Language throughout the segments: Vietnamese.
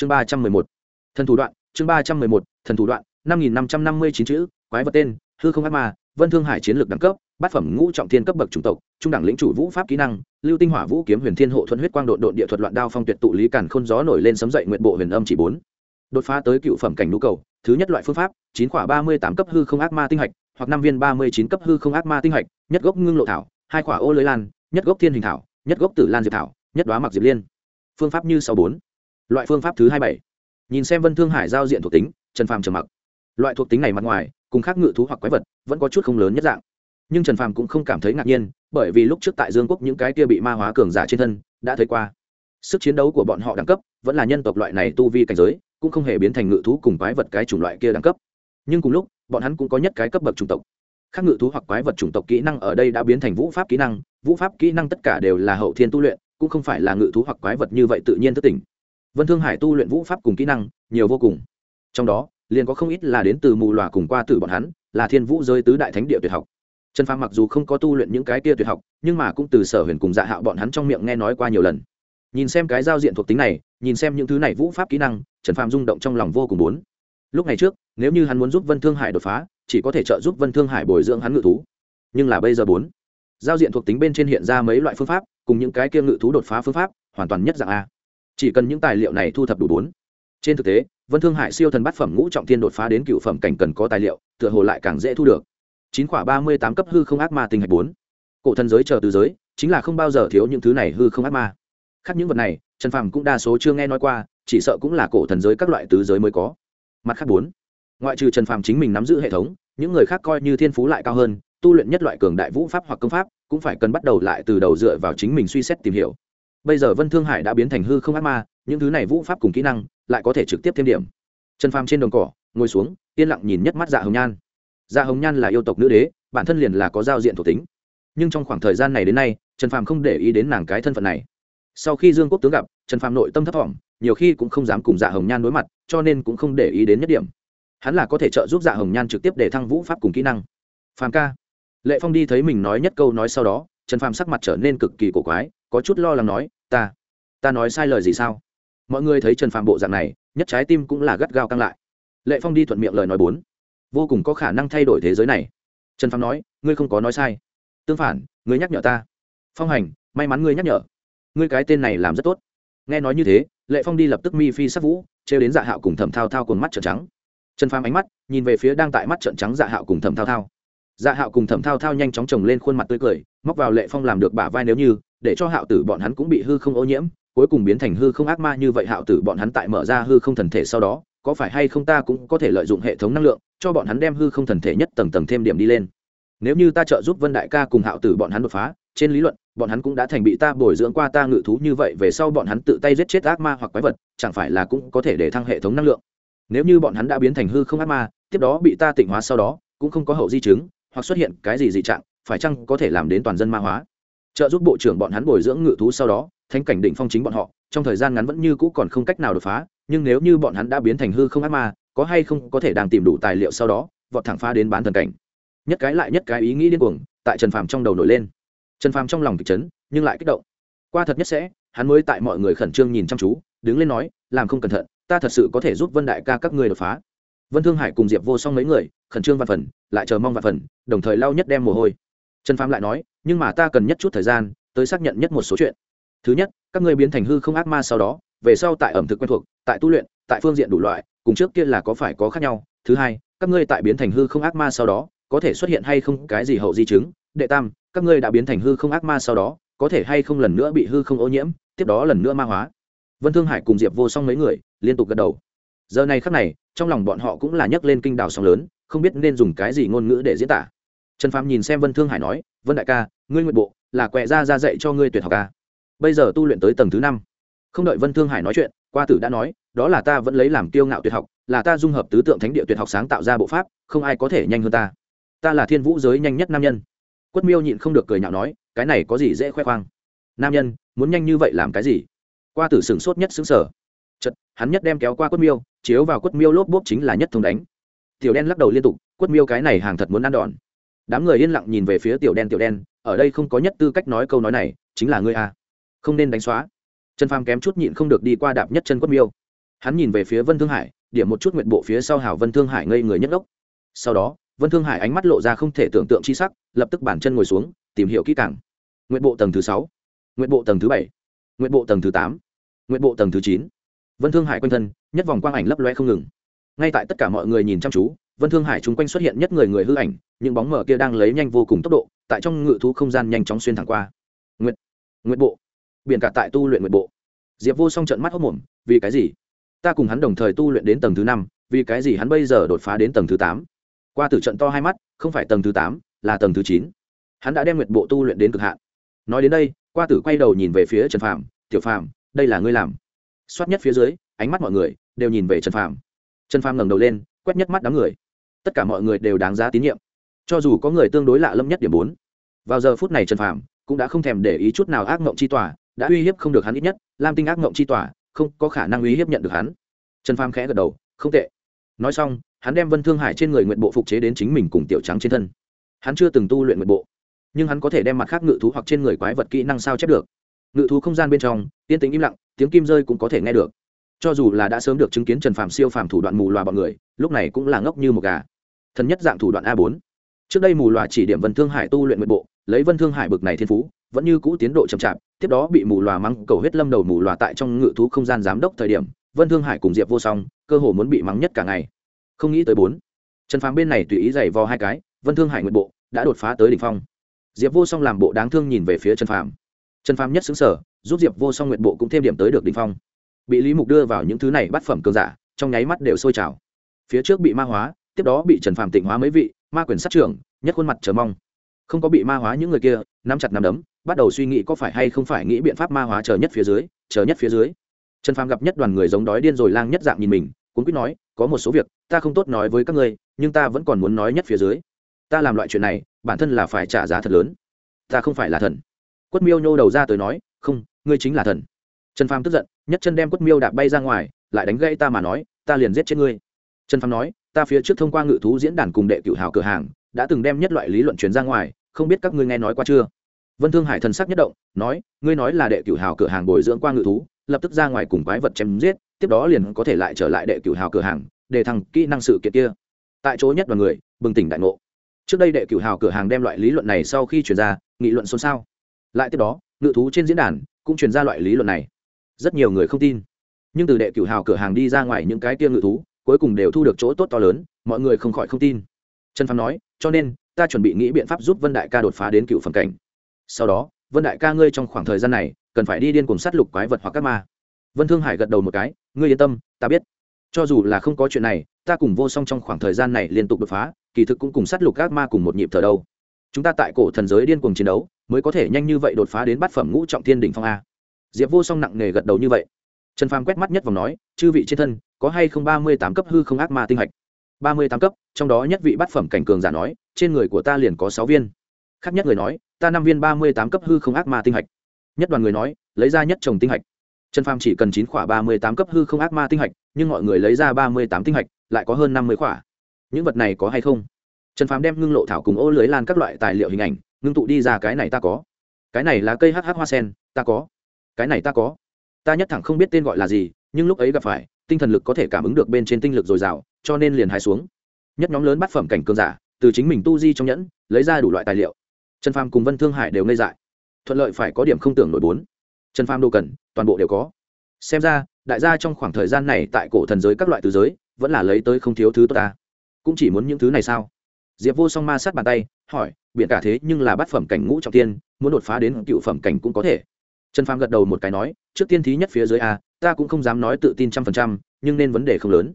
chương ba trăm mười một. Thần thủ đoạn, chương ba trăm mười một, thần thủ đoạn, năm nghìn năm trăm năm mươi chín chữ, quái vật tên, hư không ác ma, vân thương hải chiến lược đẳng cấp, bát phẩm ngũ trọng thiên cấp bậc chủng tộc, trung đẳng lĩnh chủ vũ pháp kỹ năng, lưu tinh hỏa vũ kiếm huyền thiên hộ thuận huyết quang độn độn địa thuật loạn đao phong tuyệt tụ lý cản khôn gió nổi lên sấm dậy nguyện bộ huyền âm chỉ bốn. Đột phá tới cựu phẩm cảnh nhu cầu, thứ nhất loại phương pháp, chín quả ba mươi tám cấp hư không ác ma tinh hạch, hoặc năm viên ba mươi chín cấp hư không ác ma tinh hạch, nhất gốc ngưng lộ thảo, hai quả ô lưới lan, nhất gốc thiên hình thảo, nhất gốc tử lan diệp thảo, nhất đoá mặc diệp liên. Phương pháp như sau bốn loại phương pháp thứ hai bảy. Nhìn xem vân thương hải giao diện thuộc tính, trần phàm trầm mặc. Loại thuộc tính này mặt ngoài, cùng khác ngự thú hoặc quái vật, vẫn có chút không lớn nhất dạng. Nhưng trần phàm cũng không cảm thấy ngạc nhiên, bởi vì lúc trước tại dương quốc những cái kia bị ma hóa cường giả trên thân, đã thấy qua. Sức chiến đấu của bọn họ đẳng cấp, vẫn là nhân tộc loại này tu vi cảnh giới, cũng không hề biến thành ngự thú cùng quái vật cái chủng loại kia đẳng cấp. Nhưng cùng lúc, bọn hắn cũng có nhất cái cấp bậc chủng tộc. Khác ngự thú hoặc quái vật chủng tộc kỹ năng ở đây đã biến thành vũ pháp kỹ năng, vũ pháp kỹ năng tất cả đều là hậu thiên tu luyện, cũng không phải là ngự thú hoặc quái vật như vậy tự nhiên thất tỉnh vân thương hải tu luyện vũ pháp cùng kỹ năng, nhiều vô cùng. Trong đó, liền có không ít là đến từ mù loà cùng qua từ bọn hắn, là thiên vũ giới tứ đại thánh địa tuyệt học. Trần phàm mặc dù không có tu luyện những cái kia tuyệt học, nhưng mà cũng từ sở huyền cùng dạ hạo bọn hắn trong miệng nghe nói qua nhiều lần. Nhìn xem cái giao diện thuộc tính này, nhìn xem những thứ này vũ pháp kỹ năng, trần phàm rung động trong lòng vô cùng bốn lúc này trước, nếu như hắn muốn giúp vân thương hải đột phá, chỉ có thể trợ giúp vân thương hải bồi dưỡng hắn ngự thú. Nhưng là bây giờ bốn, giao diện thuộc tính bên trên hiện ra mấy loại phương pháp, cùng những cái kia ngự thú đột phá phương pháp, hoàn toàn nhất dạng a chỉ cần những tài liệu này thu thập đủ bốn. Trên thực tế, vân thương hải siêu thần bát phẩm ngũ trọng thiên đột phá đến cựu phẩm cảnh cần có tài liệu, tựa hồ lại càng dễ thu được. Chín quả ba mươi tám cấp hư không ác ma tinh hạch bốn. Cổ thần giới chờ từ giới, chính là không bao giờ thiếu những thứ này hư không ác ma. Khác những vật này, trần phàm cũng đa số chưa nghe nói qua, chỉ sợ cũng là cổ thần giới các loại tứ giới mới có. Mặt khác bốn. Ngoại trừ trần phàm chính mình nắm giữ hệ thống, những người khác coi như thiên phú lại cao hơn, tu luyện nhất loại cường đại vũ pháp hoặc công pháp, cũng phải cần bắt đầu lại từ đầu dựa vào chính mình suy xét tìm hiểu bây giờ vân thương hải đã biến thành hư không ác ma, những thứ này vũ pháp cùng kỹ năng lại có thể trực tiếp thêm điểm. Trần phàm trên đồng cỏ, ngồi xuống, yên lặng nhìn nhất mắt dạ hồng nhan. Dạ hồng nhan là yêu tộc nữ đế, bản thân liền là có giao diện thuộc tính. Nhưng trong khoảng thời gian này đến nay, trần phàm không để ý đến nàng cái thân phận này. Sau khi dương quốc tướng gặp, trần phàm nội tâm thấp t nhiều khi cũng không dám cùng dạ hồng nhan đối mặt, cho nên cũng không để ý đến nhất điểm. Hắn là có thể trợ giúp dạ hồng nhan trực tiếp để thăng vũ pháp cùng kỹ năng. Phàm ca. Lệ phong đi thấy mình nói nhất câu nói sau đó, trần phàm sắc mặt trở nên cực kỳ cổ quái, có chút lo lắng nói ta ta nói sai lời gì sao? Mọi người thấy trần phàm bộ dạng này, nhất trái tim cũng là gắt gao căng lại. Lệ phong đi thuận miệng lời nói bốn. Vô cùng có khả năng thay đổi thế giới này. Trần phàm nói, ngươi không có nói sai. Tương phản, ngươi nhắc nhở ta. Phong hành, may mắn ngươi nhắc nhở. Ngươi cái tên này làm rất tốt. Nghe nói như thế, lệ phong đi lập tức mi phi sắc vũ, trêu đến dạ hạo cùng thẩm thao thao cùng mắt trợn trắng. Trần phàm ánh mắt, nhìn về phía đang tại mắt trợn trắng dạ hạo cùng thẩm thao thao dạ hạo cùng thẩm thao thao nhanh chóng trồng lên khuôn mặt tươi cười, móc vào lệ phong làm được bả vai nếu như, để cho hạo tử bọn hắn cũng bị hư không ô nhiễm, cuối cùng biến thành hư không ác ma như vậy hạo tử bọn hắn tại mở ra hư không thần thể sau đó, có phải hay không ta cũng có thể lợi dụng hệ thống năng lượng, cho bọn hắn đem hư không thần thể nhất tầng tầng thêm điểm đi lên. Nếu như ta trợ giúp vân đại ca cùng hạo tử bọn hắn đột phá, trên lý luận, bọn hắn cũng đã thành bị ta bồi dưỡng qua ta ngự thú như vậy về sau bọn hắn tự tay giết chết ác ma hoặc quái vật, chẳng phải là cũng có thể để thăng hệ thống năng lượng. Nếu như bọn hắn đã biến thành hư không ác ma, tiếp đó bị ta tịnh hóa sau đó, cũng không có hậu di chứng hoặc xuất hiện cái gì dị trạng, phải chăng có thể làm đến toàn dân ma hóa? Trợ giúp bộ trưởng bọn hắn bồi dưỡng ngự thú sau đó, thánh cảnh định phong chính bọn họ, trong thời gian ngắn vẫn như cũ còn không cách nào đột phá, nhưng nếu như bọn hắn đã biến thành hư không ác ma, có hay không có thể đang tìm đủ tài liệu sau đó, vọt thẳng phá đến bán thần cảnh. Nhất cái lại nhất cái ý nghĩ điên cuồng, tại trần phàm trong đầu nổi lên. Trần phàm trong lòng kịch chấn, nhưng lại kích động. Qua thật nhất sẽ, hắn mới tại mọi người khẩn trương nhìn chăm chú, đứng lên nói, làm không cẩn thận, ta thật sự có thể giúp vân đại ca các người đột phá vân thương hải cùng diệp vô song mấy người, khẩn trương văn phần, lại chờ mong văn phần, đồng thời lau nhất đem mồ hôi. Trần phàm lại nói, nhưng mà ta cần nhất chút thời gian, tới xác nhận nhất một số chuyện. Thứ nhất, các ngươi biến thành hư không ác ma sau đó, về sau tại ẩm thực quen thuộc, tại tu luyện, tại phương diện đủ loại, cùng trước kia là có phải có khác nhau. Thứ hai, các ngươi tại biến thành hư không ác ma sau đó, có thể xuất hiện hay không cái gì hậu di chứng? Đệ tam, các ngươi đã biến thành hư không ác ma sau đó, có thể hay không lần nữa bị hư không ô nhiễm, tiếp đó lần nữa ma hóa? Vân thương hải cùng diệp vô song mấy người liên tục gật đầu giờ này khắc này, trong lòng bọn họ cũng là nhấc lên kinh đào sóng lớn, không biết nên dùng cái gì ngôn ngữ để diễn tả. Trần phàm nhìn xem vân thương hải nói, vân đại ca, ngươi nguyện bộ, là quẹ ra ra dạy cho ngươi tuyệt học ca. Bây giờ tu luyện tới tầng thứ năm. Không đợi vân thương hải nói chuyện, qua tử đã nói, đó là ta vẫn lấy làm kiêu ngạo tuyệt học, là ta dung hợp tứ tượng thánh địa tuyệt học sáng tạo ra bộ pháp, không ai có thể nhanh hơn ta. Ta là thiên vũ giới nhanh nhất nam nhân. Quất miêu nhịn không được cười nhạo nói, cái này có gì dễ khoe khoang? Nam nhân, muốn nhanh như vậy làm cái gì? Qua tử sửng sốt nhất xứng sở chật, hắn nhất đem kéo qua quất miêu, chiếu vào quất miêu lốp bốp chính là nhất thông đánh. Tiểu đen lắc đầu liên tục, quất miêu cái này hàng thật muốn ăn đòn. Đám người yên lặng nhìn về phía tiểu đen tiểu đen, ở đây không có nhất tư cách nói câu nói này, chính là ngươi a không nên đánh xóa. Trần phàm kém chút nhịn không được đi qua đạp nhất chân quất miêu. Hắn nhìn về phía vân thương hải, điểm một chút nguyện bộ phía sau hảo vân thương hải ngây người nhất ốc sau đó, vân thương hải ánh mắt lộ ra không thể tưởng tượng chi sắc, lập tức bản chân ngồi xuống, tìm hiểu kỹ càng. Nguyện bộ tầng thứ sáu, nguyện bộ tầng thứ bảy, nguyện bộ tầng thứ tám, nguyện bộ tầng thứ chín vân thương hải quanh thân nhất vòng quang ảnh lấp loe không ngừng. Ngay tại tất cả mọi người nhìn chăm chú vân thương hải chung quanh xuất hiện nhất người người hư ảnh những bóng mờ kia đang lấy nhanh vô cùng tốc độ tại trong ngự thú không gian nhanh chóng xuyên thẳng qua. Nguyệt, Nguyệt bộ. Biển cả tại tu luyện Nguyệt bộ. Diệp vô song trận mắt hốc mồm vì cái gì? Ta cùng hắn đồng thời tu luyện đến tầng thứ năm vì cái gì hắn bây giờ đột phá đến tầng thứ tám? Qua tử trận to hai mắt không phải tầng thứ tám là tầng thứ chín. Hắn đã đem nguyệt bộ tu luyện đến cực hạn. Nói đến đây qua tử quay đầu nhìn về phía trần phạm tiểu phạm đây là ngươi làm soát nhất phía dưới, ánh mắt mọi người đều nhìn về trần Phàm. trần Phàm ngẩng đầu lên, quét nhất mắt đám người. Tất cả mọi người đều đáng giá tín nhiệm. Cho dù có người tương đối lạ lâm nhất điểm bốn. Vào giờ phút này trần Phàm cũng đã không thèm để ý chút nào ác mộng chi tòa, đã uy hiếp không được hắn ít nhất, lam tinh ác mộng chi tòa, không có khả năng uy hiếp nhận được hắn. Trần phàm khẽ gật đầu, không tệ. Nói xong, hắn đem vân thương hải trên người nguyện bộ phục chế đến chính mình cùng tiểu trắng trên thân. Hắn chưa từng tu luyện nguyện bộ, nhưng hắn có thể đem mặt khác ngự thú hoặc trên người quái vật kỹ năng sao chép được. Ngự thú không gian bên trong tiên tính im lặng tiếng kim rơi cũng có thể nghe được. Cho dù là đã sớm được chứng kiến trần phàm siêu phàm thủ đoạn mù loà bọn người, lúc này cũng là ngốc như một gà. Thần nhất dạng thủ đoạn a bốn. Trước đây mù loà chỉ điểm vân thương hải tu luyện nguyện bộ, lấy vân thương hải bực này thiên phú, vẫn như cũ tiến độ chậm chạp, tiếp đó bị mù loà mắng cầu huyết lâm đầu mù loà tại trong ngự thú không gian giám đốc thời điểm, vân thương hải cùng diệp vô song, cơ hồ muốn bị mắng nhất cả ngày. Không nghĩ tới bốn. Trần phàm bên này tùy ý giày vò hai cái, vân thương hải nguyện bộ đã đột phá tới đỉnh phong. Diệp vô song làm bộ đáng thương nhìn về phía trần phàm. Trần phàm nhất xứng sở giúp diệp vô song nguyện bộ cũng thêm điểm tới được đỉnh phong. Bị lý mục đưa vào những thứ này bắt phẩm cường giả, trong nháy mắt đều sôi trào. Phía trước bị ma hóa, tiếp đó bị trần phàm tịnh hóa mấy vị, ma quyền sát trưởng, nhất khuôn mặt chờ mong. Không có bị ma hóa những người kia, nắm chặt nắm đấm, bắt đầu suy nghĩ có phải hay không phải nghĩ biện pháp ma hóa chờ nhất phía dưới, chờ nhất phía dưới. Trần phàm gặp nhất đoàn người giống đói điên rồi lang nhất dạng nhìn mình, cuốn quyết nói, có một số việc, ta không tốt nói với các ngươi, nhưng ta vẫn còn muốn nói nhất phía dưới. Ta làm loại chuyện này, bản thân là phải trả giá thật lớn. Ta không phải là thần. Quất miêu nhô đầu ra tới nói, không ngươi chính là thần. Trần phàm tức giận, nhất chân đem quất miêu đạp bay ra ngoài, lại đánh gãy ta mà nói, ta liền giết chết ngươi. Trần phàm nói, ta phía trước thông qua ngự thú diễn đàn cùng đệ cựu hào cửa hàng, đã từng đem nhất loại lý luận truyền ra ngoài, không biết các ngươi nghe nói qua chưa? Vân thương hải thần sắc nhất động, nói, ngươi nói là đệ cửu hào cửa hàng bồi dưỡng qua ngự thú, lập tức ra ngoài cùng quái vật chém giết, tiếp đó liền có thể lại trở lại đệ cửu hào cửa hàng, để thằng kỹ năng sự kiện kia. Tại chỗ nhất đoàn người, bừng tỉnh đại ngộ. Trước đây đệ cửu hào cửa hàng đem loại lý luận này sau khi truyền ra, nghị luận xôn xao. Lại tiếp đó, ngự thú trên diễn đàn cũng truyền ra loại lý luận này. Rất nhiều người không tin. Nhưng từ đệ cửu hào cửa hàng đi ra ngoài những cái kia ngự thú, cuối cùng đều thu được chỗ tốt to lớn, mọi người không khỏi không tin. Trần phàm nói, cho nên, ta chuẩn bị nghĩ biện pháp giúp vân đại ca đột phá đến cựu phẩm cảnh. Sau đó, vân đại ca ngươi trong khoảng thời gian này, cần phải đi điên cùng sát lục quái vật hoặc các ma. Vân thương hải gật đầu một cái, ngươi yên tâm, ta biết. Cho dù là không có chuyện này, ta cùng vô song trong khoảng thời gian này liên tục đột phá, kỳ thực cũng cùng sát lục các ma cùng một nhịp thở đâu. Chúng ta tại cổ thần giới điên cùng chiến đấu mới có thể nhanh như vậy đột phá đến bát phẩm ngũ trọng thiên đỉnh phong a. Diệp vô song nặng nề gật đầu như vậy. Trần phàm quét mắt nhất vòng nói, chư vị trên thân, có hay không ba mươi tám cấp hư không ác ma tinh hạch? Ba mươi tám cấp, trong đó nhất vị bát phẩm cảnh cường giả nói, trên người của ta liền có sáu viên. Khác nhất người nói, ta năm viên ba mươi tám cấp hư không ác ma tinh hạch. Nhất đoàn người nói, lấy ra nhất trồng tinh hạch. Trần phàm chỉ cần chín khỏa ba mươi tám cấp hư không ác ma tinh hạch, nhưng mọi người lấy ra ba mươi tám tinh hạch, lại có hơn năm mươi khỏa. Những vật này có hay không? Trần phàm đem ngưng lộ thảo cùng ô lưới lan các loại tài liệu hình ảnh ngưng tụ đi ra cái này ta có. Cái này là cây hh hoa sen, ta có. Cái này ta có. Ta nhất thẳng không biết tên gọi là gì, nhưng lúc ấy gặp phải, tinh thần lực có thể cảm ứng được bên trên tinh lực dồi dào, cho nên liền hai xuống. Nhất nhóm lớn bát phẩm cảnh cường giả, từ chính mình tu di trong nhẫn, lấy ra đủ loại tài liệu. Trần phàm cùng vân thương hải đều ngây dại. Thuận lợi phải có điểm không tưởng nổi bốn. Trần phàm đồ cần, toàn bộ đều có. Xem ra, đại gia trong khoảng thời gian này tại cổ thần giới các loại từ giới, vẫn là lấy tới không thiếu thứ tốt ta. Cũng chỉ muốn những thứ này sao? Diệp vô song ma sát bàn tay, hỏi biện cả thế nhưng là bát phẩm cảnh ngũ trọng tiên muốn đột phá đến cựu phẩm cảnh cũng có thể. Trần phàm gật đầu một cái nói, trước tiên thí nhất phía dưới a, ta cũng không dám nói tự tin trăm phần trăm, nhưng nên vấn đề không lớn.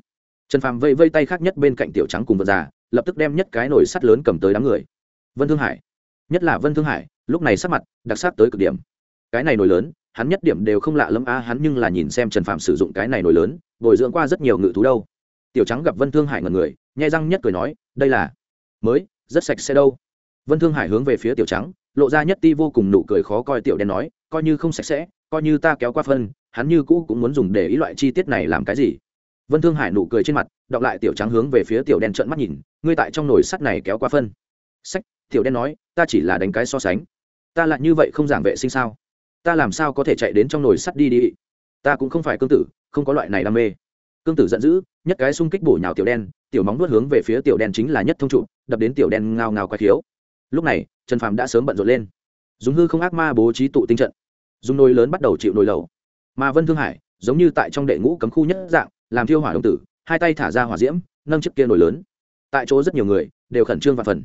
Trần phàm vây vây tay khác nhất bên cạnh tiểu trắng cùng vợ già, lập tức đem nhất cái nồi sắt lớn cầm tới đám người. Vân thương hải. Nhất là vân thương hải, lúc này sắc mặt đặc sắc tới cực điểm. Cái này nồi lớn, hắn nhất điểm đều không lạ lẫm a, hắn nhưng là nhìn xem trần phạm sử dụng cái này nồi lớn, bồi dưỡng qua rất nhiều ngự thú đâu. Tiểu trắng gặp vân thương hải ngần người, nhai răng nhất cười nói, đây là mới, rất sạch sẽ đâu. Vân thương hải hướng về phía tiểu trắng, lộ ra nhất ti vô cùng nụ cười khó coi tiểu đen nói, coi như không sạch sẽ, coi như ta kéo qua phân, hắn như cũ cũng muốn dùng để ý loại chi tiết này làm cái gì. Vân thương hải nụ cười trên mặt, đọc lại tiểu trắng hướng về phía tiểu đen trợn mắt nhìn, ngươi tại trong nồi sắt này kéo qua phân. Sách, tiểu đen nói, ta chỉ là đánh cái so sánh. Ta lại như vậy không giảng vệ sinh sao? Ta làm sao có thể chạy đến trong nồi sắt đi đi? Ta cũng không phải cương tử, không có loại này đam mê. Cương tử giận dữ, nhất cái xung kích bổ nhào tiểu đen tiểu móng nuốt hướng về phía tiểu đen chính là nhất thông trụ, đập đến tiểu đen ngao ngao quay khiếu. Lúc này, trần phàm đã sớm bận rộn lên. Dùng hư không ác ma bố trí tụ tinh trận. Dùng nồi lớn bắt đầu chịu nồi lầu mà vân thương hải, giống như tại trong đệ ngũ cấm khu nhất dạng, làm thiêu hỏa đồng tử, hai tay thả ra hỏa diễm, nâng chiếc kia nồi lớn. Tại chỗ rất nhiều người đều khẩn trương và phần.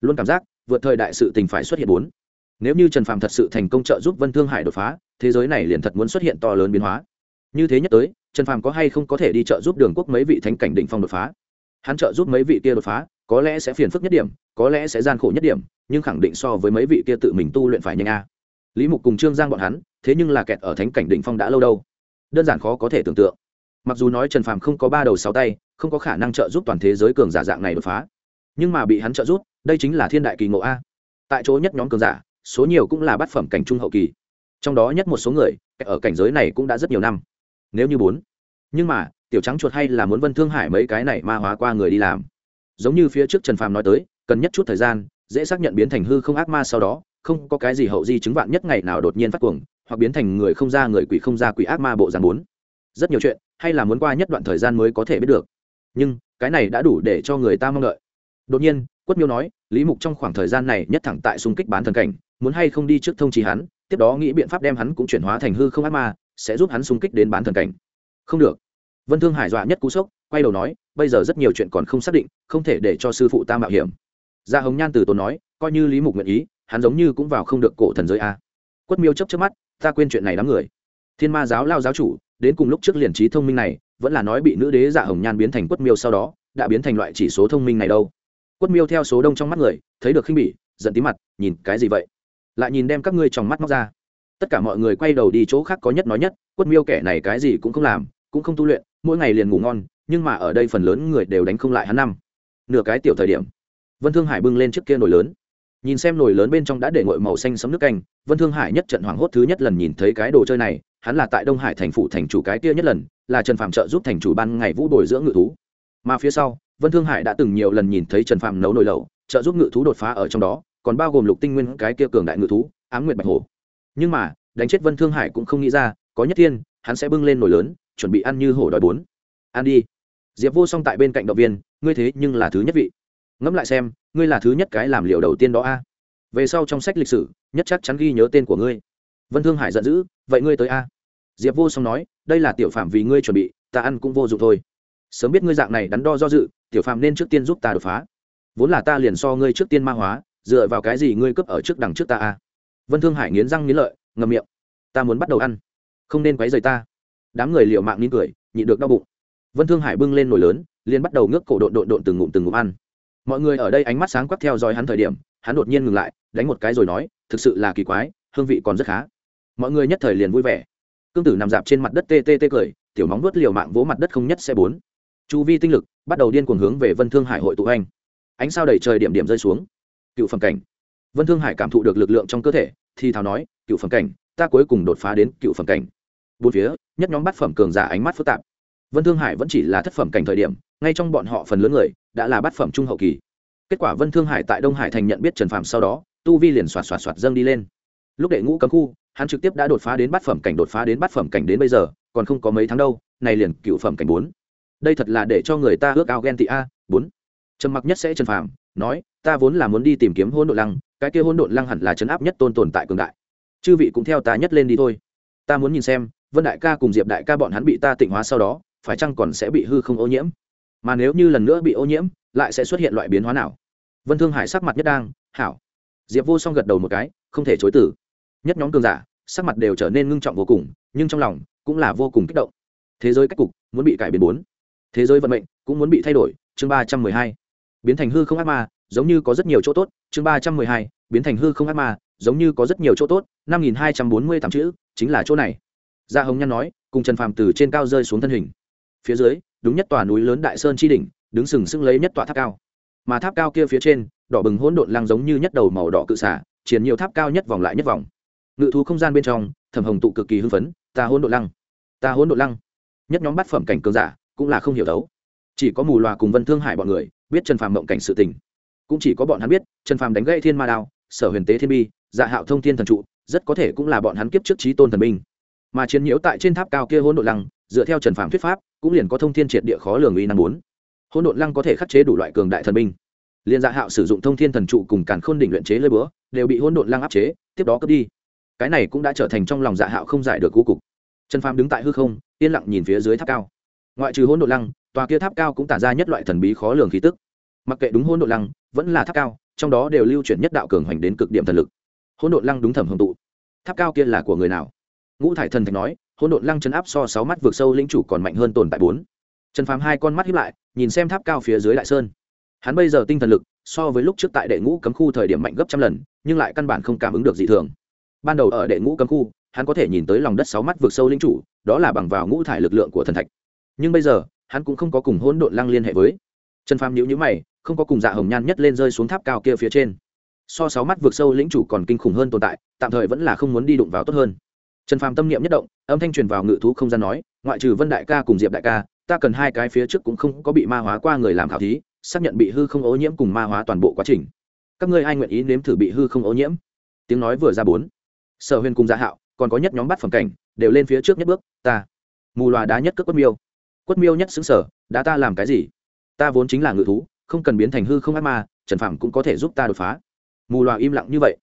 Luôn cảm giác, vượt thời đại sự tình phải xuất hiện bốn. Nếu như trần phàm thật sự thành công trợ giúp vân thương hải đột phá, thế giới này liền thật muốn xuất hiện to lớn biến hóa. Như thế nhất tới, trần phàm có hay không có thể đi trợ giúp đường quốc mấy vị thánh cảnh định phong đột phá? Hắn trợ giúp mấy vị kia đột phá, có lẽ sẽ phiền phức nhất điểm, có lẽ sẽ gian khổ nhất điểm, nhưng khẳng định so với mấy vị kia tự mình tu luyện phải nhanh a. Lý mục cùng trương giang bọn hắn, thế nhưng là kẹt ở thánh cảnh đỉnh phong đã lâu đâu. Đơn giản khó có thể tưởng tượng. Mặc dù nói trần phàm không có ba đầu sáu tay, không có khả năng trợ giúp toàn thế giới cường giả dạng này đột phá, nhưng mà bị hắn trợ giúp, đây chính là thiên đại kỳ ngộ a. Tại chỗ nhất nhóm cường giả, số nhiều cũng là bát phẩm cảnh trung hậu kỳ. Trong đó nhất một số người ở cảnh giới này cũng đã rất nhiều năm. Nếu như bốn, nhưng mà tiểu trắng chuột hay là muốn vân thương hải mấy cái này ma hóa qua người đi làm. Giống như phía trước trần phàm nói tới, cần nhất chút thời gian, dễ xác nhận biến thành hư không ác ma sau đó, không có cái gì hậu di chứng vạn nhất ngày nào đột nhiên phát cuồng, hoặc biến thành người không ra người quỷ không ra quỷ ác ma bộ dàn bốn. Rất nhiều chuyện, hay là muốn qua nhất đoạn thời gian mới có thể biết được. Nhưng, cái này đã đủ để cho người ta mong đợi. Đột nhiên, quất miêu nói, lý mục trong khoảng thời gian này nhất thẳng tại xung kích bán thần cảnh, muốn hay không đi trước thông trì hắn, tiếp đó nghĩ biện pháp đem hắn cũng chuyển hóa thành hư không ác ma, sẽ giúp hắn xung kích đến bán thần cảnh. Không được vân thương hải dọa nhất cú sốc, quay đầu nói, bây giờ rất nhiều chuyện còn không xác định, không thể để cho sư phụ ta mạo hiểm. Gia hồng nhan từ tốn nói, coi như lý mục nguyện ý, hắn giống như cũng vào không được cổ thần giới a. Quất miêu chấp chấp mắt, ta quên chuyện này đám người. Thiên ma giáo lao giáo chủ, đến cùng lúc trước liền trí thông minh này, vẫn là nói bị nữ đế dạ hồng nhan biến thành quất miêu sau đó, đã biến thành loại chỉ số thông minh này đâu. Quất miêu theo số đông trong mắt người, thấy được khinh bỉ, giận tí mặt, nhìn cái gì vậy? Lại nhìn đem các ngươi trong mắt móc ra. Tất cả mọi người quay đầu đi chỗ khác có nhất nói nhất, quất miêu kẻ này cái gì cũng không làm, cũng không tu luyện mỗi ngày liền ngủ ngon, nhưng mà ở đây phần lớn người đều đánh không lại hắn năm, nửa cái tiểu thời điểm. Vân thương hải bưng lên trước kia nồi lớn. Nhìn xem nồi lớn bên trong đã để ngội màu xanh sấm nước canh, vân thương hải nhất trận hoảng hốt thứ nhất lần nhìn thấy cái đồ chơi này, hắn là tại đông hải thành phủ thành chủ cái kia nhất lần, là trần phạm trợ giúp thành chủ ban ngày vũ bồi dưỡng ngự thú. Mà phía sau, vân thương hải đã từng nhiều lần nhìn thấy trần phạm nấu nồi lẩu, trợ giúp ngự thú đột phá ở trong đó, còn bao gồm lục tinh nguyên cái kia cường đại ngự thú, ám nguyệt bạch hồ nhưng mà, đánh chết vân thương hải cũng không nghĩ ra, có nhất thiên, hắn sẽ bưng lên nồi lớn chuẩn bị ăn như hổ đòi bốn. Ăn đi. Diệp vô song tại bên cạnh động viên, ngươi thế nhưng là thứ nhất vị. Ngẫm lại xem, ngươi là thứ nhất cái làm liệu đầu tiên đó a. Về sau trong sách lịch sử, nhất chắc chắn ghi nhớ tên của ngươi. Vân thương hải giận dữ, vậy ngươi tới a? Diệp vô song nói, đây là tiểu phạm vì ngươi chuẩn bị, ta ăn cũng vô dụng thôi. Sớm biết ngươi dạng này đắn đo do dự, tiểu phạm nên trước tiên giúp ta đột phá. Vốn là ta liền so ngươi trước tiên ma hóa, dựa vào cái gì ngươi cướp ở trước đằng trước ta a? Vân thương hải nghiến răng nghiến lợi ngầm miệng. Ta muốn bắt đầu ăn. Không nên quấy rầy ta đám người liệu mạng nín cười, nhịn được đau bụng. Vân thương hải bưng lên nồi lớn, liền bắt đầu ngước cổ độn độn độn từng ngụm từng ngụm ăn. Mọi người ở đây ánh mắt sáng quắc theo dõi hắn thời điểm, hắn đột nhiên ngừng lại, đánh một cái rồi nói, thực sự là kỳ quái, hương vị còn rất khá. Mọi người nhất thời liền vui vẻ. Cương tử nằm dạp trên mặt đất tê tê tê cười, tiểu móng vuốt liều mạng vỗ mặt đất không nhất xe bốn. Chu vi tinh lực bắt đầu điên cuồng hướng về vân thương hải hội tụ anh. Ánh sao đầy trời điểm điểm rơi xuống. Cựu phẩm cảnh. Vân thương hải cảm thụ được lực lượng trong cơ thể, thì thào nói, cựu phẩm cảnh, ta cuối cùng đột phá đến cựu phẩm cảnh bốn phía, nhất nhóm bát phẩm cường giả ánh mắt phức tạp. Vân thương hải vẫn chỉ là thất phẩm cảnh thời điểm, ngay trong bọn họ phần lớn người, đã là bát phẩm trung hậu kỳ. Kết quả vân thương hải tại đông hải thành nhận biết trần phạm sau đó, tu vi liền xoạt xoạt xoạt dâng đi lên. Lúc đệ ngũ cấm khu, hắn trực tiếp đã đột phá đến bát phẩm cảnh, đột phá đến bát phẩm cảnh đến bây giờ, còn không có mấy tháng đâu, này liền cựu phẩm cảnh bốn. Đây thật là để cho người ta ước ao ghen tị a, bốn. Trầm mặc nhất sẽ trần phạm nói, ta vốn là muốn đi tìm kiếm hôn độn lăng, cái kia hôn độn lăng hẳn là chấn áp nhất tôn tồn tại cường đại. Chư vị cũng theo ta nhất lên đi thôi. Ta muốn nhìn xem vân đại ca cùng diệp đại ca bọn hắn bị ta tịnh hóa sau đó, phải chăng còn sẽ bị hư không ô nhiễm? Mà nếu như lần nữa bị ô nhiễm, lại sẽ xuất hiện loại biến hóa nào? Vân thương hải sắc mặt nhất đang, hảo. Diệp vô song gật đầu một cái, không thể chối tử nhất nhóm cường giả, sắc mặt đều trở nên ngưng trọng vô cùng, nhưng trong lòng cũng là vô cùng kích động. Thế giới cách cục muốn bị cải biến bốn. Thế giới vận mệnh cũng muốn bị thay đổi, chương ba trăm mười hai. Biến thành hư không ác ma, giống như có rất nhiều chỗ tốt, chương ba trăm mười hai. Biến thành hư không ác ma, giống như có rất nhiều chỗ tốt, năm nghìn hai trăm bốn mươi tám chữ, chính là chỗ này gia hồng nhăn nói, cùng trần phàm từ trên cao rơi xuống thân hình. Phía dưới, đúng nhất tòa núi lớn đại sơn chi đỉnh, đứng sừng sững lấy nhất tòa tháp cao. Mà tháp cao kia phía trên, đỏ bừng hỗn độn lăng giống như nhất đầu màu đỏ cự xả, triển nhiều tháp cao nhất vòng lại nhất vòng. Ngự thú không gian bên trong, thẩm hồng tụ cực kỳ hưng phấn, ta hỗn độn lăng. Ta hỗn độn lăng. Nhất nhóm bát phẩm cảnh cường giả, cũng là không hiểu đấu. Chỉ có mù loà cùng vân thương hải bọn người, biết trần phàm mộng cảnh sự tình. Cũng chỉ có bọn hắn biết, trần phàm đánh gãy thiên ma đao, sở huyền tế thiên bi dạ hạo thông thiên thần trụ, rất có thể cũng là bọn hắn kiếp trước trí tôn thần binh mà chiến nhiễu tại trên tháp cao kia hỗn độn lăng, dựa theo trần phàm thuyết pháp, cũng liền có thông thiên triệt địa khó lường uy năng bốn. Hỗn độn lăng có thể khắc chế đủ loại cường đại thần binh. Liên dạ hạo sử dụng thông thiên thần trụ cùng càn khôn đỉnh luyện chế lơi búa, đều bị hỗn độn lăng áp chế, tiếp đó cướp đi. Cái này cũng đã trở thành trong lòng dạ hạo không giải được cú cục. Trần phàm đứng tại hư không, yên lặng nhìn phía dưới tháp cao. Ngoại trừ hỗn độn lăng, tòa kia tháp cao cũng tản ra nhất loại thần bí khó lường khí tức. Mặc kệ đúng hỗn độn lăng, vẫn là tháp cao, trong đó đều lưu chuyển nhất đạo cường hoành đến cực điểm thần lực. Hỗn độn lăng đúng thẩm hưởng tụ. Tháp cao kia là của người nào? Ngũ thải thần thạch nói, hỗn độn lăng chấn áp so sáu mắt vượt sâu lĩnh chủ còn mạnh hơn tồn tại bốn. Trần phàm hai con mắt hiếp lại, nhìn xem tháp cao phía dưới đại sơn. Hắn bây giờ tinh thần lực, so với lúc trước tại đệ ngũ cấm khu thời điểm mạnh gấp trăm lần, nhưng lại căn bản không cảm ứng được gì thường. Ban đầu ở đệ ngũ cấm khu, hắn có thể nhìn tới lòng đất sáu mắt vượt sâu lĩnh chủ, đó là bằng vào ngũ thải lực lượng của thần thạch. Nhưng bây giờ, hắn cũng không có cùng hỗn độn lăng liên hệ với. Trần phàm nhữ nhữ mày, không có cùng dạ hồng nhan nhất lên rơi xuống tháp cao kia phía trên. So sáu mắt vượt sâu lĩnh chủ còn kinh khủng hơn tồn tại, tạm thời vẫn là không muốn đi đụng vào tốt hơn trần phàm tâm niệm nhất động, âm thanh truyền vào ngự thú không gian nói, ngoại trừ vân đại ca cùng diệp đại ca, ta cần hai cái phía trước cũng không có bị ma hóa qua người làm khảo thí, xác nhận bị hư không ô nhiễm cùng ma hóa toàn bộ quá trình. Các ngươi ai nguyện ý nếm thử bị hư không ô nhiễm? Tiếng nói vừa ra bốn. Sở huyền cùng gia hạo, còn có nhất nhóm bắt phẩm cảnh, đều lên phía trước nhất bước, ta, mù loà đá nhất cất quất miêu. Quất miêu nhất xứng sở đã ta làm cái gì? Ta vốn chính là ngự thú, không cần biến thành hư không ác ma, trần phàm cũng có thể giúp ta đột phá. Mù loà im lặng như vậy.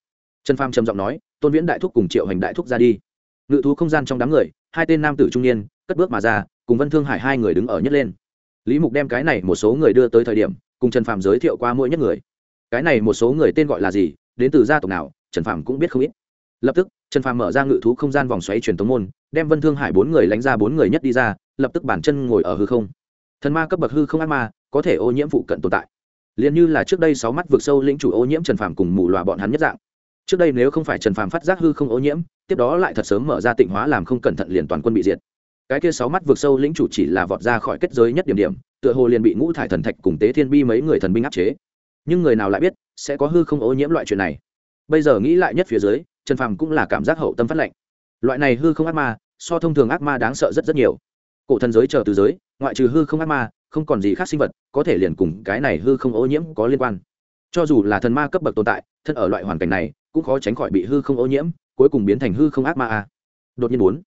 Trần Phàm trầm giọng nói, tôn viễn đại thúc cùng triệu hành đại thúc ra đi ngự thú không gian trong đám người, hai tên nam tử trung niên cất bước mà ra, cùng vân thương hải hai người đứng ở nhất lên. Lý mục đem cái này một số người đưa tới thời điểm, cùng trần phạm giới thiệu qua mỗi nhất người. Cái này một số người tên gọi là gì, đến từ gia tộc nào, trần phạm cũng biết không ít. Lập tức, trần phạm mở ra ngự thú không gian vòng xoáy truyền tống môn, đem vân thương hải bốn người lánh ra bốn người nhất đi ra, lập tức bản chân ngồi ở hư không. Thần ma cấp bậc hư không ác ma, có thể ô nhiễm phụ cận tồn tại. Liền như là trước đây sáu mắt vượt sâu lĩnh chủ ô nhiễm trần phạm cùng mù loà bọn hắn nhất dạng trước đây nếu không phải trần Phàm phát giác hư không ô nhiễm, tiếp đó lại thật sớm mở ra tịnh hóa làm không cẩn thận liền toàn quân bị diệt. Cái kia sáu mắt vượt sâu lĩnh chủ chỉ là vọt ra khỏi kết giới nhất điểm điểm, tựa hồ liền bị ngũ thải thần thạch cùng tế thiên bi mấy người thần binh áp chế. Nhưng người nào lại biết, sẽ có hư không ô nhiễm loại chuyện này. Bây giờ nghĩ lại nhất phía dưới, trần phàm cũng là cảm giác hậu tâm phát lệnh. Loại này hư không ác ma, so thông thường ác ma đáng sợ rất rất nhiều. Cổ thần giới chờ từ giới, ngoại trừ hư không ác ma, không còn gì khác sinh vật, có thể liền cùng cái này hư không ô nhiễm có liên quan cho dù là thần ma cấp bậc tồn tại, thân ở loại hoàn cảnh này, cũng khó tránh khỏi bị hư không ô nhiễm, cuối cùng biến thành hư không ác ma a. Đột nhiên bốn,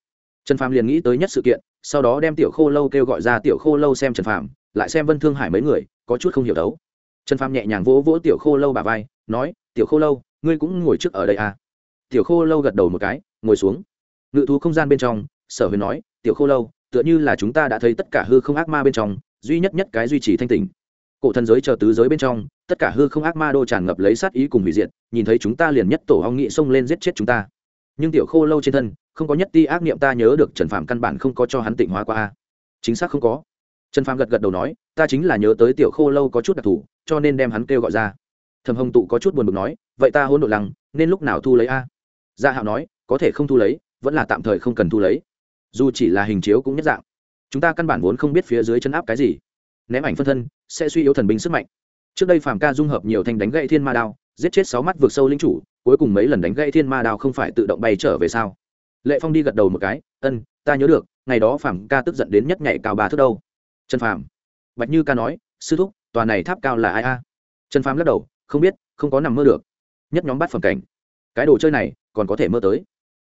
trần phàm liền nghĩ tới nhất sự kiện, sau đó đem tiểu khô lâu kêu gọi ra tiểu khô lâu xem trần phàm, lại xem vân thương hải mấy người, có chút không hiểu đấu. Trần phàm nhẹ nhàng vỗ vỗ tiểu khô lâu bà vai, nói, tiểu khô lâu, ngươi cũng ngồi trước ở đây à tiểu khô lâu gật đầu một cái, ngồi xuống. Ngự thú không gian bên trong, sở huyền nói, tiểu khô lâu, tựa như là chúng ta đã thấy tất cả hư không ác ma bên trong, duy nhất nhất cái duy trì thanh tình cổ thần giới chờ tứ giới bên trong tất cả hư không ác ma đô tràn ngập lấy sát ý cùng hủy diệt, nhìn thấy chúng ta liền nhất tổ hong nghị xông lên giết chết chúng ta. Nhưng tiểu khô lâu trên thân, không có nhất ti ác niệm ta nhớ được trần phạm căn bản không có cho hắn tịnh hóa qua a. Chính xác không có. Trần phạm gật gật đầu nói, ta chính là nhớ tới tiểu khô lâu có chút đặc thù, cho nên đem hắn kêu gọi ra. Thầm hồng tụ có chút buồn bực nói, vậy ta hôn đội lăng, nên lúc nào thu lấy a? Gia hạo nói, có thể không thu lấy, vẫn là tạm thời không cần thu lấy. Dù chỉ là hình chiếu cũng nhất dạng. Chúng ta căn bản vốn không biết phía dưới chân áp cái gì. Ném ảnh phân thân, sẽ suy yếu thần binh sức mạnh trước đây phàm ca dung hợp nhiều thanh đánh gậy thiên ma đao, giết chết sáu mắt vượt sâu linh chủ, cuối cùng mấy lần đánh gậy thiên ma đao không phải tự động bay trở về sao? Lệ phong đi gật đầu một cái, ân, ta nhớ được, ngày đó phàm ca tức giận đến nhất nhảy cao ba thước đâu. Trần phàm, bạch như ca nói, sư thúc, tòa này tháp cao là ai a? Trần phàm lắc đầu, không biết, không có nằm mơ được. Nhất nhóm bắt phẩm cảnh. Cái đồ chơi này, còn có thể mơ tới.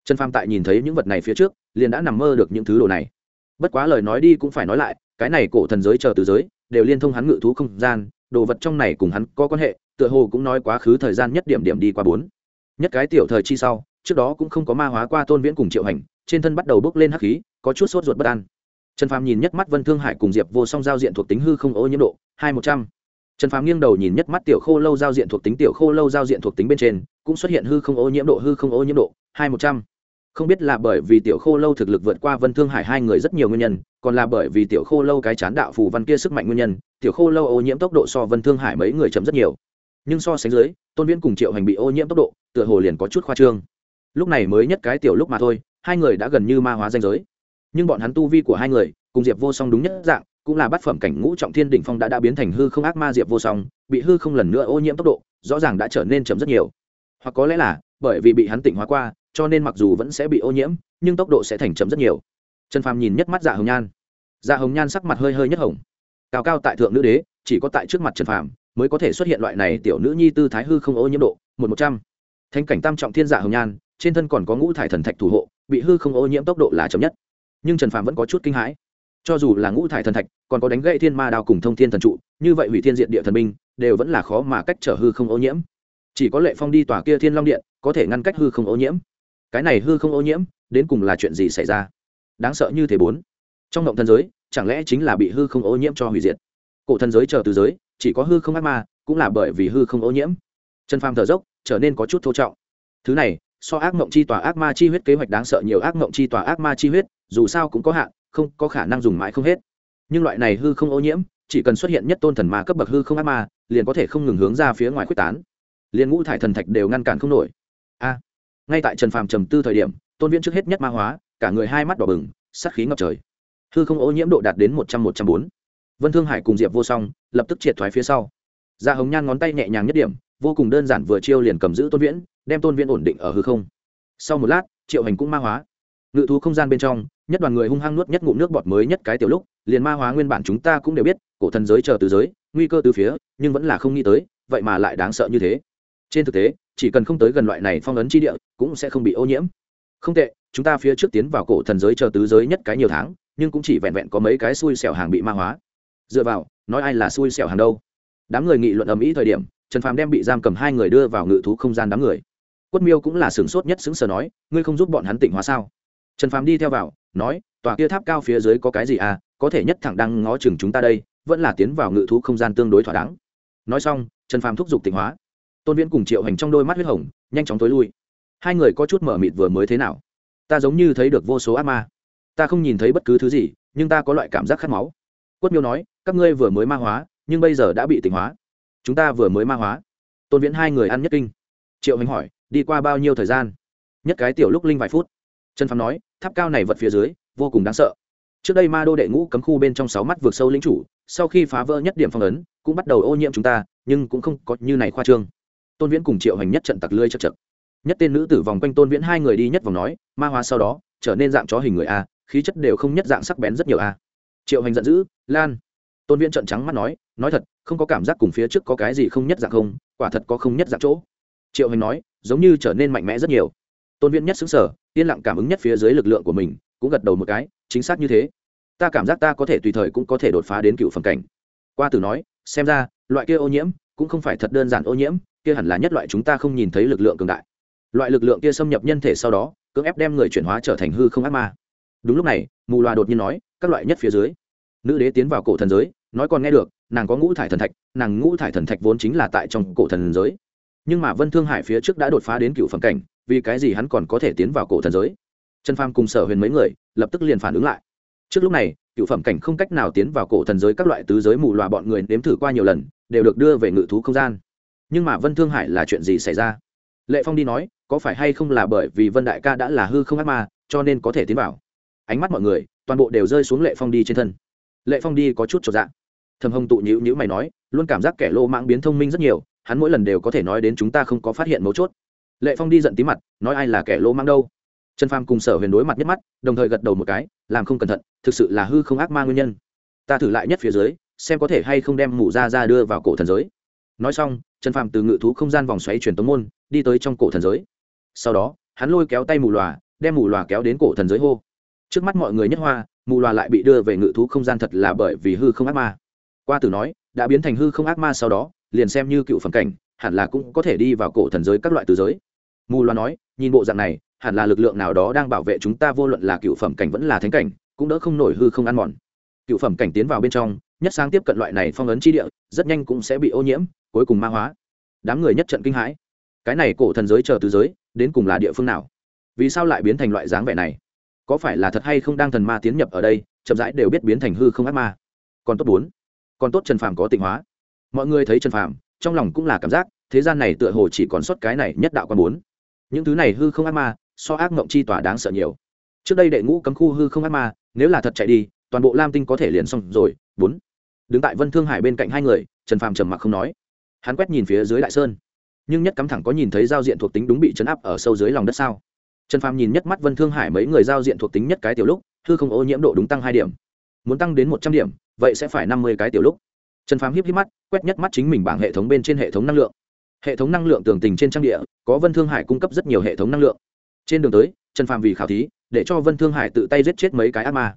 Trần phàm tại nhìn thấy những vật này phía trước, liền đã nằm mơ được những thứ đồ này. Bất quá lời nói đi cũng phải nói lại, cái này cổ thần giới chờ từ giới, đều liên thông hắn ngự thú không gian đồ vật trong này cùng hắn có quan hệ, tựa hồ cũng nói quá khứ thời gian nhất điểm điểm đi qua bốn. Nhất cái tiểu thời chi sau, trước đó cũng không có ma hóa qua tôn viễn cùng triệu hành, trên thân bắt đầu bốc lên hắc khí, có chút sốt ruột bất an. Trần phàm nhìn nhất mắt vân thương hải cùng diệp vô song giao diện thuộc tính hư không ô nhiễm độ, hai một trăm. Trần phàm nghiêng đầu nhìn nhất mắt tiểu khô lâu giao diện thuộc tính, tiểu khô lâu giao diện thuộc tính bên trên, cũng xuất hiện hư không ô nhiễm độ, hư không ô nhiễm độ, hai một trăm không biết là bởi vì tiểu khô lâu thực lực vượt qua vân thương hải hai người rất nhiều nguyên nhân, còn là bởi vì tiểu khô lâu cái chán đạo phù văn kia sức mạnh nguyên nhân, tiểu khô lâu ô nhiễm tốc độ so vân thương hải mấy người chậm rất nhiều. Nhưng so sánh dưới, tôn viễn cùng triệu hành bị ô nhiễm tốc độ, tựa hồ liền có chút khoa trương. Lúc này mới nhất cái tiểu lúc mà thôi, hai người đã gần như ma hóa danh giới. Nhưng bọn hắn tu vi của hai người, cùng diệp vô song đúng nhất dạng, cũng là bát phẩm cảnh ngũ trọng thiên đỉnh phong đã đã biến thành hư không ác ma diệp vô song, bị hư không lần nữa ô nhiễm tốc độ, rõ ràng đã trở nên chậm rất nhiều. Hoặc có lẽ là bởi vì bị hắn tỉnh hóa qua, cho nên mặc dù vẫn sẽ bị ô nhiễm, nhưng tốc độ sẽ thành chậm rất nhiều. Trần phàm nhìn nhất mắt dạ hồng nhan. Dạ hồng nhan sắc mặt hơi hơi nhất hồng. Cao cao tại thượng nữ đế, chỉ có tại trước mặt trần phàm mới có thể xuất hiện loại này tiểu nữ nhi tư thái hư không ô nhiễm độ, một một trăm. Thanh cảnh tam trọng thiên dạ hồng nhan, trên thân còn có ngũ thải thần thạch thủ hộ, bị hư không ô nhiễm tốc độ là chậm nhất. Nhưng trần phàm vẫn có chút kinh hãi. Cho dù là ngũ thải thần thạch, còn có đánh gãy thiên ma đao cùng thông thiên thần trụ, như vậy hủy thiên diện địa thần binh, đều vẫn là khó mà cách trở hư không ô nhiễm. Chỉ có lệ phong đi tòa kia thiên long điện có thể ngăn cách hư không ô nhiễm. Cái này hư không ô nhiễm, đến cùng là chuyện gì xảy ra? Đáng sợ như thế bốn. Trong động thần giới, chẳng lẽ chính là bị hư không ô nhiễm cho hủy diệt? Cổ thần giới chờ từ giới, chỉ có hư không ác ma, cũng là bởi vì hư không ô nhiễm. Trần phàm thở dốc, trở nên có chút thô trọng. Thứ này, so ác mộng chi tòa ác ma chi huyết kế hoạch đáng sợ nhiều ác mộng chi tòa ác ma chi huyết, dù sao cũng có hạn, không có khả năng dùng mãi không hết. Nhưng loại này hư không ô nhiễm, chỉ cần xuất hiện nhất tôn thần ma cấp bậc hư không ác ma, liền có thể không ngừng hướng ra phía ngoài quyết tán. Liền ngũ thải thần thạch đều ngăn cản không nổi ngay tại trần phàm trầm tư thời điểm, tôn viễn trước hết nhất ma hóa, cả người hai mắt đỏ bừng, sát khí ngập trời. Hư không ô nhiễm độ đạt đến một trăm một trăm bốn. Vân thương hải cùng diệp vô song lập tức triệt thoái phía sau. Da hồng nhan ngón tay nhẹ nhàng nhất điểm, vô cùng đơn giản vừa chiêu liền cầm giữ tôn viễn, đem tôn viễn ổn định ở hư không. Sau một lát, triệu hành cũng ma hóa. Ngự thú không gian bên trong, nhất đoàn người hung hăng nuốt nhất ngụm nước bọt mới nhất cái tiểu lúc, liền ma hóa nguyên bản chúng ta cũng đều biết, cổ thần giới chờ từ giới, nguy cơ từ phía, nhưng vẫn là không nghĩ tới, vậy mà lại đáng sợ như thế trên thực tế, chỉ cần không tới gần loại này phong ấn chi địa, cũng sẽ không bị ô nhiễm. Không tệ, chúng ta phía trước tiến vào cổ thần giới chờ tứ giới nhất cái nhiều tháng, nhưng cũng chỉ vẹn vẹn có mấy cái xui xẻo hàng bị ma hóa. Dựa vào, nói ai là xui xẻo hàng đâu? Đám người nghị luận ầm ĩ thời điểm, trần phàm đem bị giam cầm hai người đưa vào ngự thú không gian đám người. Quất miêu cũng là sửng sốt nhất xứng sờ nói, ngươi không giúp bọn hắn tỉnh hóa sao? Trần phàm đi theo vào, nói, tòa kia tháp cao phía dưới có cái gì à? Có thể nhất thẳng đang ngó chừng chúng ta đây, vẫn là tiến vào ngự thú không gian tương đối thỏa đáng. Nói xong, trần phàm thúc giục tỉnh hóa tôn viễn cùng triệu hành trong đôi mắt huyết hồng, nhanh chóng tối lui. Hai người có chút mở mịt vừa mới thế nào? Ta giống như thấy được vô số ác ma. Ta không nhìn thấy bất cứ thứ gì, nhưng ta có loại cảm giác khát máu. Quất miêu nói, các ngươi vừa mới ma hóa, nhưng bây giờ đã bị tỉnh hóa. Chúng ta vừa mới ma hóa. Tôn viễn hai người ăn nhất kinh. Triệu hành hỏi, đi qua bao nhiêu thời gian? Nhất cái tiểu lúc linh vài phút. Trần phàm nói, tháp cao này vật phía dưới, vô cùng đáng sợ. Trước đây ma đô đệ ngũ cấm khu bên trong sáu mắt vượt sâu lính chủ, sau khi phá vỡ nhất điểm phong ấn, cũng bắt đầu ô nhiễm chúng ta, nhưng cũng không có như này khoa trương tôn viễn cùng triệu hành nhất trận tặc lưới chật chật. Nhất tên nữ tử vòng quanh tôn viễn hai người đi nhất vòng nói, ma hóa sau đó, trở nên dạng chó hình người a, khí chất đều không nhất dạng sắc bén rất nhiều a. Triệu hành giận dữ, lan. Tôn viễn trận trắng mắt nói nói thật, không có cảm giác cùng phía trước có cái gì không nhất dạng không, quả thật có không nhất dạng chỗ. Triệu hành nói, giống như trở nên mạnh mẽ rất nhiều. Tôn viễn nhất xứng sở yên lặng cảm ứng nhất phía dưới lực lượng của mình, cũng gật đầu một cái, chính xác như thế. Ta cảm giác ta có thể tùy thời cũng có thể đột phá đến cựu phẩm cảnh. Qua tử nói, xem ra, loại kia ô nhiễm cũng không phải thật đơn giản ô nhiễm kia hẳn là nhất loại chúng ta không nhìn thấy lực lượng cường đại. Loại lực lượng kia xâm nhập nhân thể sau đó, cưỡng ép đem người chuyển hóa trở thành hư không ác ma. Đúng lúc này, mù loà đột nhiên nói, các loại nhất phía dưới. Nữ đế tiến vào cổ thần giới, nói còn nghe được, nàng có ngũ thải thần thạch, nàng ngũ thải thần thạch vốn chính là tại trong cổ thần giới. Nhưng mà vân thương hải phía trước đã đột phá đến cựu phẩm cảnh, vì cái gì hắn còn có thể tiến vào cổ thần giới? Trần pham cùng sở huyền mấy người lập tức liền phản ứng lại. Trước lúc này, cựu phẩm cảnh không cách nào tiến vào cổ thần giới các loại tứ giới mù loà bọn người nếm thử qua nhiều lần, đều được đưa về ngự thú không gian nhưng mà vân thương hải là chuyện gì xảy ra? Lệ phong đi nói, có phải hay không là bởi vì vân đại ca đã là hư không ác ma, cho nên có thể tiến vào? Ánh mắt mọi người, toàn bộ đều rơi xuống lệ phong đi trên thân. Lệ phong đi có chút trọn dạng thầm hồng tụ nhữ nhữ mày nói, luôn cảm giác kẻ lô mạng biến thông minh rất nhiều, hắn mỗi lần đều có thể nói đến chúng ta không có phát hiện mấu chốt. Lệ phong đi giận tí mặt, nói ai là kẻ lô mang đâu? Trần pham cùng sở huyền đối mặt nhất mắt, đồng thời gật đầu một cái, làm không cẩn thận, thực sự là hư không ác ma nguyên nhân. Ta thử lại nhất phía dưới, xem có thể hay không đem mù ra ra đưa vào cổ thần giới. Nói xong trần phàm từ ngự thú không gian vòng xoáy truyền tống môn, đi tới trong cổ thần giới. Sau đó, hắn lôi kéo tay mù lòa đem mù lòa kéo đến cổ thần giới hô. Trước mắt mọi người nhất hoa, mù lòa lại bị đưa về ngự thú không gian thật là bởi vì hư không ác ma. Qua từ nói, đã biến thành hư không ác ma sau đó, liền xem như cựu phẩm cảnh, hẳn là cũng có thể đi vào cổ thần giới các loại từ giới. Mù loa nói, nhìn bộ dạng này, hẳn là lực lượng nào đó đang bảo vệ chúng ta vô luận là cựu phẩm cảnh vẫn là thánh cảnh, cũng đỡ không nổi hư không ăn mòn. Cựu phẩm cảnh tiến vào bên trong, nhất sáng tiếp cận loại này phong ấn chi địa, rất nhanh cũng sẽ bị ô nhiễm cuối cùng ma hóa. Đám người nhất trận kinh hãi. Cái này cổ thần giới chờ từ giới, đến cùng là địa phương nào? Vì sao lại biến thành loại dáng vẻ này? Có phải là thật hay không đang thần ma tiến nhập ở đây, chậm rãi đều biết biến thành hư không ác ma? Còn tốt bốn. Còn tốt trần phàm có tịnh hóa. Mọi người thấy trần phàm, trong lòng cũng là cảm giác, thế gian này tựa hồ chỉ còn sót cái này nhất đạo quan bốn. Những thứ này hư không ác ma, so ác mộng chi tỏa đáng sợ nhiều. Trước đây đệ ngũ cấm khu hư không ác ma, nếu là thật chạy đi, toàn bộ lam tinh có thể liền xong rồi, bốn. Đứng tại vân thương hải bên cạnh hai người, trần phàm trầm mặc không nói hắn quét nhìn phía dưới đại sơn. Nhưng nhất cắm thẳng có nhìn thấy giao diện thuộc tính đúng bị chấn áp ở sâu dưới lòng đất sao? Trần phàm nhìn nhất mắt vân thương hải mấy người giao diện thuộc tính nhất cái tiểu lúc thư không ô nhiễm độ đúng tăng hai điểm. Muốn tăng đến một trăm điểm, vậy sẽ phải năm mươi cái tiểu lúc. Trần phàm hiếp hiếp mắt, quét nhất mắt chính mình bảng hệ thống bên trên hệ thống năng lượng. Hệ thống năng lượng tường tình trên trang địa, có vân thương hải cung cấp rất nhiều hệ thống năng lượng. Trên đường tới, trần phàm vì khảo thí, để cho vân thương hải tự tay giết chết mấy cái ác ma.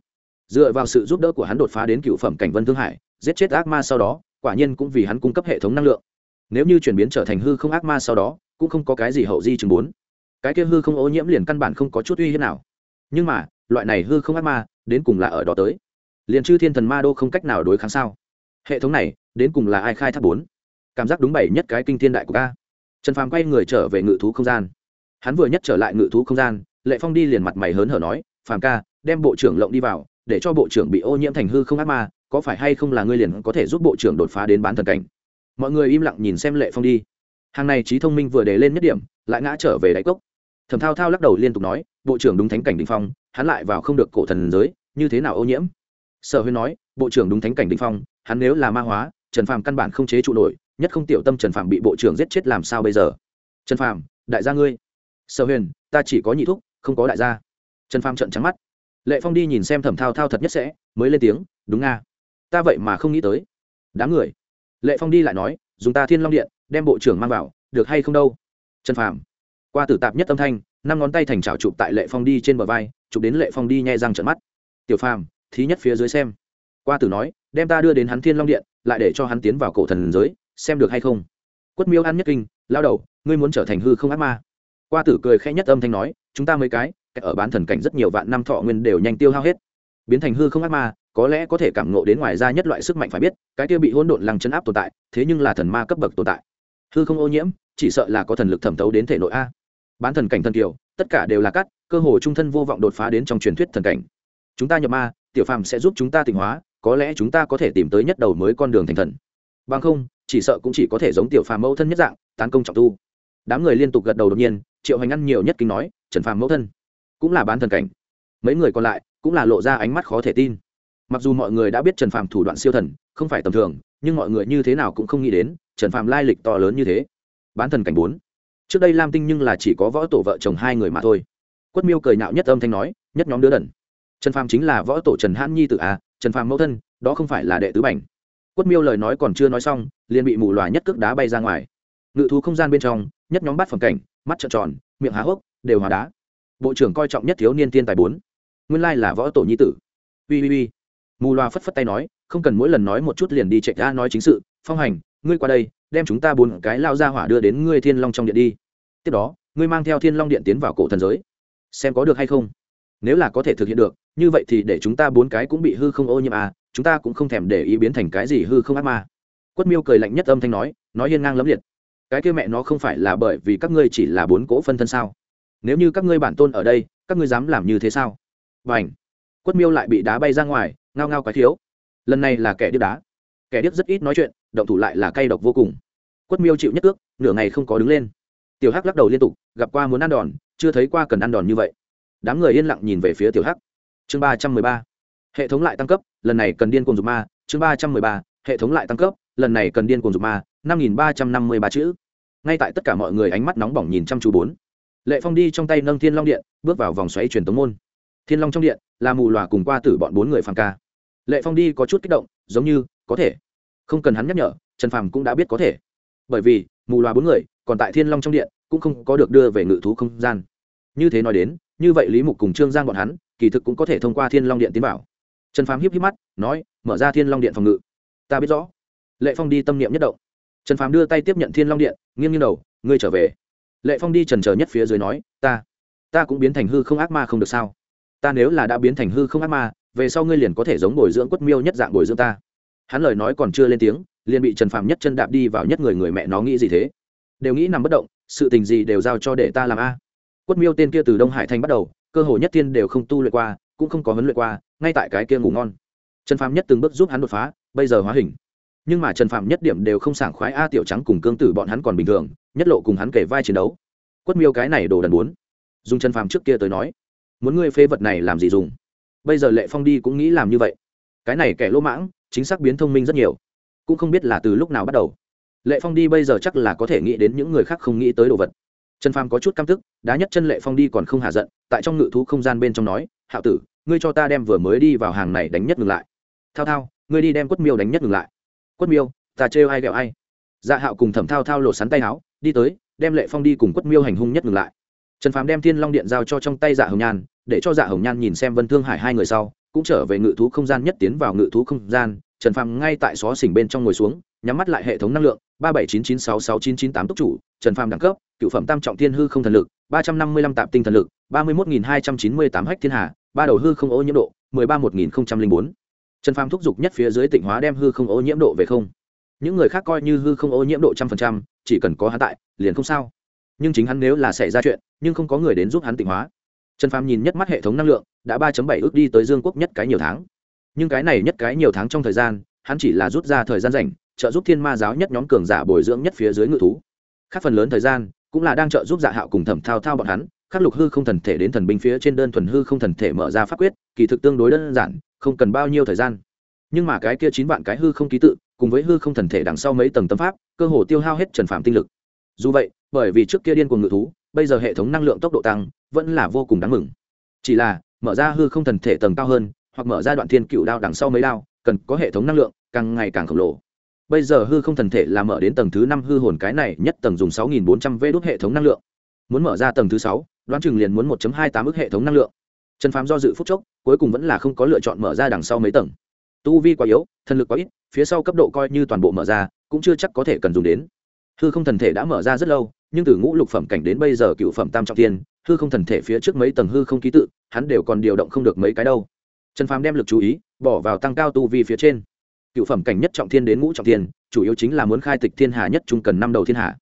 Dựa vào sự giúp đỡ của hắn đột phá đến cựu phẩm cảnh vân thương hải, giết chết ác ma sau đó, quả nhiên cũng vì hắn cung cấp hệ thống năng lượng nếu như chuyển biến trở thành hư không ác ma sau đó, cũng không có cái gì hậu di chứng bốn. Cái kia hư không ô nhiễm liền căn bản không có chút uy hiếp nào. Nhưng mà, loại này hư không ác ma, đến cùng là ở đó tới. Liền chư thiên thần ma đô không cách nào đối kháng sao? Hệ thống này, đến cùng là ai khai thác bốn? Cảm giác đúng bảy nhất cái kinh thiên đại của ca. Trần phàm quay người trở về ngự thú không gian. Hắn vừa nhất trở lại ngự thú không gian, lệ phong đi liền mặt mày hớn hở nói, phàm ca, đem bộ trưởng lộng đi vào, để cho bộ trưởng bị ô nhiễm thành hư không ác ma, có phải hay không là ngươi liền có thể giúp bộ trưởng đột phá đến bán thần cảnh? Mọi người im lặng nhìn xem lệ phong đi. Hàng này trí thông minh vừa để lên nhất điểm, lại ngã trở về đáy cốc. Thẩm thao thao lắc đầu liên tục nói, bộ trưởng đúng thánh cảnh đình phong, hắn lại vào không được cổ thần giới, như thế nào ô nhiễm? Sở huyên nói, bộ trưởng đúng thánh cảnh đình phong, hắn nếu là ma hóa, trần phàm căn bản không chế trụ nổi, nhất không tiểu tâm trần phàm bị bộ trưởng giết chết làm sao bây giờ? Trần phàm, đại gia ngươi. Sở huyền ta chỉ có nhị thúc, không có đại gia. Trần phàm trận trắng mắt. Lệ phong đi nhìn xem thẩm thao thao thật nhất sẽ, mới lên tiếng, đúng nga, ta vậy mà không nghĩ tới. Đám người lệ phong đi lại nói, dùng ta thiên long điện, đem bộ trưởng mang vào, được hay không đâu? Trần phàm, qua tử tạp nhất âm thanh, năm ngón tay thành trào chụp tại lệ phong đi trên bờ vai, chụp đến lệ phong đi nhai răng trận mắt. Tiểu phàm, thí nhất phía dưới xem. Qua tử nói, đem ta đưa đến hắn thiên long điện, lại để cho hắn tiến vào cổ thần giới, xem được hay không? Quất miêu ăn nhất kinh lao đầu, ngươi muốn trở thành hư không ác ma? Qua tử cười khẽ nhất âm thanh nói, chúng ta mấy cái, ở bán thần cảnh rất nhiều vạn năm thọ nguyên đều nhanh tiêu hao hết, biến thành hư không ác ma có lẽ có thể cảm ngộ đến ngoài ra nhất loại sức mạnh phải biết, cái kia bị hỗn độn lăng chấn áp tồn tại, thế nhưng là thần ma cấp bậc tồn tại. Hư không ô nhiễm, chỉ sợ là có thần lực thẩm thấu đến thể nội a. Bán thần cảnh thần kiều, tất cả đều là cắt, cơ hồ trung thân vô vọng đột phá đến trong truyền thuyết thần cảnh. Chúng ta nhập ma, tiểu phàm sẽ giúp chúng ta tỉnh hóa, có lẽ chúng ta có thể tìm tới nhất đầu mới con đường thành thần. Bằng không, chỉ sợ cũng chỉ có thể giống tiểu phàm mẫu thân nhất dạng, tán công trọng tu. Đám người liên tục gật đầu đột nhiên, triệu hành ăn nhiều nhất kính nói, trần phàm mẫu thân, cũng là bán thần cảnh. Mấy người còn lại cũng là lộ ra ánh mắt khó thể tin mặc dù mọi người đã biết trần phàm thủ đoạn siêu thần, không phải tầm thường, nhưng mọi người như thế nào cũng không nghĩ đến, trần phàm lai lịch to lớn như thế. Bán thần cảnh bốn. Trước đây lam tinh nhưng là chỉ có võ tổ vợ chồng hai người mà thôi. Quất miêu cười nạo nhất âm thanh nói, nhất nhóm đứa đần. Trần phàm chính là võ tổ trần hãn nhi tự a, trần phàm mẫu thân, đó không phải là đệ tứ bảnh quất miêu lời nói còn chưa nói xong, liền bị mù loà nhất cước đá bay ra ngoài. Ngự thú không gian bên trong, nhất nhóm bát phẩm cảnh, mắt trợn tròn, miệng há hốc, đều hóa đá. Bộ trưởng coi trọng nhất thiếu niên tiên tài bốn. Nguyên lai là võ tổ nhi tử. Ui ui ui mù loa phất phất tay nói, không cần mỗi lần nói một chút liền đi chạy ra nói chính sự. Phong hành, ngươi qua đây, đem chúng ta bốn cái lao ra hỏa đưa đến ngươi thiên long trong điện đi. Tiếp đó, ngươi mang theo thiên long điện tiến vào cổ thần giới. Xem có được hay không? Nếu là có thể thực hiện được, như vậy thì để chúng ta bốn cái cũng bị hư không ô nhiễm à chúng ta cũng không thèm để ý biến thành cái gì hư không ác ma. Quất miêu cười lạnh nhất âm thanh nói nói hiên ngang lấm liệt. Cái kia mẹ nó không phải là bởi vì các ngươi chỉ là bốn cỗ phân thân sao? Nếu như các ngươi bản tôn ở đây, các ngươi dám làm như thế sao? Và ảnh quất miêu lại bị đá bay ra ngoài ngao ngao quái thiếu lần này là kẻ điếc đá. Kẻ điếc rất ít nói chuyện, động thủ lại là cay độc vô cùng. Quất miêu chịu nhất ước, nửa ngày không có đứng lên. Tiểu hắc lắc đầu liên tục, gặp qua muốn ăn đòn, chưa thấy qua cần ăn đòn như vậy. Đám người yên lặng nhìn về phía tiểu hắc. Chương ba trăm mười ba. Hệ thống lại tăng cấp, lần này cần điên cuồng dục ma. Chương ba trăm mười ba. Hệ thống lại tăng cấp, lần này cần điên cuồng dục ma. Năm nghìn ba trăm năm mươi ba chữ. Ngay tại tất cả mọi người ánh mắt nóng bỏng nhìn chăm chú bốn. Lệ phong đi trong tay nâng thiên long điện, bước vào vòng xoáy truyền tống môn thiên long trong điện là mù loà cùng qua tử bọn bốn người phàm ca. Lệ phong đi có chút kích động, giống như, có thể. Không cần hắn nhắc nhở, trần phàm cũng đã biết có thể. Bởi vì, mù loà bốn người, còn tại thiên long trong điện, cũng không có được đưa về ngự thú không gian. Như thế nói đến, như vậy lý mục cùng trương giang bọn hắn, kỳ thực cũng có thể thông qua thiên long điện tiến bảo trần phàm hiếp hiếp mắt, nói, mở ra thiên long điện phòng ngự. Ta biết rõ. Lệ phong đi tâm niệm nhất động. Trần phàm đưa tay tiếp nhận thiên long điện, nghiêng nghiêng đầu, ngươi trở về. Lệ phong đi trần trờ nhất phía dưới nói, ta ta cũng biến thành hư không ác ma không được sao? Ta nếu là đã biến thành hư không ác ma, về sau ngươi liền có thể giống bồi dưỡng quất miêu nhất dạng bồi dưỡng ta. Hắn lời nói còn chưa lên tiếng, liền bị trần phàm nhất chân đạp đi vào nhất người người mẹ nó nghĩ gì thế? Đều nghĩ nằm bất động, sự tình gì đều giao cho để ta làm a. Quất miêu tên kia từ đông hải thanh bắt đầu, cơ hội nhất tiên đều không tu luyện qua, cũng không có huấn luyện qua, ngay tại cái kia ngủ ngon. Trần phàm nhất từng bước giúp hắn đột phá, bây giờ hóa hình. Nhưng mà trần phạm nhất điểm đều không sảng khoái, a tiểu trắng cùng cương tử bọn hắn còn bình thường, nhất lộ cùng hắn kể vai chiến đấu. Quất miêu cái này đồ đần bốn dùng trần phạm trước kia tới nói muốn ngươi phê vật này làm gì dùng? Bây giờ lệ phong đi cũng nghĩ làm như vậy. Cái này kẻ lỗ mãng, chính xác biến thông minh rất nhiều. Cũng không biết là từ lúc nào bắt đầu. Lệ phong đi bây giờ chắc là có thể nghĩ đến những người khác không nghĩ tới đồ vật. Trần phàm có chút căm tức, đá nhất chân lệ phong đi còn không hạ giận, tại trong ngự thú không gian bên trong nói, hạo tử, ngươi cho ta đem vừa mới đi vào hàng này đánh nhất ngừng lại. Thao thao, ngươi đi đem quất miêu đánh nhất ngừng lại. Quất miêu, ta trêu ai ghẹo ai? Dạ hạo cùng thẩm thao thao lột sắn tay áo, đi tới, đem lệ phong đi cùng quất miêu hành hung nhất ngừng lại. Trần phàm đem thiên long điện giao cho trong tay dạ hồng nhàn để cho dạ hồng nhan nhìn xem vân thương hải hai người sau, cũng trở về ngự thú không gian nhất tiến vào ngự thú không gian, trần phàm ngay tại xó xỉnh bên trong ngồi xuống, nhắm mắt lại hệ thống năng lượng, ba bảy chín chín sáu sáu chín chín tám túc chủ, trần phàm đẳng cấp, cựu phẩm tam trọng thiên hư không thần lực, ba trăm năm mươi lăm tạm tinh thần lực, ba mươi một nghìn hai trăm chín mươi tám hách thiên hà, ba đầu hư không ô nhiễm độ, mười ba một nghìn bốn. Trần phàm thúc giục nhất phía dưới tịnh hóa đem hư không ô nhiễm độ về không. Những người khác coi như hư không ô nhiễm độ trăm phần trăm, chỉ cần có hắn tại, liền không sao. Nhưng chính hắn nếu là xảy ra chuyện, nhưng không có người đến giúp hắn tịnh hóa trần phàm nhìn nhất mắt hệ thống năng lượng, đã ba bảy ước đi tới dương quốc nhất cái nhiều tháng. Nhưng cái này nhất cái nhiều tháng trong thời gian, hắn chỉ là rút ra thời gian rảnh, trợ giúp thiên ma giáo nhất nhóm cường giả bồi dưỡng nhất phía dưới ngự thú. Khác phần lớn thời gian, cũng là đang trợ giúp dạ hạo cùng thẩm thao thao bọn hắn, khắc lục hư không thần thể đến thần binh phía trên đơn thuần hư không thần thể mở ra pháp quyết, kỳ thực tương đối đơn giản, không cần bao nhiêu thời gian. Nhưng mà cái kia chín vạn cái hư không ký tự, cùng với hư không thần thể đằng sau mấy tầng tâm pháp, cơ hồ tiêu hao hết trần phạm tinh lực. Dù vậy, bởi vì trước kia điên cuồng ngự thú, bây giờ hệ thống năng lượng tốc độ tăng vẫn là vô cùng đáng mừng. Chỉ là, mở ra hư không thần thể tầng cao hơn, hoặc mở ra đoạn thiên cựu đao đằng sau mấy đao, cần có hệ thống năng lượng, càng ngày càng khổng lồ. Bây giờ hư không thần thể là mở đến tầng thứ năm hư hồn cái này nhất tầng dùng sáu nghìn bốn trăm v đốt hệ thống năng lượng. Muốn mở ra tầng thứ sáu, đoán chừng liền muốn một hai tám ước hệ thống năng lượng. Trần phàm do dự phút chốc, cuối cùng vẫn là không có lựa chọn mở ra đằng sau mấy tầng. Tu vi quá yếu, thần lực quá ít, phía sau cấp độ coi như toàn bộ mở ra, cũng chưa chắc có thể cần dùng đến. Hư không thần thể đã mở ra rất lâu, nhưng từ ngũ lục phẩm cảnh đến bây giờ cựu phẩm tam trọng tiên hư không thần thể phía trước mấy tầng hư không ký tự, hắn đều còn điều động không được mấy cái đâu. Trần phàm đem lực chú ý bỏ vào tăng cao tu vi phía trên. Cựu phẩm cảnh nhất trọng thiên đến ngũ trọng thiên, chủ yếu chính là muốn khai tịch thiên hà nhất trung cần năm đầu thiên hà.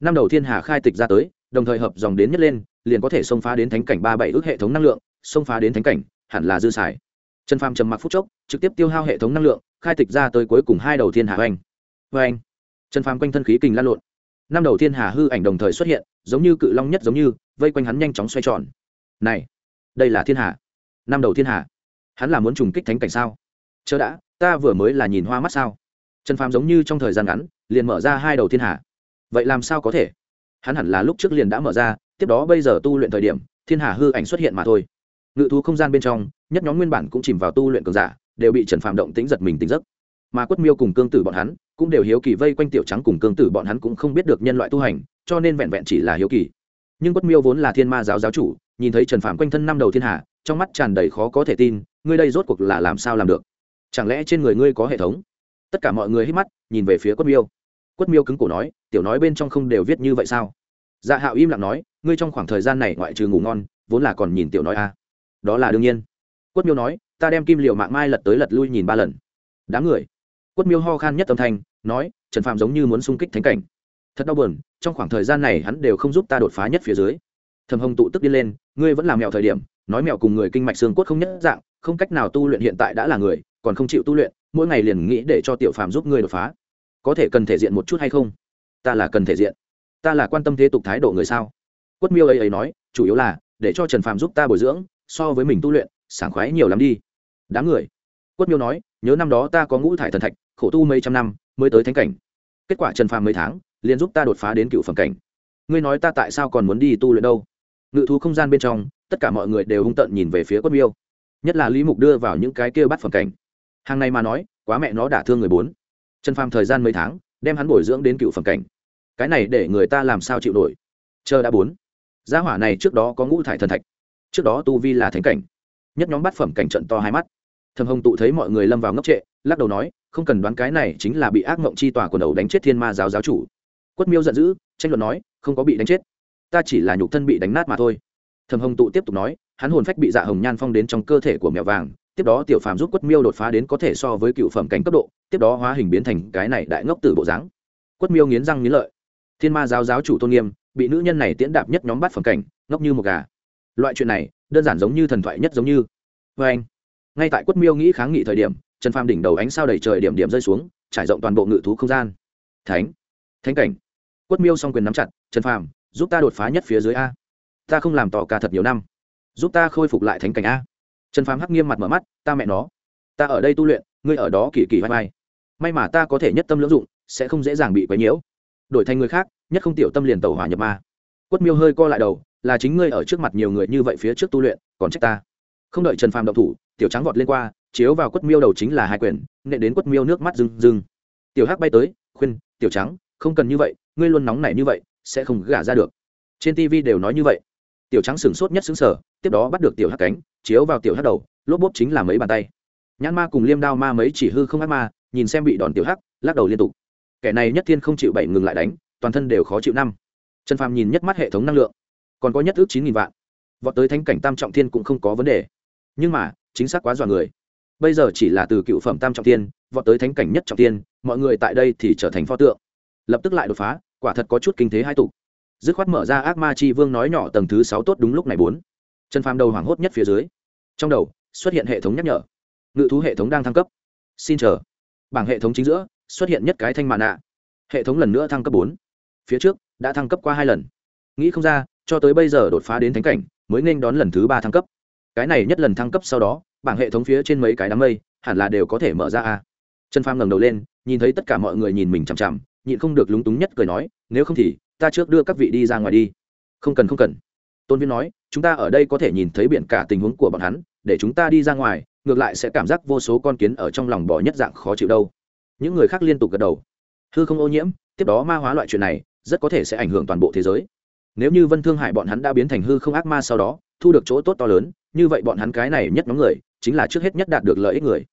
Năm đầu thiên hà khai tịch ra tới, đồng thời hợp dòng đến nhất lên, liền có thể xông phá đến thánh cảnh ba bảy ước hệ thống năng lượng, xông phá đến thánh cảnh, hẳn là dư xài. Trần phàm trầm mặc phút chốc, trực tiếp tiêu hao hệ thống năng lượng, khai tịch ra tới cuối cùng hai đầu thiên hà oanh. Oanh. Trần phàm quanh thân khí kình lan lộn. Năm đầu thiên hà hư ảnh đồng thời xuất hiện, giống như cự long nhất giống như vây quanh hắn nhanh chóng xoay tròn. Này, đây là thiên hà năm đầu thiên hà hắn là muốn trùng kích thánh cảnh sao? Chớ đã, ta vừa mới là nhìn hoa mắt sao? Trần phàm giống như trong thời gian ngắn, liền mở ra hai đầu thiên hà vậy làm sao có thể? Hắn hẳn là lúc trước liền đã mở ra, tiếp đó bây giờ tu luyện thời điểm, thiên hà hư ảnh xuất hiện mà thôi. Ngự thú không gian bên trong, nhất nhóm nguyên bản cũng chìm vào tu luyện cường giả, đều bị trần phàm động tính giật mình tính giấc. Mà quất miêu cùng cương tử bọn hắn, cũng đều hiếu kỳ vây quanh tiểu trắng cùng cương tử bọn hắn cũng không biết được nhân loại tu hành, cho nên vẹn vẹn chỉ là hiếu kỳ nhưng quất miêu vốn là thiên ma giáo giáo chủ nhìn thấy trần Phạm quanh thân năm đầu thiên hạ, trong mắt tràn đầy khó có thể tin ngươi đây rốt cuộc là làm sao làm được? Chẳng lẽ trên người ngươi có hệ thống? Tất cả mọi người hít mắt nhìn về phía quất miêu. Quất miêu cứng cổ nói tiểu nói bên trong không đều viết như vậy sao? Dạ hạo im lặng nói ngươi trong khoảng thời gian này ngoại trừ ngủ ngon vốn là còn nhìn tiểu nói a. À. đó là đương nhiên. Quất miêu nói ta đem kim liệu mạng mai lật tới lật lui nhìn ba lần. Đáng người. Quất miêu ho khan nhất âm thanh nói trần phạm giống như muốn xung kích thánh cảnh thật đau buồn, trong khoảng thời gian này hắn đều không giúp ta đột phá nhất phía dưới. Thầm hồng tụ tức đi lên, ngươi vẫn làm mèo thời điểm, nói mèo cùng người kinh mạch xương cốt không nhất dạng, không cách nào tu luyện hiện tại đã là người, còn không chịu tu luyện, mỗi ngày liền nghĩ để cho tiểu phàm giúp ngươi đột phá. Có thể cần thể diện một chút hay không? Ta là cần thể diện. Ta là quan tâm thế tục thái độ người sao? Quất miêu ấy ấy nói, chủ yếu là, để cho trần phàm giúp ta bồi dưỡng, so với mình tu luyện, sảng khoái nhiều lắm đi. Đáng người. Quất miêu nói, nhớ năm đó ta có ngũ thải thần thạch, khổ tu mấy trăm năm, mới tới thánh cảnh. Kết quả trần phàm mấy tháng liền giúp ta đột phá đến cựu phẩm cảnh. Ngươi nói ta tại sao còn muốn đi tu luyện đâu? Ngự thú không gian bên trong, tất cả mọi người đều hung tợn nhìn về phía quất miêu. Nhất là lý mục đưa vào những cái kia bắt phẩm cảnh. Hàng này mà nói, quá mẹ nó đả thương người bốn. Trần phàm thời gian mấy tháng, đem hắn bồi dưỡng đến cựu phẩm cảnh. Cái này để người ta làm sao chịu nổi? Chờ đã bốn. Gia hỏa này trước đó có ngũ thải thần thạch. Trước đó tu vi là thánh cảnh. Nhất nhóm bát phẩm cảnh trận to hai mắt. Thầm hồng tụ thấy mọi người lâm vào ngốc trệ, lắc đầu nói, không cần đoán cái này chính là bị ác mộng chi tòa quần đầu đánh chết thiên ma giáo giáo chủ quất miêu giận dữ, tranh luận nói, không có bị đánh chết, ta chỉ là nhục thân bị đánh nát mà thôi. Thầm hồng tụ tiếp tục nói, hắn hồn phách bị dạ hồng nhan phong đến trong cơ thể của mèo vàng, tiếp đó tiểu phàm giúp quất miêu đột phá đến có thể so với cựu phẩm cảnh cấp độ, tiếp đó hóa hình biến thành cái này đại ngốc tử bộ dáng. Quất miêu nghiến răng nghiến lợi. Thiên ma giáo giáo chủ tôn nghiêm, bị nữ nhân này tiễn đạp nhất nhóm bắt phẩm cảnh, ngốc như một gà. Loại chuyện này, đơn giản giống như thần thoại nhất giống như. Vê anh, ngay tại quất miêu nghĩ kháng nghị thời điểm, trần phàm đỉnh đầu ánh sao đầy trời điểm điểm rơi xuống, trải rộng toàn bộ ngự thú không gian. Thánh thánh cảnh quất miêu s o n g quyền nắm chặt, trần phàm, giúp ta đột phá nhất phía dưới a. Ta không làm tỏ ca thật nhiều năm. Giúp ta khôi phục lại thánh cảnh a. Trần phàm hắc nghiêm mặt mở mắt, ta mẹ nó. Ta ở đây tu luyện, ngươi ở đó kỳ kỳ vai vai. May mà ta có thể nhất tâm lưỡng dụng, sẽ không dễ dàng bị quấy nhiễu. Đổi thành người khác, nhất không tiểu tâm liền tàu hỏa nhập ma. Quất miêu hơi co lại đầu, là chính ngươi ở trước mặt nhiều người như vậy phía trước tu luyện, còn trách ta. Không đợi trần phàm động thủ, tiểu trắng vọt lên qua, chiếu vào quất miêu đầu chính là hai quyền nệ đến quất miêu nước mắt rừng rừng tiểu hắc bay tới, khuyên, tiểu trắng, không cần như vậy ngươi luôn nóng nảy như vậy, sẽ không gả ra được. Trên tv đều nói như vậy. Tiểu trắng sửng sốt nhất xứng sở tiếp đó bắt được tiểu hắc cánh, chiếu vào tiểu hắc đầu, lốp bốp chính là mấy bàn tay. Nhãn ma cùng liêm đao ma mấy chỉ hư không ác ma, nhìn xem bị đòn tiểu hắc, lắc đầu liên tục. Kẻ này nhất thiên không chịu bảy ngừng lại đánh, toàn thân đều khó chịu năm. Trần phàm nhìn nhất mắt hệ thống năng lượng. Còn có nhất ước chín nghìn vạn. Vọt tới thánh cảnh tam trọng thiên cũng không có vấn đề. Nhưng mà, chính xác quá dọa người. Bây giờ chỉ là từ cựu phẩm tam trọng thiên, vọt tới thánh cảnh nhất trọng thiên, mọi người tại đây thì trở thành pho tượng. Lập tức lại đột phá quả thật có chút kinh thế hai tục dứt khoát mở ra ác ma chi vương nói nhỏ tầng thứ sáu tốt đúng lúc này bốn. Trần phàm đầu hoảng hốt nhất phía dưới. Trong đầu, xuất hiện hệ thống nhắc nhở. Ngự thú hệ thống đang thăng cấp. Xin chờ. Bảng hệ thống chính giữa, xuất hiện nhất cái thanh mạn nạ. Hệ thống lần nữa thăng cấp bốn. Phía trước, đã thăng cấp qua hai lần. Nghĩ không ra, cho tới bây giờ đột phá đến thánh cảnh, mới nên đón lần thứ ba thăng cấp. Cái này nhất lần thăng cấp sau đó, bảng hệ thống phía trên mấy cái đám mây, hẳn là đều có thể mở ra a. Trần phàm ngẩng đầu lên, nhìn thấy tất cả mọi người nhìn mình chằm chằm nhịn không được lúng túng nhất cười nói, nếu không thì, ta trước đưa các vị đi ra ngoài đi. Không cần không cần. Tôn viên nói, chúng ta ở đây có thể nhìn thấy biển cả tình huống của bọn hắn, để chúng ta đi ra ngoài, ngược lại sẽ cảm giác vô số con kiến ở trong lòng bỏ nhất dạng khó chịu đâu. Những người khác liên tục gật đầu. Hư không ô nhiễm, tiếp đó ma hóa loại chuyện này, rất có thể sẽ ảnh hưởng toàn bộ thế giới. Nếu như vân thương hại bọn hắn đã biến thành hư không ác ma sau đó, thu được chỗ tốt to lớn, như vậy bọn hắn cái này nhất nhóm người, chính là trước hết nhất đạt được lợi ích người.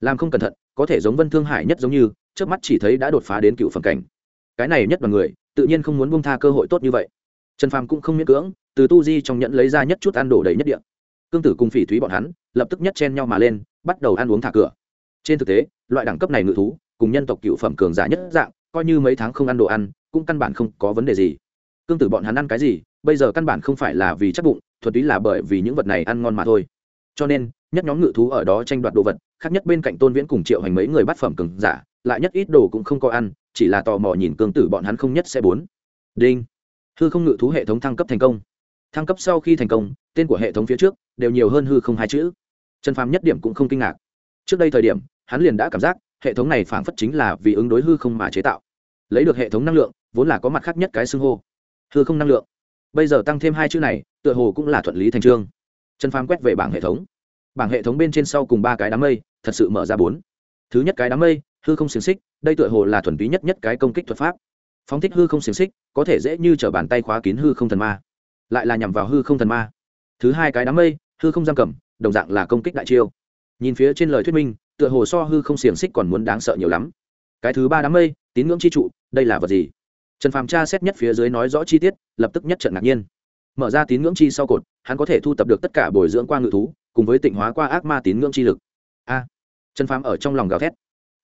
Làm không cẩn thận, có thể giống vân thương hải nhất giống như trước mắt chỉ thấy đã đột phá đến cựu phẩm cảnh. Cái này nhất là người, tự nhiên không muốn bông tha cơ hội tốt như vậy. Trần phàm cũng không miễn cưỡng, từ tu di trong nhẫn lấy ra nhất chút ăn đổ đầy nhất địa. Cương tử cùng phỉ thúy bọn hắn, lập tức nhất chen nhau mà lên, bắt đầu ăn uống thả cửa. Trên thực tế, loại đẳng cấp này ngự thú, cùng nhân tộc cựu phẩm cường giả nhất dạng, coi như mấy tháng không ăn đồ ăn, cũng căn bản không có vấn đề gì. Cương tử bọn hắn ăn cái gì, bây giờ căn bản không phải là vì chắc bụng thuật túy là bởi vì những vật này ăn ngon mà thôi. Cho nên, nhất nhóm ngự thú ở đó tranh đoạt đồ vật, khác nhất bên cạnh tôn viễn cùng triệu hành mấy người bắt phẩm cường giả lại nhất ít đồ cũng không có ăn, chỉ là tò mò nhìn cương tử bọn hắn không nhất sẽ bốn. Đinh. Hư không ngự thú hệ thống thăng cấp thành công. Thăng cấp sau khi thành công, tên của hệ thống phía trước đều nhiều hơn hư không hai chữ. Trần phàm nhất điểm cũng không kinh ngạc. Trước đây thời điểm, hắn liền đã cảm giác hệ thống này phảng phất chính là vì ứng đối hư không mà chế tạo. Lấy được hệ thống năng lượng, vốn là có mặt khác nhất cái xưng hô. Hư không năng lượng. Bây giờ tăng thêm hai chữ này, tựa hồ cũng là thuận lý thành trương. Trần phàm quét về bảng hệ thống. Bảng hệ thống bên trên sau cùng ba cái đám mây, thật sự mở ra bốn. Thứ nhất cái đám mây hư không xiềng xích, đây tựa hồ là thuần túy nhất nhất cái công kích thuật pháp. Phóng thích hư không xiềng xích, có thể dễ như t r ở bàn tay khóa kín hư không thần ma. Lại là nhằm vào hư không thần ma. Thứ hai cái đám mây, hư không giam cầm, đồng dạng là công kích đại chiêu. Nhìn phía trên lời thuyết minh, tựa hồ so hư không xiềng xích còn muốn đáng sợ nhiều lắm. Cái thứ ba đám mây, tín ngưỡng chi trụ, đây là vật gì? Trần phàm tra xét nhất phía dưới nói rõ chi tiết, lập tức nhất trận ngạc nhiên. Mở ra tín ngưỡng chi sau cột, hắn có thể thu tập được tất cả bồi dưỡng qua ngự thú, cùng với tịnh hóa qua ác ma tín ngưỡng chi lực. A! Trần phàm ở trong lòng gào thét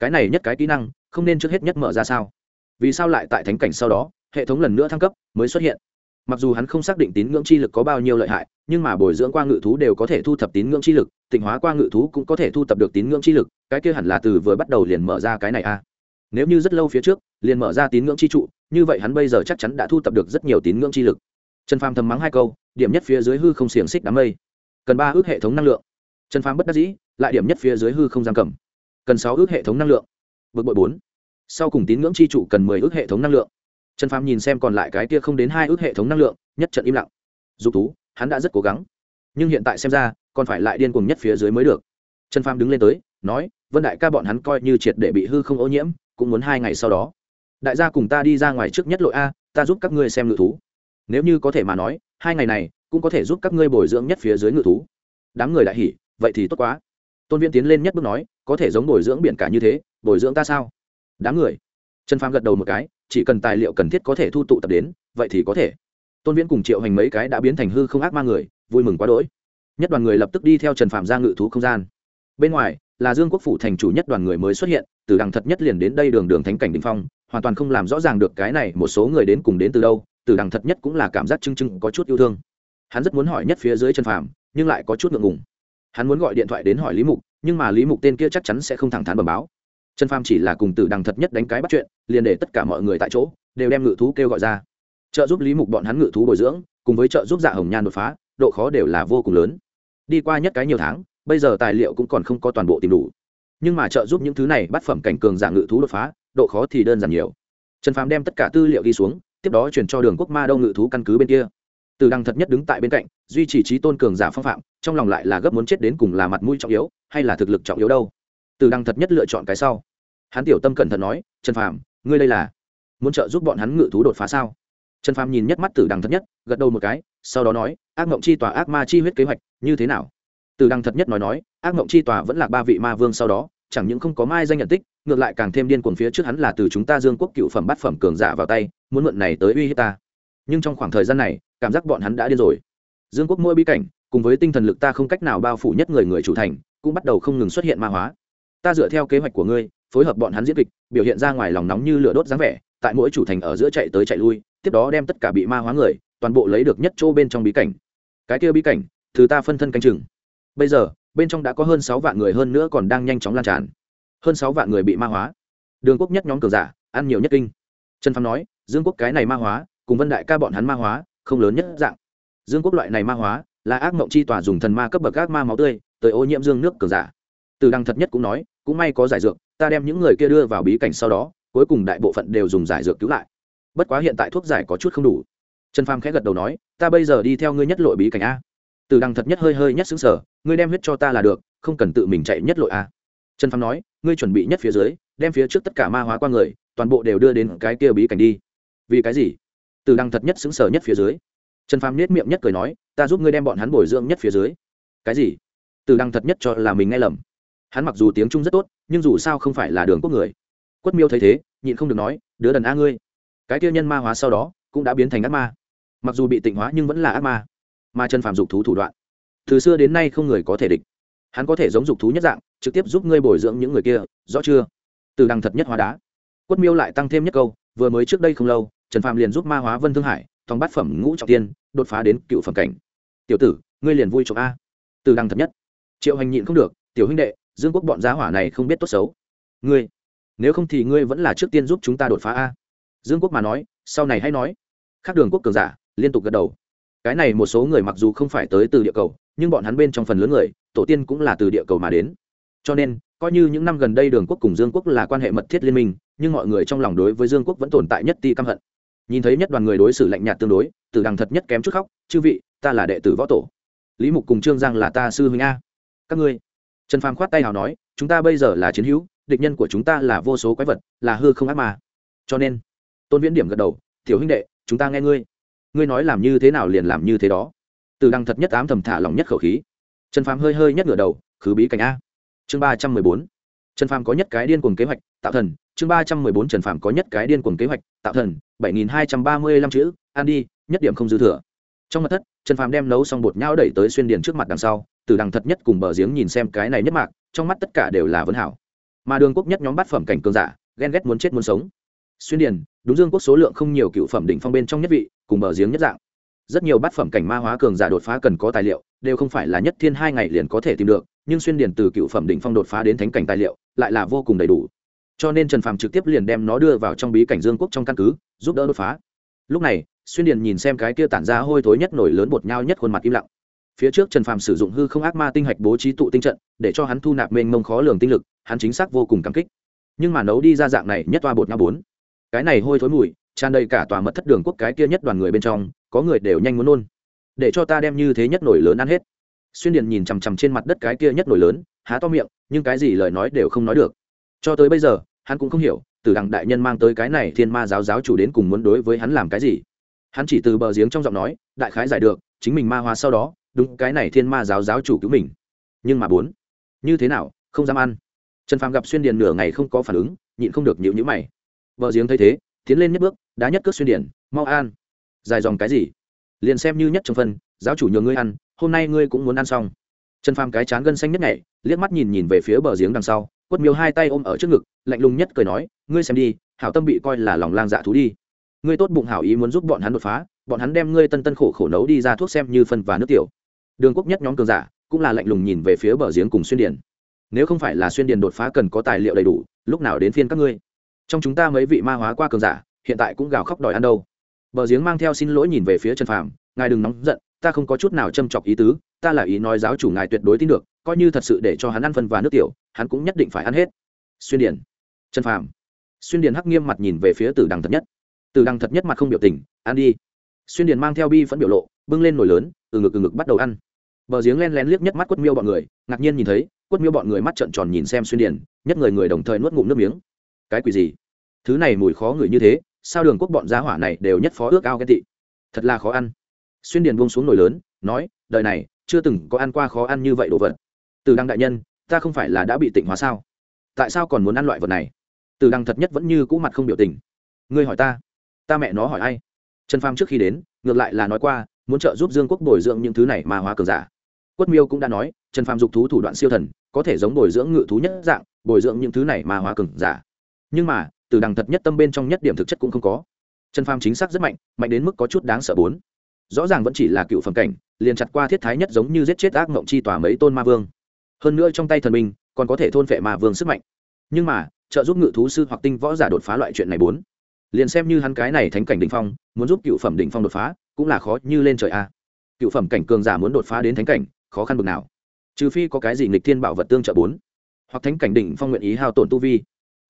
cái này nhất cái kỹ năng, không nên trước hết nhất mở ra sao? Vì sao lại tại thánh cảnh sau đó, hệ thống lần nữa thăng cấp mới xuất hiện? Mặc dù hắn không xác định tín ngưỡng chi lực có bao nhiêu lợi hại, nhưng mà bồi dưỡng qua ngự thú đều có thể thu thập tín ngưỡng chi lực, tịnh hóa qua ngự thú cũng có thể thu thập được tín ngưỡng chi lực, cái kia hẳn là từ vừa bắt đầu liền mở ra cái này a. Nếu như rất lâu phía trước, liền mở ra tín ngưỡng chi trụ, như vậy hắn bây giờ chắc chắn đã thu thập được rất nhiều tín ngưỡng chi lực. Trần phàm thầm mắng hai câu, điểm nhất phía dưới hư không xiềng xích đám mây. Cần ba ước hệ thống năng lượng. Trần phàm bất đắc dĩ, lại điểm nhất phía dưới hư không giam cầm cần sáu ước hệ thống năng lượng. Bực bội bốn. Sau cùng tín ngưỡng chi trụ cần mười ước hệ thống năng lượng. Trần phàm nhìn xem còn lại cái kia không đến hai ước hệ thống năng lượng, nhất trận im lặng. Dục tú hắn đã rất cố gắng. Nhưng hiện tại xem ra, còn phải lại điên cuồng nhất phía dưới mới được. Trần phàm đứng lên tới, nói, vân đại ca bọn hắn coi như triệt để bị hư không ô nhiễm, cũng muốn hai ngày sau đó. Đại gia cùng ta đi ra ngoài trước nhất lội a, ta giúp các ngươi xem ngự thú. Nếu như có thể mà nói, hai ngày này, cũng có thể giúp các ngươi bồi dưỡng nhất phía dưới ngự thú. Đám người đại hỉ, vậy thì tốt quá tôn viên tiến lên nhất bước nói, có thể giống bồi dưỡng biển cả như thế, bồi dưỡng ta sao? Đám người. Trần phàm gật đầu một cái, chỉ cần tài liệu cần thiết có thể thu tụ tập đến, vậy thì có thể. Tôn viễn cùng triệu hành mấy cái đã biến thành hư không ác ma người, vui mừng quá đỗi. Nhất đoàn người lập tức đi theo trần phàm ra ngự thú không gian. Bên ngoài, là dương quốc phủ thành chủ nhất đoàn người mới xuất hiện, từ đằng thật nhất liền đến đây đường đường thánh cảnh đình phong, hoàn toàn không làm rõ ràng được cái này một số người đến cùng đến từ đâu, từ đằng thật nhất cũng là cảm giác chưng chưng có chút yêu thương. Hắn rất muốn hỏi nhất phía dưới trần phàm, nhưng lại có chút ngượng ngùng hắn muốn gọi điện thoại đến hỏi lý mục, nhưng mà lý mục tên kia chắc chắn sẽ không thẳng thắn bẩm báo. Trần phàm chỉ là cùng Tử đằng thật nhất đánh cái bắt chuyện, liền để tất cả mọi người tại chỗ, đều đem ngự thú kêu gọi ra. Trợ giúp lý mục bọn hắn ngự thú bồi dưỡng, cùng với trợ giúp dạ hồng nhan đột phá, độ khó đều là vô cùng lớn. Đi qua nhất cái nhiều tháng, bây giờ tài liệu cũng còn không có toàn bộ tìm đủ. Nhưng mà trợ giúp những thứ này bắt phẩm cảnh cường giả ngự thú đột phá, độ khó thì đơn giản nhiều. Trần phàm đem tất cả tư liệu ghi xuống, tiếp đó chuyển cho đường quốc ma Đông ngự thú căn cứ bên kia. Từ đằng thật nhất đứng tại bên cạnh, duy trì trí tôn cường giả phong phạm trong lòng lại là gấp muốn chết đến cùng là mặt mũi trọng yếu, hay là thực lực trọng yếu đâu? Từ Đăng thật nhất lựa chọn cái sau. Hắn tiểu tâm cẩn thận nói, trần phàm, ngươi đây là muốn trợ giúp bọn hắn ngự thú đột phá sao? Trần phàm nhìn nhất mắt tử Đăng thật nhất, gật đầu một cái, sau đó nói, ác mộng chi tòa ác ma chi huyết kế hoạch như thế nào? Tử Đăng thật nhất nói nói, ác mộng chi tòa vẫn là ba vị ma vương sau đó, chẳng những không có mai danh nhận tích, ngược lại càng thêm điên cuồng phía trước hắn là từ chúng ta dương quốc cựu phẩm bát phẩm cường giả vào tay, muốn mượn này tới uy hiếp ta. Nhưng trong khoảng thời gian này, cảm giác bọn hắn đã điên rồi. Dương quốc mỗi bí cảnh cùng với tinh thần lực ta không cách nào bao phủ nhất người người chủ thành, cũng bắt đầu không ngừng xuất hiện ma hóa. Ta dựa theo kế hoạch của ngươi, phối hợp bọn hắn diễn kịch, biểu hiện ra ngoài lòng nóng như lửa đốt dáng vẻ, tại mỗi chủ thành ở giữa chạy tới chạy lui, tiếp đó đem tất cả bị ma hóa người, toàn bộ lấy được nhất chỗ bên trong bí cảnh. Cái kia bí cảnh, thứ ta phân thân canh chừng. Bây giờ, bên trong đã có hơn sáu vạn người hơn nữa còn đang nhanh chóng lan tràn. Hơn sáu vạn người bị ma hóa. Đường quốc nhất nhóm cường giả, ăn nhiều nhất kinh. Trần phàm nói, dương quốc cái này ma hóa, cùng vân đại ca bọn hắn ma hóa, không lớn nhất dạng. Dương quốc loại này ma hóa là ác mộng chi tòa dùng thần ma cấp bậc ác ma máu tươi, tới ô nhiễm dương nước cường giả. Từ đăng thật nhất cũng nói, cũng may có giải dược, ta đem những người kia đưa vào bí cảnh sau đó, cuối cùng đại bộ phận đều dùng giải dược cứu lại. Bất quá hiện tại thuốc giải có chút không đủ. Trần pham khẽ gật đầu nói, ta bây giờ đi theo ngươi nhất lội bí cảnh a. Từ đăng thật nhất hơi hơi nhất xứng sở ngươi đem huyết cho ta là được, không cần tự mình chạy nhất lội a. Trần pham nói, ngươi chuẩn bị nhất phía dưới, đem phía trước tất cả ma hóa qua người, toàn bộ đều đưa đến cái kia bí cảnh đi. Vì cái gì? Từ đăng thật nhất xứng sở nhất phía dưới. Trần pham nết miệng nhất cười nói ta giúp ngươi đem bọn hắn bồi dưỡng nhất phía dưới. Cái gì? Từ đăng thật nhất cho là mình nghe lầm. Hắn mặc dù tiếng trung rất tốt, nhưng dù sao không phải là đường quốc người. Quất miêu thấy thế, nhịn không được nói, đứa đần a ngươi. Cái tiêu nhân ma hóa sau đó, cũng đã biến thành ác ma. Mặc dù bị tịnh hóa nhưng vẫn là ác ma. Mà trần phạm dục thú thủ đoạn. Từ xưa đến nay không người có thể địch. Hắn có thể giống dục thú nhất dạng, trực tiếp giúp ngươi bồi dưỡng những người kia, rõ chưa? Từ đằng thật nhất hóa đá. Quất miêu lại tăng thêm nhất câu, vừa mới trước đây không lâu, trần phạm liền giúp ma hóa vân thương hải, thòng bát phẩm ngũ trọng tiên, đột phá đến cựu phẩm cảnh tiểu tử, ngươi liền vui chọc a. Từ đằng thật nhất. Triệu hành nhịn không được, tiểu huynh đệ, dương quốc bọn giá hỏa này không biết tốt xấu. Ngươi, nếu không thì ngươi vẫn là trước tiên giúp chúng ta đột phá a. Dương quốc mà nói, sau này hãy nói. Khác đường quốc cường giả, liên tục gật đầu. Cái này một số người mặc dù không phải tới từ địa cầu, nhưng bọn hắn bên trong phần lớn người, tổ tiên cũng là từ địa cầu mà đến. Cho nên, coi như những năm gần đây đường quốc cùng dương quốc là quan hệ mật thiết liên minh, nhưng mọi người trong lòng đối với dương quốc vẫn tồn tại nhất ti căm hận. Nhìn thấy nhất đoàn người đối xử lạnh nhạt tương đối, từ đằng thật nhất kém chút khóc, chư vị ta là đệ tử võ tổ. Lý mục cùng trương giang là ta sư huynh a. Các ngươi. Trần phàm khoát tay nào nói, chúng ta bây giờ là chiến hữu, địch nhân của chúng ta là vô số quái vật, là hư không ác mà cho nên, tôn viễn điểm gật đầu, tiểu huynh đệ, chúng ta nghe ngươi. Ngươi nói làm như thế nào liền làm như thế đó. Từ đăng thật nhất ám thầm thả lòng nhất khẩu khí. Trần phàm hơi hơi nhất ngửa đầu, khứ bí cảnh a. Chương ba trăm mười bốn. Trần phàm có nhất cái điên cuồng kế hoạch, tạo thần. Chương ba trăm mười bốn, trần phàm có nhất cái điên cuồng kế hoạch, tạo thần. Bảy nghìn hai trăm ba mươi lăm chữ an đi, nhất điểm không dư thừa trong mặt thất, trần phàm đem nấu xong bột nhão đẩy tới xuyên điền trước mặt đằng sau, từ đằng thật nhất cùng bờ giếng nhìn xem cái này nhất mạc, trong mắt tất cả đều là vấn hảo. Mà đường quốc nhất nhóm bát phẩm cảnh cường giả, ghen ghét muốn chết muốn sống. Xuyên điền, đúng dương quốc số lượng không nhiều cựu phẩm đỉnh phong bên trong nhất vị, cùng bờ giếng nhất dạng. Rất nhiều bát phẩm cảnh ma hóa cường giả đột phá cần có tài liệu, đều không phải là nhất thiên hai ngày liền có thể tìm được, nhưng xuyên điền từ cựu phẩm đỉnh phong đột phá đến thánh cảnh tài liệu, lại là vô cùng đầy đủ. Cho nên trần phàm trực tiếp liền đem nó đưa vào trong bí cảnh dương quốc trong căn cứ, giúp đỡ đột phá. Lúc này xuyên điền nhìn xem cái kia tản ra hôi thối nhất nổi lớn bột nhau nhất khuôn mặt im lặng. Phía trước trần phàm sử dụng hư không ác ma tinh hạch bố trí tụ tinh trận, để cho hắn thu nạp mênh mông khó lường tinh lực, hắn chính xác vô cùng cảm kích. Nhưng mà nấu đi ra dạng này nhất toa bột nhau bốn. Cái này hôi thối mùi, tràn đầy cả tòa mật thất đường quốc cái kia nhất đoàn người bên trong, có người đều nhanh muốn nôn. Để cho ta đem như thế nhất nổi lớn ăn hết. Xuyên điền nhìn chằm chằm trên mặt đất cái kia nhất nổi lớn, há to miệng, nhưng cái gì lời nói đều không nói được. Cho tới bây giờ, hắn cũng không hiểu từ đằng đại nhân mang tới cái này thiên ma giáo giáo chủ đến cùng muốn đối với hắn làm cái gì hắn chỉ từ bờ giếng trong giọng nói, đại khái giải được, chính mình ma hóa sau đó, đúng cái này thiên ma giáo giáo chủ cứu mình. Nhưng mà bốn, như thế nào, không dám ăn. Trần phàm gặp xuyên điền nửa ngày không có phản ứng, nhịn không được nhịu nhữ mày. Vợ giếng thấy thế, tiến lên nhất bước, đá nhất cước xuyên điền, mau an dài dòng cái gì? Liền xem như nhất trong phân, giáo chủ nhường ngươi ăn, hôm nay ngươi cũng muốn ăn xong. Trần phàm cái chán gân xanh nhất nhảy liếc mắt nhìn nhìn về phía bờ giếng đằng sau, quất miêu hai tay ôm ở trước ngực, lạnh lùng nhất cười nói, ngươi xem đi, hảo tâm bị coi là lòng lang dạ thú đi ngươi tốt bụng hảo ý muốn giúp bọn hắn đột phá, bọn hắn đem ngươi tân tân khổ khổ nấu đi ra thuốc xem như phân và nước tiểu. Đường quốc nhất nhóm cường giả cũng là lạnh lùng nhìn về phía bờ giếng cùng xuyên điền. Nếu không phải là xuyên điền đột phá cần có tài liệu đầy đủ, lúc nào đến phiên các ngươi? Trong chúng ta mấy vị ma hóa qua cường giả, hiện tại cũng gào khóc đòi ăn đâu. Bờ giếng mang theo xin lỗi nhìn về phía trần phàm, ngài đừng nóng giận, ta không có chút nào châm chọc ý tứ, ta là ý nói giáo chủ ngài tuyệt đối tin được, coi như thật sự để cho hắn ăn phân và nước tiểu, hắn cũng nhất định phải ăn hết. Xuyên điền. Trần phàm. Xuyên điền hắc nghiêm mặt nhìn về phía tử đằng thật nhất. Từ đằng thật nhất mặt không biểu tình, ăn đi. Xuyên điền mang theo bi vẫn biểu lộ, bưng lên nồi lớn, từ ngực từ ngực bắt đầu ăn. Bờ giếng len lén liếc nhất mắt quất miêu bọn người, ngạc nhiên nhìn thấy, quất miêu bọn người mắt trợn tròn nhìn xem xuyên điền, nhất người người đồng thời nuốt ngụm nước miếng. Cái quỷ gì? Thứ này mùi khó ngửi như thế, sao đường quốc bọn gia hỏa này đều nhất phó ước ao ghen tị? Thật là khó ăn. Xuyên điền buông xuống nồi lớn, nói, đời này, chưa từng có ăn qua khó ăn như vậy đồ vật. Từ đăng đại nhân, ta không phải là đã bị tịnh hóa sao? Tại sao còn muốn ăn loại vật này? Từ đăng thật nhất vẫn như cũ mặt không biểu tình. Ngươi hỏi ta ta mẹ nó hỏi ai? Trần phàm trước khi đến, ngược lại là nói qua, muốn trợ giúp dương quốc bồi dưỡng những thứ này mà hóa cường giả. Quất miêu cũng đã nói, trần phàm dục thú thủ đoạn siêu thần, có thể giống bồi dưỡng ngự thú nhất dạng, bồi dưỡng những thứ này mà hóa cường giả. Nhưng mà, từ đằng thật nhất tâm bên trong nhất điểm thực chất cũng không có. Trần phàm chính xác rất mạnh mạnh đến mức có chút đáng sợ bốn. Rõ ràng vẫn chỉ là cựu phẩm cảnh, liền chặt qua thiết thái nhất giống như giết chết ác mộng chi tòa mấy tôn ma vương. Hơn nữa trong tay thần minh còn có thể thôn phệ ma vương sức mạnh. Nhưng mà, trợ giúp ngự thú sư hoặc tinh võ giả đột phá loại chuyện này bốn liền xem như hắn cái này thánh cảnh đ ỉ n h phong, muốn giúp cựu phẩm đ ỉ n h phong đột phá, cũng là khó như lên trời a. Cựu phẩm cảnh cường giả muốn đột phá đến thánh cảnh, khó khăn bực nào. Trừ phi có cái gì nghịch thiên bảo vật tương trợ bốn. Hoặc thánh cảnh đỉnh phong nguyện ý hao tổn tu vi.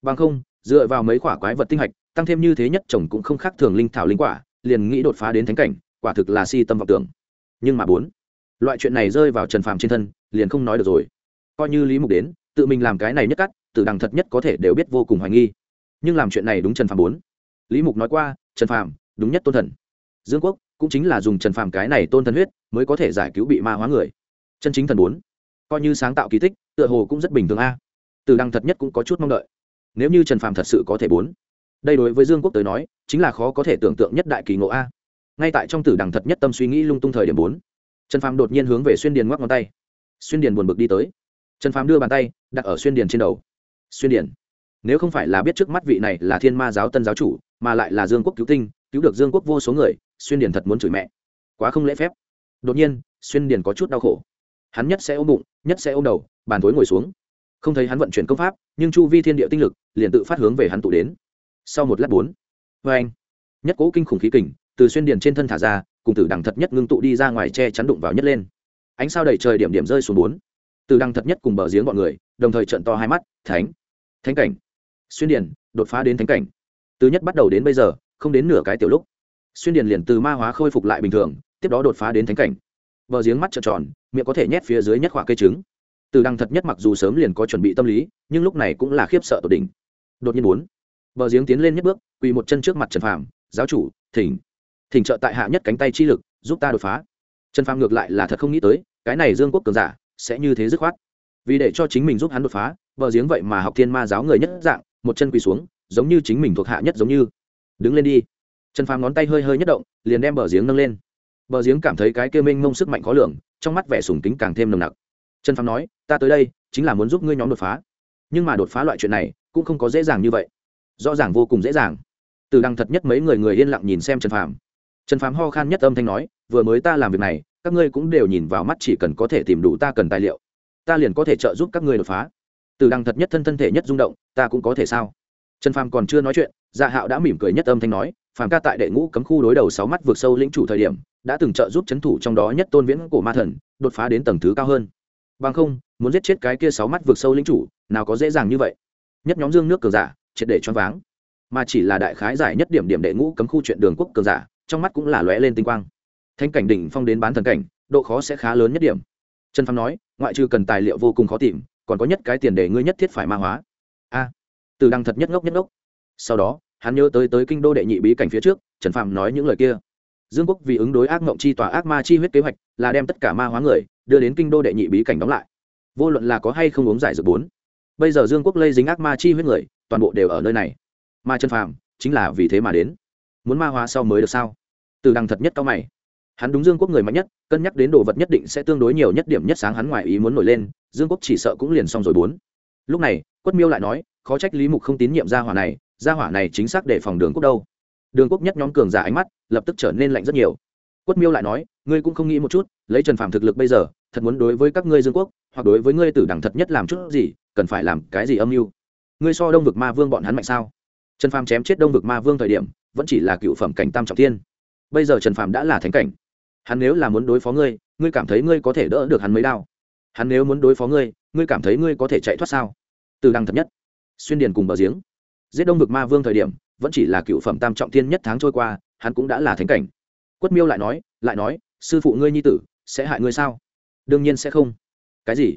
Bằng không, dựa vào mấy quả quái vật tinh hạch, tăng thêm như thế nhất chồng cũng không khác thường linh thảo linh quả, liền nghĩ đột phá đến thánh cảnh, quả thực là si tâm vọng tưởng. Nhưng mà bốn, loại chuyện này rơi vào trần phàm trên thân, liền không nói được rồi. Coi như lý mục đến, tự mình làm cái này nhất cắt tự đằng thật nhất có thể đều biết vô cùng hoài nghi. Nhưng làm chuyện này đúng trần phàm bốn lý mục nói qua, trần phàm, đúng nhất tôn thần. Dương quốc cũng chính là dùng trần phàm cái này tôn thần huyết mới có thể giải cứu bị ma hóa người. Chân chính thần bốn, coi như sáng tạo kỳ tích, tựa hồ cũng rất bình thường a. Từ đăng thật nhất cũng có chút mong đợi. Nếu như trần phàm thật sự có thể bốn, đây đối với dương quốc tới nói, chính là khó có thể tưởng tượng nhất đại kỳ ngộ a. Ngay tại trong tử đằng thật nhất tâm suy nghĩ lung tung thời điểm bốn, trần phàm đột nhiên hướng về xuyên điền ngoắc ngón tay. Xuyên điền buồn bực đi tới. Trần phàm đưa bàn tay, đặt ở xuyên điền trên đầu. Xuyên điền, nếu không phải là biết trước mắt vị này là thiên ma giáo tân giáo chủ mà lại là dương quốc cứu tinh, cứu được dương quốc vô số người, xuyên điền thật muốn chửi mẹ. Quá không lễ phép. Đột nhiên, xuyên điền có chút đau khổ. Hắn nhất sẽ ôm bụng, nhất sẽ ôm đầu, bàn thối ngồi xuống. Không thấy hắn vận chuyển công pháp, nhưng chu vi thiên địa tinh lực, liền tự phát hướng về hắn tụ đến. Sau một lát bốn vê anh. Nhất cố kinh khủng khí kình, từ xuyên điền trên thân thả ra, cùng tử đằng thật nhất ngưng tụ đi ra ngoài che chắn đụng vào nhất lên. Ánh sao đầy trời điểm điểm rơi xuống bốn. Từ đằng thật nhất cùng bờ giếng bọn người, đồng thời trận to hai mắt, thánh thánh cảnh. Xuyên điền đột phá đến thánh cảnh từ nhất bắt đầu đến bây giờ, không đến nửa cái tiểu lúc, xuyên điền liền từ ma hóa khôi phục lại bình thường, tiếp đó đột phá đến thánh cảnh. Bờ giếng mắt trợn tròn, miệng có thể nhét phía dưới nhất khoả cây trứng. Từ đăng thật nhất mặc dù sớm liền có chuẩn bị tâm lý, nhưng lúc này cũng là khiếp sợ tột đỉnh. Đột nhiên bốn bờ giếng tiến lên nhất bước, quỳ một chân trước mặt trần phàm, giáo chủ, thỉnh thỉnh trợ tại hạ nhất cánh tay chi lực, giúp ta đột phá. Trần phàm ngược lại là thật không nghĩ tới, cái này dương quốc cường giả sẽ như thế dứt khoát. Vì để cho chính mình giúp hắn đột phá, bờ giếng vậy mà học thiên ma giáo người nhất dạng, một chân quỳ xuống giống như chính mình thuộc hạ nhất giống như. Đứng lên đi. Trần phàm ngón tay hơi hơi nhất động, liền đem bờ giếng nâng lên. Bờ giếng cảm thấy cái kia minh mông sức mạnh khó lường, trong mắt vẻ sùng kính càng thêm nồng nặc. Trần phàm nói, ta tới đây, chính là muốn giúp ngươi nhóm đột phá. Nhưng mà đột phá loại chuyện này, cũng không có dễ dàng như vậy. Rõ ràng vô cùng dễ dàng. Từ đăng thật nhất mấy người người yên lặng nhìn xem trần phàm. Trần phàm ho khan nhất âm thanh nói, vừa mới ta làm việc này, các ngươi cũng đều nhìn vào mắt chỉ cần có thể tìm đủ ta cần tài liệu. Ta liền có thể trợ giúp các ngươi đột phá. Từ đăng thật nhất thân thân thể nhất rung động, ta cũng có thể sao? Trần phàm còn chưa nói chuyện dạ hạo đã mỉm cười nhất âm thanh nói, phàm ca tại đệ ngũ cấm khu đối đầu sáu mắt vượt sâu lĩnh chủ thời điểm, đã từng trợ giúp c h ấ n thủ trong đó nhất tôn viễn của ma thần, đột phá đến tầng thứ cao hơn. Bằng không, muốn giết chết cái kia sáu mắt vượt sâu lĩnh chủ, nào có dễ dàng như vậy. Nhất nhóm dương nước cường giả, triệt để choáng váng. Mà chỉ là đại khái giải nhất điểm điểm đệ ngũ cấm khu chuyện đường quốc cường giả, trong mắt cũng là lóe lên tinh quang. Thanh cảnh đỉnh phong đến bán thần cảnh, độ khó sẽ khá lớn nhất điểm. Trần phàm nói, ngoại trừ cần tài liệu vô cùng khó tìm, còn có nhất cái tiền để ngươi nhất thiết phải ma hóa. A từ đăng thật nhất ngốc nhất ngốc. Sau đó, hắn nhớ tới tới kinh đô đệ nhị bí cảnh phía trước, trần phạm nói những lời kia. Dương quốc vì ứng đối ác mộng chi tòa ác ma chi huyết kế hoạch, là đem tất cả ma hóa người, đưa đến kinh đô đệ nhị bí cảnh đóng lại. Vô luận là có hay không uống giải dược bốn. Bây giờ dương quốc lây dính ác ma chi huyết người, toàn bộ đều ở nơi này. Ma trần phàm chính là vì thế mà đến. Muốn ma hóa sau mới được sao? Từ đằng thật nhất cao mày. Hắn đúng dương quốc người mạnh nhất, cân nhắc đến đồ vật nhất định sẽ tương đối nhiều nhất điểm nhất sáng hắn ngoài ý muốn nổi lên, dương quốc chỉ sợ cũng liền xong rồi bốn. Lúc này, quất miêu lại nói khó trách lý mục không tín nhiệm gia hỏa này, gia hỏa này chính xác để phòng đường quốc đâu. Đường quốc nhất nhóm cường giả ánh mắt lập tức trở nên lạnh rất nhiều. Quất miêu lại nói, ngươi cũng không nghĩ một chút, lấy trần phạm thực lực bây giờ, thật muốn đối với các ngươi dương quốc, hoặc đối với ngươi tử đẳng thật nhất làm chút gì, cần phải làm cái gì âm mưu? Ngươi so đông vực ma vương bọn hắn mạnh sao? Trần phàm chém chết đông vực ma vương thời điểm, vẫn chỉ là cựu phẩm cảnh tam trọng thiên. Bây giờ trần phàm đã là thánh cảnh. Hắn nếu là muốn đối phó ngươi ngươi cảm thấy ngươi có thể đỡ được hắn mấy đao? Hắn nếu muốn đối phó ngươi ngươi cảm thấy ngươi có thể chạy thoát sao? Từ đăng thật nhất xuyên điền cùng bờ giếng. Giết đông vực ma vương thời điểm, vẫn chỉ là cựu phẩm tam trọng thiên nhất tháng trôi qua, hắn cũng đã là thánh cảnh. Quất miêu lại nói lại nói, sư phụ ngươi nhi tử, sẽ hại ngươi sao? Đương nhiên sẽ không. Cái gì?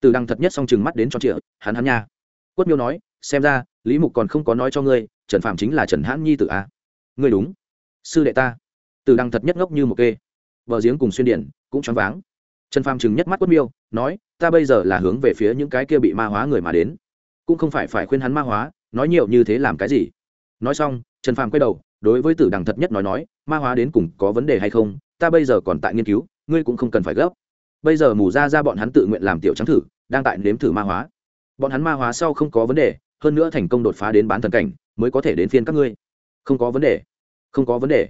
Từ đăng thật nhất song chừng mắt đến cho trịa hắn hắn nha. Quất miêu nói, xem ra, lý mục còn không có nói cho ngươi, trần phạm chính là trần hãn nhi tử à? Ngươi đúng. Sư đệ ta. Từ đằng thật nhất ngốc như một kê. Vợ giếng cùng xuyên điện cũng choáng váng. Trần phàm chừng nhất mắt quất miêu, nói, ta bây giờ là hướng về phía những cái kia bị ma hóa người mà đến cũng không phải phải khuyên hắn ma hóa, nói nhiều như thế làm cái gì? Nói xong, trần phàm quay đầu, đối với tử đằng thật nhất nói nói, ma hóa đến cùng có vấn đề hay không? Ta bây giờ còn tại nghiên cứu, ngươi cũng không cần phải gấp. Bây giờ mù ra ra bọn hắn tự nguyện làm tiểu trắng thử, đang tại nếm thử ma hóa. Bọn hắn ma hóa sau không có vấn đề, hơn nữa thành công đột phá đến bán thần cảnh, mới có thể đến phiên các ngươi. Không có vấn đề, không có vấn đề.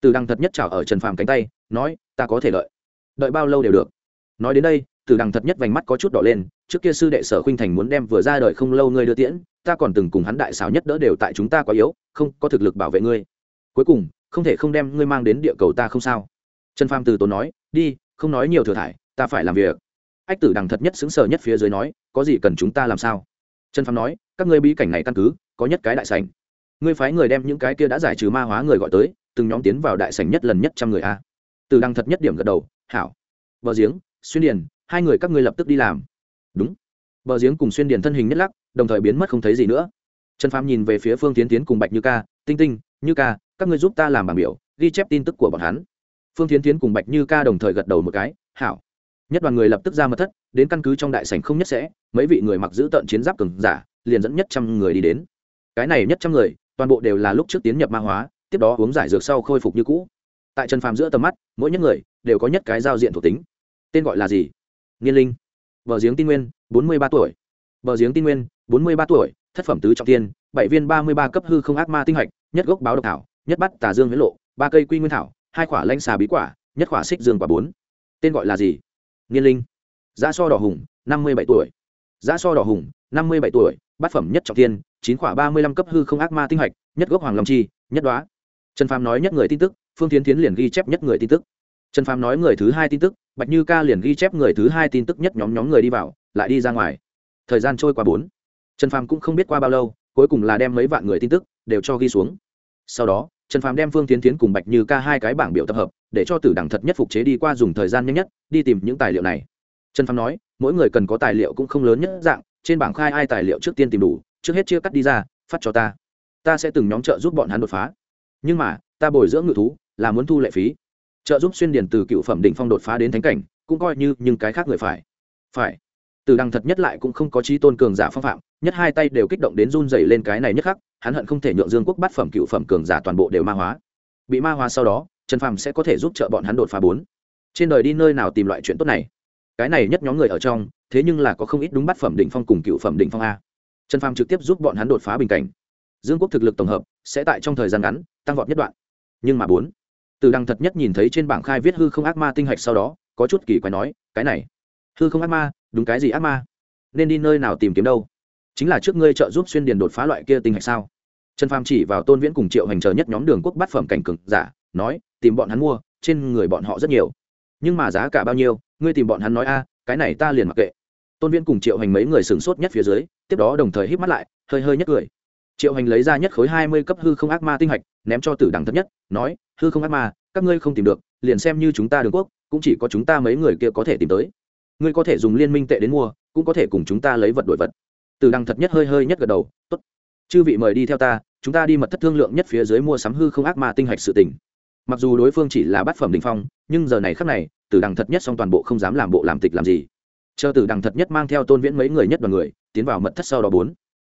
Từ đằng thật nhất chảo ở trần phàm cánh tay, nói, ta có thể lợi đợi bao lâu đều được. Nói đến đây từ đằng thật nhất vành mắt có chút đỏ lên trước kia sư đệ sở khuynh thành muốn đem vừa ra đời không lâu ngươi đưa tiễn, ta còn từng cùng hắn đại xảo nhất đỡ đều tại chúng ta quá yếu, không có thực lực bảo vệ ngươi. Cuối cùng, không thể không đem ngươi mang đến địa cầu ta không sao. Trần pham từ tốn nói, đi, không nói nhiều thừa thải, ta phải làm việc. Ách tử đằng thật nhất xứng sở nhất phía dưới nói, có gì cần chúng ta làm sao? Trần pham nói, các ngươi bí cảnh này căn cứ, có nhất cái đại sảnh. Ngươi phái người đem những cái kia đã giải trừ ma hóa người gọi tới, từng nhóm tiến vào đại sảnh nhất lần nhất trăm người a. Từ đằng thật nhất điểm gật đầu, hảo. Bờ giếng, xuyên điền, hai người các ngươi lập tức đi làm đúng. Bờ giếng cùng xuyên điền thân hình nhất lắc, đồng thời biến mất không thấy gì nữa. Trần phàm nhìn về phía phương tiến tiến cùng bạch như ca, tinh tinh, như ca, các ngươi giúp ta làm bảng biểu, ghi chép tin tức của bọn hắn. Phương tiến tiến cùng bạch như ca đồng thời gật đầu một cái, hảo. Nhất đoàn người lập tức ra mật thất, đến căn cứ trong đại sảnh không nhất sẽ, mấy vị người mặc giữ tận chiến giáp cường giả, liền dẫn nhất trăm người đi đến. Cái này nhất trăm người, toàn bộ đều là lúc trước tiến nhập ma hóa, tiếp đó uống giải dược sau khôi phục như cũ. Tại trần phàm giữa tầm mắt, mỗi nhất người đều có nhất cái giao diện thuộc tính. Tên gọi là gì? Niên linh bờ giếng tin nguyên, bốn mươi ba tuổi. Bờ giếng tin nguyên, bốn mươi ba tuổi, thất phẩm tứ trọng tiên, bảy viên ba mươi ba cấp hư không ác ma tinh hạch, nhất gốc báo độc thảo, nhất bắt tà dương huyết lộ, ba cây quy nguyên thảo, hai quả lanh xà bí quả, nhất quả xích dương quả bốn. Tên gọi là gì? Niên linh. Giá so đỏ hùng, năm mươi bảy tuổi. Giá so đỏ hùng, năm mươi bảy tuổi, bát phẩm nhất trọng tiên, chín quả ba mươi lăm cấp hư không ác ma tinh hạch, nhất gốc hoàng long chi, nhất đoá. Trần phàm nói nhất người tin tức, phương tiến tiến liền ghi chép nhất người tin tức trần phàm nói người thứ hai tin tức, bạch như ca liền ghi chép người thứ hai tin tức nhất nhóm nhóm người đi vào, lại đi ra ngoài. Thời gian trôi qua bốn. Trần phàm cũng không biết qua bao lâu, cuối cùng là đem mấy vạn người tin tức đều cho ghi xuống. Sau đó, trần phàm đem phương tiến tiến cùng bạch như ca hai cái bảng biểu tập hợp, để cho tử đẳng thật nhất phục chế đi qua dùng thời gian nhanh nhất, đi tìm những tài liệu này. Trần phàm nói, mỗi người cần có tài liệu cũng không lớn nhất dạng, trên bảng khai ai tài liệu trước tiên tìm đủ, trước hết chia cắt đi ra, phát cho ta. Ta sẽ từng nhóm trợ giúp bọn hắn đột phá. Nhưng mà, ta bồi dưỡng ngự thú, là muốn thu lệ phí trợ giúp xuyên điền từ cựu phẩm đỉnh phong đột phá đến thánh cảnh, cũng coi như nhưng cái khác người phải. Phải. Từ đằng thật nhất lại cũng không có trí tôn cường giả phong phạm, nhất hai tay đều kích động đến run dày lên cái này nhất khắc, hắn hận không thể nhượng dương quốc bát phẩm cựu phẩm cường giả toàn bộ đều ma hóa. Bị ma hóa sau đó, trần phàm sẽ có thể giúp trợ bọn hắn đột phá bốn. Trên đời đi nơi nào tìm loại chuyện tốt này? Cái này nhất nhóm người ở trong, thế nhưng là có không ít đúng bát phẩm đỉnh phong cùng cựu phẩm đỉnh phong a. Trần phàm trực tiếp giúp bọn hắn đột phá bình cảnh. Dương quốc thực lực tổng hợp sẽ tại trong thời gian ngắn tăng vọt nhất đoạn. Nhưng mà bốn từ đằng thật nhất nhìn thấy trên bảng khai viết hư không ác ma tinh hạch sau đó, có chút kỳ quái nói, cái này, hư không ác ma? Đúng cái gì ác ma? Nên đi nơi nào tìm kiếm đâu? Chính là trước ngươi trợ giúp xuyên điền đột phá loại kia tinh hạch sao? Trần phàm chỉ vào tôn viễn cùng triệu hành chờ nhất nhóm đường quốc bát phẩm cảnh cực giả, nói, tìm bọn hắn mua, trên người bọn họ rất nhiều. Nhưng mà giá cả bao nhiêu, ngươi tìm bọn hắn nói a, cái này ta liền mặc kệ. Tôn viễn cùng triệu hành mấy người sửng sốt nhất phía dưới, tiếp đó đồng thời hít mắt lại, hơi hơi nhất cười. Triệu hành lấy ra nhất khối hai mươi cấp hư không ác ma tinh hạch, ném cho tử đẳng thấp nhất, nói hư không ác ma, các ngươi không tìm được, liền xem như chúng ta đường quốc, cũng chỉ có chúng ta mấy người kia có thể tìm tới. Ngươi có thể dùng liên minh tệ đến mua, cũng có thể cùng chúng ta lấy vật đổi vật. Tử đăng thật nhất hơi hơi nhất gật đầu, tốt. Chư vị mời đi theo ta, chúng ta đi mật thất thương lượng nhất phía dưới mua sắm hư không ác ma tinh hạch sự tình. Mặc dù đối phương chỉ là bát phẩm đình phong, nhưng giờ này khắc này tử đằng thật nhất xong toàn bộ không dám làm bộ làm tịch làm gì. Chờ tử đằng thật nhất mang theo tôn viễn mấy người nhất đoàn người, tiến vào mật thất sau đó bốn.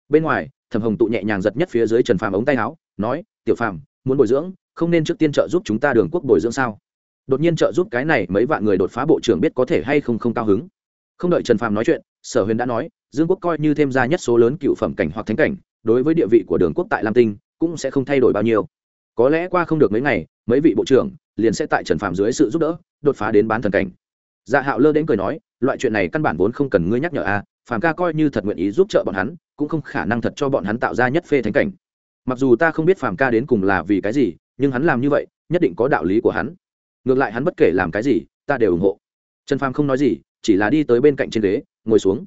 Bên ngoài, thẩm hồng tụ nhẹ nhàng giật nhất phía dưới trần phàm ống tay áo, nói, tiểu phàm, muốn bồi dưỡng không nên trước tiên trợ giúp chúng ta đường quốc bồi dưỡng sao? Đột nhiên trợ giúp cái này mấy vạn người đột phá bộ trưởng biết có thể hay không không cao hứng. Không đợi trần phàm nói chuyện, sở huyền đã nói, dương quốc coi như thêm ra nhất số lớn cựu phẩm cảnh hoặc thánh cảnh, đối với địa vị của đường quốc tại lam tinh cũng sẽ không thay đổi bao nhiêu. Có lẽ qua không được mấy ngày, mấy vị bộ trưởng liền sẽ tại trần phàm dưới sự giúp đỡ, đột phá đến bán thần cảnh. Dạ hạo lơ đến cười nói, loại chuyện này căn bản vốn không cần ngươi nhắc nhở a, phàm ca coi như thật nguyện ý giúp trợ bọn hắn, cũng không khả năng thật cho bọn hắn tạo ra nhất phê thánh cảnh. Mặc dù ta không biết phàm ca đến cùng là vì cái gì nhưng hắn làm như vậy, nhất định có đạo lý của hắn. Ngược lại hắn bất kể làm cái gì, ta đều ủng hộ. Trần phàm không nói gì, chỉ là đi tới bên cạnh trên ghế, ngồi xuống.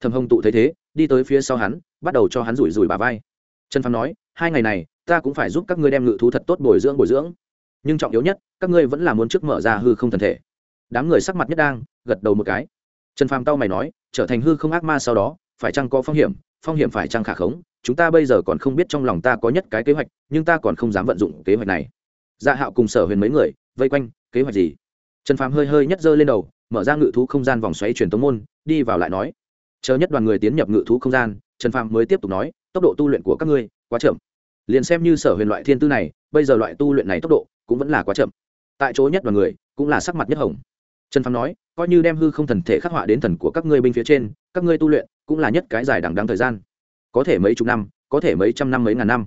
Thầm hồng tụ thấy thế, đi tới phía sau hắn, bắt đầu cho hắn rủi rủi bà vai. Trần phàm nói, hai ngày này, ta cũng phải giúp các ngươi đem ngự thú thật tốt bồi dưỡng bồi dưỡng. Nhưng trọng yếu nhất, các ngươi vẫn là muốn trước mở ra hư không thần thể. Đám người sắc mặt nhất đang, gật đầu một cái. Trần phàm tao mày nói, trở thành hư không ác ma sau đó, phải chăng có phong hiểm? Phong hiểm phải chăng khả khống, chúng ta bây giờ còn không biết trong lòng ta có nhất cái kế hoạch, nhưng ta còn không dám vận dụng kế hoạch này. Dạ hạo cùng sở huyền mấy người, vây quanh, kế hoạch gì? Trần phàm hơi hơi nhất giơ lên đầu, mở ra ngự thú không gian vòng xoáy truyền tống môn, đi vào lại nói, chờ nhất đoàn người tiến nhập ngự thú không gian, trần phàm mới tiếp tục nói, tốc độ tu luyện của các ngươi quá chậm. Liền xem như sở huyền loại thiên tư này, bây giờ loại tu luyện này tốc độ cũng vẫn là quá chậm. Tại chỗ nhất đoàn người cũng là sắc mặt nhất hồng. Trần phàm nói, coi như đem hư không thần thể khắc họa đến thần của các ngươi bên phía trên, các ngươi tu luyện cũng là nhất cái dài đằng đăng thời gian. Có thể mấy chục năm có thể mấy trăm năm mấy ngàn năm.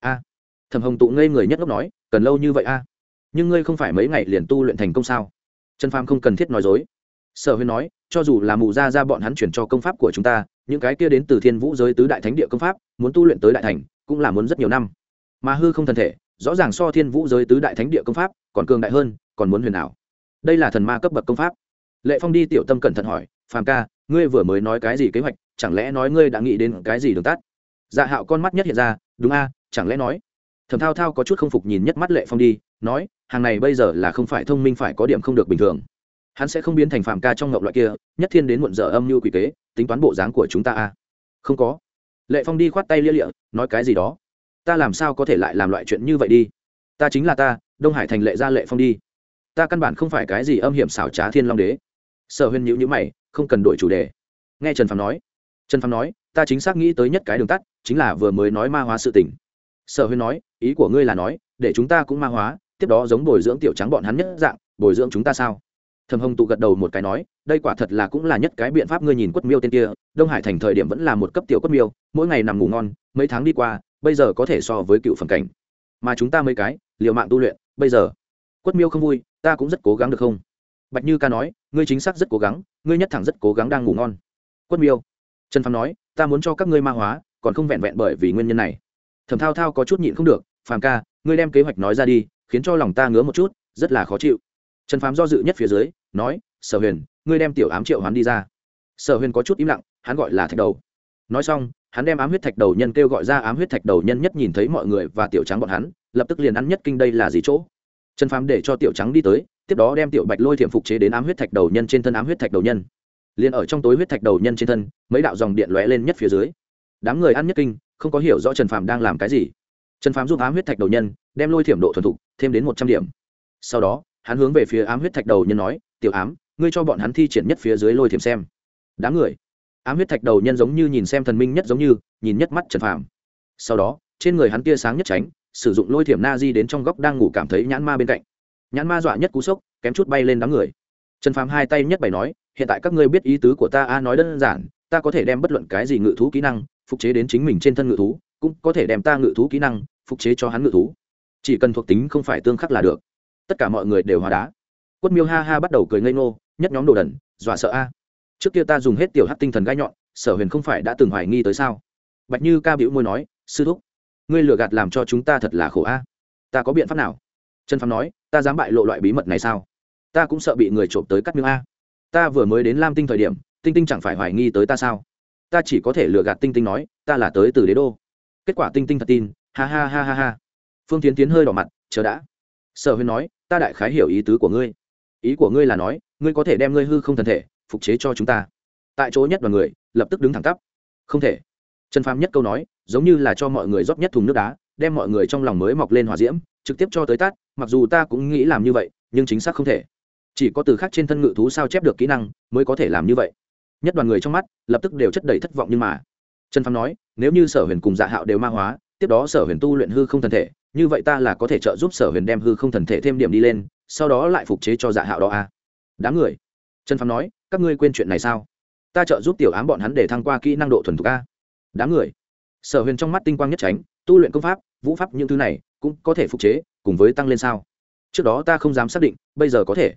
A. À, thẩm hồng tụ ngây người nhất lúc nói cần lâu như vậy a? Nhưng ngươi không phải mấy ngày liền tu luyện thành công sao? Trần phàm không cần thiết nói dối. Sở huyên nói cho dù là mù ra ra bọn hắn chuyển cho công pháp của chúng ta những cái kia đến từ thiên vũ giới tứ đại thánh địa công pháp muốn tu luyện tới đại thành cũng là muốn rất nhiều năm. Mà hư không thần thể rõ ràng so thiên vũ giới tứ đại thánh địa công pháp còn cường đại hơn còn muốn huyền ảo. Đây là thần ma cấp bậc công pháp. Lệ phong đi tiểu tâm cẩn thận hỏi phàm ca ngươi vừa mới nói cái gì kế hoạch, chẳng lẽ nói ngươi đã nghĩ đến cái gì đường tắt? Dạ hạo con mắt nhất hiện ra, đúng a, chẳng lẽ nói? Thầm thao thao có chút không phục nhìn nhất mắt lệ phong đi, nói, hàng này bây giờ là không phải thông minh phải có điểm không được bình thường. Hắn sẽ không biến thành phạm ca trong ngộng loại kia, nhất thiên đến muộn giờ âm như quỷ kế, tính toán bộ dáng của chúng ta a. Không có. Lệ phong đi khoát tay lia lịa, nói cái gì đó? Ta làm sao có thể lại làm loại chuyện như vậy đi? Ta chính là ta, đông hải thành lệ ra lệ phong đi. Ta căn bản không phải cái gì âm hiểm xảo trá thiên long đế. Sở huyền nhữ nhữ mày không cần đổi chủ đề. Nghe trần phàm nói, trần phàm nói, ta chính xác nghĩ tới nhất cái đường tắt, chính là vừa mới nói ma hóa sự tình. Sở huyên nói, ý của ngươi là nói, để chúng ta cũng ma hóa, tiếp đó giống bồi dưỡng tiểu trắng bọn hắn nhất dạng, bồi dưỡng chúng ta sao? Thầm hồng tụ gật đầu một cái nói, đây quả thật là cũng là nhất cái biện pháp ngươi nhìn quất miêu tên kia, đông hải thành thời điểm vẫn là một cấp tiểu quất miêu, mỗi ngày nằm ngủ ngon, mấy tháng đi qua, bây giờ có thể so với cựu phần cảnh. Mà chúng ta mấy cái, liều mạng tu luyện, bây giờ, quất miêu không vui, ta cũng rất cố gắng được không? Bạch như ca nói, ngươi chính xác rất cố gắng, ngươi nhất thẳng rất cố gắng đang ngủ ngon. Quất miêu, trần phàm nói, ta muốn cho các ngươi ma hóa, còn không vẹn vẹn bởi vì nguyên nhân này. Thẩm thao thao có chút nhịn không được, phàm ca, ngươi đem kế hoạch nói ra đi, khiến cho lòng ta ngứa một chút, rất là khó chịu. Trần phàm do dự nhất phía dưới, nói, sở huyền, ngươi đem tiểu ám triệu hắn đi ra. Sở huyền có chút im lặng, hắn gọi là thạch đầu. Nói xong, hắn đem ám huyết thạch đầu nhân kêu gọi ra, ám huyết thạch đầu nhân nhất nhìn thấy mọi người và tiểu trắng bọn hắn, lập tức liền ăn nhất kinh đây là gì chỗ. Trần phàm để cho tiểu trắng đi tới tiếp đó đem tiểu bạch lôi thiểm phục chế đến ám huyết thạch đầu nhân trên thân ám huyết thạch đầu nhân. Liền ở trong tối huyết thạch đầu nhân trên thân, mấy đạo dòng điện lóe lên nhất phía dưới. Đám người ăn nhất kinh, không có hiểu rõ trần phàm đang làm cái gì. Trần phàm giúp ám huyết thạch đầu nhân, đem lôi thiểm độ thuần thục, thêm đến một trăm điểm. Sau đó, hắn hướng về phía ám huyết thạch đầu nhân nói, tiểu ám, ngươi cho bọn hắn thi triển nhất phía dưới lôi thiểm xem. Đám người, ám huyết thạch đầu nhân giống như nhìn xem thần minh nhất giống như, nhìn nhất mắt trần phàm. Sau đó, trên người hắn tia sáng nhất tránh, sử dụng lôi thiểm na di đến trong góc đang ngủ cảm thấy nhãn ma bên cạnh nhãn ma dọa nhất cú sốc, kém chút bay lên đám người. Trần phàm hai tay nhất bày nói, hiện tại các ngươi biết ý tứ của ta, a, nói đơn giản, ta có thể đem bất luận cái gì ngự thú kỹ năng phục chế đến chính mình trên thân ngự thú, cũng có thể đem ta ngự thú kỹ năng phục chế cho hắn ngự thú. Chỉ cần thuộc tính không phải tương khắc là được. Tất cả mọi người đều hóa đá. Quất miêu ha ha bắt đầu cười ngây ngô, nhất nhóm đồ đần, dọa sợ a. Trước kia ta dùng hết tiểu hát tinh thần gai nhọn, sở huyền không phải đã từng hoài nghi tới sao? Bạch như ca bĩu môi nói, sư thúc, ngươi lừa gạt làm cho chúng ta thật là khổ a. Ta có biện pháp nào? Trần phàm nói, ta dám bại lộ loại bí mật này sao? Ta cũng sợ bị người trộm tới cắt miếng a. Ta vừa mới đến lam tinh thời điểm, tinh tinh chẳng phải hoài nghi tới ta sao? Ta chỉ có thể lừa gạt tinh tinh nói, ta là tới từ đế đô. Kết quả tinh tinh thật tin, ha ha ha ha ha. Phương tiến tiến hơi đỏ mặt, chờ đã. Sở Huyên nói, ta đại khái hiểu ý tứ của ngươi. Ý của ngươi là nói, ngươi có thể đem ngươi hư không thân thể phục chế cho chúng ta. Tại chỗ nhất đoàn người, lập tức đứng thẳng tắp. Không thể. Trần phàm nhất câu nói, giống như là cho mọi người rót nhất thùng nước đá, đem mọi người trong lòng mới mọc lên hòa diễm trực tiếp cho tới tát, mặc dù ta cũng nghĩ làm như vậy, nhưng chính xác không thể. Chỉ có từ khác trên thân ngự thú sao chép được kỹ năng, mới có thể làm như vậy. Nhất đoàn người trong mắt, lập tức đều chất đầy thất vọng nhưng mà. Trần phàm nói, nếu như sở huyền cùng dạ hạo đều ma hóa, tiếp đó sở huyền tu luyện hư không thần thể, như vậy ta là có thể trợ giúp sở huyền đem hư không thần thể thêm điểm đi lên, sau đó lại phục chế cho dạ hạo đó a à? đám người. Trần phàm nói, các ngươi quên chuyện này sao? Ta trợ giúp tiểu ám bọn hắn để thăng qua kỹ năng độ thuần thục a. Đám người. Sở huyền trong mắt tinh quang nhất tránh, tu luyện công pháp, vũ pháp những thứ này cũng có thể phục chế, cùng với tăng lên sao? Trước đó ta không dám xác định, bây giờ có thể.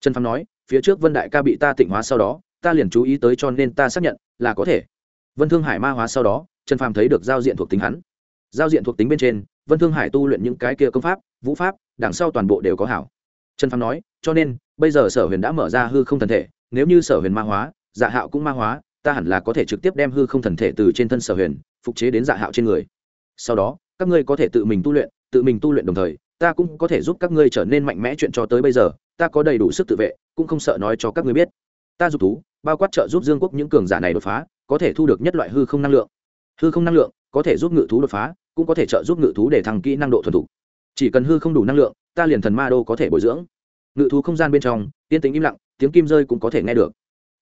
Trần phàm nói, phía trước vân đại ca bị ta tịnh hóa sau đó, ta liền chú ý tới cho nên ta xác nhận là có thể. Vân thương hải ma hóa sau đó, trần phàm thấy được giao diện thuộc tính hắn. Giao diện thuộc tính bên trên, vân thương hải tu luyện những cái kia công pháp, vũ pháp, đằng sau toàn bộ đều có hảo. Trần phàm nói, cho nên, bây giờ sở huyền đã mở ra hư không thần thể, nếu như sở huyền ma hóa dạ hạo cũng ma hóa, ta hẳn là có thể trực tiếp đem hư không thần thể từ trên thân sở huyền, phục chế đến dạ hạo trên người. Sau đó, các ngươi có thể tự mình tu luyện tự mình tu luyện đồng thời, ta cũng có thể giúp các ngươi trở nên mạnh mẽ chuyện cho tới bây giờ, ta có đầy đủ sức tự vệ, cũng không sợ nói cho các ngươi biết. Ta giúp thú, bao quát trợ giúp dương quốc những cường giả này đột phá, có thể thu được nhất loại hư không năng lượng. Hư không năng lượng có thể giúp ngự thú đột phá, cũng có thể trợ giúp ngự thú để thăng kỹ năng độ thuần thục. Chỉ cần hư không đủ năng lượng, ta liền thần ma đô có thể bồi dưỡng. Ngự thú không gian bên trong, tiên tính im lặng, tiếng kim rơi cũng có thể nghe được.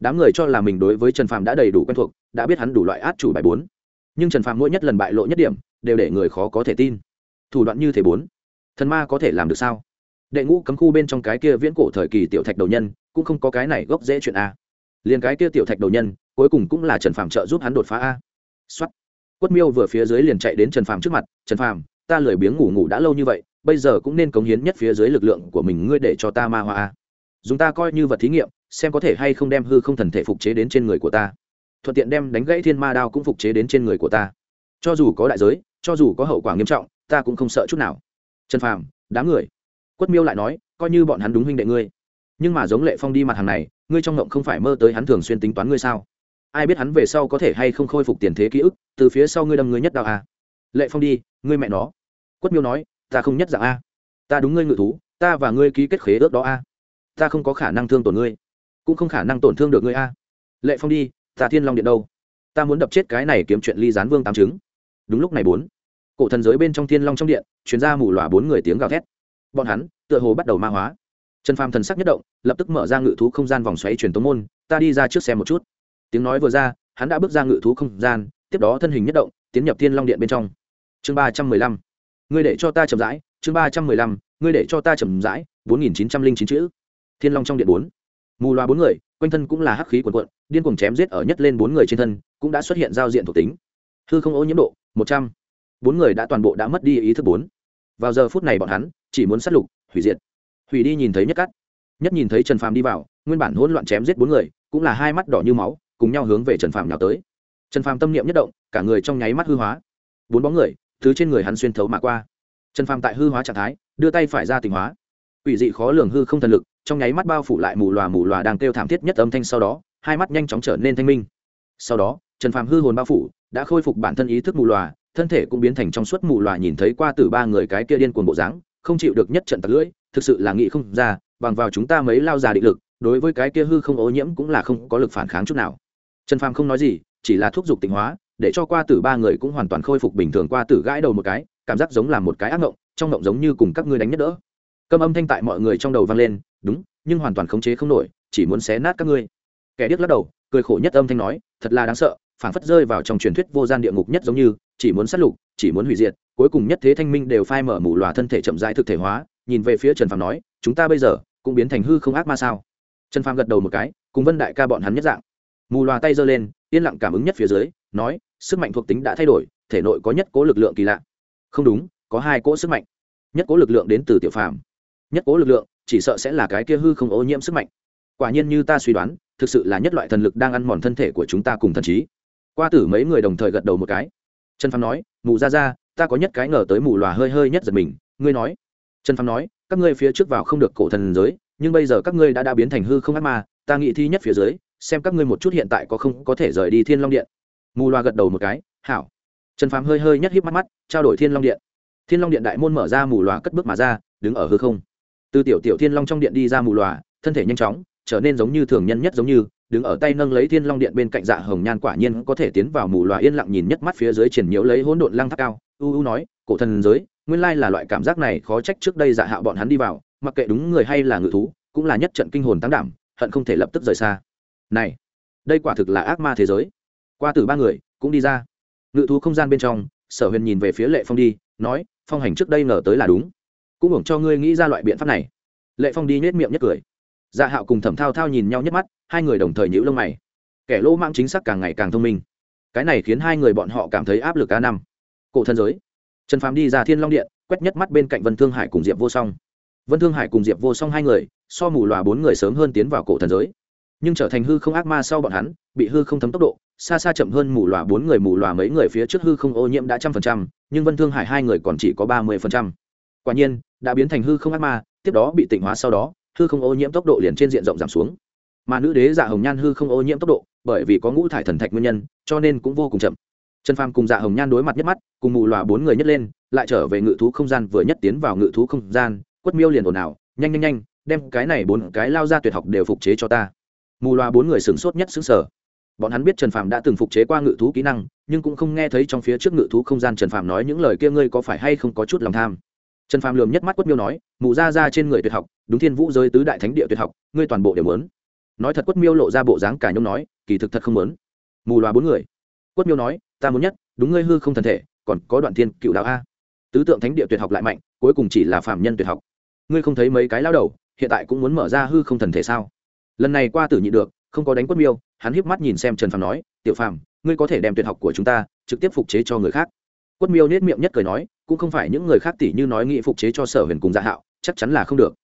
Đám người cho là mình đối với trần phàm đã đầy đủ quen thuộc, đã biết hắn đủ loại át chủ bài bốn. Nhưng trần phàm mỗi nhất lần bại lộ nhất điểm, đều để người khó có thể tin thủ đoạn như thế bốn. Thần ma có thể làm được sao? Đệ ngũ cấm khu bên trong cái kia viễn cổ thời kỳ tiểu thạch đầu nhân, cũng không có cái này gốc dễ chuyện a. Liền cái kia tiểu thạch đầu nhân, cuối cùng cũng là trần phàm trợ giúp hắn đột phá a. Xuất quất miêu vừa phía dưới liền chạy đến trần phàm trước mặt, trần phàm, ta lười biếng ngủ ngủ đã lâu như vậy, bây giờ cũng nên cống hiến nhất phía dưới lực lượng của mình, ngươi để cho ta ma hoa a. Dùng ta coi như vật thí nghiệm, xem có thể hay không đem hư không thần thể phục chế đến trên người của ta. Thuận tiện đem đánh gãy thiên ma đao cũng phục chế đến trên người của ta. Cho dù có đại giới, cho dù có hậu quả nghiêm trọng ta cũng không sợ chút nào. Trần phàm đám người. Quất miêu lại nói, coi như bọn hắn đúng huynh đệ ngươi. Nhưng mà giống lệ phong đi mặt hàng này, ngươi trong ngộng không phải mơ tới hắn thường xuyên tính toán ngươi sao? Ai biết hắn về sau có thể hay không khôi phục tiền thế ký ức, từ phía sau ngươi đâm ngươi nhất đạo a lệ phong đi, ngươi mẹ nó. Quất miêu nói, ta không nhất dạng a. Ta đúng ngươi ngự thú, ta và ngươi ký kết khế ước đó a. Ta không có khả năng thương tổn ngươi, cũng không khả năng tổn thương được ngươi a. Lệ phong đi, ta thiên long điện đâu? Ta muốn đập chết cái này kiếm chuyện ly gián vương tám chứng. đúng lúc này bốn cổ thần giới bên trong thiên long trong điện chuyến ra mù lòa bốn người tiếng gào thét. Bọn hắn, tựa hồ bắt đầu ma hóa. Trần phàm thần sắc nhất động, lập tức mở ra ngự thú không gian vòng xoáy truyền tống môn, ta đi ra trước xe một chút. Tiếng nói vừa ra, hắn đã bước ra ngự thú không gian, tiếp đó thân hình nhất động, tiến nhập thiên long điện bên trong. Chương ba trăm mười lăm. Ngươi để cho ta chậm rãi. Chương ba trăm mười lăm. Ngươi để cho ta chậm rãi. Bốn nghìn chín trăm linh chín chữ. Thiên long trong điện bốn. Mù loa bốn người, quanh thân cũng là hắc khí quần quận điên cuồng chém giết ở nhất lên bốn người trên thân, cũng đã xuất hiện giao diện thuộc tính. Hư không ô nhiễm độ một trăm bốn người đã toàn bộ đã mất đi ý thức bốn. Vào giờ phút này bọn hắn chỉ muốn sát lục, hủy diệt. Hủy đi nhìn thấy nhất cắt nhất nhìn thấy trần phàm đi vào, nguyên bản hỗn loạn chém giết bốn người, cũng là hai mắt đỏ như máu, cùng nhau hướng về trần phàm nhào tới. Trần phàm tâm niệm nhất động, cả người trong nháy mắt hư hóa. Bốn bóng người, thứ trên người hắn xuyên thấu mà qua. Trần phàm tại hư hóa trạng thái, đưa tay phải ra tình hóa. Ủy dị khó lường hư không thần lực, trong nháy mắt bao phủ lại mù lòa mù lòa đang kêu thảm thiết nhất âm thanh sau đó, hai mắt nhanh chóng trở nên thanh minh. Sau đó, trần phàm hư hồn bao phủ, đã khôi phục bản thân ý thức mù lòa thân thể cũng biến thành trong suốt mù loà nhìn thấy qua từ ba người cái kia điên cuồng bộ dáng, không chịu được nhất trận tật lưỡi, thực sự là nghĩ không ra, bằng vào chúng ta mấy lao già định lực, đối với cái kia hư không ô nhiễm cũng là không có lực phản kháng chút nào. Trần phàm không nói gì, chỉ là thúc giục tịnh hóa, để cho qua tử ba người cũng hoàn toàn khôi phục bình thường qua tử gãi đầu một cái, cảm giác giống là một cái ác ngộng, trong ngộng giống như cùng các ngươi đánh nhất đỡ. Câm âm thanh tại mọi người trong đầu vang lên, đúng, nhưng hoàn toàn khống chế không nổi, chỉ muốn xé nát các ngươi. Kẻ điếc lắc đầu, cười khổ nhất âm thanh nói, thật là đáng sợ phảng phất rơi vào trong truyền thuyết vô gian địa ngục nhất giống như, chỉ muốn sát lục, chỉ muốn hủy diệt, cuối cùng nhất thế thanh minh đều phai mở mù lòa thân thể chậm rãi thực thể hóa, nhìn về phía trần phàm nói, chúng ta bây giờ cũng biến thành hư không ác ma sao? Trần phàm gật đầu một cái, cùng vân đại ca bọn hắn nhất dạng. Mù loà tay giơ lên, yên lặng cảm ứng nhất phía dưới, nói, sức mạnh thuộc tính đã thay đổi, thể nội có nhất cố lực lượng kỳ lạ. Không đúng, có hai cỗ sức mạnh. Nhất cố lực lượng đến từ tiểu phàm. Nhất cố lực lượng chỉ sợ sẽ là cái kia hư không ô nhiễm sức mạnh. Quả nhiên như ta suy đoán, thực sự là nhất loại thần lực đang ăn mòn thân thể của chúng ta cùng thần trí qua tử mấy người đồng thời gật đầu một cái. Trần phàm nói, mù ra ra, ta có nhất cái ngờ tới mù lòa hơi hơi nhất giật mình, ngươi nói. Trần phàm nói, các ngươi phía trước vào không được cổ thần giới, nhưng bây giờ các ngươi đã đã biến thành hư không ác ma, ta nghĩ thi nhất phía dưới, xem các ngươi một chút hiện tại có không có thể rời đi thiên long điện. Mù loa gật đầu một cái, hảo. Trần phàm hơi hơi nhất híp mắt mắt, trao đổi thiên long điện. Thiên long điện đại môn mở ra, mù loa cất bước mà ra, đứng ở hư không. Từ tiểu tiểu thiên long trong điện đi ra mù loa thân thể nhanh chóng, trở nên giống như thường nhân nhất giống như đứng ở tay nâng lấy thiên long điện bên cạnh dạ hồng nhan quả nhiên có thể tiến vào mù loa yên lặng nhìn nhất mắt phía dưới triển nhiễu lấy hỗn độn lăng tháp cao. U u nói, cổ thần giới, nguyên lai là loại cảm giác này khó trách trước đây dạ hạo bọn hắn đi vào, mặc kệ đúng người hay là ngự thú, cũng là nhất trận kinh hồn tăng đảm, hận không thể lập tức rời xa. Này, đây quả thực là ác ma thế giới. Qua từ ba người cũng đi ra. Ngự thú không gian bên trong, sở huyền nhìn về phía lệ phong đi, nói, phong hành trước đây ngờ tới là đúng. Cũng hưởng cho ngươi nghĩ ra loại biện pháp này. Lệ phong đi nhét miệng nhất cười dạ hạo cùng thẩm thao thao nhìn nhau nhất mắt, hai người đồng thời nhữ lông mày. Kẻ lỗ mang chính xác càng ngày càng thông minh. Cái này khiến hai người bọn họ cảm thấy áp lực cá năm. Cổ thân giới. Trần phàm đi ra thiên long điện, quét nhất mắt bên cạnh vân thương hải cùng diệp vô song. Vân thương hải cùng diệp vô song hai người, so mù lòa bốn người sớm hơn tiến vào cổ thần giới. Nhưng trở thành hư không ác ma sau bọn hắn, bị hư không thấm tốc độ, xa xa chậm hơn mù lòa bốn người, mù lòa mấy người phía trước hư không ô nhiễm đã trăm phần trăm, nhưng vân thương hải hai người còn chỉ có ba mươi phần trăm. Quả nhiên, đã biến thành hư không ác ma, tiếp đó bị tịnh hóa sau đó hư không ô nhiễm tốc độ liền trên diện rộng giảm xuống. Mà nữ đế dạ hồng nhan hư không ô nhiễm tốc độ, bởi vì có ngũ thải thần thạch nguyên nhân, cho nên cũng vô cùng chậm. Trần phàm cùng dạ hồng nhan đối mặt nhất mắt, cùng mù lòa bốn người nhất lên, lại trở về ngự thú không gian vừa nhất tiến vào ngự thú không gian, quất miêu liền ồn ào, nhanh nhanh nhanh, đem cái này bốn cái lao ra tuyệt học đều phục chế cho ta. Mù loa bốn người sửng sốt nhất xứng sở bọn hắn biết trần phàm đã từng phục chế qua ngự thú kỹ năng, nhưng cũng không nghe thấy trong phía trước ngự thú không gian trần phàm nói những lời kia ngươi có phải hay không có chút lòng tham trần phàm lườm nhất mắt quất miêu nói, mù ra ra trên người tuyệt học, đúng thiên vũ giới tứ đại thánh địa tuyệt học, ngươi toàn bộ đều muốn. Nói thật quất miêu lộ ra bộ dáng cả nhông nói, kỳ thực thật không muốn. Mù loà bốn người. Quất miêu nói, ta muốn nhất, đúng ngươi hư không thần thể, còn có đoạn thiên cựu đạo a. Tứ tượng thánh địa tuyệt học lại mạnh, cuối cùng chỉ là phạm nhân tuyệt học. Ngươi không thấy mấy cái lao đầu, hiện tại cũng muốn mở ra hư không thần thể sao? Lần này qua tử nhị được, không có đánh quất miêu, hắn hiếp mắt nhìn xem trần phàm nói, tiểu phàm, ngươi có thể đem tuyệt học của chúng ta, trực tiếp phục chế cho người khác. Quất miêu nết miệng nhất cười nói cũng không phải những người khác tỷ như nói nghị phục chế cho sở huyền cùng dạ hạo, chắc chắn là không được.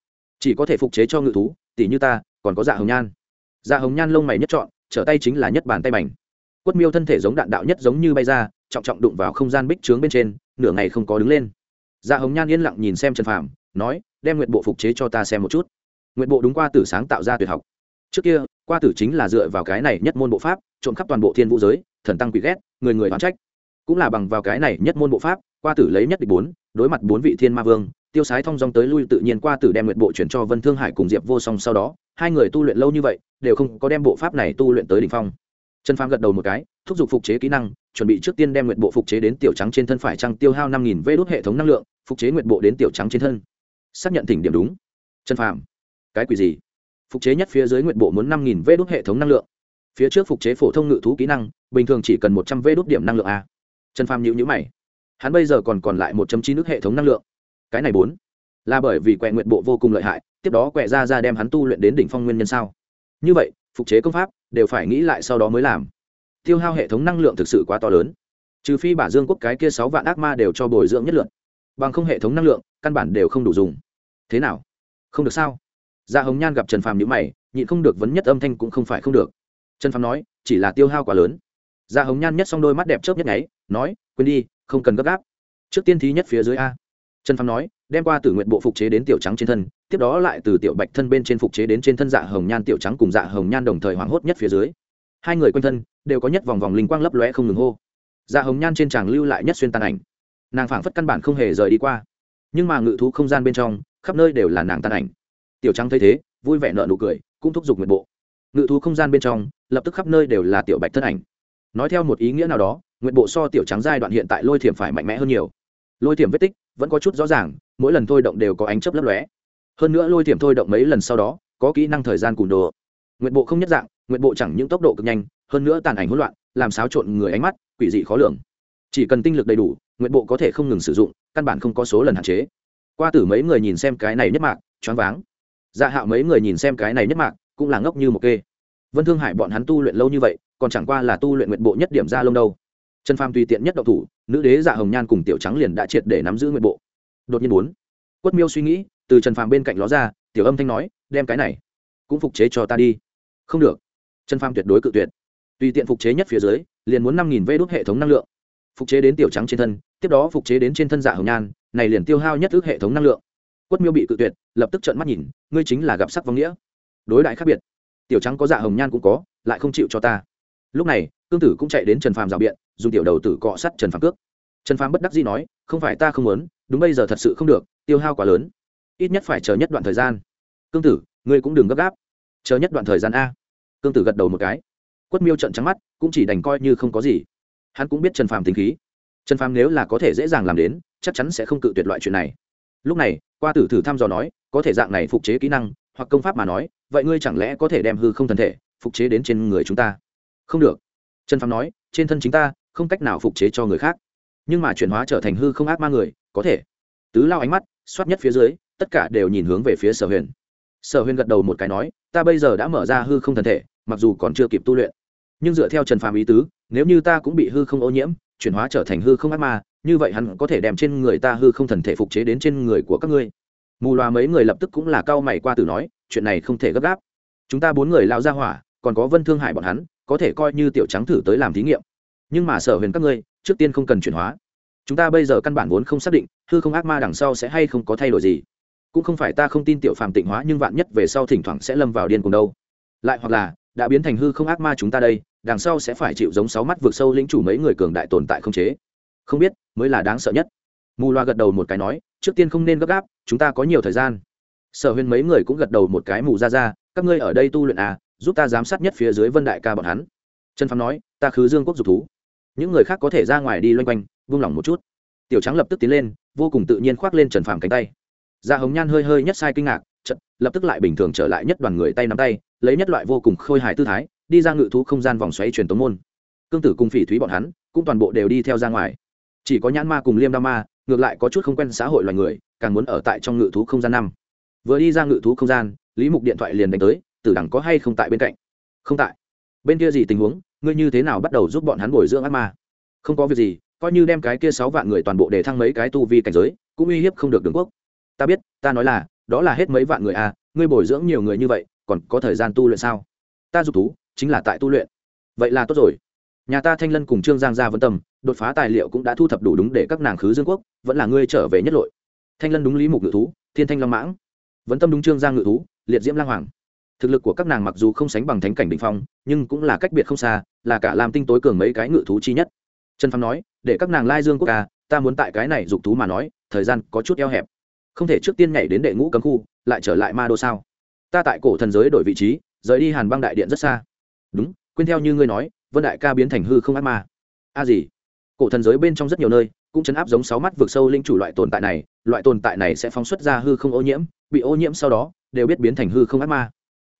Chỉ có thể phục chế cho ngự thú tỷ như ta, còn có dạ hồng nhan. Dạ hồng nhan lông mày nhất chọn trở tay chính là nhất bàn tay mảnh. Quất miêu thân thể giống đạn đạo nhất giống như bay ra, trọng trọng đụng vào không gian bích trướng bên trên, nửa ngày không có đứng lên. Dạ hồng nhan yên lặng nhìn xem trần phàm, nói, đem nguyện bộ phục chế cho ta xem một chút. Nguyện bộ đúng qua tử sáng tạo ra tuyệt học. Trước kia, qua tử chính là dựa vào cái này nhất môn bộ pháp, trộm khắp toàn bộ thiên vũ giới, thần tăng quỷ ghét, người người đoán trách cũng là bằng vào cái này nhất môn bộ pháp, qua tử lấy nhất địch bốn, đối mặt bốn vị thiên ma vương, tiêu sái thong dong tới lui tự nhiên qua tử đem nguyện bộ chuyển cho vân thương hải cùng diệp vô song sau đó, hai người tu luyện lâu như vậy, đều không có đem bộ pháp này tu luyện tới đỉnh phong. Trần phàm gật đầu một cái, thúc giục phục chế kỹ năng, chuẩn bị trước tiên đem nguyện bộ phục chế đến tiểu trắng trên thân phải trăng tiêu hao năm nghìn vê đốt hệ thống năng lượng, phục chế nguyện bộ đến tiểu trắng trên thân. Xác nhận thỉnh điểm đúng. Trần phàm, cái quỷ gì? Phục chế nhất phía dưới nguyện bộ muốn năm nghìn vê đốt hệ thống năng lượng. Phía trước phục chế phổ thông ngự thú kỹ năng, bình thường chỉ cần một trăm vê đốt điểm năng lượng a trần phàm nhữ nhữ mày. Hắn bây giờ còn còn lại một chín nước hệ thống năng lượng. Cái này bốn là bởi vì quẹ nguyện bộ vô cùng lợi hại, tiếp đó quẹ ra ra đem hắn tu luyện đến đỉnh phong nguyên nhân sao? Như vậy, phục chế công pháp đều phải nghĩ lại sau đó mới làm. Tiêu hao hệ thống năng lượng thực sự quá to lớn. Trừ phi bả dương quốc cái kia sáu vạn ác ma đều cho bồi dưỡng nhất lượng bằng không hệ thống năng lượng, căn bản đều không đủ dùng. Thế nào? Không được sao? Gia hồng nhan gặp trần phàm nhữ mày, nhịn không được vấn nhất âm thanh cũng không phải không được. Trần phàm nói, chỉ là tiêu hao quá lớn gia dạ hồng nhan nhất xong đôi mắt đẹp chớp nhất nháy, nói, quên đi, không cần gấp gáp. Trước tiên thí nhất phía dưới a. Trần phàm nói, đem qua từ nguyện bộ phục chế đến tiểu trắng trên thân, tiếp đó lại từ tiểu bạch thân bên trên phục chế đến trên thân dạ hồng nhan tiểu trắng cùng dạ hồng nhan đồng thời hoảng hốt nhất phía dưới. Hai người quanh thân đều có nhất vòng vòng linh quang lấp lóe không ngừng hô. Dạ hồng nhan trên tràng lưu lại nhất xuyên tàn ảnh. Nàng phảng phất căn bản không hề rời đi qua. Nhưng mà ngự thú không gian bên trong, khắp nơi đều là nàng tàn ảnh. Tiểu trắng thấy thế, vui vẻ nợ nụ cười, cũng thúc giục nguyện bộ. Ngự thú không gian bên trong, lập tức khắp nơi đều là tiểu bạch thân ảnh nói theo một ý nghĩa nào đó, nguyện bộ so tiểu trắng giai đoạn hiện tại lôi thiểm phải mạnh mẽ hơn nhiều. Lôi thiểm vết tích vẫn có chút rõ ràng, mỗi lần thôi động đều có ánh chấp lấp lóe. Hơn nữa lôi thiểm thôi động mấy lần sau đó, có kỹ năng thời gian cùn đồ. Nguyện bộ không nhất dạng, nguyện bộ chẳng những tốc độ cực nhanh, hơn nữa tàn ảnh hỗn loạn, làm xáo trộn người ánh mắt, quỷ dị khó lường. Chỉ cần tinh lực đầy đủ, nguyện bộ có thể không ngừng sử dụng, căn bản không có số lần hạn chế. Qua tử mấy người nhìn xem cái này nhất mạc, choáng váng. Dạ hạo mấy người nhìn xem cái này nhất mạc, cũng là ngốc như một kê. Vân thương hải bọn hắn tu luyện lâu như vậy còn chẳng qua là tu luyện nguyện bộ nhất điểm ra lông đâu. Trần phàm tùy tiện nhất động thủ, nữ đế dạ hồng nhan cùng tiểu trắng liền đã triệt để nắm giữ nguyện bộ. Đột nhiên bốn, quất miêu suy nghĩ, từ trần phàm bên cạnh ló ra, tiểu âm thanh nói, đem cái này, cũng phục chế cho ta đi. Không được. Trần phàm tuyệt đối cự tuyệt. Tùy tiện phục chế nhất phía dưới, liền muốn năm nghìn vê đốt hệ thống năng lượng. Phục chế đến tiểu trắng trên thân, tiếp đó phục chế đến trên thân dạ hồng nhan, này liền tiêu hao nhất ước hệ thống năng lượng. Quất miêu bị cự tuyệt, lập tức trợn mắt nhìn, ngươi chính là gặp sắc vong nghĩa. Đối đại khác biệt. Tiểu trắng có dạ hồng nhan cũng có, lại không chịu cho ta lúc này, cương tử cũng chạy đến trần phàm rào biện, dùng tiểu đầu tử cọ sắt trần phàm cước. Trần phàm bất đắc dĩ nói, không phải ta không muốn, đúng bây giờ thật sự không được, tiêu hao quá lớn. Ít nhất phải chờ nhất đoạn thời gian. Cương tử, ngươi cũng đừng gấp gáp. Chờ nhất đoạn thời gian a. Cương tử gật đầu một cái. Quất miêu trận trắng mắt, cũng chỉ đành coi như không có gì. Hắn cũng biết trần phàm tính khí. Trần phàm nếu là có thể dễ dàng làm đến, chắc chắn sẽ không cự tuyệt loại chuyện này. Lúc này, qua tử thử thăm dò nói, có thể dạng này phục chế kỹ năng, hoặc công pháp mà nói, vậy ngươi chẳng lẽ có thể đem hư không thần thể phục chế đến trên người chúng ta? Không được. Trần phàm nói, trên thân chính ta, không cách nào phục chế cho người khác. Nhưng mà chuyển hóa trở thành hư không ác ma người, có thể. Tứ lao ánh mắt soát nhất phía dưới, tất cả đều nhìn hướng về phía sở huyền. Sở huyền gật đầu một cái nói, ta bây giờ đã mở ra hư không thần thể, mặc dù còn chưa kịp tu luyện. Nhưng dựa theo trần phàm ý tứ, nếu như ta cũng bị hư không ô nhiễm, chuyển hóa trở thành hư không ác ma, như vậy hắn có thể đem trên người ta hư không thần thể phục chế đến trên người của các ngươi. Mù loà mấy người lập tức cũng là cao mày qua từ nói, chuyện này không thể gấp gáp. Chúng ta bốn người lao ra hỏa, còn có vân thương hại bọn hắn có thể coi như tiểu trắng thử tới làm thí nghiệm. Nhưng mà sở huyền các ngươi, trước tiên không cần chuyển hóa. Chúng ta bây giờ căn bản vốn không xác định, hư không ác ma đằng sau sẽ hay không có thay đổi gì. Cũng không phải ta không tin tiểu phàm tịnh hóa, nhưng vạn nhất về sau thỉnh thoảng sẽ lâm vào điên cùng đâu. Lại hoặc là, đã biến thành hư không ác ma chúng ta đây, đằng sau sẽ phải chịu giống sáu mắt vượt sâu lĩnh chủ mấy người cường đại tồn tại không chế. Không biết, mới là đáng sợ nhất. Mù loa gật đầu một cái nói, trước tiên không nên gấp gáp, chúng ta có nhiều thời gian. Sở huyền mấy người cũng gật đầu một cái, mù ra ra các ngươi ở đây tu luyện à giúp ta giám sát nhất phía dưới vân đại ca bọn hắn. Trần phàm nói, ta khứ dương quốc dục thú. Những người khác có thể ra ngoài đi loanh quanh, vung lòng một chút. Tiểu trắng lập tức tiến lên, vô cùng tự nhiên khoác lên trần phàm cánh tay. Da hồng nhan hơi hơi nhất sai kinh ngạc trận lập tức lại bình thường trở lại nhất đoàn người tay nắm tay, lấy nhất loại vô cùng khôi hài tư thái, đi ra ngự thú không gian vòng xoáy truyền tống môn. Cương tử cùng phỉ thúy bọn hắn, cũng toàn bộ đều đi theo ra ngoài. Chỉ có nhãn ma cùng liêm đa ma, ngược lại có chút không quen xã hội loài người, càng muốn ở tại trong ngự thú không gian năm. Vừa đi ra ngự thú không gian, lý mục điện thoại liền đánh tới tử đằng có hay không tại bên cạnh? Không tại. Bên kia gì tình huống? Ngươi như thế nào bắt đầu giúp bọn hắn bồi dưỡng ác ma? Không có việc gì, coi như đem cái kia sáu vạn người toàn bộ để thăng mấy cái tu vi cảnh giới, cũng uy hiếp không được đường quốc. Ta biết, ta nói là, đó là hết mấy vạn người à ngươi bồi dưỡng nhiều người như vậy, còn có thời gian tu luyện sao? Ta dục thú, chính là tại tu luyện. Vậy là tốt rồi. Nhà ta thanh lân cùng trương giang gia vấn tâm, đột phá tài liệu cũng đã thu thập đủ đúng để các nàng khứ dương quốc, vẫn là ngươi trở về nhất lội. Thanh lân đúng lý mục ngự thú, thiên thanh long mãng. Vấn tâm đúng trương giang ngự thú, liệt diễm lang hoàng thực lực của các nàng mặc dù không sánh bằng thánh cảnh đình phong, nhưng cũng là cách biệt không xa, là cả làm tinh tối cường mấy cái ngự thú chi nhất. Trần phong nói, để các nàng lai dương quốc ca, ta muốn tại cái này dục thú mà nói, thời gian có chút eo hẹp. Không thể trước tiên nhảy đến đệ ngũ cấm khu, lại trở lại ma đô sao? Ta tại cổ thần giới đổi vị trí, rời đi hàn băng đại điện rất xa. Đúng, quên theo như ngươi nói, vân đại ca biến thành hư không ác ma. A gì? Cổ thần giới bên trong rất nhiều nơi, cũng chấn áp giống sáu mắt vượt sâu linh chủ loại tồn tại này, loại tồn tại này sẽ phóng xuất ra hư không ô nhiễm, bị ô nhiễm sau đó, đều biết biến thành hư không ác ma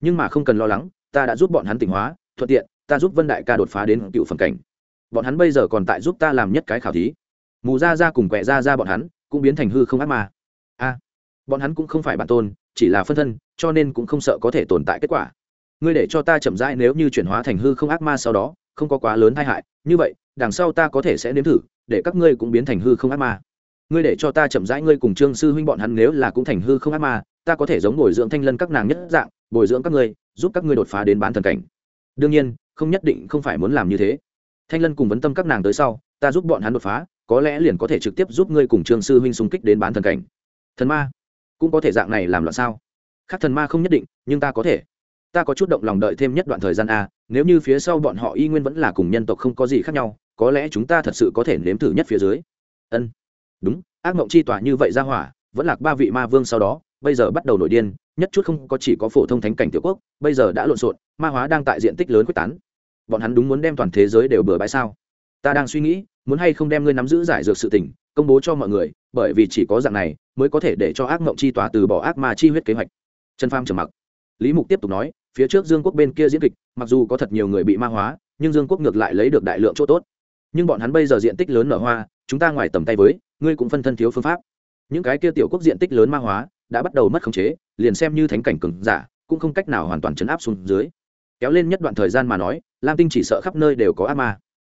nhưng mà không cần lo lắng, ta đã giúp bọn hắn tỉnh hóa, thuận tiện, ta giúp vân đại ca đột phá đến cựu phần cảnh. Bọn hắn bây giờ còn tại giúp ta làm nhất cái khảo thí. Mù ra ra cùng quẹ ra ra bọn hắn cũng biến thành hư không ác ma. A, bọn hắn cũng không phải bản tôn, chỉ là phân thân, cho nên cũng không sợ có thể tồn tại kết quả. Ngươi để cho ta chậm rãi nếu như chuyển hóa thành hư không ác ma sau đó, không có quá lớn tai hại. Như vậy, đằng sau ta có thể sẽ nếm thử, để các ngươi cũng biến thành hư không ác ma. Ngươi để cho ta chậm rãi, ngươi cùng trương sư huynh bọn hắn nếu là cũng thành hư không ác ma, ta có thể giống ngồi dưỡng thanh lân các nàng nhất dạng bồi dưỡng các ngươi, giúp các ngươi đột phá đến bán thần cảnh. Đương nhiên, không nhất định không phải muốn làm như thế. Thanh lân cùng vấn tâm các nàng tới sau, ta giúp bọn hắn đột phá, có lẽ liền có thể trực tiếp giúp ngươi cùng trương sư huynh xung kích đến bán thần cảnh. Thần ma, cũng có thể dạng này làm loạn sao? Khác thần ma không nhất định, nhưng ta có thể. Ta có chút động lòng đợi thêm nhất đoạn thời gian a, nếu như phía sau bọn họ y nguyên vẫn là cùng nhân tộc không có gì khác nhau, có lẽ chúng ta thật sự có thể nếm thử nhất phía dưới. Ân. Đúng, ác mộng chi tỏa như vậy ra hỏa vẫn lạc ba vị ma vương sau đó, bây giờ bắt đầu nổi điên, nhất chút không có chỉ có phổ thông thánh cảnh tiểu quốc, bây giờ đã lộn xộn, ma hóa đang tại diện tích lớn quyết tán. Bọn hắn đúng muốn đem toàn thế giới đều bừa bãi sao? Ta đang suy nghĩ, muốn hay không đem ngươi nắm giữ giải dược sự tình, công bố cho mọi người, bởi vì chỉ có dạng này mới có thể để cho ác mộng chi tòa từ bỏ ác ma chi huyết kế hoạch. Trần pham trầm mặc. Lý mục tiếp tục nói, phía trước dương quốc bên kia diễn kịch, mặc dù có thật nhiều người bị ma hóa, nhưng dương quốc ngược lại lấy được đại lượng chỗ tốt. Nhưng bọn hắn bây giờ diện tích lớn nở hoa, chúng ta ngoài tầm tay với, ngươi cũng phân thân thiếu phương pháp những cái kia tiểu quốc diện tích lớn ma hóa đã bắt đầu mất khống chế, liền xem như thánh cảnh cừng giả cũng không cách nào hoàn toàn chấn áp xuống dưới. Kéo lên nhất đoạn thời gian mà nói, lam tinh chỉ sợ khắp nơi đều có ác ma.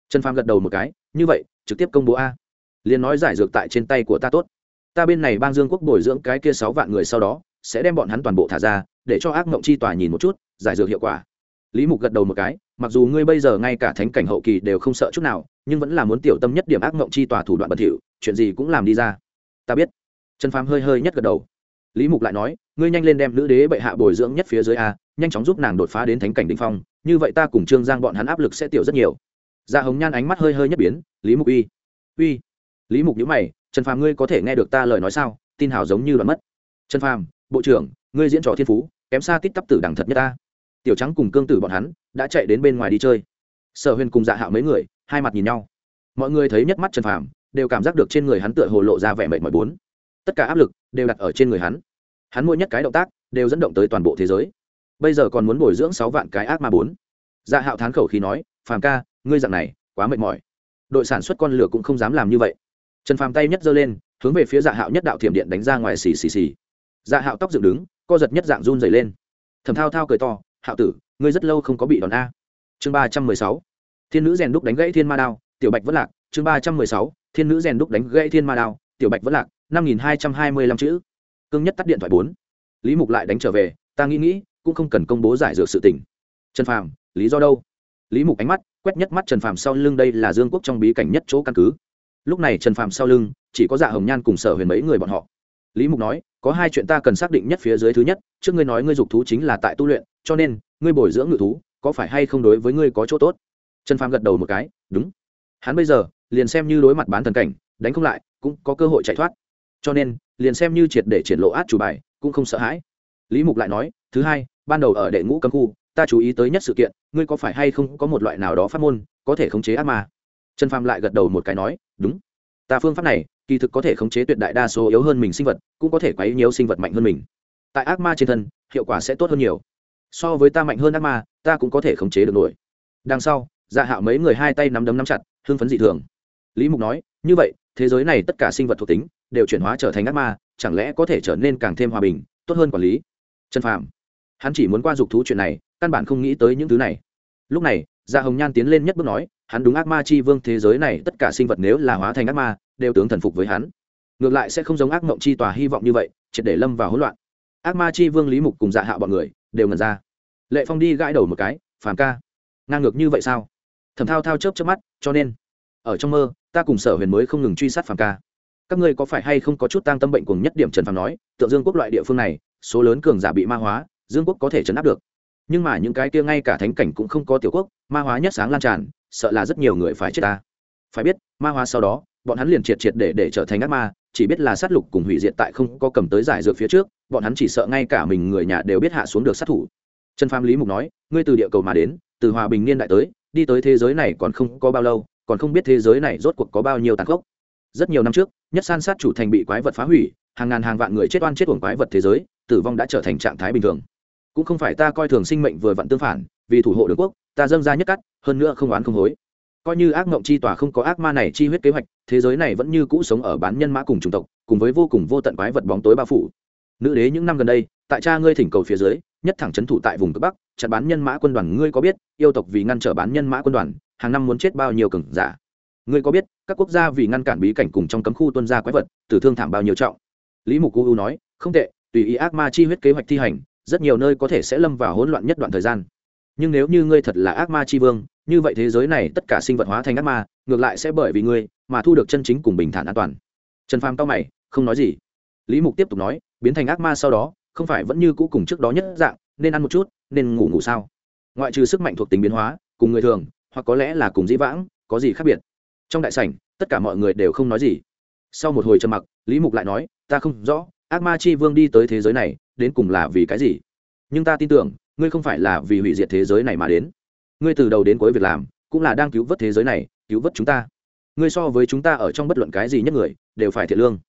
Trần phàm gật đầu một cái, như vậy, trực tiếp công bố a. Liền nói giải dược tại trên tay của ta tốt. Ta bên này bang dương quốc bồi dưỡng cái kia sáu vạn người sau đó, sẽ đem bọn hắn toàn bộ thả ra, để cho ác mộng chi tòa nhìn một chút, giải dược hiệu quả. Lý mục gật đầu một cái, mặc dù ngươi bây giờ ngay cả thánh cảnh hậu kỳ đều không sợ chút nào, nhưng vẫn là muốn tiểu tâm nhất điểm ác mộng chi tòa thủ đoạn bẩn thỉu, chuyện gì cũng làm đi ra. Ta biết trần phàm hơi hơi nhất gật đầu. Lý mục lại nói, ngươi nhanh lên đem nữ đế bệ hạ bồi dưỡng nhất phía dưới a, nhanh chóng giúp nàng đột phá đến thánh cảnh đ ỉ n h phong, như vậy ta cùng trương giang bọn hắn áp lực sẽ tiểu rất nhiều. Dạ hồng nhan ánh mắt hơi hơi nhất biến, lý mục uy uy. Lý mục nhữ mày, trần phàm ngươi có thể nghe được ta lời nói sao? Tin hào giống như đoạn mất. Trần phàm, bộ trưởng, ngươi diễn trò thiên phú, kém xa tít tắp tử đẳng thật nhất ta. Tiểu trắng cùng cương tử bọn hắn đã chạy đến bên ngoài đi chơi. Sở huyền cùng dạ hạo mấy người, hai mặt nhìn nhau. Mọi người thấy nhất mắt trần phàm, đều cảm giác được trên người hắn tựa hồ lộ ra vẻ mệt mỏi bốn tất cả áp lực đều đặt ở trên người hắn. Hắn mỗi nhất cái động tác đều dẫn động tới toàn bộ thế giới. Bây giờ còn muốn bồi dưỡng sáu vạn cái ác ma bốn. Dạ hạo thán khẩu khi nói, phàm ca, ngươi dặn này quá mệt mỏi. Đội sản xuất con lửa cũng không dám làm như vậy. Trần phàm tay nhất giơ lên, hướng về phía dạ hạo nhất đạo thiểm điện đánh ra ngoài xì xì xì. Dạ hạo tóc dựng đứng, co giật nhất dạng run dày lên. Thầm thao thao cười to, hạo tử, ngươi rất lâu không có bị đòn a. Chương ba trăm mười sáu. Thiên nữ rèn đúc đánh gãy thiên ma đao, tiểu bạch vất lạc. Chương ba trăm mười sáu. Thiên nữ rèn đúc đánh gãy thiên ma đao, tiểu bạch vất lạc năm nghìn hai trăm hai mươi lăm chữ. Cương nhất tắt điện thoại bốn. Lý mục lại đánh trở về, ta nghĩ nghĩ, cũng không cần công bố giải dược sự tình. Trần phàm, lý do đâu? Lý mục ánh mắt, quét nhất mắt trần phàm sau lưng đây là dương quốc trong bí cảnh nhất chỗ căn cứ. Lúc này trần phàm sau lưng, chỉ có dạ hồng nhan cùng sở huyền mấy người bọn họ. Lý mục nói, có hai chuyện ta cần xác định nhất phía dưới thứ nhất, trước ngươi nói ngươi dục thú chính là tại tu luyện, cho nên, ngươi bồi dưỡng ngự thú, có phải hay không đối với ngươi có chỗ tốt? Trần phàm gật đầu một cái, đúng. Hắn bây giờ, liền xem như đối mặt bán thần cảnh, đánh không lại, cũng có cơ hội chạy thoát cho nên, liền xem như triệt để triển lộ át chủ bài, cũng không sợ hãi. Lý mục lại nói, thứ hai, ban đầu ở đệ ngũ cấm khu, ta chú ý tới nhất sự kiện, ngươi có phải hay không có một loại nào đó phát môn, có thể khống chế ác ma? Trần phàm lại gật đầu một cái nói, đúng. Ta phương pháp này, kỳ thực có thể khống chế tuyệt đại đa số yếu hơn mình sinh vật, cũng có thể quấy nhiều sinh vật mạnh hơn mình. Tại ác ma trên thân, hiệu quả sẽ tốt hơn nhiều. So với ta mạnh hơn ác ma, ta cũng có thể khống chế được nổi. Đằng sau dạ hạo mấy người hai tay nắm đấm nắm chặt, hưng phấn dị thường. Lý mục nói, như vậy, thế giới này tất cả sinh vật thuộc tính đều chuyển hóa trở thành ác ma, chẳng lẽ có thể trở nên càng thêm hòa bình, tốt hơn quản lý? Trần phàm, hắn chỉ muốn qua dục thú chuyện này, căn bản không nghĩ tới những thứ này. Lúc này dạ hồng nhan tiến lên nhất bước nói, hắn đúng ác ma chi vương thế giới này, tất cả sinh vật nếu là hóa thành ác ma, đều tướng thần phục với hắn. Ngược lại sẽ không giống ác mộng chi tòa hy vọng như vậy, triệt để lâm vào hỗn loạn. Ác ma chi vương lý mục cùng dạ Hạ bọn người, đều ngần ra. Lệ phong đi gãi đầu một cái, phàm ca, ngang ngược như vậy sao? Thẩm thao thao chớp chớp mắt, cho nên, ở trong mơ, ta cùng sở huyền mới không ngừng truy sát phàm ca các ngươi có phải hay không có chút tăng tâm bệnh cùng nhất điểm trần phàm nói, tượng dương quốc loại địa phương này, số lớn cường giả bị ma hóa, dương quốc có thể chấn áp được. Nhưng mà những cái kia ngay cả thánh cảnh cũng không có tiểu quốc, ma hóa nhất sáng lan tràn, sợ là rất nhiều người phải chết ta. Phải biết, ma hóa sau đó, bọn hắn liền triệt triệt để để trở thành ác ma, chỉ biết là sát lục cùng hủy diệt tại không có cầm tới giải dược phía trước, bọn hắn chỉ sợ ngay cả mình người nhà đều biết hạ xuống được sát thủ. Trần phàm lý mục nói, ngươi từ địa cầu mà đến, từ hòa bình niên đại tới, đi tới thế giới này còn không có bao lâu, còn không biết thế giới này rốt cuộc có bao nhiêu tàn khốc rất nhiều năm trước, nhất san sát chủ thành bị quái vật phá hủy, hàng ngàn hàng vạn người chết oan chết uổng quái vật thế giới, tử vong đã trở thành trạng thái bình thường. Cũng không phải ta coi thường sinh mệnh vừa vặn tương phản, vì thủ hộ đường quốc, ta dâng ra nhất cắt, hơn nữa không oán không hối. Coi như ác mộng chi tòa không có ác ma này chi huyết kế hoạch, thế giới này vẫn như cũ sống ở bán nhân mã cùng chủng tộc, cùng với vô cùng vô tận quái vật bóng tối bao phủ. Nữ đế những năm gần đây, tại cha ngươi thỉnh cầu phía dưới, nhất thẳng trấn thủ tại vùng cực bắc, chặn bán nhân mã quân đoàn, ngươi có biết, yêu tộc vì ngăn trở bán nhân mã quân đoàn, hàng năm muốn chết bao nhiêu cừng giả? Ngươi có biết các quốc gia vì ngăn cản bí cảnh cùng trong cấm khu tuân gia quái vật, tử thương thảm bao nhiêu trọng. Lý mục u nói, không tệ, tùy ý ác ma chi huyết kế hoạch thi hành, rất nhiều nơi có thể sẽ lâm vào hỗn loạn nhất đoạn thời gian. Nhưng nếu như ngươi thật là ác ma chi vương, như vậy thế giới này tất cả sinh vật hóa thành ác ma, ngược lại sẽ bởi vì ngươi mà thu được chân chính cùng bình thản an toàn. Trần phàm cao mày, không nói gì. Lý mục tiếp tục nói, biến thành ác ma sau đó, không phải vẫn như cũ cùng trước đó nhất dạng, nên ăn một chút, nên ngủ ngủ sao? Ngoại trừ sức mạnh thuộc tính biến hóa, cùng người thường, hoặc có lẽ là cùng dĩ vãng, có gì khác biệt? Trong đại sảnh, tất cả mọi người đều không nói gì. Sau một hồi trầm mặc, lý mục lại nói, ta không rõ, ác ma chi vương đi tới thế giới này, đến cùng là vì cái gì? Nhưng ta tin tưởng, ngươi không phải là vì hủy diệt thế giới này mà đến. Ngươi từ đầu đến cuối việc làm, cũng là đang cứu vớt thế giới này, cứu vớt chúng ta. Ngươi so với chúng ta ở trong bất luận cái gì nhất người, đều phải thiệt lương.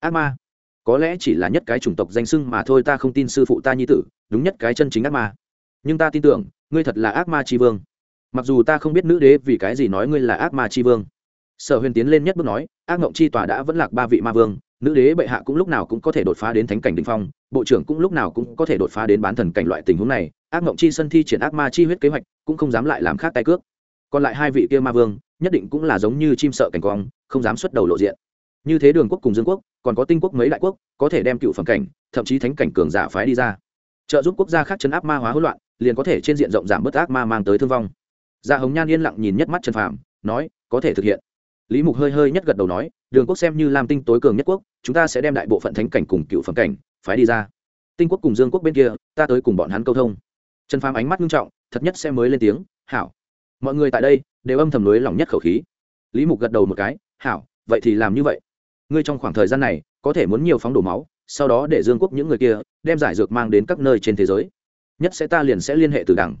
Ác ma? Có lẽ chỉ là nhất cái chủng tộc danh sưng mà thôi, ta không tin sư phụ ta nhi tử, đúng nhất cái chân chính ác ma. Nhưng ta tin tưởng, ngươi thật là ác ma tri vương. Mặc dù ta không biết nữ đế vì cái gì nói ngươi là ác ma tri vương sở huyền tiến lên nhất bước nói, ác ngộng chi tòa đã vẫn lạc ba vị ma vương, nữ đế bệ hạ cũng lúc nào cũng có thể đột phá đến thánh cảnh đình phong, bộ trưởng cũng lúc nào cũng có thể đột phá đến bán thần cảnh loại tình huống này, ác ngộng chi sân thi triển ác ma chi huyết kế hoạch, cũng không dám lại làm khác tay cước. Còn lại hai vị kia ma vương, nhất định cũng là giống như chim sợ cảnh quang, không dám xuất đầu lộ diện. Như thế đường quốc cùng dương quốc, còn có tinh quốc mấy đại quốc, có thể đem cựu phẩm cảnh, thậm chí thánh cảnh cường giả phái đi ra. Trợ giúp quốc gia khác chấn áp ma hóa hỗn loạn, liền có thể trên diện rộng giảm bớt ác ma mang tới thương vong. Gia hồng nhan yên lặng nhìn nhất mắt trần phàm, nói, có thể thực hiện lý mục hơi hơi nhất gật đầu nói, đường quốc xem như làm tinh tối cường nhất quốc, chúng ta sẽ đem đại bộ phận thánh cảnh cùng cựu phẩm cảnh phái đi ra. Tinh quốc cùng dương quốc bên kia, ta tới cùng bọn hắn câu thông. Trần phàm ánh mắt nghiêm trọng, thật nhất sẽ mới lên tiếng, hảo. Mọi người tại đây đều âm thầm lưới lòng nhất khẩu khí. Lý mục gật đầu một cái, hảo, vậy thì làm như vậy. Ngươi trong khoảng thời gian này, có thể muốn nhiều phóng đổ máu, sau đó để dương quốc những người kia đem giải dược mang đến các nơi trên thế giới. Nhất sẽ ta liền sẽ liên hệ từ đằng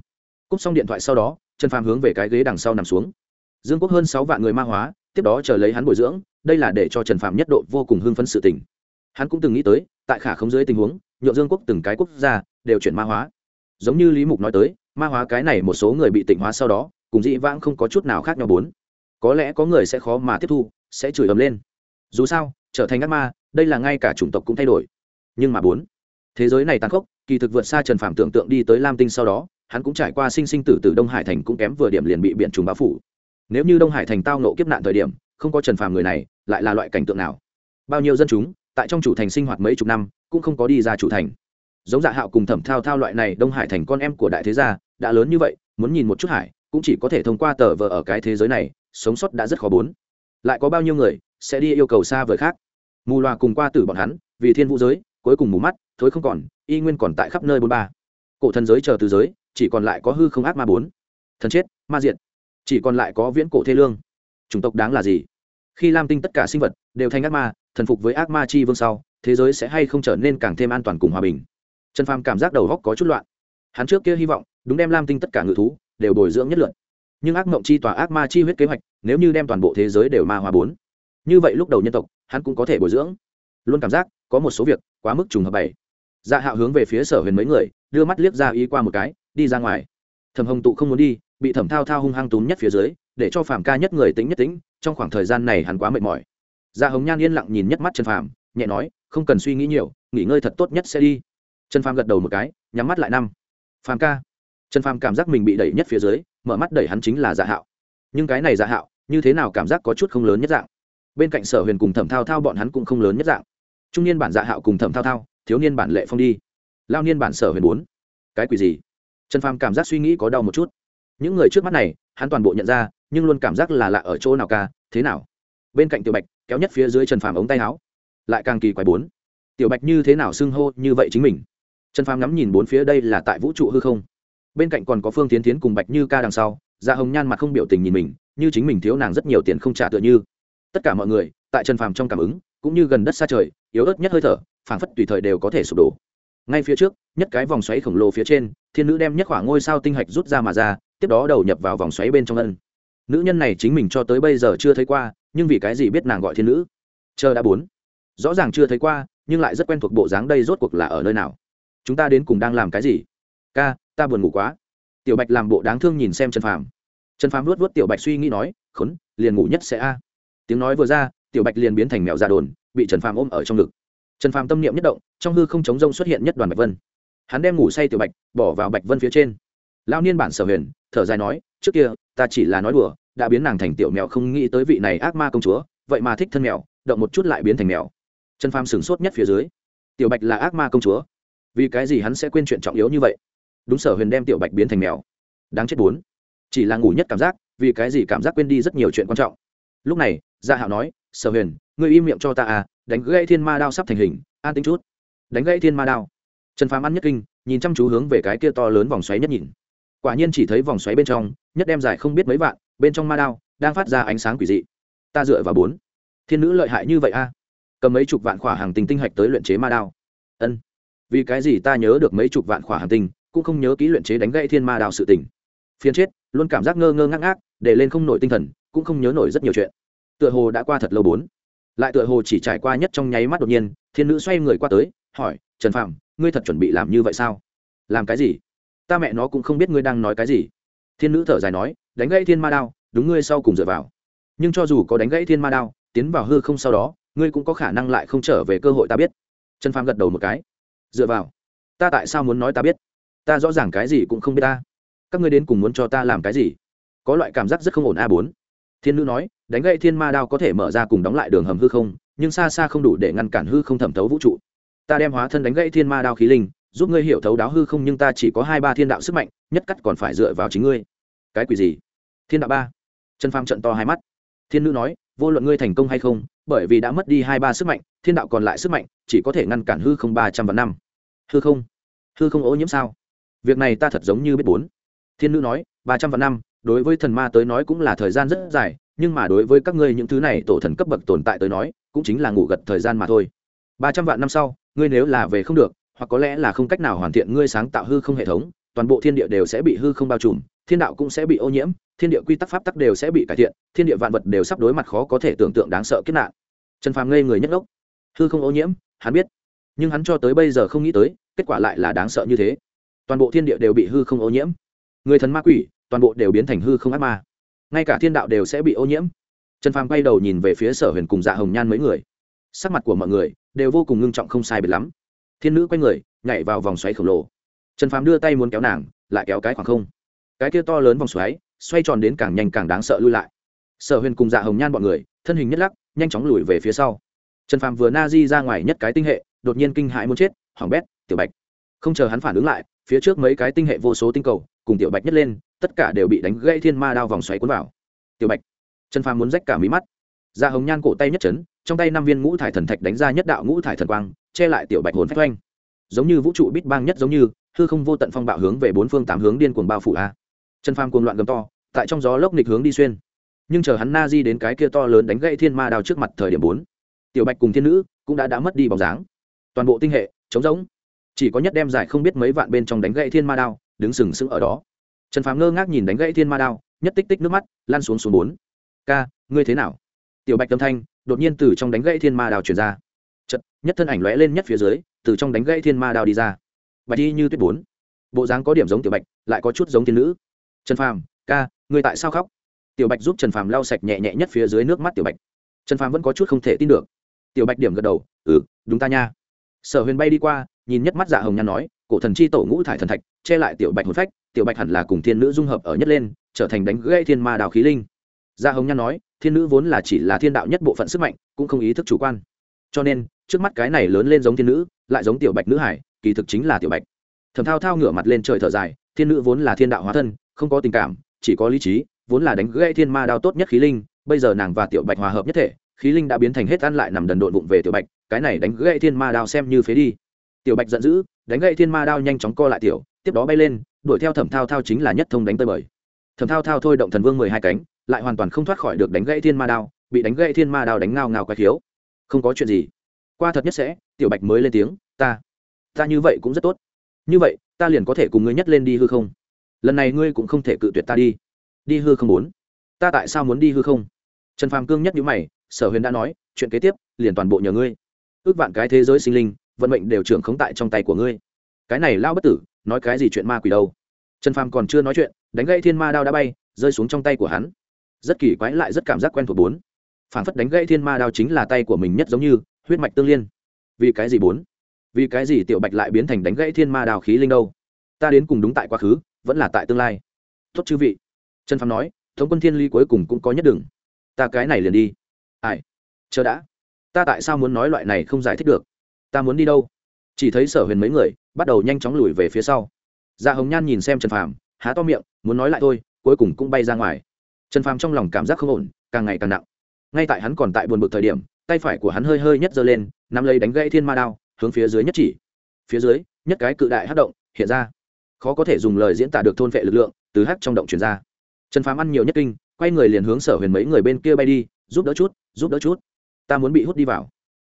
cúp xong điện thoại sau đó, trần phàm hướng về cái ghế đằng sau nằm xuống. Dương quốc hơn sáu vạn người ma hóa tiếp đó chờ lấy hắn bồi dưỡng, đây là để cho trần Phạm nhất độ vô cùng hưng phấn sự tình. Hắn cũng từng nghĩ tới, tại khả không dưới tình huống, nhượng dương quốc từng cái quốc gia đều chuyển ma hóa. Giống như lý mục nói tới, ma hóa cái này một số người bị tịnh hóa sau đó, cùng dị vãng không có chút nào khác nhau bốn. Có lẽ có người sẽ khó mà tiếp thu, sẽ chửi ầm lên. Dù sao, trở thành ác ma, đây là ngay cả chủng tộc cũng thay đổi. Nhưng mà bốn, thế giới này tàn khốc, kỳ thực vượt xa trần phạm tưởng tượng đi tới lam tinh sau đó, hắn cũng trải qua sinh sinh tử từ đông hải thành cũng kém vừa điểm liền bị biển trùng bao phủ nếu như đông hải thành tao nộ kiếp nạn thời điểm, không có trần phàm người này, lại là loại cảnh tượng nào? Bao nhiêu dân chúng, tại trong chủ thành sinh hoạt mấy chục năm, cũng không có đi ra chủ thành. Giống dạ hạo cùng thẩm thao thao loại này đông hải thành con em của đại thế gia, đã lớn như vậy, muốn nhìn một chút hải, cũng chỉ có thể thông qua tờ vờ ở cái thế giới này, sống sót đã rất khó bốn. Lại có bao nhiêu người, sẽ đi yêu cầu xa vời khác? Mù loà cùng qua tử bọn hắn, vì thiên vũ giới, cuối cùng mù mắt, thối không còn, y nguyên còn tại khắp nơi bốn ba. Cổ thần giới chờ từ giới, chỉ còn lại có hư không ác ma bốn. Thần chết, ma diện chỉ còn lại có viễn cổ thế lương. Chủng tộc đáng là gì? Khi lam tinh tất cả sinh vật đều thành ác ma, thần phục với ác ma chi vương sau, thế giới sẽ hay không trở nên càng thêm an toàn cùng hòa bình? Trần phàm cảm giác đầu góc có chút loạn. Hắn trước kia hy vọng, đúng đem lam tinh tất cả ngự thú đều bồi dưỡng nhất luận nhưng ác mộng chi tòa ác ma chi huyết kế hoạch, nếu như đem toàn bộ thế giới đều ma hóa bốn, như vậy lúc đầu nhân tộc, hắn cũng có thể bồi dưỡng. Luôn cảm giác, có một số việc quá mức trùng hợp bảy. Dạ hạo hướng về phía sở huyền mấy người, đưa mắt liếc ra ý qua một cái, đi ra ngoài. Thẩm hồng tụ không muốn đi bị thẩm thao thao hung hăng túm nhất phía dưới, để cho phạm ca nhất người tính nhất tính trong khoảng thời gian này hắn quá mệt mỏi. Gia hồng nhan yên lặng nhìn nhất mắt trần phạm nhẹ nói, không cần suy nghĩ nhiều, nghỉ ngơi thật tốt nhất sẽ đi. Trần phạm gật đầu một cái, nhắm mắt lại năm. Phạm ca. Trần phạm cảm giác mình bị đẩy nhất phía dưới, mở mắt đẩy hắn chính là dạ hạo. Nhưng cái này dạ hạo, như thế nào cảm giác có chút không lớn nhất dạng? Bên cạnh sở huyền cùng thẩm thao thao bọn hắn cũng không lớn nhất dạng. Trung niên bản dạ hạo cùng thẩm thao thao, thiếu niên bản lệ phong đi. Lao niên bản sở huyền bốn. Cái quỷ gì? Trần phàm cảm giác suy nghĩ có đau một chút những người trước mắt này, hắn toàn bộ nhận ra, nhưng luôn cảm giác là lạ ở chỗ nào ca, thế nào? Bên cạnh tiểu bạch, kéo nhất phía dưới trần phàm ống tay áo. Lại càng kỳ quái bốn. Tiểu bạch như thế nào xưng hô như vậy chính mình? Trần phàm ngắm nhìn bốn phía đây là tại vũ trụ hư không. Bên cạnh còn có phương tiến tiến cùng bạch như ca đằng sau da hồng nhan mặt không biểu tình nhìn mình, như chính mình thiếu nàng rất nhiều tiền không trả tựa như. Tất cả mọi người, tại trần phàm trong cảm ứng, cũng như gần đất xa trời, yếu ớt nhất hơi thở, phảng phất tùy thời đều có thể sụp đổ. Ngay phía trước, nhất cái vòng xoáy khổng lồ phía trên, thiên nữ đem nhất khoảng ngôi sao tinh hạch rút ra mà ra tiếp đó đầu nhập vào vòng xoáy bên trong ân. Nữ nhân này chính mình cho tới bây giờ chưa thấy qua, nhưng vì cái gì biết nàng gọi thiên nữ? Chờ đã bốn. Rõ ràng chưa thấy qua, nhưng lại rất quen thuộc bộ dáng đây rốt cuộc là ở nơi nào? Chúng ta đến cùng đang làm cái gì? Ca, ta buồn ngủ quá. Tiểu bạch làm bộ đáng thương nhìn xem trần phàm. Trần phàm luốt luốt tiểu bạch suy nghĩ nói, khốn, liền ngủ nhất sẽ a. Tiếng nói vừa ra, tiểu bạch liền biến thành mèo ra đồn, bị trần phàm ôm ở trong ngực. Trần phàm tâm niệm nhất động, trong hư không chống rông xuất hiện nhất đoàn bạch vân. Hắn đem ngủ say tiểu bạch, bỏ vào bạch vân phía trên lao niên bản sở huyền, thở dài nói, trước kia, ta chỉ là nói đùa, đã biến nàng thành tiểu mèo không nghĩ tới vị này ác ma công chúa, vậy mà thích thân mèo, động một chút lại biến thành mèo. Trần phàm sửng sốt nhất phía dưới. Tiểu bạch là ác ma công chúa. Vì cái gì hắn sẽ quên chuyện trọng yếu như vậy? Đúng sở huyền đem tiểu bạch biến thành mèo. Đáng chết bốn. Chỉ là ngủ nhất cảm giác, vì cái gì cảm giác quên đi rất nhiều chuyện quan trọng. Lúc này gia hạo nói, sở huyền, ngươi im miệng cho ta à đánh gãy thiên ma đao sắp thành hình, an tính chút. Đánh gãy thiên ma đao. Trần phàm ăn nhất kinh, nhìn chăm chú hướng về cái kia to lớn vòng xoáy nhất nhìn quả nhiên chỉ thấy vòng xoáy bên trong, nhất đem dài không biết mấy vạn, bên trong ma đao, đang phát ra ánh sáng quỷ dị. Ta dựa vào bốn. Thiên nữ lợi hại như vậy a? À? cầm mấy chục vạn khỏa hàng tinh tinh hạch tới luyện chế ma đao. Ân. Vì cái gì ta nhớ được mấy chục vạn khỏa hàng tinh, cũng không nhớ kỹ luyện chế đánh gãy thiên ma đao sự tình. Phiên chết, luôn cảm giác ngơ ngơ ngác ngác, để lên không nổi tinh thần, cũng không nhớ nổi rất nhiều chuyện. Tựa hồ đã qua thật lâu bốn. Lại tựa hồ chỉ trải qua nhất trong nháy mắt đột nhiên, thiên nữ xoay người qua tới, hỏi, trần phạm ngươi thật chuẩn bị làm như vậy sao? Làm cái gì? Ta mẹ nó cũng không biết ngươi đang nói cái gì. Thiên nữ thở dài nói, đánh gãy thiên ma đao, đúng ngươi sau cùng dựa vào. Nhưng cho dù có đánh gãy thiên ma đao, tiến vào hư không sau đó, ngươi cũng có khả năng lại không trở về cơ hội ta biết. Trần Phàm gật đầu một cái. Dựa vào. Ta tại sao muốn nói ta biết? Ta rõ ràng cái gì cũng không biết ta. Các ngươi đến cùng muốn cho ta làm cái gì? Có loại cảm giác rất không ổn a bốn. Thiên nữ nói, đánh gậy thiên ma đao có thể mở ra cùng đóng lại đường hầm hư không, nhưng xa xa không đủ để ngăn cản hư không thẩm thấu vũ trụ. Ta đem hóa thân đánh gậy thiên ma đao khí linh giúp ngươi hiểu thấu đáo hư không nhưng ta chỉ có hai ba thiên đạo sức mạnh, nhất cắt còn phải dựa vào chính ngươi. Cái quỷ gì? Thiên đạo ba. Trần phàm trận to hai mắt. Thiên nữ nói, vô luận ngươi thành công hay không, bởi vì đã mất đi hai ba sức mạnh, thiên đạo còn lại sức mạnh, chỉ có thể ngăn cản hư không ba trăm vạn năm. Hư không? Hư không ô nhiễm sao? Việc này ta thật giống như biết bốn. Thiên nữ nói, ba trăm vạn năm, đối với thần ma tới nói cũng là thời gian rất dài, nhưng mà đối với các ngươi những thứ này tổ thần cấp bậc tồn tại tới nói, cũng chính là ngủ gật thời gian mà thôi. Ba trăm vạn năm sau, ngươi nếu là về không được hoặc có lẽ là không cách nào hoàn thiện ngươi sáng tạo hư không hệ thống, toàn bộ thiên địa đều sẽ bị hư không bao trùm, thiên đạo cũng sẽ bị ô nhiễm, thiên địa quy tắc pháp tắc đều sẽ bị cải thiện, thiên địa vạn vật đều sắp đối mặt khó có thể tưởng tượng đáng sợ kết nạn. Trần phàm ngây người nhất ốc hư không ô nhiễm, hắn biết. Nhưng hắn cho tới bây giờ không nghĩ tới, kết quả lại là đáng sợ như thế. Toàn bộ thiên địa đều bị hư không ô nhiễm. Người thần ma quỷ, toàn bộ đều biến thành hư không ác ma. Ngay cả thiên đạo đều sẽ bị ô nhiễm. Trần phàm quay đầu nhìn về phía sở huyền cùng dạ hồng nhan mấy người. Sắc mặt của mọi người đều vô cùng ngưng trọng không sai biệt lắm thiên nữ quay người, nhảy vào vòng xoáy khổng lồ. Trần phàm đưa tay muốn kéo nàng, lại kéo cái khoảng không. Cái kia to lớn vòng xoáy, xoay tròn đến càng nhanh càng đáng sợ lui lại. Sở huyền cùng dạ hồng nhan bọn người, thân hình nhất lắc, nhanh chóng lùi về phía sau. Trần phàm vừa na di ra ngoài nhất cái tinh hệ, đột nhiên kinh hãi muốn chết, hỏng bét, tiểu bạch. Không chờ hắn phản ứng lại, phía trước mấy cái tinh hệ vô số tinh cầu, cùng tiểu bạch nhất lên, tất cả đều bị đánh gãy thiên ma đao vòng xoáy cuốn vào. Tiểu bạch. Trần phàm muốn rách cả mí mắt. Da hồng nhan cổ tay nhất chấn, trong tay năm viên ngũ thải thần thạch đánh ra nhất đạo ngũ thải thần quang che lại tiểu bạch hồn phách oanh. Giống như vũ trụ bít bang nhất giống như, hư không vô tận phong bạo hướng về bốn phương tám hướng điên cuồng bao phủ a. Chân phàm cuồng loạn gầm to, tại trong gió lốc nghịch hướng đi xuyên. Nhưng chờ hắn na di đến cái kia to lớn đánh gãy thiên ma đao trước mặt thời điểm bốn, tiểu bạch cùng thiên nữ cũng đã đã mất đi bóng dáng. Toàn bộ tinh hệ, trống rỗng. Chỉ có nhất đem giải không biết mấy vạn bên trong đánh gãy thiên ma đao, đứng sừng sững ở đó. Trần phàm ngơ ngác nhìn đánh gãy thiên ma đao, nhất tích tích nước mắt lan xuống xuống bốn. Ca, ngươi thế nào? Tiểu bạch tâm thanh đột nhiên từ trong đánh gãy thiên ma đao chuyển ra nhất thân ảnh lóe lên nhất phía dưới, từ trong đánh gãy thiên ma đao đi ra. Bạch đi như tuyết bốn. Bộ dáng có điểm giống tiểu bạch, lại có chút giống thiên nữ. Trần phàm, ca người tại sao khóc? Tiểu bạch giúp trần phàm lau sạch nhẹ nhẹ nhất phía dưới nước mắt tiểu bạch. Trần phàm vẫn có chút không thể tin được. Tiểu bạch điểm gật đầu ừ đúng ta nha. Sở huyền bay đi qua, nhìn nhất mắt dạ hồng nhan nói, cổ thần chi tổ ngũ thải thần thạch, che lại tiểu bạch hồn phách, tiểu bạch hẳn là cùng thiên nữ dung hợp ở nhất lên, trở thành đánh gãy thiên ma đào khí linh. Dạ hồng nhan nói, thiên nữ vốn là chỉ là thiên đạo nhất bộ phận sức mạnh, cũng không ý thức chủ quan cho nên, trước mắt cái này lớn lên giống thiên nữ, lại giống tiểu bạch nữ hải, kỳ thực chính là tiểu bạch. Thầm thao thao ngửa mặt lên trời thở dài, thiên nữ vốn là thiên đạo hóa thân, không có tình cảm, chỉ có lý trí, vốn là đánh gãy thiên ma đao tốt nhất khí linh, bây giờ nàng và tiểu bạch hòa hợp nhất thể, khí linh đã biến thành hết ăn lại nằm đần độn vụng về tiểu bạch, cái này đánh gãy thiên ma đao xem như phế đi. Tiểu bạch giận dữ, đánh gãy thiên ma đao nhanh chóng co lại tiểu, tiếp đó bay lên, đuổi theo thẩm thao thao chính là nhất thông đánh tơi bời. Thẩm thao thao thôi động thần vương mười hai cánh, lại hoàn toàn không thoát khỏi được đánh gãy thiên ma đao, bị đánh gãy thiên ma đao đánh ngao ngao quái thiếu không có chuyện gì. Qua thật nhất sẽ, tiểu bạch mới lên tiếng, ta ta như vậy cũng rất tốt. Như vậy, ta liền có thể cùng ngươi nhất lên đi hư không? Lần này ngươi cũng không thể cự tuyệt ta đi. Đi hư không muốn ta tại sao muốn đi hư không? Trần phàm cương nhất nhữ mày, sở huyền đã nói, chuyện kế tiếp, liền toàn bộ nhờ ngươi. Ước vạn cái thế giới sinh linh, vận mệnh đều trưởng khống tại trong tay của ngươi. Cái này lao bất tử, nói cái gì chuyện ma quỷ đâu? Trần phàm còn chưa nói chuyện, đánh gãy thiên ma đao đã bay, rơi xuống trong tay của hắn. Rất kỳ quái lại rất cảm giác quen thuộc bốn phản phất đánh gãy thiên ma đao chính là tay của mình nhất giống như huyết mạch tương liên. Vì cái gì bốn? Vì cái gì tiểu bạch lại biến thành đánh gãy thiên ma đao khí linh đâu? Ta đến cùng đúng tại quá khứ, vẫn là tại tương lai. Tốt chư vị. Trần phàm nói thống quân thiên ly cuối cùng cũng có nhất đừng ta cái này liền đi. Ai? Chờ đã. Ta tại sao muốn nói loại này không giải thích được? Ta muốn đi đâu? Chỉ thấy sở huyền mấy người bắt đầu nhanh chóng lùi về phía sau. Dạ hồng nhan nhìn xem trần phàm, há to miệng, muốn nói lại thôi, cuối cùng cũng bay ra ngoài. Trần phàm trong lòng cảm giác không ổn, càng ngày càng nặng ngay tại hắn còn tại buồn bực thời điểm, tay phải của hắn hơi hơi nhất giơ lên, nắm lấy đánh gãy thiên ma đao, hướng phía dưới nhất chỉ. Phía dưới, nhất cái cự đại hát động hiện ra. Khó có thể dùng lời diễn tả được thôn vệ lực lượng, từ hát trong động chuyển ra. Trần phàm ăn nhiều nhất kinh, quay người liền hướng sở huyền mấy người bên kia bay đi, giúp đỡ chút, giúp đỡ chút. Ta muốn bị hút đi vào.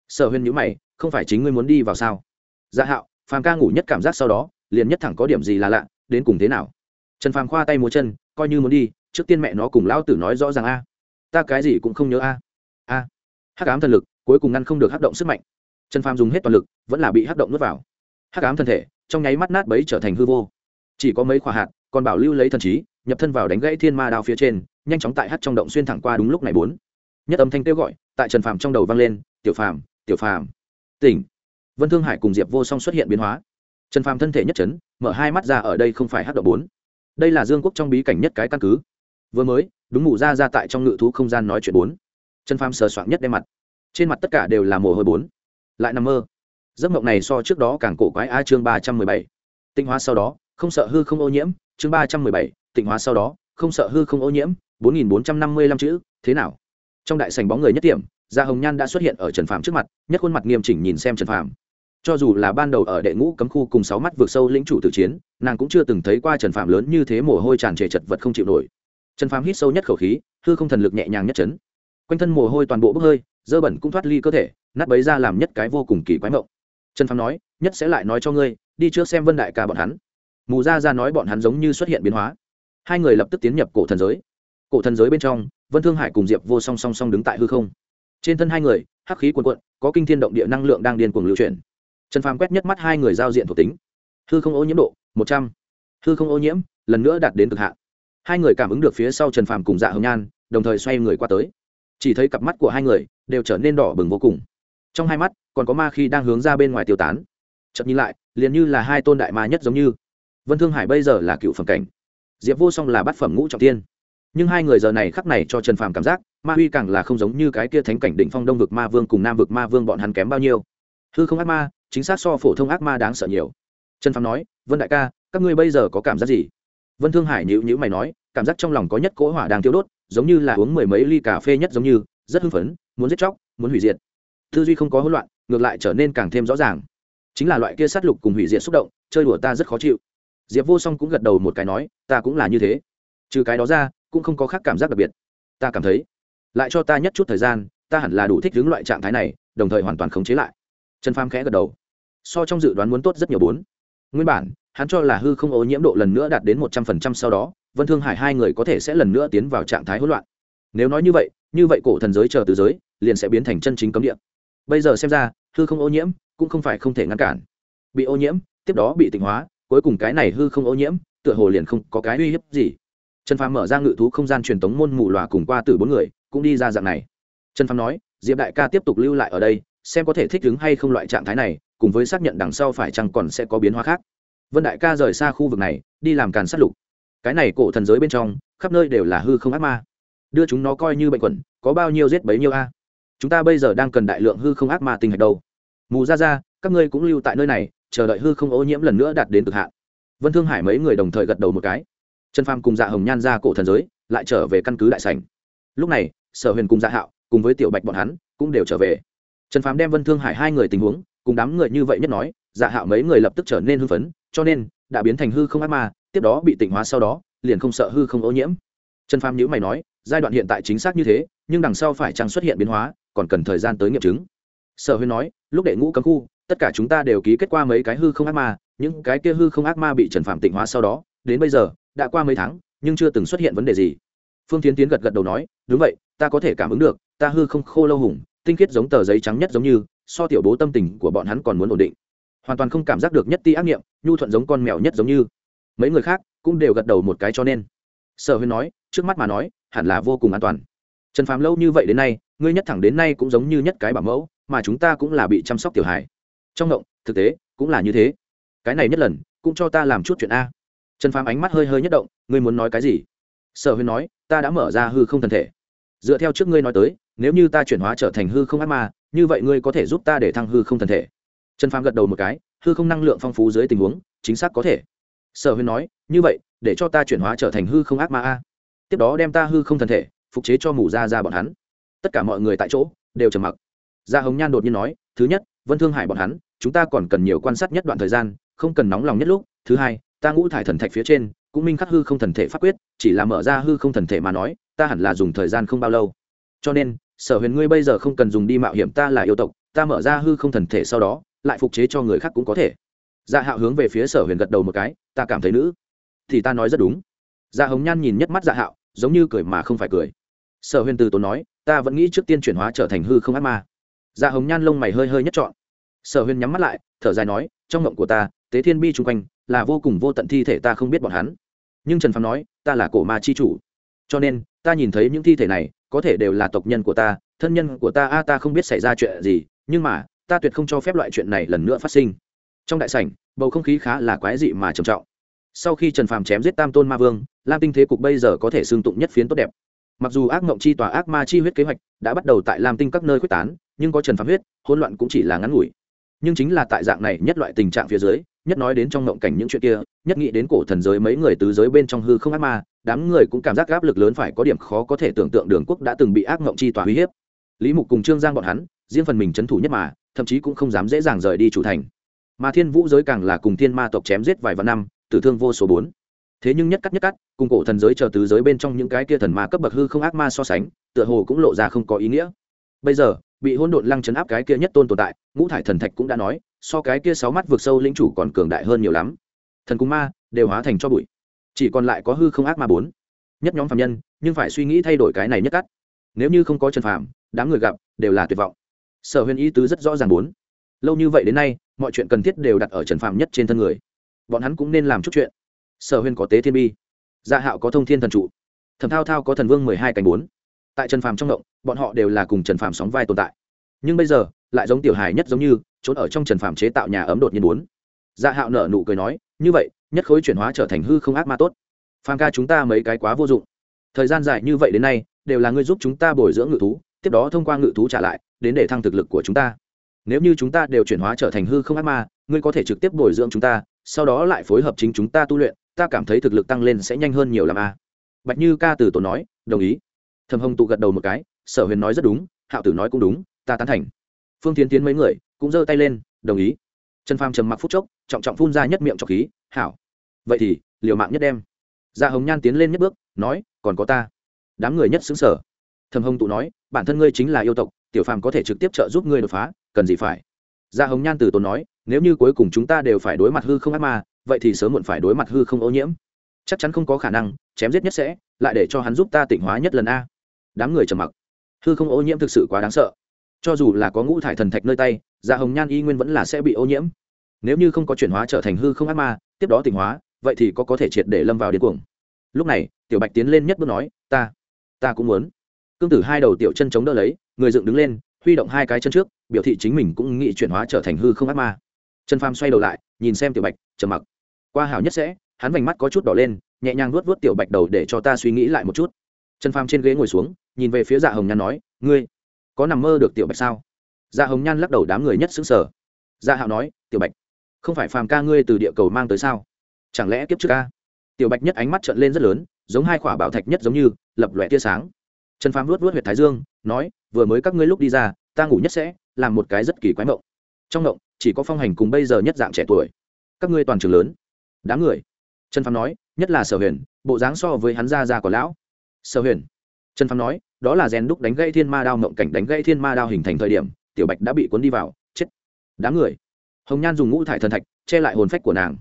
Sở huyền nhữ mày, không phải chính ngươi muốn đi vào sao? Dạ hạo, phàm ca ngủ nhất cảm giác sau đó, liền nhất thẳng có điểm gì là lạ, đến cùng thế nào? Trần phàm khoa tay múa chân, coi như muốn đi, trước tiên mẹ nó cùng lão tử nói rõ ràng a ta cái gì cũng không nhớ a. A. Hắc ám thần lực, cuối cùng ngăn không được hắc động sức mạnh. Trần phàm dùng hết toàn lực, vẫn là bị hắc động nuốt vào. Hắc ám thân thể, trong nháy mắt nát bấy trở thành hư vô. Chỉ có mấy khỏa hạt, còn bảo lưu lấy thần trí, nhập thân vào đánh gãy thiên ma đao phía trên, nhanh chóng tại hắt trong động xuyên thẳng qua đúng lúc này bốn. Nhất âm thanh kêu gọi, tại trần phàm trong đầu vang lên, tiểu phàm tiểu phàm. Tỉnh. Vân thương hải cùng diệp vô song xuất hiện biến hóa. Trần phàm thân thể nhất trấn mở hai mắt ra ở đây không phải hắc động bốn. Đây là dương quốc trong bí cảnh nhất cái căn cứ vừa mới, đúng mụ ra ra tại trong ngự thú không gian nói chuyện bốn. Chân phàm sờ soạng nhất đem mặt. Trên mặt tất cả đều là mồ hôi bốn. Lại nằm mơ. Giấc mộng này so trước đó càng cổ quái, a, chương ba trăm mười bảy. Tinh hóa sau đó, không sợ hư không ô nhiễm, chương ba trăm mười bảy, tịnh hóa sau đó, không sợ hư không ô nhiễm, bốn nghìn bốn trăm năm mươi lăm chữ, thế nào? Trong đại sành bóng người nhất điểm gia hồng nhan đã xuất hiện ở trần phàm trước mặt, nhất khuôn mặt nghiêm chỉnh nhìn xem trần phàm. Cho dù là ban đầu ở đệ ngũ cấm khu cùng sáu mắt vượt sâu lĩnh chủ tử chiến, nàng cũng chưa từng thấy qua trần phàm lớn như thế mồ hôi tràn trề chật vật không chịu nổi trần phàm hít sâu nhất khẩu khí, hư không thần lực nhẹ nhàng nhất chấn. Quanh thân mồ hôi toàn bộ bốc hơi, dơ bẩn cũng thoát ly cơ thể, nát bấy ra làm nhất cái vô cùng kỳ quái mộng. Trần phàm nói, nhất sẽ lại nói cho ngươi, đi trước xem vân đại ca bọn hắn. Mù ra ra nói bọn hắn giống như xuất hiện biến hóa. Hai người lập tức tiến nhập cổ thần giới. Cổ thần giới bên trong, vân thương hải cùng diệp vô song song song đứng tại hư không. Trên thân hai người, hắc khí quần quận có kinh thiên động địa năng lượng đang điên cuồng lưu chuyển. Trần phàm quét nhất mắt hai người giao diện thuộc tính. Hư không ô nhiễm độ, một trăm. Hư không ô nhiễm, lần nữa đạt đến cực hạn hai người cảm ứng được phía sau trần phàm cùng dạ hồng nhan, đồng thời xoay người qua tới. Chỉ thấy cặp mắt của hai người đều trở nên đỏ bừng vô cùng. Trong hai mắt, còn có ma khi đang hướng ra bên ngoài tiêu tán. Chậm nhìn lại, liền như là hai tôn đại ma nhất giống như. Vân thương hải bây giờ là cựu phẩm cảnh. Diệp vô song là bát phẩm ngũ trọng tiên. Nhưng hai người giờ này khắc này cho trần phàm cảm giác, ma huy càng là không giống như cái kia thánh cảnh định phong đông vực ma vương cùng nam vực ma vương bọn hắn kém bao nhiêu. Hư không ác ma, chính xác so phổ thông ác ma đáng sợ nhiều. Trần phàm nói, vân đại ca, các ngươi bây giờ có cảm giác gì? Vân thương hải nhữ nhữ mày nói, cảm giác trong lòng có nhất cỗ hỏa đang thiêu đốt, giống như là uống mười mấy ly cà phê nhất giống như, rất hưng phấn, muốn giết chóc, muốn hủy diệt. Tư duy không có hỗn loạn, ngược lại trở nên càng thêm rõ ràng. Chính là loại kia sát lục cùng hủy diệt xúc động, chơi đùa ta rất khó chịu. Diệp vô song cũng gật đầu một cái nói, ta cũng là như thế. Trừ cái đó ra, cũng không có khác cảm giác đặc biệt. Ta cảm thấy, lại cho ta nhất chút thời gian, ta hẳn là đủ thích đứng loại trạng thái này, đồng thời hoàn toàn khống chế lại. Trần pham khẽ gật đầu. So trong dự đoán muốn tốt rất nhiều bốn. Nguyên bản hắn cho là hư không ô nhiễm độ lần nữa đạt đến một trăm phần trăm sau đó, vân thương hải hai người có thể sẽ lần nữa tiến vào trạng thái hỗn loạn. Nếu nói như vậy như vậy cổ thần giới chờ từ giới, liền sẽ biến thành chân chính cấm địa. Bây giờ xem ra, hư không ô nhiễm cũng không phải không thể ngăn cản. Bị ô nhiễm, tiếp đó bị tịnh hóa, cuối cùng cái này hư không ô nhiễm, tựa hồ liền không có cái uy hiếp gì. Trần phàm mở ra ngự thú không gian truyền tống môn mù lòa cùng qua từ bốn người, cũng đi ra dạng này. Trần phàm nói, diệp đại ca tiếp tục lưu lại ở đây, xem có thể thích ứng hay không loại trạng thái này, cùng với xác nhận đằng sau phải chăng còn sẽ có biến hóa khác vân đại ca rời xa khu vực này, đi làm càn sát lục. Cái này cổ thần giới bên trong, khắp nơi đều là hư không ác ma. Đưa chúng nó coi như bệnh quẩn, có bao nhiêu giết bấy nhiêu a? Chúng ta bây giờ đang cần đại lượng hư không ác ma tinh hạch đâu. Mù ra ra các ngươi cũng lưu tại nơi này, chờ đợi hư không ô nhiễm lần nữa đạt đến cực hạn. Vân thương hải mấy người đồng thời gật đầu một cái. Trần phàm cùng dạ hồng nhan ra cổ thần giới, lại trở về căn cứ đại sảnh. Lúc này, sở huyền cùng dạ hạo, cùng với tiểu bạch bọn hắn, cũng đều trở về. Trần phàm đem vân thương hải hai người tình huống, cùng đám người như vậy nhất nói dạ hạo mấy người lập tức trở nên hưng phấn cho nên, đã biến thành hư không ác ma, tiếp đó bị tịnh hóa sau đó, liền không sợ hư không ô nhiễm. Trần phàm nhữ mày nói, giai đoạn hiện tại chính xác như thế, nhưng đằng sau phải chăng xuất hiện biến hóa, còn cần thời gian tới nghiệm chứng. Sở huyền nói, lúc đệ ngũ cấm khu, tất cả chúng ta đều ký kết qua mấy cái hư không ác ma, những cái kia hư không ác ma bị trần phạm tịnh hóa sau đó, đến bây giờ, đã qua mấy tháng, nhưng chưa từng xuất hiện vấn đề gì. Phương tiến tiến gật gật đầu nói, đúng vậy, ta có thể cảm ứng được, ta hư không khô lâu hùng, tinh khiết giống tờ giấy trắng nhất giống như, so tiểu bố tâm tình của bọn hắn còn muốn ổn định hoàn toàn không cảm giác được nhất ti ác nghiệm, nhu thuận giống con mèo nhất giống như. Mấy người khác cũng đều gật đầu một cái cho nên. Sở huyên nói, trước mắt mà nói, hẳn là vô cùng an toàn. Trần phàm lâu như vậy đến nay, ngươi nhất thẳng đến nay cũng giống như nhất cái bảo mẫu, mà chúng ta cũng là bị chăm sóc tiểu hài. Trong động thực tế, cũng là như thế. Cái này nhất lần, cũng cho ta làm chút chuyện a. Trần phàm ánh mắt hơi hơi nhất động, ngươi muốn nói cái gì? Sở huyên nói, ta đã mở ra hư không thân thể. Dựa theo trước ngươi nói tới, nếu như ta chuyển hóa trở thành hư không ác ma, như vậy ngươi có thể giúp ta để thăng hư không thân thể trần phàm gật đầu một cái, hư không năng lượng phong phú dưới tình huống, chính xác có thể. Sở huyền nói, như vậy, để cho ta chuyển hóa trở thành hư không ác ma a. Tiếp đó đem ta hư không thân thể, phục chế cho mù ra ra bọn hắn. Tất cả mọi người tại chỗ, đều trầm mặc. Gia hồng nhan đột nhiên nói, thứ nhất, vân thương hải bọn hắn, chúng ta còn cần nhiều quan sát nhất đoạn thời gian, không cần nóng lòng nhất lúc. Thứ hai, ta ngũ thải thần thạch phía trên, cũng minh khắc hư không thần thể pháp quyết, chỉ là mở ra hư không thần thể mà nói, ta hẳn là dùng thời gian không bao lâu. Cho nên, sở huyền ngươi bây giờ không cần dùng đi mạo hiểm ta là yêu tộc, ta mở ra hư không thần thể sau đó lại phục chế cho người khác cũng có thể. Dạ hạo hướng về phía sở huyền gật đầu một cái, ta cảm thấy nữ. Thì ta nói rất đúng. Dạ hồng nhan nhìn nhất mắt dạ hạo, giống như cười mà không phải cười. Sở huyền từ tốn nói, ta vẫn nghĩ trước tiên chuyển hóa trở thành hư không ác ma. Dạ hồng nhan lông mày hơi hơi nhất trọn. sở huyền nhắm mắt lại, thở dài nói, trong mộng của ta, tế thiên bi chung quanh là vô cùng vô tận thi thể ta không biết bọn hắn. Nhưng trần phàm nói, ta là cổ ma chi chủ. Cho nên, ta nhìn thấy những thi thể này, có thể đều là tộc nhân của ta, thân nhân của ta, a, ta không biết xảy ra chuyện gì, nhưng mà ta tuyệt không cho phép loại chuyện này lần nữa phát sinh. Trong đại sảnh, bầu không khí khá là quái dị mà trầm trọng. Sau khi trần phàm chém giết tam tôn ma vương, lam tinh thế cục bây giờ có thể xương tụng nhất phiến tốt đẹp. Mặc dù ác mộng chi tòa ác ma chi huyết kế hoạch đã bắt đầu tại lam tinh các nơi quyết tán, nhưng có trần phàm huyết, hỗn loạn cũng chỉ là ngắn ngủi. Nhưng chính là tại dạng này nhất loại tình trạng phía dưới, nhất nói đến trong ngộng cảnh những chuyện kia, nhất nghĩ đến cổ thần giới mấy người tứ giới bên trong hư không ác ma, đám người cũng cảm giác áp lực lớn phải có điểm khó có thể tưởng tượng đường quốc đã từng bị ác ngộng chi tòa uy hiếp. Lý mục cùng trương giang bọn hắn, riêng phần mình c thủ nhất mà thậm chí cũng không dám dễ dàng rời đi chủ thành. Mà thiên vũ giới càng là cùng thiên ma tộc chém giết vài vạn năm, tử thương vô số bốn. Thế nhưng nhất cắt nhất cắt, cùng cổ thần giới chờ tứ giới bên trong những cái kia thần ma cấp bậc hư không ác ma so sánh, tựa hồ cũng lộ ra không có ý nghĩa. Bây giờ, bị hỗn độn lăng chấn áp cái kia nhất tôn tồn tại, ngũ thải thần thạch cũng đã nói, so cái kia sáu mắt vượt sâu lĩnh chủ còn cường đại hơn nhiều lắm. Thần cung ma, đều hóa thành cho bụi. Chỉ còn lại có hư không ác ma bốn. Nhất nhóm phạm nhân, nhưng phải suy nghĩ thay đổi cái này nhất cắt. Nếu như không có trần phạm đám người gặp, đều là tuyệt vọng sở huyền ý tứ rất rõ ràng bốn. Lâu như vậy đến nay, mọi chuyện cần thiết đều đặt ở trần phạm nhất trên thân người. Bọn hắn cũng nên làm chút chuyện. Sở huyền có tế thiên bi. Gia dạ hạo có thông thiên thần trụ. Thẩm thao thao có thần vương mười hai cánh bốn. Tại trần phàm trong động, bọn họ đều là cùng trần phàm sóng vai tồn tại. Nhưng bây giờ, lại giống tiểu hài nhất giống như, trốn ở trong trần phàm chế tạo nhà ấm đột nhiên bốn. Dạ hạo nở nụ cười nói, như vậy, nhất khối chuyển hóa trở thành hư không ác ma tốt. Phàm ca chúng ta mấy cái quá vô dụng. Thời gian dài như vậy đến nay, đều là ngươi giúp chúng ta bồi dưỡng ngự thú, tiếp đó thông qua ngự thú trả lại đến để thăng thực lực của chúng ta. Nếu như chúng ta đều chuyển hóa trở thành hư không ác ma, ngươi có thể trực tiếp bồi dưỡng chúng ta, sau đó lại phối hợp chính chúng ta tu luyện, ta cảm thấy thực lực tăng lên sẽ nhanh hơn nhiều làm a. Bạch như ca từ tổ nói, đồng ý. Thầm hồng tụ gật đầu một cái, sở huyền nói rất đúng, hạo tử nói cũng đúng, ta tán thành. Phương tiến tiến mấy người cũng giơ tay lên, đồng ý. Trần phàm trầm mặc phút chốc, trọng trọng phun ra nhất miệng trọc khí, hảo. Vậy thì, liều mạng nhất đem. Dạ hồng nhan tiến lên nhất bước, nói, còn có ta. Đám người nhất xứng sở thầm hồng tụ nói, bản thân ngươi chính là yêu tộc tiểu phàm có thể trực tiếp trợ giúp ngươi đột phá, cần gì phải? Gia hồng nhan từ tốn nói, nếu như cuối cùng chúng ta đều phải đối mặt hư không ác ma, vậy thì sớm muộn phải đối mặt hư không ô nhiễm. Chắc chắn không có khả năng, chém giết nhất sẽ, lại để cho hắn giúp ta tỉnh hóa nhất lần a. Đám người trầm mặc. Hư không ô nhiễm thực sự quá đáng sợ. Cho dù là có ngũ thải thần thạch nơi tay dạ hồng nhan y nguyên vẫn là sẽ bị ô nhiễm. Nếu như không có chuyển hóa trở thành hư không ác ma, tiếp đó tỉnh hóa, vậy thì có có thể triệt để lâm vào điên cuồng. Lúc này, tiểu bạch tiến lên nhất bước nói, ta ta cũng muốn cương tử hai đầu tiểu chân chống đỡ lấy, người dựng đứng lên, huy động hai cái chân trước, biểu thị chính mình cũng nghĩ chuyển hóa trở thành hư không ác ma. Trần pham xoay đầu lại, nhìn xem tiểu bạch, trầm mặc. Qua hảo nhất sẽ, hắn vành mắt có chút đỏ lên, nhẹ nhàng nuốt vuốt tiểu bạch đầu để cho ta suy nghĩ lại một chút. Trần pham trên ghế ngồi xuống, nhìn về phía dạ hồng nhan nói, ngươi có nằm mơ được tiểu bạch sao? Dạ hồng nhan lắc đầu đám người nhất xứng sở dạ hạo nói, tiểu bạch, không phải phàm ca ngươi từ địa cầu mang tới sao? Chẳng lẽ kiếp trước ca? Tiểu bạch nhất ánh mắt trợn lên rất lớn, giống hai quả bảo thạch nhất giống như, lập lòe tia sáng trần phàm luốt luốt huyệt thái dương, nói, vừa mới các ngươi lúc đi ra, ta ngủ nhất sẽ làm một cái rất kỳ quái mộng. Trong mộng, chỉ có phong hành cùng bây giờ nhất dạng trẻ tuổi. Các ngươi toàn trường lớn, đám người. Trần phàm nói, nhất là sở huyền, bộ dáng so với hắn ra ra của lão. Sở huyền? Trần phàm nói, đó là rèn đúc đánh gây thiên ma đao mộng cảnh đánh gây thiên ma đao hình thành thời điểm, tiểu bạch đã bị cuốn đi vào, chết. Đám người? Hồng nhan dùng ngũ thải thần thạch che lại hồn phách của nàng.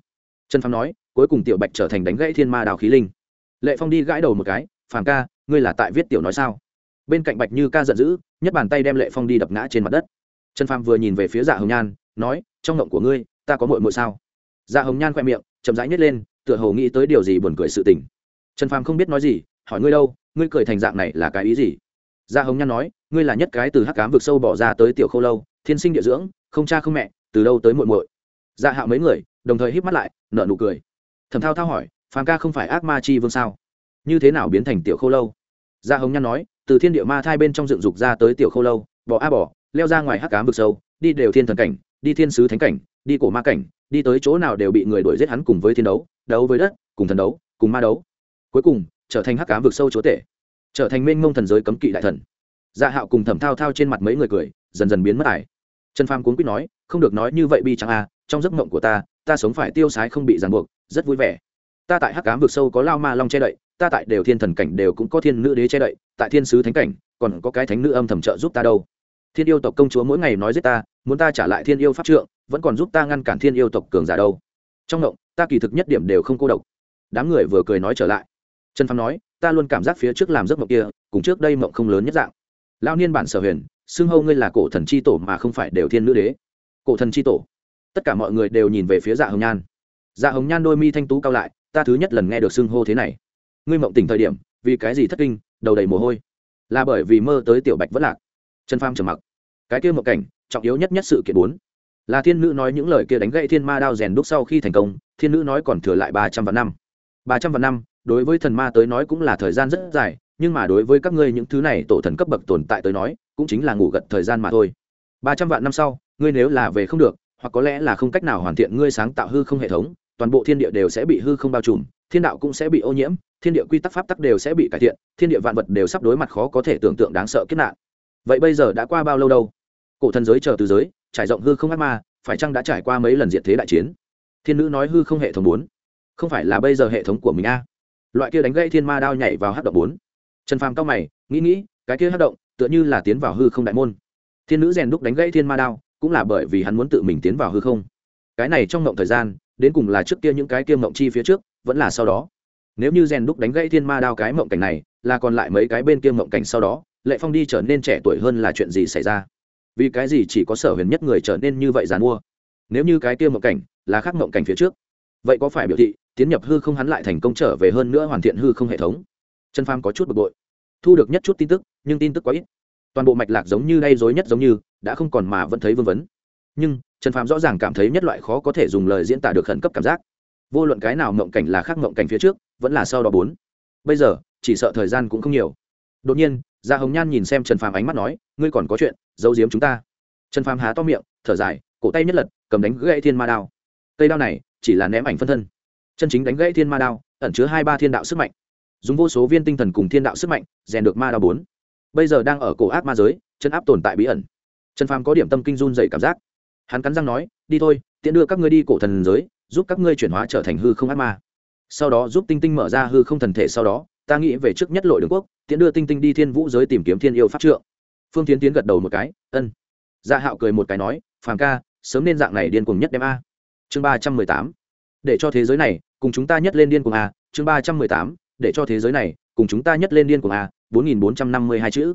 Trần phàm nói, cuối cùng tiểu bạch trở thành đánh gãy thiên ma đào khí linh. Lệ phong đi gãi đầu một cái, phàm ca ngươi là tại viết tiểu nói sao? Bên cạnh bạch như ca giận dữ, nhất bàn tay đem lệ phong đi đập ngã trên mặt đất. Trần phàm vừa nhìn về phía dạ hồng nhan, nói, trong ngộng của ngươi, ta có mội mội sao? Dạ hồng nhan khoe miệng, chậm rãi nhét lên, tựa hồ nghĩ tới điều gì buồn cười sự tình. Trần phàm không biết nói gì, hỏi ngươi đâu, ngươi cười thành dạng này là cái ý gì? Dạ hồng nhan nói, ngươi là nhất cái từ hắc cám vực sâu bỏ ra tới tiểu khâu lâu, thiên sinh địa dưỡng, không cha không mẹ, từ đâu tới muội muội? Dạ hạo mấy người, đồng thời híp mắt lại, nở nụ cười. Thẩm thao thao hỏi, phàm ca không phải ác ma chi vương sao? Như thế nào biến thành tiểu khâu lâu? Dạ hồng nhan nói, từ thiên địa ma thai bên trong dựng dục ra tới tiểu khâu lâu, bỏ a bỏ, leo ra ngoài hắc cám vực sâu, đi đều thiên thần cảnh, đi thiên sứ thánh cảnh, đi cổ ma cảnh, đi tới chỗ nào đều bị người đuổi giết hắn cùng với thiên đấu đấu với đất, cùng thần đấu, cùng ma đấu. Cuối cùng, trở thành hắc cám vực sâu chúa tể, trở thành mênh mông thần giới cấm kỵ đại thần. Dạ hạo cùng thẩm thao thao trên mặt mấy người cười, dần dần biến mất ải. Trần phàm cuốn quýt nói, không được nói như vậy bi chẳng a à, trong giấc mộng của ta ta sống phải tiêu sái không bị ràng buộc, rất vui vẻ. Ta tại hắc cám vực sâu có lao ma long che đậy ta tại đều thiên thần cảnh đều cũng có thiên nữ đế che đậy, tại thiên sứ thánh cảnh, còn có cái thánh nữ âm thầm trợ giúp ta đâu. Thiên yêu tộc công chúa mỗi ngày nói giết ta, muốn ta trả lại thiên yêu pháp trượng, vẫn còn giúp ta ngăn cản thiên yêu tộc cường giả đâu. Trong động ta kỳ thực nhất điểm đều không cô độc. Đám người vừa cười nói trở lại. Trần phàm nói, ta luôn cảm giác phía trước làm giấc mộng kia, cùng trước đây mộng không lớn nhất dạng. Lao niên bản sở huyền, xưng hâu ngươi là cổ thần c h i tổ mà không phải đều thiên nữ đế. Cổ thần c h i tổ. Tất cả mọi người đều nhìn về phía dạ hồng nhan. Dạ hồng nhan đôi mi thanh tú cao lại, ta thứ nhất lần nghe được xưng hô thế này ngươi mộng tỉnh thời điểm, vì cái gì thất kinh, đầu đầy mồ hôi? Là bởi vì mơ tới tiểu bạch vẫn lạc. Trần pham trầm mặc. Cái kia mộng cảnh, trọng yếu nhất nhất sự kiện bốn. Là thiên nữ nói những lời kia đánh gậy thiên ma đao rèn đúc sau khi thành công, thiên nữ nói còn thừa lại ba trăm vạn năm. Ba trăm vạn năm, đối với thần ma tới nói cũng là thời gian rất dài, nhưng mà đối với các ngươi những thứ này tổ thần cấp bậc tồn tại tới nói, cũng chính là ngủ gật thời gian mà thôi. Ba trăm vạn năm sau, ngươi nếu là về không được, hoặc có lẽ là không cách nào hoàn thiện ngươi sáng tạo hư không hệ thống toàn bộ thiên địa đều sẽ bị hư không bao trùm, thiên đạo cũng sẽ bị ô nhiễm, thiên địa quy tắc pháp tắc đều sẽ bị cải thiện, thiên địa vạn vật đều sắp đối mặt khó có thể tưởng tượng đáng sợ kết nạn. Vậy bây giờ đã qua bao lâu đâu? Cổ thần giới chờ từ giới, trải rộng hư không ác ma, phải chăng đã trải qua mấy lần diệt thế đại chiến? Thiên nữ nói hư không hệ thống bốn. Không phải là bây giờ hệ thống của mình a? Loại kia đánh gây thiên ma đao nhảy vào hát động bốn. Trần phàm cao mày, nghĩ nghĩ, cái kia hát động, tựa như là tiến vào hư không đại môn. Thiên nữ rèn đúc đánh gãy thiên ma đao, cũng là bởi vì hắn muốn tự mình tiến vào hư không. Cái này trong ngộng thời gian đến cùng là trước kia những cái kia mộng chi phía trước, vẫn là sau đó. Nếu như rèn đúc đánh gãy thiên ma đao cái mộng cảnh này, là còn lại mấy cái bên kia mộng cảnh sau đó, lệ phong đi trở nên trẻ tuổi hơn là chuyện gì xảy ra? Vì cái gì chỉ có sở huyền nhất người trở nên như vậy dàn mua nếu như cái kia mộng cảnh là khác mộng cảnh phía trước, vậy có phải biểu thị tiến nhập hư không hắn lại thành công trở về hơn nữa hoàn thiện hư không hệ thống? Chân pham có chút bực bội. Thu được nhất chút tin tức, nhưng tin tức quá ít. Toàn bộ mạch lạc giống như đay dối nhất giống như, đã không còn mà vẫn thấy vương vấn nhưng trần phàm rõ ràng cảm thấy nhất loại khó có thể dùng lời diễn tả được khẩn cấp cảm giác vô luận cái nào mộng cảnh là khác mộng cảnh phía trước vẫn là sau đó bốn bây giờ chỉ sợ thời gian cũng không nhiều đột nhiên gia hồng nhan nhìn xem trần phàm ánh mắt nói ngươi còn có chuyện giấu giếm chúng ta trần phàm há to miệng thở dài cổ tay nhất lật cầm đánh gãy thiên ma đao cây đao này chỉ là ném ảnh phân thân chân chính đánh gãy thiên ma đao ẩn chứa hai ba thiên đạo sức mạnh dùng vô số viên tinh thần cùng thiên đạo sức mạnh rèn được ma đao bốn bây giờ đang ở cổ ác ma giới chân áp tồn tại bí ẩn trần phàm có điểm tâm kinh run dày cảm giác hắn cắn răng nói, đi thôi, tiện đưa các ngươi đi cổ thần giới, giúp các ngươi chuyển hóa trở thành hư không ác ma. Sau đó giúp tinh tinh mở ra hư không thần thể sau đó, ta nghĩ về trước nhất lội đường quốc, tiện đưa tinh tinh đi thiên vũ giới tìm kiếm thiên yêu pháp trượng. Phương tiến tiến gật đầu một cái, ân. Dạ hạo cười một cái nói, phàm ca, sớm nên dạng này điên cuồng nhất đem a. Chương ba trăm mười tám, để cho thế giới này cùng chúng ta nhất lên điên cuồng a. Chương ba trăm mười tám, để cho thế giới này cùng chúng ta nhất lên điên cuồng a. Bốn nghìn bốn trăm năm mươi hai chữ.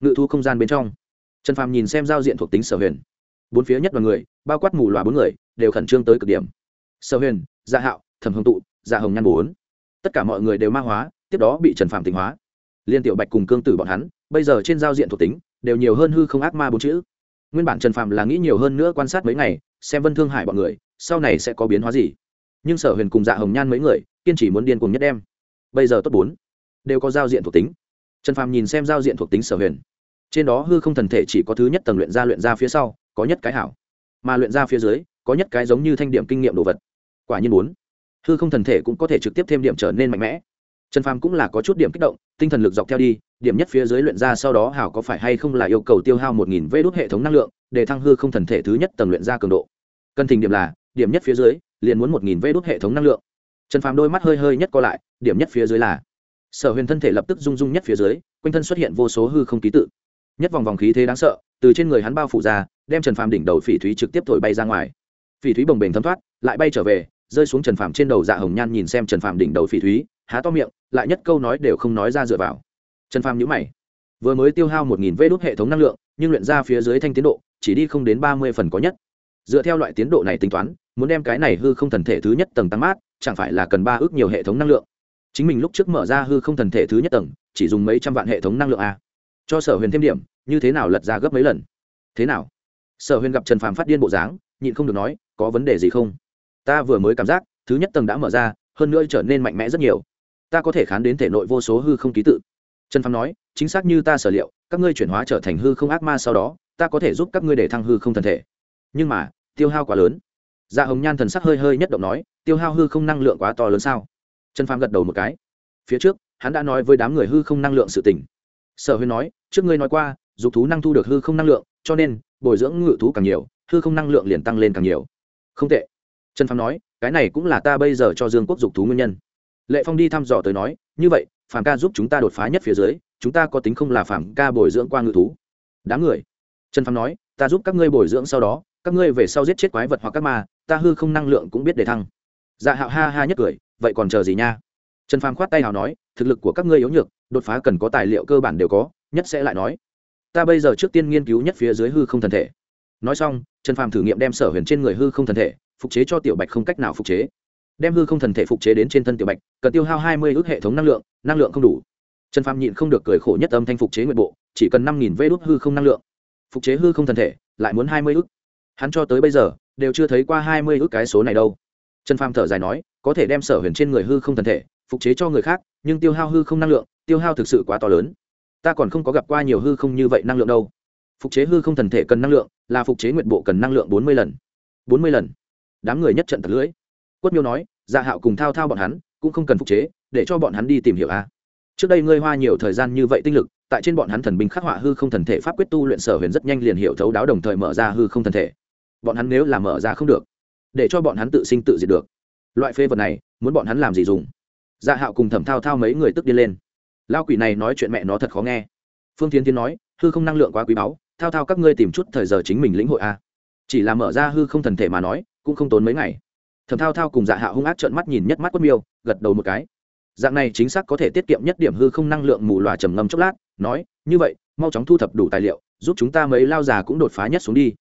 Ngự thu không gian bên trong. Trần phàm nhìn xem giao diện thuộc tính sở huyền bốn phía nhất đoàn người, bao quát mù loà bốn người, đều khẩn trương tới cực điểm. Sở huyền gia hạo, thẩm hồng tụ gia hồng nhan bốn. Tất cả mọi người đều ma hóa, tiếp đó bị trần Phạm tỉnh hóa. Liên tiểu bạch cùng cương tử bọn hắn, bây giờ trên giao diện thuộc tính, đều nhiều hơn hư không ác ma bốn chữ. Nguyên bản trần Phạm là nghĩ nhiều hơn nữa quan sát mấy ngày, xem vân thương hải bọn người, sau này sẽ có biến hóa gì. Nhưng sở huyền cùng dạ hồng nhan mấy người, kiên trì muốn điên cùng nhất đem. Bây giờ tốt bốn, đều có giao diện thuộc tính. Trần Phạm nhìn xem giao diện thuộc tính sở huyền. Trên đó hư không thần thể chỉ có thứ nhất tầng luyện ra luyện ra phía sau có nhất cái hảo. Mà luyện ra phía dưới, có nhất cái giống như thanh điểm kinh nghiệm đồ vật. Quả nhiên bốn hư không thần thể cũng có thể trực tiếp thêm điểm trở nên mạnh mẽ. Trần phàm cũng là có chút điểm kích động, tinh thần lực dọc theo đi, điểm nhất phía dưới luyện ra sau đó hảo có phải hay không là yêu cầu tiêu hao một nghìn vê đốt hệ thống năng lượng, để thăng hư không thần thể thứ nhất tầng luyện ra cường độ. Cân thình điểm là, điểm nhất phía dưới, liền muốn một nghìn vê đốt hệ thống năng lượng. Trần phàm đôi mắt hơi hơi nhất co lại, điểm nhất phía dưới là, sở huyền thân thể lập tức rung rung nhất phía dưới, quanh thân xuất hiện vô số hư không ký tự. Nhất vòng vòng khí thế đáng sợ từ trên người hắn bao phủ ra, đem trần phàm đỉnh đầu phỉ thúy trực tiếp thổi bay ra ngoài. Phỉ thúy bồng bềnh thấm thoát, lại bay trở về, rơi xuống trần phàm trên đầu dạ hồng nhan nhìn xem trần phàm đỉnh đầu phỉ thúy, há to miệng, lại nhất câu nói đều không nói ra dựa vào. Trần phàm nhữ mày. Vừa mới tiêu hao một nghìn vê đốt hệ thống năng lượng, nhưng luyện ra phía dưới thanh tiến độ, chỉ đi không đến ba mươi phần có nhất. Dựa theo loại tiến độ này tính toán, muốn đem cái này hư không thần thể thứ nhất tầng tăng mát, chẳng phải là cần ba ước nhiều hệ thống năng lượng? Chính mình lúc trước mở ra hư không thần thể thứ nhất tầng, chỉ dùng mấy trăm vạn hệ thống năng lượng a cho sở huyền thêm điểm, như thế nào lật ra gấp mấy lần? Thế nào? Sở huyền gặp trần phàm phát điên bộ dáng, nhịn không được nói, có vấn đề gì không? Ta vừa mới cảm giác, thứ nhất tầng đã mở ra, hơn nữa trở nên mạnh mẽ rất nhiều. Ta có thể khán đến thể nội vô số hư không ký tự. Trần phàm nói, chính xác như ta sở liệu, các ngươi chuyển hóa trở thành hư không ác ma sau đó, ta có thể giúp các ngươi để thăng hư không thần thể. Nhưng mà, tiêu hao quá lớn. Dạ hồng nhan thần sắc hơi hơi nhất động nói, tiêu hao hư không năng lượng quá to lớn sao? Trần phàm gật đầu một cái. Phía trước, hắn đã nói với đám người hư không năng lượng sự tỉnh sở huyền nói, trước ngươi nói qua, dục thú năng thu được hư không năng lượng, cho nên, bồi dưỡng ngự thú càng nhiều, hư không năng lượng liền tăng lên càng nhiều. Không tệ. Trần phàm nói, cái này cũng là ta bây giờ cho dương quốc dục thú nguyên nhân. Lệ phong đi thăm dò tới nói, như vậy, phàm ca giúp chúng ta đột phá nhất phía dưới, chúng ta có tính không là phàm ca bồi dưỡng qua ngự thú? Đám người. Trần phàm nói, ta giúp các ngươi bồi dưỡng sau đó, các ngươi về sau giết chết quái vật hoặc các ma, ta hư không năng lượng cũng biết để thăng. Dạ hạo ha ha nhất cười, vậy còn chờ gì nha? Trần phàm khoát tay hào nói, thực lực của các ngươi yếu nhược đột phá cần có tài liệu cơ bản đều có, nhất sẽ lại nói. Ta bây giờ trước tiên nghiên cứu nhất phía dưới hư không thần thể. Nói xong, trần phàm thử nghiệm đem sở huyền trên người hư không thần thể, phục chế cho tiểu bạch không cách nào phục chế. Đem hư không thần thể phục chế đến trên thân tiểu bạch, cần tiêu hao hai mươi ước hệ thống năng lượng năng lượng không đủ. Trần phàm nhịn không được cười khổ nhất âm thanh phục chế nguyện bộ, chỉ cần năm nghìn vê đốt hư không năng lượng. Phục chế hư không thần thể, lại muốn hai mươi ước. Hắn cho tới bây giờ, đều chưa thấy qua hai mươi ước cái số này đâu. Trần phàm thở dài nói, có thể đem sở huyền trên người hư không thần thể, phục chế cho người khác, nhưng tiêu hao hư không năng lượng tiêu hao thực sự quá to lớn. Ta còn không có gặp qua nhiều hư không như vậy năng lượng đâu. Phục chế hư không thần thể cần năng lượng, là phục chế nguyện bộ cần năng lượng bốn mươi lần. bốn mươi lần. Đám người nhất trận thật lưỡi. Quất miêu nói dạ hạo cùng thao thao bọn hắn cũng không cần phục chế, để cho bọn hắn đi tìm hiểu a. Trước đây ngươi hoa nhiều thời gian như vậy tinh lực, tại trên bọn hắn thần binh khắc họa hư không thần thể pháp quyết tu luyện sở huyền rất nhanh liền hiểu thấu đáo đồng thời mở ra hư không thần thể. Bọn hắn nếu là mở ra không được, để cho bọn hắn tự sinh tự diệt được. Loại phê vật này, muốn bọn hắn làm gì dùng? Dạ hạo cùng thẩm thao thao mấy người tức đi lên lao quỷ này nói chuyện mẹ nó thật khó nghe. Phương tiến tiến nói, hư không năng lượng quá quý báu, thao thao các ngươi tìm chút thời giờ chính mình lĩnh hội a. Chỉ là mở ra hư không thần thể mà nói, cũng không tốn mấy ngày. Thẩm thao thao cùng dạ hạ hung ác trợn mắt nhìn nhất mắt quất miêu, gật đầu một cái. Dạng này chính xác có thể tiết kiệm nhất điểm hư không năng lượng mù lòa trầm ngâm chốc lát, nói, như vậy, mau chóng thu thập đủ tài liệu, giúp chúng ta mấy lao già cũng đột phá nhất xuống đi.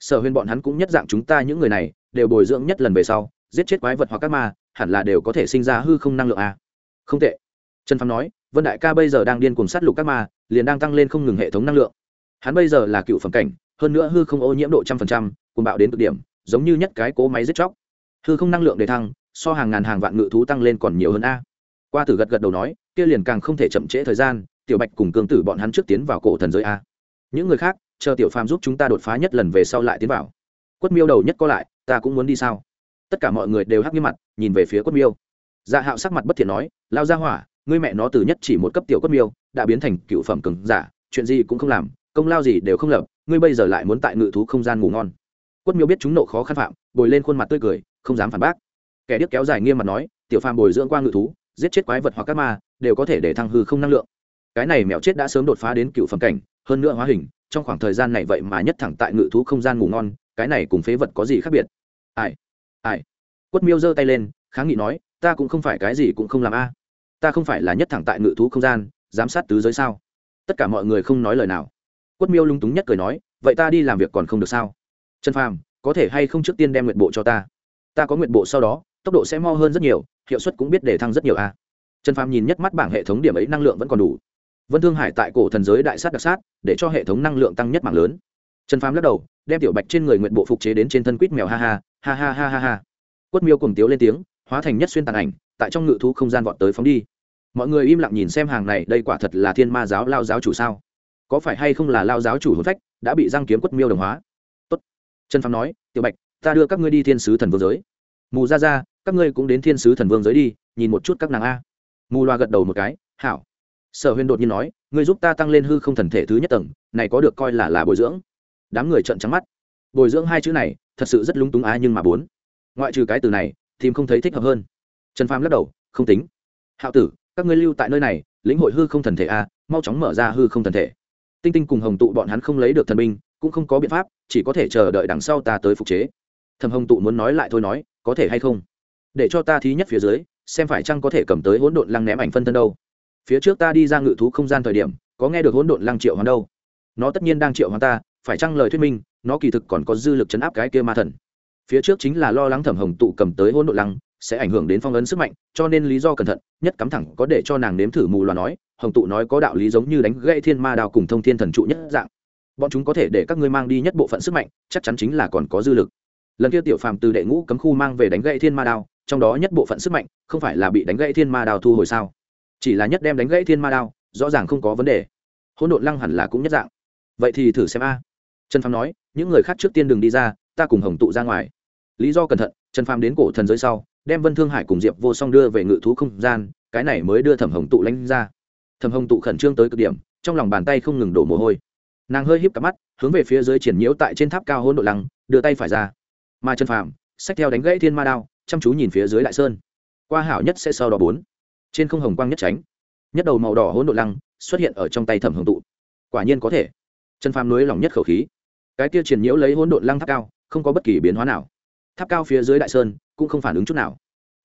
Sở huyền bọn hắn cũng nhất dạng chúng ta những người này, đều bồi dưỡng nhất lần về sau, giết chết quái vật hoặc các ma, hẳn là đều có thể sinh ra hư không năng lượng a. Không tệ. Trần Phong nói vân đại ca bây giờ đang điên cùng sát lục các ma, liền đang tăng lên không ngừng hệ thống năng lượng. Hắn bây giờ là cựu phẩm cảnh, hơn nữa hư không ô nhiễm độ trăm phần trăm cùng bạo đến cực điểm, giống như nhất cái cố máy giết chóc. Hư không năng lượng để thăng, so hàng ngàn hàng vạn ngự thú tăng lên còn nhiều hơn a. Qua tử gật gật đầu nói, kia liền càng không thể chậm trễ thời gian, tiểu bạch cùng cương tử bọn hắn trước tiến vào cổ thần giới a. Những người khác, chờ tiểu phàm giúp chúng ta đột phá nhất lần về sau lại tiến vào. Quất miêu đầu nhất có lại, ta cũng muốn đi sao? Tất cả mọi người đều hắc nghiêm mặt, nhìn về phía quất miêu. Dạ hạo sắc mặt bất thiện nói, lao ra hỏa ngươi mẹ nó từ nhất chỉ một cấp tiểu cấp miêu, đã biến thành cựu phẩm cứng giả, chuyện gì cũng không làm, công lao gì đều không lập, ngươi bây giờ lại muốn tại ngự thú không gian ngủ ngon. Quất miêu biết chúng nộ khó khăn phạm, bồi lên khuôn mặt tươi cười, không dám phản bác. Kẻ điếc kéo dài nghiêm mặt nói, tiểu phàm bồi dưỡng qua ngự thú, giết chết quái vật hoặc các ma, đều có thể để thăng hư không năng lượng. Cái này mèo chết đã sớm đột phá đến cựu phẩm cảnh, hơn nữa hóa hình, trong khoảng thời gian này vậy mà nhất thẳng tại ngự thú không gian ngủ ngon, cái này cùng phế vật có gì khác biệt? Ai? Ai? Quất miêu giơ tay lên, kháng nghị nói, ta cũng không phải cái gì cũng không làm a ta không phải là nhất thẳng tại ngự thú không gian, giám sát tứ giới sao? Tất cả mọi người không nói lời nào. Quất miêu lung túng nhất cười nói, vậy ta đi làm việc còn không được sao? Trần phàm, có thể hay không trước tiên đem nguyện bộ cho ta? Ta có nguyện bộ sau đó, tốc độ sẽ mo hơn rất nhiều, hiệu suất cũng biết để thăng rất nhiều a trần phàm nhìn nhất mắt bảng hệ thống điểm ấy năng lượng vẫn còn đủ. Vân thương hải tại cổ thần giới đại sát đặc sát, để cho hệ thống năng lượng tăng nhất mạng lớn. Trần phàm lắc đầu, đem tiểu bạch trên người nguyện bộ phục chế đến trên thân quýt mèo ha ha ha ha ha ha ha. Quất miêu cùng tiếu lên tiếng, hóa thành nhất xuyên tàn ảnh tại trong ngự thú không gian vọt tới phóng đi. Mọi người im lặng nhìn xem hàng này, đây quả thật là thiên ma giáo lao giáo chủ sao? Có phải hay không là lao giáo chủ hồn phách, đã bị giang kiếm quất miêu đồng hóa? Tốt. trần phàm nói, tiểu bạch, ta đưa các ngươi đi thiên sứ thần vương giới. Mù ra ra, các ngươi cũng đến thiên sứ thần vương giới đi, nhìn một chút các nàng a. Mù loa gật đầu một cái, hảo. Sở huyền đột nhiên nói, ngươi giúp ta tăng lên hư không thần thể thứ nhất tầng, này có được coi là là bồi dưỡng. Đám người trợn trắng mắt. Bồi dưỡng hai chữ này, thật sự rất lúng túng á nhưng mà bốn. Ngoại trừ cái từ này thì không thấy thích hợp hơn trần phàm lắc đầu, không tính. Hạo tử, các ngươi lưu tại nơi này, lĩnh hội hư không thần thể a, mau chóng mở ra hư không thần thể. Tinh tinh cùng hồng tụ bọn hắn không lấy được thần binh, cũng không có biện pháp, chỉ có thể chờ đợi đằng sau ta tới phục chế. Thầm hồng tụ muốn nói lại thôi nói, có thể hay không? Để cho ta thí nhất phía dưới, xem phải chăng có thể cầm tới hỗn độn lăng ném ảnh phân thân đâu. Phía trước ta đi ra ngự thú không gian thời điểm, có nghe được hỗn độn lăng triệu hoán đâu. Nó tất nhiên đang triệu hoán ta, phải chăng lời thuyết minh, nó kỳ thực còn có dư lực chấn áp cái kia ma thần. Phía trước chính là lo lắng thẩm hồng tụ cầm tới hỗn độn lăng sẽ ảnh hưởng đến phong ấn sức mạnh, cho nên lý do cẩn thận, nhất cắm thẳng có để cho nàng nếm thử mù loà nói, hồng tụ nói có đạo lý giống như đánh gãy thiên ma đào cùng thông thiên thần trụ nhất dạng. Bọn chúng có thể để các ngươi mang đi nhất bộ phận sức mạnh, chắc chắn chính là còn có dư lực. Lần kia tiểu phàm từ đệ ngũ cấm khu mang về đánh gãy thiên ma đao, trong đó nhất bộ phận sức mạnh, không phải là bị đánh gãy thiên ma đao thu hồi sao? Chỉ là nhất đem đánh gãy thiên ma đao, rõ ràng không có vấn đề. Hỗn độn lăng hẳn là cũng nhất dạng. Vậy thì thử xem a. Trần phàm nói, những người khác trước tiên đừng đi ra, ta cùng hồng tụ ra ngoài. Lý do cẩn thận, trần phàm đến cổ thần giới sau đem vân thương hải cùng diệp vô song đưa về ngự thú không gian, cái này mới đưa thẩm hồng tụ lánh ra. Thẩm hồng tụ khẩn trương tới cực điểm, trong lòng bàn tay không ngừng đổ mồ hôi. Nàng hơi híp cặp mắt, hướng về phía dưới triển nhiễu tại trên tháp cao hôn đội lăng, đưa tay phải ra. Mà chân phàm sách theo đánh gãy thiên ma đao, chăm chú nhìn phía dưới đại sơn. Qua hảo nhất sẽ sau đó bốn. Trên không hồng quang nhất tránh. Nhất đầu màu đỏ hôn đội lăng xuất hiện ở trong tay thẩm hồng tụ. Quả nhiên có thể. Chân phàm nối lòng nhất khẩu khí. Cái kia triển nhiễu lấy hôn đội lăng tháp cao, không có bất kỳ biến hóa nào. Tháp cao phía dưới đại sơn cũng không phản ứng chút nào.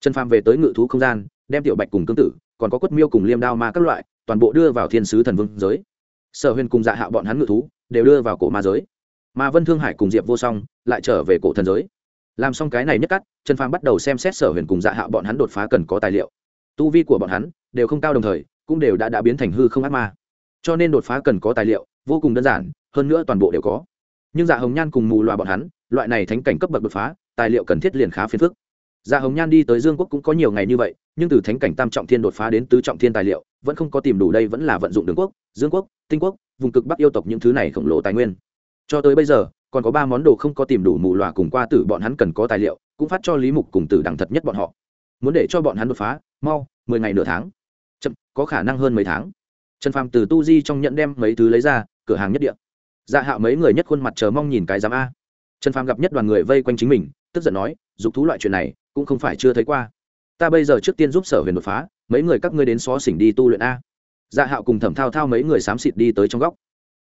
Trần phàm về tới ngự thú không gian, đem tiểu bạch cùng cương tử, còn có quất miêu cùng liêm đao ma các loại, toàn bộ đưa vào thiên sứ thần vương giới. Sở huyền cùng dạ Hạo bọn hắn ngự thú, đều đưa vào cổ ma giới. Mà vân thương hải cùng diệp vô song lại trở về cổ thần giới. Làm xong cái này nhất cắt, trần phàm bắt đầu xem xét sở huyền cùng dạ Hạo bọn hắn đột phá cần có tài liệu. Tu vi của bọn hắn đều không cao đồng thời, cũng đều đã đã biến thành hư không ác ma. Cho nên đột phá cần có tài liệu, vô cùng đơn giản, hơn nữa toàn bộ đều có. Nhưng dạ hồng nhan cùng mù loà bọn hắn, loại này thánh cảnh cấp bậc đột phá, tài liệu cần thiết liền khá phiền phức dạ hồng nhan đi tới dương quốc cũng có nhiều ngày như vậy, nhưng từ thánh cảnh tam trọng thiên đột phá đến tứ trọng thiên tài liệu, vẫn không có tìm đủ đây vẫn là vận dụng đường quốc, dương quốc, tinh quốc, vùng cực bắc yêu tộc những thứ này khổng lồ tài nguyên. Cho tới bây giờ, còn có ba món đồ không có tìm đủ mù loà cùng qua tử bọn hắn cần có tài liệu, cũng phát cho lý mục cùng tử đẳng thật nhất bọn họ. Muốn để cho bọn hắn đột phá, mau, mười ngày nửa tháng. Chậm, có khả năng hơn mấy tháng. Trần phàm từ tu di trong nhận đem mấy thứ lấy ra, cửa hàng nhất địa. Dạ hạo mấy người nhất khuôn mặt chờ mong nhìn cái giám a. Trần phàm gặp nhất đoàn người vây quanh chính mình, tức giận nói dục thú loại chuyện này cũng không phải chưa thấy qua. Ta bây giờ trước tiên giúp sở huyền đột phá, mấy người các ngươi đến xó xỉnh đi tu luyện a. Dạ hạo cùng thẩm thao thao mấy người xám xịt đi tới trong góc.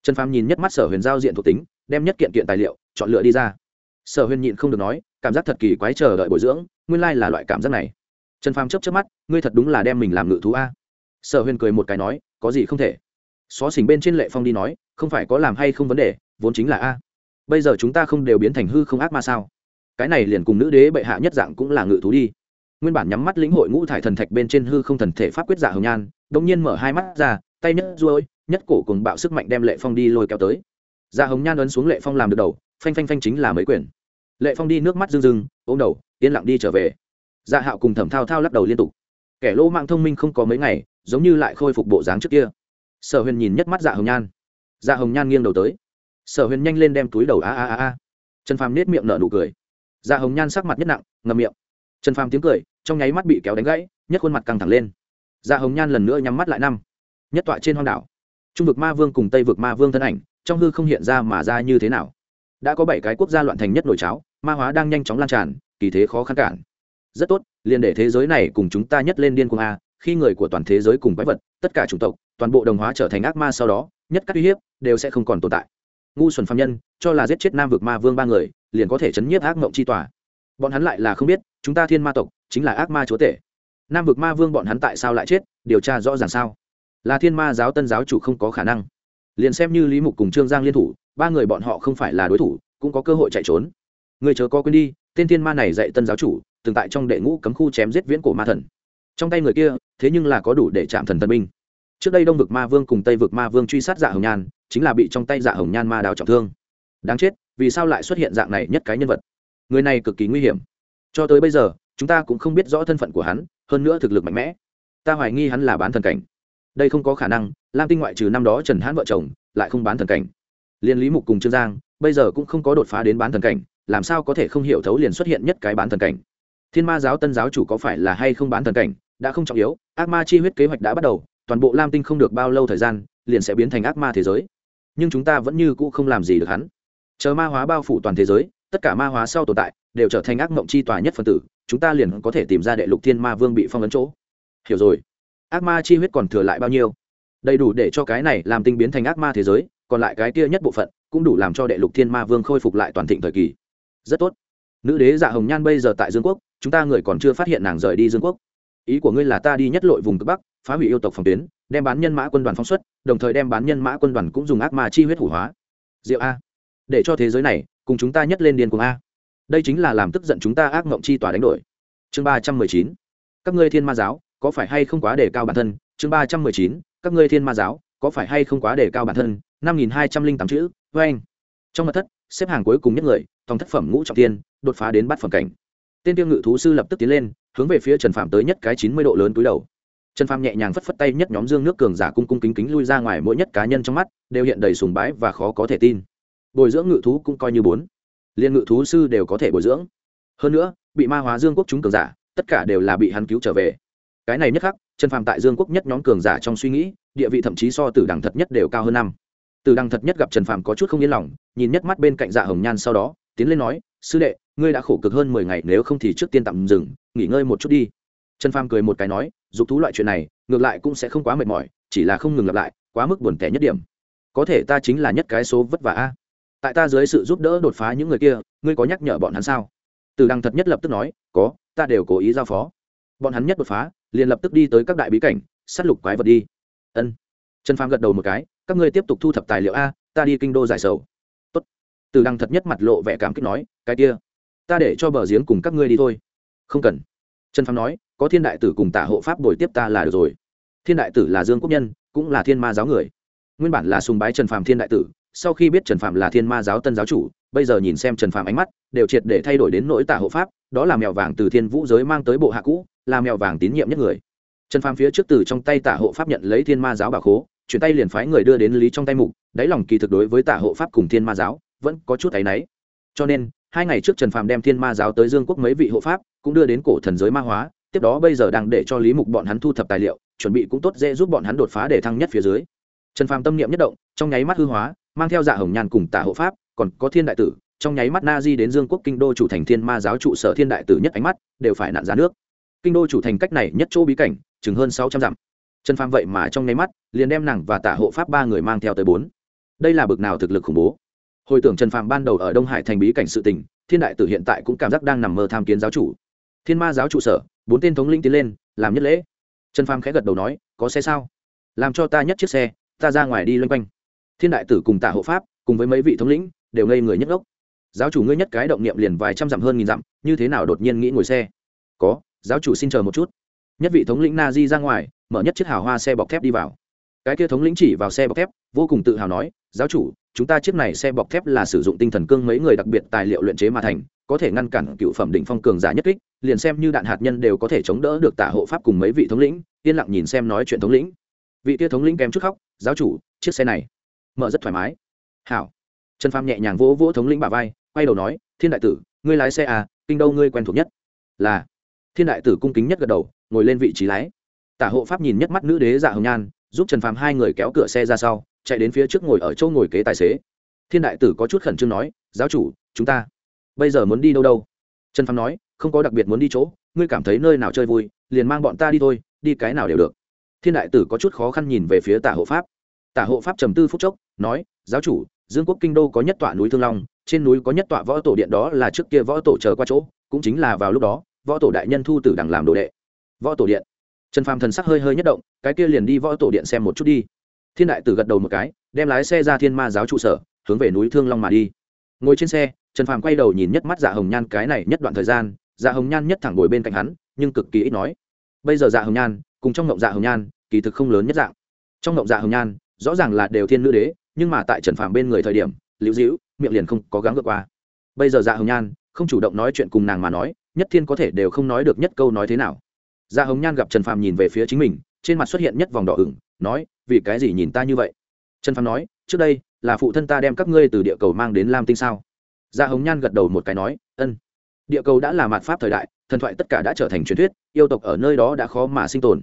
Trần phàm nhìn nhất mắt sở huyền giao diện thuộc tính, đem nhất kiện kiện tài liệu, chọn lựa đi ra. Sở huyền nhịn không được nói, cảm giác thật kỳ quái chờ đợi bồi dưỡng, nguyên lai là loại cảm giác này. Trần phàm chấp chấp mắt, ngươi thật đúng là đem mình làm ngự thú a. Sở huyền cười một cái nói, có gì không thể. Xó xỉnh bên trên lệ phong đi nói, không phải có làm hay không vấn đề, vốn chính là a. Bây giờ chúng ta không đều biến thành hư không ác ma sao? Cái này liền cùng nữ đế bệ hạ nhất dạng cũng là ngự thú đi. Nguyên bản nhắm mắt lĩnh hội ngũ thải thần thạch bên trên hư không thần thể pháp quyết giả hồng nhan đông nhiên mở hai mắt ra, tay nhất ruôi nhất cổ cùng bạo sức mạnh đem lệ phong đi lôi kéo tới. Giả hồng nhan ấn xuống lệ phong làm được đầu, phanh phanh phanh chính là mấy quyển. Lệ phong đi nước mắt rưng rưng, ôm đầu, yên lặng đi trở về. Dạ hạo cùng thẩm thao thao lắc đầu liên tục. Kẻ lỗ mạng thông minh không có mấy ngày, giống như lại khôi phục bộ dáng trước kia. Sở huyền nhìn nhất mắt dạ hồng nhan. Dạ hồng nhan nghiêng đầu tới. Sở huyền nhanh lên đem túi đầu a a a a trần phàm nết miệng nở nụ cười dạ hồng nhan sắc mặt nhất nặng ngầm miệng. Trần phàm tiếng cười, trong nháy mắt bị kéo đánh gãy, nhất khuôn mặt căng thẳng lên. Dạ hồng nhan lần nữa nhắm mắt lại năm. Nhất tọa trên hoang đảo. Trung vực ma vương cùng tây vực ma vương thân ảnh, trong hư không hiện ra mà ra như thế nào? Đã có bảy cái quốc gia loạn thành nhất nổi cháo, ma hóa đang nhanh chóng lan tràn, kỳ thế khó khăn cản. Rất tốt, liền để thế giới này cùng chúng ta nhất lên điên cuồng a, khi người của toàn thế giới cùng quái vật, tất cả chủng tộc, toàn bộ đồng hóa trở thành ác ma sau đó, nhất các uy hiếp, đều sẽ không còn tồn tại ngu xuẩn phạm nhân, cho là giết chết nam vực ma vương ba người, liền có thể chấn nhiếp ác mộng chi tòa. Bọn hắn lại là không biết, chúng ta thiên ma tộc chính là ác ma chúa tể. Nam vực ma vương bọn hắn tại sao lại chết, điều tra rõ ràng sao? Là thiên ma giáo tân giáo chủ không có khả năng. Liền xem như lý mục cùng trương giang liên thủ, ba người bọn họ không phải là đối thủ, cũng có cơ hội chạy trốn. Người chớ có quên đi, tên thiên ma này dạy tân giáo chủ, từng tại trong đệ ngũ cấm khu chém giết viễn cổ ma thần. Trong tay người kia, thế nhưng là có đủ để chạm thần thần binh. Trước đây đông vực ma vương cùng tây vực ma vương truy sát dạ hồng nhan chính là bị trong tay dạ hồng nhan ma đào trọng thương. Đáng chết, vì sao lại xuất hiện dạng này nhất cái nhân vật? Người này cực kỳ nguy hiểm. Cho tới bây giờ, chúng ta cũng không biết rõ thân phận của hắn, hơn nữa thực lực mạnh mẽ. Ta hoài nghi hắn là bán thần cảnh. Đây không có khả năng, lam tinh ngoại trừ năm đó trần hãn vợ chồng, lại không bán thần cảnh. Liên lý mục cùng trương giang, bây giờ cũng không có đột phá đến bán thần cảnh, làm sao có thể không hiểu thấu liền xuất hiện nhất cái bán thần cảnh? Thiên ma giáo tân giáo chủ có phải là hay không bán thần cảnh, đã không trọng yếu, ác ma chi huyết kế hoạch đã bắt đầu, toàn bộ lam tinh không được bao lâu thời gian, liền sẽ biến thành ác ma thế giới nhưng chúng ta vẫn như cũ không làm gì được hắn. Chờ ma hóa bao phủ toàn thế giới, tất cả ma hóa sau tồn tại đều trở thành ác mộng chi tòa nhất phân tử, chúng ta liền có thể tìm ra đệ lục thiên ma vương bị phong ấn chỗ. Hiểu rồi. Ác ma chi huyết còn thừa lại bao nhiêu? Đầy đủ để cho cái này làm tinh biến thành ác ma thế giới, còn lại cái kia nhất bộ phận cũng đủ làm cho đệ lục thiên ma vương khôi phục lại toàn thịnh thời kỳ. Rất tốt. Nữ đế dạ hồng nhan bây giờ tại dương quốc, chúng ta người còn chưa phát hiện nàng rời đi dương quốc. Ý của ngươi là ta đi nhất lội vùng cực bắc phá hủy yêu tộc phòng tuyến, đem bán nhân mã quân đoàn phóng xuất, đồng thời đem bán nhân mã quân đoàn cũng dùng ác ma chi huyết hủ hóa. Diệu a. Để cho thế giới này, cùng chúng ta nhất lên điên cùng a. Đây chính là làm tức giận chúng ta ác mộng chi tòa đánh đổi. Chương ba trăm mười chín. Các ngươi thiên ma giáo, có phải hay không quá đề cao bản thân? Chương ba trăm mười chín. Các ngươi thiên ma giáo, có phải hay không quá đề cao bản thân? năm nghìn hai trăm linh tám chữ vê anh trong mặt thất, xếp hàng cuối cùng nhất người, tòng thất phẩm ngũ trọng tiên đột phá đến bát phẩm cảnh. Tên tiêu ngự thú sư lập tức tiến lên, hướng về phía trần phạm tới nhất cái chín mươi độ lớn túi đầu trần Phàm nhẹ nhàng phất phất tay nhất nhóm dương nước cường giả cung cung kính kính lui ra ngoài mỗi nhất cá nhân trong mắt, đều hiện đầy sùng bái và khó có thể tin. Bồi dưỡng ngự thú cũng coi như bốn. Liên ngự thú sư đều có thể bồi dưỡng. Hơn nữa, bị ma hóa dương quốc chúng cường giả, tất cả đều là bị hắn cứu trở về. Cái này nhất khắc, trần phàm tại dương quốc nhất nhóm cường giả trong suy nghĩ, địa vị thậm chí so tử đằng thật nhất đều cao hơn năm. Tử đằng thật nhất gặp trần phàm có chút không yên lòng, nhìn nhất mắt bên cạnh dạ hồng nhan sau đó, tiến lên nói, sư đệ, ngươi đã khổ cực hơn mười ngày, nếu không thì trước tiên tạm dừng, nghỉ ngơi một chút đi trần phàm cười một cái nói, dục thú loại chuyện này, ngược lại cũng sẽ không quá mệt mỏi, chỉ là không ngừng lặp lại, quá mức buồn tẻ nhất điểm. Có thể ta chính là nhất cái số vất vả a. Tại ta dưới sự giúp đỡ đột phá những người kia, ngươi có nhắc nhở bọn hắn sao? Từ đăng thật nhất lập tức nói, có, ta đều cố ý giao phó. Bọn hắn nhất đột phá, liền lập tức đi tới các đại bí cảnh s á t lục quái vật đi. Ân. Trần phàm gật đầu một cái, các ngươi tiếp tục thu thập tài liệu a, ta đi kinh đô giải sầu. Tốt. từ đăng thật nhất mặt lộ vẻ cảm kích nói, cái kia, ta để cho bờ giếng cùng các ngươi đi thôi. Không cần. Trần phàm nói có thiên đại tử cùng tả hộ pháp bồi tiếp ta là được rồi. Thiên đại tử là dương quốc nhân, cũng là thiên ma giáo người. Nguyên bản là sùng bái trần phàm thiên đại tử, sau khi biết trần phàm là thiên ma giáo tân giáo chủ, bây giờ nhìn xem trần phàm ánh mắt, đều triệt để thay đổi đến nỗi tả hộ pháp, đó là mèo vàng từ thiên vũ giới mang tới bộ hạ cũ, là mèo vàng tín nhiệm nhất người. Trần phàm phía trước từ trong tay tả hộ pháp nhận lấy thiên ma giáo bà khố, chuyển tay liền phái người đưa đến lý trong tay mục, đáy lòng kỳ thực đối với tả hộ pháp cùng thiên ma giáo vẫn có chút áy náy. Cho nên, hai ngày trước trần phàm đem thiên ma giáo tới dương quốc mấy vị hộ pháp, cũng đưa đến cổ thần giới ma hóa tiếp đó bây giờ đang để cho lý mục bọn hắn thu thập tài liệu, chuẩn bị cũng tốt dễ giúp bọn hắn đột phá để thăng nhất phía dưới. Trần phàm tâm niệm nhất động, trong nháy mắt hư hóa, mang theo dạ hồng nhàn cùng tả hộ pháp, còn có thiên đại tử, trong nháy mắt na di đến dương quốc kinh đô chủ thành thiên ma giáo trụ sở thiên đại tử nhất ánh mắt, đều phải nạn ra nước. Kinh đô chủ thành cách này nhất chỗ bí cảnh, chừng hơn sáu trăm dặm. Trần phàm vậy mà trong nháy mắt, liền đem nàng và tả hộ pháp ba người mang theo tới bốn. Đây là bực nào thực lực khủng bố. Hồi tưởng trần phàm ban đầu ở đông hải thành bí cảnh sự tình, thiên đại tử hiện tại cũng cảm giác đang nằm mơ tham kiến giáo chủ. Thiên ma giáo trụ sở bốn tên thống lĩnh tiến lên, làm nhất lễ. Trần phàm khẽ gật đầu nói, có xe sao? Làm cho ta nhất chiếc xe, ta ra ngoài đi loanh quanh. Thiên đại tử cùng tả hộ pháp, cùng với mấy vị thống lĩnh, đều ngây người nhất gốc giáo chủ ngươi nhất cái động niệm liền vài trăm dặm hơn nghìn dặm, như thế nào đột nhiên nghĩ ngồi xe? Có, giáo chủ xin chờ một chút. Nhất vị thống lĩnh na di ra ngoài, mở nhất chiếc hào hoa xe bọc thép đi vào. Cái kia thống lĩnh chỉ vào xe bọc thép, vô cùng tự hào nói, giáo chủ chúng ta chiếc này xe bọc thép là sử dụng tinh thần cương mấy người đặc biệt tài liệu luyện chế mà thành, có thể ngăn cản cựu phẩm đỉnh phong cường giả nhất kích, liền xem như đạn hạt nhân đều có thể chống đỡ được tả hộ pháp cùng mấy vị thống lĩnh, yên lặng nhìn xem nói chuyện thống lĩnh. Vị tia thống lĩnh kém chút khóc, giáo chủ, chiếc xe này mở rất thoải mái. Hảo. Trần pham nhẹ nhàng vỗ vỗ thống lĩnh bà vai, quay đầu nói, thiên đại tử, ngươi lái xe à kinh đâu ngươi quen thuộc nhất? Là. Thiên đại tử cung kính nhất gật đầu, ngồi lên vị trí lái. Tả hộ pháp nhìn nhất mắt nữ đế dạ hồng nhan, giúp trần phàm hai người kéo cửa xe ra sau chạy đến phía trước ngồi ở chỗ ngồi kế tài xế. Thiên đại tử có chút khẩn trương nói, giáo chủ, chúng ta bây giờ muốn đi đâu đâu? Trần phàm nói, không có đặc biệt muốn đi chỗ, ngươi cảm thấy nơi nào chơi vui, liền mang bọn ta đi thôi, đi cái nào đều được. Thiên đại tử có chút khó khăn nhìn về phía tả hộ pháp. Tả hộ pháp trầm tư phúc chốc, nói, giáo chủ, dương quốc kinh đô có nhất tọa núi thương long, trên núi có nhất tọa võ tổ điện đó là trước kia võ tổ chờ qua chỗ, cũng chính là vào lúc đó, võ tổ đại nhân thu tử đằng làm đồ đệ. Võ tổ điện? Trần phàm thần sắc hơi hơi nhất động, cái kia liền đi võ tổ điện xem một chút đi thiên đại tử gật đầu một cái, đem lái xe ra thiên ma giáo trụ sở, hướng về núi thương long mà đi. Ngồi trên xe, trần phàm quay đầu nhìn nhất mắt dạ hồng nhan cái này nhất đoạn thời gian dạ hồng nhan nhất thẳng ngồi bên cạnh hắn, nhưng cực kỳ ít nói. Bây giờ dạ hồng nhan, cùng trong ngộng dạ hồng nhan, kỳ thực không lớn nhất dạng. Trong ngộng dạ hồng nhan, rõ ràng là đều thiên nữ đế, nhưng mà tại trần phàm bên người thời điểm, liễu dĩu miệng liền không có gắng vượt qua. Bây giờ dạ hồng nhan, không chủ động nói chuyện cùng nàng mà nói, nhất thiên có thể đều không nói được nhất câu nói thế nào. Dạ hồng nhan gặp trần phàm nhìn về phía chính mình, trên mặt xuất hiện nhất vòng đỏ ửng nói, vì cái gì nhìn ta như vậy? Trần phàm nói, trước đây, là phụ thân ta đem các ngươi từ địa cầu mang đến lam tinh sao? Gia hồng nhan gật đầu một cái nói, ân. Địa cầu đã là mạt pháp thời đại, thần thoại tất cả đã trở thành truyền thuyết, yêu tộc ở nơi đó đã khó mà sinh tồn.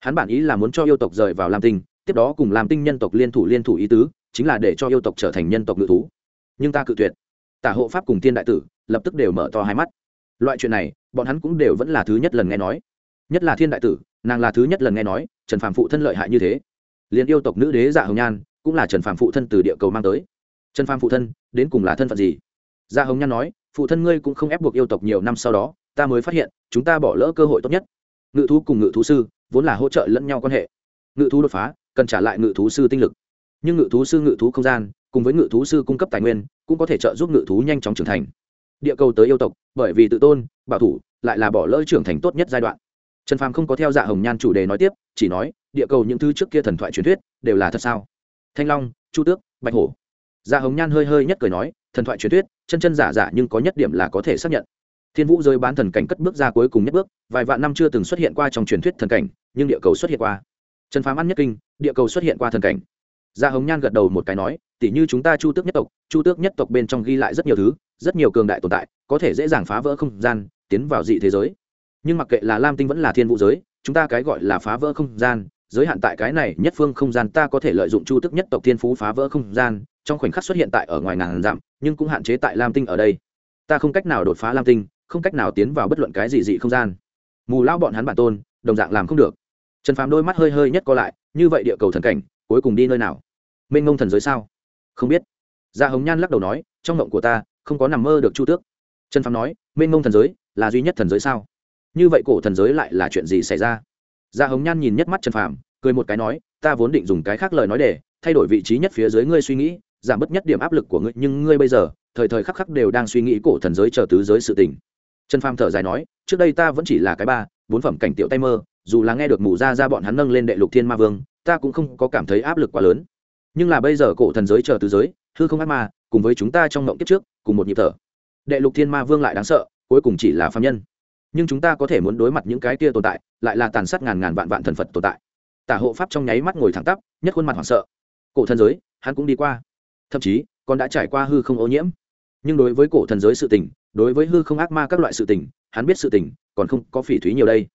Hắn bản ý là muốn cho yêu tộc rời vào lam tinh, tiếp đó cùng Lam tinh nhân tộc liên thủ liên thủ ý tứ, chính là để cho yêu tộc trở thành nhân tộc ngự thú. Nhưng ta cự tuyệt. Tả hộ pháp cùng tiên đại tử lập tức đều mở to hai mắt. Loại chuyện này, bọn hắn cũng đều vẫn là thứ nhất lần nghe nói nhất là thiên đại tử, nàng là thứ nhất lần nghe nói, trần phàm phụ thân lợi hại như thế. Liền yêu tộc nữ đế dạ hồng nhan cũng là trần phàm phụ thân từ địa cầu mang tới. Trần phàm phụ thân, đến cùng là thân phận gì? Dạ hồng nhan nói, phụ thân ngươi cũng không ép buộc yêu tộc nhiều năm sau đó, ta mới phát hiện, chúng ta bỏ lỡ cơ hội tốt nhất. Ngự thú cùng ngự thú sư vốn là hỗ trợ lẫn nhau quan hệ. Ngự thú đột phá, cần trả lại ngự thú sư tinh lực. Nhưng ngự thú sư, ngự thú không gian, cùng với ngự thú sư cung cấp tài nguyên, cũng có thể trợ giúp ngự thú nhanh chóng trưởng thành. Địa cầu tới yêu tộc, bởi vì tự tôn, bảo thủ, lại là bỏ lỡ trưởng thành tốt nhất giai đoạn trần phàm không có theo dạ hồng nhan chủ đề nói tiếp, chỉ nói, địa cầu những thứ trước kia thần thoại truyền thuyết đều là thật sao? Thanh long, chu tước, bạch hổ. Dạ hồng nhan hơi hơi nhất cười nói, thần thoại truyền thuyết, chân chân giả giả nhưng có nhất điểm là có thể xác nhận. Thiên vũ rơi bán thần cảnh cất bước ra cuối cùng nhất bước, vài vạn năm chưa từng xuất hiện qua trong truyền thuyết thần cảnh, nhưng địa cầu xuất hiện qua. Trần phàm ăn nhất kinh, địa cầu xuất hiện qua thần cảnh. Gia hồng nhan gật đầu một cái nói, tỉ như chúng ta chu tước nhất tộc, chu tước nhất tộc bên trong ghi lại rất nhiều thứ, rất nhiều cường đại tồn tại, có thể dễ dàng phá vỡ không gian, tiến vào dị thế giới nhưng mặc kệ là lam tinh vẫn là thiên vũ giới, chúng ta cái gọi là phá vỡ không gian, giới hạn tại cái này nhất phương không gian ta có thể lợi dụng chu tước nhất tộc thiên phú phá vỡ không gian, trong khoảnh khắc xuất hiện tại ở ngoài ngàn dặm, nhưng cũng hạn chế tại lam tinh ở đây. Ta không cách nào đột phá lam tinh, không cách nào tiến vào bất luận cái gì dị không gian. Mù lao bọn hắn bản tôn, đồng dạng làm không được. Trần phàm đôi mắt hơi hơi nhất co lại, như vậy địa cầu thần cảnh, cuối cùng đi nơi nào? Mênh ngông thần giới sao? Không biết. Gia hồng nhan lắc đầu nói, trong ngộng của ta, không có nằm mơ được chu tước. Trần phàm nói, mênh ngông thần giới là duy nhất thần giới sao? Như vậy cổ thần giới lại là chuyện gì xảy ra? Dạ hồng nhan nhìn nhất mắt trần phàm, cười một cái nói, ta vốn định dùng cái khác lời nói để thay đổi vị trí nhất phía dưới ngươi suy nghĩ, giảm bớt nhất điểm áp lực của ngươi, nhưng ngươi bây giờ, thời thời khắc khắc đều đang suy nghĩ cổ thần giới chờ tứ giới sự tình. Trần phàm thở dài nói, trước đây ta vẫn chỉ là cái ba, bốn phẩm cảnh tiểu tay mơ, dù là nghe được mù ra ra bọn hắn nâng lên đệ lục thiên ma vương, ta cũng không có cảm thấy áp lực quá lớn. Nhưng là bây giờ cổ thần giới chờ tứ giới, hư không ác ma, cùng với chúng ta trong ngộng kiếp trước, cùng một nhịp thở. Đệ lục thiên ma vương lại đáng sợ, cuối cùng chỉ là phạm nhân nhưng chúng ta có thể muốn đối mặt những cái kia tồn tại, lại là tàn sát ngàn ngàn vạn vạn thần phật tồn tại. Tả hộ pháp trong nháy mắt ngồi thẳng tắp, nhất khuôn mặt hoảng sợ. Cổ thần giới, hắn cũng đi qua. Thậm chí, còn đã trải qua hư không ô nhiễm. Nhưng đối với cổ thần giới sự tình, đối với hư không ác ma các loại sự tình, hắn biết sự tình, còn không có phỉ thúy nhiều đây.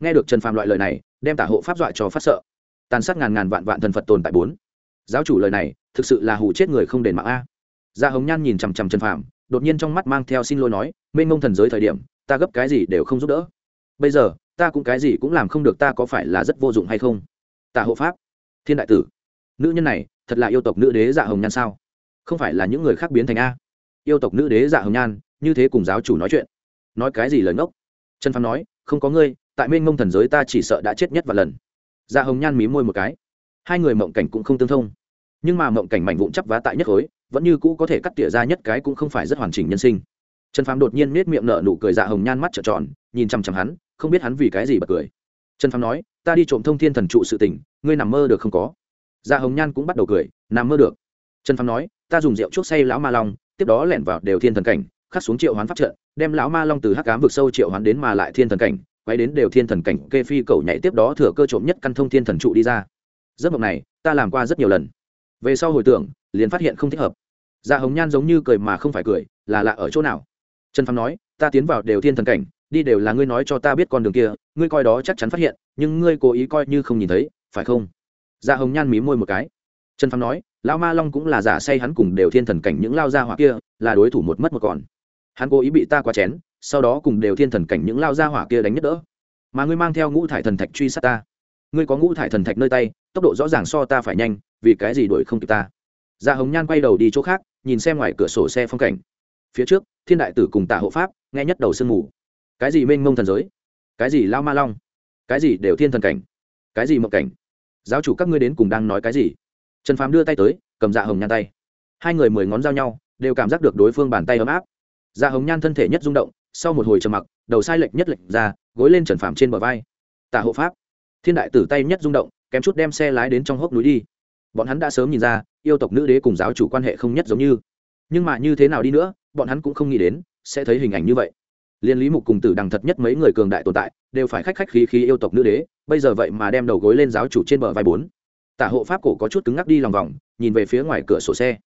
Nghe được trần phàm loại lời này, đem tả hộ pháp dọa cho phát sợ. Tàn sát ngàn ngàn vạn vạn thần phật tồn tại bốn. Giáo chủ lời này, thực sự là hù chết người không đền mạng a. Gia hồng nhan nhìn chằm chằm trần phàm, đột nhiên trong mắt mang theo xin lỗi nói, mênh mông thần giới thời điểm ta gấp cái gì đều không giúp đỡ. Bây giờ, ta cũng cái gì cũng làm không được, ta có phải là rất vô dụng hay không? Tả hộ pháp, thiên đại tử, nữ nhân này, thật là yêu tộc nữ đế dạ hồng nhan sao? Không phải là những người khác biến thành a. Yêu tộc nữ đế dạ hồng nhan, như thế cùng giáo chủ nói chuyện. Nói cái gì lời ngốc? Trần phán nói, không có ngươi, tại mênh mông thần giới ta chỉ sợ đã chết nhất và lần. Dạ hồng nhan mí môi một cái. Hai người mộng cảnh cũng không tương thông. Nhưng mà mộng cảnh mảnh vụn chắp vá tại nhất khối, vẫn như cũ có thể cắt tỉa ra nhất cái cũng không phải rất hoàn chỉnh nhân sinh trần phàm đột nhiên nết miệng nở nụ cười dạ hồng nhan mắt trợn tròn, nhìn chằm chằm hắn, không biết hắn vì cái gì bật cười. Trần phàm nói, ta đi trộm thông thiên thần trụ sự tình, ngươi nằm mơ được không có? Dạ hồng nhan cũng bắt đầu cười, nằm mơ được. Trần phàm nói, ta dùng rượu chuốc say lão ma long, tiếp đó lẻn vào đều thiên thần cảnh, khắc xuống triệu hoán pháp trận, đem lão ma long từ hắc cám vực sâu triệu hoán đến mà lại thiên thần cảnh, quay đến đều thiên thần cảnh, kê phi cầu nhảy tiếp đó thừa cơ trộm nhất căn thông thiên thần trụ đi ra. Giấc mộng này, ta làm qua rất nhiều lần. Về sau hồi tưởng, liền phát hiện không thích hợp. Dạ hồng nhan giống như cười mà không phải cười, là lạ ở chỗ nào? Trần phàm nói, ta tiến vào đều thiên thần cảnh, đi đều là ngươi nói cho ta biết con đường kia, ngươi coi đó chắc chắn phát hiện, nhưng ngươi cố ý coi như không nhìn thấy, phải không? Dạ hồng nhan mí môi một cái. Trần phàm nói, lão ma long cũng là giả say hắn cùng đều thiên thần cảnh những lao ra hỏa kia, là đối thủ một mất một còn. Hắn cố ý bị ta qua chén, sau đó cùng đều thiên thần cảnh những lao ra hỏa kia đánh nhất đỡ. Mà ngươi mang theo ngũ thải thần thạch truy sát ta. Ngươi có ngũ thải thần thạch nơi tay, tốc độ rõ ràng so ta phải nhanh, vì cái gì đuổi không kịp ta? Gia dạ hồng nhan quay đầu đi chỗ khác, nhìn xem ngoài cửa sổ xe phong cảnh phía trước, thiên đại tử cùng tả hộ pháp, nghe nhất đầu sương mù. Cái gì mênh mông thần giới? Cái gì lao ma long? Cái gì đều thiên thần cảnh? Cái gì mộng cảnh? Giáo chủ các ngươi đến cùng đang nói cái gì? Trần phàm đưa tay tới, cầm dạ hồng nhan tay. Hai người mười ngón giao nhau, đều cảm giác được đối phương bàn tay ấm áp. Dạ hồng nhan thân thể nhất rung động, sau một hồi trầm mặc, đầu sai lệch nhất lệch ra, gối lên trần phàm trên bờ vai. Tả hộ pháp. Thiên đại tử tay nhất rung động, kém chút đem xe lái đến trong hốc núi đi. Bọn hắn đã sớm nhìn ra, yêu tộc nữ đế cùng giáo chủ quan hệ không nhất giống như nhưng mà như thế nào đi nữa, bọn hắn cũng không nghĩ đến, sẽ thấy hình ảnh như vậy. Liên lý mục cùng tử đằng thật nhất mấy người cường đại tồn tại, đều phải khách khách khí khí yêu tộc nữ đế, bây giờ vậy mà đem đầu gối lên giáo chủ trên bờ vai bốn. Tả hộ pháp cổ có chút cứng ngắc đi lòng vòng, nhìn về phía ngoài cửa sổ xe.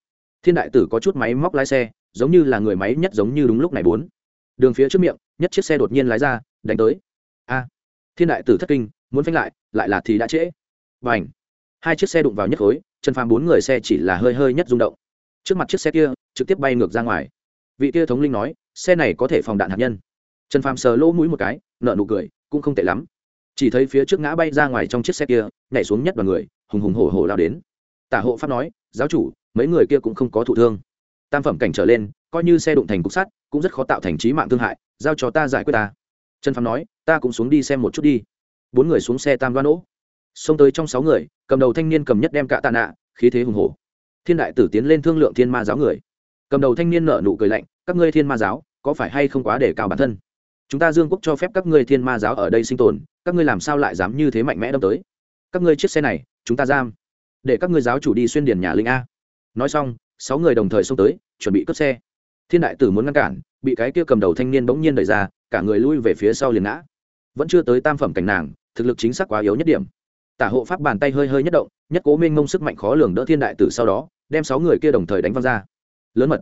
Thiên đại tử có chút máy móc lái xe, giống như là người máy nhất giống như đúng lúc này bốn. Đường phía trước miệng, nhất chiếc xe đột nhiên lái ra, đánh tới. A! Thiên đại tử thất kinh, muốn phanh lại lại là thì đã trễ. Và ảnh hai chiếc xe đụng vào nhất khối, chân phàm bốn người xe chỉ là hơi hơi nhất rung động. Trước mặt chiếc xe kia trực tiếp bay ngược ra ngoài. Vị kia thống linh nói, xe này có thể phòng đạn hạt nhân. Trần phàm sờ lỗ mũi một cái nợ nụ cười, cũng không tệ lắm. Chỉ thấy phía trước ngã bay ra ngoài trong chiếc xe kia, nhảy xuống nhất đoàn người, hùng hùng hổ hổ lao đến. Tả hộ pháp nói, giáo chủ, mấy người kia cũng không có thụ thương. Tam phẩm cảnh trở lên, coi như xe đụng thành cục sắt, cũng rất khó tạo thành trí mạng thương hại, giao cho ta giải quyết ta. Trần phàm nói, ta cũng xuống đi xem một chút đi. Bốn người xuống xe tam đoan ỗ xông tới trong sáu người, cầm đầu thanh niên cầm nhất đem cạ tạ nạ, khí thế hùng hổ. Thiên đại tử tiến lên thương lượng thiên ma giáo người cầm đầu thanh niên nợ nụ cười lạnh, các ngươi thiên ma giáo, có phải hay không quá để cao bản thân? Chúng ta dương quốc cho phép các ngươi thiên ma giáo ở đây sinh tồn, các ngươi làm sao lại dám như thế mạnh mẽ đâm tới? Các ngươi chiếc xe này, chúng ta giam, để các ngươi giáo chủ đi xuyên điền nhà linh a. Nói xong, sáu người đồng thời xông tới, chuẩn bị cướp xe. Thiên đại tử muốn ngăn cản, bị cái kia cầm đầu thanh niên bỗng nhiên đẩy ra, cả người lui về phía sau liền ngã. Vẫn chưa tới tam phẩm cảnh nàng, thực lực chính xác quá yếu nhất điểm. Tả hộ pháp bàn tay hơi hơi nhất động, nhất cố minh ngông sức mạnh khó lường đỡ thiên đại tử sau đó, đem sáu người kia đồng thời đánh văng ra lớn mật.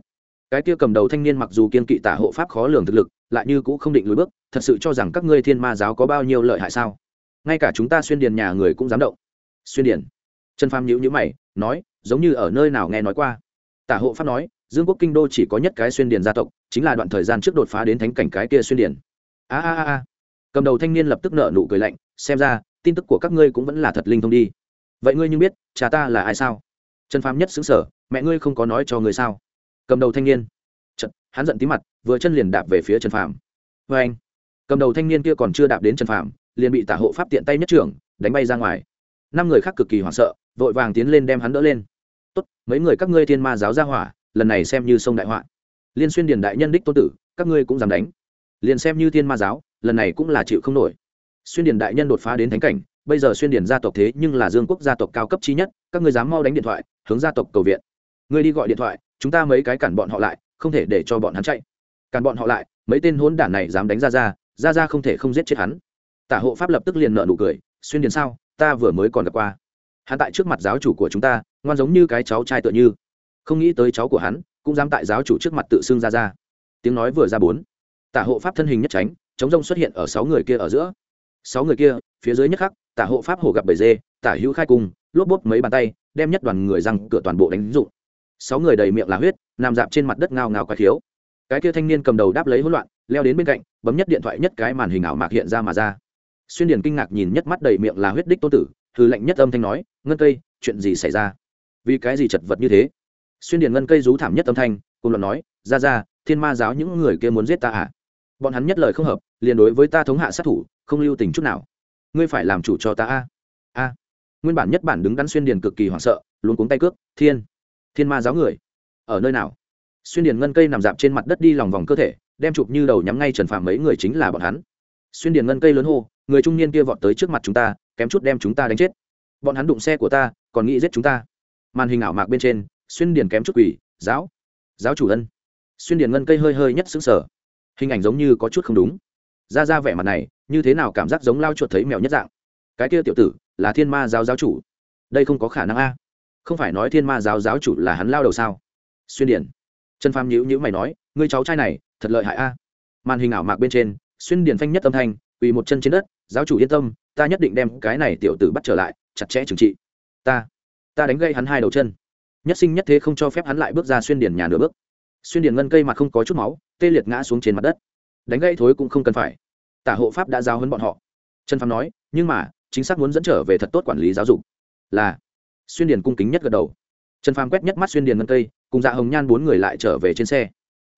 Cái kia cầm đầu thanh niên mặc dù kiên kỵ tả hộ pháp khó lường thực lực, lại như cũng không định lùi bước, thật sự cho rằng các ngươi thiên ma giáo có bao nhiêu lợi hại sao? Ngay cả chúng ta xuyên điền nhà người cũng dám động. Xuyên điền. Trần phàm nhữ nhữ mày, nói, giống như ở nơi nào nghe nói qua. Tả hộ pháp nói, dương quốc kinh đô chỉ có nhất cái xuyên điền gia tộc, chính là đoạn thời gian trước đột phá đến thánh cảnh cái kia xuyên điền. A a a cầm đầu thanh niên lập tức nợ nụ cười lạnh, xem ra, tin tức của các ngươi cũng vẫn là thật linh thông đi. Vậy ngươi như biết, cha ta là ai sao? Trần phàm nhất xứng sở mẹ ngươi không có nói cho ngươi sao? Cầm đầu thanh niên. Chật, hắn giận tí mặt vừa chân liền đạp về phía trần phàm. Vê anh cầm đầu thanh niên kia còn chưa đạp đến trần phàm liền bị tả hộ pháp tiện tay nhất trưởng đánh bay ra ngoài. Năm người khác cực kỳ hoảng sợ vội vàng tiến lên đem hắn đỡ lên. Tốt mấy người các ngươi thiên ma giáo ra hỏa lần này xem như sông đại họa. Liên xuyên điền đại nhân đích tôn tử các ngươi cũng dám đánh. Liền xem như thiên ma giáo lần này cũng là chịu không nổi. Xuyên điền đại nhân đột phá đến thánh cảnh bây giờ xuyên điền gia tộc thế nhưng là dương quốc gia tộc cao cấp chi nhất các ngươi dám mau đánh điện thoại hướng gia tộc cầu viện. Ngươi đi gọi điện thoại chúng ta mấy cái cản bọn họ lại, không thể để cho bọn hắn chạy. Cản bọn họ lại, mấy tên hỗn đản này dám đánh ra ra ra ra không thể không giết chết hắn. Tả hộ pháp lập tức liền nợ nụ cười, xuyên điền sao, ta vừa mới còn gặp qua. Hắn tại trước mặt giáo chủ của chúng ta, ngoan giống như cái cháu trai tựa như. Không nghĩ tới cháu của hắn, cũng dám tại giáo chủ trước mặt tự xưng ra ra. Tiếng nói vừa ra bốn. Tả hộ pháp thân hình nhất tránh, chống rông xuất hiện ở sáu người kia ở giữa. Sáu người kia, phía dưới nhất khắc, tả hộ pháp hồ gặp bầy dê, tả hữu khai cung lốp bốp mấy bàn tay, đem nhất đoàn người răng cửa toàn bộ đánh dụng sáu người đầy miệng là huyết, nằm dạp trên mặt đất ngao ngao quái khiếu. Cái kia thanh niên cầm đầu đáp lấy hỗn loạn, leo đến bên cạnh, bấm nhất điện thoại nhất cái màn hình ảo mạc hiện ra mà ra. Xuyên điển kinh ngạc nhìn nhất mắt đầy miệng là huyết đích tô tử thư lệnh nhất âm thanh nói, ngân cây, chuyện gì xảy ra? Vì cái gì chật vật như thế? Xuyên điển ngân cây rú thảm nhất âm thanh, cùng luận nói, ra ra, thiên ma giáo những người kia muốn giết ta à? Bọn hắn nhất lời không hợp, liền đối với ta thống hạ sát thủ, không lưu tình chút nào. Ngươi phải làm chủ cho ta a. A. Nguyên bản nhất bản đứng đắn xuyên điền cực kỳ hoảng sợ luôn cuống tay cước, thiên thiên ma giáo người. Ở nơi nào? Xuyên điền ngân cây nằm dạp trên mặt đất đi lòng vòng cơ thể, đem chụp như đầu nhắm ngay trần phạm mấy người chính là bọn hắn. Xuyên điền ngân cây lớn hô, người trung niên kia vọt tới trước mặt chúng ta, kém chút đem chúng ta đánh chết. Bọn hắn đụng xe của ta, còn nghĩ giết chúng ta. Màn hình ảo mạc bên trên, xuyên điền kém chút quỷ, giáo. Giáo chủ ân. Xuyên điền ngân cây hơi hơi nhất xứng sở hình ảnh giống như có chút không đúng. Ra ra vẻ mặt này, như thế nào cảm giác giống lao chuột thấy mèo nhất dạng? Cái kia tiểu tử, là thiên ma giáo giáo chủ. Đây không có khả năng a không phải nói thiên ma giáo giáo chủ là hắn lao đầu sao? Xuyên điển. Trần phàm nhữ nhữ mày nói, ngươi cháu trai này, thật lợi hại a. Màn hình ảo mạc bên trên, xuyên điển phanh nhất âm thanh, quỳ một chân trên đất, giáo chủ yên tâm, ta nhất định đem cái này tiểu tử bắt trở lại, chặt chẽ trừng trị. Ta ta đánh gây hắn hai đầu chân. Nhất sinh nhất thế không cho phép hắn lại bước ra xuyên điển nhà nửa bước. Xuyên điển ngân cây mặt không có chút máu, tê liệt ngã xuống trên mặt đất. Đánh gây thối cũng không cần phải. Tả hộ pháp đã giao hấn bọn họ. Trần phàm nói, nhưng mà, chính xác muốn dẫn trở về thật tốt quản lý giáo dục. Là xuyên điền cung kính nhất gật đầu. Trần phàm quét nhất mắt xuyên điền ngân cây, cùng dạ hồng nhan bốn người lại trở về trên xe.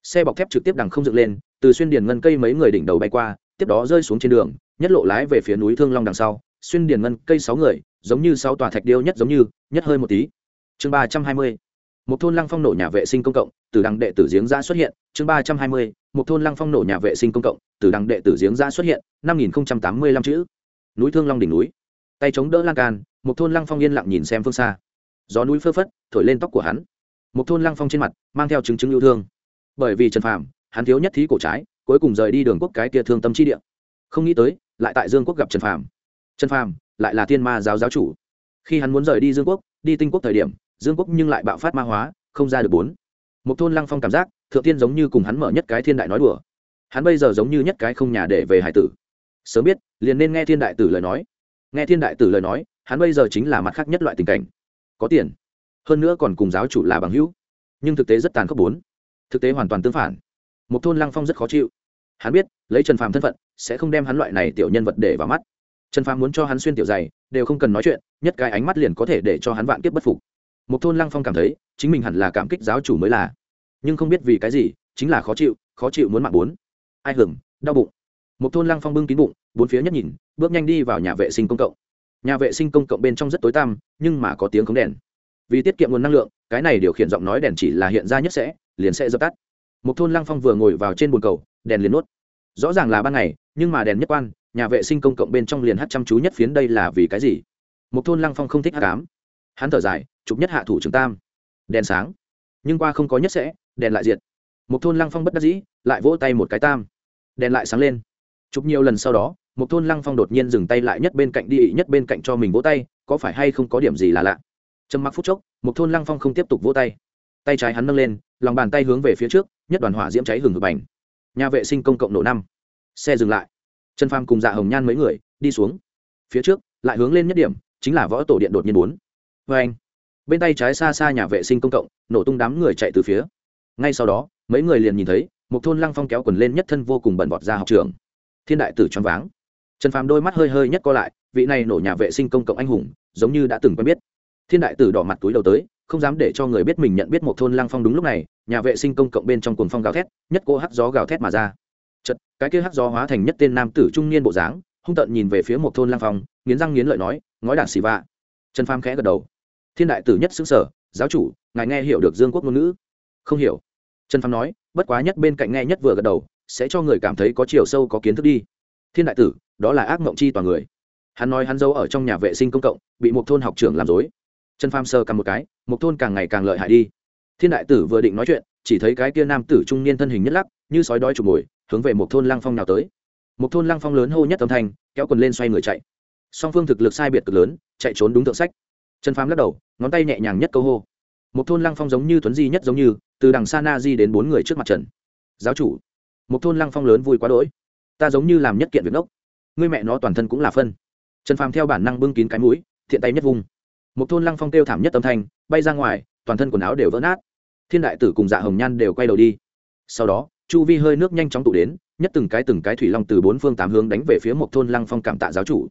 Xe bọc thép trực tiếp đằng không dựng lên, từ xuyên điền ngân cây mấy người đỉnh đầu bay qua, tiếp đó rơi xuống trên đường, nhất lộ lái về phía núi thương long đằng sau. Xuyên điền ngân cây sáu người, giống như sáu tòa thạch điêu nhất giống như, nhất hơi một tí. Chương ba trăm hai mươi, một thôn lăng phong nổ nhà vệ sinh công cộng, từ đằng đệ tử giếng ra xuất hiện. Chương ba trăm hai mươi, một thôn lăng phong nổ nhà vệ sinh công cộng, từ đằng đệ tử giếng ra xuất hiện. Năm nghìn tám mươi lăm chữ. Núi thương long đỉnh núi tay chống đỡ lan can, một thôn lăng phong yên lặng nhìn xem phương xa. Gió núi phơ phất, thổi lên tóc của hắn. Một thôn lăng phong trên mặt, mang theo chứng chứng yêu thương. Bởi vì trần phàm, hắn thiếu nhất thí cổ trái, cuối cùng rời đi đường quốc cái kia thương tâm chi địa. Không nghĩ tới, lại tại dương quốc gặp trần phàm. Trần phàm lại là thiên ma giáo giáo chủ. Khi hắn muốn rời đi dương quốc, đi tinh quốc thời điểm, dương quốc nhưng lại bạo phát ma hóa, không ra được bốn. Một thôn lăng phong cảm giác, thượng tiên giống như cùng hắn mở nhất cái thiên đại nói đùa. Hắn bây giờ giống như nhất cái không nhà để về hải tử. Sớm biết, liền nên nghe thiên đại tử lời nói nghe thiên đại tử lời nói, hắn bây giờ chính là mặt khác nhất loại tình cảnh. Có tiền, hơn nữa còn cùng giáo chủ là bằng hữu. Nhưng thực tế rất tàn khốc bốn. Thực tế hoàn toàn tương phản. Một thôn lăng phong rất khó chịu. Hắn biết, lấy trần phàm thân phận, sẽ không đem hắn loại này tiểu nhân vật để vào mắt. Trần phàm muốn cho hắn xuyên tiểu dày đều không cần nói chuyện, nhất cái ánh mắt liền có thể để cho hắn vạn kiếp bất phục. Một thôn lăng phong cảm thấy, chính mình hẳn là cảm kích giáo chủ mới là. Nhưng không biết vì cái gì, chính là khó chịu khó chịu muốn mạng bốn. Ai hưởng đau bụng một thôn lăng phong bưng kín bụng, bốn phía nhất nhìn, bước nhanh đi vào nhà vệ sinh công cộng. Nhà vệ sinh công cộng bên trong rất tối tăm, nhưng mà có tiếng khống đèn. Vì tiết kiệm nguồn năng lượng, cái này điều khiển giọng nói đèn chỉ là hiện ra nhất sẽ, liền sẽ dập tắt. Một thôn lăng phong vừa ngồi vào trên bồn cầu, đèn liền nuốt rõ ràng là ban ngày, nhưng mà đèn nhất quan, nhà vệ sinh công cộng bên trong liền hát chăm chú nhất phiến đây là vì cái gì? Một thôn lăng phong không thích hát cám hắn thở dài, chụp nhất hạ thủ trường tam. Đèn sáng. Nhưng qua không có nhất sẽ, đèn lại diệt. Một thôn lăng phong bất đắc dĩ, lại vỗ tay một cái tam. Đèn lại sáng lên chụp nhiều lần sau đó một thôn lăng phong đột nhiên dừng tay lại nhất bên cạnh đi, nhất bên cạnh cho mình vỗ tay, có phải hay không có điểm gì là lạ? Trầm mặc phút chốc một thôn lăng phong không tiếp tục vỗ tay. Tay trái hắn nâng lên, lòng bàn tay hướng về phía trước, nhất đoàn hỏa diễm cháy hừng hực bành. Nhà vệ sinh công cộng nổ năm. Xe dừng lại. Trần pham cùng dạ hồng nhan mấy người đi xuống. Phía trước, lại hướng lên nhất điểm, chính là võ tổ điện đột nhiên bốn. Vê anh, bên tay trái xa xa nhà vệ sinh công cộng, nổ tung đám người chạy từ phía. Ngay sau đó, mấy người liền nhìn thấy một thôn lăng phong kéo quần lên nhất thân vô cùng bẩn vọt ra học trường thiên đại tử choáng váng. Trần phàm đôi mắt hơi hơi nhất co lại, vị này nổ nhà vệ sinh công cộng anh hùng, giống như đã từng quen biết. Thiên đại tử đỏ mặt túi đầu tới, không dám để cho người biết mình nhận biết một thôn lang phong đúng lúc này, nhà vệ sinh công cộng bên trong cuồng phong gào thét, nhất cô hắt gió gào thét mà ra. Chật cái kia hắt gió hóa thành nhất tên nam tử trung niên bộ dáng, hung tợn nhìn về phía một thôn lang phong, nghiến răng nghiến lợi nói, ngói đạn xì vạ. Trần phàm khẽ gật đầu. Thiên đại tử nhất xứng sở, giáo chủ, ngài nghe hiểu được dương quốc ngôn ngữ? Không hiểu. Trần phàm nói, bất quá nhất bên cạnh nghe nhất vừa gật đầu sẽ cho người cảm thấy có chiều sâu có kiến thức đi. Thiên đại tử, đó là ác mộng chi toàn người. Hắn nói hắn giấu ở trong nhà vệ sinh công cộng, bị một thôn học trưởng làm dối trần phàm sơ cầm một cái, một thôn càng ngày càng lợi hại đi. Thiên đại tử vừa định nói chuyện, chỉ thấy cái kia nam tử trung niên thân hình nhất lắc, như sói đói chụp mồi, hướng về một thôn lăng phong nào tới. Một thôn lăng phong lớn hô nhất âm thanh, kéo quần lên xoay người chạy. Song phương thực lực sai biệt cực lớn, chạy trốn đúng thượng sách. Trần phàm lắc đầu, ngón tay nhẹ nhàng nhất câu hô. Một thôn lăng phong giống như tuấn di nhất giống như, từ đằng xa na di đến bốn người trước mặt trần. Giáo chủ một thôn lăng phong lớn vui quá đỗi. Ta giống như làm nhất kiện việc đốc. Ngươi mẹ nó toàn thân cũng là phân. Trần phàm theo bản năng bưng kín cái mũi, thiện tay nhất vùng một thôn lăng phong kêu thảm nhất âm thanh, bay ra ngoài, toàn thân quần áo đều vỡ nát. Thiên đại tử cùng dạ hồng nhan đều quay đầu đi. Sau đó, chu vi hơi nước nhanh chóng tụ đến, nhất từng cái từng cái thủy long từ bốn phương tám hướng đánh về phía một thôn lăng phong cảm tạ giáo chủ.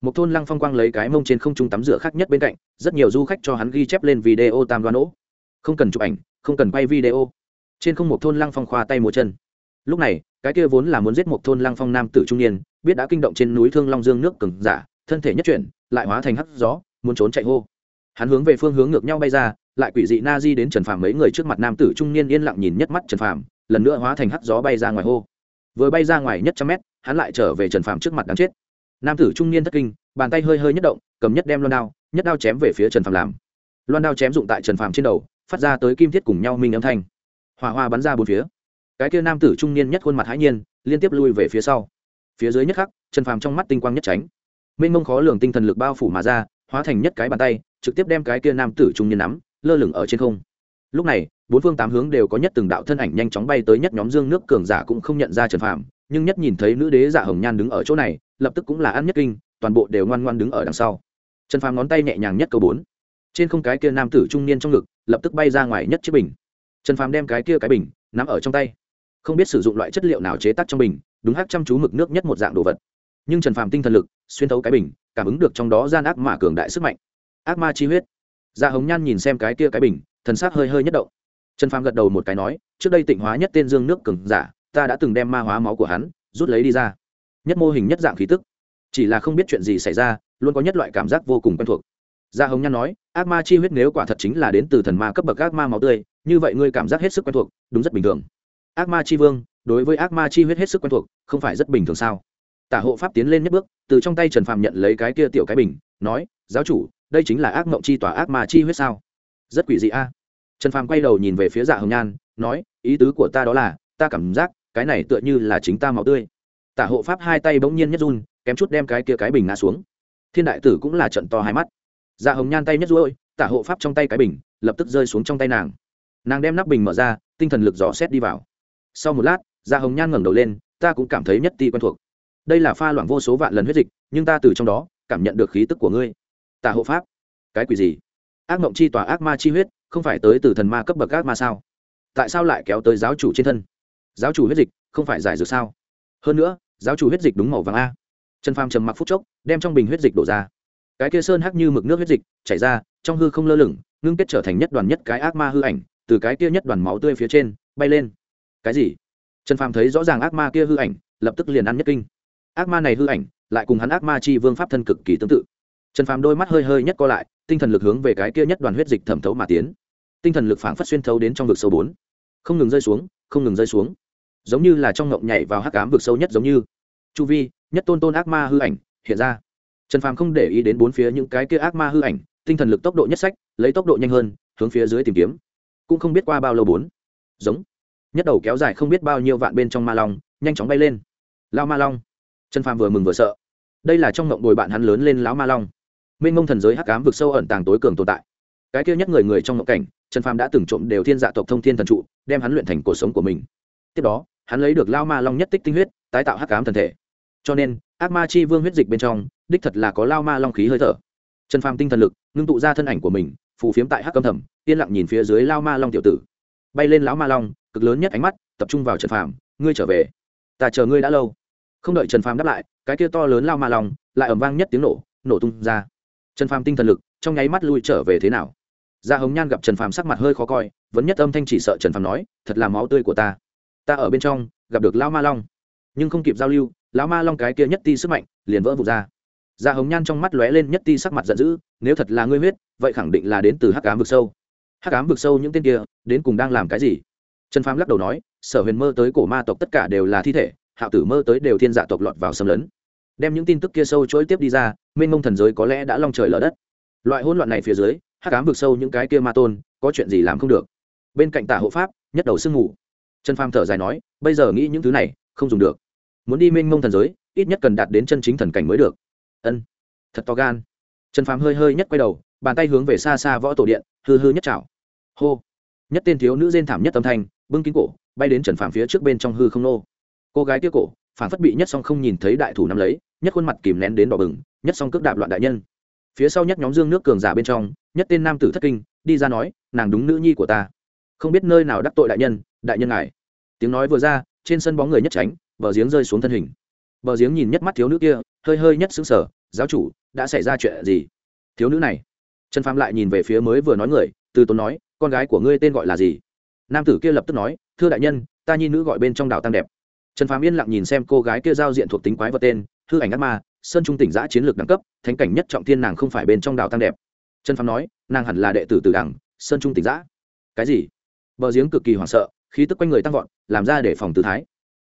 Một thôn lăng phong quang lấy cái mông trên không trung tắm rửa khác nhất bên cạnh, rất nhiều du khách cho hắn ghi chép lên video tam đoan ỗ không cần chụp ảnh, không cần quay video. Trên không một thôn lăng phong khoa tay múa chân lúc này, cái kia vốn là muốn giết một thôn lăng phong nam tử trung niên, biết đã kinh động trên núi thương long dương nước cừng giả, thân thể nhất chuyển, lại hóa thành hắt gió, muốn trốn chạy hô. Hắn hướng về phương hướng ngược nhau bay ra, lại quỷ dị na di đến trần phàm mấy người trước mặt nam tử trung niên yên lặng nhìn nhất mắt trần phàm, lần nữa hóa thành hắt gió bay ra ngoài hô. Vừa bay ra ngoài nhất trăm mét, hắn lại trở về trần phàm trước mặt đáng chết. Nam tử trung niên thất kinh, bàn tay hơi hơi nhất động, cầm nhất đem loan đao, nhất đao chém về phía trần phàm làm. Loan đao chém dụng tại trần phàm trên đầu, phát ra tới kim thiết cùng nhau minh âm thanh. Hỏa hoa bắn ra bốn phía cái kia nam tử trung niên nhất khuôn mặt hãi nhiên, liên tiếp lui về phía sau. Phía dưới nhất khắc, trần phàm trong mắt tinh quang nhất tránh. Mênh mông khó lường tinh thần lực bao phủ mà ra, hóa thành nhất cái bàn tay, trực tiếp đem cái kia nam tử trung niên nắm, lơ lửng ở trên không. Lúc này, bốn phương tám hướng đều có nhất từng đạo thân ảnh nhanh chóng bay tới nhất nhóm dương nước cường giả cũng không nhận ra trần phàm, nhưng nhất nhìn thấy nữ đế giả hồng nhan đứng ở chỗ này, lập tức cũng là ăn nhất kinh, toàn bộ đều ngoan ngoan đứng ở đằng sau. Trần phàm ngón tay nhẹ nhàng nhất câu bốn. Trên không cái kia nam tử trung niên trong ngực, lập tức bay ra ngoài nhất chiếc bình. Trần phàm đem cái kia cái bình nắm ở trong tay không biết sử dụng loại chất liệu nào chế tác trong bình, đúng hát chăm chú mực nước nhất một dạng đồ vật. Nhưng trần phàm tinh thần lực, xuyên thấu cái bình, cảm ứng được trong đó gian ác mà cường đại sức mạnh. Ác ma chi huyết. Dạ hồng nhan nhìn xem cái kia cái bình, thần s ắ c hơi hơi nhất động. Trần phàm gật đầu một cái nói, trước đây tịnh hóa nhất tên dương nước cường giả, ta đã từng đem ma hóa máu của hắn, rút lấy đi ra. Nhất mô hình nhất dạng khí tức. Chỉ là không biết chuyện gì xảy ra, luôn có nhất loại cảm giác vô cùng quen thuộc. Gia hồng nhan nói, ác ma chi huyết nếu quả thật chính là đến từ thần ma cấp bậc ác ma máu tươi, như vậy ngươi cảm giác hết sức quen thuộc, đúng rất bình thường ác ma chi vương, đối với ác ma chi huyết hết sức quen thuộc, không phải rất bình thường sao? Tả hộ pháp tiến lên nhất bước, từ trong tay trần phạm nhận lấy cái kia tiểu cái bình, nói, giáo chủ, đây chính là ác mộng chi tỏa ác ma chi huyết sao? Rất quỷ dị a. Trần Phạm quay đầu nhìn về phía dạ hồng nhan, nói, ý tứ của ta đó là, ta cảm giác, cái này tựa như là chính ta máu tươi. Tả hộ pháp hai tay bỗng nhiên nhất run, kém chút đem cái kia cái bình ngã xuống. Thiên đại tử cũng là trận to hai mắt. Dạ hồng nhan tay nhất ruôi tả hộ pháp trong tay cái bình, lập tức rơi xuống trong tay nàng. Nàng đem nắp bình mở ra, tinh thần lực dò xét đi vào sau một lát da hồng nhan ngẩng đầu lên, ta cũng cảm thấy nhất ti quen thuộc. Đây là pha loãng vô số vạn lần huyết dịch, nhưng ta từ trong đó cảm nhận được khí tức của ngươi. Tà hộ pháp? Cái quỷ gì? Ác mộng chi tòa ác ma chi huyết, không phải tới từ thần ma cấp bậc ác ma sao? Tại sao lại kéo tới giáo chủ trên thân? Giáo chủ huyết dịch không phải giải dược sao? Hơn nữa, giáo chủ huyết dịch đúng màu vàng a. Trần phàm trầm mặc phút chốc, đem trong bình huyết dịch đổ ra. Cái kia sơn hắc như mực nước huyết dịch chảy ra, trong hư không lơ lửng, ngưng kết trở thành nhất đoàn nhất cái ác ma hư ảnh, từ cái kia nhất đoàn máu tươi phía trên bay lên cái gì? Trần phàm thấy rõ ràng ác ma kia hư ảnh, lập tức liền ăn nhất kinh. Ác ma này hư ảnh, lại cùng hắn ác ma chi vương pháp thân cực kỳ tương tự. Trần phàm đôi mắt hơi hơi nhất co lại, tinh thần lực hướng về cái kia nhất đoàn huyết dịch thẩm thấu mà tiến. Tinh thần lực phảng phất xuyên thấu đến trong vực sâu bốn. Không ngừng rơi xuống, không ngừng rơi xuống. Giống như là trong ngộng nhảy vào hắc cám vực sâu nhất giống như. Chu vi, nhất tôn tôn ác ma hư ảnh, hiện ra. Trần phàm không để ý đến bốn phía những cái kia ác ma hư ảnh, tinh thần lực tốc độ nhất sách, lấy tốc độ nhanh hơn, hướng phía dưới tìm kiếm. Cũng không biết qua bao lâu bốn. Giống nhất đầu kéo dài không biết bao nhiêu vạn bên trong ma long, nhanh chóng bay lên. Lao ma long. Trần phàm vừa mừng vừa sợ. Đây là trong ngộng đồi bạn hắn lớn lên lão ma long. Mênh mông thần giới hắc cám vực sâu ẩn tàng tối cường tồn tại. Cái kia nhất người người trong ngộng cảnh trần phàm đã từng trộm đều thiên dạ tộc thông thiên thần trụ, đem hắn luyện thành cuộc sống của mình. Tiếp đó, hắn lấy được lao ma long nhất tích tinh huyết, tái tạo hắc cám thần thể. Cho nên, ác ma chi vương huyết dịch bên trong, đích thật là có lao ma long khí hơi thở. Trần phàm tinh thần lực, ngưng tụ ra thân ảnh của mình, phù phiếm tại hắc cấm thầm, yên lặng nhìn phía dưới lao ma long tiểu tử. Bay lên lão ma long cực lớn nhất ánh mắt, tập trung vào trần phàm, ngươi trở về. Ta chờ ngươi đã lâu. Không đợi trần phàm đáp lại, cái kia to lớn lao ma long lại ẩm vang nhất tiếng nổ nổ tung ra. Trần phàm tinh thần lực trong nháy mắt lui trở về thế nào? Gia hồng nhan gặp trần phàm sắc mặt hơi khó coi, vẫn nhất âm thanh chỉ sợ trần phàm nói, thật là máu tươi của ta. Ta ở bên trong gặp được lao ma long. Nhưng không kịp giao lưu lão ma long cái kia nhất ti sức mạnh liền vỡ vụt ra. Gia hồng nhan trong mắt lóe lên nhất ti sắc mặt giận dữ, nếu thật là ngươi huyết, vậy khẳng định là đến từ hắc ám vực sâu. Hắc ám vực sâu những tên kia đến cùng đang làm cái gì? Trần phàm lắc đầu nói, sở huyền mơ tới cổ ma tộc tất cả đều là thi thể, hạo tử mơ tới đều thiên dạ tộc lọt vào xâm lấn. Đem những tin tức kia sâu chối tiếp đi ra, mênh mông thần giới có lẽ đã long trời lở đất. Loại hỗn loạn này phía dưới, hắc ám vực sâu những cái kia ma tôn, có chuyện gì làm không được. Bên cạnh tả hộ pháp, nhất đầu sương ngủ trần phàm thở dài nói, bây giờ nghĩ những thứ này, không dùng được. Muốn đi mênh mông thần giới, ít nhất cần đạt đến chân chính thần cảnh mới được. Ân, thật to gan. Trần phàm hơi hơi nhất quay đầu, bàn tay hướng về xa xa võ tổ điện, hư hư nhất chảo. Hô. Nhất tên thiếu nữ rên thảm nhất âm thanh bưng kín cổ, bay đến trần phàm phía trước bên trong hư không nô. Cô gái kia cổ phản phất bị nhất song không nhìn thấy đại thủ nắm lấy, nhất khuôn mặt kìm nén đến đỏ bừng, nhất song cước đạp loạn đại nhân. Phía sau nhất nhóm dương nước cường giả bên trong, nhất tên nam tử thất kinh, đi ra nói, nàng đúng nữ nhi của ta. Không biết nơi nào đắc tội đại nhân đại nhân ngài. Tiếng nói vừa ra, trên sân bóng người nhất tránh, bờ giếng rơi xuống thân hình. Bờ giếng nhìn nhất mắt thiếu nữ kia, hơi hơi nhất xứng sở giáo chủ, đã xảy ra chuyện gì? Thiếu nữ này. Trần phàm lại nhìn về phía mới vừa nói người, từ tốn nói, con gái của ngươi tên gọi là gì? Nam tử kia lập tức nói, thưa đại nhân, ta nhi nữ gọi bên trong đảo tăng đẹp. Trần phàm yên lặng nhìn xem cô gái kia giao diện thuộc tính quái vật tên thư ảnh ác ma, sơn trung tỉnh giã chiến lược đẳng cấp, thánh cảnh nhất trọng thiên nàng không phải bên trong đảo tăng đẹp. Trần phàm nói, nàng hẳn là đệ tử tử đẳng, sơn trung tỉnh giã. Cái gì? Bờ giếng cực kỳ hoảng sợ, khí tức quanh người tăng vọt, làm ra để phòng tự thái.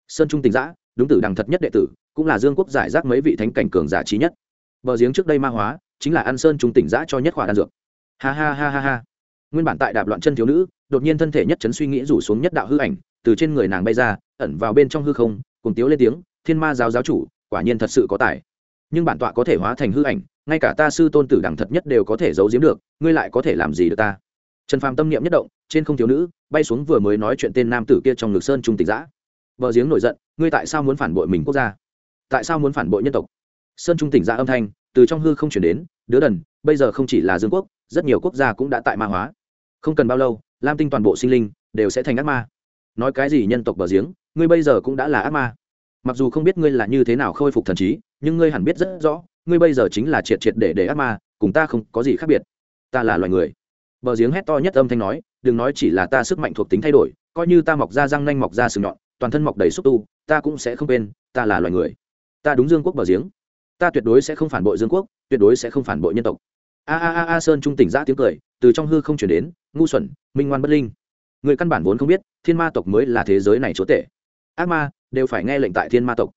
Sơn trung tỉnh giã, đúng tử đẳng thật nhất đệ tử, cũng là dương quốc giải rác mấy vị thánh cảnh cường giả trí nhất. Bờ giếng trước đây ma hóa, chính là ăn sơn trung tỉnh giã cho nhất khỏa đan dược. Ha ha ha ha ha. Nguyên bản tại đạp loạn chân thiếu nữ đột nhiên thân thể nhất chấn suy nghĩ rủ xuống nhất đạo hư ảnh, từ trên người nàng bay ra, ẩn vào bên trong hư không cùng tiếu lên tiếng, thiên ma giáo giáo chủ, quả nhiên thật sự có tài. Nhưng bản tọa có thể hóa thành hư ảnh, ngay cả ta sư tôn tử đẳng thật nhất đều có thể giấu giếm được, ngươi lại có thể làm gì được ta? Trần phàm tâm niệm nhất động, trên không thiếu nữ, bay xuống vừa mới nói chuyện tên nam tử kia trong ngực sơn trung tịch giã. Vợ giếng nổi giận, ngươi tại sao muốn phản bội mình quốc gia? Tại sao muốn phản bội nhân tộc? Sơn trung tỉnh ra âm thanh từ trong hư không chuyển đến, đứa đần, bây giờ không chỉ là dương quốc, rất nhiều quốc gia cũng đã tại ma hóa không cần bao lâu, lam tinh toàn bộ sinh linh đều sẽ thành ác ma. Nói cái gì nhân tộc bờ giếng, ngươi bây giờ cũng đã là ác ma. Mặc dù không biết ngươi là như thế nào khôi phục thần trí, nhưng ngươi hẳn biết rất rõ, ngươi bây giờ chính là triệt triệt để để ác ma, cùng ta không có gì khác biệt. Ta là loài người. Bờ giếng hét to nhất âm thanh nói, đừng nói chỉ là ta sức mạnh thuộc tính thay đổi, coi như ta mọc ra răng nanh mọc ra sừng nhọn, toàn thân mọc đầy xúc tu, ta cũng sẽ không quên, ta là loài người. Ta đúng dương quốc bờ giếng. Ta tuyệt đối sẽ không phản bội dương quốc, tuyệt đối sẽ không phản bội nhân tộc. A a a a, sơn trung tỉnh giã tiếng cười, từ trong hư không chuyển đến ngu xuẩn, minh ngoan bất linh. Người căn bản vốn không biết, thiên ma tộc mới là thế giới này chúa tể. Ác ma đều phải nghe lệnh tại thiên ma tộc.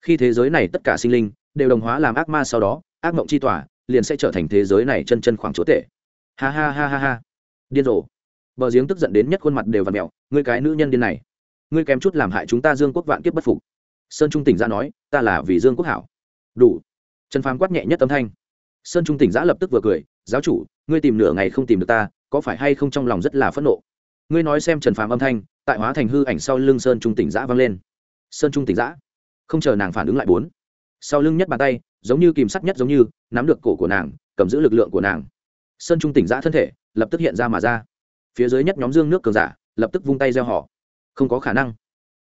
Khi thế giới này tất cả sinh linh đều đồng hóa làm ác ma sau đó, ác mộng chi tỏa, liền sẽ trở thành thế giới này chân chân khoảng chúa tể. Ha ha ha ha ha. Điên rồ. Bờ giếng tức giận đến nhất khuôn mặt đều và mẹo ngươi cái nữ nhân điên này. Ngươi kém chút làm hại chúng ta dương quốc vạn kiếp bất phục. Sơn trung tỉnh ra nói, ta là vì dương quốc hảo. Đủ. Trần phàm quát nhẹ nhất âm thanh. Sơn trung tỉnh giã lập tức vừa cười, giáo chủ, ngươi tìm nửa ngày không tìm được ta có phải hay không trong lòng rất là phẫn nộ? Ngươi nói xem trần phàm âm thanh, tại hóa thành hư ảnh sau lưng sơn trung tỉnh giã vang lên. Sơn trung tỉnh giã? Không chờ nàng phản ứng lại bốn. Sau lưng nhất bàn tay, giống như kìm sắt nhất giống như, nắm được cổ của nàng, cầm giữ lực lượng của nàng. Sơn trung tỉnh giã thân thể, lập tức hiện ra mà ra. Phía dưới nhất nhóm dương nước cường giả, lập tức vung tay gieo họ. Không có khả năng.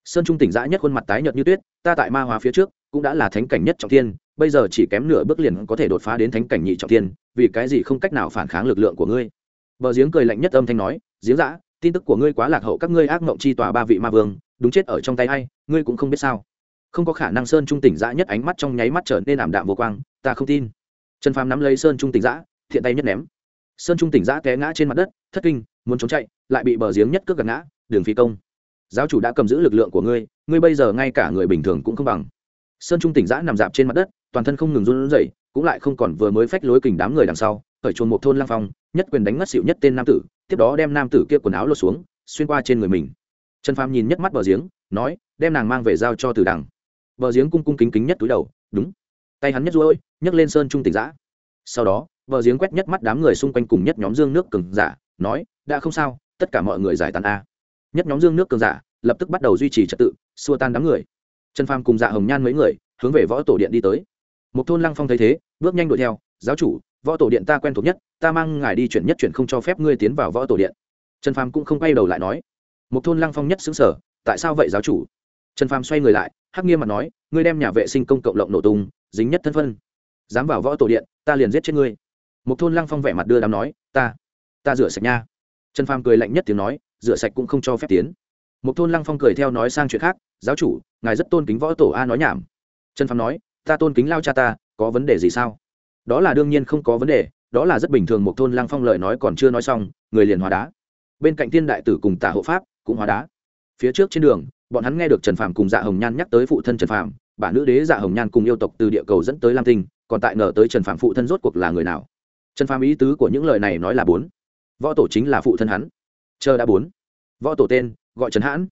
Sơn trung tỉnh giã nhất khuôn mặt tái nhợt như tuyết, ta tại ma hóa phía trước, cũng đã là thánh cảnh nhất trọng thiên, bây giờ chỉ kém nửa bước liền có thể đột phá đến thánh cảnh nhị trọng thiên, vì cái gì không cách nào phản kháng lực lượng của ngươi? Bờ giếng cười lạnh nhất âm thanh nói giếng dã tin tức của ngươi quá lạc hậu các ngươi ác mộng chi tòa ba vị ma vương đúng chết ở trong tay hay ngươi cũng không biết sao? Không có khả năng sơn trung tỉnh Dã nhất ánh mắt trong nháy mắt trở nên ảm đạm vô quang ta không tin. Trần phàm nắm lấy sơn trung tỉnh Dã, thiện tay nhất ném. Sơn trung tỉnh Dã té ngã trên mặt đất thất kinh muốn trốn chạy lại bị bờ giếng nhất cướp gạt ngã đường phi công giáo chủ đã cầm giữ lực lượng của ngươi ngươi bây giờ ngay cả người bình thường cũng không bằng. Sơn trung tỉnh giã nằm dạp trên mặt đất toàn thân không ngừng run rẩy cũng lại không còn vừa mới phách lối kình đám người đằng sau, khởi chuồn một thôn lang phong, nhất quyền đánh ngất xịu nhất tên nam tử, tiếp đó đem nam tử kia quần áo lột xuống, xuyên qua trên người mình. Trần phàm nhìn nhất mắt bờ giếng, nói, đem nàng mang về giao cho tử đằng. Bờ giếng cung cung kính kính nhất túi đầu, đúng. Tay hắn nhất ruôi nhấc lên sơn trung tỉnh giã. Sau đó, bờ giếng quét nhất mắt đám người xung quanh cùng nhất nhóm dương nước cường giả, nói, đã không sao, tất cả mọi người giải tán a. Nhất nhóm dương nước cường giả, lập tức bắt đầu duy trì trật tự, xua tan đám người. Trần phàm cùng dạ hồng nhan mấy người, hướng về võ tổ điện đi tới một thôn lăng phong thấy thế, bước nhanh đuổi theo, giáo chủ, võ tổ điện ta quen thuộc nhất, ta mang ngài đi chuyển nhất chuyển không cho phép ngươi tiến vào võ tổ điện. Trần phàm cũng không quay đầu lại nói. Một thôn lăng phong nhất xứng sở tại sao vậy, giáo chủ? Trần phàm xoay người lại, hắc nghiêm mặt nói, ngươi đem nhà vệ sinh công cộng lộng nổ tung, dính nhất thân phân. Dám vào võ tổ điện, ta liền giết chết ngươi. Một thôn lăng phong vẻ mặt đưa đám nói, ta ta rửa sạch nha. Trần phàm cười lạnh nhất tiếng nói, rửa sạch cũng không cho phép tiến. Một thôn lăng phong cười theo nói sang chuyện khác, giáo chủ, ngài rất tôn kính võ tổ a nói nhảm. Trần phàm nói ta tôn kính lao cha ta, có vấn đề gì sao? Đó là đương nhiên không có vấn đề, đó là rất bình thường một thôn lăng phong lời nói còn chưa nói xong, người liền hóa đá. Bên cạnh thiên đại tử cùng tả hộ pháp cũng hóa đá. Phía trước trên đường, bọn hắn nghe được trần phàm cùng dạ hồng nhan nhắc tới phụ thân trần phàm, bà nữ đế dạ hồng nhan cùng yêu tộc từ địa cầu dẫn tới lam tinh, còn tại ngờ tới trần phàm phụ thân rốt cuộc là người nào. Trần phàm ý tứ của những lời này nói là bốn. Võ tổ chính là phụ thân hắn. Chờ đã bốn. Võ tổ tên, gọi trần hãn.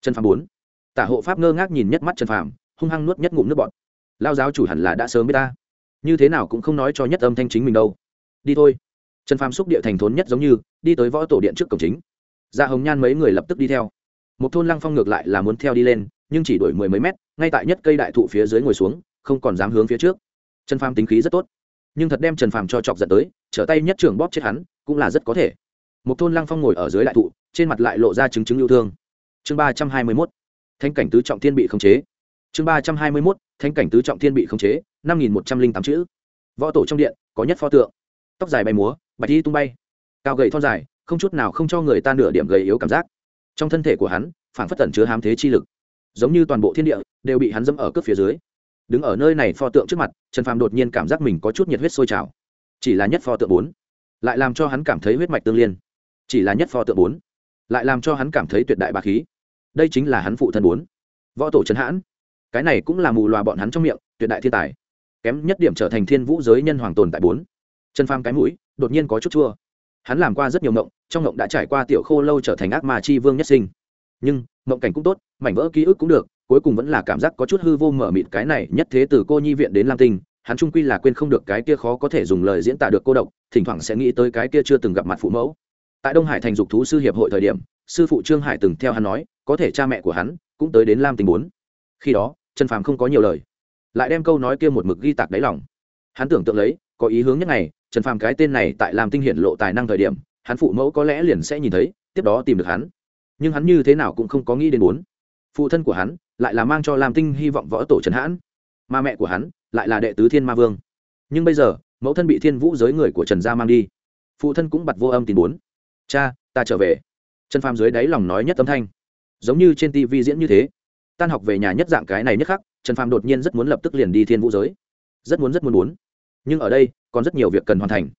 Trần phàm bốn. Tả hộ pháp ngơ ngác nhìn nhất mắt trần phàm, hung hăng nuốt nhất ngụm nước bọt lao giáo chủ hẳn là đã sớm biết ta. Như thế nào cũng không nói cho nhất âm thanh chính mình đâu. Đi thôi. Trần phàm xúc địa thành thốn nhất giống như, đi tới võ tổ điện trước cổng chính. Dạ hồng nhan mấy người lập tức đi theo. Một thôn lăng phong ngược lại là muốn theo đi lên, nhưng chỉ đổi mười mấy mét, ngay tại nhất cây đại thụ phía dưới ngồi xuống, không còn dám hướng phía trước. Trần phàm tính khí rất tốt. Nhưng thật đem trần phàm cho chọc giận tới, trở tay nhất trưởng bóp chết hắn, cũng là rất có thể. Một thôn lăng phong ngồi ở dưới đại thụ, trên mặt lại lộ ra chứng chứng yêu thương. Chương ba trăm hai mươi mốt. Thanh cảnh tứ trọng thiên bị khống chế. Chương ba trăm hai mươi mốt thanh cảnh tứ trọng thiên bị khống chế, năm nghìn một trăm linh tám chữ. Võ tổ trong điện, có nhất pho tượng. Tóc dài bay múa, bạch đi tung bay. Cao gầy thon dài, không chút nào không cho người ta nửa điểm gầy yếu cảm giác. Trong thân thể của hắn phản phất tẩn chứa hám thế chi lực. Giống như toàn bộ thiên địa, đều bị hắn dẫm ở cướp phía dưới. Đứng ở nơi này pho tượng trước mặt, trần phàm đột nhiên cảm giác mình có chút nhiệt huyết sôi trào. Chỉ là nhất pho tượng bốn, lại làm cho hắn cảm thấy huyết mạch tương liên. Chỉ là nhất pho tượng bốn, lại làm cho hắn cảm thấy tuyệt đại bà khí. Đây chính là hắn phụ thân bốn. Võ tổ trấn hãn cái này cũng là mù loà bọn hắn trong miệng, tuyệt đại thiên tài. Kém nhất điểm trở thành thiên vũ giới nhân hoàng tồn tại bốn. Trần pham cái mũi, đột nhiên có chút chua. Hắn làm qua rất nhiều mộng trong mộng đã trải qua tiểu khô lâu trở thành ác ma chi vương nhất sinh. Nhưng mộng cảnh cũng tốt, mảnh vỡ ký ức cũng được, cuối cùng vẫn là cảm giác có chút hư vô mở mịt cái này nhất thế từ cô nhi viện đến lam tinh. Hắn trung quy là quên không được cái kia khó có thể dùng lời diễn tả được cô độc, thỉnh thoảng sẽ nghĩ tới cái kia chưa từng gặp mặt phụ mẫu. Tại đông hải thành dục thú sư hiệp hội thời điểm, sư phụ trương hải từng theo hắn nói, có thể cha mẹ của hắn cũng tới đến lam tinh bốn khi đó, trần phàm không có nhiều lời, lại đem câu nói kia một mực ghi tạc đáy lòng. Hắn tưởng tượng lấy, có ý hướng nhất ngày, trần phàm cái tên này tại làm tinh hiển lộ tài năng thời điểm, hắn phụ mẫu có lẽ liền sẽ nhìn thấy, tiếp đó tìm được hắn. Nhưng hắn như thế nào cũng không có nghĩ đến bốn phụ thân của hắn lại là mang cho làm tinh hy vọng võ tổ trần hãn, mà mẹ của hắn lại là đệ tứ thiên ma vương. Nhưng bây giờ, mẫu thân bị thiên vũ giới người của trần gia mang đi. Phụ thân cũng bật vô âm tìm bốn cha, ta trở về. Trần phàm dưới đáy lòng nói nhất âm thanh. Giống như trên tv diễn như thế tan học về nhà nhất dạng cái này nhất khắc, trần phàm đột nhiên rất muốn lập tức liền đi thiên vũ giới. Rất muốn rất muốn muốn. Nhưng ở đây, còn rất nhiều việc cần hoàn thành.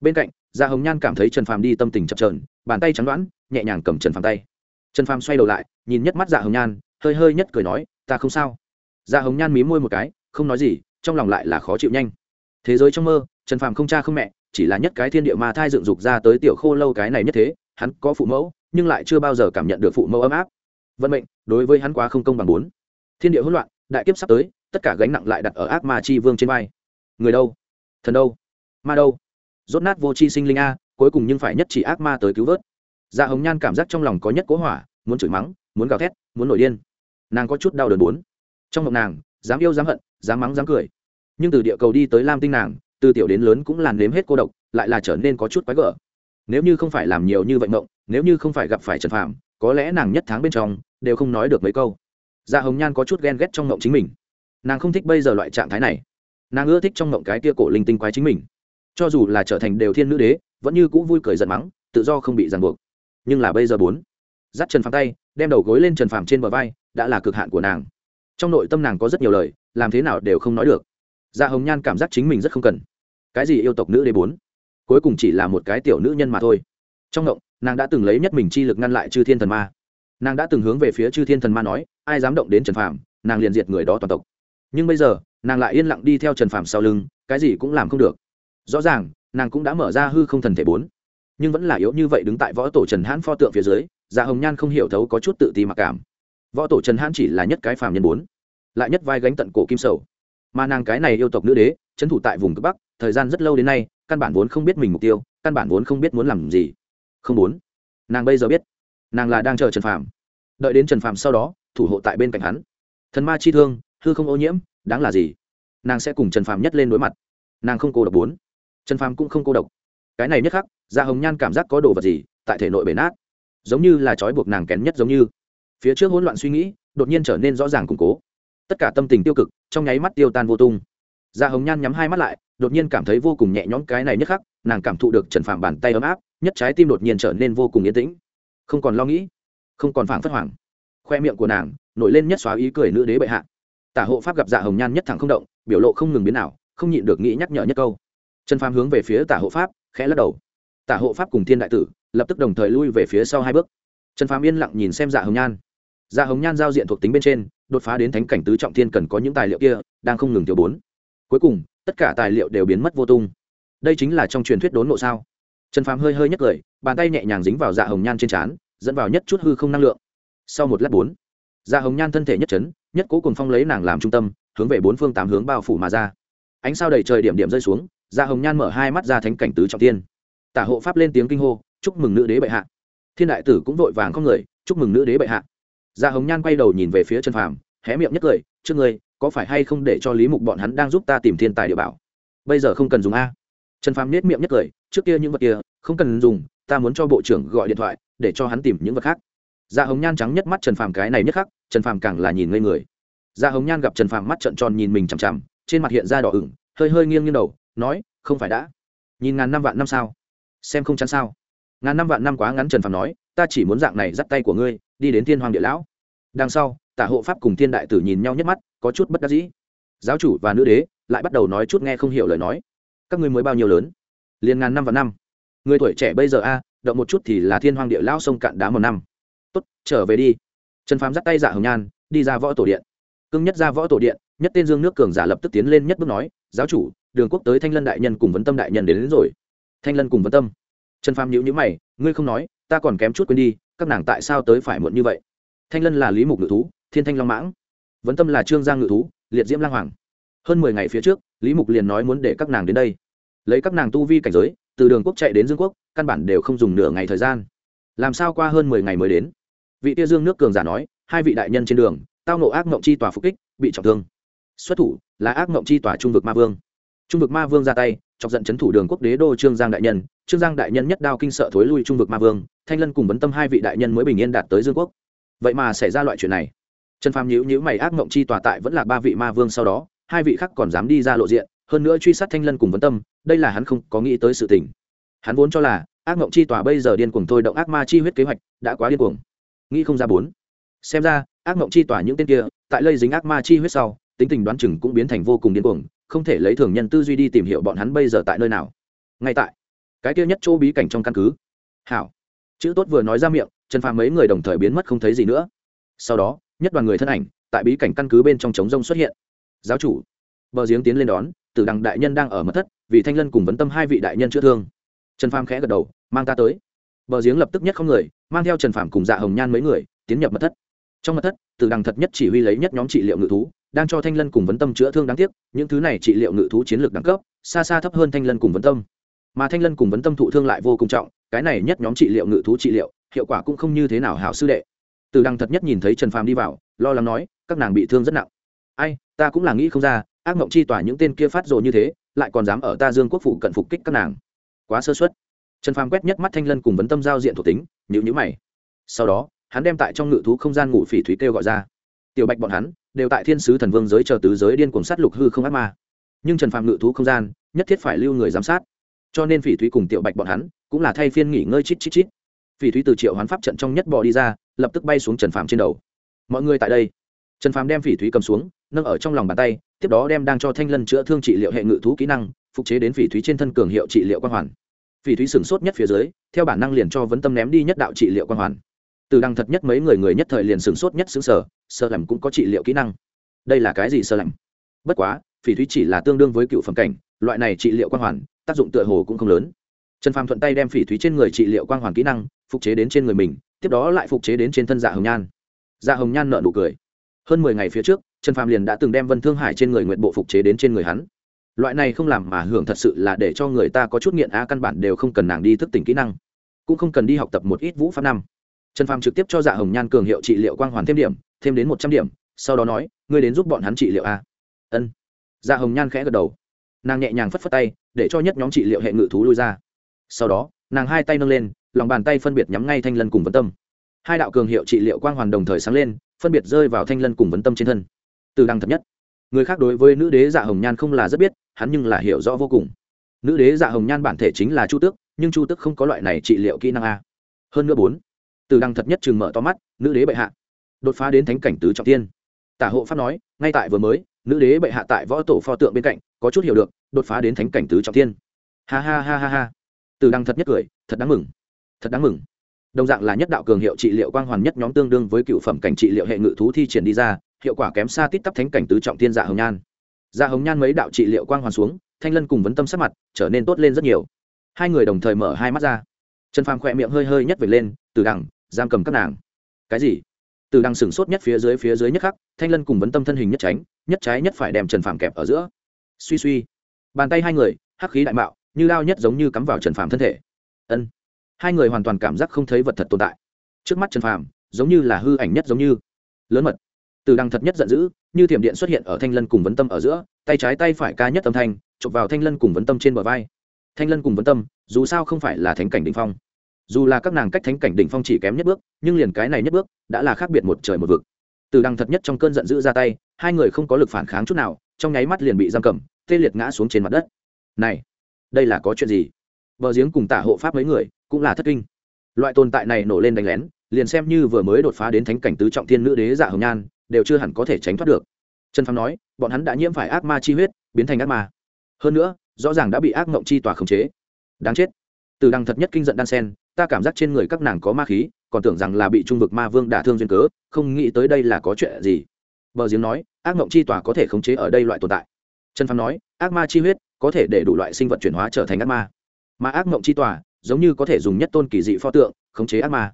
Bên cạnh, gia hồng nhan cảm thấy trần phàm đi tâm tình chập trờn bàn tay trắng đoán, nhẹ nhàng cầm trần phàm tay. Trần phàm xoay đầu lại, nhìn nhất mắt dạ hồng nhan, hơi hơi nhất cười nói, ta không sao. Dạ hồng nhan mí môi một cái, không nói gì, trong lòng lại là khó chịu nhanh. Thế giới trong mơ, trần phàm không cha không mẹ, chỉ là nhất cái thiên địa mà thai dựng dục ra tới tiểu khô lâu cái này nhất thế, hắn có phụ mẫu, nhưng lại chưa bao giờ cảm nhận được phụ mẫu ấm áp vận mệnh, đối với hắn quá không công bằng bốn. Thiên địa hỗn loạn, đại kiếp sắp tới, tất cả gánh nặng lại đặt ở ác ma chi vương trên vai. Người đâu? Thần đâu? Ma đâu? Rốt nát vô chi sinh linh a, cuối cùng nhưng phải nhất chỉ ác ma tới cứu vớt. Dạ hồng nhan cảm giác trong lòng có nhất cố hỏa, muốn chửi mắng, muốn gào thét, muốn nổi điên. Nàng có chút đau đớn bốn. Trong mộng nàng, dám yêu dám hận, dám mắng dám cười. Nhưng từ địa cầu đi tới lam tinh nàng, từ tiểu đến lớn cũng làn nếm hết cô độc, lại là trở nên có chút quái gở. Nếu như không phải làm nhiều như vậy mộng nếu như không phải gặp phải trần phạm có lẽ nàng nhất tháng bên trong đều không nói được mấy câu. Dạ hồng nhan có chút ghen ghét trong mộng chính mình. Nàng không thích bây giờ loại trạng thái này. Nàng ưa thích trong mộng cái tia cổ linh tinh quái chính mình. Cho dù là trở thành đều thiên nữ đế, vẫn như cũ vui cười giận mắng, tự do không bị ràng buộc. Nhưng là bây giờ bốn, dắt trần phàm tay, đem đầu gối lên trần phàm trên bờ vai, đã là cực hạn của nàng. Trong nội tâm nàng có rất nhiều lời, làm thế nào đều không nói được. Dạ hồng nhan cảm giác chính mình rất không cần. Cái gì yêu tộc nữ đế bốn? Cuối cùng chỉ là một cái tiểu nữ nhân mà thôi. Trong ngộng nàng đã từng lấy nhất mình chi lực ngăn lại chư thiên thần ma. Nàng đã từng hướng về phía chư thiên thần ma nói, ai dám động đến trần phàm, nàng liền diệt người đó toàn tộc. Nhưng bây giờ, nàng lại yên lặng đi theo trần phàm sau lưng, cái gì cũng làm không được. Rõ ràng, nàng cũng đã mở ra hư không thần thể bốn, nhưng vẫn là yếu như vậy đứng tại võ tổ trần hãn pho tượng phía dưới dạ hồng nhan không hiểu thấu có chút tự ti mặc cảm. Võ tổ trần hãn chỉ là nhất cái phàm nhân bốn, lại nhất vai gánh tận cổ kim sầu. Mà nàng cái này yêu tộc nữ đế, trấn thủ tại vùng cực bắc, thời gian rất lâu đến nay, căn bản vốn không biết mình mục tiêu, căn bản vốn không biết muốn làm gì không muốn nàng bây giờ biết, nàng là đang chờ trần phàm. Đợi đến trần phàm sau đó, thủ hộ tại bên cạnh hắn. Thần ma chi thương, hư không ô nhiễm, đáng là gì? Nàng sẽ cùng trần phàm nhất lên đối mặt. Nàng không cô độc bốn. Trần phàm cũng không cô độc. Cái này nhất khắc da hồng nhan cảm giác có đồ vật gì, tại thể nội bể nát. Giống như là trói buộc nàng kén nhất giống như. Phía trước hỗn loạn suy nghĩ, đột nhiên trở nên rõ ràng củng cố. Tất cả tâm tình tiêu cực, trong nháy mắt tiêu tan vô tung. Da hồng nhan nhắm hai mắt lại đột nhiên cảm thấy vô cùng nhẹ nhõm cái này nhất khắc, nàng cảm thụ được trần phàm bàn tay ấm áp, nhất trái tim đột nhiên trở nên vô cùng yên tĩnh. Không còn lo nghĩ, không còn phảng phất hoảng khoe miệng của nàng nổi lên nhất xóa ý cười nữ đế bệ hạ. Tả hộ pháp gặp dạ hồng nhan nhất thẳng không động, biểu lộ không ngừng biến nào không nhịn được nghĩ nhắc nhở nhất câu. Trần phàm hướng về phía tả hộ pháp, khẽ lắc đầu. Tả hộ pháp cùng thiên đại tử lập tức đồng thời lui về phía sau hai bước. Trần phàm yên lặng nhìn xem dạ hồng nhan. Dạ hồng nhan giao diện thuộc tính bên trên, đột phá đến thánh cảnh tứ trọng thiên cần có những tài liệu kia, đang không ngừng thiếu bốn. Cuối cùng tất cả tài liệu đều biến mất vô tung. Đây chính là trong truyền thuyết đốn nộ sao? Trần phàm hơi hơi nhấc cười, bàn tay nhẹ nhàng dính vào dạ hồng nhan trên trán, dẫn vào nhất chút hư không năng lượng. Sau một lát bốn dạ hồng nhan thân thể nhất chấn, nhất cố cùng phong lấy nàng làm trung tâm, hướng về bốn phương tám hướng bao phủ mà ra. Ánh sao đầy trời điểm điểm rơi xuống dạ hồng nhan mở hai mắt ra thánh cảnh tứ trọng tiên tả hộ pháp lên tiếng kinh hô, chúc mừng nữ đế bệ hạ. Thiên đại tử cũng vội vàng không người, chúc mừng nữ đế bệ hạ. Dạ hồng nhan quay đầu nhìn về phía trần phàm, hé miệng nhất cười, trước ngươi có phải hay không để cho lý mục bọn hắn đang giúp ta tìm thiên tài địa bảo? Bây giờ không cần dùng a. Trần phàm nết miệng nhất cười, trước kia những vật kia, không cần dùng, ta muốn cho bộ trưởng gọi điện thoại, để cho hắn tìm những vật khác. Da hồng nhan trắng nhất mắt trần phàm cái này nhất khắc, trần phàm càng là nhìn ngây người. Da hồng nhan gặp trần phàm mắt trợn tròn nhìn mình chằm chằm, trên mặt hiện ra đỏ ửng, hơi hơi nghiêng nghiêng đầu, nói, không phải đã. Nhìn ngàn năm vạn năm sao? Xem không chắn sao? Ngàn năm vạn năm quá ngắn trần phàm nói, ta chỉ muốn dạng này dắt tay của ngươi, đi đến thiên hoàng địa lão. Đằng sau, tả hộ pháp cùng thiên đại tử nhìn nhau nhất mắt có chút bất đắc dĩ. Giáo chủ và nữ đế lại bắt đầu nói chút nghe không hiểu lời nói. Các ngươi mới bao nhiêu lớn? Liền ngàn năm và năm. Người tuổi trẻ bây giờ a động một chút thì là thiên hoàng địa lao sông cạn đá một năm. Tốt trở về đi. Trần phám dắt tay dạ hồng nhan đi ra võ tổ điện. Cưng nhất ra võ tổ điện nhất tên dương nước cường giả lập tức tiến lên nhất bước nói giáo chủ đường quốc tới thanh lân đại nhân cùng vấn tâm đại nhân đến, đến rồi. Thanh lân cùng vấn tâm. Trần phám nhữ nhữ mày ngươi không nói ta còn kém chút quên đi các nàng tại sao tới phải muộn như vậy? Thanh lân là lý mục ngự thú thiên thanh long mãng vấn tâm là trương giang ngự thú, liệt diễm lang hoàng. Hơn mười ngày phía trước, lý mục liền nói muốn để các nàng đến đây. Lấy các nàng tu vi cảnh giới, từ đường quốc chạy đến dương quốc, căn bản đều không dùng nửa ngày thời gian. Làm sao qua hơn mười ngày mới đến? Vị tia dương nước cường giả nói, hai vị đại nhân trên đường, tao nộ ác mộng chi tòa phục kích, bị trọng thương. Xuất thủ là ác mộng chi tòa trung vực ma vương. Trung vực ma vương ra tay, chọc giận c h ấ n thủ đường quốc đế đô trương giang đại nhân. Trương giang đại nhân nhất đao kinh sợ thối lui trung vực ma vương. Thanh lân cùng vấn tâm hai vị đại nhân mới bình yên đạt tới dương quốc. Vậy mà xảy ra loại chuyện này trần phàm nhữ nhữ mày, ác mộng chi tòa tại vẫn là ba vị ma vương sau đó, hai vị khác còn dám đi ra lộ diện, hơn nữa truy sát thanh lân cùng vấn tâm, đây là hắn không có nghĩ tới sự tình. Hắn vốn cho là, ác mộng chi tòa bây giờ điên cuồng thôi động ác ma chi huyết kế hoạch, đã quá điên cuồng. Nghĩ không ra bốn. Xem ra, ác mộng chi tòa những tên kia, tại lây dính ác ma chi huyết sau, tính tình đoán chừng cũng biến thành vô cùng điên cuồng, không thể lấy thường nhân tư duy đi tìm hiểu bọn hắn bây giờ tại nơi nào. Ngay tại, cái kia nhất chỗ bí cảnh trong căn cứ. Hảo. Chữ tốt vừa nói ra miệng, trần phàm mấy người đồng thời biến mất không thấy gì nữa. Sau đó nhất đoàn người thân ảnh tại bí cảnh căn cứ bên trong trống rông xuất hiện. Giáo chủ, bờ giếng tiến lên đón, tử đằng đại nhân đang ở mật thất, vì thanh lân cùng vấn tâm hai vị đại nhân chữa thương. Trần phàm khẽ gật đầu, mang ta tới. Bờ giếng lập tức nhất không người, mang theo trần phàm cùng dạ hồng nhan mấy người, tiến nhập mật thất. Trong mật thất, tử đằng thật nhất chỉ huy lấy nhất nhóm trị liệu ngự thú, đang cho thanh lân cùng vấn tâm chữa thương đáng tiếc, những thứ này trị liệu ngự thú chiến lược đẳng cấp, xa xa thấp hơn thanh lân cùng vấn tâm. Mà thanh lân cùng vấn tâm thụ thương lại vô cùng trọng, cái này nhất nhóm trị liệu ngự thú trị liệu, hiệu quả cũng không như thế nào hảo sư đệ từ đằng thật nhất nhìn thấy trần phàm đi vào, lo lắng nói, các nàng bị thương rất nặng. Ai, ta cũng là nghĩ không ra, ác mộng chi tỏa những tên kia phát rồ như thế, lại còn dám ở ta dương quốc phủ cận phục kích các nàng. Quá sơ suất. Trần phàm quét nhất mắt thanh lân cùng vấn tâm giao diện thuộc tính nhữ nhữ mày. Sau đó, hắn đem tại trong ngự thú không gian ngủ phỉ thúy kêu gọi ra. Tiểu bạch bọn hắn, đều tại thiên sứ thần vương giới chờ tứ giới điên cuồng sát lục hư không ác ma. Nhưng trần phàm ngự thú không gian, nhất thiết phải lưu người giám sát. Cho nên phỉ thúy cùng tiểu bạch bọn hắn, cũng là thay phiên nghỉ ngơi chít chít chít phỉ thúy từ triệu hoán pháp trận trong nhất bò đi ra, lập tức bay xuống trần phàm trên đầu. Mọi người tại đây. Trần phàm đem phỉ thúy cầm xuống, nâng ở trong lòng bàn tay, tiếp đó đem đang cho thanh lân chữa thương trị liệu hệ ngự thú kỹ năng, phục chế đến phỉ thúy trên thân cường hiệu trị liệu quang hoàn. Phỉ thúy sửng sốt nhất phía dưới, theo bản năng liền cho vấn tâm ném đi nhất đạo trị liệu quang hoàn. Từ đăng thật nhất mấy người người nhất thời liền sửng sốt nhất xứng sở sơ lầm cũng có trị liệu kỹ năng. Đây là cái gì sơ lầm? Bất quá, phỉ thúy chỉ là tương đương với cựu phẩm cảnh, loại này trị liệu quang hoàn, tác dụng tựa hồ cũng không lớn. Trần phàm thuận tay đem phỉ thúy trên người trị liệu quang hoàn kỹ năng phục chế đến trên người mình, tiếp đó lại phục chế đến trên thân dạ hồng nhan. Dạ hồng nhan nợ nụ cười. Hơn mười ngày phía trước, trần phàm liền đã từng đem vân thương hải trên người nguyện bộ phục chế đến trên người hắn. Loại này không làm mà hưởng thật sự là để cho người ta có chút nghiện á, căn bản đều không cần nàng đi thức tỉnh kỹ năng. Cũng không cần đi học tập một ít vũ pháp năm. Trần phàm trực tiếp cho dạ hồng nhan cường hiệu trị liệu quang hoàn thêm điểm, thêm đến một trăm điểm, sau đó nói, ngươi đến giúp bọn hắn trị liệu a. Ân. Dạ hồng nhan khẽ gật đầu. Nàng nhẹ nhàng phất phất tay, để cho nhất nhóm trị liệu hệ ngự thú lui ra. Sau đó, nàng hai tay nâng lên lòng bàn tay phân biệt nhắm ngay thanh lân cùng vấn tâm. Hai đạo cường hiệu trị liệu quang hoàn đồng thời sáng lên, phân biệt rơi vào thanh lân cùng vấn tâm trên thân. Từ đăng thật nhất. Người khác đối với nữ đế dạ hồng nhan không là rất biết, hắn nhưng là hiểu rõ vô cùng. Nữ đế dạ hồng nhan bản thể chính là chu tước, nhưng chu tước không có loại này trị liệu kỹ năng a. Hơn nữa bốn, từ đăng thật nhất chừng mở to mắt, nữ đế bệ hạ. Đột phá đến thánh cảnh tứ trọng tiên. Tả hộ pháp nói, ngay tại vừa mới, nữ đế bệ hạ tại võ tổ pho tượng bên cạnh, có chút hiểu được, đột phá đến thánh cảnh tứ trọng tiên. Ha ha ha ha ha. Từ đăng thật nhất cười, thật đáng mừng thật đáng mừng. Đồng dạng là nhất đạo cường hiệu trị liệu quang hoàn nhất nhóm tương đương với cựu phẩm cảnh trị liệu hệ ngự thú thi triển đi ra, hiệu quả kém xa tít tắp thánh cảnh tứ trọng tiên dạ hồng nhan. Dạ hồng nhan mấy đạo trị liệu quang hoàn xuống, thanh lân cùng vấn tâm sắc mặt trở nên tốt lên rất nhiều. Hai người đồng thời mở hai mắt ra. Trần phàm khỏe miệng hơi hơi nhất về lên, từ đằng, giam cầm các nàng. Cái gì? Từ đằng sửng sốt nhất phía dưới phía dưới nhất khắc, thanh lân cùng vấn tâm thân hình nhất tránh, nhất trái nhất phải đem trần phàm kẹp ở giữa. Suy suy. Bàn tay hai người, hắc khí đại mạo, như lao nhất giống như cắm vào trần phàm thân thể. Ân hai người hoàn toàn cảm giác không thấy vật thật tồn tại. Trước mắt trần phàm, giống như là hư ảnh nhất giống như. Lớn mật. Từ đằng thật nhất giận dữ, như thiểm điện xuất hiện ở thanh lân cùng vấn tâm ở giữa, tay trái tay phải ca nhất âm thanh, chụp vào thanh lân cùng vấn tâm trên bờ vai. Thanh lân cùng vấn tâm, dù sao không phải là thánh cảnh đỉnh phong. Dù là các nàng cách thánh cảnh đỉnh phong chỉ kém nhất bước, nhưng liền cái này nhất bước, đã là khác biệt một trời một vực. Từ đằng thật nhất trong cơn giận dữ ra tay, hai người không có lực phản kháng chút nào, trong nháy mắt liền bị giam cầm, tê liệt ngã xuống trên mặt đất. Này, đây là có chuyện gì? Bờ giếng cùng tả hộ pháp mấy người cũng là thất kinh. Loại tồn tại này nổ lên đánh lén, liền xem như vừa mới đột phá đến thánh cảnh tứ trọng thiên nữ đế dạ hồng nhan, đều chưa hẳn có thể tránh thoát được. Trần phàm nói, bọn hắn đã nhiễm phải ác ma chi huyết, biến thành ác ma. Hơn nữa, rõ ràng đã bị ác mộng chi tỏa khống chế. Đáng chết. Từ đằng thật nhất kinh giận đan sen, ta cảm giác trên người các nàng có ma khí, còn tưởng rằng là bị trung vực ma vương đả thương duyên cớ, không nghĩ tới đây là có chuyện gì. Bờ giếng nói, ác mộng chi tỏa có thể khống chế ở đây loại tồn tại. Trần phàm nói, ác ma chi huyết có thể để đủ loại sinh vật chuyển hóa trở thành ác ma. Mà ác mộng chi tỏa giống như có thể dùng nhất tôn kỳ dị pho tượng, khống chế ác ma.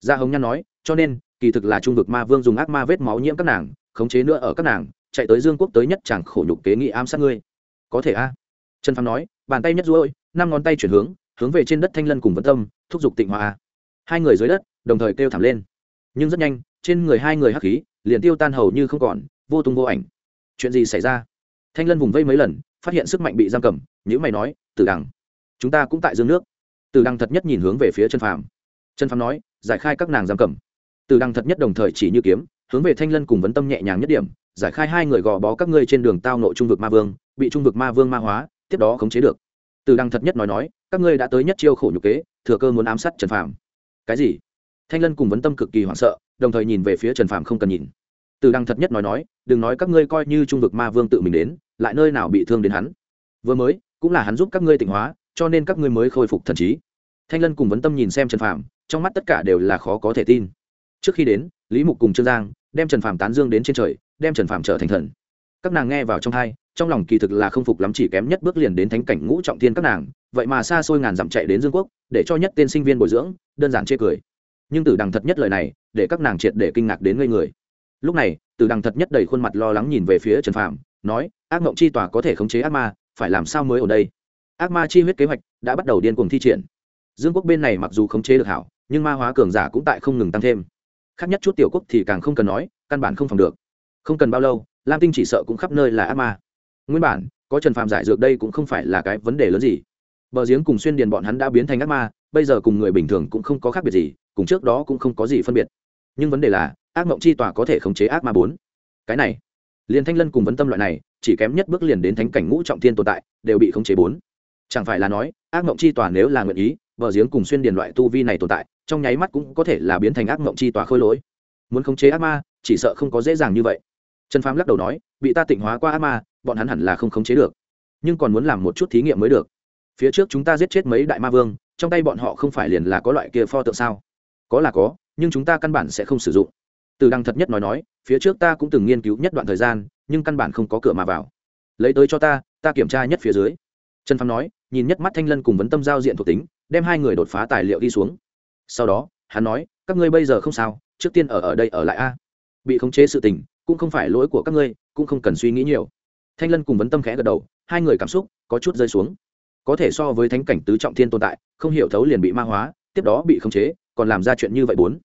Gia hồng nhan nói, cho nên, kỳ thực là trung vực ma vương dùng ác ma vết máu nhiễm các nàng, khống chế nữa ở các nàng, chạy tới dương quốc tới nhất chẳng khổ nhục kế nghị ám sát ngươi. Có thể a? Trần phàm nói, bàn tay nhất ruôi năm ngón tay chuyển hướng hướng về trên đất thanh lân cùng vấn tâm, thúc giục tịnh hòa hai người dưới đất, đồng thời kêu thảm lên. Nhưng rất nhanh, trên người hai người hắc khí, liền tiêu tan hầu như không còn, vô tung vô ảnh. Chuyện gì xảy ra? Thanh lân vùng vây mấy lần, phát hiện sức mạnh bị giam cầm nhữ mày nói, tử đằng, chúng ta cũng tại dương nước. Từ Đăng thật nhất nhìn hướng về phía chân phàm. Chân phàm nói, giải khai các nàng giam cầm. Từ Đăng thật nhất đồng thời chỉ như kiếm, hướng về thanh lân cùng vấn tâm nhẹ nhàng nhất điểm, giải khai hai người gò bó các ngươi trên đường tao nội trung vực ma vương, bị trung vực ma vương ma hóa, tiếp đó khống chế được. Từ Đăng thật nhất nói nói, các ngươi đã tới nhất chiêu khổ nhục kế, thừa cơ muốn ám sát trần phàm. Cái gì? Thanh lân cùng vấn tâm cực kỳ hoảng sợ, đồng thời nhìn về phía trần phàm không cần nhìn. Từ đăng thật nhất nói nói, đừng nói các ngươi coi như trung vực ma vương tự mình đến, lại nơi nào bị thương đến hắn. Vừa mới, cũng là hắn giúp các ngươi tịnh hóa cho nên các ngươi mới khôi phục thần trí. Thanh lân cùng vấn tâm nhìn xem trần phàm, trong mắt tất cả đều là khó có thể tin. Trước khi đến, lý mục cùng trương giang đem trần phàm tán dương đến trên trời, đem trần phàm trở thành thần. Các nàng nghe vào trong hai trong lòng kỳ thực là không phục lắm chỉ kém nhất bước liền đến thánh cảnh ngũ trọng thiên các nàng, vậy mà xa xôi ngàn dặm chạy đến dương quốc, để cho nhất tên sinh viên bồi dưỡng, đơn giản chê cười. Nhưng tử đằng thật nhất lời này, để các nàng triệt để kinh ngạc đến ngây người. Lúc này tử đằng thật nhất đầy khuôn mặt lo lắng nhìn về phía trần phạm nói, ác mộng chi tòa có thể khống chế ác ma, phải làm sao mới ở đây? Ác ma chi huyết kế hoạch đã bắt đầu điên cuồng thi triển. Dương quốc bên này mặc dù khống chế được hảo, nhưng ma hóa cường giả cũng tại không ngừng tăng thêm. Khác nhất chút tiểu quốc thì càng không cần nói, căn bản không phòng được. Không cần bao lâu, lam tinh chỉ sợ cũng khắp nơi là ác ma. Nguyên bản, có trần phàm giải dược đây cũng không phải là cái vấn đề lớn gì. Bờ giếng cùng xuyên điền bọn hắn đã biến thành ác ma, bây giờ cùng người bình thường cũng không có khác biệt gì, cùng trước đó cũng không có gì phân biệt. Nhưng vấn đề là, ác mộng chi tòa có thể khống chế ác ma bốn. Cái này liền thanh lân cùng vấn tâm loại này, chỉ kém nhất bước liền đến thánh cảnh ngũ trọng thiên tồn tại, đều bị khống chế bốn chẳng phải là nói, ác mộng chi tòa nếu là nguyện ý, bờ giếng cùng xuyên điền loại tu vi này tồn tại, trong nháy mắt cũng có thể là biến thành ác mộng chi tòa khôi lỗi. Muốn khống chế ác ma, chỉ sợ không có dễ dàng như vậy. Trần phám lắc đầu nói, bị ta tịnh hóa qua ác ma, bọn hắn hẳn là không khống chế được. Nhưng còn muốn làm một chút thí nghiệm mới được. Phía trước chúng ta giết chết mấy đại ma vương, trong tay bọn họ không phải liền là có loại kia pho tượng sao? Có là có, nhưng chúng ta căn bản sẽ không sử dụng. Từ đăng thật nhất nói nói, phía trước ta cũng từng nghiên cứu nhất đoạn thời gian, nhưng căn bản không có cửa mà vào. Lấy tới cho ta ta kiểm tra nhất phía dưới. Trần phàm nói nhìn nhất mắt thanh lân cùng vấn tâm giao diện thuộc tính, đem hai người đột phá tài liệu đi xuống. Sau đó, hắn nói, các ngươi bây giờ không sao, trước tiên ở ở đây ở lại a. Bị khống chế sự tình, cũng không phải lỗi của các ngươi, cũng không cần suy nghĩ nhiều. Thanh lân cùng vấn tâm khẽ gật đầu, hai người cảm xúc có chút rơi xuống. Có thể so với thánh cảnh tứ trọng thiên tồn tại, không hiểu thấu liền bị ma hóa, tiếp đó bị khống chế, còn làm ra chuyện như vậy bốn.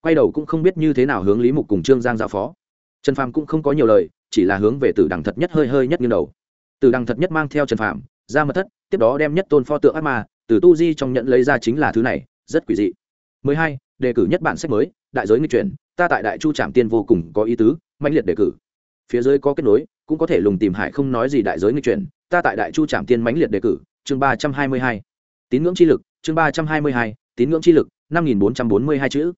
Quay đầu cũng không biết như thế nào hướng lý mục cùng trương giang giao phó. Trần phàm cũng không có nhiều lời, chỉ là hướng về tử đằng thật nhất hơi hơi nhất như đầu. Tử đằng thật nhất mang theo trần phàm, ra mật thất tiếp đó đem nhất tôn pho tượng ác ma từ tu di trong nhận lấy ra chính là thứ này, rất quỷ dị. 12. đề cử nhất bản sách mới, đại giới nghi chuyển, ta tại đại chu trạm tiên vô cùng có ý tứ mạnh liệt đề cử. Phía dưới có kết nối, cũng có thể lùng tìm hải không nói gì đại giới nghi chuyển, ta tại đại chu trạm tiên mãnh liệt đề cử, chương ba trăm hai mươi hai. Tín ngưỡng chi lực, chương ba trăm hai mươi hai, tín ngưỡng chi lực, năm nghìn bốn trăm bốn mươi hai chữ.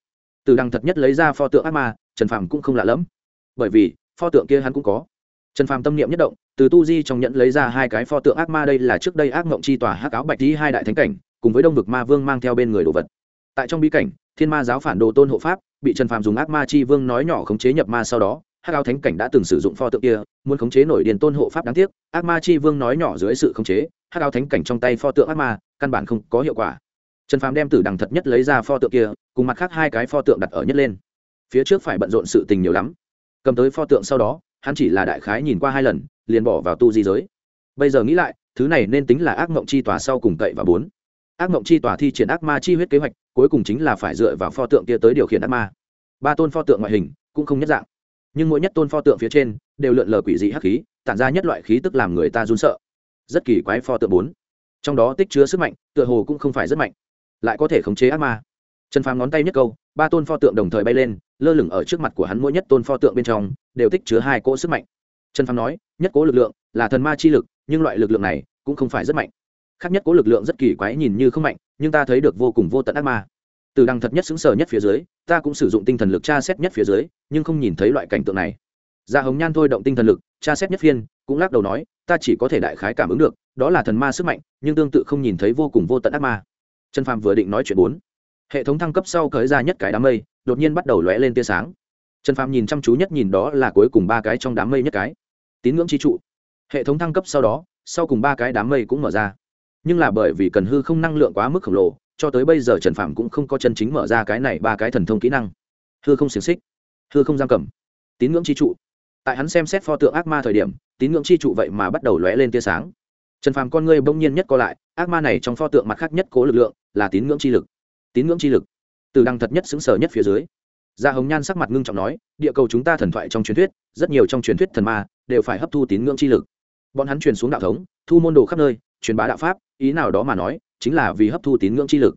Từ đằng thật nhất lấy ra pho tượng ác ma, trần phàm cũng không lạ lẫm. Bởi vì, pho tượng kia hắn cũng có trần phàm tâm niệm nhất động, từ tu di trong nhận lấy ra hai cái pho tượng ác ma đây là trước đây ác mộng chi tòa hắc áo bạch tí hai đại thánh cảnh, cùng với đông vực ma vương mang theo bên người đồ vật. Tại trong bí cảnh, thiên ma giáo phản đồ tôn hộ pháp, bị trần phàm dùng ác ma chi vương nói nhỏ khống chế nhập ma sau đó, hắc áo thánh cảnh đã từng sử dụng pho tượng kia, muốn khống chế nổi điền tôn hộ pháp đáng tiếc, ác ma chi vương nói nhỏ dưới sự khống chế, hắc áo thánh cảnh trong tay pho tượng ác ma, căn bản không có hiệu quả. Trần phàm đem tử đằng thật nhất lấy ra pho tượng kia, cùng mặt khác hai cái pho tượng đặt ở nhất lên. Phía trước phải bận rộn sự tình nhiều lắm. Cầm tới pho tượng sau đó hắn chỉ là đại khái nhìn qua hai lần, liền bỏ vào tu di giới. Bây giờ nghĩ lại, thứ này nên tính là ác mộng chi tòa sau cùng cậy và bốn. Ác mộng chi tòa thi triển ác ma chi huyết kế hoạch, cuối cùng chính là phải dựa vào pho tượng kia tới điều khiển ác ma. Ba tôn pho tượng ngoại hình cũng không nhất dạng, nhưng mỗi nhất tôn pho tượng phía trên đều lượn lờ quỷ dị hắc khí, tản ra nhất loại khí tức làm người ta run sợ. Rất kỳ quái pho tượng bốn. Trong đó tích chứa sức mạnh, tựa hồ cũng không phải rất mạnh, lại có thể khống chế ác ma trần phàm ngón tay nhất câu, ba tôn pho tượng đồng thời bay lên, lơ lửng ở trước mặt của hắn mỗi nhất tôn pho tượng bên trong, đều tích chứa hai cỗ sức mạnh. Trần phàm nói, nhất cố lực lượng là thần ma chi lực, nhưng loại lực lượng này cũng không phải rất mạnh. Khác nhất cố lực lượng rất kỳ quái nhìn như không mạnh, nhưng ta thấy được vô cùng vô tận ác ma. Từ đằng thật nhất xứng sở nhất phía dưới, ta cũng sử dụng tinh thần lực tra xét nhất phía dưới, nhưng không nhìn thấy loại cảnh tượng này. Gia hồng nhan thôi động tinh thần lực, tra xét nhất phiên, cũng lắc đầu nói, ta chỉ có thể đại khái cảm ứng được, đó là thần ma sức mạnh, nhưng tương tự không nhìn thấy vô cùng vô tận ác ma. Trần phàm vừa định nói chuyện bốn hệ thống thăng cấp sau cởi ra nhất cái đám mây, đột nhiên bắt đầu lóe lên tia sáng. Trần Phạm nhìn chăm chú nhất nhìn đó là cuối cùng ba cái trong đám mây nhất cái. Tín ngưỡng chi trụ. Hệ thống thăng cấp sau đó, sau cùng ba cái đám mây cũng mở ra. Nhưng là bởi vì cần hư không năng lượng quá mức khổng lồ, cho tới bây giờ trần phạm cũng không có chân chính mở ra cái này ba cái thần thông kỹ năng. Hư không xiềng xích. Hư không giam cầm. Tín ngưỡng chi trụ. Tại hắn xem xét pho tượng ác ma thời điểm, tín ngưỡng chi trụ vậy mà bắt đầu lóe lên tia sáng. Trần phàm con ngươi bỗng nhiên nhất co lại, ác ma này trong pho tượng mặt khác nhất cố lực lượng là tín ngưỡng chi lực tín ngưỡng chi lực. Từ đăng thật nhất xứng sở nhất phía dưới. Gia hồng nhan sắc mặt ngưng trọng nói, địa cầu chúng ta thần thoại trong truyền thuyết, rất nhiều trong truyền thuyết thần ma đều phải hấp thu tín ngưỡng chi lực. Bọn hắn truyền xuống đạo thống, thu môn đồ khắp nơi, truyền bá đạo pháp, ý nào đó mà nói, chính là vì hấp thu tín ngưỡng chi lực.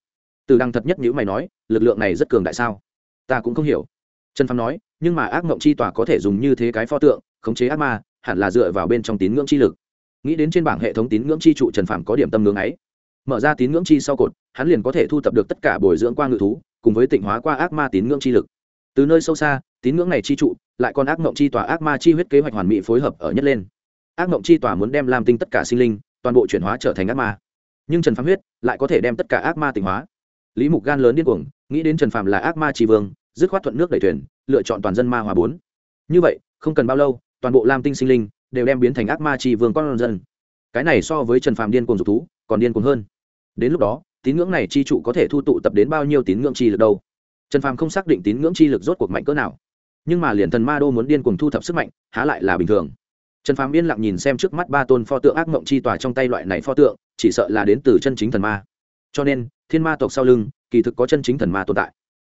Từ đăng thật nhất nhữ mày nói, lực lượng này rất cường đại sao? Ta cũng không hiểu. Trần phàm nói, nhưng mà ác mộng chi tòa có thể dùng như thế cái pho tượng, khống chế ác ma, hẳn là dựa vào bên trong tín ngưỡng chi lực. Nghĩ đến trên bảng hệ thống tín ngưỡng chi trụ trần phàm có điểm tâm ngưỡng ấy mở ra tín ngưỡng chi sau cột, hắn liền có thể thu thập được tất cả bồi dưỡng qua ngự thú, cùng với tịnh hóa qua ác ma tín ngưỡng chi lực. Từ nơi sâu xa, tín ngưỡng này chi trụ, lại còn ác mộng chi tòa ác ma chi huyết kế hoạch hoàn mỹ phối hợp ở nhất lên. Ác mộng chi tòa muốn đem lam tinh tất cả sinh linh, toàn bộ chuyển hóa trở thành ác ma. Nhưng trần phàm huyết lại có thể đem tất cả ác ma tịnh hóa. Lý mục gan lớn điên cuồng, nghĩ đến trần phàm là ác ma tri vương, dứt khoát thuận nước đẩy thuyền, lựa chọn toàn dân ma hòa bốn. Như vậy, không cần bao lâu, toàn bộ lam tinh sinh linh đều đem biến thành ác ma tri vương con dân. Cái này so với trần phàm điên cuồng dục thú, còn điên cuồng hơn đến lúc đó, tín ngưỡng này chi trụ có thể thu tụ tập đến bao nhiêu tín ngưỡng chi lực đâu? Trần phàm không xác định tín ngưỡng chi lực rốt cuộc mạnh cỡ nào. Nhưng mà liền thần ma đô muốn điên cuồng thu thập sức mạnh, há lại là bình thường. Trần phàm yên lặng nhìn xem trước mắt ba tôn pho tượng ác mộng chi tòa trong tay loại này pho tượng, chỉ sợ là đến từ chân chính thần ma. Cho nên, thiên ma tộc sau lưng, kỳ thực có chân chính thần ma tồn tại.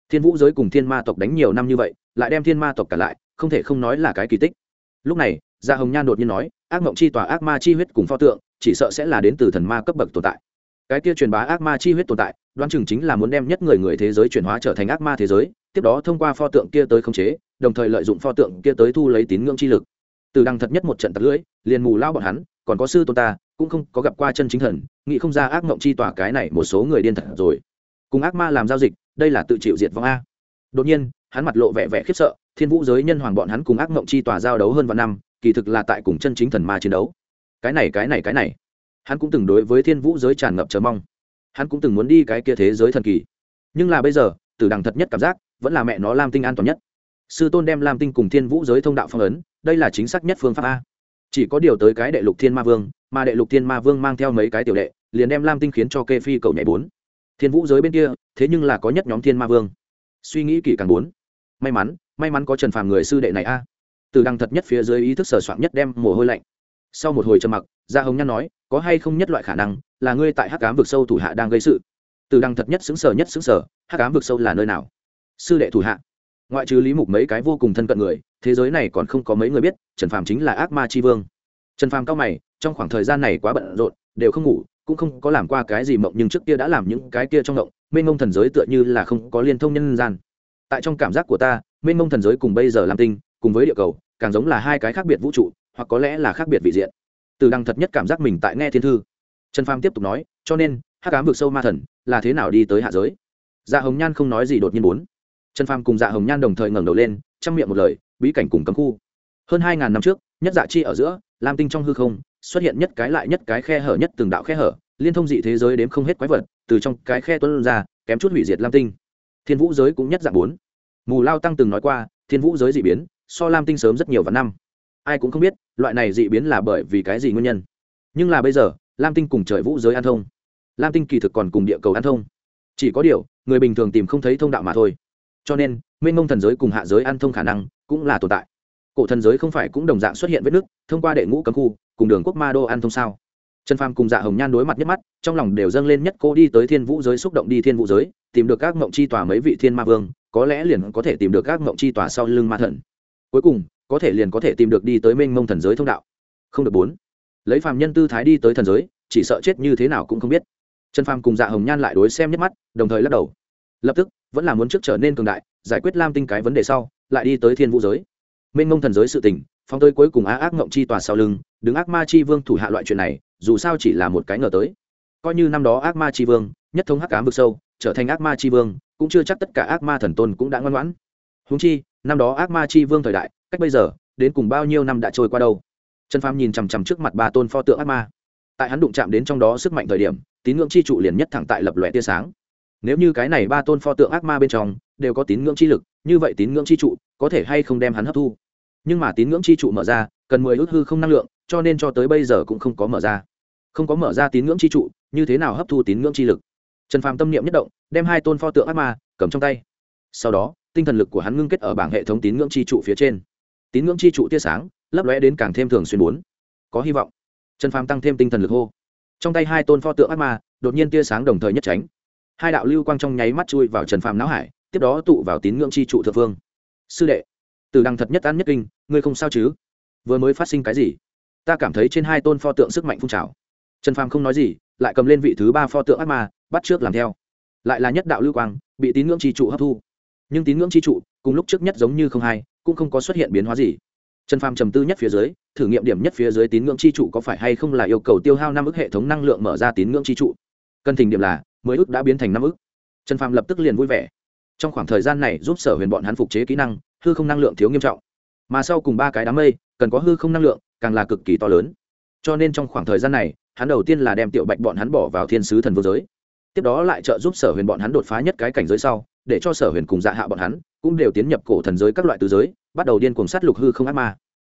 Thiên vũ giới cùng thiên ma tộc đánh nhiều năm như vậy, lại đem thiên ma tộc cả lại, không thể không nói là cái kỳ tích. Lúc này, gia hồng nhan đột nhiên nói, ác mộng chi tòa ác ma chi huyết cùng pho tượng, chỉ sợ sẽ là đến từ thần ma cấp bậc tồn tại cái kia truyền bá ác ma chi huyết tồn tại, đoán chừng chính là muốn đem nhất người người thế giới chuyển hóa trở thành ác ma thế giới, tiếp đó thông qua pho tượng kia tới khống chế, đồng thời lợi dụng pho tượng kia tới thu lấy tín ngưỡng chi lực. Từ đăng thật nhất một trận tật lưỡi, liền mù lao bọn hắn, còn có sư tôn ta, cũng không có gặp qua chân chính thần, nghĩ không ra ác mộng chi tỏa cái này một số người điên thật rồi. Cùng ác ma làm giao dịch, đây là tự chịu diệt vong a. Đột nhiên, hắn mặt lộ vẻ vẻ khiếp sợ, thiên vũ giới nhân hoàng bọn hắn cùng ác mộng chi tỏa giao đấu hơn vạn năm, kỳ thực là tại cùng chân chính thần ma chiến đấu. Cái này cái này cái này hắn cũng từng đối với thiên vũ giới tràn ngập chờ mong. Hắn cũng từng muốn đi cái kia thế giới thần kỳ. Nhưng là bây giờ từ đằng thật nhất cảm giác, vẫn là mẹ nó lam tinh an toàn nhất. Sư tôn đem lam tinh cùng thiên vũ giới thông đạo phong ấn, đây là chính xác nhất phương pháp a. Chỉ có điều tới cái đệ lục thiên ma vương, mà đệ lục thiên ma vương mang theo mấy cái tiểu đệ, liền đem lam tinh khiến cho kê phi cậu nhảy bốn. Thiên vũ giới bên kia, thế nhưng là có nhất nhóm thiên ma vương. Suy nghĩ kỹ càng bốn. May mắn may mắn có trần phàm người sư đệ này a. Từ đằng thật nhất phía dưới ý thức sở soạn nhất đem mồ hôi lạnh. Sau một hồi trầm mặc, gia hồng nhăn nói có hay không nhất loại khả năng là ngươi tại hắc cám vực sâu thủ hạ đang gây sự? Từ đăng thật nhất xứng sở nhất xứng sở hắc cám vực sâu là nơi nào? Sư đệ thủ hạ. Ngoại trừ lý mục mấy cái vô cùng thân cận người, thế giới này còn không có mấy người biết, trần phàm chính là ác ma tri vương. Trần phàm cao mày, trong khoảng thời gian này quá bận rộn, đều không ngủ, cũng không có làm qua cái gì mộng nhưng trước kia đã làm những cái kia trong mộng, mênh mông thần giới tựa như là không có liên thông nhân gian. Tại trong cảm giác của ta, mênh mông thần giới cùng bây giờ làm tinh, cùng với địa cầu, càng giống là hai cái khác biệt vũ trụ, hoặc có lẽ là khác biệt vị diện từ đăng thật nhất cảm giác mình tại nghe thiên thư. Trần phàm tiếp tục nói, cho nên, hắc ám vực sâu ma thần, là thế nào đi tới hạ giới? Dạ hồng nhan không nói gì đột nhiên bốn trần phàm cùng dạ hồng nhan đồng thời ngẩng đầu lên, chăm miệng một lời, bí cảnh cùng cấm khu. Hơn hai ngàn năm trước, nhất dạ chi ở giữa, lam tinh trong hư không, xuất hiện nhất cái lại nhất cái khe hở nhất từng đạo khe hở, liên thông dị thế giới đếm không hết quái vật, từ trong cái khe tuân ra, kém chút hủy diệt lam tinh. Thiên vũ giới cũng nhất dạng bốn. Mù lao tăng từng nói qua, thiên vũ giới dị biến, so lam tinh sớm rất nhiều vạn năm. Ai cũng không biết loại này dị biến là bởi vì cái gì nguyên nhân? Nhưng là bây giờ, lam tinh cùng trời vũ giới an thông. Lam tinh kỳ thực còn cùng địa cầu an thông. Chỉ có điều, người bình thường tìm không thấy thông đạo mà thôi. Cho nên, mênh mông thần giới cùng hạ giới an thông khả năng cũng là tồn tại. Cổ thần giới không phải cũng đồng dạng xuất hiện vết nước thông qua đệ ngũ cấm khu, cùng đường quốc ma đô an thông sao? Trần phàm cùng dạ hồng nhan đối mặt nhất mắt, trong lòng đều dâng lên nhất cô đi tới thiên vũ giới xúc động đi thiên vũ giới, tìm được các mộng chi tòa mấy vị thiên ma vương, có lẽ liền có thể tìm được các mộng chi tòa sau lưng ma thần. Cuối cùng có thể liền có thể tìm được đi tới mênh mông thần giới thông đạo. Không được bốn. Lấy phàm nhân tư thái đi tới thần giới, chỉ sợ chết như thế nào cũng không biết. Trần phàm cùng dạ hồng nhan lại đối xem nhất mắt, đồng thời lắc đầu. Lập tức, vẫn là muốn trước trở nên cường đại, giải quyết lam tinh cái vấn đề sau, lại đi tới thiên vũ giới. Mênh mông thần giới sự tình phong tới cuối cùng á ác ngộng chi tòa sau lưng, đứng ác ma chi vương thủ hạ loại chuyện này, dù sao chỉ là một cái ngờ tới. Coi như năm đó ác ma chi vương, nhất thống hắc cám vực sâu, trở thành ác ma chi vương, cũng chưa chắc tất cả ác ma thần tôn cũng đã ngoan ngoãn. Húng chi năm đó ác ma chi vương thời đại, cách bây giờ, đến cùng bao nhiêu năm đã trôi qua đâu? Trần phàm nhìn chằm chằm trước mặt ba tôn pho tượng ác ma. Tại hắn đụng chạm đến trong đó sức mạnh thời điểm, tín ngưỡng chi trụ liền nhất thẳng tại lập lòe tia sáng. Nếu như cái này ba tôn pho tượng ác ma bên trong, đều có tín ngưỡng chi lực, như vậy tín ngưỡng chi trụ có thể hay không đem hắn hấp thu? Nhưng mà tín ngưỡng chi trụ mở ra, cần mười ước hư không năng lượng, cho nên cho tới bây giờ cũng không có mở ra. Không có mở ra tín ngưỡng chi trụ, như thế nào hấp thu tín ngưỡng chi lực? Trần phàm tâm niệm nhất động, đem hai tôn pho tượng ác ma cầm trong tay sau đó, tinh thần lực của hắn ngưng kết ở bảng hệ thống tín ngưỡng chi trụ phía trên. Tín ngưỡng chi trụ tia sáng, lấp lóe đến càng thêm thường xuyên bốn. Có hy vọng. Trần phàm tăng thêm tinh thần lực hô. Trong tay hai tôn pho tượng ác ma, đột nhiên tia sáng đồng thời nhất tránh. Hai đạo lưu quang trong nháy mắt chui vào trần phàm não hải, tiếp đó tụ vào tín ngưỡng chi trụ thượng phương. Sư đệ từ đằng thật nhất ăn nhất kinh, ngươi không sao chứ? Vừa mới phát sinh cái gì? Ta cảm thấy trên hai tôn pho tượng sức mạnh phun trào. Trần phàm không nói gì, lại cầm lên vị thứ ba pho tượng ác ma, bắt trước làm theo. Lại là nhất đạo lưu quang, bị tín ngưỡng chi trụ hấp thu nhưng tín ngưỡng chi trụ cùng lúc trước nhất giống như không hai, cũng không có xuất hiện biến hóa gì. Trần phàm trầm tư nhất phía dưới, thử nghiệm điểm nhất phía dưới tín ngưỡng chi trụ có phải hay không là yêu cầu tiêu hao năm ức hệ thống năng lượng mở ra tín ngưỡng chi trụ? Cần thỉnh điểm là, mười ức đã biến thành năm ức. Trần phàm lập tức liền vui vẻ. Trong khoảng thời gian này giúp sở huyền bọn hắn phục chế kỹ năng, hư không năng lượng thiếu nghiêm trọng. Mà sau cùng ba cái đám mây, cần có hư không năng lượng, càng là cực kỳ to lớn. Cho nên trong khoảng thời gian này, hắn đầu tiên là đem tiểu bạch bọn hắn bỏ vào thiên sứ thần vô giới. Tiếp đó lại trợ giúp sở huyền bọn hắn đột phá nhất cái cảnh giới sau để cho sở huyền cùng dạ hạ bọn hắn cũng đều tiến nhập cổ thần giới các loại tứ giới, bắt đầu điên cuồng sát lục hư không ác ma.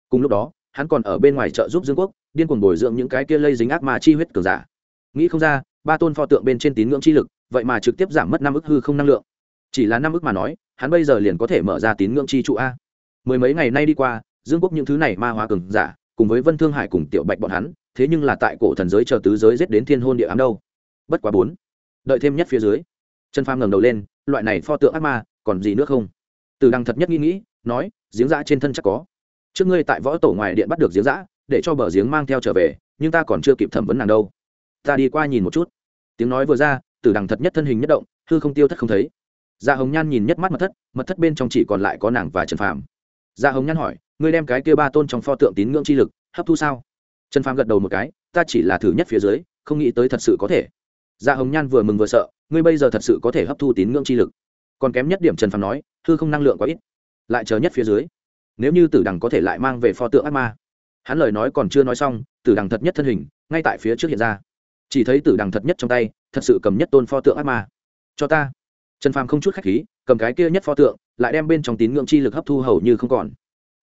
Cùng lúc đó, hắn còn ở bên ngoài trợ giúp dương quốc, điên cuồng bồi dưỡng những cái kia lây dính ác ma chi huyết cường giả. Nghĩ không ra, ba tôn pho tượng bên trên tín ngưỡng chi lực, vậy mà trực tiếp giảm mất năm ức hư không năng lượng. Chỉ là năm ức mà nói, hắn bây giờ liền có thể mở ra tín ngưỡng chi trụ a. Mười mấy ngày nay đi qua, dương quốc những thứ này ma hóa cường giả, cùng với vân thương hải cùng tiểu bạch bọn hắn, thế nhưng là tại cổ thần giới chờ tứ giới giết đến thiên hôn địa ám đâu. Bất quá bốn. Đợi thêm nhất phía dưới, trần phàm ngẩng đầu lên loại này pho tượng ác ma, còn gì nữa không? Từ đăng thật nhất nghĩ nghĩ, nói, giếng dã trên thân chắc có. Trước ngươi tại võ tổ ngoài điện bắt được giếng dã, để cho bờ giếng mang theo trở về, nhưng ta còn chưa kịp thẩm vấn nàng đâu. Ta đi qua nhìn một chút. Tiếng nói vừa ra tử đằng thật nhất thân hình nhất động, hư không tiêu thất không thấy. Dạ hồng nhan nhìn nhất mắt mật thất mật thất bên trong chỉ còn lại có nàng và trần phàm. Dạ hồng nhan hỏi, ngươi đem cái kia ba tôn trong pho tượng tín ngưỡng chi lực hấp thu sao? Trần phàm gật đầu một cái, ta chỉ là thử nhất phía dưới, không nghĩ tới thật sự có thể. Dạ hồng nhan vừa mừng vừa sợ ngươi bây giờ thật sự có thể hấp thu tín ngưỡng chi lực. Còn kém nhất điểm trần phàm nói thư không năng lượng quá ít, lại chờ nhất phía dưới. Nếu như tử đằng có thể lại mang về pho tượng ác ma. Hắn lời nói còn chưa nói xong, tử đằng thật nhất thân hình, ngay tại phía trước hiện ra. Chỉ thấy tử đằng thật nhất trong tay, thật sự cầm nhất tôn pho tượng ác ma. Cho ta. Trần phàm không chút khách khí, cầm cái kia nhất pho tượng, lại đem bên trong tín ngưỡng chi lực hấp thu hầu như không còn.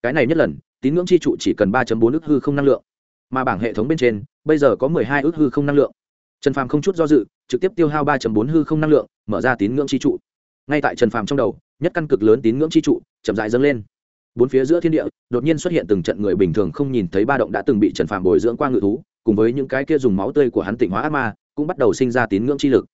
Cái này nhất lần, tín ngưỡng chi trụ chỉ cần ba bốn ước hư không năng lượng. Mà bảng hệ thống bên trên, bây giờ có mười hai ước hư không năng lượng. Trần phàm không chút do dự trực tiếp tiêu hao ba bốn hư không năng lượng, mở ra tín ngưỡng chi trụ. Ngay tại trần phàm trong đầu, nhất căn cực lớn tín ngưỡng chi trụ chậm dại dâng lên. Bốn phía giữa thiên địa, đột nhiên xuất hiện từng trận người bình thường không nhìn thấy ba động đã từng bị trần phàm bồi dưỡng qua ngự thú, cùng với những cái kia dùng máu tươi của hắn tịnh hóa ác ma, cũng bắt đầu sinh ra tín ngưỡng chi lực.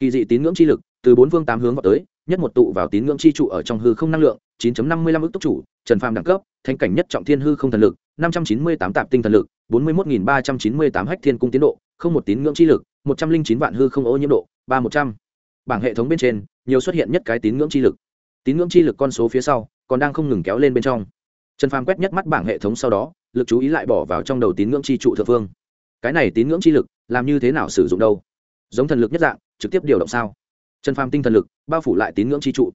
Kỳ dị tín ngưỡng chi lực từ bốn phương tám hướng vào tới nhất một tụ vào tín ngưỡng chi trụ ở trong hư không năng lượng 9.55 ức tốc chủ, trần phàm đẳng cấp thanh cảnh nhất trọng thiên hư không thần lực 598 tạp tinh thần lực 41.398 hách thiên cung tiến độ, không một tín ngưỡng chi lực 109 vạn hư không ô nhiễm độ, ba một trăm. Bảng hệ thống bên trên, nhiều xuất hiện nhất cái tín ngưỡng chi lực. Tín ngưỡng chi lực con số phía sau, còn đang không ngừng kéo lên bên trong. Trần phàm quét nhất mắt bảng hệ thống sau đó, lực chú ý lại bỏ vào trong đầu tín ngưỡng chi trụ thượng phương. Cái này tín ngưỡng chi lực, làm như thế nào sử dụng đâu? Giống thần lực nhất dạng, trực tiếp điều động sao? Trần phàm tinh thần lực, bao phủ lại tín ngưỡng chi trụ.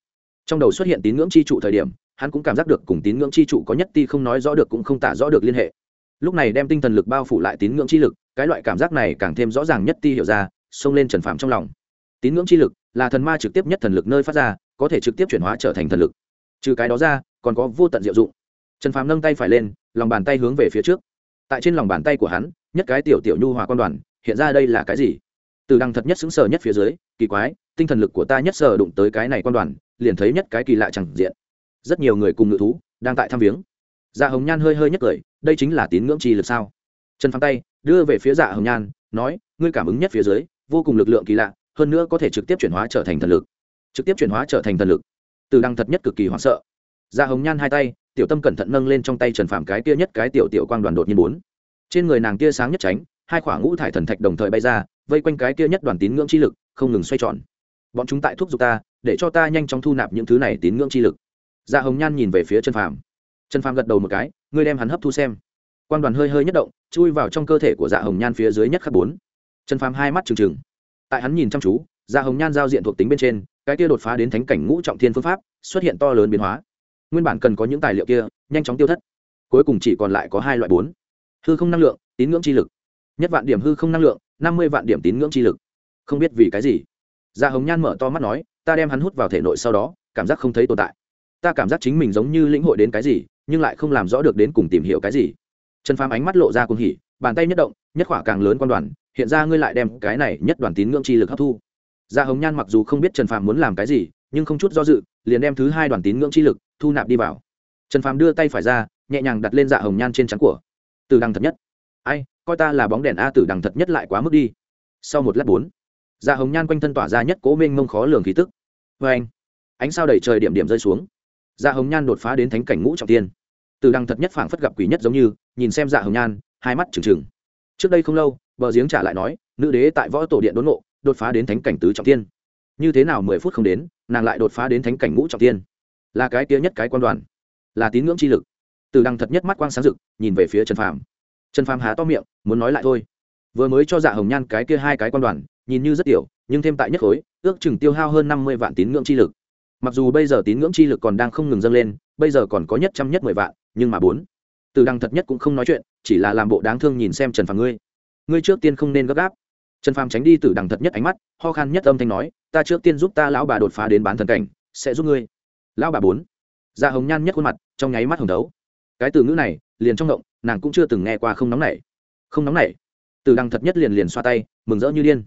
Trong đầu xuất hiện tín ngưỡng chi trụ thời điểm, hắn cũng cảm giác được cùng tín ngưỡng chi trụ có nhất ti không nói rõ được cũng không tả rõ được liên hệ. Lúc này đem tinh thần lực bao phủ lại tín ngưỡng chi lực, cái loại cảm giác này càng thêm rõ ràng nhất ti hiểu ra, xông lên trần phàm trong lòng. Tín ngưỡng chi lực là thần ma trực tiếp nhất thần lực nơi phát ra, có thể trực tiếp chuyển hóa trở thành thần lực. Trừ cái đó ra, còn có vô tận diệu dụng. Trần phàm nâng tay phải lên, lòng bàn tay hướng về phía trước. Tại trên lòng bàn tay của hắn, nhất cái tiểu tiểu nhu hòa quan đoàn, hiện ra đây là cái gì? Từ đằng thật nhất xứng sở nhất phía dưới, kỳ quái, tinh thần lực của ta nhất sở đụng tới cái này quan đoàn, liền thấy nhất cái kỳ lạ chẳng diện. Rất nhiều người cùng ngự thú, đang tại thăm viếng. Dạ hồng nhan hơi hơi nhất cười, đây chính là tín ngưỡng trì lực sao? Trần phăng tay, đưa về phía dạ hồng nhan, nói, ngươi cảm ứng nhất phía dưới, vô cùng lực lượng kỳ lạ, hơn nữa có thể trực tiếp chuyển hóa trở thành thần lực. Trực tiếp chuyển hóa trở thành thần lực. Từ đăng thật nhất cực kỳ hoảng sợ. Dạ hồng nhan hai tay, tiểu tâm cẩn thận nâng lên trong tay trần phạm cái kia nhất cái tiểu tiểu quang đoàn đột nhiên bốn. Trên người nàng tia sáng nhất tránh, hai khoảng ngũ thải thần thạch đồng thời bay ra vây quanh cái kia nhất đoàn tín ngưỡng chi lực, không ngừng xoay tròn. Bọn chúng tại thúc giục ta, để cho ta nhanh chóng thu nạp những thứ này tín ngưỡng chi lực. Dạ hồng nhan nhìn về phía chân phàm. Chân phàm gật đầu một cái, ngươi đem hắn hấp thu xem. Quan đoàn hơi hơi nhất động, chui vào trong cơ thể của dạ hồng nhan phía dưới nhất khắp bốn. Chân phàm hai mắt trừng trừng. Tại hắn nhìn chăm chú dạ hồng nhan giao diện thuộc tính bên trên, cái kia đột phá đến thánh cảnh ngũ trọng thiên phương pháp, xuất hiện to lớn biến hóa. Nguyên bản cần có những tài liệu kia, nhanh chóng tiêu thất. Cuối cùng chỉ còn lại có hai loại bốn. Hư không năng lượng, tín ngưỡng chi lực nhất vạn điểm hư không năng lượng, năm mươi vạn điểm tín ngưỡng chi lực. Không biết vì cái gì. Gia hồng nhan mở to mắt nói, ta đem hắn hút vào thể nội sau đó, cảm giác không thấy tồn tại. Ta cảm giác chính mình giống như lĩnh hội đến cái gì, nhưng lại không làm rõ được đến cùng tìm hiểu cái gì. Trần phàm ánh mắt lộ ra cùng hỉ, bàn tay nhất động, nhất khỏa càng lớn quan đoàn, hiện ra ngươi lại đem cái này nhất đoàn tín ngưỡng chi lực hấp thu. Gia hồng nhan mặc dù không biết trần phàm muốn làm cái gì, nhưng không chút do dự, liền đem thứ hai đoàn tín ngưỡng chi lực thu nạp đi vào. Trần phàm đưa tay phải ra, nhẹ nhàng đặt lên dạ hồng nhan trên trắng của. Từ đằng thật nhất. Ai coi ta là bóng đèn a tử đằng thật nhất lại quá mức đi. Sau một lát bốn dạ hồng nhan quanh thân tỏa ra nhất cố mênh mông khó lường khí tức. Vê anh, ánh sao đầy trời điểm điểm rơi xuống. Dạ hồng nhan đột phá đến thánh cảnh ngũ trọng tiên. Từ đằng thật nhất phảng phất gặp quỷ nhất giống như, nhìn xem dạ hồng nhan, hai mắt trừng trừng. Trước đây không lâu, bờ giếng trả lại nói, nữ đế tại võ tổ điện đốn ngộ, đột phá đến thánh cảnh tứ trọng tiên. Như thế nào mười phút không đến, nàng lại đột phá đến thánh cảnh ngũ trọng tiên? Là cái kia nhất cái quan đoàn, là tín ngưỡng chi lực. Từ đằng thật nhất mắt quang sáng rực, nhìn về phía trần phàm trần phàm há to miệng, muốn nói lại thôi. Vừa mới cho dạ hồng nhan cái kia hai cái quan đoàn, nhìn như rất tiểu, nhưng thêm tại nhất khối, ước chừng tiêu hao hơn năm mươi vạn tín ngưỡng chi lực. Mặc dù bây giờ tín ngưỡng chi lực còn đang không ngừng dâng lên, bây giờ còn có nhất trăm nhất mười vạn, nhưng mà bốn. Từ đăng thật nhất cũng không nói chuyện, chỉ là làm bộ đáng thương nhìn xem trần phàm ngươi. Ngươi trước tiên không nên gấp gáp. Trần phàm tránh đi từ đằng thật nhất ánh mắt, ho khan nhất âm thanh nói, ta trước tiên giúp ta lão bà đột phá đến bán thần cảnh, sẽ giúp ngươi. Lão bà bốn. Da hồng nhan nhất khuôn mặt, trong nháy mắt hồng đấu. Cái từ ngữ này, liền trong động nàng cũng chưa từng nghe qua không nóng nảy không nóng nảy từ đăng thật nhất liền liền xoa tay, mừng rỡ như điên.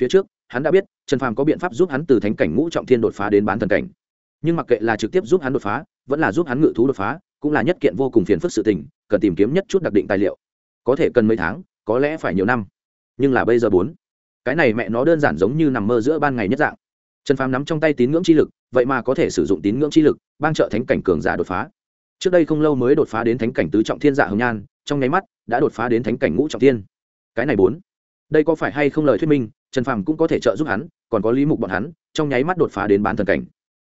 Phía trước, hắn đã biết, trần phàm có biện pháp giúp hắn từ thánh cảnh ngũ trọng thiên đột phá đến bán thần cảnh. Nhưng mặc kệ là trực tiếp giúp hắn đột phá, vẫn là giúp hắn ngự thú đột phá, cũng là nhất kiện vô cùng phiền phức sự tình, cần tìm kiếm nhất chút đặc định tài liệu. Có thể cần mấy tháng, có lẽ phải nhiều năm. Nhưng là bây giờ bốn, cái này mẹ nó đơn giản giống như nằm mơ giữa ban ngày nhất dạng. Trần phàm nắm trong tay tín ngưỡng chi lực, vậy mà có thể sử dụng tín ngưỡng chi lực ban trợ thánh cảnh cường giả đột phá trước đây không lâu mới đột phá đến thánh cảnh tứ trọng thiên dạ hồng nhan, trong nháy mắt đã đột phá đến thánh cảnh ngũ trọng thiên. Cái này bốn. Đây có phải hay không lời thuyết minh, trần phàm cũng có thể trợ giúp hắn, còn có lý mục bọn hắn, trong nháy mắt đột phá đến bán thần cảnh.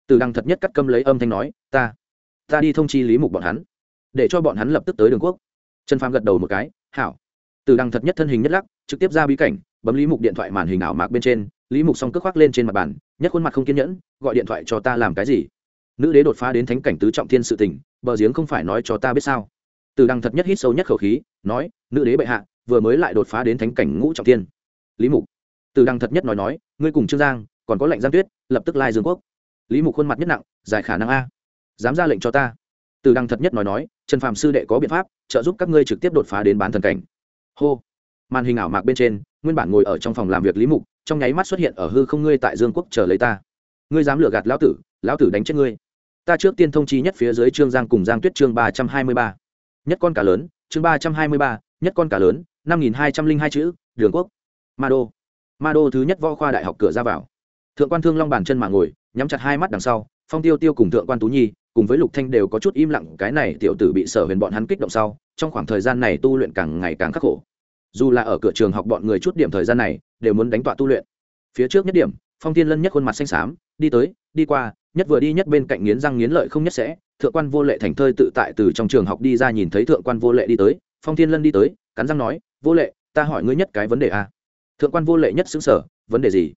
Từ đăng thật nhất cắt câm lấy âm thanh nói, ta ta đi thông chi lý mục bọn hắn, để cho bọn hắn lập tức tới đường quốc. Trần phàm gật đầu một cái, hảo. Từ đăng thật nhất thân hình nhất lắc, trực tiếp ra bí cảnh, bấm lý mục điện thoại màn hình ảo mạc bên trên, lý mục xong cước khoác lên trên mặt bàn nhất khuôn mặt không kiên nhẫn, gọi điện thoại cho ta làm cái gì? Nữ đế đột phá đến thánh cảnh tứ trọng thiên sự tình, bờ giếng không phải nói cho ta biết sao? Từ đăng thật nhất hít sâu nhất khẩu khí, nói, nữ đế bệ hạ, vừa mới lại đột phá đến thánh cảnh ngũ trọng thiên. Lý mục. Từ đăng thật nhất nói nói, ngươi cùng trương giang, còn có lệnh giang tuyết, lập tức lai dương quốc. Lý mục khuôn mặt nhất nặng, giải khả năng a. Dám ra lệnh cho ta. Từ đăng thật nhất nói nói, trần phạm sư đệ có biện pháp, trợ giúp các ngươi trực tiếp đột phá đến bán thần cảnh. Hô. Màn hình ảo mạc bên trên, nguyên bản ngồi ở trong phòng làm việc lý mục, trong nháy mắt xuất hiện ở hư không ngươi tại dương quốc chờ lấy ta. Ngươi dám lừa gạt lão tử lão tử đánh chết ngươi ta trước tiên thông chi nhất phía dưới trương giang cùng giang tuyết chương ba trăm hai mươi ba. Nhất con cá lớn, chương ba trăm hai mươi ba, nhất con cá lớn, năm nghìn hai trăm linh hai chữ, đường quốc. Ma đô. Ma đô thứ nhất võ khoa đại học cửa ra vào. Thượng quan thương long bàn chân mà ngồi, nhắm chặt hai mắt đằng sau, phong tiêu tiêu cùng thượng quan tú nhi, cùng với lục thanh đều có chút im lặng, cái này tiểu tử bị sở huyền bọn hắn kích động sau, trong khoảng thời gian này tu luyện càng ngày càng khắc khổ. Dù là ở cửa trường học bọn người chút điểm thời gian này, đều muốn đánh tọa tu luyện. Phía trước nhất điểm, phong thiên lân nhất khuôn mặt xanh xám, đi tới, đi qua nhất vừa đi nhất bên cạnh nghiến răng nghiến lợi không nhất sẽ, thượng quan vô lệ thành thơi tự tại từ trong trường học đi ra nhìn thấy thượng quan vô lệ đi tới, phong thiên lân đi tới, cắn răng nói, vô lệ, ta hỏi ngươi nhất cái vấn đề a à? thượng quan vô lệ nhất xứng sở vấn đề gì?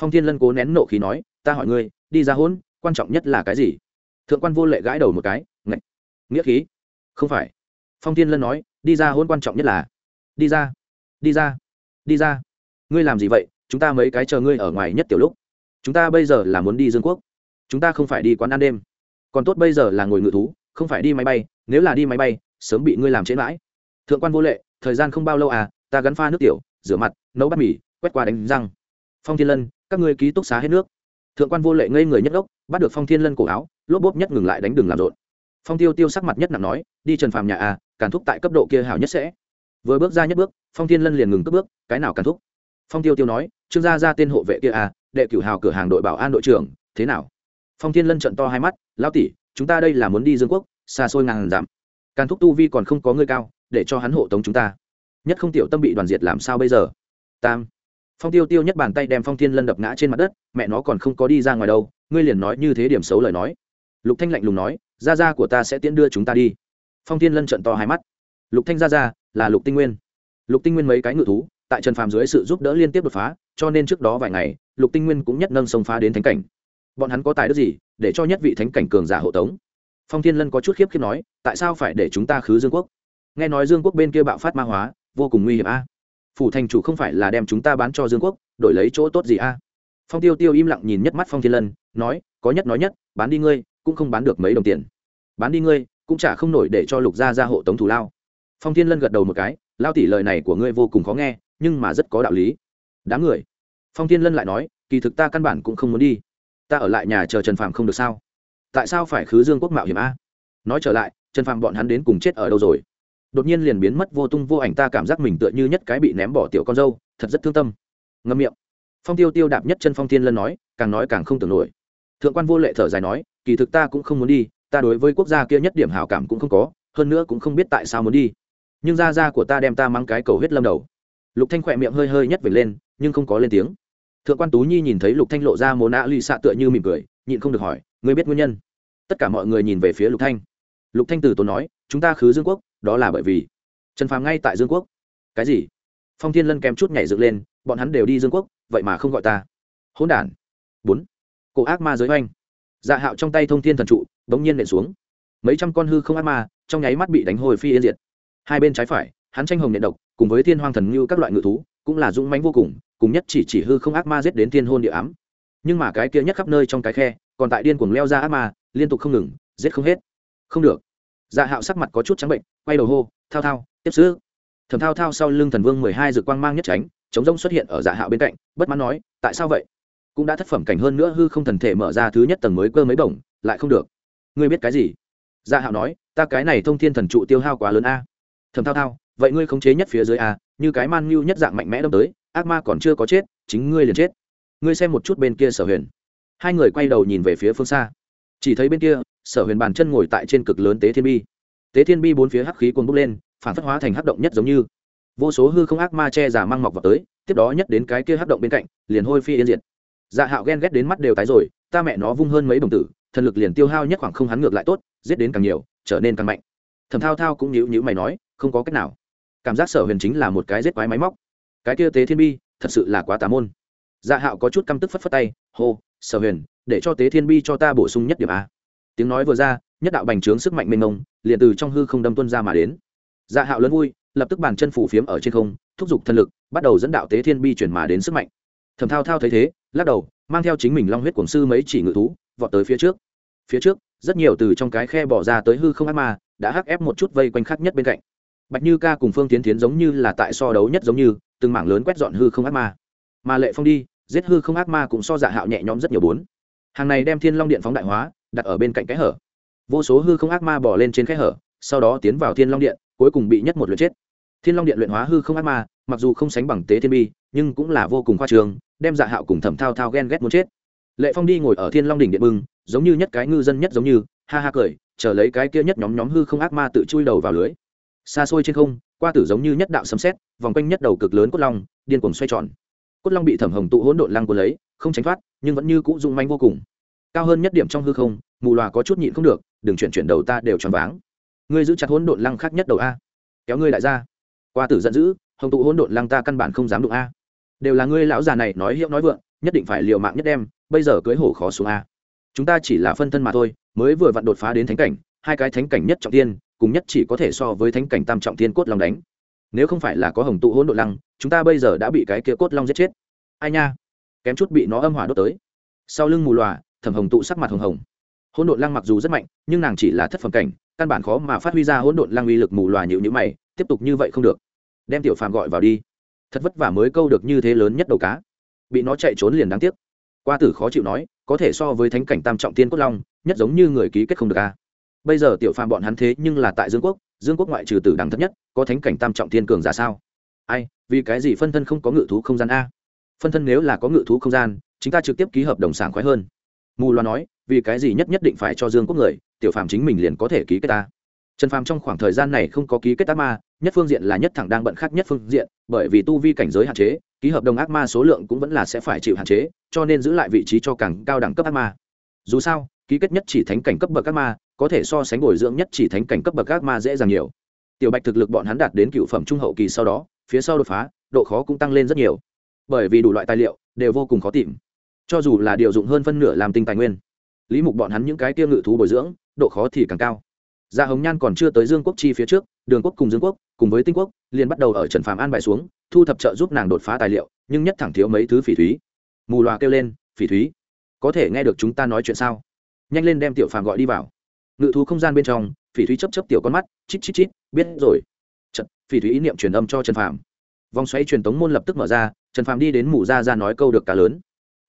Phong thiên lân cố nén nộ khí nói, ta hỏi ngươi, đi ra hôn, quan trọng nhất là cái gì? Thượng quan vô lệ gãi đầu một cái, ngạch, nghĩa khí. Không phải. Phong thiên lân nói, đi ra hôn quan trọng nhất là đi ra đi ra đi ra. Ngươi làm gì vậy? Chúng ta mấy cái chờ ngươi ở ngoài nhất tiểu lúc. Chúng ta bây giờ là muốn đi dương quốc chúng ta không phải đi quán ăn đêm. Còn tốt bây giờ là ngồi ngự thú, không phải đi máy bay, nếu là đi máy bay, sớm bị ngươi làm trễ mãi. Thượng quan vô lệ, thời gian không bao lâu à ta gắn pha nước tiểu, rửa mặt, nấu bát mì, quét qua đánh răng. Phong thiên lân, các ngươi ký túc xá hết nước. Thượng quan vô lệ ngây người nhất ốc bắt được phong thiên lân cổ áo, lốp bốp nhất ngừng lại đánh đường làm rộn. Phong tiêu tiêu sắc mặt nhất nặng nói, đi trần phàm nhà à càn thúc tại cấp độ kia hảo nhất sẽ. Vừa bước ra nhất bước, phong thiên lân liền ngừng cất bước, cái nào càn thúc? Phong tiêu tiêu nói, trương gia ra tên hộ vệ kia à đệ cửu hào cửa hàng đội bảo an đội trưởng, thế nào? Phong thiên lân trận to hai mắt lao tỷ, chúng ta đây là muốn đi dương quốc, xa xôi ngàn dặm. Càn thúc tu vi còn không có người cao, để cho hắn hộ tống chúng ta. Nhất không tiểu tâm bị đoàn diệt làm sao bây giờ? Tam. Phong tiêu tiêu nhất bàn tay đem phong thiên lân đập ngã trên mặt đất, mẹ nó còn không có đi ra ngoài đâu, ngươi liền nói như thế điểm xấu lời nói. Lục thanh lạnh lùng nói, gia gia của ta sẽ tiễn đưa chúng ta đi. Phong thiên lân trận to hai mắt, lục thanh gia gia, là lục tinh nguyên. Lục tinh nguyên mấy cái ngự thú, tại trần phàm dưới sự giúp đỡ liên tiếp đột phá, cho nên trước đó vài ngày, lục tinh nguyên cũng nhất nâng sông phá đến thánh cảnh bọn hắn có tài đức gì để cho nhất vị thánh cảnh cường giả hộ tống? Phong thiên lân có chút khiếp khiếp nói, tại sao phải để chúng ta khứ dương quốc? Nghe nói dương quốc bên kia bạo phát ma hóa, vô cùng nguy hiểm a. Phủ thành chủ không phải là đem chúng ta bán cho dương quốc, đổi lấy chỗ tốt gì a? Phong tiêu tiêu im lặng nhìn nhất mắt phong thiên lân, nói, có nhất nói nhất, bán đi ngươi, cũng không bán được mấy đồng tiền. Bán đi ngươi, cũng chả không nổi để cho lục gia ra hộ tống thủ lao. Phong thiên lân gật đầu một cái, lao tỷ lời này của ngươi vô cùng khó nghe, nhưng mà rất có đạo lý. Đám người. Phong thiên lân lại nói, kỳ thực ta căn bản cũng không muốn đi ta ở lại nhà chờ trần phàm không được sao? Tại sao phải khứ dương quốc mạo hiểm a? Nói trở lại, trần phàm bọn hắn đến cùng chết ở đâu rồi? Đột nhiên liền biến mất vô tung vô ảnh, ta cảm giác mình tựa như nhất cái bị ném bỏ tiểu con dâu, thật rất thương tâm. Ngâm miệng. Phong tiêu tiêu đạp nhất chân phong thiên lân nói, càng nói càng không tưởng nổi. Thượng quan vô lệ thở dài nói, kỳ thực ta cũng không muốn đi, ta đối với quốc gia kia nhất điểm hảo cảm cũng không có, hơn nữa cũng không biết tại sao muốn đi. Nhưng gia gia của ta đem ta mang cái cầu huyết lâm đầu. Lục thanh khỏe miệng hơi hơi nhất về lên, nhưng không có lên tiếng thượng quan tú nhi nhìn thấy lục thanh lộ ra mồ nạ lì xạ tựa như mỉm cười, nhịn không được hỏi, ngươi biết nguyên nhân? Tất cả mọi người nhìn về phía lục thanh. Lục thanh từ tốn nói, chúng ta khứ dương quốc, đó là bởi vì trần phàm ngay tại dương quốc. Cái gì? Phong thiên lân kèm chút nhảy dựng lên, bọn hắn đều đi dương quốc, vậy mà không gọi ta. Hỗn đản. Bốn. Cổ ác ma giới oanh. Dạ hạo trong tay thông thiên thần trụ, bỗng nhiên nện xuống. Mấy trăm con hư không ác ma, trong nháy mắt bị đánh hồi phi yên diệt. Hai bên trái phải, hắn tranh hồng nện độc, cùng với thiên hoang thần như các loại ngự thú, cũng là dũng mãnh vô cùng cùng nhất chỉ chỉ hư không ác ma giết đến thiên hôn địa ám. Nhưng mà cái kia nhất khắp nơi trong cái khe, còn tại điên cuồng leo ra ác ma, liên tục không ngừng, giết không hết. Không được. Dạ hạo sắc mặt có chút trắng bệnh, quay đầu hô, thao thao, tiếp sứ. Thầm thao thao sau lưng thần vương mười hai dự quang mang nhất tránh, chống rông xuất hiện ở dạ hạo bên cạnh, bất mãn nói, tại sao vậy? Cũng đã thất phẩm cảnh hơn nữa hư không thần thể mở ra thứ nhất tầng mới cơ mấy bổng, lại không được. Ngươi biết cái gì? Dạ hạo nói, ta cái này thông thiên thần trụ tiêu hao quá lớn a. Thầm thao thao, vậy ngươi khống chế nhất phía dưới a, như cái man nhu nhất dạng mạnh mẽ đâm tới ác ma còn chưa có chết, chính ngươi liền chết. Ngươi xem một chút bên kia sở huyền. Hai người quay đầu nhìn về phía phương xa. Chỉ thấy bên kia, sở huyền bàn chân ngồi tại trên cực lớn tế thiên bi. Tế thiên bi bốn phía hắc khí cuồng bốc lên, phản phất hóa thành hắc động nhất giống như. Vô số hư không ác ma che giả mang mọc vào tới, tiếp đó nhất đến cái kia hắc động bên cạnh, liền hôi phi yên diệt. Dạ hạo ghen ghét đến mắt đều tái rồi, ta mẹ nó vung hơn mấy đồng tử, thần lực liền tiêu hao nhất khoảng không hắn ngược lại tốt, giết đến càng nhiều, trở nên càng mạnh. Thầm thao thao cũng nhíu nhíu mày nói, không có cách nào. Cảm giác sở huyền chính là một cái giết quái máy móc cái kia tế thiên bi thật sự là quá tà môn. Dạ hạo có chút căm tức phất phất tay, hô, sở huyền, để cho tế thiên bi cho ta bổ sung nhất điểm a. Tiếng nói vừa ra, nhất đạo bành trướng sức mạnh mênh mông liền từ trong hư không đâm tuân ra mà đến. Dạ hạo lớn vui, lập tức bàn chân phủ phiếm ở trên không, thúc giục thân lực, bắt đầu dẫn đạo tế thiên bi chuyển mà đến sức mạnh. Thầm thao thao thấy thế, lắc đầu, mang theo chính mình long huyết cuồng sư mấy chỉ ngự thú, vọt tới phía trước. Phía trước, rất nhiều từ trong cái khe bỏ ra tới hư không ác ma, đã hắc ép một chút vây quanh khắc nhất bên cạnh bạch như ca cùng phương tiến tiến giống như là tại so đấu nhất giống như, từng mảng lớn quét dọn hư không ác ma. Mà lệ phong đi, giết hư không ác ma cũng so dạ hạo nhẹ nhõm rất nhiều bốn. Hàng này đem thiên long điện phóng đại hóa, đặt ở bên cạnh cái hở. Vô số hư không ác ma bỏ lên trên cái hở, sau đó tiến vào thiên long điện, cuối cùng bị nhất một lượt chết. Thiên long điện luyện hóa hư không ác ma, mặc dù không sánh bằng tế thiên bi, nhưng cũng là vô cùng khoa trường đem dạ hạo cùng thẩm thao thao ghen ghét muốn chết. Lệ phong đi ngồi ở thiên long đỉnh điện bưng, giống như nhất cái ngư dân nhất giống như, ha ha cười, chờ lấy cái kia nhất nhóm nhóm hư không ác ma tự chui đầu vào lưới xa xôi trên không, qua tử giống như nhất đạo sấm xét vòng quanh nhất đầu cực lớn cốt long, điên cuồng xoay tròn. Cốt long bị thẩm hồng tụ hỗn độn lăng của lấy, không tránh thoát, nhưng vẫn như cũ rung manh vô cùng. Cao hơn nhất điểm trong hư không, mù loà có chút nhịn không được, đừng chuyển chuyển đầu ta đều tròn váng. Ngươi giữ chặt hỗn độn lăng khác nhất đầu a. Kéo ngươi lại ra. Qua tử giận dữ, hồng tụ hỗn độn lăng ta căn bản không dám đụng a. Đều là ngươi lão già này nói hiệu nói vượng, nhất định phải liều mạng nhất đem, bây giờ cưới hổ khó xuống a. Chúng ta chỉ là phân thân mà thôi, mới vừa vặn đột phá đến thánh cảnh, hai cái thánh cảnh nhất trọng tiên cùng nhất chỉ có thể so với thánh cảnh tam trọng thiên cốt long đánh. Nếu không phải là có hồng tụ hỗn độn lăng, chúng ta bây giờ đã bị cái kia cốt long giết chết. Ai nha? Kém chút bị nó âm hỏa đốt tới. Sau lưng mù loà thẩm hồng tụ sắc mặt hồng hồng. Hỗn độn lăng mặc dù rất mạnh, nhưng nàng chỉ là thất phẩm cảnh, căn bản khó mà phát huy ra hỗn độn lăng uy lực mù loà nhịu nhữ mày, tiếp tục như vậy không được. Đem tiểu phàm gọi vào đi. Thật vất vả mới câu được như thế lớn nhất đầu cá. Bị nó chạy trốn liền đáng tiếc. Qua tử khó chịu nói, có thể so với thánh cảnh tam trọng tiên cốt long, nhất giống như người ký kết không được a bây giờ tiểu phàm bọn hắn thế nhưng là tại dương quốc dương quốc ngoại trừ tử đẳng thấp nhất, có thánh cảnh tam trọng thiên cường giả sao? Ai, vì cái gì phân thân không có ngự thú không gian a? Phân thân nếu là có ngự thú không gian chúng ta trực tiếp ký hợp đồng sảng khoái hơn. Mù loa nói, vì cái gì nhất nhất định phải cho dương quốc người, tiểu phàm chính mình liền có thể ký kết ta. Trần phàm trong khoảng thời gian này không có ký kết ác ma, nhất phương diện là nhất thẳng đang bận khác nhất phương diện, bởi vì tu vi cảnh giới hạn chế, ký hợp đồng ác ma số lượng cũng vẫn là sẽ phải chịu hạn chế, cho nên giữ lại vị trí cho càng cao đẳng cấp ác ma. Dù sao, ký kết nhất chỉ thánh cảnh cấp bậc ác ma có thể so sánh bồi dưỡng nhất chỉ thánh cảnh cấp bậc ác ma dễ dàng nhiều. Tiểu bạch thực lực bọn hắn đạt đến cựu phẩm trung hậu kỳ sau đó, phía sau đột phá, độ khó cũng tăng lên rất nhiều. Bởi vì đủ loại tài liệu, đều vô cùng khó tìm. Cho dù là điều dụng hơn phân nửa làm tinh tài nguyên, lý mục bọn hắn những cái tiêu ngự thú bồi dưỡng, độ khó thì càng cao. Gia hồng nhan còn chưa tới dương quốc chi phía trước, đường quốc cùng dương quốc, cùng với tinh quốc, liền bắt đầu ở trần phàm an bài xuống, thu thập trợ giúp nàng đột phá tài liệu, nhưng nhất thẳng thiếu mấy thứ phỉ thúy. Mù loà kêu lên, phỉ thúy, có thể nghe được chúng ta nói chuyện sao? Nhanh lên đem tiểu phàm gọi đi vào ngự thú không gian bên trong phỉ thúy chấp chấp tiểu con mắt chít chít chít biết rồi. Trận, phỉ thúy ý niệm truyền âm cho trần phàm. Vòng xoay truyền tống môn lập tức mở ra trần phàm đi đến mù ra ra nói câu được cá lớn.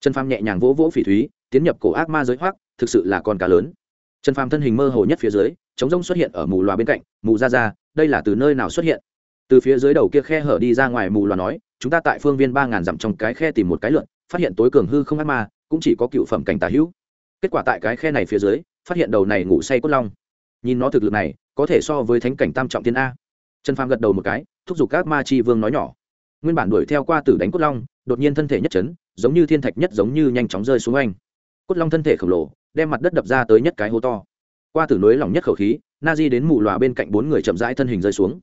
Trần phàm nhẹ nhàng vỗ vỗ phỉ thúy tiến nhập cổ ác ma giới hoác thực sự là con cá lớn. Trần phàm thân hình mơ hồ nhất phía dưới chống rông xuất hiện ở mù loà bên cạnh mù ra ra đây là từ nơi nào xuất hiện? Từ phía dưới đầu kia khe hở đi ra ngoài mù loà nói chúng ta tại phương viên ba ngàn dặm trong cái khe tìm một cái lượn phát hiện tối cường hư không ác ma cũng chỉ có cựu phẩm cảnh tà hữu. Kết quả tại cái khe này phía dưới phát hiện đầu này ngủ say cốt long. Nhìn nó thực lực này, có thể so với thánh cảnh tam trọng tiên a. Trần phàm gật đầu một cái, thúc giục các ma chi vương nói nhỏ. Nguyên bản đuổi theo qua tử đánh cốt long, đột nhiên thân thể nhất chấn, giống như thiên thạch nhất giống như nhanh chóng rơi xuống anh cốt long thân thể khổng lồ, đem mặt đất đập ra tới nhất cái hố to. Qua tử núi lỏng nhất khẩu khí, na di đến mù lòa bên cạnh bốn người chậm rãi thân hình rơi xuống.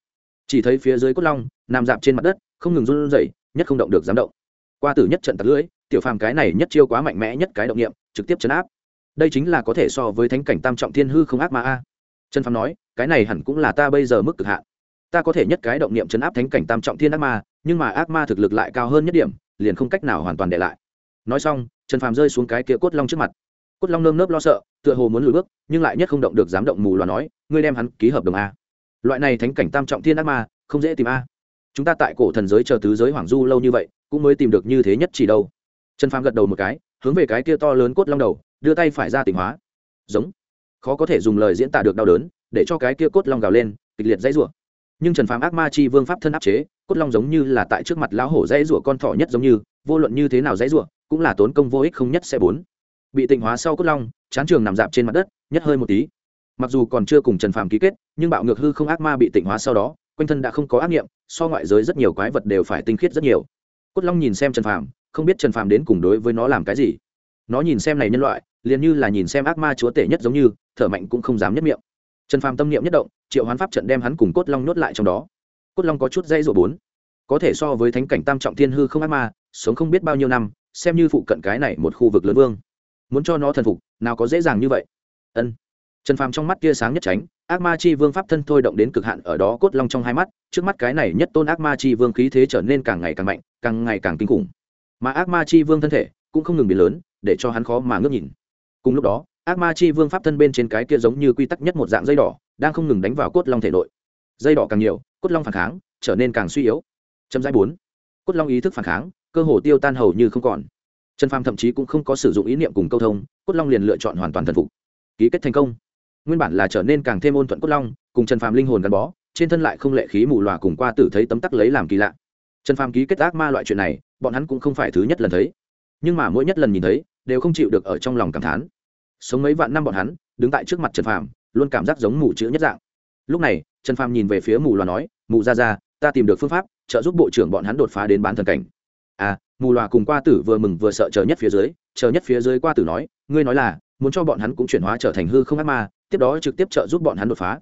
Chỉ thấy phía dưới cốt long, nằm dạp trên mặt đất, không ngừng run rẩy, nhất không động được dám động. Qua tử nhất trận tạt lưỡi, tiểu phàm cái này nhất chiêu quá mạnh mẽ nhất cái động niệm, trực tiếp chấn áp đây chính là có thể so với thánh cảnh tam trọng thiên hư không ác ma a. Trần phàm nói, cái này hẳn cũng là ta bây giờ mức cực hạn. Ta có thể nhất cái động niệm chấn áp thánh cảnh tam trọng thiên ác ma, nhưng mà ác ma thực lực lại cao hơn nhất điểm, liền không cách nào hoàn toàn để lại. Nói xong, trần phàm rơi xuống cái kia cốt long trước mặt. Cốt long nơm nớp lo sợ, tựa hồ muốn lùi bước, nhưng lại nhất không động được dám động mù loà nói, ngươi đem hắn ký hợp đồng a. Loại này thánh cảnh tam trọng thiên ác ma, không dễ tìm a. Chúng ta tại cổ thần giới chờ tứ giới hoàng du lâu như vậy, cũng mới tìm được như thế nhất chỉ đâu. Trần phàm gật đầu một cái, hướng về cái kia to lớn cốt long đầu đưa tay phải ra tỉnh hóa. Giống. Khó có thể dùng lời diễn tả được đau đớn, để cho cái kia cốt long gào lên, kịch liệt dãy rủa. Nhưng trần phàm ác ma chi vương pháp thân áp chế, cốt long giống như là tại trước mặt lão hổ dãy rủa con thỏ nhất giống như, vô luận như thế nào dãy rủa, cũng là tốn công vô ích không nhất sẽ bốn. Bị tịnh hóa sau cốt long, chán trường nằm dạp trên mặt đất, nhất hơi một tí. Mặc dù còn chưa cùng trần phàm ký kết, nhưng bạo ngược hư không ác ma bị tịnh hóa sau đó, quanh thân đã không có ác nghiệm, so ngoại giới rất nhiều quái vật đều phải tinh khiết rất nhiều. Cốt long nhìn xem trần phàm, không biết trần phàm đến cùng đối với nó làm cái gì nó nhìn xem này nhân loại, liền như là nhìn xem ác ma chúa tể nhất giống như, thở mạnh cũng không dám nhất miệng. Trần phàm tâm niệm nhất động, triệu hoán pháp trận đem hắn cùng cốt long nuốt lại trong đó. Cốt long có chút dây rủa bốn. Có thể so với thánh cảnh tam trọng thiên hư không ác ma, sống không biết bao nhiêu năm, xem như phụ cận cái này một khu vực lớn vương. Muốn cho nó thần phục, nào có dễ dàng như vậy. Ân. Trần phàm trong mắt kia sáng nhất tránh, ác ma chi vương pháp thân thôi động đến cực hạn ở đó cốt long trong hai mắt, trước mắt cái này nhất tôn ác ma chi vương khí thế trở nên càng ngày càng mạnh, càng ngày càng kinh khủng. Mà ác ma chi vương thân thể cũng không ngừng biến lớn để cho hắn khó mà ngước nhìn. Cùng lúc đó, ác ma chi vương pháp thân bên trên cái kia giống như quy tắc nhất một dạng dây đỏ, đang không ngừng đánh vào cốt long thể nội. Dây đỏ càng nhiều, cốt long phản kháng, trở nên càng suy yếu. Chấm dãi bốn. Cốt long ý thức phản kháng, cơ hồ tiêu tan hầu như không còn. Trần phàm thậm chí cũng không có sử dụng ý niệm cùng câu thông, cốt long liền lựa chọn hoàn toàn thần phục. Ký kết thành công. Nguyên bản là trở nên càng thêm ôn thuận cốt long, cùng trần phàm linh hồn gắn bó, trên thân lại không lệ khí mù loà cùng qua tử thấy tấm tắc lấy làm kỳ lạ. Trần phàm ký kết ác ma loại chuyện này, bọn hắn cũng không phải thứ nhất lần thấy. Nhưng mà mỗi nhất lần nhìn thấy đều không chịu được ở trong lòng cảm thán. Sống mấy vạn năm bọn hắn, đứng tại trước mặt trần phàm, luôn cảm giác giống mù chữ nhất dạng. Lúc này, trần phàm nhìn về phía mù loà nói, mù ra ra, ta tìm được phương pháp, trợ giúp bộ trưởng bọn hắn đột phá đến bán thần cảnh. À mù loà cùng qua tử vừa mừng vừa sợ chờ nhất phía dưới, chờ nhất phía dưới qua tử nói, ngươi nói là, muốn cho bọn hắn cũng chuyển hóa trở thành hư không ác ma, tiếp đó trực tiếp trợ giúp bọn hắn đột phá.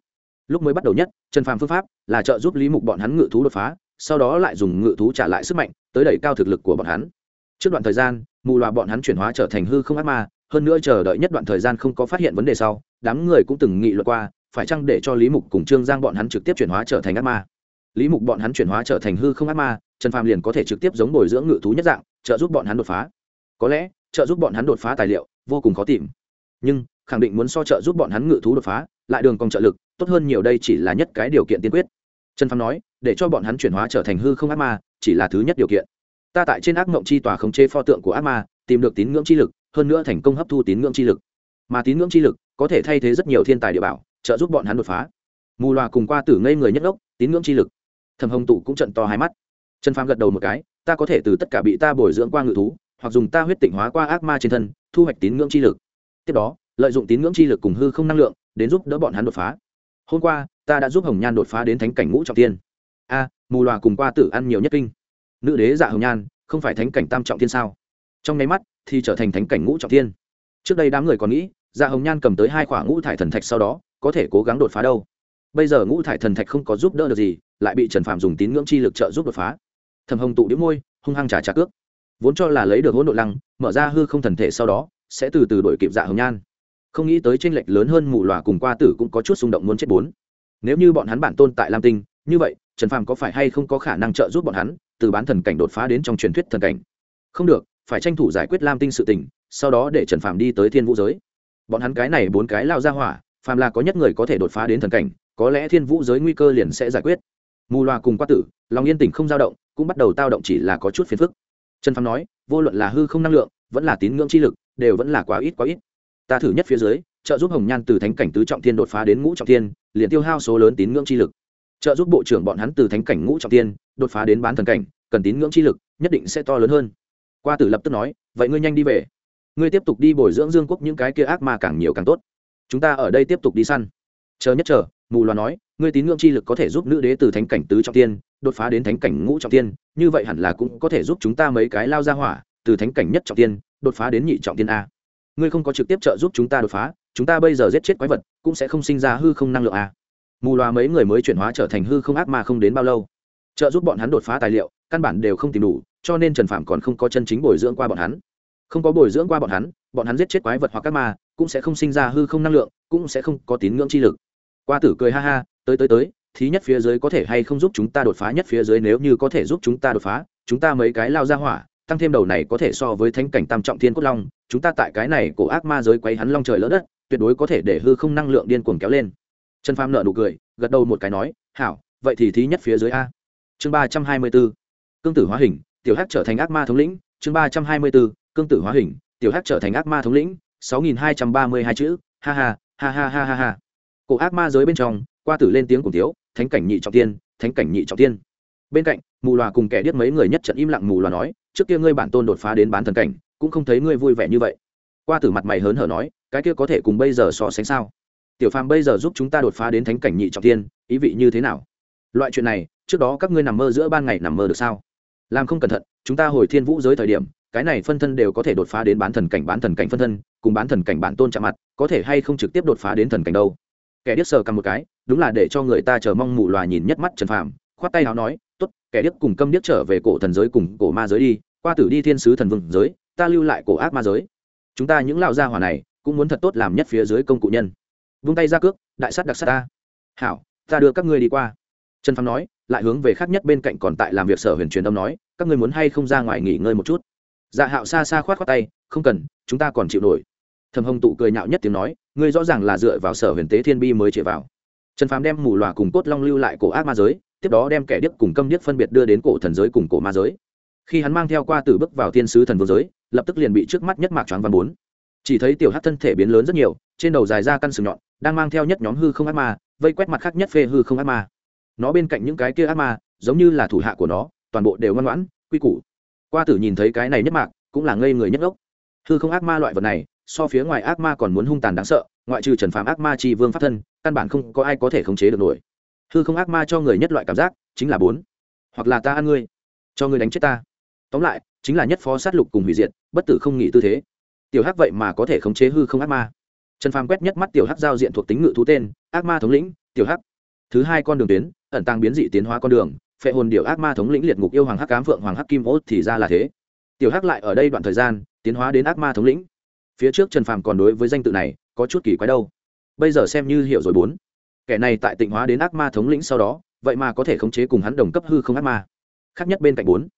Lúc mới bắt đầu nhất, trần phàm phương pháp là trợ giúp lý mục bọn hắn ngự thú đột phá, sau đó lại dùng ngự thú trả lại sức mạnh, tới đẩy cao thực lực của bọn hắn trước đoạn thời gian, mù loà bọn hắn chuyển hóa trở thành hư không ác ma, hơn nữa chờ đợi nhất đoạn thời gian không có phát hiện vấn đề sau, đám người cũng từng nghị luận qua, phải chăng để cho lý mục cùng trương giang bọn hắn trực tiếp chuyển hóa trở thành ác ma? Lý mục bọn hắn chuyển hóa trở thành hư không ác ma, trần phàm liền có thể trực tiếp giống bồi dưỡng ngự thú nhất dạng, trợ giúp bọn hắn đột phá. Có lẽ, trợ giúp bọn hắn đột phá tài liệu, vô cùng khó tìm. Nhưng, khẳng định muốn so trợ giúp bọn hắn ngự thú đột phá, lại đường còn trợ lực, tốt hơn nhiều đây chỉ là nhất cái điều kiện tiên quyết. Trần phàm nói, để cho bọn hắn chuyển hóa trở thành hư không ác ma, chỉ là thứ nhất điều kiện ta tại trên ác mộng chi tòa khống chế pho tượng của ác ma, tìm được tín ngưỡng chi lực, hơn nữa thành công hấp thu tín ngưỡng chi lực. Mà tín ngưỡng chi lực có thể thay thế rất nhiều thiên tài địa bảo, trợ giúp bọn hắn đột phá. Mù loà cùng qua tử ngây người nhất ốc tín ngưỡng chi lực. Thầm hồng tụ cũng trận to hai mắt. Trần phàm gật đầu một cái, ta có thể từ tất cả bị ta bồi dưỡng qua ngự thú, hoặc dùng ta huyết tịnh hóa qua ác ma trên thân, thu hoạch tín ngưỡng chi lực. Tiếp đó, lợi dụng tín ngưỡng chi lực cùng hư không năng lượng, đến giúp đỡ bọn hắn đột phá. Hôm qua, ta đã giúp hồng nhan đột phá đến thánh cảnh ngũ trọng tiên. A, mù loà cùng qua tử ăn nhiều nhất kinh nữ đế dạ hồng nhan, không phải thánh cảnh tam trọng thiên sao? Trong nháy mắt thì trở thành thánh cảnh ngũ trọng thiên. Trước đây đám người còn nghĩ dạ hồng nhan cầm tới hai khoả ngũ thải thần thạch sau đó, có thể cố gắng đột phá đâu. Bây giờ ngũ thải thần thạch không có giúp đỡ được gì, lại bị trần phạm dùng tín ngưỡng chi lực trợ giúp đột phá. Thầm hồng tụ đĩu môi, hung hăng trả trả cước. Vốn cho là lấy được hỗn độ lăng, mở ra hư không thần thể sau đó, sẽ từ từ đổi kịp dạ hồng nhan. Không nghĩ tới tranh lệch lớn hơn mù lòa cùng qua tử cũng có chút xung động muốn chết bốn. Nếu như bọn hắn bản tôn tại lam tinh, như vậy, trần phàm có phải hay không có khả năng trợ giúp bọn hắn? Từ bán thần cảnh đột phá đến trong truyền thuyết thần cảnh. Không được, phải tranh thủ giải quyết lam tinh sự tình, sau đó để trần phàm đi tới thiên vũ giới. Bọn hắn cái này bốn cái lao ra hỏa, phàm là có nhất người có thể đột phá đến thần cảnh, có lẽ thiên vũ giới nguy cơ liền sẽ giải quyết. Mù Loa cùng qua tử, lòng yên tình không dao động, cũng bắt đầu tao động chỉ là có chút phiền phức. Trần phàm nói, vô luận là hư không năng lượng, vẫn là tín ngưỡng chi lực, đều vẫn là quá ít quá ít. Ta thử nhất phía dưới, trợ giúp hồng nhan từ thánh cảnh tứ trọng thiên đột phá đến ngũ trọng thiên, liền tiêu hao số lớn tín ngưỡng chi lực trợ giúp bộ trưởng bọn hắn từ thánh cảnh ngũ trọng thiên đột phá đến bán thần cảnh, cần tín ngưỡng chi lực, nhất định sẽ to lớn hơn. Qua tử lập tức nói, vậy ngươi nhanh đi về. Ngươi tiếp tục đi bồi dưỡng dương quốc những cái kia ác ma càng nhiều càng tốt. Chúng ta ở đây tiếp tục đi săn. Chờ nhất chờ, mù loà nói, ngươi tín ngưỡng chi lực có thể giúp nữ đế từ thánh cảnh tứ trọng tiên, đột phá đến thánh cảnh ngũ trọng tiên, như vậy hẳn là cũng có thể giúp chúng ta mấy cái lao ra hỏa từ thánh cảnh nhất trọng tiên, đột phá đến nhị trọng tiên a. Ngươi không có trực tiếp trợ giúp chúng ta đột phá, chúng ta bây giờ giết chết quái vật, cũng sẽ không sinh ra hư không năng lượng a mù loà mấy người mới chuyển hóa trở thành hư không ác ma không đến bao lâu. Trợ giúp bọn hắn đột phá tài liệu, căn bản đều không tìm đủ, cho nên trần phạm còn không có chân chính bồi dưỡng qua bọn hắn. Không có bồi dưỡng qua bọn hắn bọn hắn giết chết quái vật hoặc các ma, cũng sẽ không sinh ra hư không năng lượng, cũng sẽ không có tín ngưỡng chi lực. Qua tử cười ha ha, tới tới tới, thí nhất phía dưới có thể hay không giúp chúng ta đột phá nhất phía dưới nếu như có thể giúp chúng ta đột phá, chúng ta mấy cái lao ra hỏa, tăng thêm đầu này có thể so với thánh cảnh tam trọng thiên cốt long, chúng ta tại cái này cổ ác ma giới quấy hắn long trời lỡ đất, tuyệt đối có thể để hư không năng lượng điên cuồng kéo lên trần phàm nợ nụ cười gật đầu một cái nói hảo vậy thì thí nhất phía dưới a. Chương ba trăm hai mươi b ố cương tử hóa hình tiểu hắc trở thành ác ma thống lĩnh. Chương ba trăm hai mươi b ố cương tử hóa hình tiểu hắc trở thành ác ma thống lĩnh. sáu nghìn hai trăm ba mươi hai chữ ha ha ha ha ha ha ha. Cổ ác ma giới bên trong qua tử lên tiếng cùng thiếu, thánh cảnh nhị trọng tiên thánh cảnh nhị trọng tiên. Bên cạnh mù loà cùng kẻ điếc mấy người nhất trận im lặng mù loà nói trước kia ngươi bản tôn đột phá đến bán thần cảnh cũng không thấy ngươi vui vẻ như vậy. Qua tử mặt mày hớn hở nói cái kia có thể cùng bây giờ so sánh sao? Tiểu phàm bây giờ giúp chúng ta đột phá đến thánh cảnh nhị trọng tiên ý vị như thế nào? Loại chuyện này, trước đó các ngươi nằm mơ giữa ban ngày nằm mơ được sao? Làm không cẩn thận, chúng ta hồi thiên vũ giới thời điểm, cái này phân thân đều có thể đột phá đến bán thần cảnh, bán thần cảnh phân thân, cùng bán thần cảnh bản tôn chạm mặt, có thể hay không trực tiếp đột phá đến thần cảnh đâu? Kẻ điếc sờ cầm một cái, đúng là để cho người ta chờ mong mù loà nhìn nhất mắt trần phàm, khoát tay áo nói, tốt, kẻ điếc cùng câm điếc trở về cổ thần giới cùng cổ ma giới đi, qua tử đi thiên sứ thần vương giới, ta lưu lại cổ ác ma giới. Chúng ta những lão gia hỏa này, cũng muốn thật tốt làm nhất phía dưới công cụ nhân vung tay ra cước, đại sát đặc sát ta. Hảo, ta đưa các ngươi đi qua. Trần phàm nói, lại hướng về khác nhất bên cạnh còn tại làm việc sở huyền truyền âm nói, các ngươi muốn hay không ra ngoài nghỉ ngơi một chút? Dạ hạo xa xa khoát khoát tay, không cần, chúng ta còn chịu nổi. Thầm hồng tụ cười nhạo nhất tiếng nói, ngươi rõ ràng là dựa vào sở huyền tế thiên bi mới chĩa vào. Trần phàm đem mù loà cùng cốt long lưu lại cổ ác ma giới, tiếp đó đem kẻ điếc cùng câm điếc phân biệt đưa đến cổ thần giới cùng cổ ma giới. Khi hắn mang theo qua từ bước vào thiên sứ thần vương giới, lập tức liền bị trước mắt nhất mạc choáng văn bốn. Chỉ thấy tiểu hát thân thể biến lớn rất nhiều, trên đầu dài ra căn sừng nhọn đang mang theo nhất nhóm hư không ác ma, vây quét mặt khác nhất phê hư không ác ma. Nó bên cạnh những cái kia ác ma, giống như là thủ hạ của nó, toàn bộ đều ngoan ngoãn, quy củ. Qua tử nhìn thấy cái này nhất mạc, cũng là ngây người nhất ốc hư không ác ma loại vật này, so phía ngoài ác ma còn muốn hung tàn đáng sợ, ngoại trừ trần phàm ác ma chi vương pháp thân, căn bản không có ai có thể khống chế được nổi. Hư không ác ma cho người nhất loại cảm giác, chính là bốn. Hoặc là ta ăn ngươi, cho ngươi đánh chết ta. Tóm lại, chính là nhất phó sát lục cùng hủy diệt, bất tử không nghỉ tư thế. Tiểu hắc vậy mà có thể khống chế hư không ác ma trần phàm quét nhất mắt tiểu hắc giao diện thuộc tính ngự thú tên, ác ma thống lĩnh, tiểu hắc. Thứ hai con đường tuyến, ẩn tăng biến dị tiến hóa con đường, phệ hồn điệu ác ma thống lĩnh liệt ngục yêu hoàng hắc cám phượng hoàng hắc kim ốt thì ra là thế. Tiểu hắc lại ở đây đoạn thời gian, tiến hóa đến ác ma thống lĩnh. Phía trước trần phàm còn đối với danh tự này, có chút kỳ quái đâu. Bây giờ xem như hiểu rồi bốn. Kẻ này tại tịnh hóa đến ác ma thống lĩnh sau đó, vậy mà có thể khống chế cùng hắn đồng cấp hư không ác ma. Khác nhất bên cạnh bốn.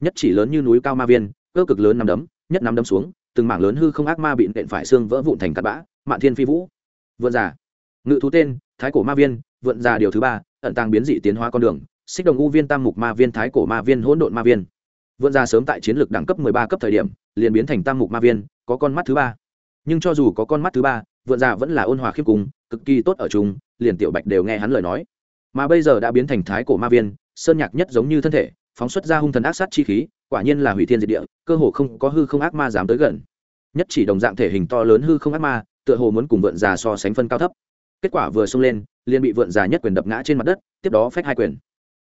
Nhất chỉ lớn như núi cao ma viên, cơ cực lớn nằm đấm, nhất nằm đấm xuống, từng mảng lớn hư không ác ma bị nện phải xương vỡ vụn thành cát bã mạn thiên phi vũ. Vượn giả ngự thú tên, thái cổ ma viên, vượn giả điều thứ ba, ẩn tàng biến dị tiến hóa con đường, xích đồng u viên tam mục ma viên, thái cổ ma viên, hỗn độn ma viên. Vượn giả sớm tại chiến lược đẳng cấp ba cấp thời điểm, liền biến thành tam mục ma viên, có con mắt thứ ba. Nhưng cho dù có con mắt thứ ba, vượn giả vẫn là ôn hòa khiêm cùng cực kỳ tốt ở chung, liền tiểu bạch đều nghe hắn lời nói. Mà bây giờ đã biến thành thái cổ ma viên, sơn nhạc nhất giống như thân thể, phóng xuất ra hung thần ác sát chi khí, quả nhiên là hủy thiên diệt địa, cơ hồ không có hư không ác ma dám tới gần. Nhất chỉ đồng dạng thể hình to lớn hư không ác ma tựa hồ muốn cùng vượn già so sánh phân cao thấp. Kết quả vừa xông lên, liền bị vượn già nhất quyền đập ngã trên mặt đất, tiếp đó phách hai quyền.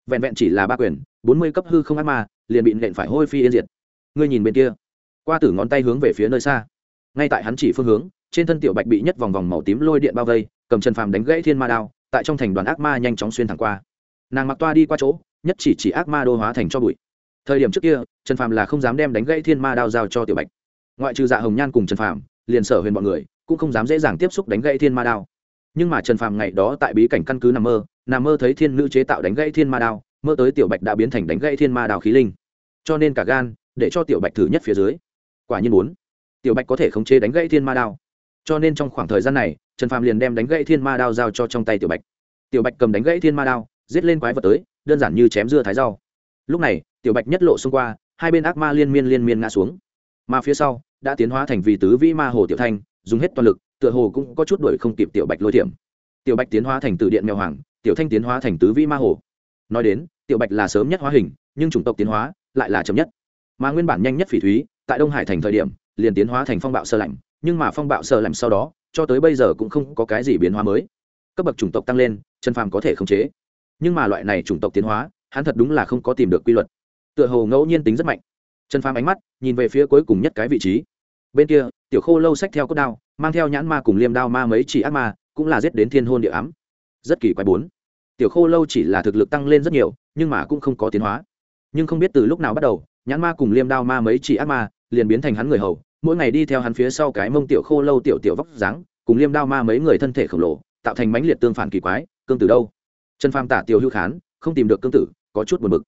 Vẹn vẹn chỉ là ba quyền, bốn mươi cấp hư không ác ma, liền bị nện phải hôi phi yên diệt. Ngươi nhìn bên kia. Qua tử ngón tay hướng về phía nơi xa. Ngay tại hắn chỉ phương hướng, trên thân tiểu bạch bị nhất vòng vòng màu tím lôi điện bao vây, cầm chân phàm đánh gãy thiên ma đao, tại trong thành đoàn ác ma nhanh chóng xuyên thẳng qua. Nàng mặc toa đi qua chỗ, nhất chỉ chỉ ác ma đô hóa thành cho bụi. Thời điểm trước kia trần phàm là không dám đem đánh gãy thiên ma đao giao cho tiểu bạch. Ngoại trừ dạ hồng nhan cùng trần phàm, liền sở huyền bọn người cũng không dám dễ dàng tiếp xúc đánh gãy thiên ma đao. Nhưng mà trần phàm ngày đó tại bí cảnh căn cứ nằm mơ nằm mơ thấy thiên nữ chế tạo đánh gãy thiên ma đao, mơ tới tiểu bạch đã biến thành đánh gãy thiên ma đao khí linh. Cho nên cả gan, để cho tiểu bạch thử nhất phía dưới. Quả nhiên muốn. Tiểu bạch có thể khống chế đánh gãy thiên ma đao. Cho nên trong khoảng thời gian này, trần phàm liền đem đánh gãy thiên ma đao giao cho trong tay tiểu bạch. Tiểu bạch cầm đánh gãy thiên ma đao, giết lên quái vật tới, đơn giản như chém dưa thái rau. Lúc này, tiểu bạch nhất lộ xông qua, hai bên ác ma liên miên liên miên ngã xuống. Mà phía sau, đã tiến hóa thành vì tứ vĩ ma hồ tiểu thanh dùng hết toàn lực, tựa hồ cũng có chút đuổi không kịp tiểu bạch lôi thiểm. Tiểu bạch tiến hóa thành từ điện mèo hoàng, tiểu thanh tiến hóa thành tứ vĩ ma hồ. Nói đến, tiểu bạch là sớm nhất hóa hình, nhưng chủng tộc tiến hóa lại là chậm nhất. Mà nguyên bản nhanh nhất phỉ thúy, tại đông hải thành thời điểm, liền tiến hóa thành phong bạo sơ lạnh, nhưng mà phong bạo sơ lạnh sau đó, cho tới bây giờ cũng không có cái gì biến hóa mới. Cấp bậc chủng tộc tăng lên, chân phàm có thể khống chế. Nhưng mà loại này chủng tộc tiến hóa, hắn thật đúng là không có tìm được quy luật. Tựa hồ ngẫu nhiên tính rất mạnh. Trần phàm ánh mắt nhìn về phía cuối cùng nhất cái vị trí. Bên kia tiểu khô lâu sách theo cốt đao, mang theo nhãn ma cùng liêm đao ma mấy chỉ ác ma, cũng là giết đến thiên hôn địa ám. Rất kỳ quái bốn. Tiểu khô lâu chỉ là thực lực tăng lên rất nhiều, nhưng mà cũng không có tiến hóa. Nhưng không biết từ lúc nào bắt đầu, nhãn ma cùng liêm đao ma mấy chỉ ác ma liền biến thành hắn người hầu, mỗi ngày đi theo hắn phía sau cái mông tiểu khô lâu tiểu tiểu vóc dáng, cùng liêm đao ma mấy người thân thể khổng lồ, tạo thành mãnh liệt tương phản kỳ quái, cương tử đâu? Trần phàm tả tiểu hữu khán, không tìm được cương tử, có chút buồn bực.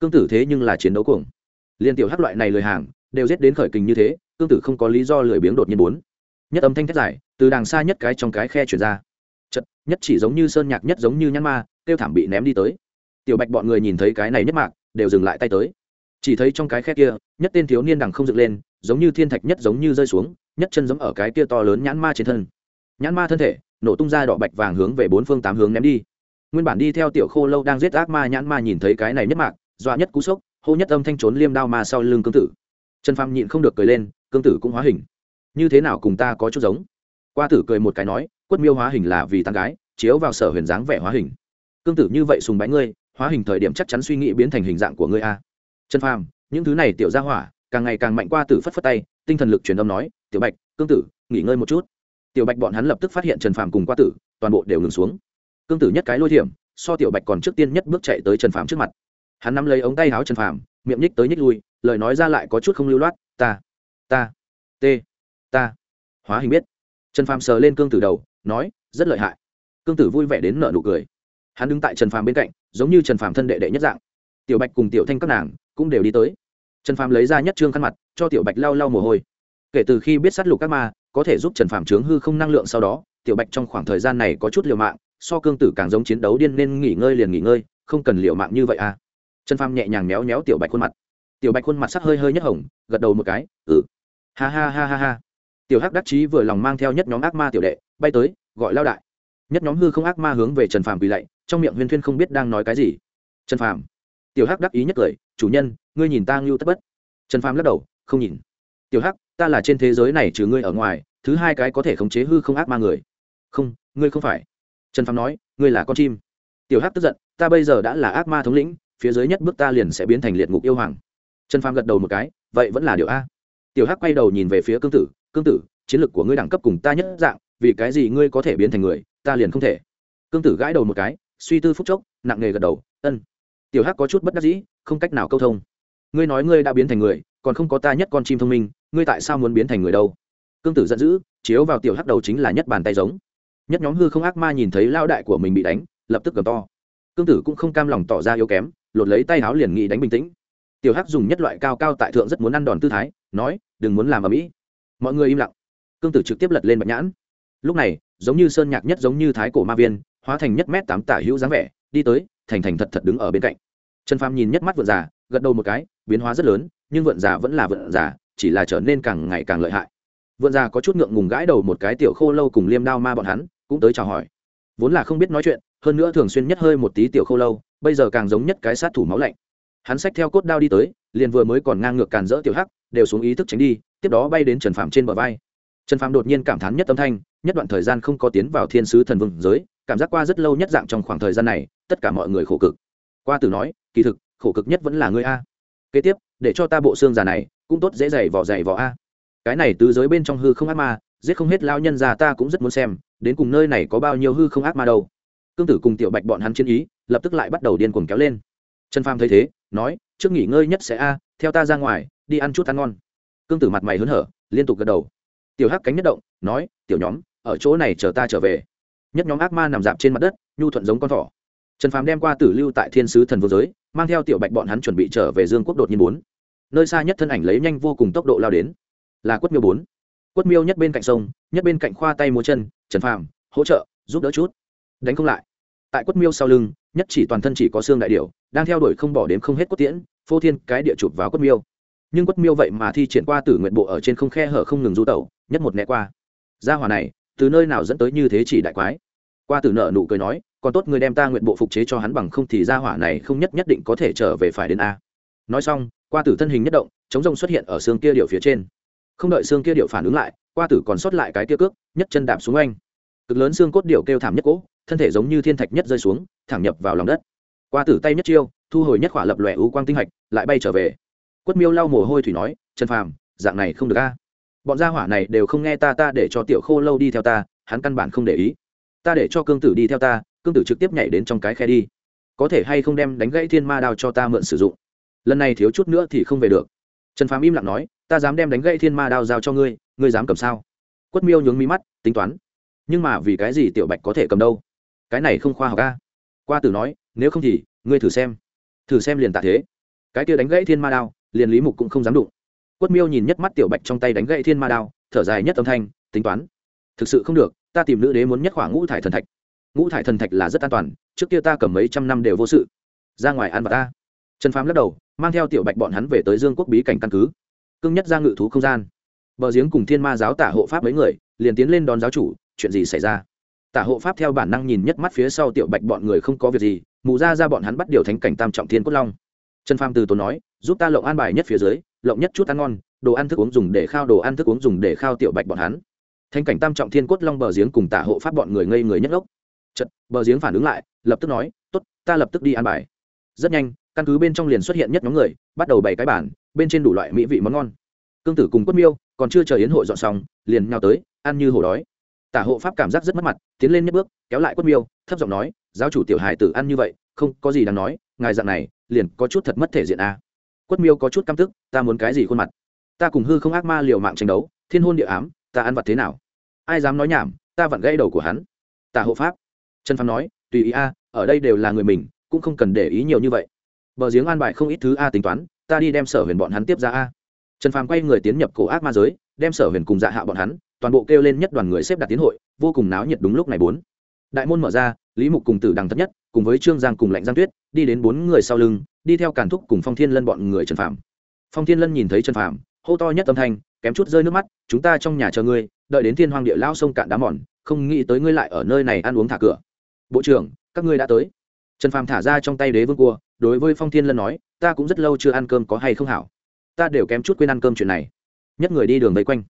Cương tử thế nhưng là chiến đấu cuồng. Liên tiểu hắc loại này lời hàng, đều giết đến khởi kình như thế cương tử không có lý do lười biếng đột nhiên bốn. Nhất âm thanh thét dài, từ đàng xa nhất cái trong cái khe chuyển ra. Chật, nhất chỉ giống như sơn nhạc, nhất giống như nhăn ma tiêu thảm bị ném đi tới. Tiểu bạch bọn người nhìn thấy cái này nhất mạc, đều dừng lại tay tới. Chỉ thấy trong cái khe kia, nhất tên thiếu niên đằng không dựng lên, giống như thiên thạch nhất giống như rơi xuống, nhất chân giống ở cái kia to lớn nhãn ma trên thân. Nhãn ma thân thể, nổ tung ra đỏ bạch vàng hướng về bốn phương tám hướng ném đi. Nguyên bản đi theo tiểu khô lâu đang giết ác ma, nhãn ma nhìn thấy cái này nhất mạc, dọa nhất cú sốc, hô nhất âm thanh trốn liêm đao ma sau lưng cương tử. Trần phàm nhịn không được cười lên cương tử cũng hóa hình. Như thế nào cùng ta có chút giống? Qua tử cười một cái nói, quất miêu hóa hình là vì tán gái, chiếu vào sở huyền dáng vẻ hóa hình. Cương tử như vậy sùng bái ngươi, hóa hình thời điểm chắc chắn suy nghĩ biến thành hình dạng của ngươi a. Trần phàm, những thứ này tiểu ra hỏa, càng ngày càng mạnh qua tử phất phất tay, tinh thần lực truyền âm nói, tiểu bạch, cương tử, nghỉ ngơi một chút. Tiểu bạch bọn hắn lập tức phát hiện trần phàm cùng qua tử, toàn bộ đều ngừng xuống. Cương tử nhất cái lôi thiểm, so tiểu bạch còn trước tiên nhất bước chạy tới trần phàm trước mặt. Hắn nắm lấy ống tay áo trần phàm, miệng nhích tới nhích lui, lời nói ra lại có chút không lưu loát, ta ta, t, ta. Hóa hình biết. Trần phàm sờ lên cương tử đầu, nói, rất lợi hại. Cương tử vui vẻ đến nợ nụ cười. Hắn đứng tại trần phàm bên cạnh, giống như trần phàm thân đệ đệ nhất dạng. Tiểu bạch cùng tiểu thanh các nàng cũng đều đi tới. Trần phàm lấy ra nhất trương khăn mặt, cho tiểu bạch lau lau mồ hôi. Kể từ khi biết sát lục các ma, có thể giúp trần phàm chướng hư không năng lượng sau đó, tiểu bạch trong khoảng thời gian này có chút liều mạng, so cương tử càng giống chiến đấu điên nên nghỉ ngơi liền nghỉ ngơi, không cần liều mạng như vậy à. Trần phàm nhẹ nhàng méo méo tiểu bạch khuôn mặt. Tiểu bạch khuôn mặt sắc hơi hơi nhất hồng, gật đầu một cái ừ ha ha ha ha ha. Tiểu hắc đắc chí vừa lòng mang theo nhất nhóm ác ma tiểu đệ, bay tới, gọi lao đại. Nhất nhóm hư không ác ma hướng về trần phàm quỳ lạy, trong miệng huyên thuyên không biết đang nói cái gì. Trần phàm. Tiểu hắc đắc ý nhất cười, chủ nhân, ngươi nhìn ta ngưu tất bất. Trần phàm lắc đầu, không nhìn. Tiểu hắc, ta là trên thế giới này trừ ngươi ở ngoài, thứ hai cái có thể khống chế hư không ác ma người. Không, ngươi không phải. Trần phàm nói, ngươi là con chim. Tiểu hắc tức giận, ta bây giờ đã là ác ma thống lĩnh, phía dưới nhất bước ta liền sẽ biến thành liệt ngục yêu hoàng. Trần phàm gật đầu một cái, vậy vẫn là điều a tiểu hắc quay đầu nhìn về phía cương tử cương tử, chiến lược của ngươi đẳng cấp cùng ta nhất dạng, vì cái gì ngươi có thể biến thành người, ta liền không thể. Cương tử gãi đầu một cái, suy tư phúc chốc, nặng nề gật đầu, ân. Tiểu hắc có chút bất đắc dĩ, không cách nào câu thông. Ngươi nói ngươi đã biến thành người, còn không có ta nhất con chim thông minh, ngươi tại sao muốn biến thành người đâu? Cương tử giận dữ, chiếu vào tiểu hắc đầu chính là nhất bàn tay giống. Nhất nhóm hư không ác ma nhìn thấy lao đại của mình bị đánh, lập tức cầm to. Cương tử cũng không cam lòng tỏ ra yếu kém, lột lấy tay áo liền nghĩ đánh bình tĩnh tiểu hắc dùng nhất loại cao cao tại thượng rất muốn ăn đòn tư thái, nói, đừng muốn làm ở mỹ mọi người im lặng. Cương tử trực tiếp lật lên bạch nhãn. Lúc này, giống như sơn nhạc nhất giống như thái cổ ma viên, hóa thành nhất mét tám tả hữu dáng vẻ, đi tới, thành thành thật thật đứng ở bên cạnh. Trần phàm nhìn nhất mắt vượn già, gật đầu một cái, biến hóa rất lớn, nhưng vượn già vẫn là vượn già, chỉ là trở nên càng ngày càng lợi hại. Vượn già có chút ngượng ngùng gãi đầu một cái tiểu khô lâu cùng liêm đao ma bọn hắn, cũng tới chào hỏi. Vốn là không biết nói chuyện, hơn nữa thường xuyên nhất hơi một tí tiểu khô lâu, bây giờ càng giống nhất cái sát thủ máu lạnh hắn xách theo cốt đao đi tới, liền vừa mới còn ngang ngược càn rỡ tiểu hắc, đều xuống ý thức tránh đi, tiếp đó bay đến trần phạm trên bờ vai. Trần phạm đột nhiên cảm thán nhất âm thanh, nhất đoạn thời gian không có tiến vào thiên sứ thần vương giới, cảm giác qua rất lâu nhất dạng trong khoảng thời gian này, tất cả mọi người khổ cực. Qua từ nói, kỳ thực, khổ cực nhất vẫn là ngươi a. Kế tiếp, để cho ta bộ xương già này, cũng tốt dễ dày vỏ dày vỏ a. Cái này tứ giới bên trong hư không ác ma, giết không hết lao nhân già ta cũng rất muốn xem, đến cùng nơi này có bao nhiêu hư không ác ma đâu. Cương tử cùng tiểu bạch bọn hắn chiến ý, lập tức lại bắt đầu điên cuồng kéo lên trần phàm thấy thế, nói, trước nghỉ ngơi nhất sẽ a, theo ta ra ngoài, đi ăn chút ăn ngon. Cương tử mặt mày hớn hở, liên tục gật đầu. Tiểu hắc cánh nhất động, nói, tiểu nhóm, ở chỗ này chờ ta trở về. Nhất nhóm ác ma nằm dạp trên mặt đất, nhu thuận giống con thỏ. Trần phàm đem qua tử lưu tại thiên sứ thần vô giới, mang theo tiểu bạch bọn hắn chuẩn bị trở về dương quốc đột nhiên bốn. Nơi xa nhất thân ảnh lấy nhanh vô cùng tốc độ lao đến. Là quất miêu bốn. Quất miêu nhất bên cạnh sông, nhất bên cạnh khoa tay múa chân, trần phàm, hỗ trợ, giúp đỡ chút. Đánh không lại tại quất miêu sau lưng, nhất chỉ toàn thân chỉ có xương đại điệu đang theo đuổi không bỏ đến không hết cốt tiễn, phô thiên cái địa chụp vào quất miêu. Nhưng quất miêu vậy mà thi triển qua tử nguyện bộ ở trên không khe hở không ngừng du tẩu, nhất một né qua. Gia hòa này, từ nơi nào dẫn tới như thế chỉ đại quái? Qua tử nợ nụ cười nói, còn tốt người đem ta nguyện bộ phục chế cho hắn bằng không thì gia hỏa này không nhất nhất định có thể trở về phải đến a. Nói xong, qua tử thân hình nhất động, chống rông xuất hiện ở xương kia điệu phía trên. Không đợi xương kia điệu phản ứng lại, qua tử còn sót lại cái kia cước, nhất chân đạp xuống anh cực lớn xương cốt điệu kêu thảm nhất cỗ thân thể giống như thiên thạch nhất rơi xuống, thẳng nhập vào lòng đất. Qua tử tay nhất chiêu, thu hồi nhất khỏa lập lòe ưu quang tinh hạch, lại bay trở về. Quất miêu lau mồ hôi thủy nói, trần phàm, dạng này không được a. Bọn gia hỏa này đều không nghe ta ta để cho tiểu khô lâu đi theo ta, hắn căn bản không để ý. Ta để cho cương tử đi theo ta, cương tử trực tiếp nhảy đến trong cái khe đi. Có thể hay không đem đánh gãy thiên ma đao cho ta mượn sử dụng? Lần này thiếu chút nữa thì không về được. Trần phàm im lặng nói, ta dám đem đánh gãy thiên ma đao giao cho ngươi ngươi dám cầm sao? Quất miêu nhướng mí mắt, tính toán. Nhưng mà vì cái gì tiểu bạch có thể cầm đâu? Cái này không khoa học a. Qua tử nói, nếu không thì, ngươi thử xem. Thử xem liền tạ thế. Cái kia đánh gãy thiên ma đao, liền lý mục cũng không dám đụng. Quất miêu nhìn nhất mắt tiểu bạch trong tay đánh gãy thiên ma đao, thở dài nhất âm thanh, tính toán. Thực sự không được, ta tìm nữ đế muốn nhất khoảng ngũ thải thần thạch. Ngũ thải thần thạch là rất an toàn, trước kia ta cầm mấy trăm năm đều vô sự. Ra ngoài ăn và ta. Trần phàm lắc đầu, mang theo tiểu bạch bọn hắn về tới dương quốc bí cảnh căn cứ. Cưng nhất ra ngự thú không gian. Bờ giếng cùng thiên ma giáo tả hộ pháp mấy người, liền tiến lên đón giáo chủ, chuyện gì xảy ra? Tả hộ pháp theo bản năng nhìn nhất mắt phía sau tiểu bạch bọn người không có việc gì, mù ra ra bọn hắn bắt điều thánh cảnh tam trọng thiên cốt long. Trần pham từ tốn nói, giúp ta lộng an bài nhất phía dưới, lộng nhất chút ăn ngon, đồ ăn thức uống dùng để khao đồ ăn thức uống dùng để khao tiểu bạch bọn hắn. Thánh cảnh tam trọng thiên cốt long bờ giếng cùng tả hộ pháp bọn người ngây người nhất ốc chật bờ giếng phản ứng lại, lập tức nói t ố t ta lập tức đi an bài. Rất nhanh, căn cứ bên trong liền xuất hiện nhất nhóm người, bắt đầu bày cái bản bên trên đủ loại mỹ vị món ngon. Cương tử cùng quất miêu, còn chưa chờ yến hội dọn xong, liền nhào tới, ăn như hổ đói tả hộ pháp cảm giác rất mất mặt, tiến lên nhất bước, kéo lại quất miêu, thấp giọng nói, giáo chủ tiểu hài tử ăn như vậy, không có gì đáng nói, ngài dạng này, liền có chút thật mất thể diện a. À. quất miêu có chút căm tức, ta muốn cái gì khuôn mặt? Ta cùng hư không ác ma liều mạng tranh đấu, thiên hôn địa ám, ta ăn vặt thế nào? Ai dám nói nhảm, ta vặn gãy đầu của hắn. Tả hộ pháp, trần phán nói, tùy ý a, ở đây đều là người mình, cũng không cần để ý nhiều như vậy. Bờ giếng an bài không ít thứ a tính toán, ta đi đem sở huyền bọn hắn tiếp ra a. Trần phàm quay người tiến nhập cổ ác ma giới, đem sở huyền cùng dạ hạ bọn hắn toàn bộ kêu lên nhất đoàn người xếp đặt tiến hội, vô cùng náo nhiệt đúng lúc này bốn. Đại môn mở ra, lý mục cùng tử đằng thất nhất, cùng với trương giang cùng lạnh giang tuyết, đi đến bốn người sau lưng, đi theo càn thúc cùng phong thiên lân bọn người trần phàm. Phong thiên lân nhìn thấy trần phàm, hô to nhất âm thanh, kém chút rơi nước mắt, chúng ta trong nhà chờ ngươi, đợi đến thiên hoàng địa lao sông cạn đá mòn, không nghĩ tới ngươi lại ở nơi này ăn uống thả cửa. Bộ trưởng, các ngươi đã tới. Trần phàm thả ra trong tay đế vương cua, đối với phong thiên lân nói, ta cũng rất lâu chưa ăn cơm có hay không hảo? Ta đều kém chút quên ăn cơm chuyện này. Nhất người đi đường vây quanh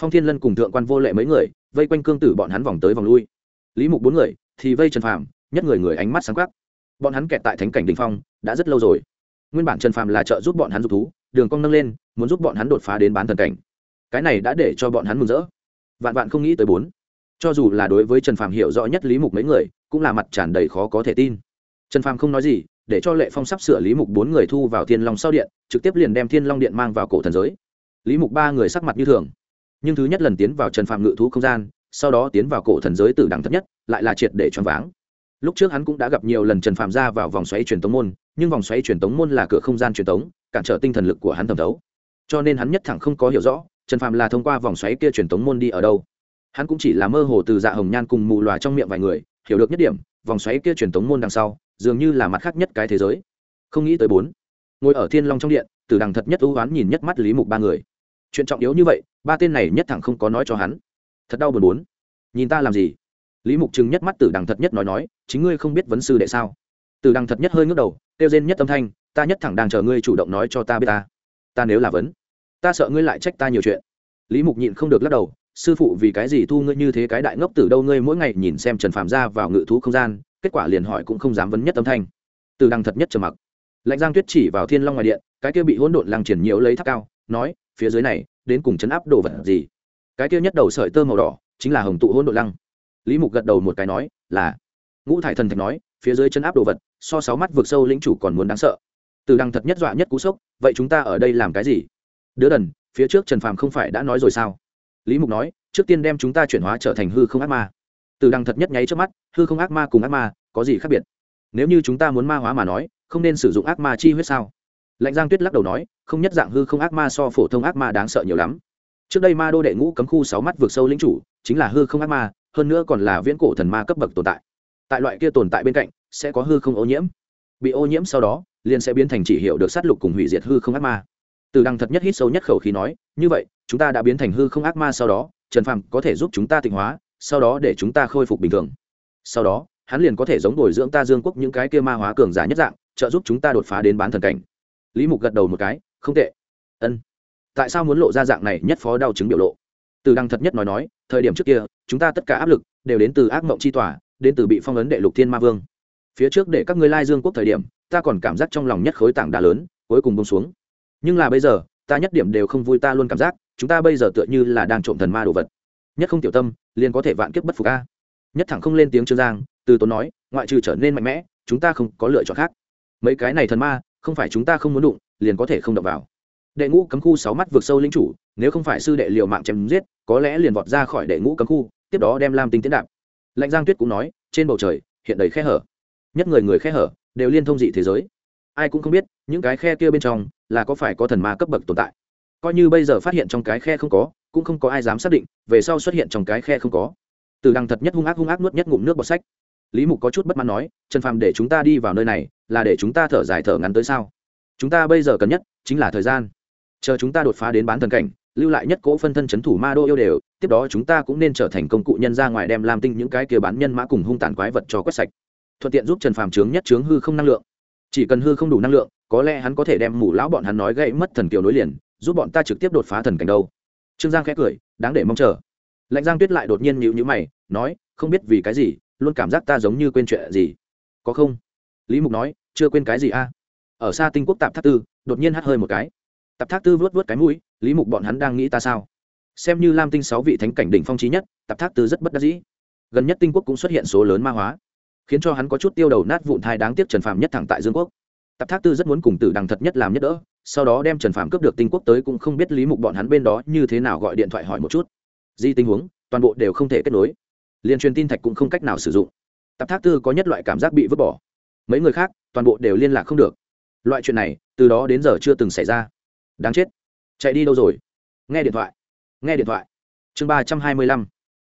phong thiên lân cùng thượng quan vô lệ mấy người, vây quanh cương tử bọn hắn vòng tới vòng lui. Lý mục bốn người thì vây trần phàm, nhất người người ánh mắt sáng quắc. Bọn hắn kẹt tại thánh cảnh đình phong, đã rất lâu rồi. Nguyên bản trần phàm là trợ giúp bọn hắn dục thú, đường cong nâng lên, muốn giúp bọn hắn đột phá đến bán thần cảnh. Cái này đã để cho bọn hắn mừng rỡ. Vạn vạn không nghĩ tới bốn. Cho dù là đối với trần phàm hiểu rõ nhất lý mục mấy người, cũng là mặt tràn đầy khó có thể tin. Trần phàm không nói gì, để cho lệ phong sắp sửa lý mục bốn người thu vào thiên long sau điện, trực tiếp liền đem thiên long điện mang vào cổ thần giới. Lý mục ba người sắc mặt như thường nhưng thứ nhất lần tiến vào trần phạm ngự thú không gian, sau đó tiến vào cổ thần giới từ đẳng thấp nhất, lại là triệt để choáng váng. Lúc trước hắn cũng đã gặp nhiều lần trần phạm ra vào vòng xoáy truyền tống môn, nhưng vòng xoáy truyền tống môn là cửa không gian truyền tống, cản trở tinh thần lực của hắn thẩm thấu. Cho nên hắn nhất thẳng không có hiểu rõ, trần phạm là thông qua vòng xoáy kia truyền tống môn đi ở đâu. Hắn cũng chỉ là mơ hồ từ dạ hồng nhan cùng mù loà trong miệng vài người, hiểu được nhất điểm, vòng xoáy kia truyền tống môn đằng sau, dường như là mặt khác nhất cái thế giới. Không nghĩ tới bốn, ngồi ở thiên long trong điện từ đằng thật nhất ưu oán nhìn nhất mắt lý mục ba người chuyện trọng yếu như vậy, ba tên này nhất thẳng không có nói cho hắn. Thật đau buồn bốn. Nhìn ta làm gì? Lý mục chừng nhất mắt tử đằng thật nhất nói nói, chính ngươi không biết vấn sư đệ sao? Tử đằng thật nhất hơi ngước đầu, kêu rên nhất Tâm thanh, ta nhất thẳng đang chờ ngươi chủ động nói cho ta biết ta. Ta nếu là vấn, ta sợ ngươi lại trách ta nhiều chuyện. Lý mục nhịn không được lắc đầu, sư phụ vì cái gì thu ngươi như thế cái đại ngốc từ đâu ngươi mỗi ngày nhìn xem trần phạm ra vào ngự thú không gian, kết quả liền hỏi cũng không dám vấn nhất Tâm thanh. Từ đằng thật nhất trầm mặc. Lạnh giang tuyết chỉ vào thiên long ngoài điện, cái kia bị hỗn độn lăng triển nhiễu lấy tháp cao, nói phía dưới này, đến cùng chấn áp đồ vật gì? Cái kia nhất đầu sợi tơ màu đỏ, chính là hồng tụ hỗn độn lăng. Lý mục gật đầu một cái nói, là. Ngũ thải thần thạch nói, phía dưới chấn áp đồ vật, so sáu mắt vượt sâu lĩnh chủ còn muốn đáng sợ. Từ đằng thật nhất dọa nhất cú sốc, vậy chúng ta ở đây làm cái gì? Đứa đần, phía trước trần phàm không phải đã nói rồi sao? Lý mục nói, trước tiên đem chúng ta chuyển hóa trở thành hư không ác ma. Từ đằng thật nhất nháy trước mắt, hư không ác ma cùng ác ma, có gì khác biệt? Nếu như chúng ta muốn ma hóa mà nói, không nên sử dụng ác ma chi huyết sao? Lạnh giang tuyết lắc đầu nói, không nhất dạng hư không ác ma so phổ thông ác ma đáng sợ nhiều lắm. Trước đây ma đô đệ ngũ cấm khu sáu mắt vượt sâu lính chủ, chính là hư không ác ma, hơn nữa còn là viễn cổ thần ma cấp bậc tồn tại. Tại loại kia tồn tại bên cạnh, sẽ có hư không ô nhiễm. Bị ô nhiễm sau đó, liền sẽ biến thành chỉ hiệu được sát lục cùng hủy diệt hư không ác ma. Từ đằng thật nhất hít sâu nhất khẩu khí nói, như vậy, chúng ta đã biến thành hư không ác ma sau đó, trần phàm có thể giúp chúng ta tịnh hóa, sau đó để chúng ta khôi phục bình thường. Sau đó, hắn liền có thể giống bồi dưỡng ta dương quốc những cái kia ma hóa cường giả nhất dạng, trợ giúp chúng ta đột phá đến bán thần cảnh lý mục gật đầu một cái, không tệ. Ân, tại sao muốn lộ ra dạng này nhất phó đau chứng biểu lộ? Từ đăng thật nhất nói nói, thời điểm trước kia, chúng ta tất cả áp lực đều đến từ ác mộng chi tỏa, đến từ bị phong ấn đệ lục thiên ma vương. Phía trước để các ngươi lai dương quốc thời điểm, ta còn cảm giác trong lòng nhất khối tảng đá lớn, cuối cùng bông xuống. Nhưng là bây giờ, ta nhất điểm đều không vui ta luôn cảm giác, chúng ta bây giờ tựa như là đang trộm thần ma đồ vật. Nhất không tiểu tâm, liền có thể vạn kiếp bất phục a. Nhất thẳng không lên tiếng trương giang, từ tốn nói, ngoại trừ trở nên mạnh mẽ, chúng ta không có lựa chọn khác. Mấy cái này thần ma không phải chúng ta không muốn đụng, liền có thể không đập vào. Đệ ngũ cấm khu sáu mắt vượt sâu linh chủ, nếu không phải sư đệ liều mạng chém giết, có lẽ liền vọt ra khỏi đệ ngũ cấm khu, tiếp đó đem lam tinh tiến đạp. Lạnh giang tuyết cũng nói, trên bầu trời, hiện đầy khe hở. Nhất người người khe hở, đều liên thông dị thế giới. Ai cũng không biết, những cái khe kia bên trong, là có phải có thần ma cấp bậc tồn tại. Coi như bây giờ phát hiện trong cái khe không có, cũng không có ai dám xác định, về sau xuất hiện trong cái khe không có. Từ đằng thật nhất hung ác hung ác nuốt nhất ngụm nước bọt sách lý mục có chút bất mãn nói, trần phàm để chúng ta đi vào nơi này, là để chúng ta thở dài thở ngắn tới sao? Chúng ta bây giờ cần nhất chính là thời gian. Chờ chúng ta đột phá đến bán thần cảnh, lưu lại nhất cỗ phân thân c h ấ n thủ ma đô yêu đều, tiếp đó chúng ta cũng nên trở thành công cụ nhân ra ngoài đem làm tinh những cái kia bán nhân mã cùng hung tàn quái vật cho quét sạch. Thuận tiện giúp trần phàm trướng nhất trướng hư không năng lượng. Chỉ cần hư không đủ năng lượng, có lẽ hắn có thể đem mủ lão bọn hắn nói gây mất thần kiều nối liền, giúp bọn ta trực tiếp đột phá thần cảnh đâu. Trương giang khẽ cười, đáng để mong chờ. Lạnh giang tuyết lại đột nhiên nhịu nhữ mày, nói, không biết vì cái gì luôn cảm giác ta giống như quên chuyện gì. Có không? Lý mục nói, chưa quên cái gì a? Ở xa tinh quốc tạp thác tư, đột nhiên hắt hơi một cái. Tạp thác tư vớt vớt cái mũi, lý mục bọn hắn đang nghĩ ta sao? Xem như lam tinh sáu vị thánh cảnh đỉnh phong trí nhất, tạp thác tư rất bất đắc dĩ. Gần nhất tinh quốc cũng xuất hiện số lớn ma hóa, khiến cho hắn có chút tiêu đầu nát vụn thai đáng tiếc trần phàm nhất thẳng tại dương quốc. Tạp thác tư rất muốn cùng tử đằng thật nhất làm nhất đỡ, sau đó đem trần phàm cướp được tinh quốc tới cũng không biết lý mục bọn hắn bên đó như thế nào gọi điện thoại hỏi một chút. Di tình huống, toàn bộ đều không thể kết nối liền truyền tin thạch cũng không cách nào sử dụng. Tạp thác tư có nhất loại cảm giác bị vứt bỏ. Mấy người khác, toàn bộ đều liên lạc không được. Loại chuyện này, từ đó đến giờ chưa từng xảy ra. Đáng chết. Chạy đi đâu rồi? Nghe điện thoại. Nghe điện thoại. Chương ba trăm hai mươi lăm.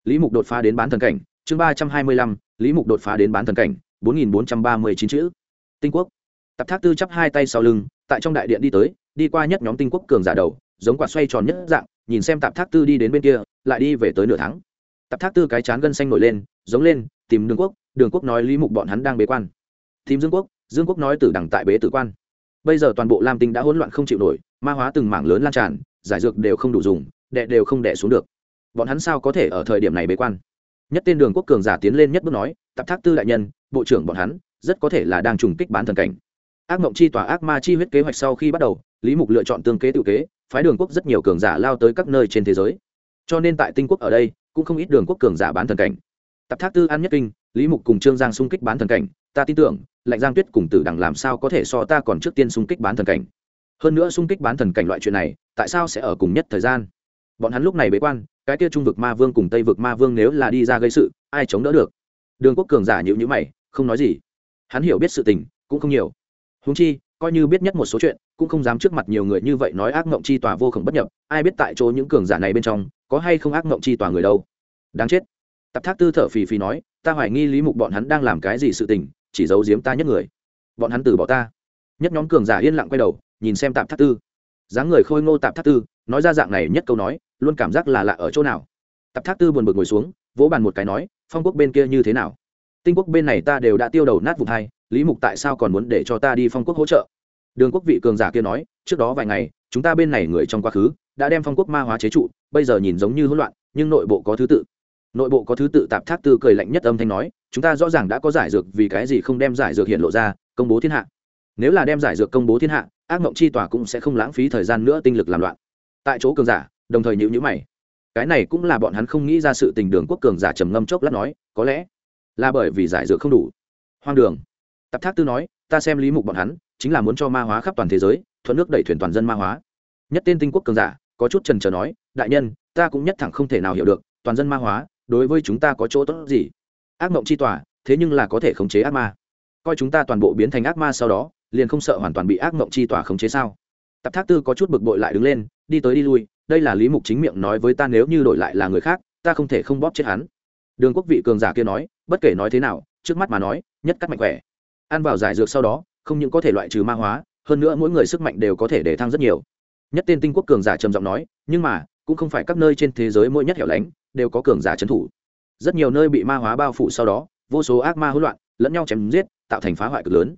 Lý mục đột phá đến bán thần cảnh. Chương ba trăm hai mươi lăm. Lý mục đột phá đến bán thần cảnh. bốn nghìn bốn trăm ba mươi chín chữ. Tinh quốc. Tạp thác tư chắp hai tay sau lưng, tại trong đại điện đi tới, đi qua nhất nhóm tinh quốc cường giả đầu, giống quạt xoay tròn nhất dạng, nhìn xem tạp thác tư đi đến bên kia, lại đi về tới nửa tháng tạp thác tư cái chán gân xanh nổi lên, giống lên, tìm đường quốc đường quốc nói lý mục bọn hắn đang bế quan. Tìm dương quốc dương quốc nói tử đẳng tại bế tử quan. Bây giờ toàn bộ lam tinh đã hỗn loạn không chịu nổi, ma hóa từng mảng lớn lan tràn, giải dược đều không đủ dùng, đệ đều không đệ xuống được. Bọn hắn sao có thể ở thời điểm này bế quan? Nhất tên đường quốc cường giả tiến lên nhất bước nói, tạp thác tư đại nhân, bộ trưởng bọn hắn, rất có thể là đang trùng kích bán thần cảnh. Ác mộng chi tỏa ác ma chi huyết kế hoạch sau khi bắt đầu, lý mục lựa chọn tương kế tự kế, phái đường quốc rất nhiều cường giả lao tới các nơi trên thế giới. Cho nên tại tinh quốc ở đây cũng không ít đường quốc cường giả bán thần cảnh. Tập thác tư an nhất kinh, lý mục cùng trương giang xung kích bán thần cảnh, ta tin tưởng, lạnh giang tuyết cùng tử đằng làm sao có thể so ta còn trước tiên xung kích bán thần cảnh. Hơn nữa xung kích bán thần cảnh loại chuyện này, tại sao sẽ ở cùng nhất thời gian? Bọn hắn lúc này bế quan, cái kia trung vực ma vương cùng tây vực ma vương nếu là đi ra gây sự, ai chống đỡ được? Đường quốc cường giả nhịu nhữ mày, không nói gì. Hắn hiểu biết sự tình, cũng không nhiều. Húng chi, coi như biết nhất một số chuyện, cũng không dám trước mặt nhiều người như vậy nói ác mộng chi tòa vô khổng bất nhập. Ai biết tại chỗ những cường giả này bên trong có hay không ác mộng chi tòa người đâu? Đáng chết. Tập thác tư thở phì phì nói, ta hoài nghi lý mục bọn hắn đang làm cái gì sự tình, chỉ giấu giếm ta nhất người. Bọn hắn từ bỏ ta. Nhất nhóm cường giả yên lặng quay đầu, nhìn xem tạp thác tư. Dáng người khôi ngô tạp thác tư, nói ra dạng này nhất câu nói, luôn cảm giác là lạ ở chỗ nào. Tạp thác tư buồn bực ngồi xuống, vỗ bàn một cái nói, phong quốc bên kia như thế nào? Tinh quốc bên này ta đều đã tiêu đầu nát vùng hai, lý mục tại sao còn muốn để cho ta đi phong quốc hỗ trợ? Đường quốc vị cường giả kia nói, trước đó vài ngày, chúng ta bên này người trong quá khứ đã đem phong quốc ma hóa chế trụ, bây giờ nhìn giống như hỗn loạn, nhưng nội bộ có thứ tự. Nội bộ có thứ tự, tạp thác tư cười lạnh nhất âm thanh nói, chúng ta rõ ràng đã có giải dược, vì cái gì không đem giải dược hiện lộ ra, công bố thiên hạ. Nếu là đem giải dược công bố thiên hạ, ác mộng chi tòa cũng sẽ không lãng phí thời gian nữa tinh lực làm loạn. Tại chỗ cường giả, đồng thời nhữ nhữ mày. Cái này cũng là bọn hắn không nghĩ ra sự tình đường quốc cường giả trầm ngâm chốc lát nói, có lẽ là bởi vì giải dược không đủ. Hoang đường. Tạp thác tư nói, ta xem lý mục bọn hắn, chính là muốn cho ma hóa khắp toàn thế giới, thuận nước đẩy thuyền toàn dân ma hóa. Nhất tên tinh quốc cường giả có chút trần trờ nói, đại nhân, ta cũng nhất thẳng không thể nào hiểu được, toàn dân ma hóa, đối với chúng ta có chỗ tốt gì? Ác mộng chi tỏa thế nhưng là có thể khống chế ác ma. Coi chúng ta toàn bộ biến thành ác ma sau đó, liền không sợ hoàn toàn bị ác mộng chi tỏa khống chế sao? Tập thác tư có chút bực bội lại đứng lên, đi tới đi lui, đây là lý mục chính miệng nói với ta nếu như đổi lại là người khác, ta không thể không bóp chết hắn. Đường quốc vị cường giả kia nói, bất kể nói thế nào, trước mắt mà nói, nhất cắt mạnh khỏe. Ăn vào giải dược sau đó, không những có thể loại trừ ma hóa, hơn nữa mỗi người sức mạnh đều có thể để thăng rất nhiều nhất tên tinh quốc cường giả trầm giọng nói, nhưng mà, cũng không phải các nơi trên thế giới mỗi nhất hẻo lánh đều có cường giả trấn thủ. Rất nhiều nơi bị ma hóa bao phủ sau đó, vô số ác ma hỗn loạn, lẫn nhau chém giết, tạo thành phá hoại cực lớn.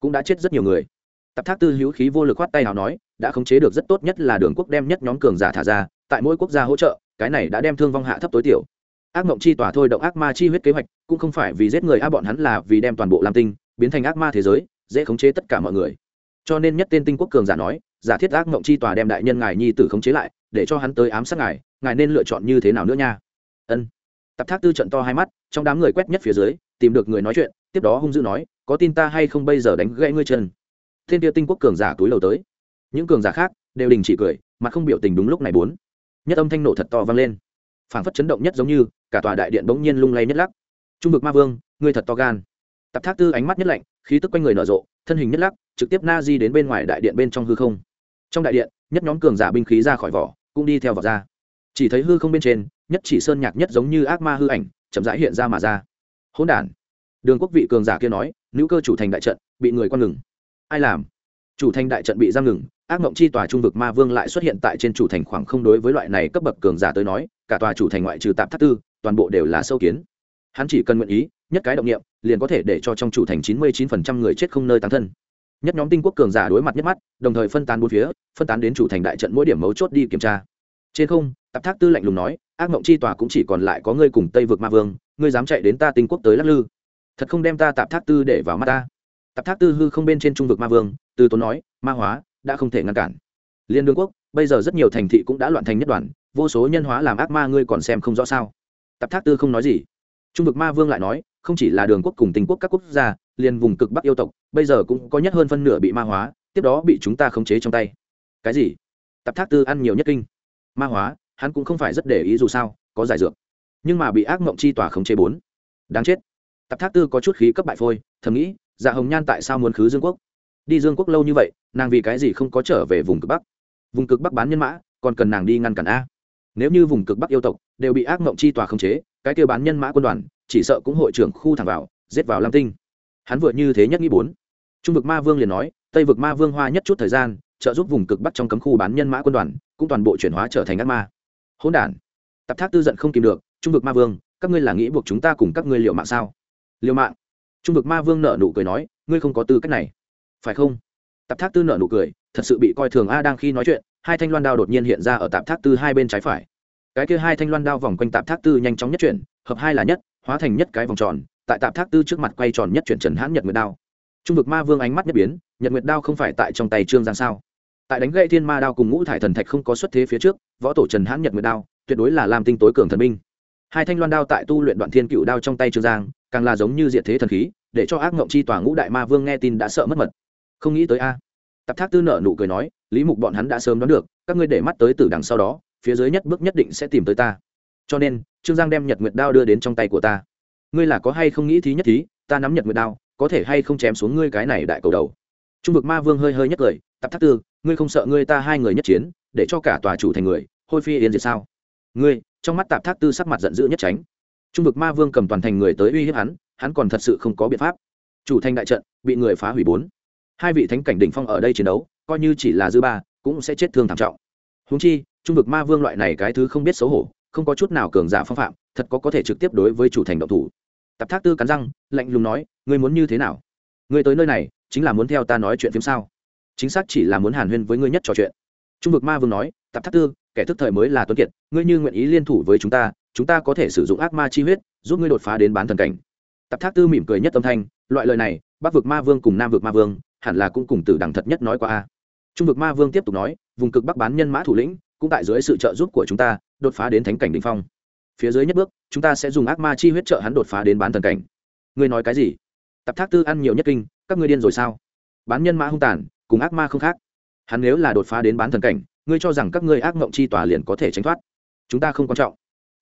Cũng đã chết rất nhiều người. Tập thác tư hữu khí vô lực khoát tay nào nói, đã khống chế được rất tốt nhất là đường quốc đem nhất nhóm cường giả thả ra, tại mỗi quốc gia hỗ trợ, cái này đã đem thương vong hạ thấp tối tiểu. Ác mộng chi tỏa thôi động ác ma chi huyết kế hoạch, cũng không phải vì giết người, a, bọn hắn là vì đem toàn bộ lam tinh biến thành ác ma thế giới, dễ khống chế tất cả mọi người. Cho nên nhất tên tinh quốc cường giả nói giả thiết ác mộng chi tòa đem đại nhân ngài nhi tử khống chế lại, để cho hắn tới ám sát ngài ngài nên lựa chọn như thế nào nữa nha? Ân. Tập thác tư trận to hai mắt, trong đám người quét nhất phía dưới, tìm được người nói chuyện, tiếp đó hung dữ nói, có tin ta hay không bây giờ đánh gãy ngươi chân? Thiên địa tinh quốc cường giả túi lầu tới. Những cường giả khác đều đình chỉ cười, mà không biểu tình đúng lúc này bốn. Nhất âm thanh nổ thật to vang lên. Phảng phất chấn động nhất giống như, cả tòa đại điện bỗng nhiên lung lay nhất lắc. Trung vực ma vương, ngươi thật to gan. Tập thác tư ánh mắt nhất lạnh, khí tức quanh người nở rộ, thân hình nhất lắc, trực tiếp na di đến bên ngoài đại điện bên trong hư không trong đại điện, nhất nhóm cường giả binh khí ra khỏi vỏ, cũng đi theo vào ra. Chỉ thấy hư không bên trên, nhất chỉ sơn nhạc nhất giống như ác ma hư ảnh, chậm rãi hiện ra mà ra. Hỗn đản. Đường quốc vị cường giả kia nói, nữ cơ chủ thành đại trận, bị người quan ngừng. Ai làm? Chủ thành đại trận bị giam ngừng. Ác mộng chi tòa trung vực ma vương lại xuất hiện tại trên chủ thành khoảng không đối với loại này cấp bậc cường giả tới nói, cả tòa chủ thành ngoại trừ tạp thất tư, toàn bộ đều là sâu kiến. Hắn chỉ cần nguyện ý, nhất cái động nghiệm liền có thể để cho trong chủ thành chín mươi chín phần trăm người chết không nơi tán thân nhất nhóm tinh quốc cường giả đối mặt nhất mắt, đồng thời phân tán bốn phía, phân tán đến chủ thành đại trận mỗi điểm mấu chốt đi kiểm tra. Trên không, tạp thác tư lạnh lùng nói, ác mộng chi tòa cũng chỉ còn lại có ngươi cùng tây vực ma vương, ngươi dám chạy đến ta tinh quốc tới lắc lư. Thật không đem ta tạp thác tư để vào mắt ta. Tạp thác tư hư không bên trên trung vực ma vương, từ tốn nói, ma hóa, đã không thể ngăn cản. Liên đương quốc, bây giờ rất nhiều thành thị cũng đã loạn thành nhất đoàn, vô số nhân hóa làm ác ma ngươi còn xem không rõ sao? Tạp thác tư không nói gì. Trung vực ma vương lại nói, không chỉ là đường quốc cùng tình quốc các quốc gia liền vùng cực bắc yêu tộc, bây giờ cũng có nhất hơn phân nửa bị ma hóa, tiếp đó bị chúng ta khống chế trong tay. Cái gì? Tạp thác tư ăn nhiều nhất kinh. Ma hóa, hắn cũng không phải rất để ý dù sao, có giải dược. Nhưng mà bị ác mộng chi tỏa khống chế bốn. Đáng chết. Tạp thác tư có chút khí cấp bại phôi, thầm nghĩ dạ hồng nhan tại sao muốn khứ dương quốc? Đi dương quốc lâu như vậy, nàng vì cái gì không có trở về vùng cực bắc? Vùng cực bắc bán nhân mã, còn cần nàng đi ngăn cản a. Nếu như vùng cực bắc yêu tộc đều bị ác mộng chi tòa khống chế, cái kêu bán nhân mã quân đoàn, chỉ sợ cũng hội trưởng khu thẳng vào, giết vào lam tinh hắn vừa như thế nhất nghĩ bốn. Trung vực ma vương liền nói, tây vực ma vương hoa nhất chút thời gian, trợ giúp vùng cực bắc trong cấm khu bán nhân mã quân đoàn, cũng toàn bộ chuyển hóa trở thành ác ma. Hỗn đản. Tập thác tư giận không kìm được, trung vực ma vương, các ngươi là nghĩ buộc chúng ta cùng các ngươi liệu mạng sao? Liệu mạng? Trung vực ma vương nợ nụ cười nói, ngươi không có tư cách này. Phải không? Tạp thác tư nợ nụ cười, thật sự bị coi thường a đang khi nói chuyện, hai thanh loan đao đột nhiên hiện ra ở tạp thác tư hai bên trái phải. Cái kia hai thanh loan đao vòng quanh tạp thác tư nhanh chóng nhất chuyển, hợp hai là nhất, hóa thành nhất cái vòng tròn tại tạp thác tư trước mặt quay tròn nhất chuyển trần hãn nhật nguyệt đao. Trung vực ma vương ánh mắt nhất biến, nhật nguyệt đao không phải tại trong tay trương giang sao? Tại đánh gậy thiên ma đao cùng ngũ thải thần thạch không có xuất thế phía trước, võ tổ trần hãn nhật nguyệt đao tuyệt đối là làm tinh tối cường thần minh. hai thanh loan đao tại tu luyện đoạn thiên cựu đao trong tay trương giang, càng là giống như diệt thế thần khí, để cho ác ngộng chi tòa ngũ đại ma vương nghe tin đã sợ mất mật. Không nghĩ tới a. Tập thác tư nợ nụ cười nói, lý mục bọn hắn đã sớm đoán được, các ngươi để mắt tới từ đằng sau đó, phía dưới nhất bước nhất định sẽ tìm tới ta. Cho nên, trương giang đem nhật nguyệt đao đưa đến trong tay của ta ngươi là có hay không nghĩ thí nhất thí, ta nắm nhật nguyệt đao, có thể hay không chém xuống ngươi cái này đại cầu đầu. Trung vực ma vương hơi hơi nhất cười, tập thác tư, ngươi không sợ ngươi ta hai người nhất chiến, để cho cả tòa chủ thành người, hôi phi yên diệt sao? Ngươi, trong mắt tạp thác tư sắc mặt giận dữ nhất tránh. Trung vực ma vương cầm toàn thành người tới uy hiếp hắn hắn còn thật sự không có biện pháp. Chủ thành đại trận, bị người phá hủy bốn. Hai vị thánh cảnh đỉnh phong ở đây chiến đấu, coi như chỉ là dư ba, cũng sẽ chết thương thảm trọng. Húng chi, trung vực ma vương loại này cái thứ không biết xấu hổ, không có chút nào cường giả phong phạm, thật có có thể trực tiếp đối với chủ thành động thủ tập thác tư cắn răng, lạnh lùng nói, ngươi muốn như thế nào? Ngươi tới nơi này, chính là muốn theo ta nói chuyện phim sao? Chính xác chỉ là muốn hàn huyên với ngươi nhất trò chuyện. Trung vực ma vương nói tập thác tư, kẻ thức thời mới là tuấn kiệt, ngươi như nguyện ý liên thủ với chúng ta chúng ta có thể sử dụng ác ma chi huyết, giúp ngươi đột phá đến bán thần cảnh. Tập thác tư mỉm cười nhất âm thanh, loại lời này, bắc vực ma vương cùng nam vực ma vương, hẳn là cũng cùng từ đẳng thật nhất nói qua a. Trung vực ma vương tiếp tục nói, vùng cực bắc bán nhân mã thủ lĩnh, cũng tại dưới sự trợ giúp của chúng ta, đột phá đến thánh cảnh đỉnh phong phía dưới nhất bước, chúng ta sẽ dùng ác ma chi huyết trợ hắn đột phá đến bán thần cảnh. Ngươi nói cái gì? Tập thác tư ăn nhiều nhất kinh, các ngươi điên rồi sao? Bán nhân mã hung tàn, cùng ác ma không khác. Hắn nếu là đột phá đến bán thần cảnh, ngươi cho rằng các ngươi ác mộng chi tòa liền có thể tránh thoát. Chúng ta không quan trọng.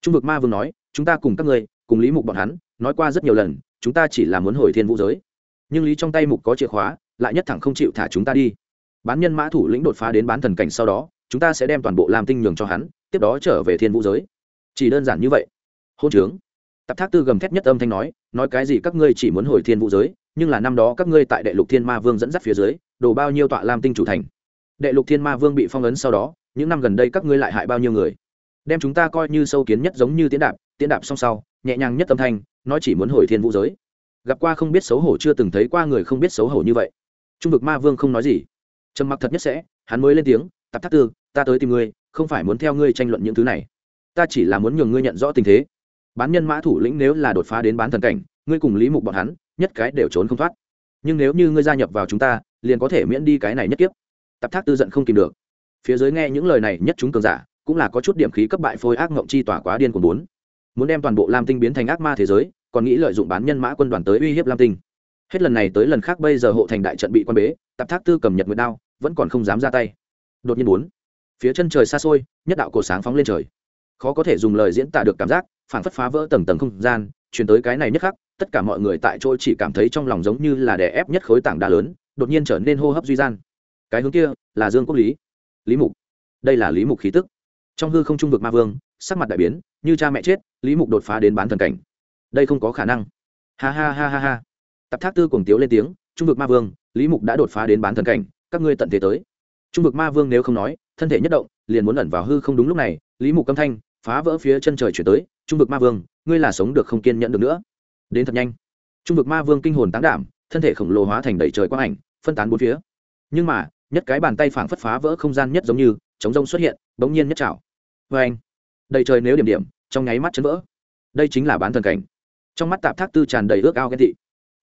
Trung vực ma vương nói, chúng ta cùng các ngươi, cùng lý mục bọn hắn, nói qua rất nhiều lần, chúng ta chỉ là muốn hồi thiên vũ giới. Nhưng lý trong tay mục có chìa khóa, lại nhất thẳng không chịu thả chúng ta đi. Bán nhân mã thủ lĩnh đột phá đến bán thần cảnh sau đó, chúng ta sẽ đem toàn bộ làm tinh nhường cho hắn, tiếp đó trở về thiên vũ giới chỉ đơn giản như vậy. Hôn trướng. Tập thác tư gầm thét nhất âm thanh nói nói cái gì các ngươi chỉ muốn hồi thiên vũ giới, nhưng là năm đó các ngươi tại đệ lục thiên ma vương dẫn dắt phía dưới đổ bao nhiêu tọa lam tinh chủ thành. Đệ lục thiên ma vương bị phong ấn sau đó, những năm gần đây các ngươi lại hại bao nhiêu người? Đem chúng ta coi như sâu kiến nhất giống như tiến đạp tiến đạp song sau, nhẹ nhàng nhất âm thanh, nói chỉ muốn hồi thiên vũ giới. Gặp qua không biết xấu hổ chưa từng thấy qua người không biết xấu hổ như vậy. Trung vực ma vương không nói gì. Trầm mặc thật nhất sẽ, hắn mới lên tiếng, tạp thác tư, ta tới tìm ngươi, không phải muốn theo ngươi tranh luận những thứ này ta chỉ là muốn nhường ngươi nhận rõ tình thế. Bán nhân mã thủ lĩnh nếu là đột phá đến bán thần cảnh, ngươi cùng lý mục bọn hắn, nhất cái đều trốn không thoát. Nhưng nếu như ngươi gia nhập vào chúng ta, liền có thể miễn đi cái này nhất tiếp tập thác tư giận không kìm được. Phía dưới nghe những lời này, nhất chúng cường giả, cũng là có chút điểm khí cấp bại phôi ác ngộng chi tỏa quá điên của bốn. Muốn đem toàn bộ lam tinh biến thành ác ma thế giới, còn nghĩ lợi dụng bán nhân mã quân đoàn tới uy hiếp lam tinh. Hết lần này tới lần khác bây giờ hộ thành đại trận bị quan bế, tạp thác tư cầm nhật nguyệt đao, vẫn còn không dám ra tay. Đột nhiên bốn, phía chân trời xa xôi, nhất đạo cổ sáng phóng lên trời khó có thể dùng lời diễn tả được cảm giác phản phất phá vỡ tầng tầng không gian chuyển tới cái này nhất khắc, tất cả mọi người tại chỗ chỉ cảm thấy trong lòng giống như là đè ép nhất khối tảng đá lớn, đột nhiên trở nên hô hấp duy gian. Cái hướng kia là dương quốc lý. Lý mục. Đây là lý mục khí tức. Trong hư không trung vực ma vương, sắc mặt đại biến, như cha mẹ chết, lý mục đột phá đến bán thần cảnh. Đây không có khả năng. Ha ha ha ha ha. Tập thác tư cùng tiếu lên tiếng, trung vực ma vương, lý mục đã đột phá đến bán thần cảnh, các ngươi tận thế tới. Trung vực ma vương nếu không nói, thân thể nhất động, liền muốn ẩn vào hư không đúng lúc này, lý mục âm thanh phá vỡ phía chân trời chuyển tới, trung vực ma vương, ngươi là sống được không kiên nhẫn được nữa. Đến thật nhanh. Trung vực ma vương kinh hồn tán đảm, thân thể khổng lồ hóa thành đầy trời quang ảnh, phân tán bốn phía. Nhưng mà, nhất cái bàn tay phảng phất phá vỡ không gian nhất giống như, chống rông xuất hiện, bỗng nhiên nhất trào vê anh, đầy trời nếu điểm điểm, trong nháy mắt chấn vỡ. Đây chính là bán thần cảnh. Trong mắt tạp thác tư tràn đầy ước ao ghen thị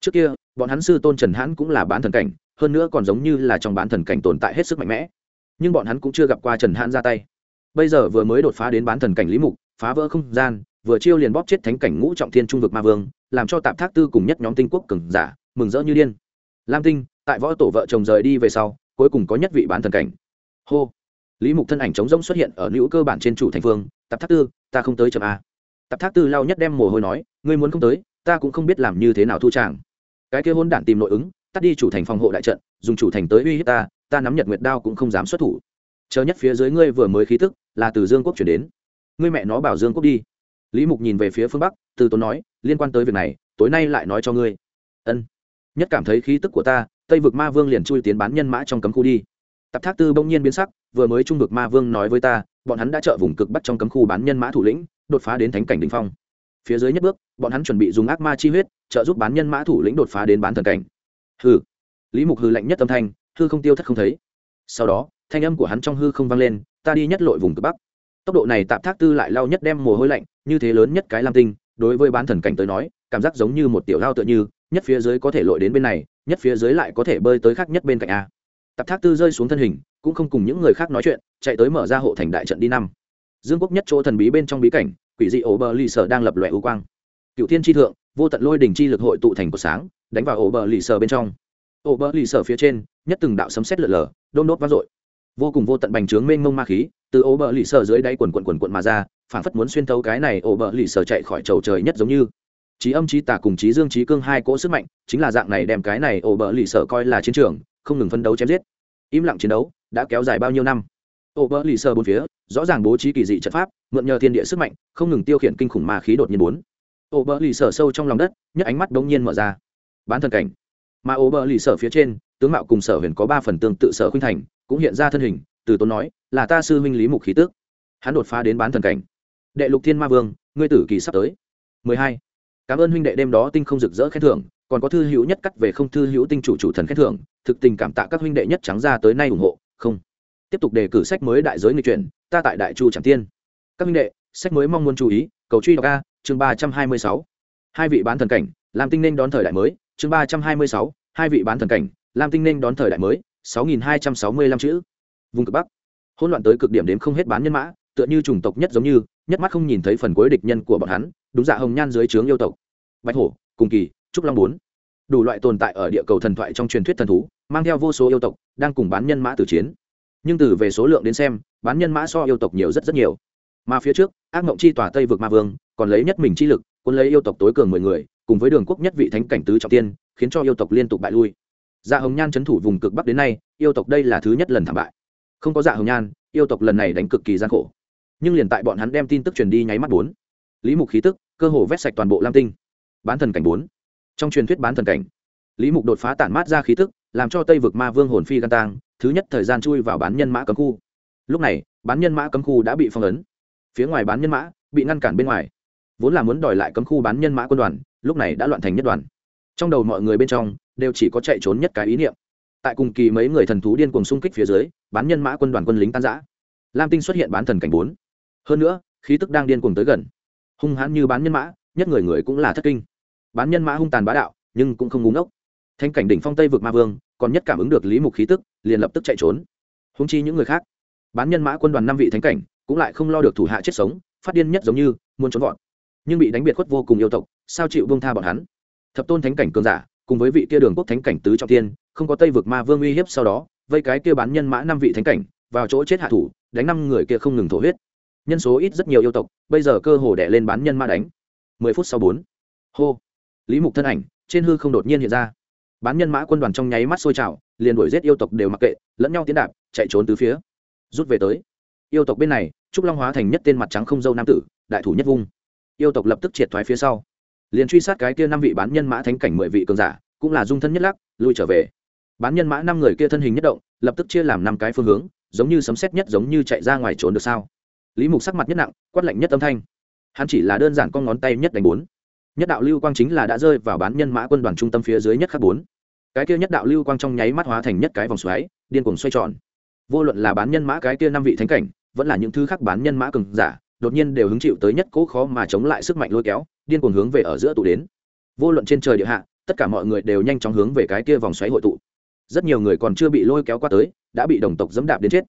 trước kia, bọn hắn sư tôn trần hãn cũng là bán thần cảnh, hơn nữa còn giống như là trong bán thần cảnh tồn tại hết sức mạnh mẽ. Nhưng bọn hắn cũng chưa gặp qua trần hãn ra tay bây giờ vừa mới đột phá đến bán thần cảnh lý mục, phá vỡ không gian, vừa chiêu liền bóp chết thánh cảnh ngũ trọng thiên trung vực ma vương, làm cho tạp thác tư cùng nhất nhóm tinh quốc cừng giả, mừng rỡ như điên. Lam tinh, tại võ tổ vợ chồng rời đi về sau, cuối cùng có nhất vị bán thần cảnh. Hô. Lý mục thân ảnh trống rỗng xuất hiện ở nữ cơ bản trên chủ thành phương tạp thác tư, ta không tới chậm a tạp thác tư lao nhất đem mồ hôi nói, ngươi muốn không tới, ta cũng không biết làm như thế nào thu tràng. Cái kia hôn đản tìm nội ứng, tắt đi chủ thành phòng hộ đại trận, dùng chủ thành tới uy hiếp ta ta nắm nhật nguyệt đao cũng không dám xuất thủ chờ nhất phía dưới ngươi vừa mới khí tức, là từ dương quốc chuyển đến. Ngươi mẹ nó bảo dương quốc đi. Lý mục nhìn về phía phương bắc, từ tốn nói, liên quan tới việc này, tối nay lại nói cho ngươi. Ân. Nhất cảm thấy khí tức của ta, tây vực ma vương liền chui tiến bán nhân mã trong cấm khu đi. Tập thác tư bỗng nhiên biến sắc, vừa mới trung vực ma vương nói với ta, bọn hắn đã trợ vùng cực bắt trong cấm khu bán nhân mã thủ lĩnh, đột phá đến thánh cảnh đình phong. Phía dưới nhất bước, bọn hắn chuẩn bị dùng ác ma chi huyết, trợ giúp bán nhân mã thủ lĩnh đột phá đến bán thần cảnh. Hừ. Lý mục hư lạnh nhất âm thanh, hư không tiêu thất không thấy. Sau đó thanh âm của hắn trong hư không vang lên, ta đi nhất lội vùng cực bắc. Tốc độ này tạp thác tư lại lao nhất đem mồ hôi lạnh, như thế lớn nhất cái lam tinh, đối với bán thần cảnh tới nói, cảm giác giống như một tiểu lao tựa như, nhất phía dưới có thể lội đến bên này, nhất phía dưới lại có thể bơi tới khác nhất bên cạnh a. Tạp thác tư rơi xuống thân hình, cũng không cùng những người khác nói chuyện, chạy tới mở ra hộ thành đại trận đi năm. Dương quốc nhất chỗ thần bí bên trong bí cảnh, quỷ dị ổ bờ lì sở đang lập loại ưu quang. Cựu thiên tri thượng, vô tận lôi đỉnh chi lực hội tụ thành của sáng, đánh vào ổ bờ lì sở bên trong. Ổ bờ lì sở phía trên, nhất từng đạo sấm sét lở lở đôn đốt vang dội vô cùng vô tận bành trướng mênh mông ma khí, từ ố bờ lì sờ dưới đáy quần quần quần quần mà ra phản phất muốn xuyên thấu cái này ố bờ lì sờ chạy khỏi chầu trời nhất giống như. Trí âm trí tà cùng trí dương trí cương hai cỗ sức mạnh, chính là dạng này đem cái này ổ bờ lì sở coi là chiến trường, không ngừng phân đấu chém giết. Im lặng chiến đấu đã kéo dài bao nhiêu năm? Ổ bờ lì sở bốn phía, rõ ràng bố trí kỳ dị trận pháp, mượn nhờ thiên địa sức mạnh, không ngừng tiêu khiển kinh khủng ma khí đột nhiên bốn. Ổ bờ lì sở sâu trong lòng đất nhất ánh mắt đống nhiên mở ra. Bán thần cảnh. Mà ổ bờ lì sở phía trên, tướng mạo cùng sở huyền có ba phần tương tự sở khuynh thành cũng hiện ra thân hình, từ tốn nói, là ta sư huynh lý mục khí tước hắn đột phá đến bán thần cảnh. Đệ lục thiên ma vương, ngươi tử kỳ sắp tới. 12 cảm ơn huynh đệ đêm đó tinh không rực rỡ khen thưởng, còn có thư hữu nhất cắt về không thư hữu tinh chủ chủ thần khen thưởng, thực tình cảm tạ các huynh đệ nhất trắng ra tới nay ủng hộ. Không. Tiếp tục đề cử sách mới đại giới người chuyển, ta tại đại chu tràng tiên. Các huynh đệ, sách mới mong muốn chú ý, cầu truy đọc a, chương ba trăm hai mươi sáu. Hai vị bán thần cảnh làm tinh nên đón thời đại mới, chương ba trăm hai mươi sáu. Hai vị bán thần cảnh làm tinh nên đón thời đại mới sáu nghìn hai trăm sáu mươi lăm chữ. Vùng cực bắc. Hỗn loạn tới cực điểm đến không hết bán nhân mã, tựa như chủng tộc nhất giống như, nhất mắt không nhìn thấy phần cuối địch nhân của bọn hắn, đúng dạ hồng nhan dưới trướng yêu tộc. Bạch hổ, cùng kỳ, trúc long bốn. Đủ loại tồn tại ở địa cầu thần thoại trong truyền thuyết thần thú, mang theo vô số yêu tộc, đang cùng bán nhân mã tử chiến. Nhưng từ về số lượng đến xem, bán nhân mã so yêu tộc nhiều rất rất nhiều. Mà phía trước, ác ngộng chi tòa tây vực ma vương, còn lấy nhất mình chi lực quân lấy yêu tộc tối cường mười người, cùng với đường quốc nhất vị thánh cảnh tứ trọng tiên, khiến cho yêu tộc liên tục bại lui dạ hồng nhan c h ấ n thủ vùng cực bắc đến nay, yêu tộc đây là thứ nhất lần thảm bại. Không có dạ hồng nhan, yêu tộc lần này đánh cực kỳ gian khổ. Nhưng liền tại bọn hắn đem tin tức truyền đi nháy mắt bốn. Lý mục khí tức, cơ hồ vét sạch toàn bộ lam tinh. Bán thần cảnh bốn. Trong truyền thuyết bán thần cảnh, lý mục đột phá tản mát ra khí tức, làm cho tây vực ma vương hồn phi gan tang, thứ nhất thời gian chui vào bán nhân mã cấm khu. Lúc này, bán nhân mã cấm khu đã bị phong ấn. Phía ngoài bán nhân mã bị ngăn cản bên ngoài. Vốn là muốn đòi lại cấm khu bán nhân mã quân đoàn, lúc này đã loạn thành nhất đoàn. Trong đầu mọi người bên trong đều chỉ có chạy trốn nhất cái ý niệm. Tại cùng kỳ mấy người thần thú điên cuồng xung kích phía dưới, bán nhân mã quân đoàn quân lính tan giã lam tinh xuất hiện bán thần cảnh bốn. Hơn nữa, khí tức đang điên cuồng tới gần. Hung hãn như bán nhân mã, nhất người người cũng là thất kinh. Bán nhân mã hung tàn bá đạo, nhưng cũng không ngúng ốc thanh cảnh đỉnh phong tây vực ma vương, còn nhất cảm ứng được lý mục khí tức, liền lập tức chạy trốn. Húng chi những người khác, bán nhân mã quân đoàn năm vị thánh cảnh, cũng lại không lo được thủ hạ chết sống, phát điên nhất giống như, muốn trốn vọt. Nhưng bị đánh biệt khuất vô cùng yêu tộc, sao chịu bông tha bọn hắn? Thập tôn thánh cảnh cường giả cùng với vị kia đường quốc thánh cảnh tứ trọng thiên, không có tây vực ma vương uy hiếp sau đó vây cái kia bán nhân mã năm vị thánh cảnh vào chỗ chết hạ thủ đánh năm người kia không ngừng thổ huyết. Nhân số ít rất nhiều yêu tộc bây giờ cơ hồ đẻ lên bán nhân mã đánh. Mười phút sau bốn. Hô. Lý mục thân ảnh trên hư không đột nhiên hiện ra. Bán nhân mã quân đoàn trong nháy mắt sôi trào liền đuổi giết yêu tộc đều mặc kệ lẫn nhau tiến đạp chạy trốn từ phía. Rút về tới. Yêu tộc bên này trúc long hóa thành nhất tên mặt trắng không dâu nam tử đại thủ nhất vung. Yêu tộc lập tức triệt thoái phía sau liền truy sát cái kia năm vị bán nhân mã thánh cảnh mười vị cường giả, cũng là dung thân nhất lắc, lui trở về. Bán nhân mã năm người kia thân hình nhất động, lập tức chia làm năm cái phương hướng, giống như sấm xét nhất giống như chạy ra ngoài trốn được sao? Lý mục sắc mặt nhất nặng, quát lạnh nhất âm thanh. Hắn chỉ là đơn giản con ngón tay nhất đánh bốn. Nhất đạo lưu quang chính là đã rơi vào bán nhân mã quân đoàn trung tâm phía dưới nhất khắc bốn. Cái kia nhất đạo lưu quang trong nháy mắt hóa thành nhất cái vòng xoáy, điên cuồng xoay tròn. Vô luận là bán nhân mã cái kia năm vị thánh cảnh, vẫn là những thứ khác bán nhân mã cường giả đột nhiên đều hứng chịu tới nhất cố khó mà chống lại sức mạnh lôi kéo, điên cuồng hướng về ở giữa tụ đến. Vô luận trên trời địa hạ, tất cả mọi người đều nhanh chóng hướng về cái kia vòng xoáy hội tụ. Rất nhiều người còn chưa bị lôi kéo qua tới, đã bị đồng tộc dẫm đạp đến chết.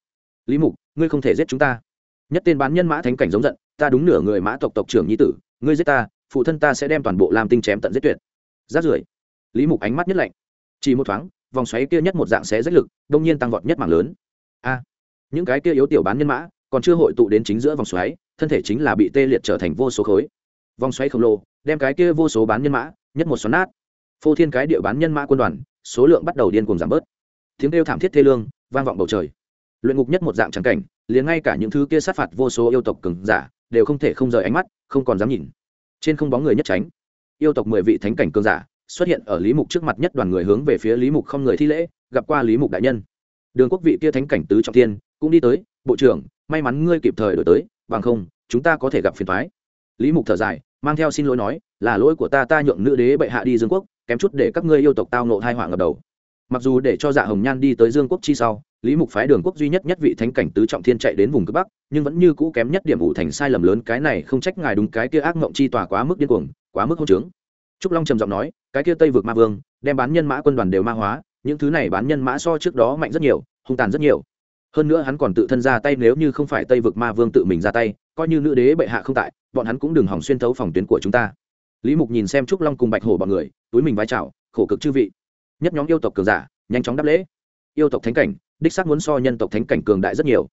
Lý mục, ngươi không thể giết chúng ta. Nhất tên bán nhân mã thánh cảnh giống giận, ta đúng nửa người mã tộc tộc trưởng nhi tử, ngươi giết ta, phụ thân ta sẽ đem toàn bộ làm tinh chém tận giết tuyệt. Rát rưởi. Lý mục ánh mắt nhất lạnh. Chỉ một thoáng, vòng xoáy kia nhất một dạng xé rách lực, đông nhiên tăng vọt nhất mảng lớn. A, những cái kia yếu tiểu bán nhân mã, còn chưa hội tụ đến chính giữa vòng xoáy thân thể chính là bị tê liệt trở thành vô số khối. Vòng xoáy khổng lồ, đem cái kia vô số bán nhân mã, nhất một xoắn nát. Phô thiên cái địa bán nhân mã quân đoàn, số lượng bắt đầu điên cuồng giảm bớt. Tiếng kêu thảm thiết thê lương, vang vọng bầu trời. Luyện ngục nhất một dạng trắng cảnh, liền ngay cả những thứ kia sát phạt vô số yêu tộc cường giả, đều không thể không rời ánh mắt, không còn dám nhìn. Trên không bóng người nhất tránh. Yêu tộc mười vị thánh cảnh cường giả, xuất hiện ở lý mục trước mặt nhất đoàn người hướng về phía lý mục không người thi lễ, gặp qua lý mục đại nhân. Đường quốc vị kia thánh cảnh tứ trọng thiên, cũng đi tới, bộ trưởng, may mắn ngươi kịp thời đổi tới bằng không, chúng ta có thể gặp phiền thoái lý mục thở dài, mang theo xin lỗi nói, là lỗi của ta ta nhượng nữ đế bệ hạ đi dương quốc, kém chút để các ngươi yêu tộc tao nộ hai họa ngập đầu. Mặc dù để cho dạ hồng nhan đi tới dương quốc chi sau, lý mục phái đường quốc duy nhất nhất vị thánh cảnh tứ trọng thiên chạy đến vùng cực bắc, nhưng vẫn như cũ kém nhất điểm ủ thành sai lầm lớn, cái này không trách ngài đúng cái kia ác mộng chi tòa quá mức điên cuồng, quá mức hôn trướng. Trúc long trầm giọng nói, cái kia tây vượt ma vương, đem bán nhân mã quân đoàn đều ma hóa, những thứ này bán nhân mã so trước đó mạnh rất nhiều, hung tàn rất nhiều hơn nữa hắn còn tự thân ra tay nếu như không phải tây vực ma vương tự mình ra tay, coi như nữ đế bệ hạ không tại, bọn hắn cũng đừng hỏng xuyên thấu phòng tuyến của chúng ta. Lý mục nhìn xem trúc long cùng bạch hổ bọn người, túi mình vai trào khổ cực chư vị. Nhất nhóm yêu tộc cường giả, nhanh chóng đáp lễ. Yêu tộc thánh cảnh, đích xác muốn so nhân tộc thánh cảnh cường đại rất nhiều.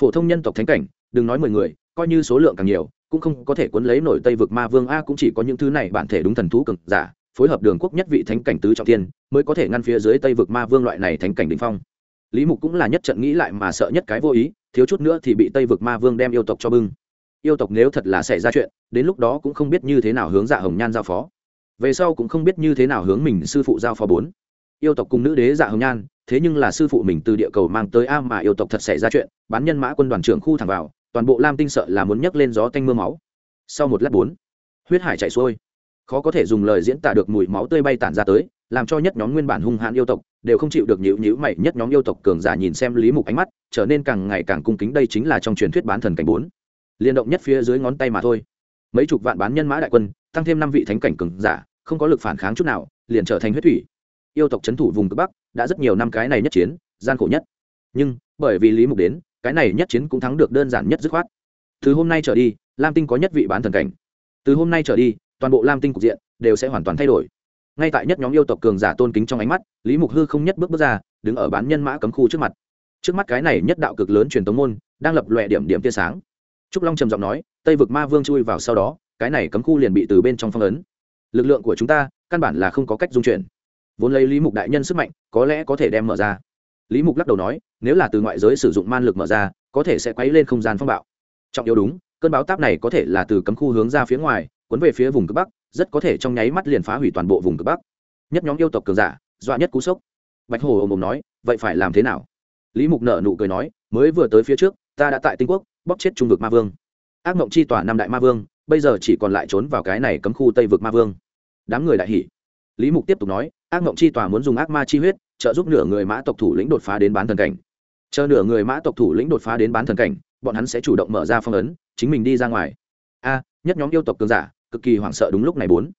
Phổ thông nhân tộc thánh cảnh, đừng nói mười người, coi như số lượng càng nhiều, cũng không có thể cuốn lấy nổi tây vực ma vương a cũng chỉ có những thứ này bản thể đúng thần thú cường giả, phối hợp đường quốc nhất vị thánh cảnh tứ trọng tiên mới có thể ngăn phía dưới tây vực ma vương loại này thánh cảnh đ phong lý mục cũng là nhất trận nghĩ lại mà sợ nhất cái vô ý, thiếu chút nữa thì bị tây vực ma vương đem yêu tộc cho bưng. Yêu tộc nếu thật là xảy ra chuyện, đến lúc đó cũng không biết như thế nào hướng dạ hồng nhan giao phó. Về sau cũng không biết như thế nào hướng mình sư phụ giao phó bốn. Yêu tộc cùng nữ đế dạ hồng nhan, thế nhưng là sư phụ mình từ địa cầu mang tới a mà yêu tộc thật xảy ra chuyện, bán nhân mã quân đoàn trưởng khu thẳng vào, toàn bộ lam tinh sợ là muốn nhấc lên gió tanh mưa máu. Sau một lát bốn, huyết hải chạy xuôi. Khó có thể dùng lời diễn tả được mùi máu tươi bay tản ra tới làm cho nhất nhóm nguyên bản hung hãn yêu tộc đều không chịu được nhữ nhữ mày, nhất nhóm yêu tộc cường giả nhìn xem lý mục ánh mắt, trở nên càng ngày càng cung kính. Đây chính là trong truyền thuyết bán thần cảnh bốn. Liên động nhất phía dưới ngón tay mà thôi. Mấy chục vạn bán nhân mã đại quân, tăng thêm năm vị thánh cảnh cường giả, không có lực phản kháng chút nào, liền trở thành huyết thủy. Yêu tộc c h ấ n thủ vùng cực bắc, đã rất nhiều năm cái này nhất chiến, gian khổ nhất. Nhưng, bởi vì lý mục đến, cái này nhất chiến cũng thắng được đơn giản nhất dứt khoát. Từ hôm nay trở đi, lam tinh có nhất vị bán thần cảnh. Từ hôm nay trở đi, toàn bộ lam tinh cục diện đều sẽ hoàn toàn thay đổi ngay tại nhất nhóm yêu tộc cường giả tôn kính trong ánh mắt, lý mục hư không nhất bước bước ra, đứng ở bán nhân mã cấm khu trước mặt. Trước mắt cái này nhất đạo cực lớn truyền tống môn, đang lập lòe điểm điểm tia sáng. Trúc long trầm giọng nói, tây vực ma vương chui vào sau đó, cái này cấm khu liền bị từ bên trong phong ấn. Lực lượng của chúng ta, căn bản là không có cách dung chuyển. Vốn lấy lý mục đại nhân sức mạnh, có lẽ có thể đem mở ra. Lý mục lắc đầu nói, nếu là từ ngoại giới sử dụng man lực mở ra, có thể sẽ quấy lên không gian phong bạo. Trọng yếu đúng, cơn báo táp này có thể là từ cấm khu hướng ra phía ngoài, cuốn về phía vùng cực bắc rất có thể trong nháy mắt liền phá hủy toàn bộ vùng cực bắc. Nhất nhóm yêu tộc cường giả, dọa nhất cú sốc. Bạch hồ ồm ồm nói, vậy phải làm thế nào? Lý mục nợ nụ cười nói, mới vừa tới phía trước, ta đã tại tinh quốc bóc chết trung vực ma vương. Ác mộng chi tỏa năm đại ma vương, bây giờ chỉ còn lại trốn vào cái này cấm khu tây vực ma vương. Đám người đại hỉ. Lý mục tiếp tục nói, ác mộng chi tòa muốn dùng ác ma chi huyết, trợ giúp nửa người mã tộc thủ lĩnh đột phá đến bán thần cảnh. Chờ nửa người mã tộc thủ lĩnh đột phá đến bán thần cảnh, bọn hắn sẽ chủ động mở ra phong ấn, chính mình đi ra ngoài. A, nhất nhóm yêu tộc cường giả cực kỳ hoảng sợ đúng lúc này bốn.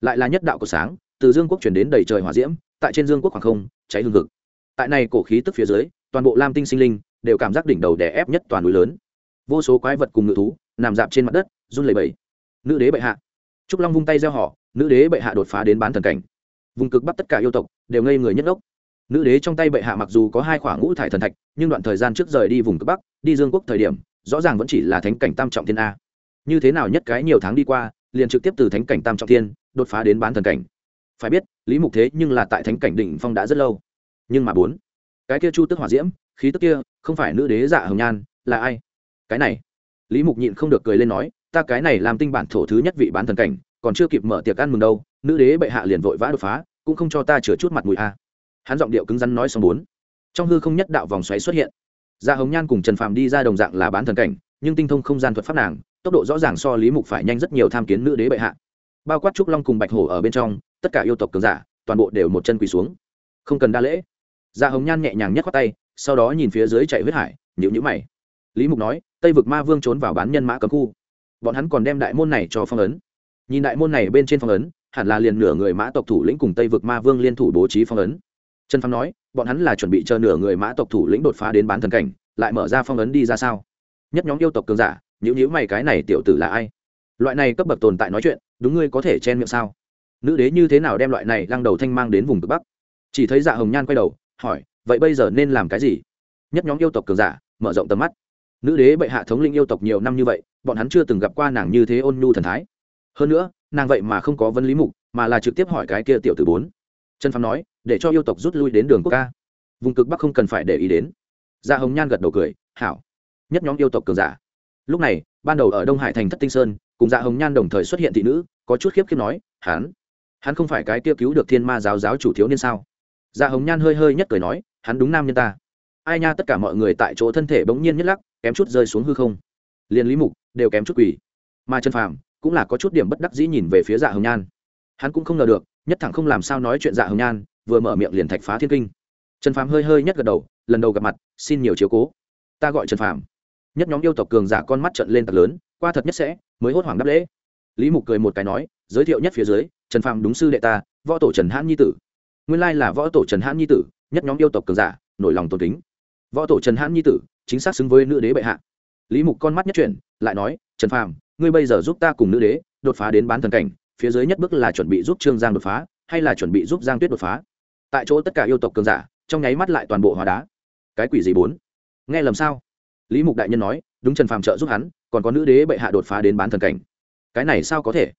Lại là nhất đạo của sáng, từ dương quốc chuyển đến đầy trời hỏa diễm, tại trên dương quốc hoàng không, cháy hương cực tại này cổ khí tức phía dưới, toàn bộ lam tinh sinh linh đều cảm giác đỉnh đầu đè ép nhất toàn núi lớn. Vô số quái vật cùng ngự thú nằm dạp trên mặt đất, run lẩy bẩy. Nữ đế bệ hạ. Trúc long vung tay gieo họ, nữ đế bệ hạ đột phá đến bán thần cảnh. Vùng cực bắc tất cả yêu tộc đều ngây người nhất ốc nữ đế trong tay bệ hạ mặc dù có hai khoảng ngũ thải thần thạch, nhưng đoạn thời gian trước rời đi vùng cực bắc, đi dương quốc thời điểm, rõ ràng vẫn chỉ là thánh cảnh tam trọng thiên a. Như thế nào nhất cái nhiều tháng đi qua liền trực tiếp từ thánh cảnh tam trọng thiên đột phá đến bán thần cảnh. Phải biết lý mục thế nhưng là tại thánh cảnh đỉnh phong đã rất lâu. Nhưng mà bốn cái kia chu tức hỏa diễm khí tức kia không phải nữ đế dạ hồng nhan là ai? Cái này lý mục nhịn không được cười lên nói ta cái này làm tinh bản thổ thứ nhất vị bán thần cảnh còn chưa kịp mở tiệc ăn mừng đâu nữ đế bệ hạ liền vội vã đột phá cũng không cho ta chừa chút mặt mũi a. Hắn giọng điệu cứng rắn nói xong bốn trong hư không nhất đạo vòng xoáy xuất hiện. Dạ Hồng Nhan cùng Trần Phàm đi ra đồng dạng là bán thần cảnh, nhưng tinh thông không gian thuật pháp nàng, tốc độ rõ ràng so Lý Mục phải nhanh rất nhiều tham kiến nữ đế bệ hạ. Bao quát trúc long cùng bạch hổ ở bên trong, tất cả yêu tộc cường giả, toàn bộ đều một chân quỳ xuống. Không cần đa lễ. da Hồng Nhan nhẹ nhàng nhất khoác tay, sau đó nhìn phía dưới chạy huyết hải, nhíu nhíu mày. Lý Mục nói, Tây vực Ma Vương trốn vào bán nhân mã cấm khu. Bọn hắn còn đem đại môn này cho phong ấn. Nhìn đại môn này bên trên phong ấn, hẳn là liền nửa người mã tộc thủ lĩnh cùng Tây vực Ma Vương liên thủ bố trí phong ấn. Trần Phong nói, bọn hắn là chuẩn bị chờ nửa người mã tộc thủ lĩnh đột phá đến bán thần cảnh, lại mở ra phong ấn đi ra sao? Nhất nhóm yêu tộc cường giả, nhữ nhữ mày cái này tiểu tử là ai? Loại này cấp bậc tồn tại nói chuyện, đúng ngươi có thể chen miệng sao? Nữ đế như thế nào đem loại này lăng đầu thanh mang đến vùng cực bắc? Chỉ thấy Dạ Hồng Nhan quay đầu, hỏi, vậy bây giờ nên làm cái gì? Nhất nhóm yêu tộc cường giả, mở rộng tầm mắt. Nữ đế bệ hạ thống lĩnh yêu tộc nhiều năm như vậy, bọn hắn chưa từng gặp qua nàng như thế ôn nhu thần thái. Hơn nữa, nàng vậy mà không có vấn lý mục, mà là trực tiếp hỏi cái kia tiểu tử bốn trần phàm nói để cho yêu tộc rút lui đến đường quốc ca vùng cực bắc không cần phải để ý đến dạ hồng nhan gật đầu cười hảo nhất nhóm yêu tộc cường giả lúc này, ban đầu ở đông hải thành thất tinh sơn, cùng dạ hồng nhan đồng thời xuất hiện thị nữ, có chút khiếp khiếp nói, hắn hắn không phải cái kia cứu được thiên ma giáo giáo chủ thiếu niên sao? Dạ hồng nhan hơi hơi nhất cười nói, hắn đúng nam nhân ta. Ai nha, tất cả mọi người tại chỗ thân thể bỗng nhiên nhất lắc, kém chút rơi xuống hư không. Liền lý mục đều kém chút quỳ. Mà trần phàm cũng là có chút điểm bất đắc dĩ nhìn về phía dạ hồng nhan. Hắn cũng không ngờ được, nhất thẳng không làm sao nói chuyện dạ hồng nhan, vừa mở miệng liền thạch phá thiên kinh. Trần phàm hơi hơi nhất gật đầu, lần đầu gặp mặt, xin nhiều chiếu cố. Ta gọi trần phàm nhất nhóm yêu tộc cường giả con mắt trận lên thật lớn, qua thật nhất sẽ, mới hốt hoảng đáp lễ. Lý mục cười một cái nói, giới thiệu nhất phía dưới, trần phàm đúng sư đệ ta, võ tổ trần hãn nhi tử. Nguyên lai là võ tổ trần hãn nhi tử, nhất nhóm yêu tộc cường giả, nổi lòng tôn kính. Võ tổ trần hãn nhi tử, chính xác xứng với nữ đế bệ hạ. Lý mục con mắt nhất chuyển, lại nói, trần phàm, ngươi bây giờ giúp ta cùng nữ đế, đột phá đến bán thần cảnh, phía dưới nhất bước là chuẩn bị giúp trương giang đột phá, hay là chuẩn bị giúp giang tuyết đột phá? Tại chỗ tất cả yêu tộc cường giả, trong nháy mắt lại toàn bộ hóa đá. Cái quỷ gì bốn? Nghe lầm sao? Lý mục đại nhân nói, đúng trần phàm trợ giúp hắn, còn có nữ đế bệ hạ đột phá đến bán thần cảnh. Cái này sao có thể?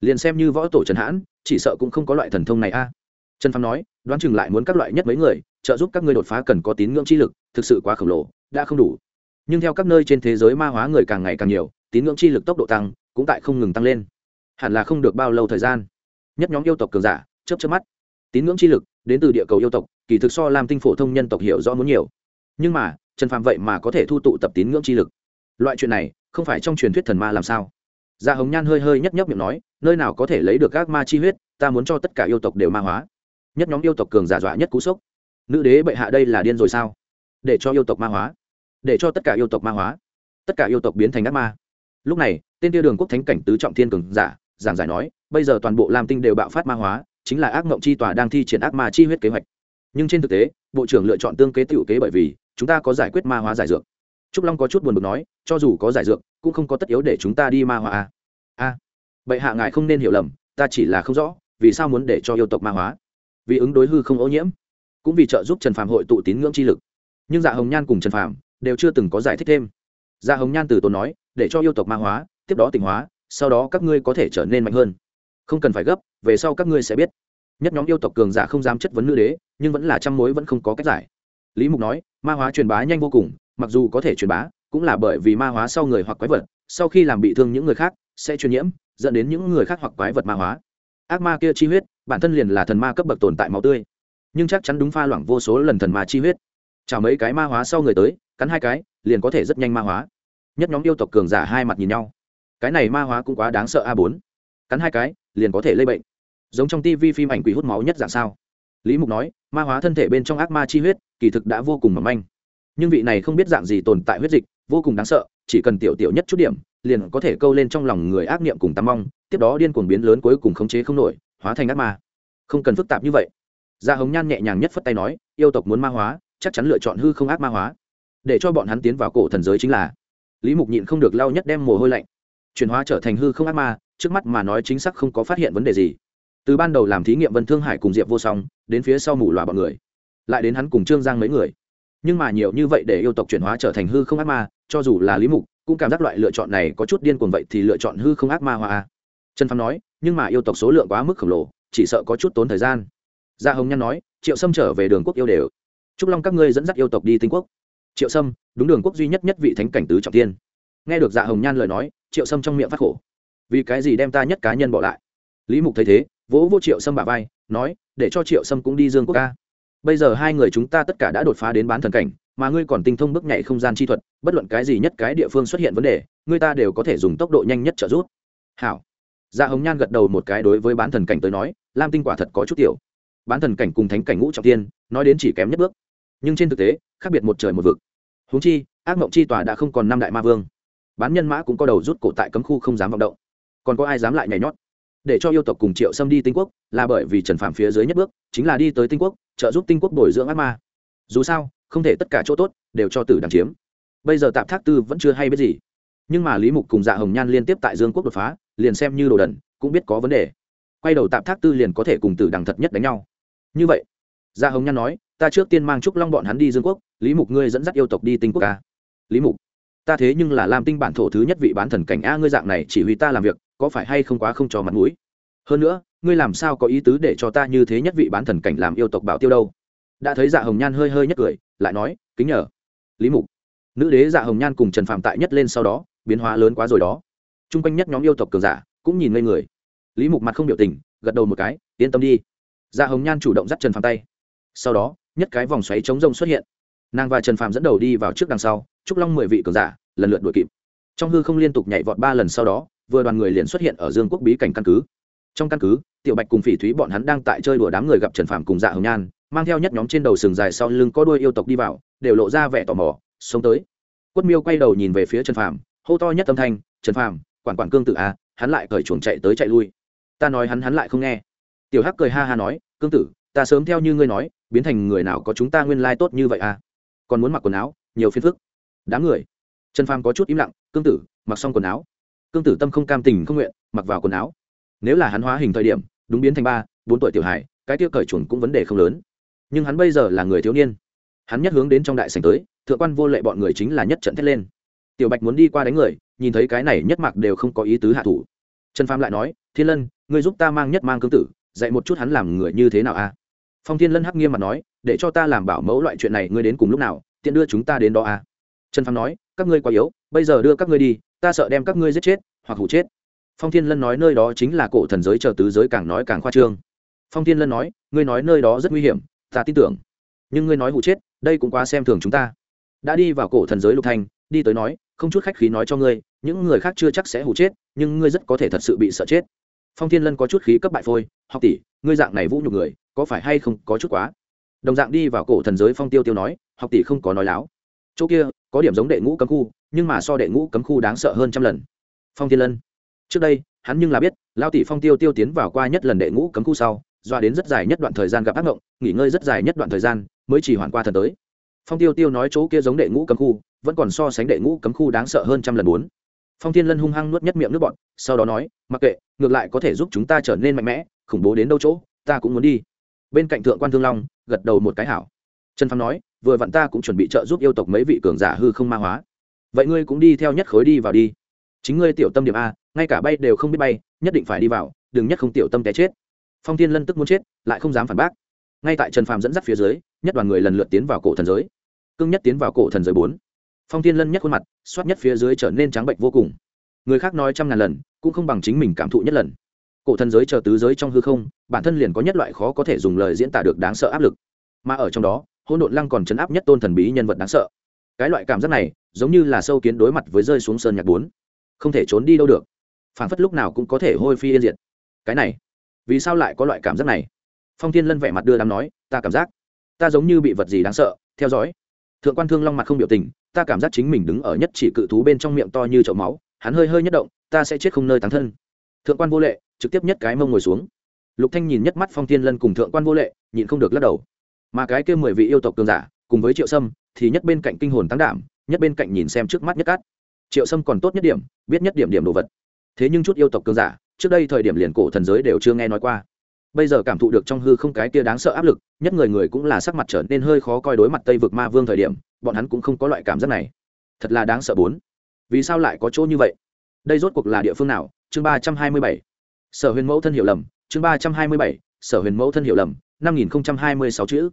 Liền xem như võ tổ trần hãn, chỉ sợ cũng không có loại thần thông này a. Trần phàm nói, đoán chừng lại muốn các loại nhất mấy người, trợ giúp các ngươi đột phá cần có tín ngưỡng chi lực, thực sự quá khổng lồ, đã không đủ. Nhưng theo các nơi trên thế giới ma hóa người càng ngày càng nhiều, tín ngưỡng chi lực tốc độ tăng, cũng tại không ngừng tăng lên. Hẳn là không được bao lâu thời gian. Nhất nhóm yêu tộc cường giả, chớp chớp mắt. Tín ngưỡng chi lực đến từ địa cầu yêu tộc, kỳ thực so làm tinh phổ thông nhân tộc hiểu rõ muốn nhiều. Nhưng mà trần phàm vậy mà có thể thu tụ tập tín ngưỡng chi lực. Loại chuyện này, không phải trong truyền thuyết thần ma làm sao? Gia dạ hồng nhan hơi hơi nhất nhấp miệng nói, nơi nào có thể lấy được các ma chi huyết, ta muốn cho tất cả yêu tộc đều ma hóa. Nhất nhóm yêu tộc cường giả dọa nhất cú sốc. Nữ đế bệ hạ đây là điên rồi sao? Để cho yêu tộc ma hóa. Để cho tất cả yêu tộc ma hóa. Tất cả yêu tộc biến thành ác ma. Lúc này, tên tiêu đường quốc thánh cảnh tứ trọng thiên cường giả, giảng giải nói, bây giờ toàn bộ lam tinh đều bạo phát ma hóa, chính là ác mộng chi tòa đang thi triển ác ma chi huyết kế hoạch. Nhưng trên thực tế, bộ trưởng lựa chọn tương kế tiểu kế bởi vì chúng ta có giải quyết ma hóa giải dược. Trúc long có chút buồn bực nói, cho dù có giải dược, cũng không có tất yếu để chúng ta đi ma hóa a a bệ hạ ngài không nên hiểu lầm, ta chỉ là không rõ, vì sao muốn để cho yêu tộc ma hóa? Vì ứng đối hư không ô nhiễm, cũng vì trợ giúp trần phàm hội tụ tín ngưỡng chi lực. Nhưng dạ hồng nhan cùng trần phàm đều chưa từng có giải thích thêm. Dạ hồng nhan từ tốn nói, để cho yêu tộc ma hóa, tiếp đó tỉnh hóa, sau đó các ngươi có thể trở nên mạnh hơn. Không cần phải gấp, về sau các ngươi sẽ biết. Nhất nhóm yêu tộc cường giả không dám chất vấn nữ đế, nhưng vẫn là trăm mối vẫn không có cách giải lý mục nói, ma hóa truyền bá nhanh vô cùng, mặc dù có thể truyền bá, cũng là bởi vì ma hóa sau người hoặc quái vật, sau khi làm bị thương những người khác, sẽ truyền nhiễm, dẫn đến những người khác hoặc quái vật ma hóa. Ác ma kia chi huyết, bản thân liền là thần ma cấp bậc tồn tại máu tươi. Nhưng chắc chắn đúng pha loãng vô số lần thần ma chi huyết. Chào mấy cái ma hóa sau người tới, cắn hai cái, liền có thể rất nhanh ma hóa. Nhất nhóm yêu tộc cường giả hai mặt nhìn nhau. Cái này ma hóa cũng quá đáng sợ a bốn. Cắn hai cái, liền có thể lây bệnh. Giống trong tivi phim ảnh quỷ hút máu nhất dạng sao? Lý mục nói, ma hóa thân thể bên trong ác ma chi huyết, kỳ thực đã vô cùng mỏng manh. Nhưng vị này không biết dạng gì tồn tại huyết dịch, vô cùng đáng sợ, chỉ cần tiểu tiểu nhất chút điểm, liền có thể câu lên trong lòng người ác niệm cùng tắm mong, tiếp đó điên cuồng biến lớn cuối cùng khống chế không nổi, hóa thành ác ma. Không cần phức tạp như vậy. Dạ Gia hống nhan nhẹ nhàng nhất phất tay nói, yêu tộc muốn ma hóa, chắc chắn lựa chọn hư không ác ma hóa. Để cho bọn hắn tiến vào cổ thần giới chính là. Lý mục nhịn không được lau nhất đem mồ hôi lạnh. Chuyển hóa trở thành hư không ác ma, trước mắt mà nói chính xác không có phát hiện vấn đề gì từ ban đầu làm thí nghiệm vân thương hải cùng diệp vô song, đến phía sau mù loà bọn người. Lại đến hắn cùng trương giang mấy người. Nhưng mà nhiều như vậy để yêu tộc chuyển hóa trở thành hư không ác ma, cho dù là lý mục, cũng cảm giác loại lựa chọn này có chút điên cuồng vậy thì lựa chọn hư không ác ma hoa trần phong nói, nhưng mà yêu tộc số lượng quá mức khổng lồ, chỉ sợ có chút tốn thời gian. Gia hồng nhan nói, triệu sâm trở về đường quốc yêu đều. Chúc long các ngươi dẫn dắt yêu tộc đi tinh quốc. Triệu sâm, đúng đường quốc duy nhất nhất vị thánh cảnh tứ trọng tiên nghe được dạ hồng nhan lời nói, triệu sâm trong miệng phát khổ. Vì cái gì đem ta nhất cá nhân bỏ lại? Lý mục thấy thế vỗ vô triệu sâm bà vai, nói, để cho triệu sâm cũng đi dương quốc ca. Bây giờ hai người chúng ta tất cả đã đột phá đến bán thần cảnh, mà ngươi còn tinh thông bước nhảy không gian chi thuật, bất luận cái gì nhất cái địa phương xuất hiện vấn đề, ngươi ta đều có thể dùng tốc độ nhanh nhất trợ giúp. Hảo. Dạ hồng nhan gật đầu một cái đối với bán thần cảnh tới nói, lam tinh quả thật có chút tiểu. Bán thần cảnh cùng thánh cảnh ngũ trọng tiên, nói đến chỉ kém nhất bước. Nhưng trên thực tế, khác biệt một trời một vực. Húng chi, ác mộng chi tòa đã không còn năm đại ma vương. Bán nhân mã cũng có đầu rút cổ tại cấm khu không dám vọng động. Còn có ai dám lại nhảy nhót? Để cho yêu tộc cùng triệu xâm đi tinh quốc, là bởi vì trần phạm phía dưới nhất bước, chính là đi tới tinh quốc, trợ giúp tinh quốc bồi dưỡng ác ma. Dù sao, không thể tất cả chỗ tốt đều cho tử đằng chiếm. Bây giờ tạp thác tư vẫn chưa hay biết gì. Nhưng mà lý mục cùng dạ hồng nhan liên tiếp tại dương quốc đột phá, liền xem như đồ đần, cũng biết có vấn đề. Quay đầu tạp thác tư liền có thể cùng tử đằng thật nhất đánh nhau. Như vậy dạ hồng nhan nói, ta trước tiên mang trúc long bọn hắn đi dương quốc, lý mục ngươi dẫn dắt yêu tộc đi tinh quốc ca lý mục, ta thế nhưng là làm tinh bản thổ thứ nhất vị bán thần cảnh a, ngươi dạng này chỉ huy ta làm việc có phải hay không quá không cho mặt mũi? Hơn nữa, ngươi làm sao có ý tứ để cho ta như thế nhất vị bán thần cảnh làm yêu tộc bảo tiêu đâu? Đã thấy dạ hồng nhan hơi hơi nhất cười, lại nói, kính nhờ. Lý mục. Nữ đế dạ hồng nhan cùng trần phạm tại nhất lên sau đó, biến hóa lớn quá rồi đó. T r u n g quanh nhất nhóm yêu tộc cường giả cũng nhìn ngây người. Lý mục mặt không biểu tình, gật đầu một cái, yên tâm đi. Dạ hồng nhan chủ động dắt trần phạm tay. Sau đó, nhất cái vòng xoáy chống rông xuất hiện. Nàng và trần phạm dẫn đầu đi vào trước đằng sau trúc long mười vị cường giả lần lượt đuổi kịp. Trong hư không liên tục nhảy vọt ba lần sau đó vừa đoàn người liền xuất hiện ở dương quốc bí cảnh căn cứ. Trong căn cứ, tiểu bạch cùng phỉ thúy bọn hắn đang tại chơi đùa đám người gặp trần phạm cùng dạ hồng nhan, mang theo nhất nhóm trên đầu sừng dài sau lưng có đuôi yêu tộc đi vào, đều lộ ra vẻ tò mò, sống tới. Quất miêu quay đầu nhìn về phía trần phàm, hô to nhất âm thanh, trần phàm, quản quản cương tự à hắn lại cởi chuồng chạy tới chạy lui. Ta nói hắn hắn lại không nghe. Tiểu hắc cười ha ha nói, cương tử, ta sớm theo như ngươi nói, biến thành người nào có chúng ta nguyên lai tốt như vậy à? Còn muốn mặc quần áo, nhiều phiền phức. Đám người. Trần phàm có chút im lặng, cương tử, mặc xong quần áo cương tử tâm không cam tình không nguyện, mặc vào quần áo. Nếu là hắn hóa hình thời điểm, đúng biến thành ba, bốn tuổi tiểu hải cái tiêu cởi chuồn cũng vấn đề không lớn. Nhưng hắn bây giờ là người thiếu niên. Hắn nhất hướng đến trong đại sành tới, thượng quan vô lệ bọn người chính là nhất trận thét lên. Tiểu bạch muốn đi qua đánh người, nhìn thấy cái này nhất mặc đều không có ý tứ hạ thủ. Trần pham lại nói, thiên lân, ngươi giúp ta mang nhất mang cương tử, dạy một chút hắn làm người như thế nào a? Phong thiên lân hắc nghiêm mặt nói, để cho ta làm bảo mẫu loại chuyện này ngươi đến cùng lúc nào, tiện đưa chúng ta đến đó a? Trần pham nói, các ngươi quá yếu, bây giờ đưa các ngươi đi ta sợ đem các ngươi giết chết hoặc hủ chết. Phong thiên lân nói nơi đó chính là cổ thần giới chờ tứ giới càng nói càng khoa trương. Phong thiên lân nói ngươi nói nơi đó rất nguy hiểm ta tin tưởng. Nhưng ngươi nói hủ chết đây cũng quá xem thường chúng ta. Đã đi vào cổ thần giới lục thành, đi tới nói không chút khách khí nói cho ngươi những người khác chưa chắc sẽ hủ chết nhưng ngươi rất có thể thật sự bị sợ chết. Phong thiên lân có chút khí cấp bại phôi học tỷ ngươi dạng này vũ nhục người có phải hay không có chút quá? Đồng dạng đi vào cổ thần giới phong tiêu tiêu nói học tỷ không có nói láo. Chỗ kia có điểm giống đệ ngũ cấm khu nhưng mà so đệ ngũ cấm khu đáng sợ hơn trăm lần. Phong thiên lân. Trước đây, hắn nhưng là biết, lao tỷ phong tiêu tiêu tiến vào qua nhất lần đệ ngũ cấm khu sau, doa đến rất dài nhất đoạn thời gian gặp ác mộng, nghỉ ngơi rất dài nhất đoạn thời gian, mới chỉ hoàn qua thần tới. Phong tiêu tiêu nói chỗ kia giống đệ ngũ cấm khu, vẫn còn so sánh đệ ngũ cấm khu đáng sợ hơn trăm lần bốn. Phong thiên lân hung hăng nuốt nhất miệng nước bọn sau đó nói, mặc kệ, ngược lại có thể giúp chúng ta trở nên mạnh mẽ, khủng bố đến đâu chỗ, ta cũng muốn đi. Bên cạnh thượng quan thương long, gật đầu một cái hảo. Trần phong nói, vừa vặn ta cũng chuẩn bị trợ giúp yêu tộc mấy vị cường giả hư không ma hóa vậy ngươi cũng đi theo nhất khối đi vào đi. Chính ngươi tiểu tâm điểm a, ngay cả bay đều không biết bay, nhất định phải đi vào, đừng nhất không tiểu tâm té chết. Phong thiên lân tức muốn chết, lại không dám phản bác. Ngay tại trần phàm dẫn dắt phía dưới, nhất đoàn người lần lượt tiến vào cổ thần giới. Cưng nhất tiến vào cổ thần giới bốn. Phong thiên lân nhất khuôn mặt, xoát nhất phía dưới trở nên trắng bệnh vô cùng. Người khác nói trăm ngàn lần, cũng không bằng chính mình cảm thụ nhất lần. Cổ thần giới chờ tứ giới trong hư không, bản thân liền có nhất loại khó có thể dùng lời diễn tả được đáng sợ áp lực. Mà ở trong đó hôn độn lăng còn chấn áp nhất tôn thần bí nhân vật đáng sợ cái loại cảm giác này, giống như là sâu kiến đối mặt với rơi xuống sơn nhạc bốn. Không thể trốn đi đâu được. Phản phất lúc nào cũng có thể hôi phi yên diệt. Cái này, vì sao lại có loại cảm giác này? Phong thiên lân vẻ mặt đưa đám nói, ta cảm giác, ta giống như bị vật gì đáng sợ, theo dõi. Thượng quan thương long mặt không biểu tình, ta cảm giác chính mình đứng ở nhất chỉ cự thú bên trong miệng to như chậu máu, hắn hơi hơi nhất động, ta sẽ chết không nơi tán thân. Thượng quan vô lệ trực tiếp nhất cái mông ngồi xuống. Lục thanh nhìn nhất mắt phong thiên lân cùng thượng quan vô lệ, nhịn không được lắc đầu. Mà cái kia mười vị yêu tộc cường giả, cùng với triệu sâm thì nhất bên cạnh kinh hồn tăng đảm, nhất bên cạnh nhìn xem trước mắt nhất cát. Triệu sâm còn tốt nhất điểm, biết nhất điểm điểm đồ vật. Thế nhưng chút yêu tộc cường giả, trước đây thời điểm liền cổ thần giới đều chưa nghe nói qua. Bây giờ cảm thụ được trong hư không cái kia đáng sợ áp lực, nhất người người cũng là sắc mặt trở nên hơi khó coi đối mặt tây vực ma vương thời điểm, bọn hắn cũng không có loại cảm giác này. Thật là đáng sợ bốn. Vì sao lại có chỗ như vậy? Đây rốt cuộc là địa phương nào? Chương ba trăm hai mươi bảy. Sở huyền mẫu thân hiểu lầm, chương ba trăm hai mươi bảy, sở huyền mẫu thân hiểu lầm, năm nghìn hai mươi sáu chữ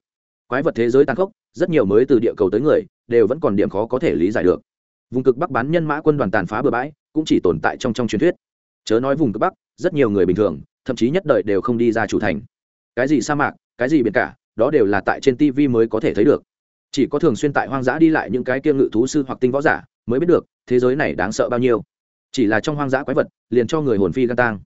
quái vật thế giới tàn khốc, rất nhiều mới từ địa cầu tới người, đều vẫn còn điểm khó có thể lý giải được. Vùng cực bắc bán nhân mã quân đoàn tàn phá bừa bãi, cũng chỉ tồn tại trong trong truyền thuyết. Chớ nói vùng cực bắc, rất nhiều người bình thường, thậm chí nhất đời đều không đi ra chủ thành. Cái gì sa mạc, cái gì biển cả, đó đều là tại trên tv mới có thể thấy được. Chỉ có thường xuyên tại hoang dã đi lại những cái kiêng ngự thú sư hoặc tinh võ giả, mới biết được, thế giới này đáng sợ bao nhiêu. Chỉ là trong hoang dã quái vật, liền cho người hồn phi gan tang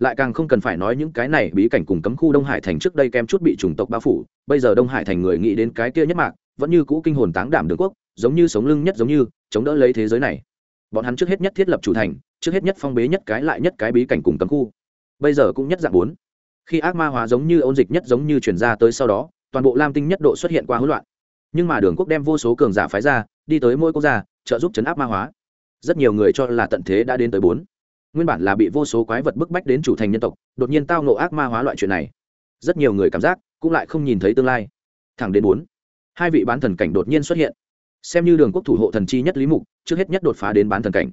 lại càng không cần phải nói những cái này bí cảnh cùng cấm khu đông hải thành trước đây kem chút bị chủng tộc bao phủ, bây giờ đông hải thành người nghĩ đến cái kia nhất mạc, vẫn như cũ kinh hồn táng đảm đường quốc, giống như sống lưng nhất giống như, chống đỡ lấy thế giới này. Bọn hắn trước hết nhất thiết lập chủ thành, trước hết nhất phong bế nhất cái lại nhất cái bí cảnh cùng cấm khu. Bây giờ cũng nhất dạng bốn. Khi ác ma hóa giống như ôn dịch nhất giống như chuyển ra tới sau đó, toàn bộ lam tinh nhất độ xuất hiện qua hỗn loạn. Nhưng mà đường quốc đem vô số cường giả phái ra, đi tới mỗi quốc gia, trợ giúp chấn áp ma hóa. Rất nhiều người cho là tận thế đã đến tới bốn nguyên bản là bị vô số quái vật bức bách đến chủ thành nhân tộc, đột nhiên tao nộ ác ma hóa loại chuyện này. Rất nhiều người cảm giác, cũng lại không nhìn thấy tương lai. Thẳng đến bốn, hai vị bán thần cảnh đột nhiên xuất hiện. Xem như đường quốc thủ hộ thần chi nhất lý mục, trước hết nhất đột phá đến bán thần cảnh.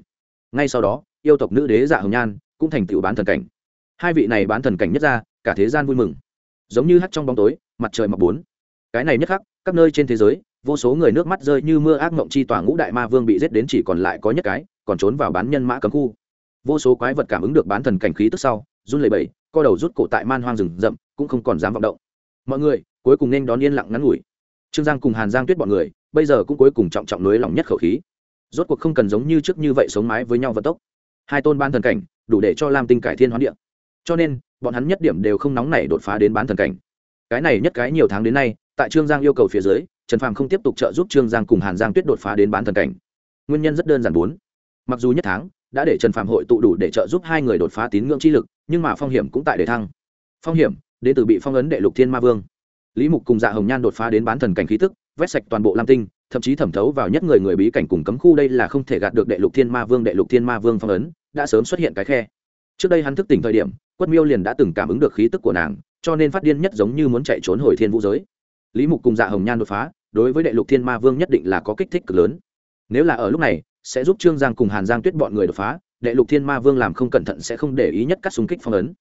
Ngay sau đó, yêu tộc nữ đế dạ hồng nhan cũng thành tựu bán thần cảnh. Hai vị này bán thần cảnh nhất ra cả thế gian vui mừng. Giống như hắt trong bóng tối, mặt trời mọc bốn. Cái này nhất khắc, các nơi trên thế giới, vô số người nước mắt rơi như mưa ác mộng chi tỏa ngũ đại ma vương bị giết đến chỉ còn lại có nhất cái, còn trốn vào bán nhân mã cấm khu vô số quái vật cảm ứng được bán thần cảnh khí tức sau, run lẩy bẩy, co đầu rút cổ tại man hoang rừng rậm, cũng không còn dám vọng động. Mọi người, cuối cùng nên đón yên lặng ngắn ngủi. Trương giang cùng hàn giang tuyết bọn người, bây giờ cũng cuối cùng trọng trọng nới lòng nhất khẩu khí. Rốt cuộc không cần giống như trước như vậy sống mái với nhau vận tốc. Hai tôn ban thần cảnh, đủ để cho lam tinh cải thiên hoán địa. Cho nên, bọn hắn nhất điểm đều không nóng nảy đột phá đến bán thần cảnh. Cái này nhất cái nhiều tháng đến nay, tại trương giang yêu cầu phía dưới, trần phàm không tiếp tục trợ giúp trương giang cùng hàn giang tuyết đột phá đến bán thần cảnh. Nguyên nhân rất đơn giản bốn. Mặc dù nhất tháng đã để trần Phạm hội tụ đủ để trợ giúp hai người đột phá tín ngưỡng chi lực, nhưng mà phong hiểm cũng tại để thăng. Phong hiểm, đến từ bị phong ấn đệ lục thiên ma vương. Lý mục cùng dạ hồng nhan đột phá đến bán thần cảnh khí tức, vét sạch toàn bộ lam tinh, thậm chí thẩm thấu vào nhất người người bí cảnh cùng cấm khu đây là không thể gạt được đệ lục thiên ma vương, đệ lục thiên ma vương phong ấn, đã sớm xuất hiện cái khe. Trước đây hắn thức tỉnh thời điểm, quất miêu liền đã từng cảm ứng được khí tức của nàng, cho nên phát điên nhất giống như muốn chạy trốn hồi thiên vũ giới. Lý mục cùng dạ hồng nhan đột phá, đối với đệ lục thiên ma vương nhất định là có kích thích cực lớn. Nếu là ở lúc này sẽ giúp trương giang cùng hàn giang tuyết bọn người đột phá, đệ lục thiên ma vương làm không cẩn thận sẽ không để ý nhất cắt xung kích phong ấn.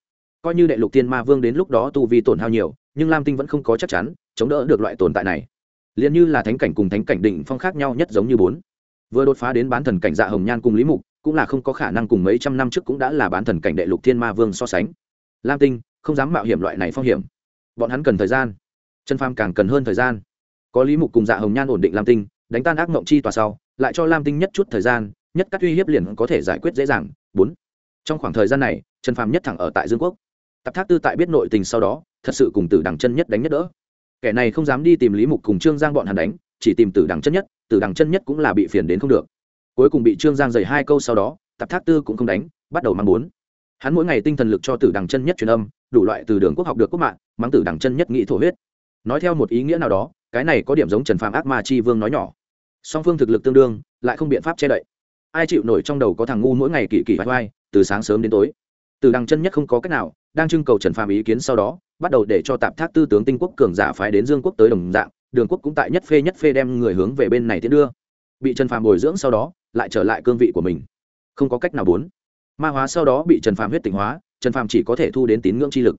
Coi như đệ lục thiên ma vương đến lúc đó tu vi tổn hao nhiều, nhưng lam tinh vẫn không có chắc chắn chống đỡ được loại tồn tại này. Liền như là thánh cảnh cùng thánh cảnh định phong khác nhau nhất giống như bốn. Vừa đột phá đến bán thần cảnh dạ hồng nhan cùng lý mục, cũng là không có khả năng cùng mấy trăm năm trước cũng đã là bán thần cảnh đệ lục thiên ma vương so sánh. Lam tinh, không dám mạo hiểm loại này phong hiểm. Bọn hắn cần thời gian. Chân pham càng cần hơn thời gian. Có lý mục cùng dạ hồng nhan ổn định lam tinh, đánh tan ác mộng chi tòa sau lại cho lam tinh nhất chút thời gian, nhất các uy hiếp liền có thể giải quyết dễ dàng. Bốn, trong khoảng thời gian này, trần phàm nhất thẳng ở tại dương quốc. Tạp thác tư tại biết nội tình sau đó, thật sự cùng tử đằng chân nhất đánh nhất đỡ. Kẻ này không dám đi tìm lý mục cùng trương giang bọn hắn đánh, chỉ tìm tử đằng chân nhất, tử đằng chân nhất cũng là bị phiền đến không được. Cuối cùng bị trương giang dày hai câu sau đó, Tạp thác tư cũng không đánh, bắt đầu mang bốn. Hắn mỗi ngày tinh thần lực cho tử đằng chân nhất truyền âm, đủ loại từ đường quốc học được quốc mạng, mắng tử đằng chân nhất nghĩ thổ huyết. Nói theo một ý nghĩa nào đó, cái này có điểm giống trần phàm ác ma chi vương nói nhỏ song phương thực lực tương đương, lại không biện pháp che đậy. Ai chịu nổi trong đầu có thằng ngu mỗi ngày kỳ kỳ vai vai, từ sáng sớm đến tối. Từ đằng chân nhất không có cách nào, đang trưng cầu trần phàm ý kiến sau đó, bắt đầu để cho tạp thác tư tướng tinh quốc cường giả phái đến dương quốc tới đồng dạng, đường quốc cũng tại nhất phê nhất phê đem người hướng về bên này tiến đưa. Bị trần phàm bồi dưỡng sau đó, lại trở lại cương vị của mình. Không có cách nào bốn. Ma hóa sau đó bị trần phàm huyết tỉnh hóa, trần phàm chỉ có thể thu đến tín ngưỡng chi lực.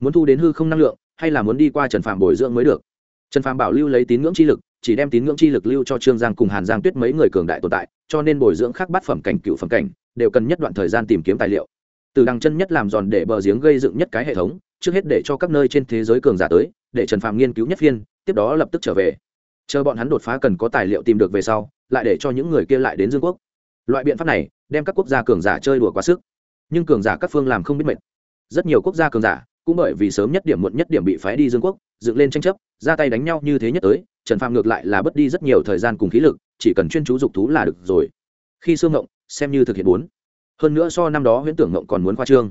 Muốn thu đến hư không năng lượng, hay là muốn đi qua trần phàm bồi dưỡng mới được? Trần phàm bảo lưu lấy tín ngưỡng chi lực chỉ đem tín ngưỡng chi lực lưu cho trương giang cùng hàn giang tuyết mấy người cường đại tồn tại, cho nên bồi dưỡng khác bát phẩm cảnh, cựu phẩm cảnh, đều cần nhất đoạn thời gian tìm kiếm tài liệu. Từ đằng chân nhất làm giòn để bờ giếng gây dựng nhất cái hệ thống, trước hết để cho các nơi trên thế giới cường giả tới, để trần phàm nghiên cứu nhất phiên, tiếp đó lập tức trở về. Chờ bọn hắn đột phá cần có tài liệu tìm được về sau, lại để cho những người kia lại đến dương quốc. Loại biện pháp này, đem các quốc gia cường giả chơi đùa quá sức. Nhưng cường giả các phương làm không biết mệt. Rất nhiều quốc gia cường giả, cũng bởi vì sớm nhất điểm muộn nhất điểm bị phái đi dương quốc, dựng lên tranh chấp, ra tay đánh nhau như thế nhất tới trần phàm ngược lại là bất đi rất nhiều thời gian cùng khí lực, chỉ cần chuyên chú dục thú là được rồi. Khi xương ngộng xem như thực hiện bốn. Hơn nữa so năm đó huyễn tưởng ngộng còn muốn khoa trương.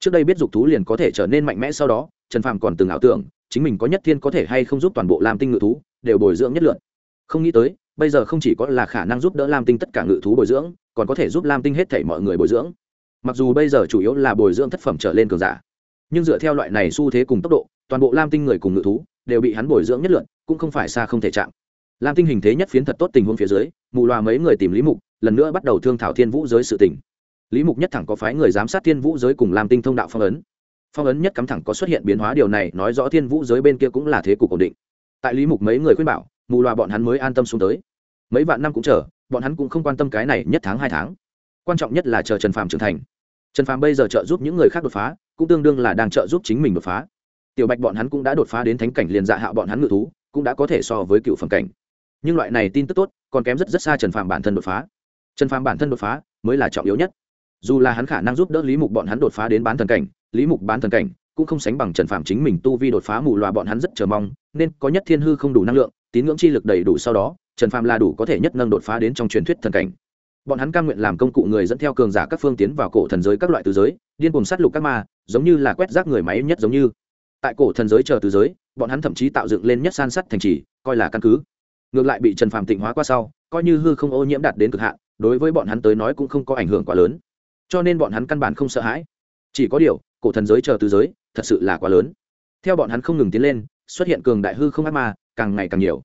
Trước đây biết dục thú liền có thể trở nên mạnh mẽ, sau đó, trần phàm còn từng ảo tưởng, chính mình có nhất thiên có thể hay không giúp toàn bộ lam tinh ngự thú đều bồi dưỡng nhất lượn không nghĩ tới, bây giờ không chỉ có là khả năng giúp đỡ lam tinh tất cả ngự thú bồi dưỡng, còn có thể giúp lam tinh hết thảy mọi người bồi dưỡng. Mặc dù bây giờ chủ yếu là bồi dưỡng thất phẩm trở lên cường giả, nhưng dựa theo loại này xu thế cùng tốc độ toàn bộ lam tinh người cùng ngự thú đều bị hắn bồi dưỡng nhất luận cũng không phải xa không thể chạm. Lam tinh hình thế nhất phiến thật tốt tình huống phía dưới, mù loà mấy người tìm lý mục, lần nữa bắt đầu thương thảo thiên vũ giới sự tình. Lý mục nhất thẳng có phái người giám sát thiên vũ giới cùng lam tinh thông đạo phong ấn. Phong ấn nhất cắm thẳng có xuất hiện biến hóa, điều này nói rõ thiên vũ giới bên kia cũng là thế cục ổn định. Tại lý mục mấy người khuyên bảo, mù loà bọn hắn mới an tâm xuống tới. Mấy vạn năm cũng chờ, bọn hắn cũng không quan tâm cái này nhất tháng, hai tháng. Quan trọng nhất là chờ trần phàm trưởng thành. Trần phàm bây giờ trợ giúp những người khác đột phá, cũng tương đương là đang trợ giúp chính mình đột phá tiểu bạch bọn hắn cũng đã đột phá đến thánh cảnh liền dạ hạo bọn hắn ngự thú, cũng đã có thể so với cựu phẩm cảnh. Nhưng loại này tin tức tốt, còn kém rất rất xa trần phàm bản thân đột phá. Trần phàm bản thân đột phá, mới là trọng yếu nhất. Dù là hắn khả năng giúp đỡ lý mục bọn hắn đột phá đến bán thần cảnh, lý mục bán thần cảnh, cũng không sánh bằng trần phàm chính mình tu vi đột phá mù loà bọn hắn rất chờ mong, nên có nhất thiên hư không đủ năng lượng, tín ngưỡng chi lực đầy đủ sau đó, trần phàm là đủ có thể nhất nâng đột phá đến trong truyền thuyết thần cảnh. Bọn hắn cam nguyện làm công cụ người dẫn theo cường giả các phương tiến vào cổ thần giới các loại từ giới, điên cùng sát lục các ma, giống như là quét rác người máy nhất giống như tại cổ thần giới chờ từ giới, bọn hắn thậm chí tạo dựng lên nhất san sắt thành trì, coi là căn cứ. Ngược lại bị trần phàm tịnh hóa qua sau, coi như hư không ô nhiễm đạt đến cực hạn, đối với bọn hắn tới nói cũng không có ảnh hưởng quá lớn. Cho nên bọn hắn căn bản không sợ hãi. Chỉ có điều, cổ thần giới chờ từ giới, thật sự là quá lớn. Theo bọn hắn không ngừng tiến lên, xuất hiện cường đại hư không ác ma, càng ngày càng nhiều.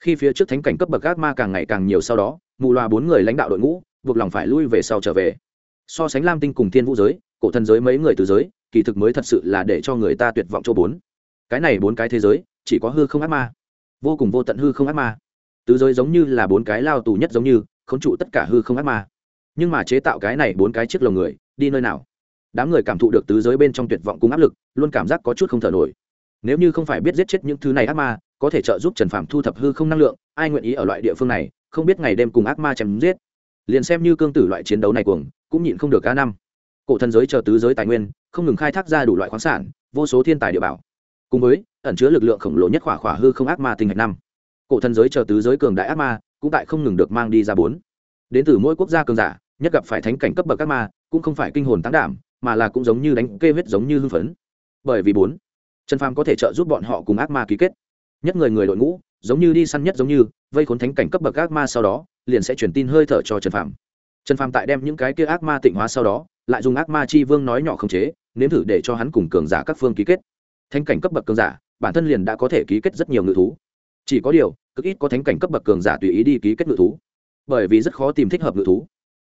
Khi phía trước thánh cảnh cấp bậc ác ma càng ngày càng nhiều sau đó, mù loà bốn người lãnh đạo đội ngũ, buộc lòng phải lui về sau trở về. So sánh lam tinh cùng thiên vũ giới, cổ thần giới mấy người từ giới kỳ thực mới thật sự là để cho người ta tuyệt vọng chỗ bốn. Cái này bốn cái thế giới, chỉ có hư không ác ma. Vô cùng vô tận hư không ác ma. Tứ giới giống như là bốn cái lao tù nhất giống như khống trụ tất cả hư không ác ma. Nhưng mà chế tạo cái này bốn cái chiếc lồng người, đi nơi nào? Đám người cảm thụ được tứ giới bên trong tuyệt vọng cùng áp lực, luôn cảm giác có chút không thở nổi. Nếu như không phải biết giết chết những thứ này ác ma, có thể trợ giúp trần phạm thu thập hư không năng lượng, ai nguyện ý ở loại địa phương này, không biết ngày đêm cùng ác ma chém giết. Liền xem như cương tử loại chiến đấu này cuồng, cũng nhịn không được cả năm cổ thần giới chờ tứ giới tài nguyên, không ngừng khai thác ra đủ loại khoáng sản, vô số thiên tài địa bảo. Cùng với, ẩn chứa lực lượng khổng lồ nhất khỏa khỏa hư không ác ma tinh hạch năm. Cổ thần giới chờ tứ giới cường đại ác ma, cũng tại không ngừng được mang đi ra bốn. Đến từ mỗi quốc gia cường giả, nhất gặp phải thánh cảnh cấp bậc ác ma, cũng không phải kinh hồn tán đảm, mà là cũng giống như đánh kê huyết giống như hưng phấn. Bởi vì bốn, trần phàm có thể trợ giúp bọn họ cùng ác ma ký kết. Nhất người người đội ngũ, giống như đi săn nhất giống như, vây khốn thánh cảnh cấp bậc ác ma sau đó, liền sẽ truyền tin hơi thở cho trần phàm. Trần phàm tại đem những cái kia ác ma tịnh hóa sau đó lại dùng ác ma chi vương nói nhỏ không chế, nếm thử để cho hắn cùng cường giả các phương ký kết. Thánh cảnh cấp bậc cường giả, bản thân liền đã có thể ký kết rất nhiều ngự thú. Chỉ có điều, cực ít có thánh cảnh cấp bậc cường giả tùy ý đi ký kết ngự thú. Bởi vì rất khó tìm thích hợp ngự thú.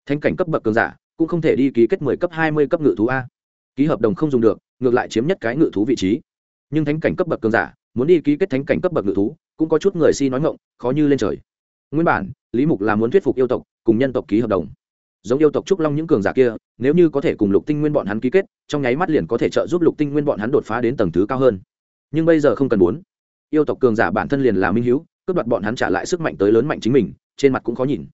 Thánh cảnh cấp bậc cường giả cũng không thể đi ký kết mười cấp, hai mươi cấp ngự thú a. Ký hợp đồng không dùng được, ngược lại chiếm nhất cái ngự thú vị trí. Nhưng thánh cảnh cấp bậc cường giả, muốn đi ký kết thánh cảnh cấp bậc ngự thú, cũng có chút người si nói ngộng khó như lên trời. Nguyên bản, lý mục là muốn thuyết phục yêu tộc, cùng nhân tộc ký hợp đồng giống yêu tộc trúc long những cường giả kia, nếu như có thể cùng lục tinh nguyên bọn hắn ký kết, trong nháy mắt liền có thể trợ giúp lục tinh nguyên bọn hắn đột phá đến tầng thứ cao hơn. Nhưng bây giờ không cần muốn. Yêu tộc cường giả bản thân liền là minh hữu, cướp đoạt bọn hắn trả lại sức mạnh tới lớn mạnh chính mình, trên mặt cũng khó nhìn.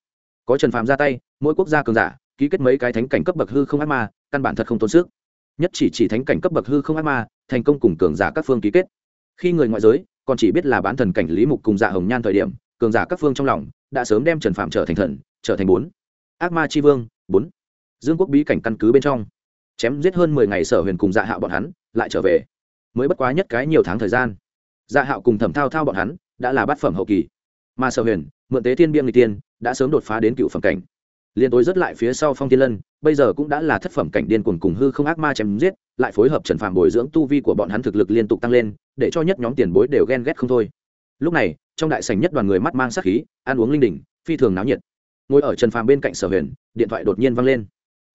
Có trần phàm ra tay, mỗi quốc gia cường giả, ký kết mấy cái thánh cảnh cấp bậc hư không ác ma, căn bản thật không tốn sức. Nhất chỉ chỉ thánh cảnh cấp bậc hư không ác ma, thành công cùng cường giả các phương ký kết. Khi người ngoại giới, còn chỉ biết là bán thần cảnh lý mục cùng dạ hồng nhan thời điểm, cường giả các phương trong lòng, đã sớm đem trần phạm trở thành thần, trở thành bốn ác ma tri vương, bốn. Dương quốc bí cảnh căn cứ bên trong. Chém giết hơn mười ngày sở huyền cùng dạ hạo bọn hắn, lại trở về. Mới bất quá nhất cái nhiều tháng thời gian. Dạ hạo cùng thẩm thao thao bọn hắn, đã là bát phẩm hậu kỳ. Mà sở huyền, mượn tế thiên biên người tiên, đã sớm đột phá đến cựu phẩm cảnh. Liên tối rất lại phía sau phong tiên lân, bây giờ cũng đã là thất phẩm cảnh điên cuồng cùng hư không ác ma chém giết, lại phối hợp trần phàm bồi dưỡng tu vi của bọn hắn thực lực liên tục tăng lên, để cho nhất nhóm tiền bối đều ghen ghét không thôi. Lúc này, trong đại sảnh nhất đoàn người mắt mang sát khí, ăn uống linh đình, phi thường náo nhiệt ngồi ở trần phàm bên cạnh sở huyền, điện thoại đột nhiên văng lên.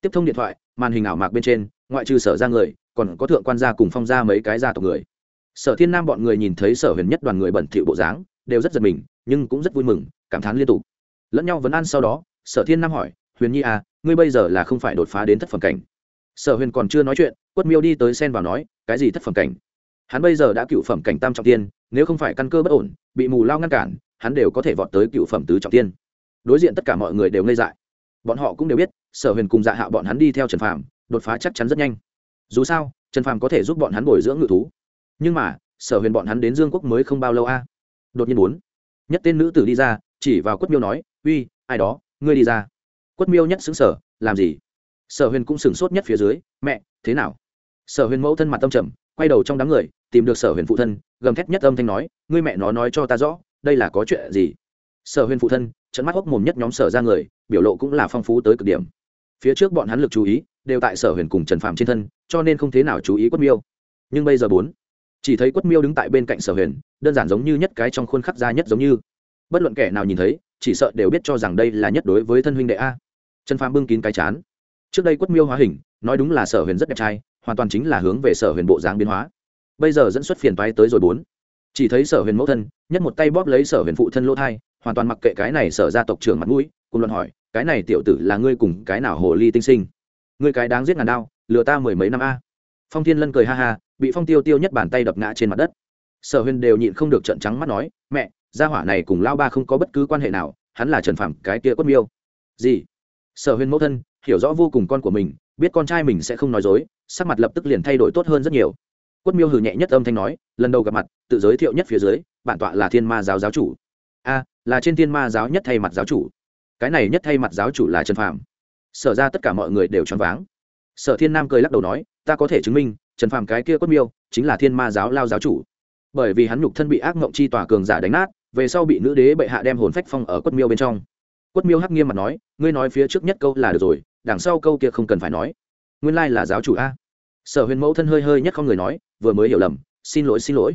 Tiếp thông điện thoại, màn hình ảo mạc bên trên, ngoại trừ sở ra người, còn có thượng quan gia cùng phong ra mấy cái gia tộc người. Sở thiên nam bọn người nhìn thấy sở huyền nhất đoàn người bẩn thỉu bộ dáng, đều rất giật mình, nhưng cũng rất vui mừng, cảm thán liên tục. Lẫn nhau vấn ăn sau đó, sở thiên nam hỏi, huyền nhi à ngươi bây giờ là không phải đột phá đến thất phẩm cảnh? Sở huyền còn chưa nói chuyện, quất miêu đi tới sen vào nói, cái gì thất phẩm cảnh? Hắn bây giờ đã cựu phẩm cảnh tam trọng tiên, nếu không phải căn cơ bất ổn, bị mù lao ngăn cản, hắn đều có thể vọt tới cựu phẩm tứ trọng tiên đối diện tất cả mọi người đều ngây dại. Bọn họ cũng đều biết, sở huyền cùng dạ Hạo bọn hắn đi theo trần phàm, đột phá chắc chắn rất nhanh. Dù sao, trần phàm có thể giúp bọn hắn bồi dưỡng ngự thú. Nhưng mà, sở huyền bọn hắn đến dương quốc mới không bao lâu a. Đột nhiên bốn, nhất tên nữ tử đi ra, chỉ vào quất miêu nói, uy, ai đó, ngươi đi ra. Quất miêu nhất xứng sở làm gì? Sở huyền cũng sửng sốt nhất phía dưới, mẹ, thế nào? Sở huyền mẫu thân mặt tâm trầm, quay đầu trong đám người, tìm được sở huyền phụ thân, gầm thét nhất âm thanh nói, ngươi mẹ nó nói cho ta rõ, đây là có chuyện gì? Sở huyền phụ thân trận mắt hốc mồm nhất nhóm sở ra người, biểu lộ cũng là phong phú tới cực điểm. Phía trước bọn hắn lực chú ý, đều tại sở huyền cùng trần phạm trên thân, cho nên không thế nào chú ý quất miêu. Nhưng bây giờ bốn, chỉ thấy quất miêu đứng tại bên cạnh sở huyền, đơn giản giống như nhất cái trong khuôn khắc ra nhất giống như. Bất luận kẻ nào nhìn thấy, chỉ sợ đều biết cho rằng đây là nhất đối với thân huynh đệ a. Trần phàm bưng kín cái chán. Trước đây quất miêu hóa hình, nói đúng là sở huyền rất đẹp trai, hoàn toàn chính là hướng về sở huyền bộ dáng biến hóa. Bây giờ dẫn xuất phiền toái tới rồi bốn. Chỉ thấy sở huyền mẫu thân, nhất một tay bóp lấy sở huyền phụ thân lỗ thai hoàn toàn mặc kệ cái này sở gia tộc trưởng mặt mũi, cùng luận hỏi, cái này tiểu tử là ngươi cùng cái nào hồ ly tinh sinh? Ngươi cái đáng giết ngàn đao, lừa ta mười mấy năm a. Phong thiên lân cười ha ha, bị phong tiêu tiêu nhất bàn tay đập ngã trên mặt đất. Sở huyền đều nhịn không được trận trắng mắt nói, mẹ, gia hỏa này cùng lao ba không có bất cứ quan hệ nào, hắn là trần phạm cái kia quất miêu. Gì? Sở huyền mẫu thân, hiểu rõ vô cùng con của mình, biết con trai mình sẽ không nói dối, sắc mặt lập tức liền thay đổi tốt hơn rất nhiều. Quất miêu hừ nhẹ nhất âm thanh nói, lần đầu gặp mặt, tự giới thiệu nhất phía dưới, bản tọa là thiên ma giáo giáo chủ. A là trên thiên ma giáo nhất thay mặt giáo chủ. Cái này nhất thay mặt giáo chủ là trần phạm sở ra tất cả mọi người đều choáng váng. Sở thiên nam cười lắc đầu nói, ta có thể chứng minh, trần phàm cái kia quất miêu chính là thiên ma giáo lao giáo chủ. Bởi vì hắn nhục thân bị ác mộng chi tòa cường giả đánh nát, về sau bị nữ đế bệ hạ đem hồn phách phong ở quất miêu bên trong. Quất miêu hắc nghiêm mặt nói, ngươi nói phía trước nhất câu là được rồi, đằng sau câu kia không cần phải nói. Nguyên lai là giáo chủ a. Sở huyền mẫu thân hơi hơi nhất không người nói, vừa mới hiểu lầm, xin lỗi xin lỗi.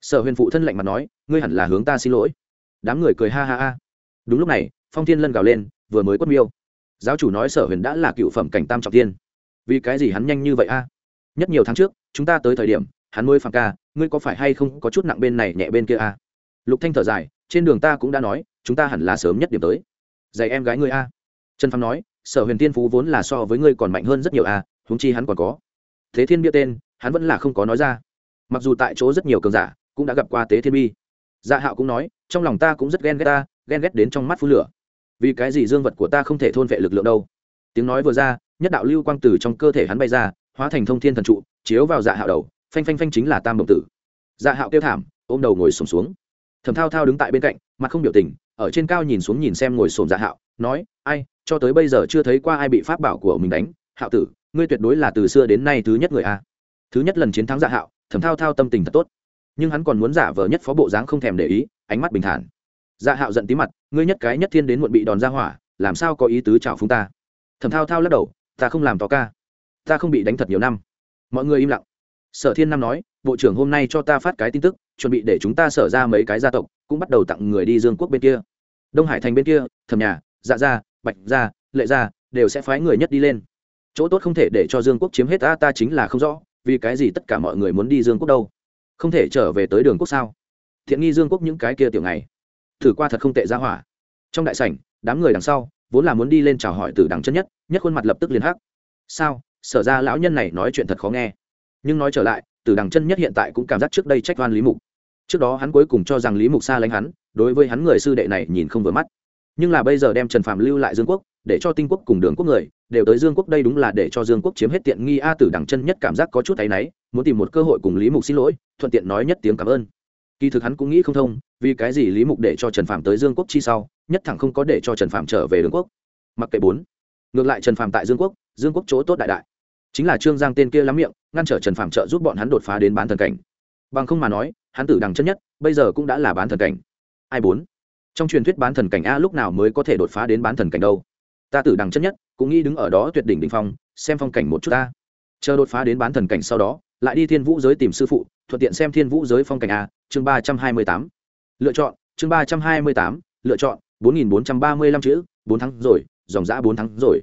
Sở huyền phụ thân lạnh mặt nói, ngươi hẳn là hướng ta xin lỗi đám người cười ha ha ha. Đúng lúc này, phong thiên lân gào lên, vừa mới quất miêu. Giáo chủ nói sở huyền đã là cựu phẩm cảnh tam trọng tiên vì cái gì hắn nhanh như vậy a? Nhất nhiều tháng trước, chúng ta tới thời điểm, hắn nuôi phàm ca, ngươi có phải hay không có chút nặng bên này nhẹ bên kia a? Lục thanh thở dài, trên đường ta cũng đã nói, chúng ta hẳn là sớm nhất điểm tới. Dạy em gái ngươi a. Trần phàm nói, sở huyền tiên phú vốn là so với ngươi còn mạnh hơn rất nhiều a, huống chi hắn còn có. Thế thiên bia tên, hắn vẫn là không có nói ra. Mặc dù tại chỗ rất nhiều cường giả, cũng đã gặp qua tế thiên bi dạ hạo cũng nói, trong lòng ta cũng rất ghen ghét ta, ghen ghét đến trong mắt phú lửa. Vì cái gì dương vật của ta không thể thôn vệ lực lượng đâu? Tiếng nói vừa ra, nhất đạo lưu quang từ trong cơ thể hắn bay ra, hóa thành thông thiên thần trụ, chiếu vào dạ hạo đầu, phanh phanh phanh chính là tam đồng tử. Dạ hạo kêu thảm, ôm đầu ngồi sổm xuống. Thầm thao thao đứng tại bên cạnh, mặt không biểu tình, ở trên cao nhìn xuống nhìn xem ngồi sổm dạ hạo, nói, ai, cho tới bây giờ chưa thấy qua ai bị pháp bảo của mình đánh, hạo tử, ngươi tuyệt đối là từ xưa đến nay thứ nhất người a. Thứ nhất lần chiến thắng dạ hạo thầm thao thao tâm tình thật tốt nhưng hắn còn muốn giả vờ nhất phó bộ dáng không thèm để ý, ánh mắt bình thản. Dạ hạo giận tí mặt, ngươi nhất cái nhất thiên đến muộn bị đòn ra hỏa, làm sao có ý tứ chào phúng ta? Thầm thao thao lắc đầu, ta không làm to ca. Ta không bị đánh thật nhiều năm. Mọi người im lặng. Sở thiên nam nói, bộ trưởng hôm nay cho ta phát cái tin tức, chuẩn bị để chúng ta sở ra mấy cái gia tộc, cũng bắt đầu tặng người đi dương quốc bên kia. Đông hải thành bên kia thầm nhà dạ gia, bạch gia, lệ gia đều sẽ phái người nhất đi lên. Chỗ tốt không thể để cho dương quốc chiếm hết, ta ta chính là không rõ, vì cái gì tất cả mọi người muốn đi dương quốc đâu? Không thể trở về tới đường quốc sao? Thiện nghi dương quốc những cái kia tiểu này thử qua thật không tệ ra hỏa. Trong đại sảnh, đám người đằng sau, vốn là muốn đi lên chào hỏi từ đằng chân nhất nhất khuôn mặt lập tức liền hắc. Sao? Sở ra lão nhân này nói chuyện thật khó nghe. Nhưng nói trở lại từ đằng chân nhất hiện tại cũng cảm giác trước đây trách oan lý mục. Trước đó hắn cuối cùng cho rằng lý mục xa lánh hắn, đối với hắn người sư đệ này nhìn không vừa mắt. Nhưng là bây giờ đem trần phạm lưu lại dương quốc, để cho tinh quốc cùng đường quốc người đều tới dương quốc đây đúng là để cho dương quốc chiếm hết tiện nghi a tử đằng chân nhất cảm giác có chút thấy náy, muốn tìm một cơ hội cùng lý mục xin lỗi, thuận tiện nói nhất tiếng cảm ơn. Kỳ thực hắn cũng nghĩ không thông, vì cái gì lý mục để cho trần phạm tới dương quốc chi sau, nhất thẳng không có để cho trần phạm trở về đường quốc. Mặc kệ bốn. Ngược lại trần phạm tại dương quốc dương quốc chỗ tốt đại đại. Chính là trương giang tên kia lắm miệng, ngăn trở trần phạm trợ giúp bọn hắn đột phá đến bán thần cảnh. Bằng không mà nói, hắn tử đằng chân nhất, bây giờ cũng đã là bán thần cảnh. Ai bốn? Trong truyền thuyết bán thần cảnh a lúc nào mới có thể đột phá đến bán thần cảnh đâu? Ta tử đằng chân nhất, cũng nghĩ đứng ở đó tuyệt đỉnh đỉnh phong, xem phong cảnh một chút ta. Chờ đột phá đến bán thần cảnh sau đó, lại đi thiên vũ giới tìm sư phụ, thuận tiện xem thiên vũ giới phong cảnh a, chương ba trăm hai mươi tám. Lựa chọn, chương ba trăm hai mươi tám, lựa chọn, bốn nghìn bốn trăm ba mươi lăm chữ, bốn tháng rồi, dòng giã bốn tháng rồi.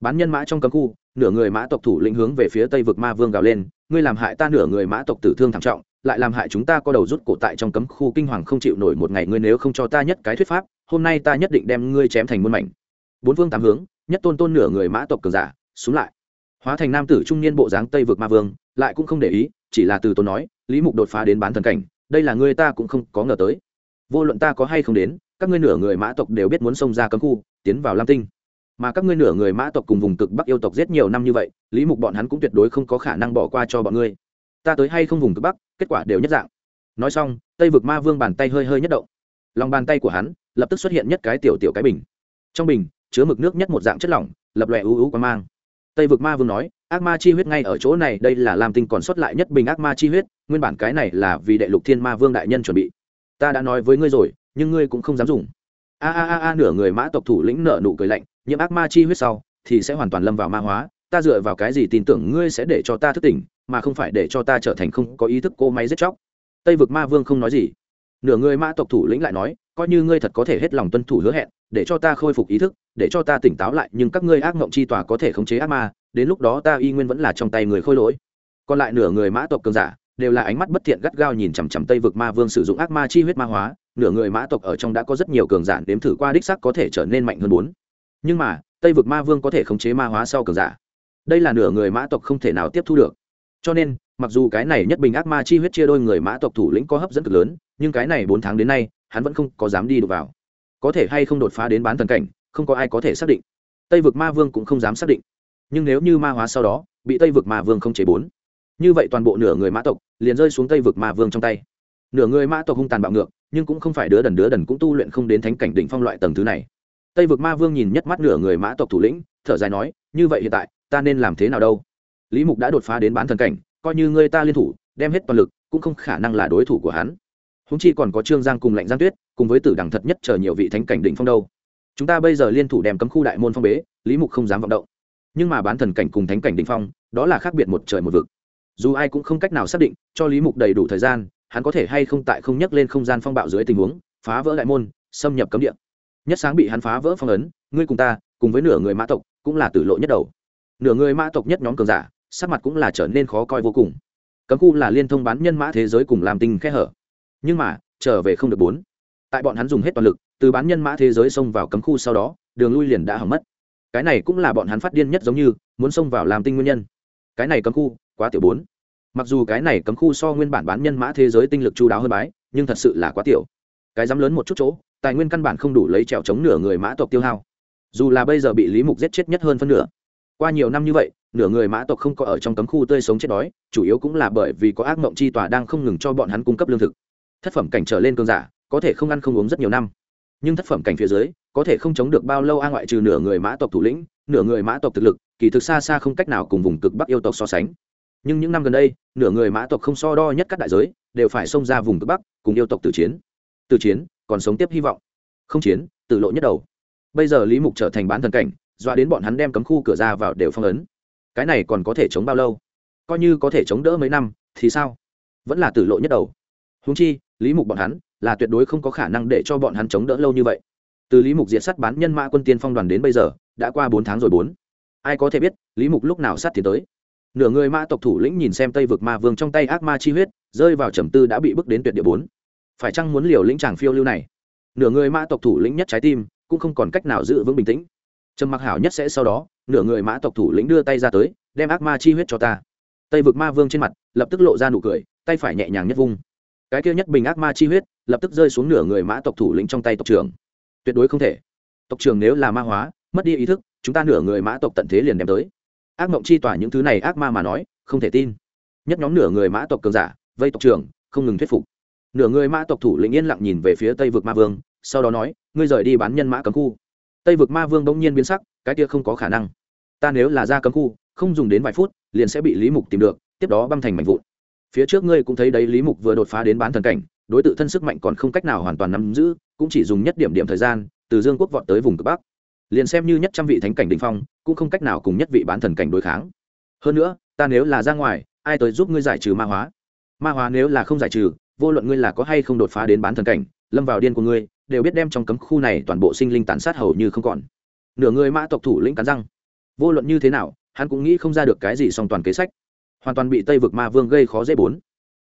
Bán nhân mã trong cấm khu, nửa người mã tộc thủ lĩnh hướng về phía tây vực ma vương gào lên, ngươi làm hại ta nửa người mã tộc tử thương thảm trọng, lại làm hại chúng ta có đầu rút cổ tại trong cấm khu kinh hoàng không chịu nổi một ngày, ngươi nếu không cho ta nhất cái thuyết pháp, hôm nay ta nhất định đem ngươi chém thành muôn mảnh bốn phương tám hướng, nhất tôn tôn nửa người mã tộc cường giả xuống lại. Hóa thành nam tử trung niên bộ dáng tây vực ma vương, lại cũng không để ý, chỉ là từ tôn nói, lý mục đột phá đến bán thần cảnh, đây là ngươi ta cũng không có ngờ tới. Vô luận ta có hay không đến, các ngươi nửa người mã tộc đều biết muốn xông ra cấm khu, tiến vào lam tinh. Mà các ngươi nửa người mã tộc cùng vùng cực bắc yêu tộc giết nhiều năm như vậy, lý mục bọn hắn cũng tuyệt đối không có khả năng bỏ qua cho bọn ngươi. Ta tới hay không vùng cực bắc, kết quả đều nhất dạng. Nói xong, tây vực ma vương bàn tay hơi hơi nhất động. Lòng bàn tay của hắn lập tức xuất hiện nhất cái tiểu tiểu cái bình. Trong bình chứa mực nước nhất một dạng chất lỏng, lập lòe ưu ưu quang mang. Tây vực ma vương nói, ác ma chi huyết ngay ở chỗ này, đây là làm tinh còn sót lại nhất bình ác ma chi huyết, nguyên bản cái này là vì đệ lục thiên ma vương đại nhân chuẩn bị. Ta đã nói với ngươi rồi, nhưng ngươi cũng không dám dùng. A a a a, nửa người mã tộc thủ lĩnh nợ nụ cười lạnh, nhiễm ác ma chi huyết sau, thì sẽ hoàn toàn lâm vào ma hóa. Ta dựa vào cái gì tin tưởng ngươi sẽ để cho ta thức tỉnh, mà không phải để cho ta trở thành không có ý thức cô máy giết chóc? Tây vực ma vương không nói gì. Nửa người mã tộc thủ lĩnh lại nói coi như ngươi thật có thể hết lòng tuân thủ hứa hẹn, để cho ta khôi phục ý thức, để cho ta tỉnh táo lại, nhưng các ngươi ác mộng chi tòa có thể khống chế ác ma, đến lúc đó ta y nguyên vẫn là trong tay người khôi lỗi. Còn lại nửa người mã tộc cường giả, đều là ánh mắt bất thiện gắt gao nhìn chằm chằm tây vực ma vương sử dụng ác ma chi huyết ma hóa, nửa người mã tộc ở trong đã có rất nhiều cường giả đếm thử qua đích sắc có thể trở nên mạnh hơn bốn. Nhưng mà, tây vực ma vương có thể khống chế ma hóa sau cường giả. Đây là nửa người mã tộc không thể nào tiếp thu được. Cho nên, mặc dù cái này nhất bình ác ma chi huyết chia đôi người mã tộc thủ lĩnh có hấp dẫn cực lớn, nhưng cái này bốn tháng đến nay hắn vẫn không có dám đi đụng vào. Có thể hay không đột phá đến bán thần cảnh, không có ai có thể xác định. Tây vực ma vương cũng không dám xác định. Nhưng nếu như ma hóa sau đó, bị tây vực ma vương không chế bốn, như vậy toàn bộ nửa người mã tộc liền rơi xuống tây vực ma vương trong tay. Nửa người mã tộc hung tàn bạo ngược, nhưng cũng không phải đứa đần đứa đần cũng tu luyện không đến thánh cảnh đỉnh phong loại tầng thứ này. Tây vực ma vương nhìn nhất mắt nửa người mã tộc thủ lĩnh, thở dài nói, như vậy hiện tại, ta nên làm thế nào đâu? Lý mục đã đột phá đến bán thần cảnh, coi như ngươi ta liên thủ, đem hết toàn lực, cũng không khả năng là đối thủ của hắn húng chi còn có trương giang cùng lạnh giang tuyết, cùng với tử đẳng thật nhất chờ nhiều vị thánh cảnh đỉnh phong đâu. Chúng ta bây giờ liên thủ đem cấm khu đại môn phong bế, lý mục không dám vọng động. Nhưng mà bán thần cảnh cùng thánh cảnh đỉnh phong, đó là khác biệt một trời một vực. Dù ai cũng không cách nào xác định, cho lý mục đầy đủ thời gian, hắn có thể hay không tại không nhắc lên không gian phong bạo dưới tình huống, phá vỡ đại môn, xâm nhập cấm địa. Nhất sáng bị hắn phá vỡ phong ấn, ngươi cùng ta, cùng với nửa người mã tộc, cũng là tử lộ nhất đầu. Nửa người mã tộc nhất nhóm cường giả, sắc mặt cũng là trở nên khó coi vô cùng. Cấm khu là liên thông bán nhân mã thế giới cùng làm tinh khe hở nhưng mà, trở về không được bốn. Tại bọn hắn dùng hết toàn lực, từ bán nhân mã thế giới xông vào cấm khu sau đó, đường lui liền đã hỏng mất. Cái này cũng là bọn hắn phát điên nhất giống như, muốn xông vào làm tinh nguyên nhân. Cái này cấm khu, quá tiểu bốn. Mặc dù cái này cấm khu so nguyên bản bán nhân mã thế giới tinh lực chú đáo hơn bái, nhưng thật sự là quá tiểu. Cái dám lớn một chút chỗ, tài nguyên căn bản không đủ lấy trèo chống nửa người mã tộc tiêu hao. Dù là bây giờ bị lý mục giết chết nhất hơn phân nửa. Qua nhiều năm như vậy, nửa người mã tộc không có ở trong cấm khu tươi sống chết đói, chủ yếu cũng là bởi vì có ác mộng chi tòa đang không ngừng cho bọn hắn cung cấp lương thực thất phẩm cảnh trở lên cơn giả, có thể không ăn không uống rất nhiều năm. Nhưng thất phẩm cảnh phía dưới, có thể không chống được bao lâu a ngoại trừ nửa người mã tộc thủ lĩnh, nửa người mã tộc thực lực, kỳ thực xa xa không cách nào cùng vùng cực bắc yêu tộc so sánh. Nhưng những năm gần đây, nửa người mã tộc không so đo nhất các đại giới, đều phải xông ra vùng cực bắc, cùng yêu tộc tử chiến. Tử chiến, còn sống tiếp hy vọng. Không chiến, tử lộ nhất đầu. Bây giờ lý mục trở thành bán thần cảnh, dọa đến bọn hắn đem cấm khu cửa ra vào đều phong ấn. Cái này còn có thể chống bao lâu? Coi như có thể chống đỡ mấy năm, thì sao? Vẫn là tử lộ nhất đầu húng chi, lý mục bọn hắn là tuyệt đối không có khả năng để cho bọn hắn chống đỡ lâu như vậy. Từ lý mục diệt sắt bán nhân mã quân tiên phong đoàn đến bây giờ, đã qua bốn tháng rồi bốn. Ai có thể biết, lý mục lúc nào sát tiến tới. Nửa người Ma tộc thủ lĩnh nhìn xem tây vực ma vương trong tay ác ma chi huyết, rơi vào trầm tư đã bị bước đến tuyệt địa bốn. Phải chăng muốn liều lĩnh chàng phiêu lưu này? Nửa người Ma tộc thủ lĩnh nhất trái tim, cũng không còn cách nào giữ vững bình tĩnh. Trầm mặc hảo nhất sẽ sau đó, nửa người mã tộc thủ lĩnh đưa tay ra tới, đem ác ma chi huyết cho ta. Tây vực ma vương trên mặt lập tức lộ ra nụ cười, tay phải nhẹ nhàng nhất vung cái kia nhất bình ác ma chi huyết, lập tức rơi xuống nửa người mã tộc thủ lĩnh trong tay tộc trưởng. Tuyệt đối không thể. Tộc trưởng nếu là ma hóa, mất đi ý thức, chúng ta nửa người mã tộc tận thế liền đem tới. Ác mộng chi tỏa những thứ này ác ma mà nói, không thể tin. Nhất nhóm nửa người mã tộc cường giả, vây tộc trưởng, không ngừng thuyết phục. Nửa người mã tộc thủ lĩnh yên lặng nhìn về phía tây vực ma vương, sau đó nói, ngươi rời đi bán nhân mã cấm khu. Tây vực ma vương bỗng nhiên biến sắc, cái kia không có khả năng. Ta nếu là ra cấm khu, không dùng đến vài phút, liền sẽ bị lý mục tìm được, tiếp đó băng thành mảnh vụn phía trước ngươi cũng thấy đấy, lý mục vừa đột phá đến bán thần cảnh, đối tượng thân sức mạnh còn không cách nào hoàn toàn nắm giữ, cũng chỉ dùng nhất điểm điểm thời gian, từ dương quốc vọt tới vùng cực bắc. Liền xem như nhất trăm vị thánh cảnh đình phong, cũng không cách nào cùng nhất vị bán thần cảnh đối kháng. Hơn nữa, ta nếu là ra ngoài, ai tới giúp ngươi giải trừ ma hóa? Ma hóa nếu là không giải trừ, vô luận ngươi là có hay không đột phá đến bán thần cảnh, lâm vào điên của ngươi, đều biết đem trong cấm khu này toàn bộ sinh linh tàn sát hầu như không còn. Nửa người mã tộc thủ lĩnh cắn răng. Vô luận như thế nào, hắn cũng nghĩ không ra được cái gì song toàn kế sách hoàn toàn bị tây vực ma vương gây khó dễ bốn.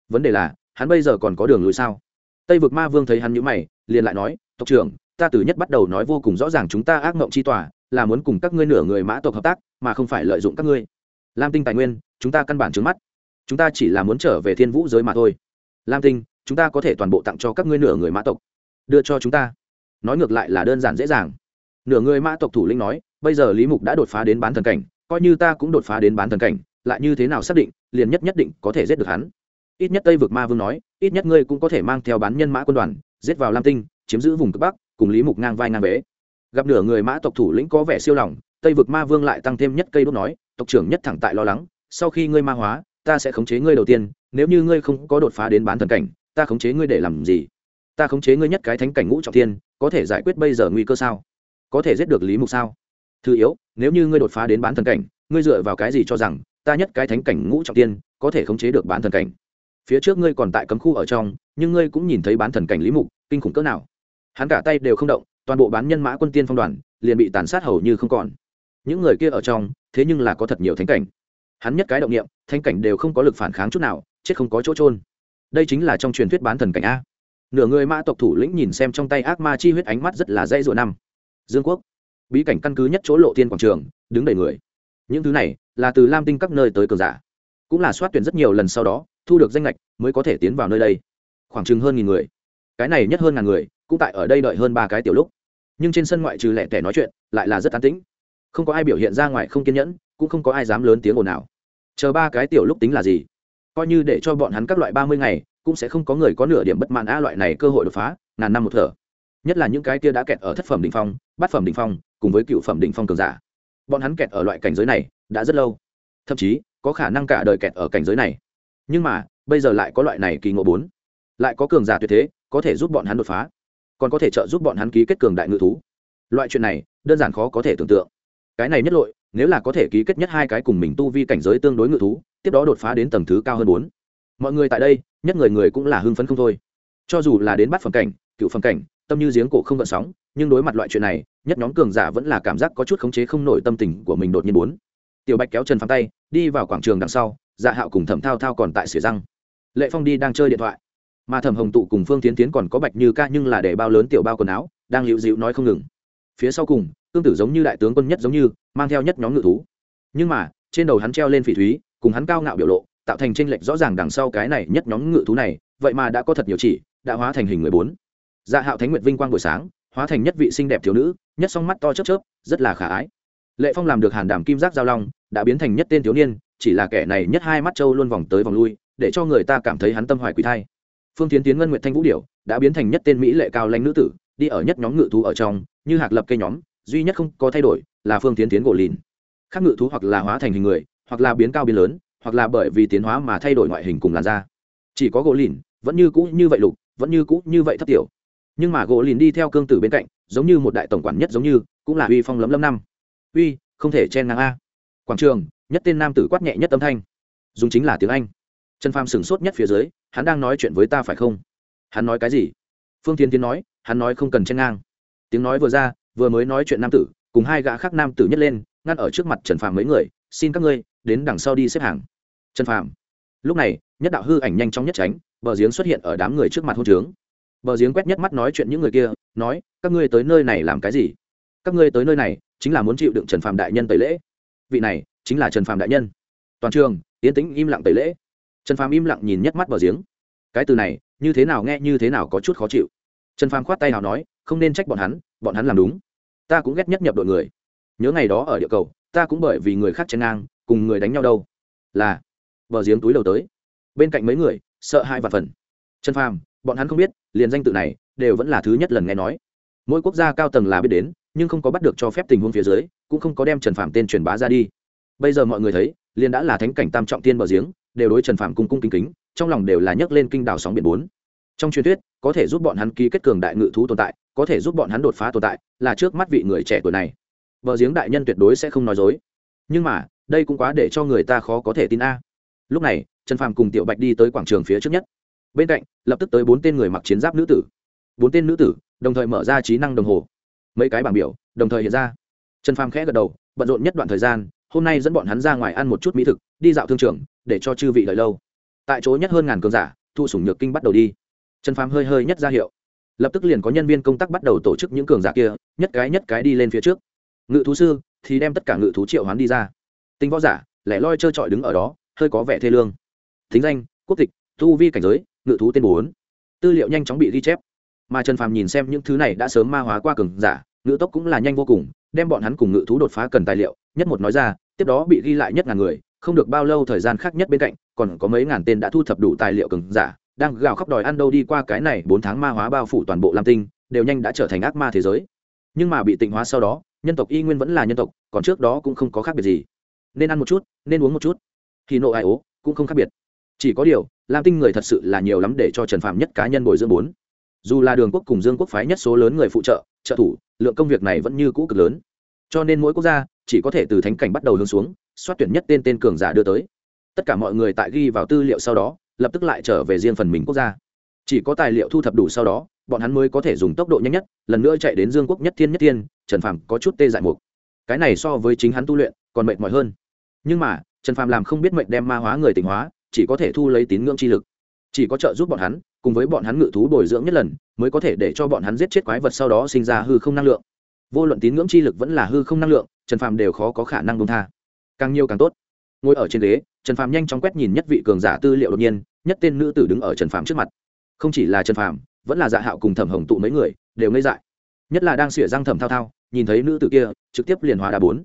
Vấn đề là, hắn bây giờ còn có đường lùi sao? Tây vực ma vương thấy hắn nhữ mày, liền lại nói, tộc trưởng, ta từ nhất bắt đầu nói vô cùng rõ ràng chúng ta ác mộng chi tòa, là muốn cùng các ngươi nửa người mã tộc hợp tác, mà không phải lợi dụng các ngươi. Lam tinh tài nguyên, chúng ta căn bản trướng mắt. Chúng ta chỉ là muốn trở về thiên vũ giới mà thôi. Lam tinh, chúng ta có thể toàn bộ tặng cho các ngươi nửa người mã tộc. Đưa cho chúng ta. Nói ngược lại là đơn giản dễ dàng. Nửa người mã tộc thủ lĩnh nói, bây giờ lý mục đã đột phá đến bán thần cảnh, coi như ta cũng đột phá đến bán thần cảnh, lại như thế nào xác định liền nhất nhất định có thể giết được hắn. Ít nhất tây vực ma vương nói, ít nhất ngươi cũng có thể mang theo bán nhân mã quân đoàn, giết vào lam tinh, chiếm giữ vùng cực bắc, cùng lý mục ngang vai ngang bế. Gặp nửa người mã tộc thủ lĩnh có vẻ siêu lòng, tây vực ma vương lại tăng thêm nhất cây đốt nói, tộc trưởng nhất thẳng tại lo lắng, sau khi ngươi ma hóa, ta sẽ khống chế ngươi đầu tiên, nếu như ngươi không có đột phá đến bán thần cảnh, ta khống chế ngươi để làm gì? Ta khống chế ngươi nhất cái thánh cảnh ngũ trọng thiên, có thể giải quyết bây giờ nguy cơ sao? Có thể giết được lý mục sao? Thứ yếu, nếu như ngươi đột phá đến bán thần cảnh, ngươi dựa vào cái gì cho rằng ta nhất cái thánh cảnh ngũ trọng tiên, có thể khống chế được bán thần cảnh. Phía trước ngươi còn tại cấm khu ở trong, nhưng ngươi cũng nhìn thấy bán thần cảnh lý mục, kinh khủng cỡ nào. Hắn cả tay đều không động, toàn bộ bán nhân mã quân tiên phong đoàn, liền bị tàn sát hầu như không còn. Những người kia ở trong, thế nhưng là có thật nhiều thánh cảnh. Hắn nhất cái động niệm, thánh cảnh đều không có lực phản kháng chút nào, chết không có chỗ trôn đây chính là trong truyền thuyết bán thần cảnh a. Nửa người mã tộc thủ lĩnh nhìn xem trong tay ác ma chi huyết ánh mắt rất là dây dội năm. Dương quốc. Bí cảnh căn cứ nhất chỗ lộ tiên quảng trường, đứng đầy người những thứ này là từ lam tinh các nơi tới cường giả. Cũng là soát tuyển rất nhiều lần sau đó, thu được danh lệch mới có thể tiến vào nơi đây. Khoảng chừng hơn nghìn người. Cái này nhất hơn ngàn người, cũng tại ở đây đợi hơn ba cái tiểu lúc. Nhưng trên sân ngoại trừ lẻ tẻ nói chuyện, lại là rất an tĩnh. Không có ai biểu hiện ra ngoài không kiên nhẫn, cũng không có ai dám lớn tiếng ồn nào chờ ba cái tiểu lúc tính là gì? Coi như để cho bọn hắn các loại ba mươi ngày, cũng sẽ không có người có nửa điểm bất mãn a loại này cơ hội đột phá, ngàn năm một thở. Nhất là những cái kia đã kẹt ở thất phẩm đ ỉ n h phong, bát phẩm đ ỉ n h phong, cùng với cựu phẩm đ ỉ n h phong cường giả bọn hắn kẹt ở loại cảnh giới này đã rất lâu. Thậm chí, có khả năng cả đời kẹt ở cảnh giới này. Nhưng mà, bây giờ lại có loại này kỳ ngộ bốn. Lại có cường giả tuyệt thế, có thể giúp bọn hắn đột phá. Còn có thể trợ giúp bọn hắn ký kết cường đại ngự thú. Loại chuyện này, đơn giản khó có thể tưởng tượng. Cái này nhất lội nếu là có thể ký kết nhất hai cái cùng mình tu vi cảnh giới tương đối ngự thú, tiếp đó đột phá đến tầng thứ cao hơn bốn. Mọi người tại đây, nhất người người cũng là hưng phấn không thôi. Cho dù là đến bắt phẩm cảnh, cựu phẩm cảnh, tâm như giếng cổ không gợn sóng, nhưng đối mặt loại chuyện này nhất nhóm cường giả vẫn là cảm giác có chút khống chế không nổi tâm tình của mình đột nhiên bốn tiểu bạch kéo chân phăng tay, đi vào quảng trường đằng sau dạ hạo cùng thẩm thao thao còn tại xỉa răng. Lệ phong đi đang chơi điện thoại. Mà thẩm hồng tụ cùng phương tiến tiến còn có bạch như ca nhưng là để bao lớn tiểu bao quần áo, đang liễu dịu nói không ngừng. Phía sau cùng, tương tử giống như đại tướng quân nhất giống như, mang theo nhất nhóm ngự thú. Nhưng mà, trên đầu hắn treo lên phỉ thúy, cùng hắn cao ngạo biểu lộ, tạo thành tranh lệch rõ ràng đằng sau cái này nhất nhóm ngự thú này, vậy mà đã có thật nhiều chỉ, đã hóa thành hình người bốn. Dạ hạo thánh nguyệt vinh quang buổi sáng, hóa thành nhất vị xinh đẹp thiếu nữ nhất song mắt to chớp chớp, rất là khả ái. Lệ phong làm được hàn đảm kim giác giao long, đã biến thành nhất tên thiếu niên, chỉ là kẻ này nhất hai mắt trâu luôn vòng tới vòng lui, để cho người ta cảm thấy hắn tâm hoài quỷ thai. Phương tiến tiến ngân nguyệt thanh vũ điểu đã biến thành nhất tên mỹ lệ cao lãnh nữ tử, đi ở nhất nhóm ngự thú ở trong, như hạc lập cây nhóm, duy nhất không có thay đổi là phương tiến tiến gỗ lìn. Khác ngự thú hoặc là hóa thành hình người, hoặc là biến cao biến lớn, hoặc là bởi vì tiến hóa mà thay đổi ngoại hình cùng làn da. Chỉ có gỗ lìn, vẫn như cũ như vậy lục, vẫn như cũ như vậy thất tiểu nhưng mà gỗ lìn đi theo cương tử bên cạnh, giống như một đại tổng quản nhất giống như, cũng là uy phong lấm lấm năm. Uy, không thể chen ngang a. Quảng trường, nhất tên nam tử quát nhẹ nhất âm thanh. Dùng chính là tiếng anh. Trần phàm sửng sốt nhất phía dưới, hắn đang nói chuyện với ta phải không? Hắn nói cái gì? Phương tiến tiến nói, hắn nói không cần chen ngang. Tiếng nói vừa ra, vừa mới nói chuyện nam tử, cùng hai gã khác nam tử nhất lên, ngăn ở trước mặt trần phàm mấy người, xin các ngươi, đến đằng sau đi xếp hàng. Trần phàm. Lúc này, nhất đạo hư ảnh nhanh chóng nhất tránh, bờ giếng xuất hiện ở đám người trước mặt hôn trướng bờ giếng quét nhất mắt nói chuyện những người kia, nói, các ngươi tới nơi này làm cái gì? Các ngươi tới nơi này chính là muốn chịu đựng trần phàm đại nhân tẩy lễ. Vị này chính là trần phàm đại nhân. Toàn trường tiến tĩnh im lặng tẩy lễ. Trần phàm im lặng nhìn nhất mắt bờ giếng. Cái từ này, như thế nào nghe, như thế nào có chút khó chịu. Trần phàm khoát tay nào nói, không nên trách bọn hắn bọn hắn làm đúng. Ta cũng ghét nhất nhập đội người. Nhớ ngày đó ở địa cầu, ta cũng bởi vì người khác chen ngang, cùng người đánh nhau đâu. Là, bờ giếng túi đầu tới. Bên cạnh mấy người, sợ hai vạn phần trần phàm bọn hắn không biết, liền danh tự này đều vẫn là thứ nhất lần nghe nói. Mỗi quốc gia cao tầng là biết đến, nhưng không có bắt được cho phép tình huống phía dưới, cũng không có đem trần phạm tên truyền bá ra đi. Bây giờ mọi người thấy, liền đã là thánh cảnh tam trọng tiên bờ giếng, đều đối trần phạm cung cung kính kính, trong lòng đều là nhấc lên kinh đảo sóng biển bốn. Trong truyền thuyết, có thể giúp bọn hắn ký kết cường đại ngự thú tồn tại, có thể giúp bọn hắn đột phá tồn tại, là trước mắt vị người trẻ tuổi này. Bờ giếng đại nhân tuyệt đối sẽ không nói dối. Nhưng mà, đây cũng quá để cho người ta khó có thể tin a. Lúc này, trần phàm cùng tiểu bạch đi tới quảng trường phía trước nhất bên cạnh, lập tức tới bốn tên người mặc chiến giáp nữ tử. Bốn tên nữ tử, đồng thời mở ra trí năng đồng hồ. Mấy cái bảng biểu, đồng thời hiện ra. Trần phàm khẽ gật đầu, bận rộn nhất đoạn thời gian, hôm nay dẫn bọn hắn ra ngoài ăn một chút mỹ thực, đi dạo thương trường, để cho chư vị đợi lâu. Tại chỗ nhất hơn ngàn cường giả, thu sủng nhược kinh bắt đầu đi. Trần phàm hơi hơi nhất ra hiệu. Lập tức liền có nhân viên công tác bắt đầu tổ chức những cường giả kia, nhất cái nhất cái đi lên phía trước. Ngự thú sư thì đem tất cả ngự thú triệu hoán đi ra. Tinh võ giả, lẻ loi trơ trọi đứng ở đó, hơi có vẻ thê lương. Thính danh, quốc tịch, tu vi cảnh giới ngự thú tên bốn. Tư liệu nhanh chóng bị ghi chép. Mà trần phàm nhìn xem những thứ này đã sớm ma hóa qua cường giả, ngự tốc cũng là nhanh vô cùng, đem bọn hắn cùng ngự thú đột phá cần tài liệu, nhất một nói ra, tiếp đó bị ghi lại nhất ngàn người, không được bao lâu thời gian khác nhất bên cạnh, còn có mấy ngàn tên đã thu thập đủ tài liệu cường giả, đang gào khóc đòi ăn đâu đi qua cái này bốn tháng ma hóa bao phủ toàn bộ lam tinh, đều nhanh đã trở thành ác ma thế giới. Nhưng mà bị tịnh hóa sau đó, nhân tộc y nguyên vẫn là nhân tộc, còn trước đó cũng không có khác biệt gì. Nên ăn một chút, nên uống một chút. Thì nộ ai ố, cũng không khác biệt chỉ có điều, lam tinh người thật sự là nhiều lắm để cho trần phạm nhất cá nhân bồi dưỡng bốn. Dù là đường quốc cùng dương quốc phái nhất số lớn người phụ trợ trợ thủ, lượng công việc này vẫn như cũ cực lớn. Cho nên mỗi quốc gia, chỉ có thể từ thánh cảnh bắt đầu hướng xuống, xoát tuyển nhất tên tên cường giả đưa tới. Tất cả mọi người tại ghi vào tư liệu sau đó, lập tức lại trở về riêng phần mình quốc gia. Chỉ có tài liệu thu thập đủ sau đó, bọn hắn mới có thể dùng tốc độ nhanh nhất, lần nữa chạy đến dương quốc nhất thiên nhất thiên, trần phàm có chút tê dại mục. Cái này so với chính hắn tu luyện còn mệt mỏi hơn. Nhưng mà, trần phàm làm không biết mệnh đem ma hóa người tỉnh hóa chỉ có thể thu lấy tín ngưỡng chi lực. Chỉ có trợ giúp bọn hắn, cùng với bọn hắn ngự thú bồi dưỡng nhất lần, mới có thể để cho bọn hắn giết chết quái vật sau đó sinh ra hư không năng lượng. Vô luận tín ngưỡng chi lực vẫn là hư không năng lượng, trần phàm đều khó có khả năng bông tha. Càng nhiều càng tốt. Ngồi ở trên ghế, trần phàm nhanh chóng quét nhìn nhất vị cường giả tư liệu đột nhiên, nhất tên nữ tử đứng ở trần phàm trước mặt. Không chỉ là trần phàm, vẫn là dạ hạo cùng thẩm hồng tụ mấy người, đều ngây dại. Nhất là đang xỉa răng thẩm thao thao, nhìn thấy nữ tử kia, trực tiếp liền hóa đà bốn.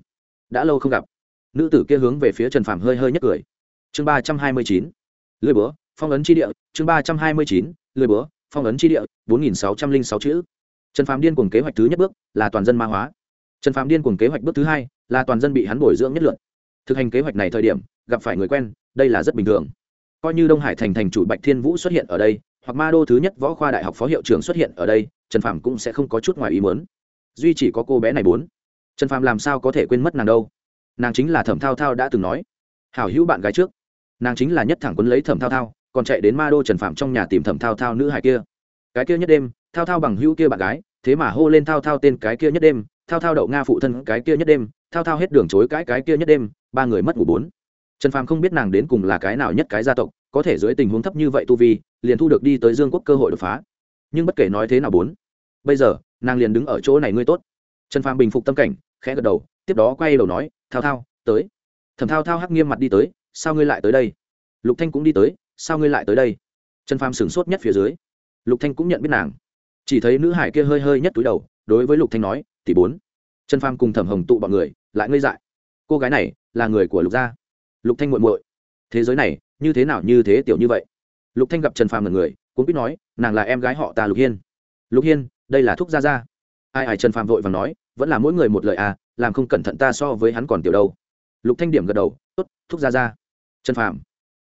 Đã lâu không gặp. Nữ tử kia hướng về phía trần phàm hơi hơi nhất cười chương ba trăm hai mươi chín lười búa, phong ấn tri địa. Chương ba trăm hai mươi chín lười búa, phong ấn tri địa, bốn nghìn sáu trăm linh sáu chữ. Trần phàm điên cùng kế hoạch thứ nhất bước là toàn dân ma hóa. Trần phàm điên cùng kế hoạch bước thứ hai là toàn dân bị hắn bồi dưỡng nhất lượt. Thực hành kế hoạch này thời điểm, gặp phải người quen, đây là rất bình thường. Coi như đông hải thành thành chủ bạch thiên vũ xuất hiện ở đây, hoặc ma đô thứ nhất võ khoa đại học phó hiệu trưởng xuất hiện ở đây, trần phàm cũng sẽ không có chút ngoài ý muốn. Duy chỉ có cô bé này bốn. Trần phàm làm sao có thể quên mất nàng đâu? Nàng chính là thẩm thao thao đã từng nói. Hảo hữu bạn gái trước nàng chính là nhất thẳng quấn lấy thẩm thao thao, còn chạy đến ma đô trần phạm trong nhà tìm thẩm thao thao nữ hải kia. Cái kia nhất đêm, thao thao bằng hữu kia bạn gái, thế mà hô lên thao thao tên cái kia nhất đêm, thao thao đậu nga phụ thân cái kia nhất đêm, thao thao hết đường chối cái cái kia nhất đêm, ba người mất ngủ bốn. Trần phàm không biết nàng đến cùng là cái nào nhất cái gia tộc, có thể dưới tình huống thấp như vậy tu vi, liền thu được đi tới dương quốc cơ hội đột phá. Nhưng bất kể nói thế nào bốn, bây giờ, nàng liền đứng ở chỗ này ngươi tốt. Trần phàm bình phục tâm cảnh, khẽ gật đầu, tiếp đó quay đầu nói, thao thao, tới. Thẩm thao thao hắc nghiêm mặt đi tới sao ngươi lại tới đây? Lục thanh cũng đi tới, sao ngươi lại tới đây? Trần phàm sửng sốt nhất phía dưới. Lục thanh cũng nhận biết nàng. Chỉ thấy nữ hải kia hơi hơi nhất túi đầu, đối với lục thanh nói, tỷ bốn. Trần phàm cùng thẩm hồng tụ bọn người, lại ngây dại. Cô gái này là người của lục gia. Lục thanh muội muội. Thế giới này, như thế nào như thế tiểu như vậy? Lục thanh gặp trần phàm là người cũng biết nói, nàng là em gái họ ta lục hiên. Lục hiên, đây là thúc gia gia. Ai ai trần phàm vội vàng nói, vẫn là mỗi người một lời à làm không cẩn thận ta so với hắn còn tiểu đâu. Lục thanh điểm gật đầu, tốt, thúc gia gia trần Phạm.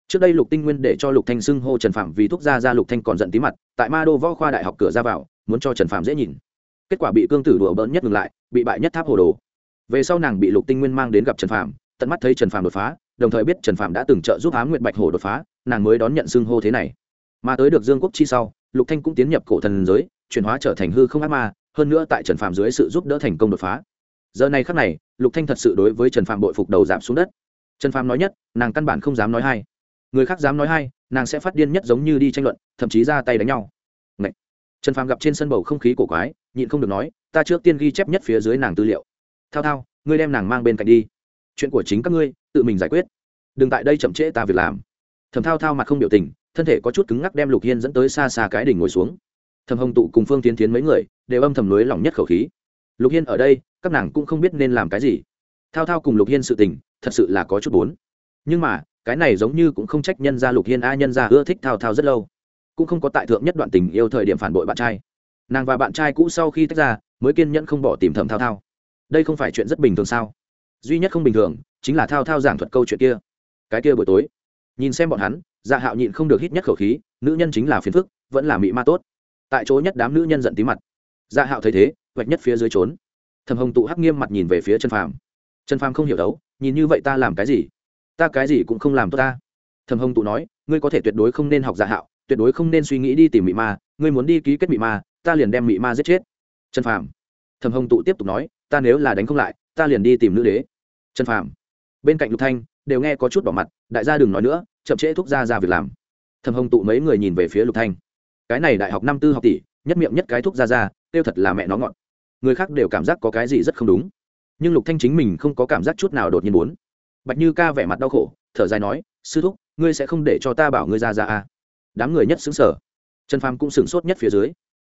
trước đây lục tinh nguyên để cho lục thanh xưng hô trần phạm vì thuốc gia gia lục thanh còn giận tí mặt, tại ma đô võ khoa đại học cửa ra vào, muốn cho trần phạm dễ nhìn. Kết quả bị cương tử đùa bỡn nhất ngừng lại, bị bại nhất tháp hồ đồ. Về sau nàng bị lục tinh nguyên mang đến gặp trần phạm tận mắt thấy trần phạm đột phá, đồng thời biết trần phạm đã từng trợ giúp ám nguyệt bạch hồ đột phá, nàng mới đón nhận xưng hô thế này. Mà tới được dương quốc chi sau, lục thanh cũng tiến nhập cổ thần giới, chuyển hóa trở thành hư không ác ma, hơn nữa tại trần phạm dưới sự giúp đỡ thành công đột phá. Giờ này khắc này, lục thanh thật sự đối với trần phạm bội phục đầu giảm xuống đất trần Phàm nói nhất, nàng căn bản không dám nói hai. Người khác dám nói hay nàng sẽ phát điên nhất giống như đi tranh luận, thậm chí ra tay đánh nhau. Ngậy! trần phàm gặp trên sân bầu không khí cổ quái, nhịn không được nói, ta trước tiên ghi chép nhất phía dưới nàng tư liệu. Thao thao, ngươi đem nàng mang bên cạnh đi. Chuyện của chính các ngươi, tự mình giải quyết. Đừng tại đây chậm trễ ta việc làm. Thầm thao thao mặt không biểu tình, thân thể có chút cứng ngắc đem lục hiên dẫn tới xa xa cái đỉnh ngồi xuống. Thầm hồng tụ cùng phương tiến tiến mấy người đều âm thầm lưới lòng nhất khẩu khí. Lục hiên ở đây, các nàng cũng không biết nên làm cái gì thao thao cùng lục hiên sự tình, thật sự là có chút bốn. Nhưng mà, cái này giống như cũng không trách nhân gia lục hiên, a nhân gia ưa thích thao thao rất lâu. Cũng không có tại thượng nhất đoạn tình yêu thời điểm phản bội bạn trai. Nàng và bạn trai cũ sau khi tách ra, mới kiên nhẫn không bỏ tìm thầm thao thao. Đây không phải chuyện rất bình thường sao? Duy nhất không bình thường, chính là thao thao giảng thuật câu chuyện kia. Cái kia buổi tối, nhìn xem bọn hắn dạ hạo nhịn không được hít nhất khẩu khí, nữ nhân chính là phiền phức, vẫn là mị ma tốt. Tại chỗ nhất đám nữ nhân giận tí mặt. Dạ hạo thấy thế vạch nhất phía dưới trốn. Thầm hồng tụ hắc nghiêm mặt nhìn về phía chân phàm. Trần phàm không hiểu đấu, nhìn như vậy ta làm cái gì? Ta cái gì cũng không làm tốt ta. Thầm hồng tụ nói, ngươi có thể tuyệt đối không nên học giả hạo, tuyệt đối không nên suy nghĩ đi tìm mị ma, ngươi muốn đi ký kết mị ma, ta liền đem mị ma giết chết. Trần phàm. Thầm hồng tụ tiếp tục nói, ta nếu là đánh không lại, ta liền đi tìm nữ đế. Trần phàm. Bên cạnh lục thanh, đều nghe có chút bỏ mặt, đại gia đừng nói nữa, chậm trễ thúc ra ra việc làm. Thầm hồng tụ mấy người nhìn về phía lục thanh. Cái này đại học năm tư học tỷ, nhất miệng nhất cái thúc ra ra, tiêu thật là mẹ nó ngọn. Người khác đều cảm giác có cái gì rất không đúng nhưng lục thanh chính mình không có cảm giác chút nào đột nhiên muốn. Bạch như ca vẻ mặt đau khổ thở dài nói sư thúc ngươi sẽ không để cho ta bảo ngươi ra ra à. đám người nhất xứng sở trần phàm cũng sửng sốt nhất phía dưới.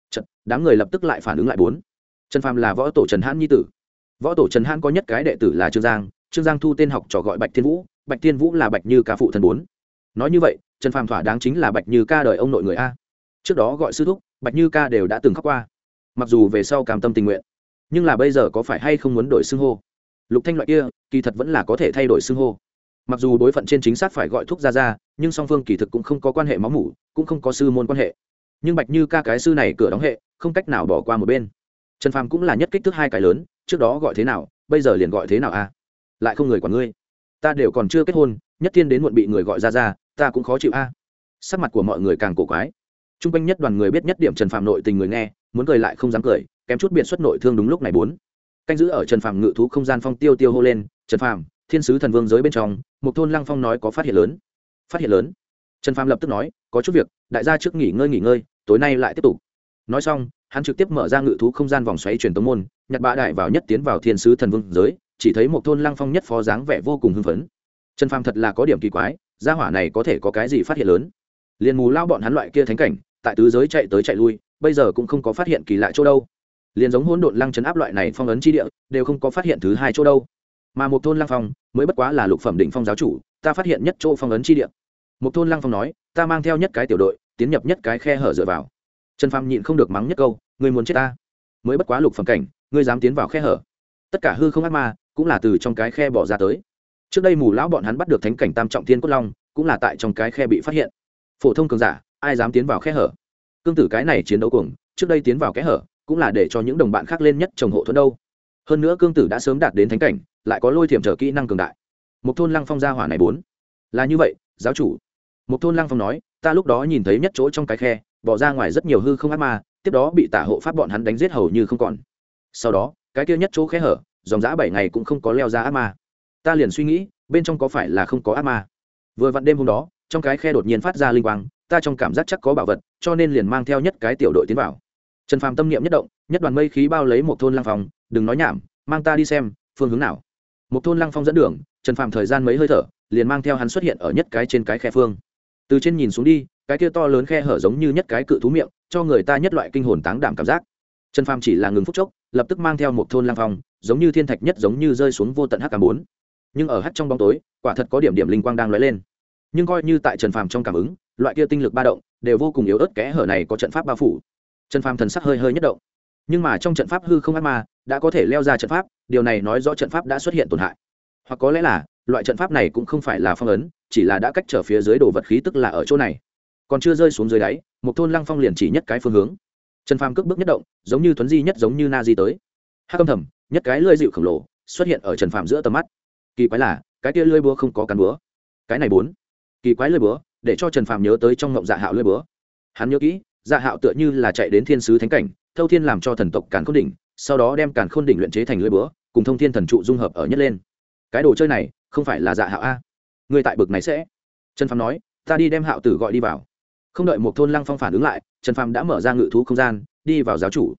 Trật, đám người lập tức lại phản ứng lại bốn. Trần phàm là võ tổ trần hãn nhi tử. Võ tổ trần hãn có nhất cái đệ tử là trương giang trương giang thu tên học trò gọi bạch thiên vũ bạch thiên vũ là bạch như ca phụ thần bốn. Nói như vậy trần phàm thỏa đáng chính là bạch như ca đời ông nội người a. Trước đó gọi sư thúc bạch như ca đều đã từng khóc qua. Mặc dù về sau cam tâm tình nguyện nhưng là bây giờ có phải hay không muốn đổi xưng hô? Lục thanh loại kia, kỳ thật vẫn là có thể thay đổi xưng hô. Mặc dù đối phận trên chính xác phải gọi thuốc ra ra nhưng song phương kỳ thực cũng không có quan hệ máu mủ, cũng không có sư môn quan hệ. Nhưng bạch như ca cái sư này cửa đóng hệ, không cách nào bỏ qua một bên. Trần phàm cũng là nhất kích thước hai cái lớn, trước đó gọi thế nào, bây giờ liền gọi thế nào a lại không người quản ngươi. Ta đều còn chưa kết hôn, nhất thiên đến muộn bị người gọi ra ra ta cũng khó chịu a. Sắc mặt của mọi người càng cổ quái. T r u n g quanh nhất đoàn người biết nhất điểm trần phạm nội tình người nghe, muốn cười lại không dám cười kém chút biện xuất nội thương đúng lúc này bốn. Canh giữ ở trần phạm ngự thú không gian phong tiêu tiêu hô lên, trần phạm thiên sứ thần vương giới bên trong, một thôn lăng phong nói có phát hiện lớn. Phát hiện lớn? Trần phạm lập tức nói, có chút việc, đại gia trước nghỉ ngơi nghỉ ngơi, tối nay lại tiếp tục. Nói xong, hắn trực tiếp mở ra ngự thú không gian vòng xoáy truyền tống môn, nhặt bạ đại vào nhất tiến vào thiên sứ thần vương giới, chỉ thấy một thôn lăng phong nhất phó dáng vẻ vô cùng hưng phấn. Trần phàm thật là có điểm kỳ quái, gia hỏa này có thể có cái gì phát hiện lớn? Liền mù lao bọn hắn loại kia thánh cảnh, tại tứ giới chạy tới chạy lui, bây giờ cũng không có phát hiện kỳ lạ chỗ đâu liền giống hỗn độn lăng chấn áp loại này phong ấn chi địa, đều không có phát hiện thứ hai chỗ đâu. Mà một thôn lăng phong mới bất quá là lục phẩm định phong giáo chủ, ta phát hiện nhất chỗ phong ấn chi địa. Một thôn lăng phong nói, ta mang theo nhất cái tiểu đội, tiến nhập nhất cái khe hở dựa vào. Trần phàm nhịn không được mắng nhất câu, người muốn chết ta. Mới bất quá lục phẩm cảnh, ngươi dám tiến vào khe hở. Tất cả hư không ác ma cũng là từ trong cái khe bỏ ra tới. Trước đây mù lão bọn hắn bắt được thánh cảnh tam trọng thiên cốt long, cũng là tại trong cái khe bị phát hiện. Phổ thông cường giả, ai dám tiến vào khe hở? Cương tử cái này chiến đấu cuồng, trước đây tiến vào kẽ hở cũng là để cho những đồng bạn khác lên nhất trồng hộ thuẫn đâu. Hơn nữa cương tử đã sớm đạt đến thánh cảnh, lại có lôi thiểm trở kỹ năng cường đại. Một thôn lăng phong gia hỏa này bốn. Là như vậy, giáo chủ. Một thôn lăng phong nói, ta lúc đó nhìn thấy nhất chỗ trong cái khe, bỏ ra ngoài rất nhiều hư không ác ma, tiếp đó bị tả hộ pháp bọn hắn đánh giết hầu như không còn. Sau đó, cái kia nhất chỗ khe hở, dòng dã bảy ngày cũng không có leo ra ác ma. Ta liền suy nghĩ, bên trong có phải là không có ác ma? Vừa vặn đêm hôm đó, trong cái khe đột nhiên phát ra linh quang, ta trong cảm giác chắc có bảo vật, cho nên liền mang theo nhất cái tiểu đội tiến vào trần phàm tâm niệm nhất động, nhất đoàn mây khí bao lấy một thôn lăng phong, đừng nói nhảm, mang ta đi xem, phương hướng nào? Một thôn lăng phong dẫn đường, trần phàm thời gian mấy hơi thở, liền mang theo hắn xuất hiện ở nhất cái trên cái khe phương. Từ trên nhìn xuống đi, cái kia to lớn khe hở giống như nhất cái cự thú miệng, cho người ta nhất loại kinh hồn táng đảm cảm giác. Trần phàm chỉ là ngừng phút chốc, lập tức mang theo một thôn lăng phong, giống như thiên thạch nhất giống như rơi xuống vô tận hắc cả bốn. Nhưng ở hắc trong bóng tối, quả thật có điểm điểm linh quang đang lóe lên. Nhưng coi như tại trần phàm trong cảm ứng, loại kia tinh lực ba động, đều vô cùng yếu ớt, kẽ hở này có trận pháp bao phủ trần phàm thần sắc hơi hơi nhất động. Nhưng mà trong trận pháp hư không ác ma, đã có thể leo ra trận pháp, điều này nói rõ trận pháp đã xuất hiện tổn hại. Hoặc có lẽ là, loại trận pháp này cũng không phải là phong ấn, chỉ là đã cách trở phía dưới đồ vật khí tức là ở chỗ này. Còn chưa rơi xuống dưới đáy, một thôn lăng phong liền chỉ nhất cái phương hướng. Trần phàm cước bước nhất động, giống như tuấn di nhất giống như na di tới. Hắc âm thầm, nhất cái lưỡi dịu khổng lồ, xuất hiện ở trần phàm giữa tầm mắt. Kỳ quái là, cái kia lưỡi búa không có cán búa. Cái này bốn. Kỳ quái lưỡi búa, để cho trần phàm nhớ tới trong ngộng dạ hạo lưỡi búa. Hắn nhớ kỹ dạ hạo tựa như là chạy đến thiên sứ thánh cảnh, thâu thiên làm cho thần tộc càn khôn đỉnh, sau đó đem càn khôn đỉnh luyện chế thành lưỡi búa, cùng thông thiên thần trụ dung hợp ở nhất lên. Cái đồ chơi này, không phải là dạ hạo a? Người tại bực này sẽ. Trần phàm nói, ta đi đem hạo tử gọi đi vào. Không đợi một thôn lăng phong phản ứng lại, trần phàm đã mở ra ngự thú không gian, đi vào giáo chủ.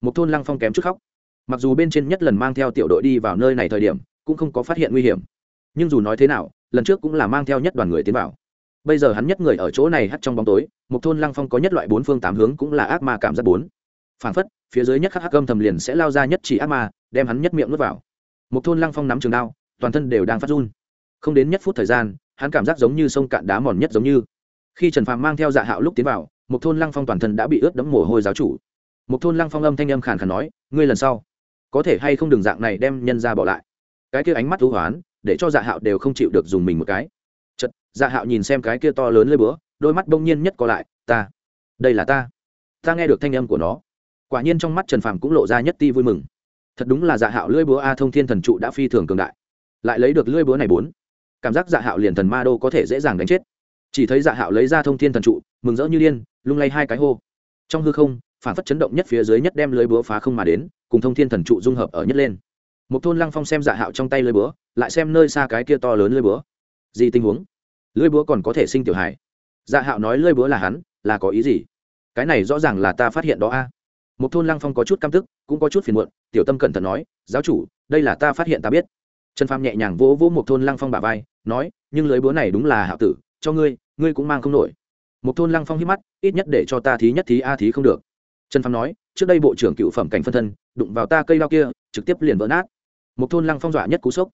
Một thôn lăng phong kém chút khóc. Mặc dù bên trên nhất lần mang theo tiểu đội đi vào nơi này thời điểm, cũng không có phát hiện nguy hiểm. Nhưng dù nói thế nào, lần trước cũng là mang theo nhất đoàn người tiến vào bây giờ hắn nhất người ở chỗ này hắt trong bóng tối, một thôn lăng phong có nhất loại bốn phương tám hướng cũng là ác ma cảm giác bốn. Phản phất, phía dưới nhất khắc hắc âm thầm liền sẽ lao ra nhất chỉ ác ma, đem hắn nhất miệng nuốt vào. Một thôn lăng phong nắm trường đao, toàn thân đều đang phát run. Không đến nhất phút thời gian, hắn cảm giác giống như sông cạn đá mòn nhất giống như. Khi trần phàm mang theo dạ hạo lúc tiến vào, một thôn lăng phong toàn thân đã bị ướt đẫm mồ hôi giáo chủ. Một thôn lăng phong âm thanh âm khàn khàn nói, ngươi lần sau, có thể hay không đừng dạng này đem nhân ra bỏ lại? Cái kia ánh mắt thú hoán, để cho dạ hạo đều không chịu được dùng mình một cái dạ hạo nhìn xem cái kia to lớn lơi búa, đôi mắt bỗng nhiên nhất có lại, ta, đây là ta. Ta nghe được thanh âm của nó. Quả nhiên trong mắt trần phàm cũng lộ ra nhất ti vui mừng. Thật đúng là dạ hạo lưỡi búa a thông thiên thần trụ đã phi thường cường đại. Lại lấy được lưỡi búa này bốn, cảm giác dạ hạo liền thần ma đô có thể dễ dàng đánh chết. Chỉ thấy dạ hạo lấy ra thông thiên thần trụ, mừng rỡ như điên, lung lay hai cái hô. Trong hư không, phản phất chấn động nhất phía dưới nhất đem lưới búa phá không mà đến, cùng thông thiên thần trụ dung hợp ở nhất lên. Một thôn lăng phong xem dạ hạo trong tay lưới búa, lại xem nơi xa cái kia to lớn lưới búa. Gì tình huống? Lưỡi búa còn có thể sinh tiểu hài. Dạ hạo nói lưỡi búa là hắn, là có ý gì? Cái này rõ ràng là ta phát hiện đó a. Một thôn lăng phong có chút căm tức, cũng có chút phiền muộn, tiểu tâm cẩn thận nói, giáo chủ, đây là ta phát hiện ta biết. Trần pham nhẹ nhàng vỗ vỗ một thôn lăng phong bả vai, nói, nhưng lưới búa này đúng là hạo tử, cho ngươi ngươi cũng mang không nổi. Một thôn lăng phong hít mắt, ít nhất để cho ta thí nhất thí a thí không được. Trần pham nói, trước đây bộ trưởng cựu phẩm cảnh phân thân, đụng vào ta cây lao kia, trực tiếp liền vỡ nát. Một thôn lăng phong dọa nhất cú sốc.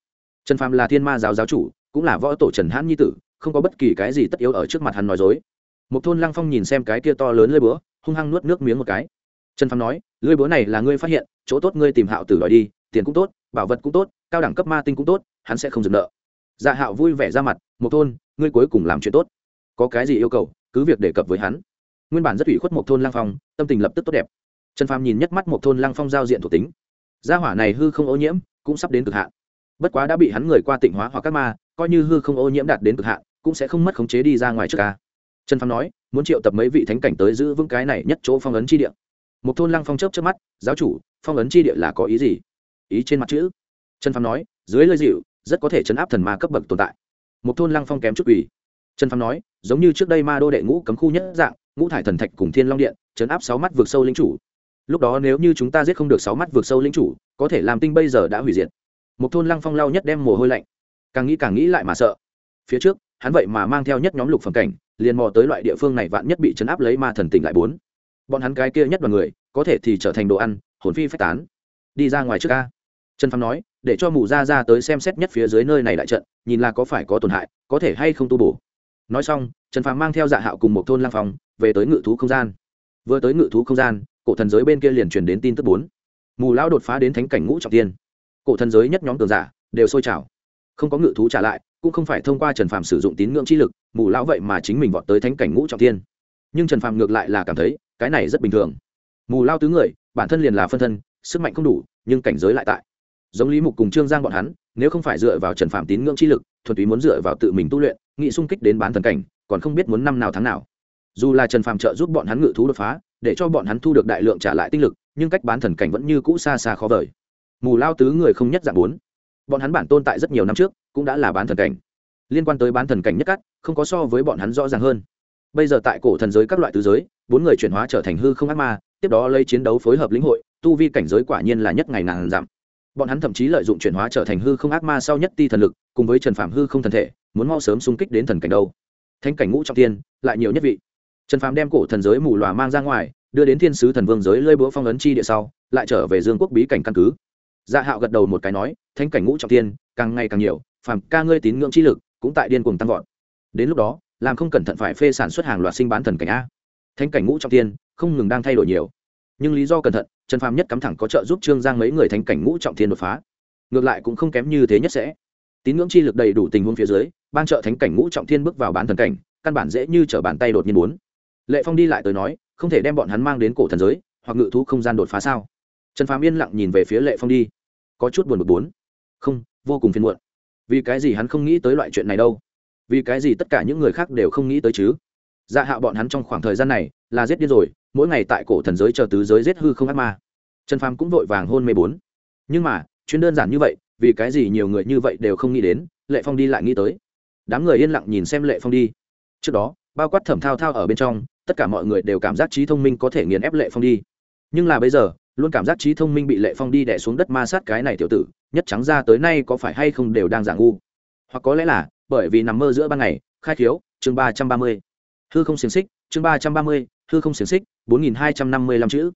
Trần pham là thiên ma giáo giáo chủ, cũng là võ tổ trần hãn nhi tử không có bất kỳ cái gì tất yếu ở trước mặt hắn nói dối. Một thôn lăng phong nhìn xem cái kia to lớn lưỡi búa, hung hăng nuốt nước miếng một cái. Trần phàm nói, lưỡi búa này là ngươi phát hiện, chỗ tốt ngươi tìm hạo tử đòi đi, tiền cũng tốt, bảo vật cũng tốt, cao đẳng cấp ma tinh cũng tốt, hắn sẽ không dừng nợ. Dạ hạo vui vẻ ra mặt một thôn, ngươi cuối cùng làm chuyện tốt. Có cái gì yêu cầu, cứ việc đề cập với hắn. Nguyên bản rất ủy khuất một thôn lăng phong, tâm tình lập tức tốt đẹp. Trần phàm nhìn nhất mắt một thôn lăng phong giao diện thuộc tính. Gia hỏa này hư không ô nhiễm, cũng sắp đến cực hạn. Bất quá đã bị hắn người qua tịnh hóa hoặc các ma, coi như hư không ô nhiễm đạt đến cực hạn cũng sẽ không mất khống chế đi ra ngoài trước ca. Trần phàm nói, muốn triệu tập mấy vị thánh cảnh tới giữ vững cái này nhất chỗ phong ấn chi địa. Một thôn lăng phong chớp trước mắt, giáo chủ, phong ấn chi địa là có ý gì? Ý trên mặt chữ. Trần phàm nói, dưới lơi dịu, rất có thể chấn áp thần ma cấp bậc tồn tại. Một thôn lăng phong kém chút ủy trần phàm nói, giống như trước đây ma đô đệ ngũ cấm khu nhất dạng, ngũ thải thần thạch cùng thiên long điện, chấn áp sáu mắt vượt sâu linh chủ. Lúc đó nếu như chúng ta giết không được sáu mắt vượt sâu linh chủ, có thể làm tinh bây giờ đã hủy diệt. Một thôn lăng phong lau nhất đem mồ hôi lạnh. Càng nghĩ càng nghĩ lại mà sợ. Phía trước hắn vậy mà mang theo nhất nhóm lục phẩm cảnh, liền mò tới loại địa phương này vạn nhất bị chấn áp lấy ma thần tỉnh lại bốn. Bọn hắn cái kia nhất đoàn người, có thể thì trở thành đồ ăn, hồn phi phách tán. Đi ra ngoài trước ca trần phong nói, để cho mù ra ra tới xem xét nhất phía dưới nơi này đại trận, nhìn là có phải có tổn hại, có thể hay không tu bổ. Nói xong, trần phàm mang theo dạ hạo cùng một thôn lang phòng về tới ngự thú không gian. Vừa tới ngự thú không gian, cổ thần giới bên kia liền truyền đến tin tức bốn. Mù lão đột phá đến thánh cảnh ngũ trọng tiên. Cổ thần giới nhất nhóm cường giả, đều sôi trào. Không có ngự thú trả lại cũng không phải thông qua trần phàm sử dụng tín ngưỡng chi lực, mù lão vậy mà chính mình vọt tới thánh cảnh ngũ trọng thiên. nhưng trần phàm ngược lại là cảm thấy, cái này rất bình thường. Mù lao tứ người, bản thân liền là phân thân, sức mạnh không đủ, nhưng cảnh giới lại tại. Giống lý mục cùng trương giang bọn hắn, nếu không phải dựa vào trần phạm tín ngưỡng chi lực, thuần túy muốn dựa vào tự mình tu luyện, nghị sung kích đến bán thần cảnh, còn không biết muốn năm nào tháng nào. Dù là trần phạm trợ giúp bọn hắn ngự thú đột phá, để cho bọn hắn thu được đại lượng trả lại tinh lực, nhưng cách bán thần cảnh vẫn như cũ xa xa khó vời. Mù lao tứ người không nhất dạng bốn bọn hắn bản tôn tại rất nhiều năm trước, cũng đã là bán thần cảnh. Liên quan tới bán thần cảnh nhất cắt, không có so với bọn hắn rõ ràng hơn. Bây giờ tại cổ thần giới các loại tứ giới, bốn người chuyển hóa trở thành hư không ác ma, tiếp đó lấy chiến đấu phối hợp lĩnh hội, tu vi cảnh giới quả nhiên là nhất ngày nàng giảm bọn hắn thậm chí lợi dụng chuyển hóa trở thành hư không ác ma sau nhất ti thần lực, cùng với trần phạm hư không thần thể, muốn mau sớm xung kích đến thần cảnh đâu. Thanh cảnh ngũ trọng tiên lại nhiều nhất vị. Trần phạm đem cổ thần giới mù lòa mang ra ngoài, đưa đến thiên sứ thần vương giới lơi búa phong ấn chi địa sau, lại trở về dương quốc bí cảnh căn cứ dạ hạo gật đầu một cái nói, Thánh cảnh ngũ trọng tiên, càng ngày càng nhiều, phàm ca ngươi tín ngưỡng chi lực cũng tại điên cuồng tăng vọt. Đến lúc đó, làm không cẩn thận phải phê sản xuất hàng loạt sinh bán thần cảnh a. Thánh cảnh ngũ trọng tiên, không ngừng đang thay đổi nhiều. Nhưng lý do cẩn thận, trần phàm nhất cắm thẳng có trợ giúp trương giang mấy người thánh cảnh ngũ trọng thiên đột phá. Ngược lại cũng không kém như thế nhất sẽ. Tín ngưỡng chi lực đầy đủ tình huống phía dưới, ban trợ thánh cảnh ngũ trọng thiên bước vào bán thần cảnh, căn bản dễ như t bàn tay đột nhiên bốn lệ phong đi lại tới nói, không thể đem bọn hắn mang đến cổ thần giới, hoặc ngự thú không gian đột phá sao? Trần phàm yên lặng nhìn về phía lệ phong đi. Có chút buồn bực bốn. Không, vô cùng phiền muộn. Vì cái gì hắn không nghĩ tới loại chuyện này đâu? Vì cái gì tất cả những người khác đều không nghĩ tới chứ? Dạ hạo bọn hắn trong khoảng thời gian này là giết điên rồi, mỗi ngày tại cổ thần giới chờ tứ giới giết hư không ác ma. Trần phàm cũng vội vàng hôn mê bốn. Nhưng mà, chuyện đơn giản như vậy, vì cái gì nhiều người như vậy đều không nghĩ đến, lệ phong đi lại nghĩ tới. Đám người yên lặng nhìn xem lệ phong đi. Trước đó, bao quát thẩm thao thao ở bên trong, tất cả mọi người đều cảm giác trí thông minh có thể nghiền ép lệ phong đi. Nhưng là bây giờ luôn cảm giác trí thông minh bị lệ phong đi đẻ xuống đất ma sát cái này tiểu tử, nhất trắng ra tới nay có phải hay không đều đang giả ngu. Hoặc có lẽ là, bởi vì nằm mơ giữa ban ngày, khai khiếu, chương ba trăm ba mươi. Hư không xiềng xích, chương ba trăm ba mươi, hư không xiềng xích, bốn nghìn hai trăm năm mươi lăm chữ.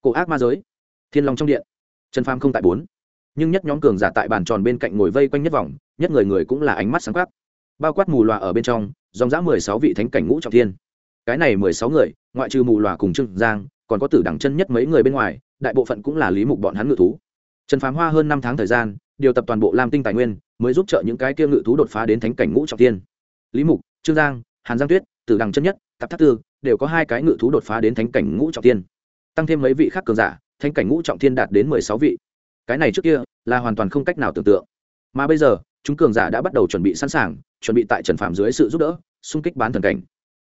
Cổ ác ma giới, thiên long trong điện, trần pham không tại bốn. Nhưng nhất nhóm cường giả tại bàn tròn bên cạnh ngồi vây quanh nhất vòng, nhất người người cũng là ánh mắt sáng khắc bao quát mù loà ở bên trong, dòng dã mười sáu vị thánh cảnh ngũ trọng thiên. Cái này mười sáu người, ngoại trừ mù loà cùng trương giang còn có tử đẳng chân nhất mấy người bên ngoài, đại bộ phận cũng là lý mục bọn hắn ngự thú. Trần phàm hoa hơn năm tháng thời gian, điều tập toàn bộ lam tinh tài nguyên, mới giúp trợ những cái kia ngự thú đột phá đến thánh cảnh ngũ trọng thiên. Lý mục, trương giang, hàn giang tuyết, tử đằng chân nhất, tạp thác tư đều có hai cái ngự thú đột phá đến thánh cảnh ngũ trọng thiên. Tăng thêm mấy vị khác cường giả, thánh cảnh ngũ trọng thiên đạt đến mười sáu vị. Cái này trước kia là hoàn toàn không cách nào tưởng tượng. Mà bây giờ, chúng cường giả đã bắt đầu chuẩn bị sẵn sàng, chuẩn bị tại trần phạm dưới sự giúp đỡ, xung kích bán thần cảnh.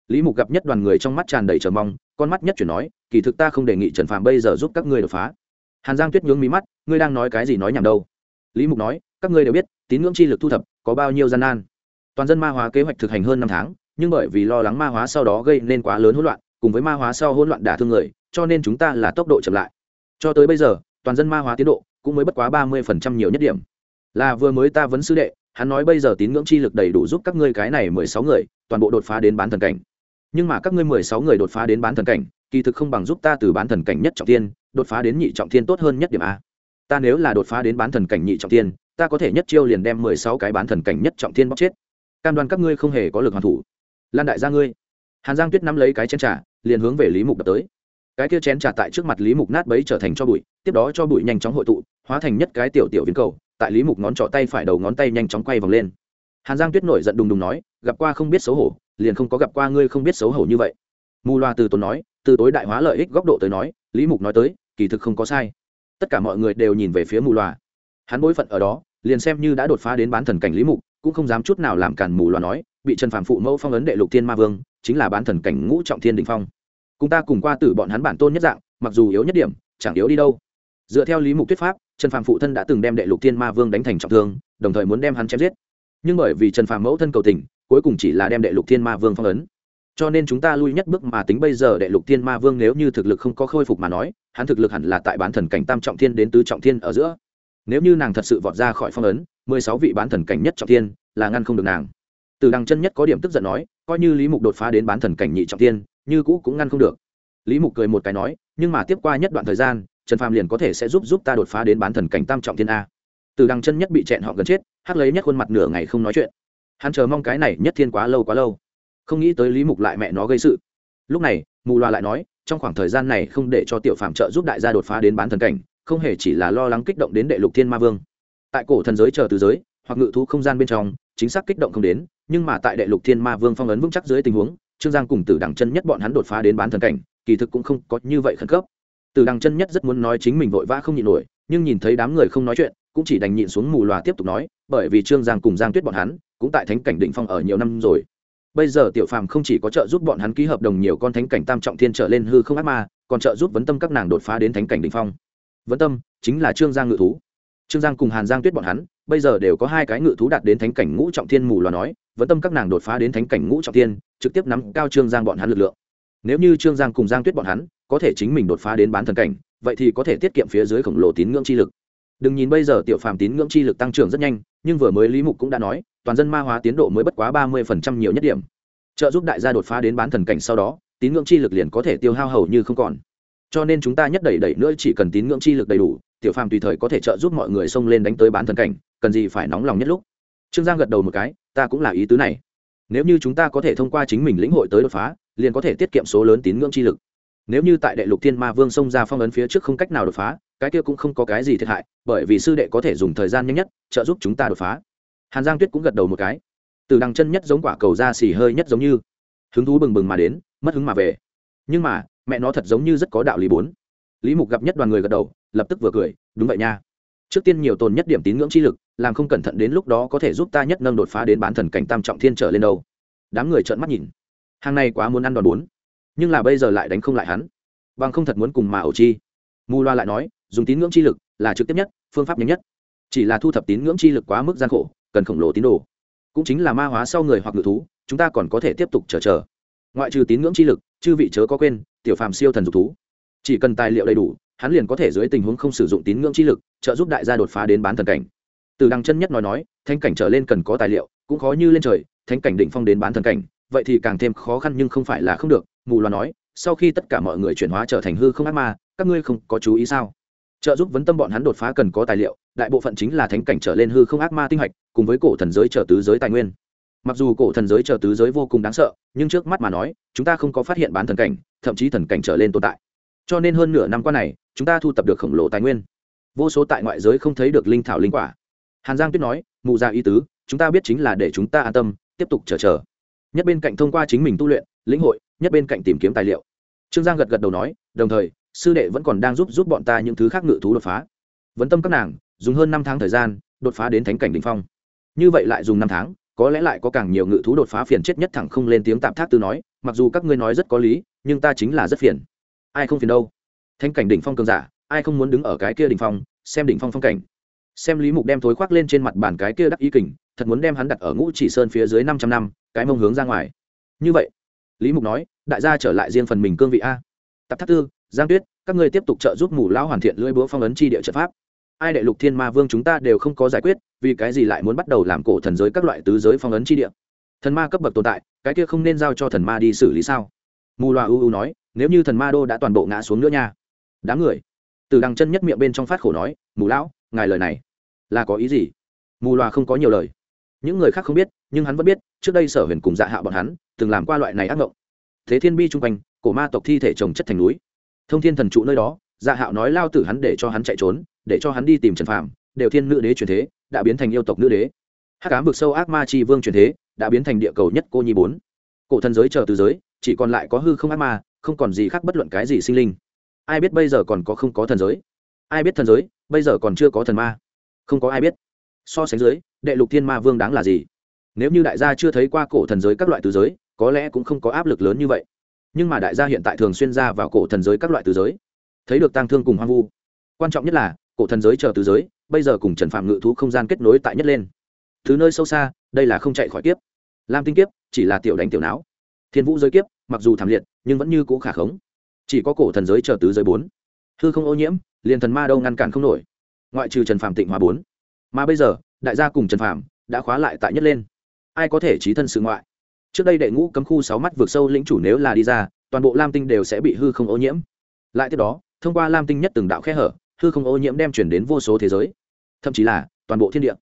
Lý mục gặp nhất đoàn người trong mắt tràn đầy chờ mong con mắt nhất chuyển nói, kỳ thực ta không đề nghị trần phạm bây giờ giúp các ngươi đột phá. Hàn giang tuyết nhướng mí mắt, ngươi đang nói cái gì nói nhảm đâu? Lý mục nói, các ngươi đều biết, tín ngưỡng chi lực thu thập có bao nhiêu gian nan. Toàn dân ma hóa kế hoạch thực hành hơn năm tháng, nhưng bởi vì lo lắng ma hóa sau đó gây nên quá lớn hỗn loạn, cùng với ma hóa sau hỗn loạn đả thương người, cho nên chúng ta là tốc độ chậm lại. Cho tới bây giờ, toàn dân ma hóa tiến độ cũng mới bất quá ba mươi phần trăm nhiều nhất điểm. Là vừa mới ta vấn sư đệ, hắn nói bây giờ tín ngưỡng chi lực đầy đủ giúp các ngươi cái này mười sáu người, toàn bộ đột phá đến bán thần cảnh nhưng mà các ngươi mười sáu người đột phá đến bán thần cảnh, kỳ thực không bằng giúp ta từ bán thần cảnh nhất trọng thiên, đột phá đến nhị trọng thiên tốt hơn nhất điểm a. Ta nếu là đột phá đến bán thần cảnh nhị trọng thiên, ta có thể nhất chiêu liền đem mười sáu cái bán thần cảnh nhất trọng thiên bóc chết. Cam đoan các ngươi không hề có lực hoàn thủ. Lan đại gia ngươi. Hàn giang tuyết nắm lấy cái chén trà, liền hướng về lý mục đập tới. Cái kia chén trà tại trước mặt lý mục nát bấy trở thành cho bụi, tiếp đó cho bụi nhanh chóng hội tụ, hóa thành nhất cái tiểu tiểu viên cầu, tại lý mục ngón trỏ tay phải đầu ngón tay nhanh chóng quay vòng lên. Hàn giang tuyết nổi giận đùng đùng nói, gặp qua không biết xấu hổ liền không có gặp qua ngươi không biết xấu hổ như vậy. Mù loa từ tốn nói, từ tối đại hóa lợi ích góc độ tới nói, lý mục nói tới, kỳ thực không có sai. Tất cả mọi người đều nhìn về phía mù loa. Hắn bối phận ở đó, liền xem như đã đột phá đến bán thần cảnh lý mục, cũng không dám chút nào làm cản mù Loa nói, bị trần phàm phụ mẫu phong ấn đệ lục thiên ma vương, chính là bán thần cảnh ngũ trọng thiên đình phong. Cùng ta cùng qua tử bọn hắn bản tôn nhất dạng, mặc dù yếu nhất điểm, chẳng yếu đi đâu. Dựa theo lý mục thuyết pháp, trần phàm phụ thân đã từng đem đệ lục thiên ma vương đánh thành trọng thương, đồng thời muốn đem hắn chém giết. Nhưng bởi vì trần phàm mẫu thân cầu tình cuối cùng chỉ là đem đệ lục thiên ma vương phong ấn. Cho nên chúng ta lui nhất bước mà tính bây giờ đệ lục thiên ma vương nếu như thực lực không có khôi phục mà nói, hắn thực lực hẳn là tại bán thần cảnh tam trọng thiên đến tứ trọng thiên ở giữa. Nếu như nàng thật sự vọt ra khỏi phong ấn, mười sáu vị bán thần cảnh nhất trọng thiên là ngăn không được nàng. Từ đằng chân nhất có điểm tức giận nói, coi như lý mục đột phá đến bán thần cảnh nhị trọng thiên, như cũ cũng ngăn không được. Lý mục cười một cái nói, nhưng mà tiếp qua nhất đoạn thời gian, trần phàm liền có thể sẽ giúp giúp ta đột phá đến bán thần cảnh tam trọng thiên a. Từ đằng chân nhất bị chẹn họ gần chết, hắc lấy nhất khuôn mặt nửa ngày không nói chuyện hắn chờ mong cái này nhất thiên quá lâu quá lâu. Không nghĩ tới lý mục lại mẹ nó gây sự. Lúc này, mù loa lại nói, trong khoảng thời gian này không để cho tiểu phạm trợ giúp đại gia đột phá đến bán thần cảnh, không hề chỉ là lo lắng kích động đến đệ lục thiên ma vương. Tại cổ thần giới chờ từ giới, hoặc ngự thú không gian bên trong, chính xác kích động không đến, nhưng mà tại đệ lục thiên ma vương phong ấn vững chắc dưới tình huống, trương giang cùng tử đằng chân nhất bọn hắn đột phá đến bán thần cảnh, kỳ thực cũng không có như vậy khẩn cấp. Tử đằng chân nhất rất muốn nói chính mình vội vã không nhịn nổi, nhưng nhìn thấy đám người không nói chuyện, cũng chỉ đành nhịn xuống mù loà tiếp tục nói, bởi vì trương giang cùng giang tuyết bọn hắn cũng tại thánh cảnh định phong ở nhiều năm rồi. Bây giờ tiểu phàm không chỉ có trợ giúp bọn hắn ký hợp đồng nhiều con thánh cảnh tam trọng thiên trở lên hư không ác ma, còn trợ giúp vấn tâm các nàng đột phá đến thánh cảnh đ ỉ n h phong. Vấn tâm chính là trương giang ngự thú. Trương giang cùng hàn giang tuyết bọn hắn, bây giờ đều có hai cái ngự thú đạt đến thánh cảnh ngũ trọng thiên mù loà nói, vấn tâm các nàng đột phá đến thánh cảnh ngũ trọng thiên, trực tiếp nắm cao trương giang bọn hắn lực lượng. Nếu như trương giang cùng giang tuyết bọn hắn, có thể chính mình đột phá đến bán thần cảnh, vậy thì có thể tiết kiệm phía dưới khổng lồ tín ngưỡng chi lực. Đừng nhìn bây giờ tiểu phàm tín ngưỡng chi lực tăng trưởng rất nhanh, nhưng vừa mới lý mục cũng đã nói toàn dân ma hóa tiến độ mới bất quá ba mươi nhiều nhất điểm. Trợ giúp đại gia đột phá đến bán thần cảnh sau đó, tín ngưỡng chi lực liền có thể tiêu hao hầu như không còn. Cho nên chúng ta nhất đẩy đẩy nữa chỉ cần tín ngưỡng chi lực đầy đủ, tiểu phàm tùy thời có thể trợ giúp mọi người xông lên đánh tới bán thần cảnh, cần gì phải nóng lòng nhất lúc. Trương giang gật đầu một cái, ta cũng là ý tứ này. Nếu như chúng ta có thể thông qua chính mình lĩnh hội tới đột phá, liền có thể tiết kiệm số lớn tín ngưỡng chi lực. Nếu như tại đệ lục thiên ma vương xông ra phong ấn phía trước không cách nào đột phá, cái kia cũng không có cái gì thiệt hại, bởi vì sư đệ có thể dùng thời gian nhanh nhất trợ giúp chúng ta đột phá hàn giang tuyết cũng gật đầu một cái. Từ đằng chân nhất giống quả cầu da xì hơi nhất giống như. Hứng thú bừng bừng mà đến, mất hứng mà về. Nhưng mà, mẹ nó thật giống như rất có đạo lý bốn. Lý mục gặp nhất đoàn người gật đầu, lập tức vừa cười, đúng vậy nha. Trước tiên nhiều tồn nhất điểm tín ngưỡng chi lực, làm không cẩn thận đến lúc đó có thể giúp ta nhất nâng đột phá đến bán thần cảnh tam trọng thiên trở lên đâu. Đám người trợn mắt nhìn. Hàng này quá muốn ăn đòn bốn. Nhưng là bây giờ lại đánh không lại hắn. Bằng không thật muốn cùng mà ẩu chi. Mù loa lại nói, dùng tín ngưỡng chi lực là trực tiếp nhất, phương pháp nhanh nhất. Chỉ là thu thập tín ngưỡng chi lực quá mức gian khổ cần khổng lồ tín đồ. Cũng chính là ma hóa sau người hoặc ngự thú, chúng ta còn có thể tiếp tục chờ chờ. Ngoại trừ tín ngưỡng chi lực, chư vị chớ có quên, tiểu phàm siêu thần dục thú. Chỉ cần tài liệu đầy đủ, hắn liền có thể dưới tình huống không sử dụng tín ngưỡng chi lực, trợ giúp đại gia đột phá đến bán thần cảnh. Từ đằng chân nhất nói nói thanh cảnh trở lên cần có tài liệu, cũng khó như lên trời thanh cảnh định phong đến bán thần cảnh, vậy thì càng thêm khó khăn nhưng không phải là không được, mù loà nói, sau khi tất cả mọi người chuyển hóa trở thành hư không ác ma, các ngươi không có chú ý sao? Trợ giúp vấn tâm bọn hắn đột phá cần có tài liệu đại bộ phận chính là thánh cảnh trở lên hư không ác ma tinh hạch, cùng với cổ thần giới trở tứ giới tài nguyên. Mặc dù cổ thần giới trở tứ giới vô cùng đáng sợ, nhưng trước mắt mà nói, chúng ta không có phát hiện bán thần cảnh, thậm chí thần cảnh trở lên tồn tại. Cho nên hơn nửa năm qua này, chúng ta thu tập được khổng lồ tài nguyên. Vô số tại ngoại giới không thấy được linh thảo linh quả. Hàn giang tuyết nói, mụ ra ý tứ, chúng ta biết chính là để chúng ta an tâm, tiếp tục chờ chờ. Nhất bên cạnh thông qua chính mình tu luyện, lĩnh hội, nhất bên cạnh tìm kiếm tài liệu. Trương giang gật gật đầu nói, đồng thời, sư đệ vẫn còn đang giúp giúp bọn ta những thứ khác ngự thú đột phá. Vấn tâm các nàng dùng hơn năm tháng thời gian đột phá đến thánh cảnh đ ỉ n h phong. Như vậy lại dùng năm tháng, có lẽ lại có càng nhiều ngự thú đột phá phiền chết nhất thẳng không lên tiếng tạm thác tư nói, mặc dù các ngươi nói rất có lý, nhưng ta chính là rất phiền. Ai không phiền đâu? Thánh cảnh đỉnh phong cường giả, ai không muốn đứng ở cái kia đỉnh phong, xem đỉnh phong phong cảnh. Xem lý mục đem thối khoác lên trên mặt bàn cái kia đắc ý kình, thật muốn đem hắn đặt ở ngũ chỉ sơn phía dưới năm trăm năm, cái mông hướng ra ngoài. Như vậy, lý mục nói, đại gia trở lại riêng phần mình cương vị a. Tạp thác tư, giang tuyết, các ngươi tiếp tục trợ giúp mù lão hoàn thiện lưỡi búa phong ấn chi địa trận pháp ai đệ lục thiên ma vương chúng ta đều không có giải quyết, vì cái gì lại muốn bắt đầu làm cổ thần giới các loại tứ giới phong ấn chi địa? Thần ma cấp bậc tồn tại, cái kia không nên giao cho thần ma đi xử lý sao? Mù loà u u nói, nếu như thần ma đô đã toàn bộ ngã xuống nữa nha. Đám người. Từ đằng chân nhất miệng bên trong phát khổ nói, mù lão, ngài lời này là có ý gì? Mù loà không có nhiều lời. Những người khác không biết, nhưng hắn vẫn biết, trước đây sở huyền cùng dạ hạ bọn hắn từng làm qua loại này ác mộng thế thiên bi chung quanh, cổ ma tộc thi thể trồng chất thành núi. Thông thiên thần trụ nơi đó dạ hạo nói lao tử hắn để cho hắn chạy trốn để cho hắn đi tìm trần phàm, đều thiên nữ đế truyền thế, đã biến thành yêu tộc nữ đế. Hát cám vực sâu ác ma chi vương truyền thế, đã biến thành địa cầu nhất cô nhi bốn. Cổ thần giới chờ từ giới, chỉ còn lại có hư không ác ma, không còn gì khác bất luận cái gì sinh linh. Ai biết bây giờ còn có không có thần giới? Ai biết thần giới, bây giờ còn chưa có thần ma? Không có ai biết. So sánh dưới, đệ lục thiên ma vương đáng là gì? Nếu như đại gia chưa thấy qua cổ thần giới các loại từ giới, có lẽ cũng không có áp lực lớn như vậy. Nhưng mà đại gia hiện tại thường xuyên ra vào cổ thần giới các loại từ giới, thấy được tang thương cùng hoang vu. Quan trọng nhất là cổ thần giới chờ tứ giới, bây giờ cùng trần phạm ngự thú không gian kết nối tại nhất lên. Thứ nơi sâu xa, đây là không chạy khỏi kiếp. Lam tinh kiếp chỉ là tiểu đánh tiểu não thiên vũ giới kiếp, mặc dù thảm liệt, nhưng vẫn như cũ khả khống. Chỉ có cổ thần giới chờ tứ giới bốn. Hư không ô nhiễm, liền thần ma đâu ngăn cản không nổi. Ngoại trừ trần phạm tịnh hòa bốn. Mà bây giờ, đại gia cùng trần phạm đã khóa lại tại nhất lên. Ai có thể trí thân sự ngoại? Trước đây đệ ngũ cấm khu sáu mắt vượt sâu lĩnh chủ nếu là đi ra, toàn bộ lam tinh đều sẽ bị hư không ô nhiễm. Lại tiếp đó, thông qua lam tinh nhất từng đạo khe hở hư không ô nhiễm đem chuyển đến vô số thế giới. Thậm chí là toàn bộ thiên địa.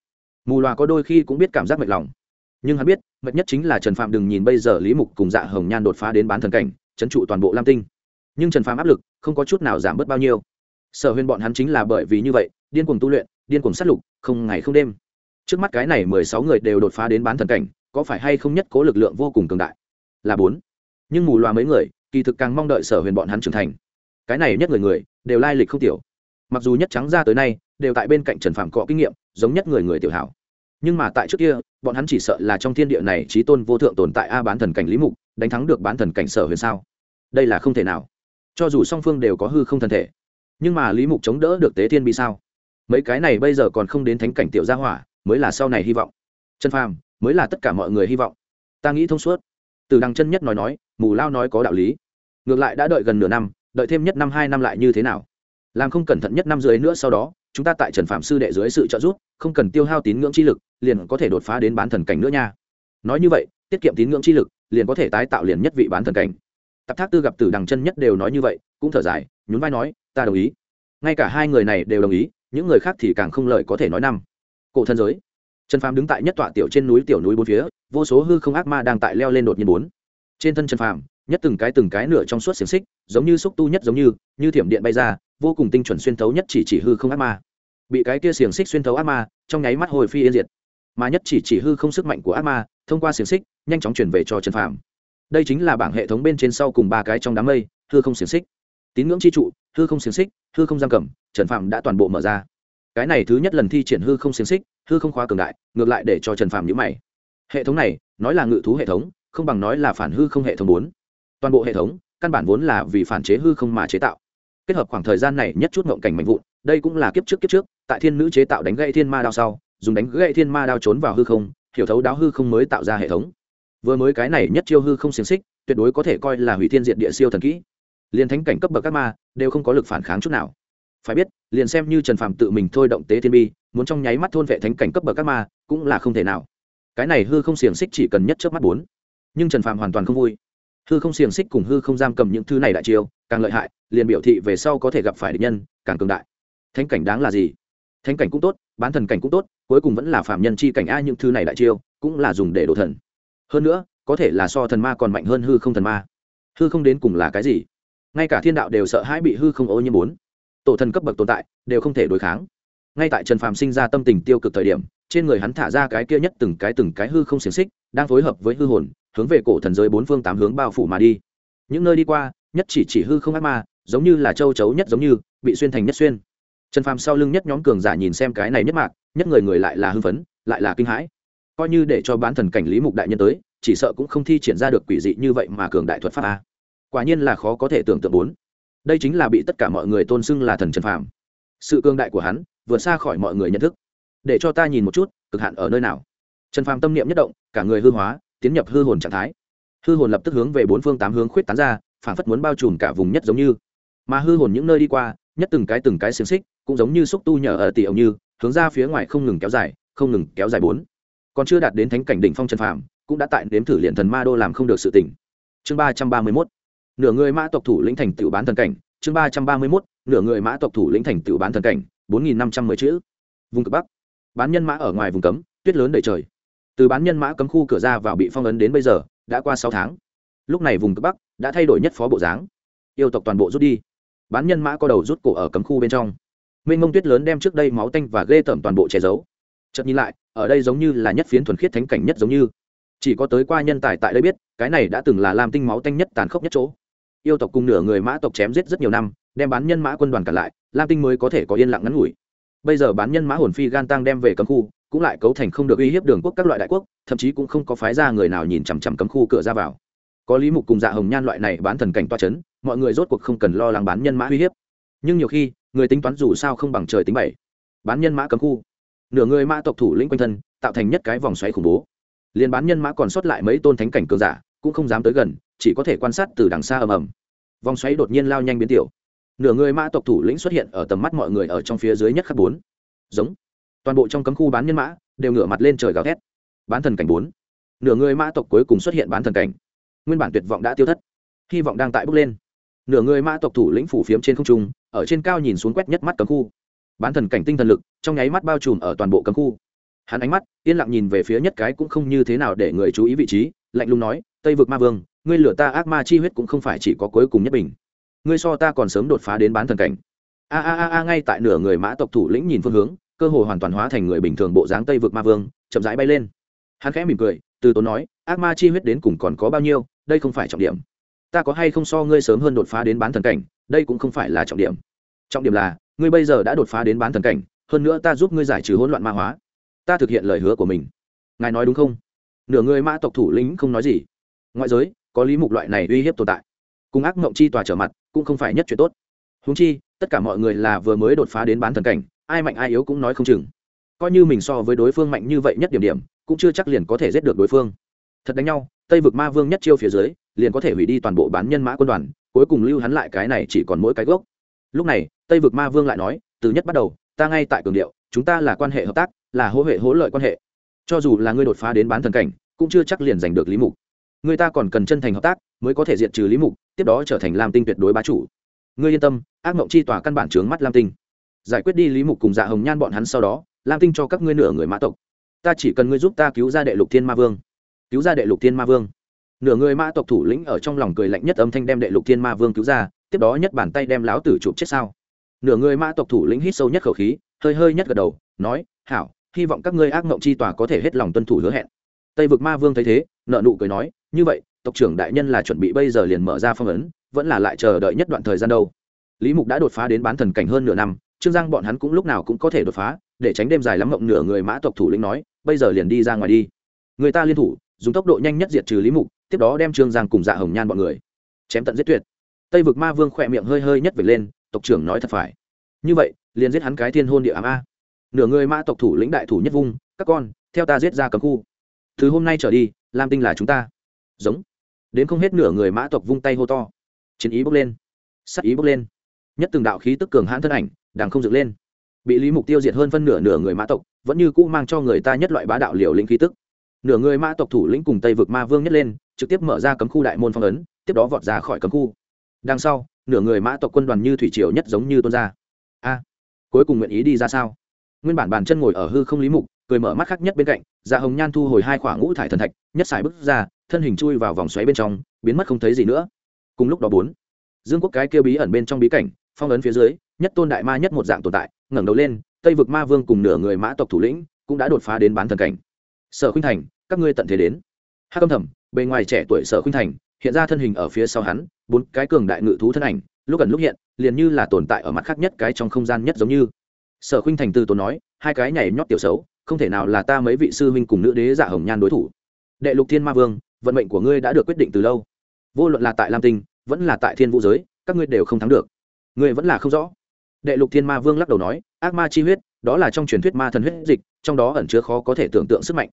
Mù loà có đôi khi cũng biết cảm giác mệt lòng. Nhưng hắn biết, mệt nhất chính là trần phạm đừng nhìn bây giờ lý mục cùng dạ hồng nhan đột phá đến bán thần cảnh trấn trụ toàn bộ lam tinh. Nhưng trần phạm áp lực không có chút nào giảm bớt bao nhiêu. Sở huyền bọn hắn chính là bởi vì như vậy, điên cuồng tu luyện, điên cuồng sát lục, không ngày không đêm. Trước mắt cái này mười sáu người đều đột phá đến bán thần cảnh, có phải hay không nhất cố lực lượng vô cùng cường đại? Là bốn. Nhưng mù loà mấy người, kỳ thực càng mong đợi sở huyền bọn hắn trưởng thành. Cái này nhất người người đều lai lịch không tiểu mặc dù nhất trắng ra tới nay, đều tại bên cạnh trần phạm có kinh nghiệm, giống nhất người người tiểu hảo. Nhưng mà tại trước kia, bọn hắn chỉ sợ là trong thiên địa này trí tôn vô thượng tồn tại a bán thần cảnh lý mục, đánh thắng được bán thần cảnh sở huyền sao? Đây là không thể nào. Cho dù song phương đều có hư không thân thể, nhưng mà lý mục chống đỡ được tế thiên bị sao? Mấy cái này bây giờ còn không đến thánh cảnh tiểu gia hỏa, mới là sau này hy vọng. Chân phàm, mới là tất cả mọi người hy vọng. Ta nghĩ thông suốt. Từ đằng chân nhất nói nói, mù lao nói có đạo lý. Ngược lại đã đợi gần nửa năm, đợi thêm nhất năm hai năm lại như thế nào? Làm không cẩn thận nhất năm dưới nữa sau đó, chúng ta tại trần phạm sư đệ dưới sự trợ giúp, không cần tiêu hao tín ngưỡng chi lực, liền có thể đột phá đến bán thần cảnh nữa nha. Nói như vậy, tiết kiệm tín ngưỡng chi lực, liền có thể tái tạo liền nhất vị bán thần cảnh. Tập thác tư gặp từ đằng chân nhất đều nói như vậy, cũng thở dài, nhún vai nói, ta đồng ý. Ngay cả hai người này đều đồng ý, những người khác thì càng không lời có thể nói năm. Cổ thân giới. Trần phàm đứng tại nhất tọa tiểu trên núi tiểu núi bốn phía, vô số hư không ác ma đang tại leo lên đột nhiên bốn. Trên thân trần phàm, nhất từng cái từng cái nửa trong suốt xiềng xích, giống như xúc tu nhất giống như như thiểm điện bay ra vô cùng tinh chuẩn xuyên thấu nhất chỉ chỉ hư không ác ma. Bị cái kia xiềng xích xuyên thấu ác ma, trong nháy mắt hồi phi yên diệt. Mà nhất chỉ chỉ hư không sức mạnh của ác ma, thông qua xiềng xích, nhanh chóng chuyển về cho trần phàm. Đây chính là bảng hệ thống bên trên sau cùng ba cái trong đám mây, hư không xiềng xích. Tín ngưỡng chi trụ, hư không xiềng xích, hư không giam cầm, trần phạm đã toàn bộ mở ra. Cái này thứ nhất lần thi triển hư không xiềng xích, hư không khóa cường đại, ngược lại để cho trần phạm nhữ mày. Hệ thống này, nói là ngự thú hệ thống, không bằng nói là phản hư không hệ thống bốn. Toàn bộ hệ thống, căn bản vốn là vì phản chế hư không mà chế tạo kết hợp khoảng thời gian này nhất chút ngộng cảnh mạnh vụn, đây cũng là kiếp trước kiếp trước, tại thiên nữ chế tạo đánh gậy thiên ma đao sau, dùng đánh gậy thiên ma đao trốn vào hư không, hiểu thấu đáo hư không mới tạo ra hệ thống. Vừa mới cái này nhất chiêu hư không xiềng xích, tuyệt đối có thể coi là hủy thiên diện địa siêu thần kỹ. Liền thánh cảnh cấp bậc các ma, đều không có lực phản kháng chút nào. Phải biết, liền xem như trần phàm tự mình thôi động tế thiên bi, muốn trong nháy mắt thôn vệ thánh cảnh cấp bậc các ma, cũng là không thể nào. Cái này hư không xiềng xích chỉ cần nhất trước mắt bốn. Nhưng trần phàm hoàn toàn không vui hư không xiềng xích cùng hư không giam cầm những thứ này đại chiêu, càng lợi hại, liền biểu thị về sau có thể gặp phải địch nhân, càng cường đại. Thánh cảnh đáng là gì? Thánh cảnh cũng tốt, bán thần cảnh cũng tốt, cuối cùng vẫn là phạm nhân chi cảnh a những thứ này đại chiêu, cũng là dùng để đổ thần. Hơn nữa, có thể là so thần ma còn mạnh hơn hư không thần ma. Hư không đến cùng là cái gì? Ngay cả thiên đạo đều sợ hãi bị hư không ô nhiễm bốn. Tổ thần cấp bậc tồn tại, đều không thể đối kháng. Ngay tại trần phàm sinh ra tâm tình tiêu cực thời điểm, trên người hắn thả ra cái kia nhất từng cái từng cái hư không xiềng xích, đang phối hợp với hư hồn hướng về cổ thần giới bốn phương tám hướng bao phủ mà đi. Những nơi đi qua, nhất chỉ chỉ hư không ác ma, giống như là châu chấu nhất giống như, bị xuyên thành nhất xuyên. Trần phàm sau lưng nhất nhóm cường giả nhìn xem cái này nhất mạc, nhất người người lại là hư phấn, lại là kinh hãi. Coi như để cho bán thần cảnh lý mục đại nhân tới, chỉ sợ cũng không thi triển ra được quỷ dị như vậy mà cường đại thuật pháp a. Quả nhiên là khó có thể tưởng tượng bốn. Đây chính là bị tất cả mọi người tôn xưng là thần trần phàm. Sự cương đại của hắn, vượt xa khỏi mọi người nhận thức. Để cho ta nhìn một chút, cực hạn ở nơi nào? Trần phàm tâm niệm nhất động, cả người hư hóa tiến nhập hư hồn trạng thái. Hư hồn lập tức hướng về bốn phương tám hướng khuyết tán ra phản phất muốn bao trùm cả vùng nhất giống như. Mà hư hồn những nơi đi qua nhất từng cái từng cái xiềng xích cũng giống như xúc tu nhờ ở tỷ ẩu như hướng ra phía ngoài không ngừng kéo dài không ngừng kéo dài bốn. Còn chưa đạt đến thánh cảnh đỉnh phong trần phạm, cũng đã tại đếm thử liền thần ma đô làm không được sự tỉnh. Chương ba trăm ba mươi mốt. Nửa người mã tộc thủ lĩnh thành tựu bán thần cảnh. Chương ba trăm ba mươi mốt. Nửa người mã tộc thủ lĩnh thành tựu bán thần cảnh. Bốn nghìn năm trăm mười chữ. Vùng cực bắc. Bán nhân mã ở ngoài vùng cấm tuyết lớn đầy trời từ bán nhân mã cấm khu cửa ra vào bị phong ấn đến bây giờ, đã qua sáu tháng. Lúc này vùng cực bắc đã thay đổi nhất phó bộ dáng. Yêu tộc toàn bộ rút đi. Bán nhân mã có đầu rút cổ ở cấm khu bên trong. Mênh mông tuyết lớn đem trước đây máu tanh và ghê tởm toàn bộ che giấu. Chợt nhìn lại, ở đây giống như là nhất phiến thuần khiết thánh cảnh nhất giống như. Chỉ có tới qua nhân tài tại đây biết, cái này đã từng là làm tinh máu tanh nhất tàn khốc nhất chỗ. Yêu tộc cùng nửa người mã tộc chém giết rất nhiều năm, đem bán nhân mã quân đoàn cả lại, lam tinh mới có thể có yên lặng ngắn ngủi. Bây giờ bán nhân mã hồn phi gan tăng đem về cấm khu cũng lại cấu thành không được uy hiếp đường quốc các loại đại quốc, thậm chí cũng không có phái ra người nào nhìn chằm chằm cấm khu cửa ra vào. Có lý mục cùng dạ hồng nhan loại này bán thần cảnh toa c h ấ n mọi người rốt cuộc không cần lo lắng bán nhân mã uy hiếp. Nhưng nhiều khi, người tính toán dù sao không bằng trời tính bảy bán nhân mã cấm khu. Nửa người mã tộc thủ lĩnh quanh thân, tạo thành nhất cái vòng xoáy khủng bố. Liền bán nhân mã còn sót lại mấy tôn thánh cảnh cường giả, cũng không dám tới gần, chỉ có thể quan sát từ đằng xa ầm ầm. Vòng xoáy đột nhiên lao nhanh biến tiểu. Nửa người mã tộc thủ lĩnh xuất hiện ở tầm mắt mọi người ở trong phía dưới nhất khắp bốn. Giống toàn bộ trong cấm khu bán nhân mã đều ngửa mặt lên trời gào thét. Bán thần cảnh bốn. Nửa người mã tộc cuối cùng xuất hiện bán thần cảnh. Nguyên bản tuyệt vọng đã tiêu thất, hy vọng đang tại bước lên. Nửa người mã tộc thủ lĩnh phủ phiếm trên không trung, ở trên cao nhìn xuống quét nhất mắt cấm khu. Bán thần cảnh tinh thần lực trong nháy mắt bao trùm ở toàn bộ cấm khu. Hắn ánh mắt yên lặng nhìn về phía nhất cái cũng không như thế nào để người chú ý vị trí, lạnh lùng nói, tây vực ma vương, ngươi lửa ta ác ma chi huyết cũng không phải chỉ có cuối cùng nhất bình. Ngươi so ta còn sớm đột phá đến bán thần cảnh. A a a a, ngay tại nửa người mã tộc thủ lĩnh nhìn phương hướng cơ hồ hoàn toàn hóa thành người bình thường bộ dáng tây vực ma vương, chậm rãi bay lên. Hắn khẽ mỉm cười, từ tốn nói, ác ma chi huyết đến cùng còn có bao nhiêu, đây không phải trọng điểm. Ta có hay không so ngươi sớm hơn đột phá đến bán thần cảnh, đây cũng không phải là trọng điểm. Trọng điểm là, ngươi bây giờ đã đột phá đến bán thần cảnh, hơn nữa ta giúp ngươi giải trừ hỗn loạn ma hóa. Ta thực hiện lời hứa của mình. Ngài nói đúng không? Nửa người mã tộc thủ lĩnh không nói gì. Ngoại giới, có lý mục loại này uy hiếp tồn tại. Cùng ác mộng chi tòa trở mặt, cũng không phải nhất chuyện tốt. Húng chi, tất cả mọi người là vừa mới đột phá đến bán thần cảnh ai mạnh ai yếu cũng nói không chừng. Coi như mình so với đối phương mạnh như vậy nhất điểm điểm, cũng chưa chắc liền có thể giết được đối phương. Thật đánh nhau, tây vực ma vương nhất chiêu phía dưới, liền có thể hủy đi toàn bộ bán nhân mã quân đoàn, cuối cùng lưu hắn lại cái này chỉ còn mỗi cái gốc. Lúc này, tây vực ma vương lại nói, từ nhất bắt đầu, ta ngay tại cường điệu, chúng ta là quan hệ hợp tác, là hỗ hệ hỗ lợi quan hệ. Cho dù là ngươi đột phá đến bán thần cảnh, cũng chưa chắc liền giành được lý mục. Người ta còn cần chân thành hợp tác, mới có thể diện trừ lý mục, tiếp đó trở thành lam tinh tuyệt đối bá chủ. Ngươi yên tâm, ác mộng chi tòa căn bản trướng mắt lam tinh giải quyết đi lý mục cùng dạ hồng nhan bọn hắn sau đó, lam tinh cho các ngươi nửa người mã tộc. Ta chỉ cần ngươi giúp ta cứu ra đệ lục thiên ma vương. Cứu ra đệ lục thiên ma vương. Nửa người mã tộc thủ lĩnh ở trong lòng cười lạnh nhất âm thanh đem đệ lục thiên ma vương cứu ra, tiếp đó nhất bàn tay đem láo tử chụp chết sao. Nửa người mã tộc thủ lĩnh hít sâu nhất khẩu khí, hơi hơi nhất gật đầu, nói, hảo, hy vọng các ngươi ác mộng chi tòa có thể hết lòng tuân thủ hứa hẹn. Tây vực ma vương thấy thế, nợ nụ cười nói, như vậy, tộc trưởng đại nhân là chuẩn bị bây giờ liền mở ra phong ấn, vẫn là lại chờ đợi nhất đoạn thời gian đâu. Lý mục đã đột phá đến bán thần cảnh hơn nửa năm trương giang bọn hắn cũng lúc nào cũng có thể đột phá, để tránh đêm dài lắm mộng nửa người mã tộc thủ lĩnh nói, bây giờ liền đi ra ngoài đi. Người ta liên thủ, dùng tốc độ nhanh nhất diệt trừ lý mục, tiếp đó đem trương giang cùng dạ hồng nhan bọn người chém tận giết tuyệt. Tây vực ma vương khỏe miệng hơi hơi nhất về lên, tộc trưởng nói thật phải. Như vậy, liền giết hắn cái thiên hôn địa ám a. Nửa người mã tộc thủ lĩnh đại thủ nhất vung, các con, theo ta giết ra cấm khu. Từ hôm nay trở đi, lam tinh là chúng ta. Giống. Đến không hết nửa người mã tộc vung tay hô to. Chiến ý bốc lên. Sắc ý bốc lên. Nhất từng đạo khí tức cường hãn thân ảnh đang không dựng lên. Bị lý mục tiêu diệt hơn phân nửa nửa người mã tộc, vẫn như cũ mang cho người ta nhất loại bá đạo liều lĩnh khí tức. Nửa người mã tộc thủ lĩnh cùng tây vực ma vương nhất lên, trực tiếp mở ra cấm khu đại môn phong ấn, tiếp đó vọt ra khỏi cấm khu. Đằng sau, nửa người mã tộc quân đoàn như thủy triều nhất giống như tuôn ra. A à, cuối cùng nguyện ý đi ra sao? Nguyên bản bàn chân ngồi ở hư không lý mục, cười mở mắt khác nhất bên cạnh ra hồng nhan thu hồi hai khoảng ngũ thải thần thạch, nhất xài bước ra, thân hình chui vào vòng xoáy bên trong, biến mất không thấy gì nữa. Cùng lúc đó bốn, dương quốc cái kia bí ẩn bên trong bí cảnh phong ấn phía dưới, nhất tôn đại ma nhất một dạng tồn tại, ngẩng đầu lên, tây vực ma vương cùng nửa người mã tộc thủ lĩnh cũng đã đột phá đến bán thần cảnh. Sở khuynh thành, các ngươi tận thế đến. Hắc âm thầm, bề ngoài trẻ tuổi sở khuynh thành, hiện ra thân hình ở phía sau hắn, bốn cái cường đại ngự thú thân ảnh, lúc gần lúc hiện, liền như là tồn tại ở mặt khác nhất cái trong không gian nhất giống như. Sở khuynh thành từ tốn nói, hai cái nhảy nhót tiểu xấu, không thể nào là ta mấy vị sư huynh cùng nữ đế giả hồng nhan đối thủ. Đệ lục thiên ma vương, vận mệnh của ngươi đã được quyết định từ lâu. Vô luận là tại lam tinh, vẫn là tại thiên vũ giới, các ngươi đều không thắng được người vẫn là không rõ. Đệ lục thiên ma vương lắc đầu nói, ác ma chi huyết, đó là trong truyền thuyết ma thần huyết dịch, trong đó ẩn chứa khó có thể tưởng tượng sức mạnh.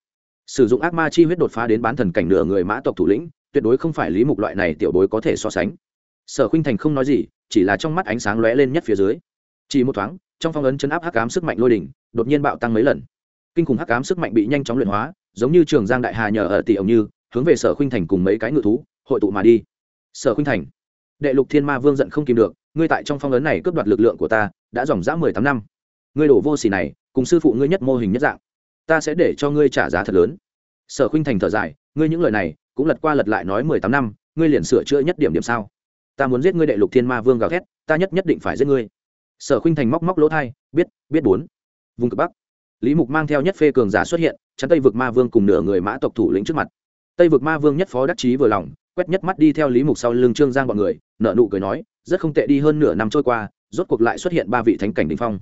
Sử dụng ác ma chi huyết đột phá đến bán thần cảnh nửa người mã tộc thủ lĩnh, tuyệt đối không phải lý mục loại này tiểu bối có thể so sánh. Sở khuynh thành không nói gì, chỉ là trong mắt ánh sáng lóe lên nhất phía dưới. Chỉ một thoáng, trong phong ấn chấn áp hắc ám sức mạnh lôi đỉnh, đột nhiên bạo tăng mấy lần. Kinh khủng hắc ám sức mạnh bị nhanh chóng luyện hóa, giống như trường giang đại hà nhờ ở tỷ ổng như, hướng về sở khuynh thành cùng mấy cái ngự thú hội tụ mà đi. Sở khuynh thành. Đệ lục thiên ma vương giận không kìm được ngươi tại trong phong ấn này cướp đoạt lực lượng của ta, đã dòng dã mười tám năm. Ngươi đổ vô xỉ này, cùng sư phụ ngươi nhất mô hình nhất dạng, ta sẽ để cho ngươi trả giá thật lớn. Sở khuynh thành thở dài, ngươi những lời này, cũng lật qua lật lại nói mười tám năm, ngươi liền sửa chữa nhất điểm điểm sao? Ta muốn giết ngươi đệ lục thiên ma vương gào thét, ta nhất nhất định phải giết ngươi. Sở khuynh thành móc móc lỗ thai, biết biết bốn. Vùng cực bắc. Lý mục mang theo nhất phê cường giả xuất hiện, chắn tây vực ma vương cùng nửa người mã tộc thủ lĩnh trước mặt. Tây vực ma vương nhất phó đắc chí vừa lòng, quét nhất mắt đi theo lý mục sau lưng trương giang bọn người nợ nụ cười nói rất không tệ đi hơn nửa năm trôi qua, rốt cuộc lại xuất hiện ba vị thánh cảnh đình phong.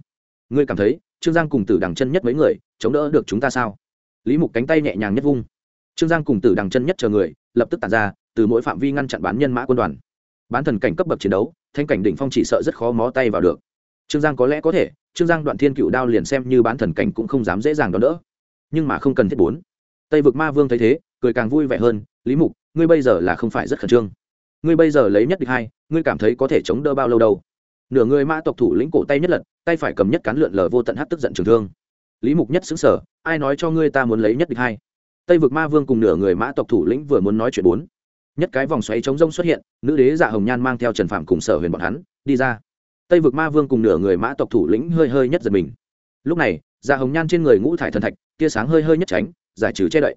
Ngươi cảm thấy, trương giang cùng tử đằng chân nhất mấy người, chống đỡ được chúng ta sao? Lý mục cánh tay nhẹ nhàng nhất vung. Trương giang cùng tử đằng chân nhất chờ người, lập tức tàn ra, từ mỗi phạm vi ngăn chặn bán nhân mã quân đoàn. Bán thần cảnh cấp bậc chiến đấu thanh cảnh đỉnh phong chỉ sợ rất khó mó tay vào được. Trương giang có lẽ có thể, trương giang đoạn thiên cựu đao liền xem như bán thần cảnh cũng không dám dễ dàng đón đỡ. Nhưng mà không cần thiết bốn. Tây vực ma vương thấy thế, cười càng vui vẻ hơn, lý mục, ngươi bây giờ là không phải rất khẩn trương ngươi bây giờ lấy nhất địch hai, ngươi cảm thấy có thể chống đỡ bao lâu đâu? Nửa người mã tộc thủ lĩnh cổ tay nhất lật, tay phải cầm nhất cán lượn lờ vô tận hát tức giận trường thương. Lý mục nhất xứng sở ai nói cho ngươi ta muốn lấy nhất địch hai? Tây vực ma vương cùng nửa người mã tộc thủ lĩnh vừa muốn nói chuyện bốn. Nhất cái vòng xoáy chống rông xuất hiện, nữ đế dạ hồng nhan mang theo trần phạm cùng sở huyền bọn hắn, đi ra. Tây vực ma vương cùng nửa người mã tộc thủ lĩnh hơi hơi nhất giật mình. Lúc này dạ hồng nhan trên người ngũ thải thần thạch, tia sáng hơi hơi nhất tránh, giải trừ che đậy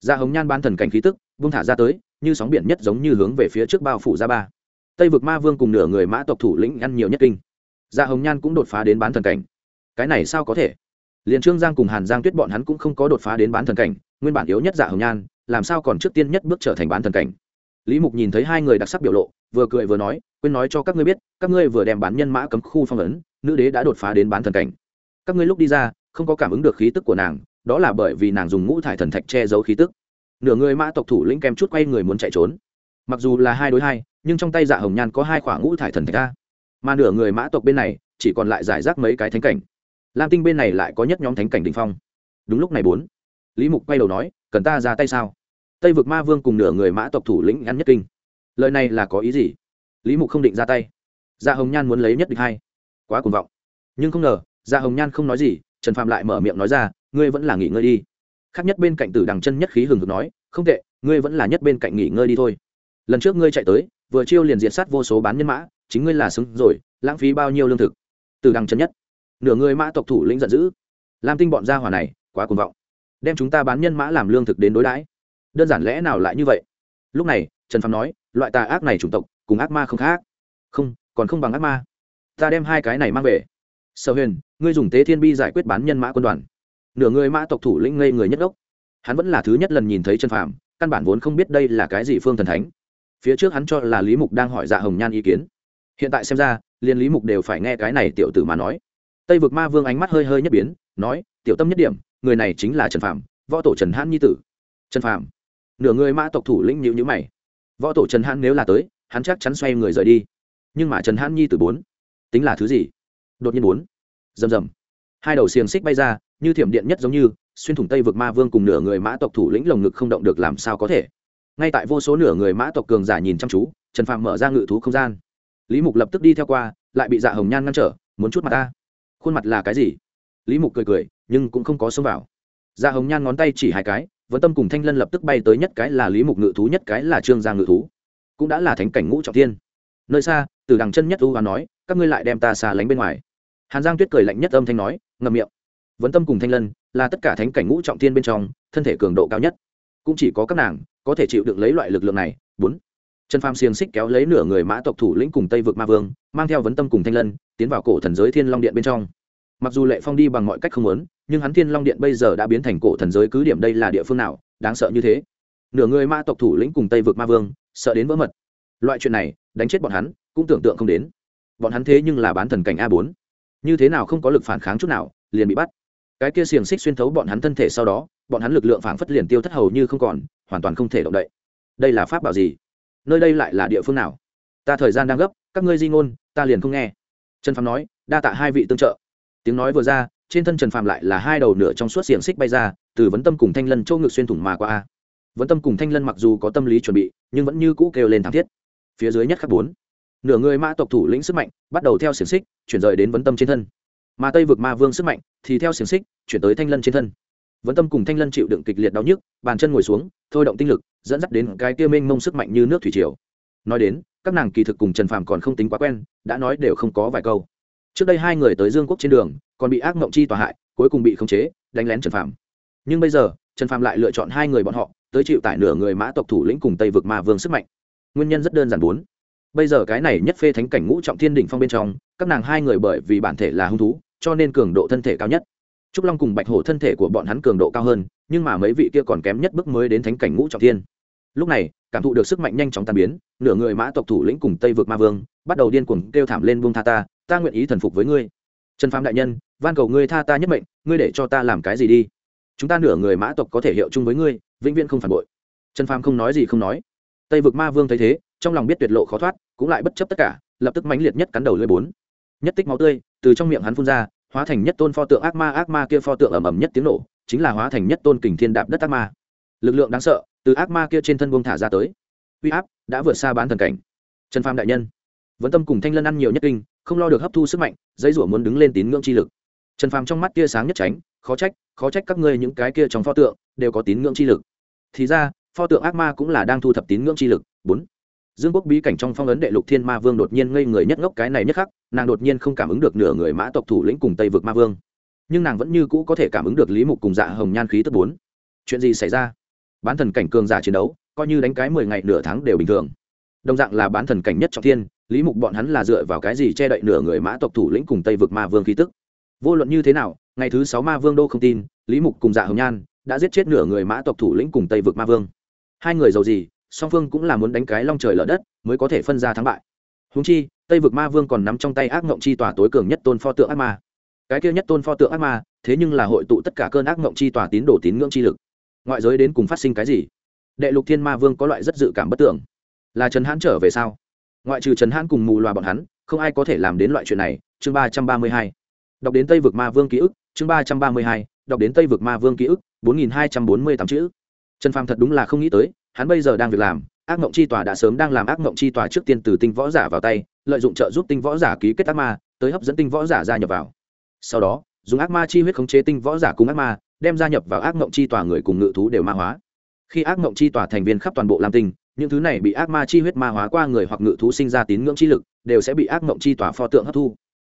dạ hồng nhan ban thần cảnh khí tức vung thả ra tới, như sóng biển nhất giống như hướng về phía trước bao phủ ra ba. Tây vực ma vương cùng nửa người mã tộc thủ lĩnh ăn nhiều nhất kinh. Dạ hồng nhan cũng đột phá đến bán thần cảnh. Cái này sao có thể? Liền trương giang cùng hàn giang tuyết bọn hắn cũng không có đột phá đến bán thần cảnh, nguyên bản yếu nhất dạ hồng nhan, làm sao còn trước tiên nhất bước trở thành bán thần cảnh? Lý mục nhìn thấy hai người đặc sắc biểu lộ, vừa cười vừa nói, quên nói cho các ngươi biết, các ngươi vừa đem bán nhân mã cấm khu phong ấn, nữ đế đã đột phá đến bán thần cảnh. Các ngươi lúc đi ra không có cảm ứng được khí tức của nàng đó là bởi vì nàng dùng ngũ thải thần thạch che giấu khí tức. Nửa người mã tộc thủ lĩnh kem chút quay người muốn chạy trốn. Mặc dù là hai đối hai nhưng trong tay dạ hồng nhan có hai khoảng ngũ thải thần thạch ra, mà nửa người mã tộc bên này chỉ còn lại giải rác mấy cái thánh cảnh. Lam tinh bên này lại có nhất nhóm thánh cảnh đình phong. Đúng lúc này bốn lý mục quay đầu nói cần ta ra tay sao? Tây vực ma vương cùng nửa người mã tộc thủ lĩnh ăn nhất kinh. Lời này là có ý gì? Lý mục không định ra tay. Dạ hồng nhan muốn lấy nhất định hai. Quá cuồng vọng. Nhưng không ngờ dạ hồng nhan không nói gì trần phạm lại mở miệng nói ra, ngươi vẫn là nghỉ ngơi đi. Khác nhất bên cạnh tử đằng chân nhất khí hừng hực nói, không tệ, ngươi vẫn là nhất bên cạnh nghỉ ngơi đi thôi. Lần trước ngươi chạy tới, vừa chiêu liền diệt sát vô số bán nhân mã, chính ngươi là xứng rồi, lãng phí bao nhiêu lương thực? Tử đằng chân nhất, nửa người mã tộc thủ lĩnh giận dữ. Làm tinh bọn gia hỏa này, quá cuồng vọng. Đem chúng ta bán nhân mã làm lương thực đến đối đãi. Đơn giản lẽ nào lại như vậy? Lúc này, trần phạm nói, loại tà ác này chủng tộc, cùng ác ma không khác. Không, còn không bằng ác ma. Ta đem hai cái này mang về sở huyền, ngươi dùng tế thiên bi giải quyết bán nhân mã quân đoàn. Nửa người mã tộc thủ lĩnh ngây người nhất ốc hắn vẫn là thứ nhất lần nhìn thấy trần phạm căn bản vốn không biết đây là cái gì phương thần thánh. Phía trước hắn cho là lý mục đang hỏi dạ hồng nhan ý kiến. Hiện tại xem ra, liền lý mục đều phải nghe cái này tiểu tử mà nói. Tây vực ma vương ánh mắt hơi hơi nhất biến, nói, tiểu tâm nhất điểm, người này chính là trần phạm võ tổ trần hãn nhi tử. Trần phạm nửa người mã tộc thủ lĩnh nhữ nhữ mày. Võ tổ trần hãn nếu là tới, hắn chắc chắn xoay người rời đi. Nhưng mà trần hãn nhi tử bốn, tính là thứ gì? Đột nhiên bốn. Rầm rầm. Hai đầu xiềng xích bay ra, như thiểm điện nhất giống như, xuyên thủng tây vực ma vương cùng nửa người mã tộc thủ lĩnh lồng ngực không động được làm sao có thể. Ngay tại vô số nửa người mã tộc cường giả nhìn chăm chú, trần phạm mở ra ngự thú không gian. Lý mục lập tức đi theo qua, lại bị dạ hồng nhan ngăn trở, muốn chút mặt ta. Khuôn mặt là cái gì? Lý mục cười cười, nhưng cũng không có xông vào. Dạ hồng nhan ngón tay chỉ hai cái, vẫn tâm cùng thanh lân lập tức bay tới nhất cái là lý mục ngự thú, nhất cái là trương gia ngự thú. Cũng đã là thánh cảnh ngũ trọng thiên. Nơi xa, từ đằng chân nhất u và nói, các ngươi lại đem ta xa lánh bên ngoài hàn giang tuyết cười lạnh nhất âm thanh nói, ngậm miệng. Vấn tâm cùng thanh lân là tất cả thánh cảnh ngũ trọng thiên bên trong, thân thể cường độ cao nhất. Cũng chỉ có các nàng có thể chịu được lấy loại lực lượng này. Bốn. Trần phàm xiềng xích kéo lấy nửa người mã tộc thủ lĩnh cùng tây vực ma vương, mang theo vấn tâm cùng thanh lân tiến vào cổ thần giới thiên long điện bên trong. Mặc dù lệ phong đi bằng mọi cách không muốn, nhưng hắn thiên long điện bây giờ đã biến thành cổ thần giới cứ điểm đây là địa phương nào, đáng sợ như thế. Nửa người ma tộc thủ lĩnh cùng tây vực ma vương, sợ đến vỡ mật. Loại chuyện này, đánh chết bọn hắn, cũng tưởng tượng không đến. Bọn hắn thế nhưng là bán thần cảnh a bốn như thế nào không có lực phản kháng chút nào, liền bị bắt. Cái kia xiềng xích xuyên thấu bọn hắn thân thể sau đó, bọn hắn lực lượng phản phất liền tiêu thất hầu như không còn, hoàn toàn không thể động đậy. Đây là pháp bảo gì? Nơi đây lại là địa phương nào? Ta thời gian đang gấp, các ngươi di ngôn, ta liền không nghe. Trần phạm nói, đa tạ hai vị tương trợ. Tiếng nói vừa ra, trên thân trần phạm lại là hai đầu nửa trong suốt xiềng xích bay ra, từ vấn tâm cùng thanh lân châu ngực xuyên thủng mà qua. A vấn tâm cùng thanh lân mặc dù có tâm lý chuẩn bị, nhưng vẫn như cũ kêu lên thảm thiết. Phía dưới nhất khắc bốn nửa người mã tộc thủ lĩnh sức mạnh bắt đầu theo xiềng xích chuyển rời đến vấn tâm trên thân. Mà tây vực ma vương sức mạnh thì theo xiềng xích chuyển tới thanh lân trên thân. Vấn tâm cùng thanh lân chịu đựng kịch liệt đau nhức, bàn chân ngồi xuống, thôi động tinh lực, dẫn dắt đến cái kia mênh mông sức mạnh như nước thủy triều. Nói đến, các nàng kỳ thực cùng trần phàm còn không tính quá quen, đã nói đều không có vài câu. Trước đây hai người tới dương quốc trên đường, còn bị ác mộng chi tòa hại, cuối cùng bị khống chế, đánh lén trần phàm. Nhưng bây giờ, trần phàm lại lựa chọn hai người bọn họ tới chịu tại nửa người mã tộc thủ lĩnh cùng tây vực ma vương sức mạnh. Nguyên nhân rất đơn giản bốn bây giờ cái này nhất phê thánh cảnh ngũ trọng thiên đỉnh phong bên trong, các nàng hai người bởi vì bản thể là hung thú, cho nên cường độ thân thể cao nhất. Trúc long cùng bạch hổ thân thể của bọn hắn cường độ cao hơn, nhưng mà mấy vị kia còn kém nhất bước mới đến thánh cảnh ngũ trọng thiên. Lúc này, cảm thụ được sức mạnh nhanh chóng tan biến, nửa người mã tộc thủ lĩnh cùng tây vực ma vương, bắt đầu điên cuồng kêu thảm lên buông tha ta ta nguyện ý thần phục với ngươi. Trần phàm đại nhân, van cầu ngươi tha ta nhất mệnh, ngươi để cho ta làm cái gì đi? Chúng ta nửa người mã tộc có thể hiệu chung với ngươi, vĩnh viễn không phản bội. Trần phàm không nói gì không nói. Tây vực ma vương thấy thế trong lòng biết tuyệt lộ khó thoát, cũng lại bất chấp tất cả, lập tức mãnh liệt nhất cắn đầu lưỡi bốn. Nhất tích máu tươi, từ trong miệng hắn phun ra, hóa thành nhất tôn pho tượng ác ma ác ma kia pho tượng ầm ầm nhất tiếng nổ, chính là hóa thành nhất tôn kình thiên đạp đất ác ma. Lực lượng đáng sợ, từ ác ma kia trên thân buông thả ra tới. Uy áp đã vượt xa bán thần cảnh. Trần phàm đại nhân, vẫn tâm cùng thanh lân ăn nhiều nhất kinh, không lo được hấp thu sức mạnh dây rủa muốn đứng lên tín ngưỡng chi lực. Trần phàm trong mắt tia sáng nhất tránh, khó trách khó trách các ngươi những cái kia trong pho tượng đều có tín ngưỡng chi lực. Thì ra, pho tượng ác ma cũng là đang thu thập tín ngưỡng chi lực. Bốn dương quốc bí cảnh trong phong ấn đệ lục thiên ma vương đột nhiên ngây người nhất ngốc cái này nhất khắc, nàng đột nhiên không cảm ứng được nửa người mã tộc thủ lĩnh cùng tây vực ma vương. Nhưng nàng vẫn như cũ có thể cảm ứng được lý mục cùng dạ hồng nhan khí tức bốn. Chuyện gì xảy ra? Bán thần cảnh cường giả chiến đấu, coi như đánh cái mười ngày nửa tháng đều bình thường. Đồng dạng là bán thần cảnh nhất trọng thiên, lý mục bọn hắn là dựa vào cái gì che đậy nửa người mã tộc thủ lĩnh cùng tây vực ma vương khí tức? Vô luận như thế nào, ngày thứ sáu ma vương đô không tin, lý mục cùng dạ hồng nhan đã giết chết nửa người mã tộc thủ lĩnh cùng tây vực ma vương. Hai người giàu gì song phương cũng là muốn đánh cái long trời lở đất, mới có thể phân ra thắng bại. Húng chi, tây vực ma vương còn nắm trong tay ác ngộng chi tòa tối cường nhất tôn pho tượng ác ma. Cái kia nhất tôn pho tượng ác ma, thế nhưng là hội tụ tất cả cơn ác ngộng chi tòa tín đồ tín ngưỡng chi lực. Ngoại giới đến cùng phát sinh cái gì? Đệ lục thiên ma vương có loại rất dự cảm bất tưởng. Là trần hãn trở về sao? Ngoại trừ trần hãn cùng mù loà bọn hắn, không ai có thể làm đến loại chuyện này. Chương ba trăm ba mươi hai. Đọc đến tây vực ma vương ký ức, chương ba trăm ba mươi hai. Đọc đến tây vực ma vương ký ức, bốn nghìn hai trăm bốn mươi tám chữ. Trần phàm thật đúng là không nghĩ tới hắn bây giờ đang việc làm, ác mộng chi tòa đã sớm đang làm ác mộng chi tòa trước tiên từ tinh võ giả vào tay, lợi dụng trợ giúp tinh võ giả ký kết ác ma, tới hấp dẫn tinh võ giả gia nhập vào. Sau đó, dùng ác ma chi huyết khống chế tinh võ giả cùng ác ma, đem gia nhập vào ác mộng chi tòa người cùng ngự thú đều ma hóa. Khi ác mộng chi tòa thành viên khắp toàn bộ lam tinh, những thứ này bị ác ma chi huyết ma hóa qua người hoặc ngự thú sinh ra tín ngưỡng chi lực, đều sẽ bị ác mộng chi tòa pho tượng hấp thu.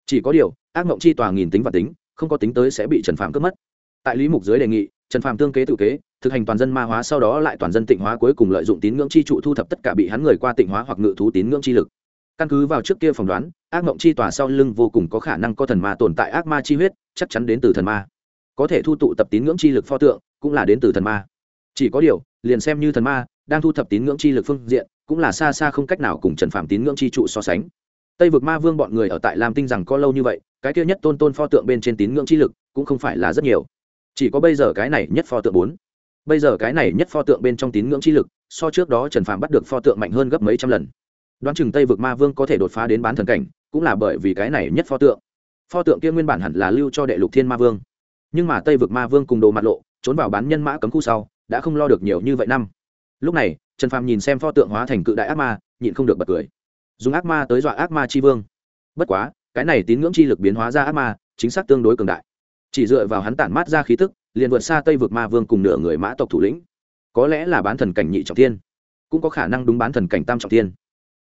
Chỉ có điều, ác mộng chi tòa nghìn tính và tính, không có tính tới sẽ bị trần phạm cướp mất. Tại lý mục dưới đề nghị trần Phàm tương kế tự kế, thực hành toàn dân ma hóa sau đó lại toàn dân tịnh hóa cuối cùng lợi dụng tín ngưỡng chi trụ thu thập tất cả bị hắn người qua tịnh hóa hoặc ngự thú tín ngưỡng chi lực. Căn cứ vào trước kia phỏng đoán, ác mộng chi tòa sau lưng vô cùng có khả năng có thần ma tồn tại ác ma chi huyết, chắc chắn đến từ thần ma. Có thể thu tụ tập tín ngưỡng chi lực pho tượng, cũng là đến từ thần ma. Chỉ có điều, liền xem như thần ma, đang thu thập tín ngưỡng chi lực phương diện, cũng là xa xa không cách nào cùng trần Phàm tín ngưỡng chi trụ so sánh. Tây vực ma vương bọn người ở tại lam tinh rằng có lâu như vậy, cái kia nhất tôn tôn pho tượng bên trên tín ngưỡng chi lực cũng không phải là rất nhiều chỉ có bây giờ cái này nhất pho tượng bốn. Bây giờ cái này nhất pho tượng bên trong tín ngưỡng chi lực, so trước đó trần phàm bắt được pho tượng mạnh hơn gấp mấy trăm lần. Đoán chừng tây vực ma vương có thể đột phá đến bán thần cảnh, cũng là bởi vì cái này nhất pho tượng. Pho tượng kia nguyên bản hẳn là lưu cho đệ lục thiên ma vương. Nhưng mà tây vực ma vương cùng đồ mặt lộ, trốn vào bán nhân mã cấm khu sau, đã không lo được nhiều như vậy năm. Lúc này, trần phàm nhìn xem pho tượng hóa thành cự đại ác ma, nhịn không được bật cười. Dùng ác ma tới dọa ác ma chi vương. Bất quá, cái này tín ngưỡng chi lực biến hóa ra ác ma, chính xác tương đối cường đại chỉ dựa vào hắn tản mát ra khí tức, liền vượt xa tây vực ma vương cùng nửa người mã tộc thủ lĩnh. Có lẽ là bán thần cảnh nhị trọng thiên, cũng có khả năng đúng bán thần cảnh tam trọng thiên.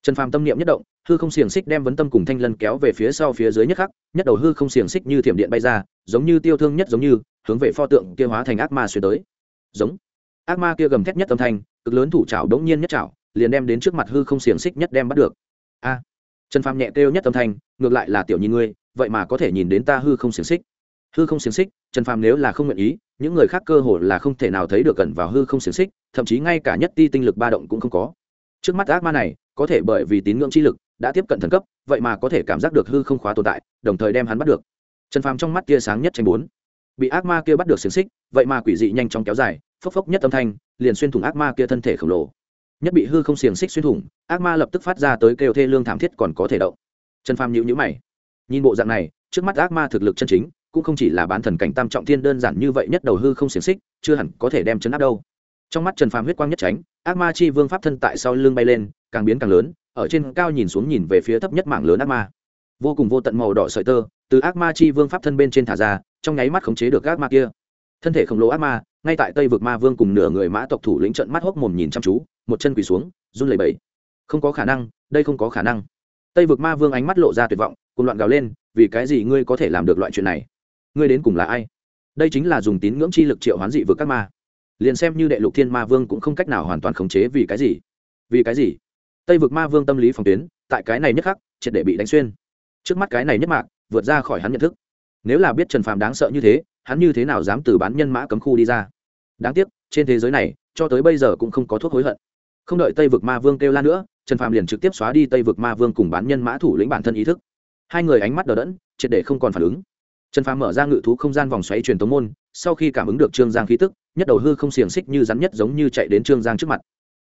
Trần phàm tâm niệm nhất động, hư không xiềng xích đem vấn tâm cùng thanh lân kéo về phía sau phía dưới nhất khắc, nhất đầu hư không xiềng xích như thiểm điện bay ra, giống như tiêu thương nhất giống như, hướng về pho tượng kia hóa thành ác ma xuyên tới. Giống. Ác ma kia gầm thét nhất âm thanh, cực lớn thủ trào đống nhiên nhất trào liền đem đến trước mặt hư không xiềng xích nhất đem bắt được. A. Trần phàm nhẹ kêu nhất âm thanh, ngược lại là tiểu nhìn ngươi, vậy mà có thể nhìn đến ta hư không xiềng xích hư không xiềng xích, trần phàm nếu là không nguyện ý, những người khác cơ hồ là không thể nào thấy được gần vào hư không xiềng xích, thậm chí ngay cả nhất ti tinh lực ba động cũng không có. Trước mắt ác ma này, có thể bởi vì tín ngưỡng chi lực, đã tiếp cận thần cấp, vậy mà có thể cảm giác được hư không khóa tồn tại, đồng thời đem hắn bắt được. Trần phàm trong mắt tia sáng nhất tranh bốn. Bị ác ma kia bắt được xiềng xích, vậy mà quỷ dị nhanh chóng kéo dài, phốc phốc nhất âm thanh, liền xuyên thủng ác ma kia thân thể khổng lồ. Nhất bị hư không xiềng xích xuyên thủng, ác ma lập tức phát ra tới kêu thê lương thảm thiết còn có thể động. Trần phàm nhịu nhữ mày. Nhìn bộ dạng này, trước mắt ác ma thực lực chân chính cũng không chỉ là bán thần cảnh tam trọng thiên đơn giản như vậy nhất đầu hư không xiềng xích, chưa hẳn có thể đem chấn áp đâu. Trong mắt trần phàm huyết quang nhất tránh, ác ma chi vương pháp thân tại sau lưng bay lên, càng biến càng lớn, ở trên cao nhìn xuống nhìn về phía thấp nhất mảng lớn ác ma. Vô cùng vô tận màu đỏ sợi tơ, từ ác ma chi vương pháp thân bên trên thả ra, trong nháy mắt khống chế được ác ma kia. Thân thể khổng lồ ác ma, ngay tại tây vực ma vương cùng nửa người mã tộc thủ lĩnh trận mắt hốc mồm nhìn chăm chú, một chân quỳ xuống, run lẩy bẩy. Không có khả năng, đây không có khả năng. Tây vực ma vương ánh mắt lộ ra tuyệt vọng cùng loạn gào lên, vì cái gì ngươi có thể làm được loại chuyện này? Ngươi đến cùng là ai? Đây chính là dùng tín ngưỡng chi lực triệu hoán dị vực các ma. Liền xem như đệ lục thiên ma vương cũng không cách nào hoàn toàn khống chế vì cái gì. Vì cái gì? Tây vực ma vương tâm lý phòng tuyến, tại cái này nhất khắc, triệt để bị đánh xuyên. Trước mắt cái này nhất mạc, vượt ra khỏi hắn nhận thức. Nếu là biết trần phàm đáng sợ như thế, hắn như thế nào dám từ bán nhân mã cấm khu đi ra? Đáng tiếc, trên thế giới này, cho tới bây giờ cũng không có thuốc hối hận. Không đợi tây vực ma vương kêu la nữa, trần phàm liền trực tiếp xóa đi tây vực ma vương cùng bán nhân mã thủ lĩnh bản thân ý thức. Hai người ánh mắt đờ đẫn, triệt để không còn phản ứng trần phàm mở ra ngự thú không gian vòng xoáy truyền tống môn, sau khi cảm ứng được trương giang khí tức, nhất đầu hư không xiềng xích như rắn nhất giống như chạy đến trương giang trước mặt.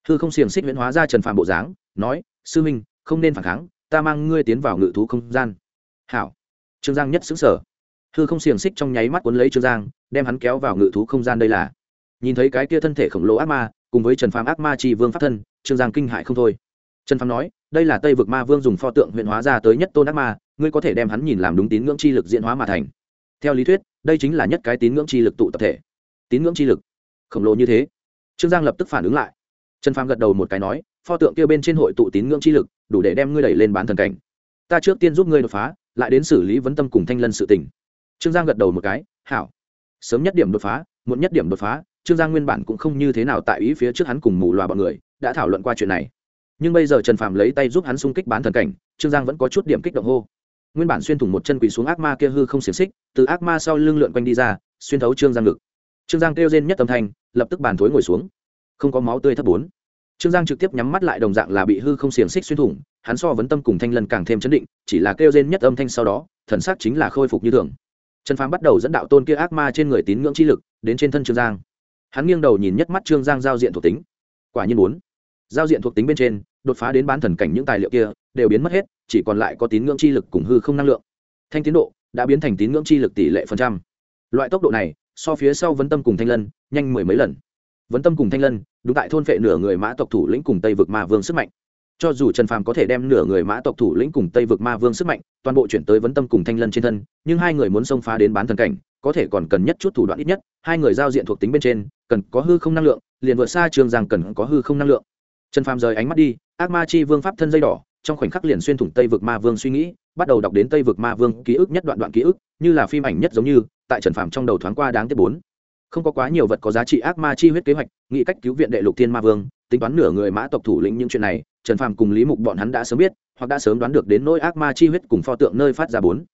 Hư không xiềng xích viễn hóa ra trần phàm bộ dáng, nói, sư minh, không nên phản kháng, ta mang ngươi tiến vào ngự thú không gian. Hảo. Trương giang nhất xứng sở hư không xiềng xích trong nháy mắt cuốn lấy trương giang, đem hắn kéo vào ngự thú không gian đây là. Nhìn thấy cái kia thân thể khổng lồ ác ma, cùng với trần phàm ác ma tri vương pháp thân, trương giang kinh hại không thôi. Trần phàm nói đây là tây vực ma vương dùng pho tượng huyện hóa ra tới nhất tôn ác ma, ngươi có thể đem hắn nhìn làm đúng tín ngưỡng chi lực diễn hóa mà thành. Theo lý thuyết, đây chính là nhất cái tín ngưỡng chi lực tụ tập thể. Tín ngưỡng chi lực? Khổng lồ như thế. Trương giang lập tức phản ứng lại. Trần phàm gật đầu một cái nói, pho tượng kia bên trên hội tụ tín ngưỡng chi lực, đủ để đem ngươi đẩy lên bán thần cảnh. Ta trước tiên giúp ngươi đột phá, lại đến xử lý vấn tâm cùng thanh lân sự tình. Trương giang gật đầu một cái, hảo. Sớm nhất điểm đột phá, muộn nhất điểm đột phá, trương giang nguyên bản cũng không như thế nào tại ý phía trước hắn cùng mù loà bọn người, đã thảo luận qua chuyện này nhưng bây giờ trần Phạm lấy tay giúp hắn xung kích bán thần cảnh, trương giang vẫn có chút điểm kích động hô. Nguyên bản xuyên thủng một chân quỳ xuống ác ma kia hư không xiềng xích, từ ác ma sau lưng lượn quanh đi ra, xuyên thấu trương giang ngực. Trương giang kêu rên nhất âm thanh, lập tức bàn thối ngồi xuống. Không có máu tươi thấp bốn. Trương giang trực tiếp nhắm mắt lại đồng dạng là bị hư không xiềng xích xuyên thủng, hắn so vấn tâm cùng thanh lần càng thêm chấn định, chỉ là kêu rên nhất âm thanh sau đó, thần sắc chính là khôi phục như thường. Trần phàm bắt đầu dẫn đạo tôn kia ác ma trên người tín ngưỡng chi lực, đến trên thân trương giang. Hắn nghiêng đầu nhìn nhất mắt trương giang giao diện thuộc tính. Quả nhiên bốn giao diện thuộc tính bên trên, đột phá đến bán thần cảnh những tài liệu kia, đều biến mất hết, chỉ còn lại có tín ngưỡng chi lực cùng hư không năng lượng. Thanh tiến độ đã biến thành tín ngưỡng chi lực tỷ lệ phần trăm. Loại tốc độ này, so phía sau vấn tâm cùng thanh lân, nhanh mười mấy lần. Vấn tâm cùng thanh lân, đúng tại thôn vệ nửa người mã tộc thủ lĩnh cùng tây vực ma vương sức mạnh. Cho dù trần phàm có thể đem nửa người mã tộc thủ lĩnh cùng tây vực ma vương sức mạnh, toàn bộ chuyển tới vấn tâm cùng thanh lân trên thân, nhưng hai người muốn xông phá đến bán thần cảnh, có thể còn cần nhất chút thủ đoạn ít nhất, hai người giao diện thuộc tính bên trên, cần có hư không năng lượng, liền vượt xa trường giang cần có hư không năng lượng trần phàm rời ánh mắt đi, ác ma chi vương pháp thân dây đỏ, trong khoảnh khắc liền xuyên thủng tây vực ma vương suy nghĩ, bắt đầu đọc đến tây vực ma vương ký ức nhất đoạn đoạn ký ức, như là phim ảnh nhất giống như, tại trần phàm trong đầu thoáng qua đáng tiếc bốn. Không có quá nhiều vật có giá trị ác ma chi huyết kế hoạch, nghĩ cách cứu viện đệ lục thiên ma vương, tính toán nửa người mã tộc thủ lĩnh những chuyện này, trần phàm cùng lý mục bọn hắn đã sớm biết, hoặc đã sớm đoán được đến nỗi ác ma chi huyết cùng pho tượng nơi phát ra bốn.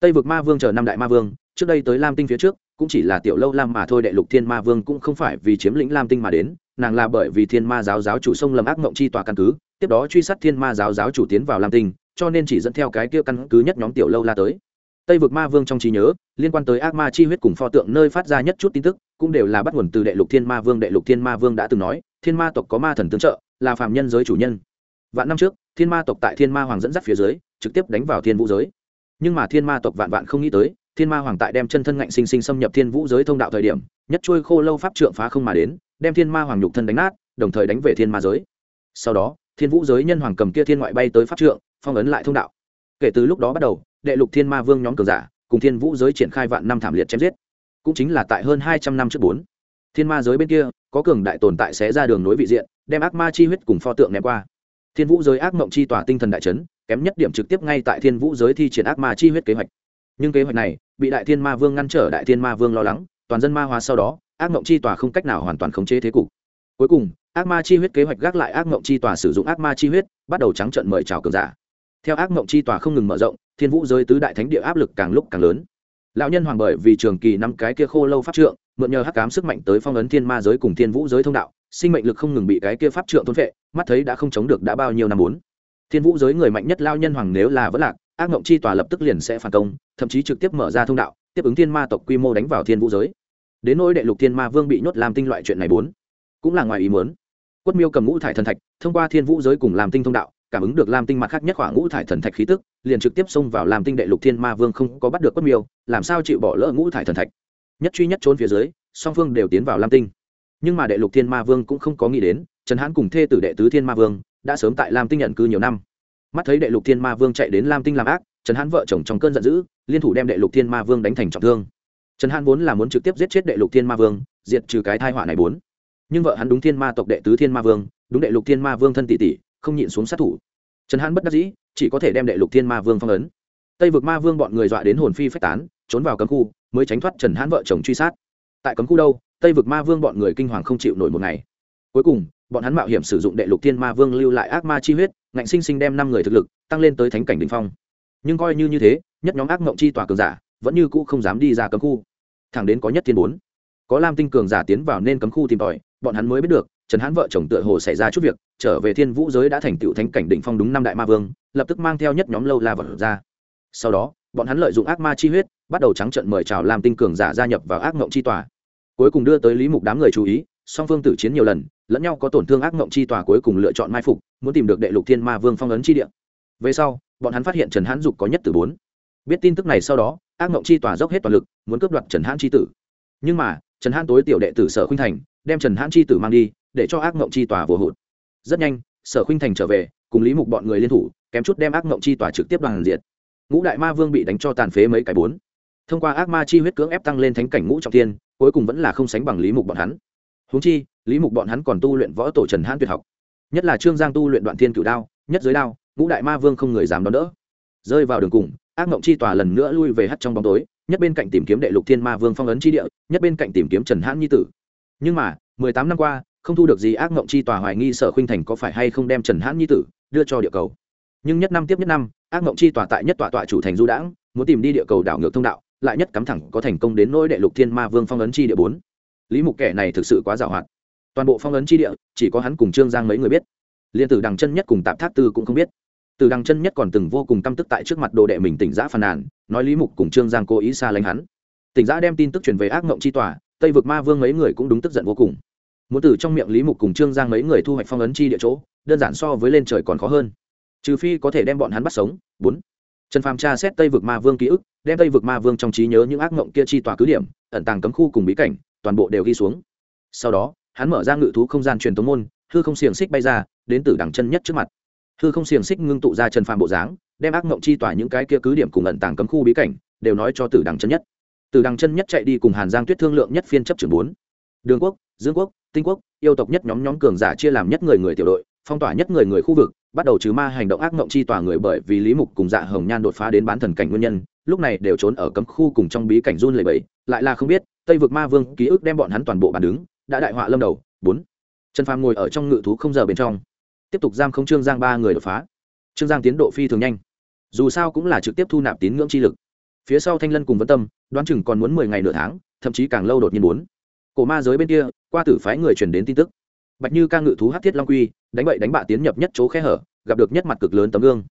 Tây vực ma vương chờ năm đại ma vương, trước đây tới lam tinh phía trước cũng chỉ là tiểu lâu lam mà thôi, đệ lục thiên ma vương cũng không phải vì chiếm lĩnh lam tinh mà đến, nàng là bởi vì thiên ma giáo giáo chủ sông lầm ác mộng chi tòa căn cứ, tiếp đó truy sát thiên ma giáo giáo chủ tiến vào lam tinh, cho nên chỉ dẫn theo cái kia căn cứ nhất nhóm tiểu lâu la tới. Tây vực ma vương trong trí nhớ, liên quan tới ác ma chi huyết cùng pho tượng nơi phát ra nhất chút tin tức, cũng đều là bắt nguồn từ đệ lục thiên ma vương. Đệ lục thiên ma vương đã từng nói, thiên ma tộc có ma thần tương trợ, là phạm nhân giới chủ nhân. Vạn năm trước, thiên ma tộc tại thiên ma hoàng dẫn dắt phía dưới, trực tiếp đánh vào thiên vũ giới. Nhưng mà thiên ma tộc vạn vạn không nghĩ tới thiên ma hoàng tại đem chân thân ngạnh sinh sinh xâm nhập thiên vũ giới thông đạo thời điểm, nhất trôi khô lâu pháp trượng phá không mà đến, đem thiên ma hoàng nhục thân đánh nát, đồng thời đánh về thiên ma giới. Sau đó, thiên vũ giới nhân hoàng cầm kia thiên ngoại bay tới pháp trượng, phong ấn lại thông đạo. Kể từ lúc đó bắt đầu, đệ lục thiên ma vương nhóm cường giả, cùng thiên vũ giới triển khai vạn năm thảm liệt chém giết. Cũng chính là tại hơn hai trăm năm trước bốn, thiên ma giới bên kia, có cường đại tồn tại sẽ ra đường nối vị diện, đem ác ma chi huyết cùng pho tượng ném qua. Thiên vũ giới ác mộng chi tỏa tinh thần đại trấn kém nhất điểm trực tiếp ngay tại thiên vũ giới thi triển ác ma chi huyết kế hoạch nhưng kế hoạch này, bị đại thiên ma vương ngăn trở, đại thiên ma vương lo lắng, toàn dân ma hóa sau đó, ác mộng chi tòa không cách nào hoàn toàn khống chế thế cục. Cuối cùng, ác ma chi huyết kế hoạch gác lại ác mộng chi tòa sử dụng ác ma chi huyết, bắt đầu trắng trận mời chào cường giả. Theo ác mộng chi tòa không ngừng mở rộng, thiên vũ giới tứ đại thánh địa áp lực càng lúc càng lớn. Lão nhân hoàng bởi vì trường kỳ năm cái kia khô lâu pháp trượng, mượn nhờ hắc cám sức mạnh tới phong ấn thiên ma giới cùng thiên vũ giới thông đạo, sinh mệnh lực không ngừng bị cái kia pháp trượng thôn vệ mắt thấy đã không chống được đã bao nhiêu năm bốn thiên vũ giới người mạnh nhất lao nhân hoàng nếu là vẫn lạc, ác mộng chi tòa lập tức liền sẽ phản công, thậm chí trực tiếp mở ra thông đạo, tiếp ứng thiên ma tộc quy mô đánh vào thiên vũ giới. Đến nỗi đệ lục thiên ma vương bị nhốt làm tinh loại chuyện này bốn, cũng là ngoài ý muốn. Quất miêu cầm ngũ thải thần thạch, thông qua thiên vũ giới cùng làm tinh thông đạo, cảm ứng được lam tinh mặt khác nhất khoảng ngũ thải thần thạch khí tức, liền trực tiếp xông vào làm tinh đệ lục thiên ma vương không có bắt được quất miêu, làm sao chịu bỏ lỡ ngũ thải thần thạch. Nhất truy nhất trốn phía dưới, song phương đều tiến vào lam tinh. Nhưng mà đệ lục thiên ma vương cũng không có nghĩ đến, trần hãn cùng thê tử đệ tứ thiên ma vương đã sớm tại lam tinh nhận cư nhiều năm. Mắt thấy đệ lục thiên ma vương chạy đến lam tinh làm ác, trần hãn vợ chồng trong cơn giận dữ, liên thủ đem đệ lục thiên ma vương đánh thành trọng thương. Trần hãn vốn là muốn trực tiếp giết chết đệ lục thiên ma vương, diệt trừ cái thai họa này bốn. Nhưng vợ hắn đúng thiên ma tộc đệ tứ thiên ma vương, đúng đệ lục thiên ma vương thân tỷ tỷ, không nhịn xuống sát thủ. Trần hãn bất đắc dĩ, chỉ có thể đem đệ lục thiên ma vương phong ấn. Tây vực ma vương bọn người dọa đến hồn phi phách tán, trốn vào cấm khu, mới tránh thoát trần hãn vợ chồng truy sát. Tại cấm khu đâu, tây vực ma vương bọn người kinh hoàng không chịu nổi một ngày. Cuối cùng bọn hắn mạo hiểm sử dụng đệ lục thiên ma vương lưu lại ác ma chi huyết, ngạnh sinh sinh đem năm người thực lực tăng lên tới thánh cảnh đ ỉ n h phong. Nhưng coi như như thế, nhất nhóm ác mộng chi tòa cường giả vẫn như cũ không dám đi ra cấm khu. Thẳng đến có nhất thiên bốn, có lam tinh cường giả tiến vào nên cấm khu tìm tòi, bọn hắn mới biết được, trần hãn vợ chồng tựa hồ xảy ra chút việc, trở về thiên vũ giới đã thành tựu thánh cảnh đỉnh phong đúng năm đại ma vương, lập tức mang theo nhất nhóm lâu la vật ra. Sau đó, bọn hắn lợi dụng ác ma chi huyết, bắt đầu trắng trận mời chào lam tinh cường giả gia nhập vào ác mộng chi tòa. Cuối cùng đưa tới lý mục đám người chú ý song phương tử chiến nhiều lần, lẫn nhau có tổn thương ác mộng chi tòa cuối cùng lựa chọn mai phục, muốn tìm được đệ lục thiên ma vương phong ấn chi địa. Về sau, bọn hắn phát hiện trần hãn dục có nhất từ bốn. Biết tin tức này sau đó, ác mộng chi tòa dốc hết toàn lực, muốn cướp đoạt trần hãn chi tử. Nhưng mà, trần hãn tối tiểu đệ tử sở khuynh thành, đem trần hãn chi tử mang đi, để cho ác mộng chi tòa vừa hụt. Rất nhanh, sở khuynh thành trở về, cùng lý mục bọn người liên thủ, kém chút đem ác mộng chi tòa trực tiếp đoàn diệt. Ngũ đại ma vương bị đánh cho tàn phế mấy cái bốn. Thông qua ác ma chi huyết cưỡng ép tăng lên thánh cảnh ngũ trọng tiên cuối cùng vẫn là không sánh bằng lý mục bọn hắn húng chi, lý mục bọn hắn còn tu luyện võ tổ trần hãn tuyệt học. Nhất là trương giang tu luyện đoạn thiên cửu đao, nhất giới đao, ngũ đại ma vương không người dám đón đỡ. Rơi vào đường cùng, ác mộng chi tòa lần nữa lui về hắt trong bóng tối, nhất bên cạnh tìm kiếm đệ lục thiên ma vương phong ấn chi địa, nhất bên cạnh tìm kiếm trần hãn nhi tử. Nhưng mà, mười tám năm qua, không thu được gì ác mộng chi tòa hoài nghi sở khuynh thành có phải hay không đem trần hãn nhi tử đưa cho địa cầu. Nhưng nhất năm tiếp nhất năm, ác mộng chi tòa tại nhất tòa tọa chủ thành du đãng, muốn tìm đi địa cầu đảo ngược thông đạo, lại nhất cắm thẳng có thành công đến nỗi đệ lục thiên ma vương phong ấn chi địa bốn lý mục kẻ này thực sự quá giàu hoạt. Toàn bộ phong ấn chi địa, chỉ có hắn cùng trương giang mấy người biết. Liên tử đằng chân nhất cùng tạp thác tư cũng không biết. Từ đằng chân nhất còn từng vô cùng căm tức tại trước mặt đồ đệ mình tỉnh giã phàn nàn, nói lý mục cùng trương giang cố ý xa lánh hắn. Tỉnh giã đem tin tức truyền về ác mộng chi tòa, tây vực ma vương mấy người cũng đúng tức giận vô cùng. Muốn từ trong miệng lý mục cùng trương giang mấy người thu hoạch phong ấn chi địa chỗ, đơn giản so với lên trời còn khó hơn. Trừ phi có thể đem bọn hắn bắt sống. Bốn. Trần phàm tra xét tây vực ma vương ký ức, đem tây vực ma vương trong trí nhớ những ác mộng kia chi tòa cứ điểm, ẩn tàng cấm khu cùng bí cảnh toàn bộ đều ghi xuống. Sau đó, hắn mở ra ngự thú không gian truyền tống môn, hư không xiềng xích bay ra, đến từ đằng chân nhất trước mặt. Hư không xiềng xích ngưng tụ ra trần phàm bộ dáng, đem ác mộng chi tỏa những cái kia cứ điểm cùng ẩn tàng cấm khu bí cảnh, đều nói cho tử đằng chân nhất. Tử đằng chân nhất chạy đi cùng hàn giang tuyết thương lượng nhất phiên chấp trưởng bốn. Đường quốc, dương quốc, tinh quốc, yêu tộc nhất nhóm nhóm cường giả chia làm nhất người người tiểu đội, phong tỏa nhất người người khu vực, bắt đầu trừ ma hành động ác mộng chi tỏa người bởi vì lý mục cùng dạ hồng nhan đột phá đến bán thần cảnh nguyên nhân, lúc này đều trốn ở cấm khu cùng trong bí cảnh run lầy bẫy lại là không biết tây vực ma vương ký ức đem bọn hắn toàn bộ bàn đứng, đã đại họa lâm đầu. Bốn. Trần phàm ngồi ở trong ngự thú không giờ bên trong. Tiếp tục giam không trương giang ba người đột phá. Trương giang tiến độ phi thường nhanh. Dù sao cũng là trực tiếp thu nạp tín ngưỡng chi lực. Phía sau thanh lân cùng vân tâm, đoán chừng còn muốn mười ngày nửa tháng, thậm chí càng lâu đột nhiên muốn cổ ma giới bên kia, qua tử phái người truyền đến tin tức. Bạch như ca ngự thú hát thiết long quy, đánh bậy đánh bạ tiến nhập nhất chỗ khe hở, gặp được nhất mặt cực lớn tấm gương.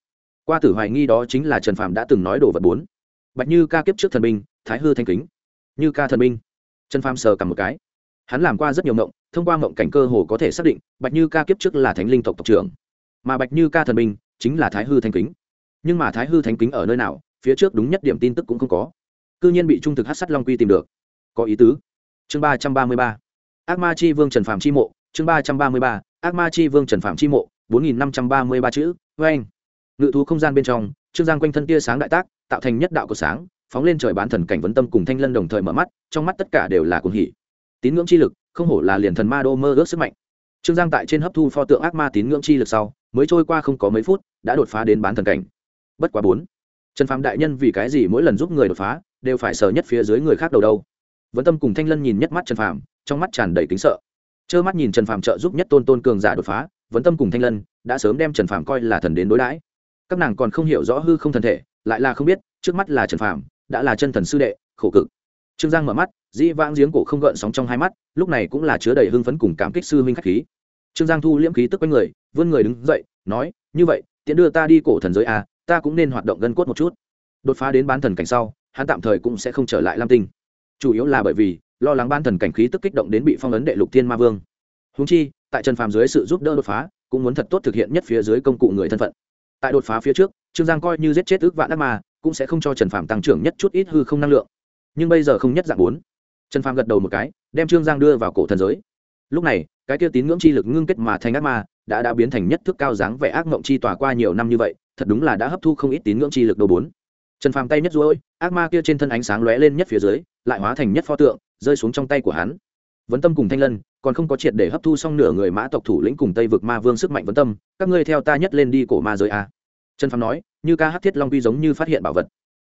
Qua tử hoài nghi đó chính là trần phạm đã từng nói đồ vật bốn. Bạch như ca kiếp trước thần binh, thái hư thanh kính. Như ca thần binh trần Phàm sờ cầm một cái. Hắn làm qua rất nhiều mộng, thông qua mộng cảnh cơ hồ có thể xác định, bạch như ca kiếp trước là thánh linh tộc tộc trưởng. Mà bạch như ca thần binh chính là thái hư thanh kính. Nhưng mà thái hư thanh kính ở nơi nào, phía trước đúng nhất điểm tin tức cũng không có. Cư nhiên bị trung thực hát sắt long quy tìm được. Có ý tứ. Chương ba trăm ba mươi ba. Ác ma chi vương trần phạm chi mộ. Chương ba trăm ba mươi ba. Ác ma chi vương trần phạm chi mộ, bốn nghìn năm trăm ba mươi ba chữ vê anh ngự thú không gian bên trong, trương giang quanh thân tia sáng đại tác, tạo thành nhất đạo của sáng phóng lên trời bán thần cảnh vấn tâm cùng thanh lân đồng thời mở mắt, trong mắt tất cả đều là cuồng hỉ. Tín ngưỡng chi lực, không hổ là liền thần ma đô mơ ước sức mạnh. Trương giang tại trên hấp thu pho tượng ác ma tín ngưỡng chi lực sau, mới trôi qua không có mấy phút, đã đột phá đến bán thần cảnh. Bất quá bốn, trần phạm đại nhân vì cái gì mỗi lần giúp người đột phá, đều phải sờ nhất phía dưới người khác đầu đâu? Vẫn tâm cùng thanh lân nhìn nhất mắt trần phạm trong mắt tràn đầy kính sợ. Trơ mắt nhìn trần phạm trợ giúp nhất tôn tôn cường giả đột phá vẫn tâm cùng thanh lân đã sớm đem trần phạm coi là thần đến đối đãi. Các nàng còn không hiểu rõ hư không thần thể, lại là không biết, trước mắt là trần phạm đã là chân thần sư đệ, khổ cực. Trương giang mở mắt, dĩ vãng giếng cổ không gợn sóng trong hai mắt, lúc này cũng là chứa đầy hưng phấn cùng cảm kích sư huynh khách khí. Trương giang thu liễm khí tức quanh người, vươn người đứng dậy, nói, như vậy, tiện đưa ta đi cổ thần giới à ta cũng nên hoạt động gân cốt một chút. Đột phá đến bán thần cảnh sau, hắn tạm thời cũng sẽ không trở lại lam tinh. Chủ yếu là bởi vì, lo lắng ban thần cảnh khí tức kích động đến bị phong ấn đệ lục thiên ma vương. Húng chi, tại trần phàm dưới sự giúp đỡ đột phá, cũng muốn thật tốt thực hiện nhất phía dưới công cụ người thân phận. Tại đột phá phía trước, trương giang coi như giết chết ước vạn ác ma cũng sẽ không cho trần phàm tăng trưởng nhất chút ít hư không năng lượng. Nhưng bây giờ không nhất dạng bốn. Trần phàm gật đầu một cái, đem trương giang đưa vào cổ thần giới. Lúc này, cái kia tín ngưỡng chi lực ngưng kết mà thành ác ma, đã đã biến thành nhất thức cao dáng vẻ ác mộng chi tỏa qua nhiều năm như vậy, thật đúng là đã hấp thu không ít tín ngưỡng chi lực đồ bốn. Trần phàm tay nhất ruôi ác ma kia trên thân ánh sáng lóe lên nhất phía dưới, lại hóa thành nhất pho tượng, rơi xuống trong tay của hắn. Vấn tâm cùng thanh lân, còn không có triệt để hấp thu xong nửa người mã tộc thủ lĩnh cùng tây vực ma vương sức mạnh vấn tâm, các ngươi theo ta nhất lên đi cổ ma giới a trần phàm nói, như ca hát thiết long quy giống như phát hiện bảo vật.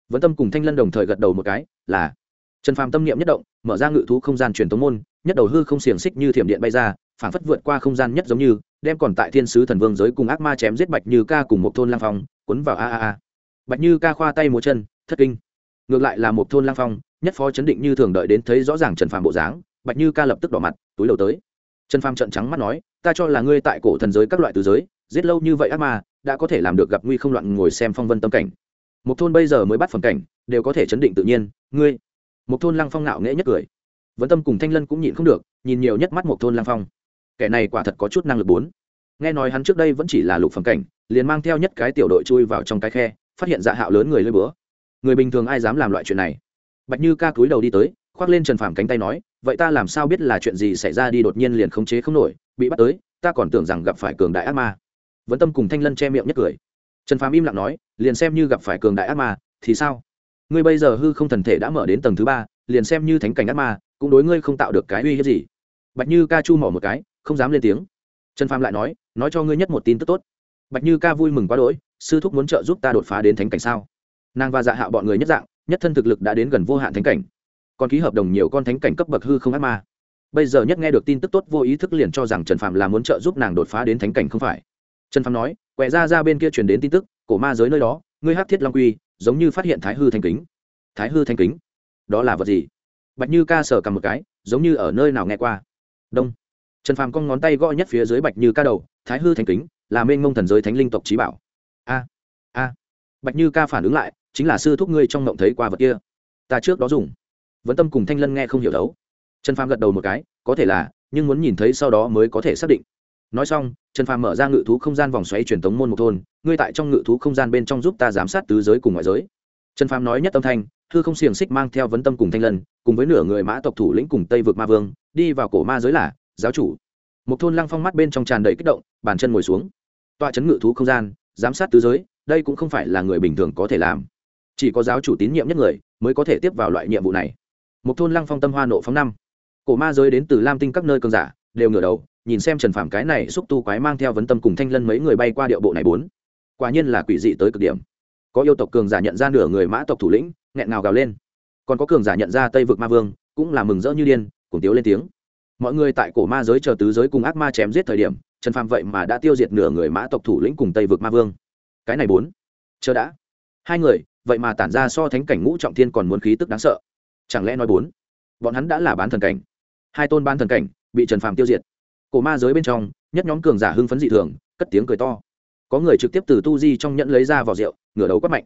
Vấn tâm cùng thanh lân đồng thời gật đầu một cái, là. Trần phàm tâm niệm nhất động, mở ra ngự thú không gian truyền tống môn, nhất đầu hư không xiềng xích như thiểm điện bay ra, phảng phất vượt qua không gian nhất giống như, đem còn tại thiên sứ thần vương giới cùng ác ma chém giết bạch như ca cùng một thôn lang phong, cuốn vào a a a. Bạch như ca khoa tay múa chân, thất kinh. Ngược lại là một thôn lang phong, nhất phó chấn định như thường đợi đến thấy rõ ràng trần phàm bộ dáng, bạch như ca lập tức đỏ mặt, túi đầu tới. Trần phàm trận trắng mắt nói, ta cho là ngươi tại cổ thần giới các loại từ giới, giết lâu như vậy ác ma đã có thể làm được gặp nguy không loạn ngồi xem phong vân tâm cảnh. Một thôn bây giờ mới bắt phần cảnh, đều có thể chấn định tự nhiên, ngươi. Một thôn lăng phong nạo nghễ nhất cười. Vẫn tâm cùng thanh lân cũng nhịn không được, nhìn nhiều nhất mắt một thôn lăng phong. Kẻ này quả thật có chút năng lực bốn. Nghe nói hắn trước đây vẫn chỉ là lục phẩm cảnh, liền mang theo nhất cái tiểu đội chui vào trong cái khe, phát hiện dạ hạo lớn người lơi bữa người bình thường ai dám làm loại chuyện này? Bạch như ca cúi đầu đi tới, khoác lên trần phàm cánh tay nói, vậy ta làm sao biết là chuyện gì xảy ra đi đột nhiên liền khống chế không nổi, bị bắt tới, ta còn tưởng rằng gặp phải cường đại ác ma vấn tâm cùng thanh lân che miệng nhất cười. Trần phàm im lặng nói, liền xem như gặp phải cường đại ác ma, thì sao? Ngươi bây giờ hư không thần thể đã mở đến tầng thứ ba, liền xem như thánh cảnh ác ma, cũng đối ngươi không tạo được cái uy hiếp gì. Bạch như ca chu mỏ một cái, không dám lên tiếng. Trần phàm lại nói nói cho ngươi nhất một tin tức tốt. Bạch như ca vui mừng quá đỗi, sư thúc muốn trợ giúp ta đột phá đến thánh cảnh sao? Nàng và dạ hạo bọn người nhất dạng, nhất thân thực lực đã đến gần vô hạn thánh cảnh. Còn ký hợp đồng nhiều con thánh cảnh cấp bậc hư không ác ma. Bây giờ nhất nghe được tin tức tốt vô ý thức liền cho rằng trần phạm là muốn trợ giúp nàng đột phá đến thánh cảnh không phải trần phàm nói, quẹ ra ra bên kia truyền đến tin tức, cổ ma giới nơi đó, ngươi hát thiết long quy, giống như phát hiện thái hư thanh kính. Thái hư thanh kính? Đó là vật gì? Bạch như ca sở cầm một cái, giống như ở nơi nào nghe qua. Đông. Trần phàm cong ngón tay gõ nhất phía dưới bạch như ca đầu, thái hư thanh kính, là mênh mông thần giới thánh linh tộc trí bảo. A a. Bạch như ca phản ứng lại, chính là sư thúc ngươi trong ngộng thấy qua vật kia. Ta trước đó dùng. Vẫn tâm cùng thanh lân nghe không hiểu đấu. Trần phàm gật đầu một cái, có thể là, nhưng muốn nhìn thấy sau đó mới có thể xác định nói xong, trần phàm mở ra ngự thú không gian vòng xoáy truyền thống môn một thôn, ngươi tại trong ngự thú không gian bên trong giúp ta giám sát tứ giới cùng ngoại giới. Trần phàm nói nhất âm thanh, thư không xiềng xích mang theo vấn tâm cùng thanh lân, cùng với nửa người mã tộc thủ lĩnh cùng tây vực ma vương, đi vào cổ ma giới là giáo chủ. Một thôn lăng phong mắt bên trong tràn đầy kích động, bàn chân ngồi xuống. Tọa chấn ngự thú không gian, giám sát tứ giới, đây cũng không phải là người bình thường có thể làm. Chỉ có giáo chủ tín nhiệm nhất người mới có thể tiếp vào loại nhiệm vụ này. Một thôn lăng phong tâm hoa nộ phóng năm. Cổ ma giới đến từ lam tinh các nơi cơn giả, đều ngửa đầu nhìn xem trần phạm cái này xúc tu quái mang theo vấn tâm cùng thanh lân mấy người bay qua điệu bộ này bốn. Quả nhiên là quỷ dị tới cực điểm. Có yêu tộc cường giả nhận ra nửa người mã tộc thủ lĩnh, nghẹn ngào gào lên. Còn có cường giả nhận ra tây vực ma vương, cũng là mừng rỡ như điên cùng tiếu lên tiếng. Mọi người tại cổ ma giới chờ tứ giới cùng ác ma chém giết thời điểm, trần phạm vậy mà đã tiêu diệt nửa người mã tộc thủ lĩnh cùng tây vực ma vương. Cái này bốn. Chờ đã. Hai người, vậy mà tản ra so thánh cảnh ngũ trọng thiên còn muốn khí tức đáng sợ. Chẳng lẽ nói bốn? Bọn hắn đã là bán thần cảnh. Hai tôn ban thần cảnh, bị trần phàm tiêu diệt cổ ma giới bên trong, nhất nhóm cường giả hưng phấn dị thường, cất tiếng cười to. Có người trực tiếp từ tu di trong nhẫn lấy ra vào rượu, ngửa đầu quát mạnh.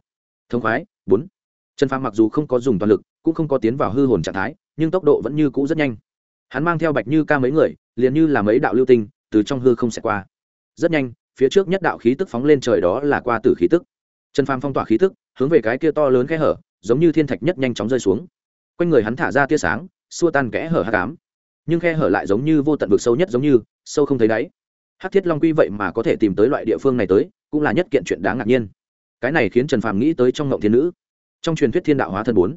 Thông khoái, bốn. Trần phàm mặc dù không có dùng toàn lực, cũng không có tiến vào hư hồn trạng thái, nhưng tốc độ vẫn như cũ rất nhanh. Hắn mang theo bạch như ca mấy người, liền như là mấy đạo lưu tinh, từ trong hư không xẹt qua. Rất nhanh, phía trước nhất đạo khí tức phóng lên trời đó là qua từ khí tức. Trần phàm phong tỏa khí tức, hướng về cái kia to lớn kẽ hở, giống như thiên thạch nhất nhanh chóng rơi xuống. Quanh người hắn thả ra tia sáng, xua tan kẽ hở hạ cám nhưng khe hở lại giống như vô tận vực sâu nhất giống như, sâu không thấy đáy. Hát thiết long quy vậy mà có thể tìm tới loại địa phương này tới, cũng là nhất kiện chuyện đáng ngạc nhiên. Cái này khiến trần phàm nghĩ tới trong ngộng thiên nữ. Trong truyền thuyết thiên đạo hóa thân bốn,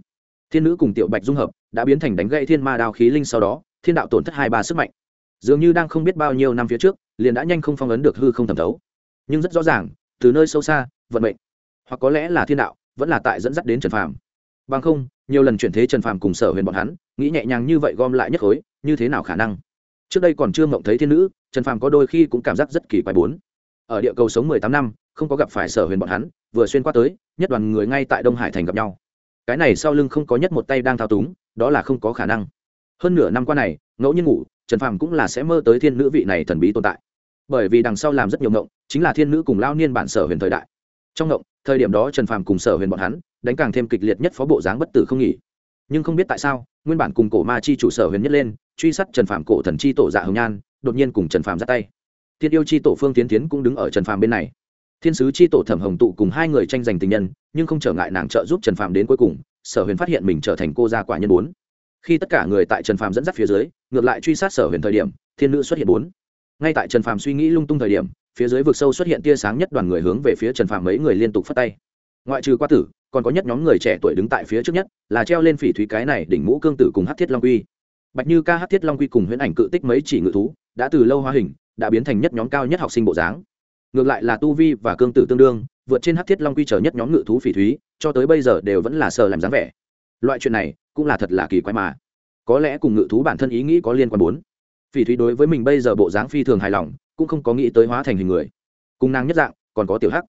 thiên nữ cùng tiểu bạch dung hợp đã biến thành đánh gậy thiên ma đao khí linh sau đó, thiên đạo tổn thất hai ba sức mạnh. Dường như đang không biết bao nhiêu năm phía trước, liền đã nhanh không phong ấn được hư không thẩm thấu. Nhưng rất rõ ràng, từ nơi sâu xa, vận mệnh, hoặc có lẽ là thiên đạo, vẫn là tại dẫn dắt đến trần phàm. Bằng không, nhiều lần chuyển thế trần phàm cùng sở huyền bọn hắn, nghĩ nhẹ nhàng như vậy gom lại nhất khối như thế nào khả năng? Trước đây còn chưa mộng thấy thiên nữ, trần phàm có đôi khi cũng cảm giác rất kỳ quái bốn. Ở địa cầu sống mười tám năm, không có gặp phải sở huyền bọn hắn, vừa xuyên qua tới, nhất đoàn người ngay tại đông hải thành gặp nhau. Cái này sau lưng không có nhất một tay đang thao túng, đó là không có khả năng. Hơn nửa năm qua này, ngẫu nhiên ngủ, trần phàm cũng là sẽ mơ tới thiên nữ vị này thần bí tồn tại. Bởi vì đằng sau làm rất nhiều ngộng, chính là thiên nữ cùng lao niên bản sở huyền thời đại. Trong ngộng, thời điểm đó trần phàm cùng sở huyền bọn hắn, đánh càng thêm kịch liệt nhất phó bộ dáng bất tử không nghỉ. Nhưng không biết tại sao, nguyên bản cùng cổ ma chi chủ sở huyền nhất lên truy sát trần phạm cổ thần chi tổ dạ hồng nhan, đột nhiên cùng trần phạm ra tay. Thiên yêu chi tổ phương tiến tiến cũng đứng ở trần phạm bên này. Thiên sứ chi tổ thẩm hồng tụ cùng hai người tranh giành tình nhân, nhưng không trở ngại nàng trợ giúp trần phạm đến cuối cùng, sở huyền phát hiện mình trở thành cô gia quả nhân bốn. Khi tất cả người tại trần phạm dẫn dắt phía dưới, ngược lại truy sát sở huyền thời điểm, thiên nữ xuất hiện bốn. Ngay tại trần phạm suy nghĩ lung tung thời điểm, phía dưới vực sâu xuất hiện tia sáng nhất đoàn người hướng về phía trần phạm mấy người liên tục phát tay. Ngoại trừ qua tử, còn có nhất nhóm người trẻ tuổi đứng tại phía trước nhất, là treo lên phỉ thúy cái này đỉnh mũ cương tử cùng hát thiết long uy bạch như ca, hát thiết long quy cùng huyễn ảnh cự tích mấy chỉ ngự thú đã từ lâu hóa hình, đã biến thành nhất nhóm cao nhất học sinh bộ dáng. Ngược lại là tu vi và cương tử tương đương, vượt trên hát thiết long quy chờ nhất nhóm ngự thú phỉ thúy, cho tới bây giờ đều vẫn là sờ làm dáng vẻ. Loại chuyện này cũng là thật là kỳ quái mà. Có lẽ cùng ngự thú bản thân ý nghĩ có liên quan bốn. Phỉ thúy đối với mình bây giờ bộ dáng phi thường hài lòng, cũng không có nghĩ tới hóa thành hình người. Cùng nàng nhất dạng, còn có tiểu hắc.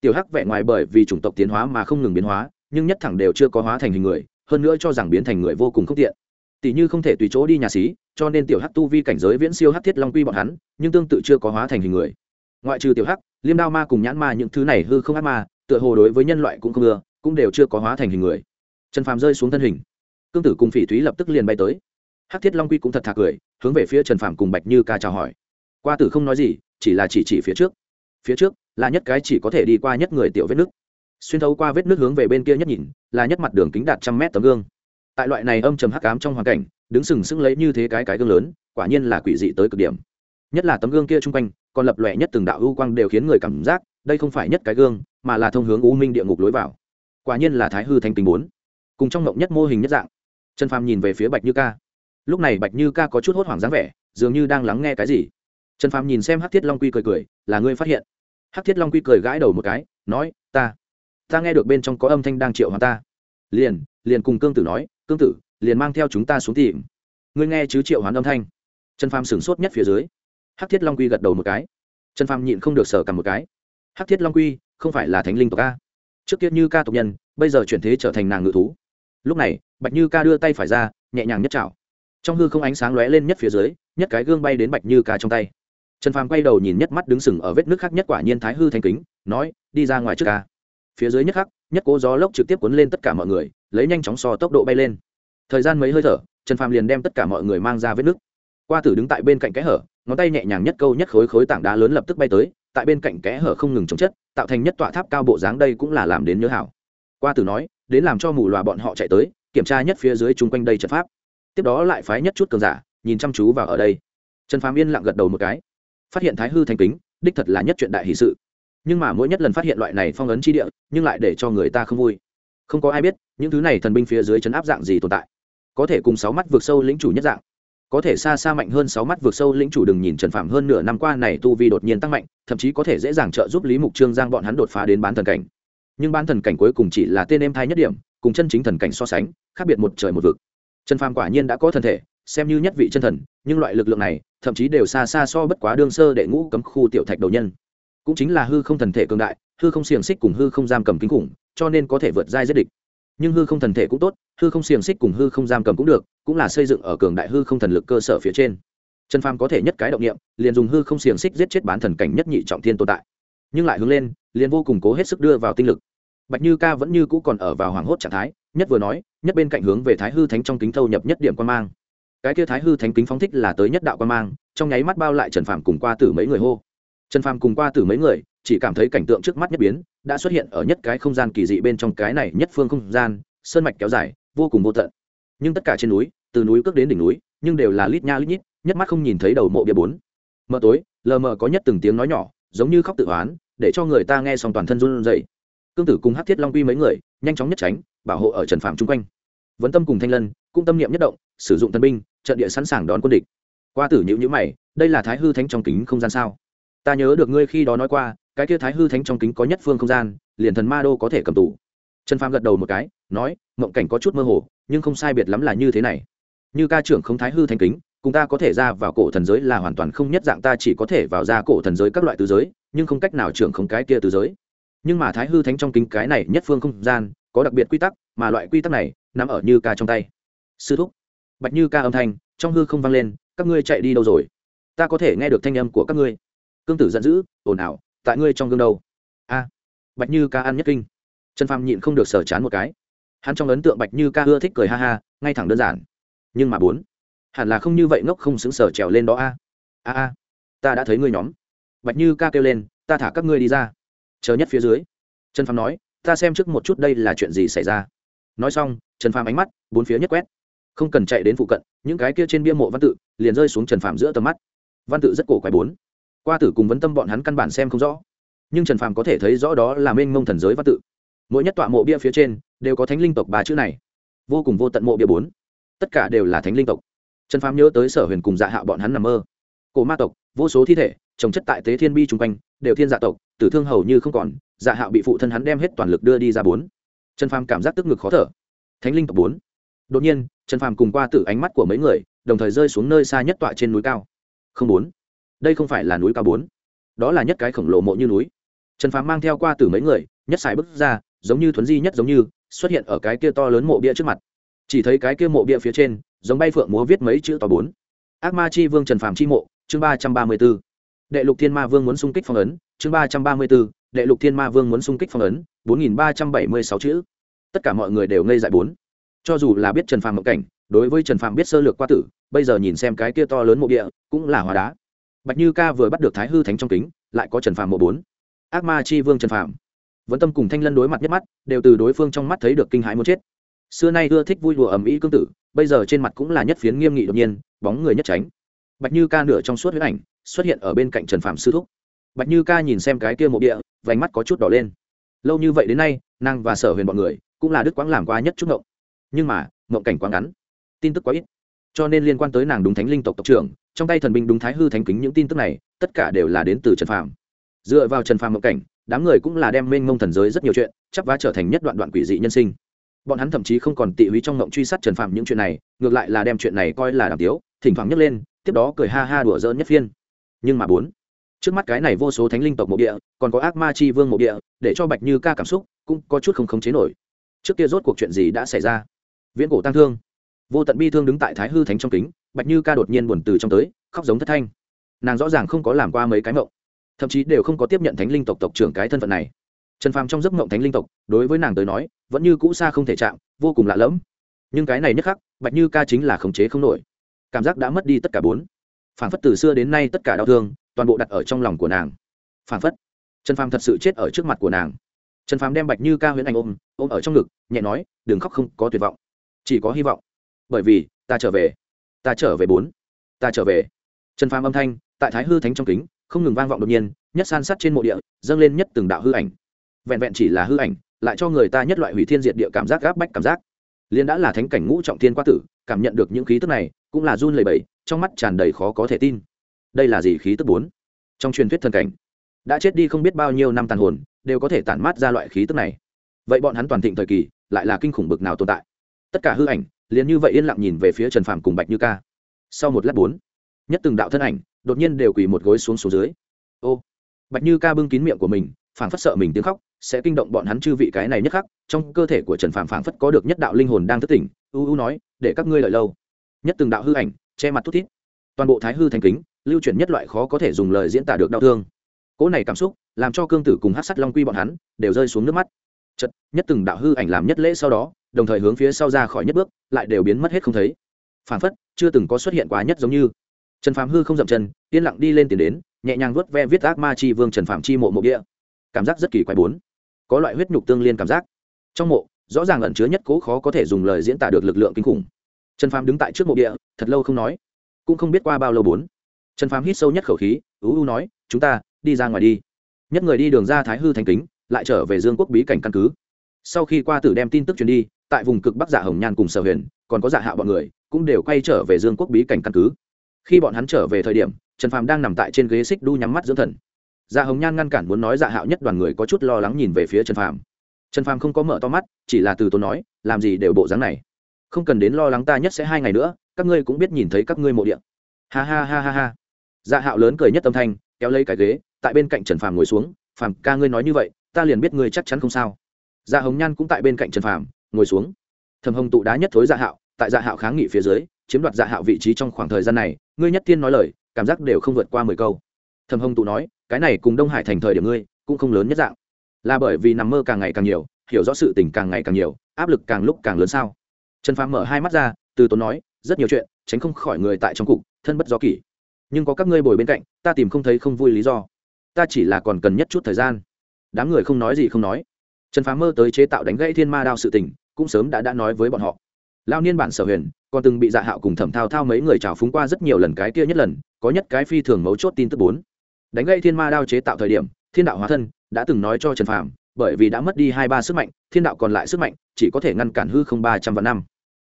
Tiểu hắc vẻ ngoài bởi vì chủng tộc tiến hóa mà không ngừng biến hóa, nhưng nhất thẳng đều chưa có hóa thành hình người, hơn nữa cho rằng biến thành người vô cùng không tiện tỷ như không thể tùy chỗ đi nhà xí, cho nên tiểu hắc tu vi cảnh giới viễn siêu hắc thiết long quy bọn hắn, nhưng tương tự chưa có hóa thành hình người. Ngoại trừ tiểu hắc, liêm đao ma cùng nhãn ma những thứ này hư không ác ma, tựa hồ đối với nhân loại cũng không ưa, cũng đều chưa có hóa thành hình người. Trần phàm rơi xuống thân hình. Cương tử cùng phỉ thúy lập tức liền bay tới. Hắc thiết long quy cũng thật thà cười, hướng về phía trần phàm cùng bạch như ca chào hỏi. Qua tử không nói gì, chỉ là chỉ chỉ phía trước. Phía trước, là nhất cái chỉ có thể đi qua nhất người tiểu vết nước. Xuyên thấu qua vết nước hướng về bên kia nhất nhìn, là nhất mặt đường kính đạt trăm mét tấm gương tại loại này âm trầm hắc ám trong hoàn cảnh, đứng sừng sững lấy như thế cái cái gương lớn, quả nhiên là quỷ dị tới cực điểm. Nhất là tấm gương kia chung quanh, còn lập lòe nhất từng đạo ưu quang đều khiến người cảm giác, đây không phải nhất cái gương, mà là thông hướng u minh địa ngục lối vào. Quả nhiên là thái hư thanh tình bốn. Cùng trong ngộng nhất mô hình nhất dạng. Trần phàm nhìn về phía bạch như ca. Lúc này bạch như ca có chút hốt hoảng dáng vẻ, dường như đang lắng nghe cái gì. Trần phàm nhìn xem hắc thiết long quy cười cười, là ngươi phát hiện? Hắc thiết long quy cười gãi đầu một cái, nói, ta ta nghe được bên trong có âm thanh đang triệu hoàng ta. Liền liền cùng cương tử nói cương tử, liền mang theo chúng ta xuống tìm. Ngươi nghe chứ triệu hoán âm thanh. Trần phàm sửng sốt nhất phía dưới. Hắc thiết long quy gật đầu một cái. Trần phàm nhịn không được sở cầm một cái. Hắc thiết long quy, không phải là thánh linh tộc ca trước tiết như ca tộc nhân, bây giờ chuyển thế trở thành nàng ngự thú. Lúc này, bạch như ca đưa tay phải ra, nhẹ nhàng nhất chảo. Trong hư không ánh sáng lóe lên nhất phía dưới, nhất cái gương bay đến bạch như ca trong tay. Trần phàm quay đầu nhìn nhất mắt đứng sừng ở vết nước khác nhất quả nhiên thái hư thanh kính, nói, đi ra ngoài trước ca. Phía dưới nhất khắc, nhất cố gió lốc trực tiếp cuốn lên tất cả mọi người lấy nhanh chóng so tốc độ bay lên. Thời gian mấy hơi thở, trần phàm liền đem tất cả mọi người mang ra vết nước. Qua tử đứng tại bên cạnh kẽ hở, ngón tay nhẹ nhàng nhất câu nhất khối khối tảng đá lớn lập tức bay tới, tại bên cạnh kẽ hở không ngừng chống chất, tạo thành nhất tọa tháp cao bộ dáng đây cũng là làm đến nhớ hảo. Qua tử nói, đến làm cho mù loà bọn họ chạy tới, kiểm tra nhất phía dưới chung quanh đây trận pháp. Tiếp đó lại phái nhất chút cường giả, nhìn chăm chú vào ở đây. Trần phàm yên lặng gật đầu một cái. Phát hiện thái hư thành kính, đích thật là nhất chuyện đại hì sự. Nhưng mà mỗi nhất lần phát hiện loại này phong ấn chi địa, nhưng lại để cho người ta không vui. Không có ai biết những thứ này thần binh phía dưới chấn áp dạng gì tồn tại? Có thể cùng sáu mắt vượt sâu lĩnh chủ nhất dạng. Có thể xa xa mạnh hơn sáu mắt vượt sâu lĩnh chủ đừng nhìn trần phạm hơn nửa năm qua này tu vi đột nhiên tăng mạnh, thậm chí có thể dễ dàng trợ giúp lý mục trương giang bọn hắn đột phá đến bán thần cảnh. Nhưng bán thần cảnh cuối cùng chỉ là tên em thai nhất điểm, cùng chân chính thần cảnh so sánh, khác biệt một trời một vực. Trần phàm quả nhiên đã có thân thể, xem như nhất vị chân thần, nhưng loại lực lượng này, thậm chí đều xa xa so bất quá đương sơ đệ ngũ cấm khu tiểu thạch đầu nhân. Cũng chính là hư không thần thể cường đại, hư không xiềng xích cùng hư không giam cầm kinh khủng, cho nên có thể vượt giai giết địch nhưng hư không thần thể cũng tốt, hư không xiềng xích cùng hư không giam cầm cũng được, cũng là xây dựng ở cường đại hư không thần lực cơ sở phía trên. Trần phàm có thể nhất cái động nghiệm liền dùng hư không xiềng xích giết chết bán thần cảnh nhất nhị trọng thiên tồn tại. Nhưng lại hướng lên, liền vô cùng cố hết sức đưa vào tinh lực. Bạch như ca vẫn như cũ còn ở vào hoảng hốt trạng thái, nhất vừa nói, nhất bên cạnh hướng về thái hư thánh trong kính thâu nhập nhất điểm quan mang. Cái kia thái hư thánh kính phóng thích là tới nhất đạo quan mang, trong nháy mắt bao lại trần phàm cùng qua tử mấy người hô. Trần phàm cùng qua tử mấy người chỉ cảm thấy cảnh tượng trước mắt nhất biến, đã xuất hiện ở nhất cái không gian kỳ dị bên trong cái này nhất phương không gian, sơn mạch kéo dài, vô cùng vô tận. Nhưng tất cả trên núi, từ núi cước đến đỉnh núi, nhưng đều là lít nha lít nhít, nhất mắt không nhìn thấy đầu mộ bia bốn. Mờ tối, lờ mờ có nhất từng tiếng nói nhỏ, giống như khóc tự oán, để cho người ta nghe xong toàn thân run rẩy. Cương tử cùng hát thiết long quy mấy người, nhanh chóng nhất tránh, bảo hộ ở trần phạm chung quanh. Vấn tâm cùng thanh lân, cũng tâm niệm nhất động, sử dụng tân binh, trận địa sẵn sàng đón quân địch. Qua tử nhữ nhữ mày, đây là thái hư thánh trong kính không gian sao? Ta nhớ được ngươi khi đó nói qua cái kia thái hư thánh trong kính có nhất phương không gian, liền thần ma đô có thể cầm tù. Trần phàm gật đầu một cái, nói, mộng cảnh có chút mơ hồ, nhưng không sai biệt lắm là như thế này. Như ca trưởng không thái hư thánh kính, cùng ta có thể ra vào cổ thần giới là hoàn toàn không nhất dạng, ta chỉ có thể vào ra cổ thần giới các loại tứ giới, nhưng không cách nào trưởng không cái kia tứ giới. Nhưng mà thái hư thánh trong kính cái này nhất phương không gian, có đặc biệt quy tắc, mà loại quy tắc này nằm ở như ca trong tay. Sư thúc. Bạch như ca âm thanh trong hư không vang lên, các ngươi chạy đi đâu rồi? Ta có thể nghe được thanh âm của các ngươi. Cương tử giận dữ, ồn ào tại ngươi trong gương đâu? A, bạch như ca ăn nhất kinh. Trần phàm nhịn không được sở chán một cái. Hắn trong ấn tượng bạch như ca ưa thích cười ha ha, ngay thẳng đơn giản. Nhưng mà bốn, hẳn là không như vậy ngốc không xứng sở trèo lên đó a. A a, ta đã thấy ngươi nhóm. Bạch như ca kêu lên, ta thả các ngươi đi ra. Chờ nhất phía dưới. Trần phàm nói, ta xem trước một chút đây là chuyện gì xảy ra. Nói xong, trần phàm ánh mắt, bốn phía nhất quét. Không cần chạy đến phụ cận, những cái kia trên bia mộ văn tự, liền rơi xuống trần phàm giữa tầm mắt. Văn tự rất cổ quái bốn qua tử cùng vấn tâm bọn hắn căn bản xem không rõ. Nhưng trần phàm có thể thấy rõ đó là mênh mông thần giới văn tự. Mỗi nhất tọa mộ bia phía trên đều có thánh linh tộc ba chữ này. Vô cùng vô tận mộ bia bốn. Tất cả đều là thánh linh tộc. Trần phàm nhớ tới sở huyền cùng dạ hạ bọn hắn nằm mơ. Cổ ma tộc, vô số thi thể, trồng chất tại tế thiên bi chung quanh, đều thiên dạ tộc, tử thương hầu như không còn dạ hạo bị phụ thân hắn đem hết toàn lực đưa đi ra bốn. Trần phàm cảm giác tức ngực khó thở. Thánh linh tộc bốn. Đột nhiên, trần phàm cùng qua Tử ánh mắt của mấy người, đồng thời rơi xuống nơi xa nhất tọa trên núi cao. Không bốn đây không phải là núi cao bốn, đó là nhất cái khổng lồ mộ như núi. Trần phàm mang theo qua từ mấy người, nhất xài bước ra, giống như thuấn di nhất giống như, xuất hiện ở cái kia to lớn mộ bia trước mặt. Chỉ thấy cái kia mộ bia phía trên, giống bay phượng múa viết mấy chữ to bốn. Ác ma chi vương trần phàm chi mộ, chương ba trăm ba mươi b ố đệ lục thiên ma vương muốn xung kích phong ấn, chương ba trăm ba mươi b ố đệ lục thiên ma vương muốn xung kích phong ấn, bốn nghìn ba trăm bảy mươi sáu chữ. Tất cả mọi người đều ngây dại bốn. Cho dù là biết trần phàm mộng cảnh, đối với trần phàm biết sơ lược qua tử, bây giờ nhìn xem cái kia to lớn mộ địa cũng là hóa đá bạch như ca vừa bắt được thái hư thánh trong kính, lại có trần phàm mộ bốn. Ác ma chi vương trần phàm. Vẫn tâm cùng thanh lân đối mặt nhất mắt, đều từ đối phương trong mắt thấy được kinh hãi muốn chết. Xưa nay ưa thích vui đùa ầm ĩ cương tử, bây giờ trên mặt cũng là nhất phiến nghiêm nghị đột nhiên, bóng người nhất tránh. Bạch như ca nửa trong suốt huyết ảnh, xuất hiện ở bên cạnh trần phạm sư thúc. Bạch như ca nhìn xem cái kia mộ địa, vành mắt có chút đỏ lên. Lâu như vậy đến nay, nàng và sở huyền bọn người, cũng là đức quãng làm qua nhất chút ngộng. Nhưng mà, ngộng cảnh quá ngắn. Tin tức quá ít cho nên liên quan tới nàng đúng thánh linh tộc tộc trưởng, trong tay thần binh đúng thái hư thánh kính những tin tức này, tất cả đều là đến từ trần phàm. Dựa vào trần phàm ngộng cảnh, đám người cũng là đem mênh mông thần giới rất nhiều chuyện chắc vá trở thành nhất đoạn đoạn quỷ dị nhân sinh. Bọn hắn thậm chí không còn tị húy trong ngộng truy sát trần phàm những chuyện này, ngược lại là đem chuyện này coi là đàm tiếu, thỉnh thoảng nhấc lên, tiếp đó cười ha ha đùa dỡn nhất phiên. Nhưng mà bốn, trước mắt cái này vô số thánh linh tộc mộ địa, còn có ác ma chi vương mộ địa, để cho bạch như ca cảm xúc cũng có chút không khống chế nổi. Trước kia rốt cuộc chuyện gì đã xảy ra? Viễn cổ tăng thương vô tận bi thương đứng tại thái hư thánh trong kính, bạch như ca đột nhiên buồn từ trong tới, khóc giống thất thanh. Nàng rõ ràng không có làm qua mấy cái mộng, thậm chí đều không có tiếp nhận thánh linh tộc tộc trưởng cái thân phận này. Trần phàm trong giấc mộng thánh linh tộc, đối với nàng tới nói, vẫn như cũ xa không thể chạm, vô cùng lạ lẫm. Nhưng cái này nhất khắc, bạch như ca chính là khống chế không nổi. Cảm giác đã mất đi tất cả bốn. Phản phất từ xưa đến nay tất cả đau thương, toàn bộ đặt ở trong lòng của nàng. Phản phất. Trần phàm thật sự chết ở trước mặt của nàng. Trần phàm đem bạch như ca huyễn anh ôm ôm ở trong ngực, nhẹ nói, đừng khóc không có tuyệt vọng. Chỉ có hy vọng bởi vì, ta trở về. Ta trở về bốn. Ta trở về. Trần phàm âm thanh, tại thái hư thánh trong kính, không ngừng vang vọng đột nhiên, nhất san sát trên mộ địa, dâng lên nhất từng đạo hư ảnh. Vẹn vẹn chỉ là hư ảnh, lại cho người ta nhất loại hủy thiên diệt địa cảm giác gáp bách cảm giác. Liên đã là thánh cảnh ngũ trọng thiên qua tử, cảm nhận được những khí tức này, cũng là run lẩy bẩy, trong mắt tràn đầy khó có thể tin. Đây là gì khí tức bốn? Trong truyền thuyết thần cảnh, đã chết đi không biết bao nhiêu năm tàn hồn, đều có thể tản mát ra loại khí tức này. Vậy bọn hắn toàn thịnh thời kỳ, lại là kinh khủng bực nào tồn tại? Tất cả hư ảnh liền như vậy yên lặng nhìn về phía trần phàm cùng bạch như ca. Sau một lát bốn, nhất từng đạo thân ảnh đột nhiên đều quỳ một gối xuống xuống dưới. Ô, bạch như ca bưng kín miệng của mình, phảng phất sợ mình tiếng khóc, sẽ kinh động bọn hắn chư vị cái này nhất khắc, trong cơ thể của trần phàm phảng phất có được nhất đạo linh hồn đang thức tỉnh, u u nói, để các ngươi lợi lâu. Nhất từng đạo hư ảnh, che mặt thút thít. Toàn bộ thái hư thành kính, lưu chuyển nhất loại khó có thể dùng lời diễn tả được đau thương. Cỗ này cảm xúc, làm cho cương tử cùng hát sắt long quy bọn hắn đều rơi xuống nước mắt chật nhất từng đạo hư ảnh làm nhất lễ sau đó, đồng thời hướng phía sau ra khỏi nhất bước, lại đều biến mất hết không thấy. Phản phất, chưa từng có xuất hiện quá nhất giống như. Trần phàm hư không dậm chân, yên lặng đi lên tiền đến, nhẹ nhàng vuốt ve viết ác ma chi vương trần phàm chi mộ mộ địa. Cảm giác rất kỳ quái bốn. Có loại huyết nhục tương liên cảm giác. Trong mộ, rõ ràng ẩn chứa nhất cố khó có thể dùng lời diễn tả được lực lượng kinh khủng. Trần phàm đứng tại trước mộ địa, thật lâu không nói, cũng không biết qua bao lâu bốn. Trần phàm hít sâu nhất khẩu khí, ú u nói, chúng ta, đi ra ngoài đi. Nhất người đi đường ra thái hư thành kính lại trở về dương quốc bí cảnh căn cứ. Sau khi qua tử đem tin tức truyền đi, tại vùng cực bắc dạ hồng nhan cùng sở huyền, còn có dạ hạ bọn người, cũng đều quay trở về dương quốc bí cảnh căn cứ. Khi bọn hắn trở về thời điểm, trần phàm đang nằm tại trên ghế xích đu nhắm mắt dưỡng thần. Dạ hồng nhan ngăn cản muốn nói dạ hạo nhất đoàn người có chút lo lắng nhìn về phía trần phàm. Trần phàm không có mở to mắt, chỉ là từ tốn nói, làm gì đều bộ dáng này. Không cần đến lo lắng ta nhất sẽ hai ngày nữa, các ngươi cũng biết nhìn thấy các ngươi mộ điện ha ha ha ha ha. Dạ hạo lớn cười nhất âm thanh, kéo lấy cái ghế, tại bên cạnh trần phàm ngồi xuống, phàm ca ngươi nói như vậy ta liền biết ngươi chắc chắn không sao. Dạ hồng nhan cũng tại bên cạnh trần phàm, ngồi xuống. Thầm hồng tụ đá nhất thối dạ hạo, tại dạ hạo kháng nghị phía dưới, chiếm đoạt dạ hạo vị trí trong khoảng thời gian này, ngươi nhất tiên nói lời, cảm giác đều không vượt qua mười câu. Thầm hồng tụ nói, cái này cùng đông hải thành thời điểm ngươi, cũng không lớn nhất dạng. Là bởi vì nằm mơ càng ngày càng nhiều, hiểu rõ sự tình càng ngày càng nhiều, áp lực càng lúc càng lớn sao? Trần phàm mở hai mắt ra, từ tốn nói, rất nhiều chuyện, tránh không khỏi người tại trong cục, thân bất do kỷ. Nhưng có các ngươi bồi bên cạnh, ta tìm không thấy không vui lý do. Ta chỉ là còn cần nhất chút thời gian đám người không nói gì không nói. Trần phàm mơ tới chế tạo đánh gãy thiên ma đao sự tình, cũng sớm đã đã nói với bọn họ. Lao niên bản sở huyền, còn từng bị dạ hạo cùng thẩm thao thao mấy người trào phúng qua rất nhiều lần cái kia nhất lần, có nhất cái phi thường mấu chốt tin tức bốn. Đánh gây thiên ma đao chế tạo thời điểm, thiên đạo hóa thân đã từng nói cho trần phàm, bởi vì đã mất đi hai ba sức mạnh, thiên đạo còn lại sức mạnh, chỉ có thể ngăn cản hư không ba trăm vạn năm.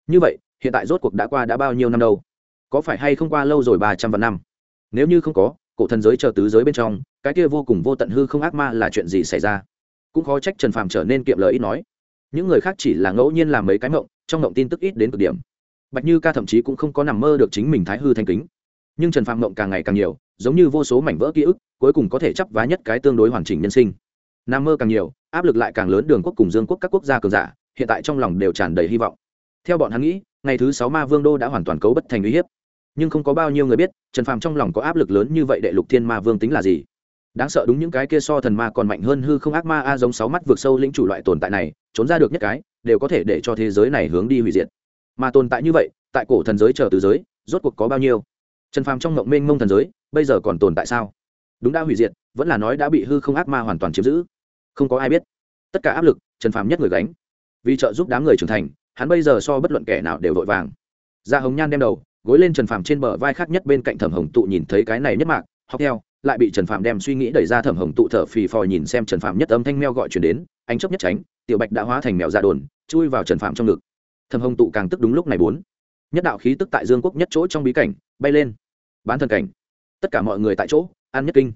Như vậy, hiện tại rốt cuộc đã qua đã bao nhiêu năm đâu? Có phải hay không qua lâu rồi ba trăm vạn năm? Nếu như không có cổ thần giới chờ tứ giới bên trong, cái kia vô cùng vô tận hư không ác ma là chuyện gì xảy ra? Cũng khó trách trần phàm trở nên kiệm lời ít nói. Những người khác chỉ là ngẫu nhiên làm mấy cái mộng, trong mộng tin tức ít đến cực điểm. Bạch như ca thậm chí cũng không có nằm mơ được chính mình thái hư thanh kính. Nhưng trần phàm mộng càng ngày càng nhiều, giống như vô số mảnh vỡ ký ức, cuối cùng có thể chấp vá nhất cái tương đối hoàn chỉnh nhân sinh. Nam mơ càng nhiều, áp lực lại càng lớn đường quốc cùng dương quốc các quốc gia cường giả, hiện tại trong lòng đều tràn đầy hy vọng. Theo bọn hắn nghĩ, ngày thứ sáu ma vương đô đã hoàn toàn cấu bất thành uy hiếp nhưng không có bao nhiêu người biết, trần phàm trong lòng có áp lực lớn như vậy đệ lục thiên ma vương tính là gì? Đáng sợ đúng những cái kia so thần ma còn mạnh hơn hư không ác ma a giống sáu mắt vượt sâu lĩnh chủ loại tồn tại này, trốn ra được nhất cái, đều có thể để cho thế giới này hướng đi hủy diệt. Mà tồn tại như vậy, tại cổ thần giới chờ từ giới, rốt cuộc có bao nhiêu? Trần phàm trong ngộng mênh mông thần giới, bây giờ còn tồn tại sao? Đúng đã hủy diệt, vẫn là nói đã bị hư không ác ma hoàn toàn chiếm giữ. Không có ai biết. Tất cả áp lực, trần phàm nhất người gánh. Vì trợ giúp đám người trưởng thành, hắn bây giờ so bất luận kẻ nào đều vội vàng. Ra hồng nhan đem đầu gối lên trần phàm trên bờ vai khác nhất bên cạnh thẩm hồng tụ nhìn thấy cái này nhất mạc, học theo, lại bị trần phàm đem suy nghĩ đẩy ra thẩm hồng tụ thở phì phò nhìn xem trần phàm nhất âm thanh meo gọi chuyển đến anh chấp nhất tránh, tiểu bạch đã hóa thành mèo ra đồn, chui vào trần phàm trong ngực. Thẩm hồng tụ càng tức đúng lúc này bốn. Nhất đạo khí tức tại dương quốc nhất chỗ trong bí cảnh, bay lên. Bán thần cảnh. Tất cả mọi người tại chỗ an nhất kinh.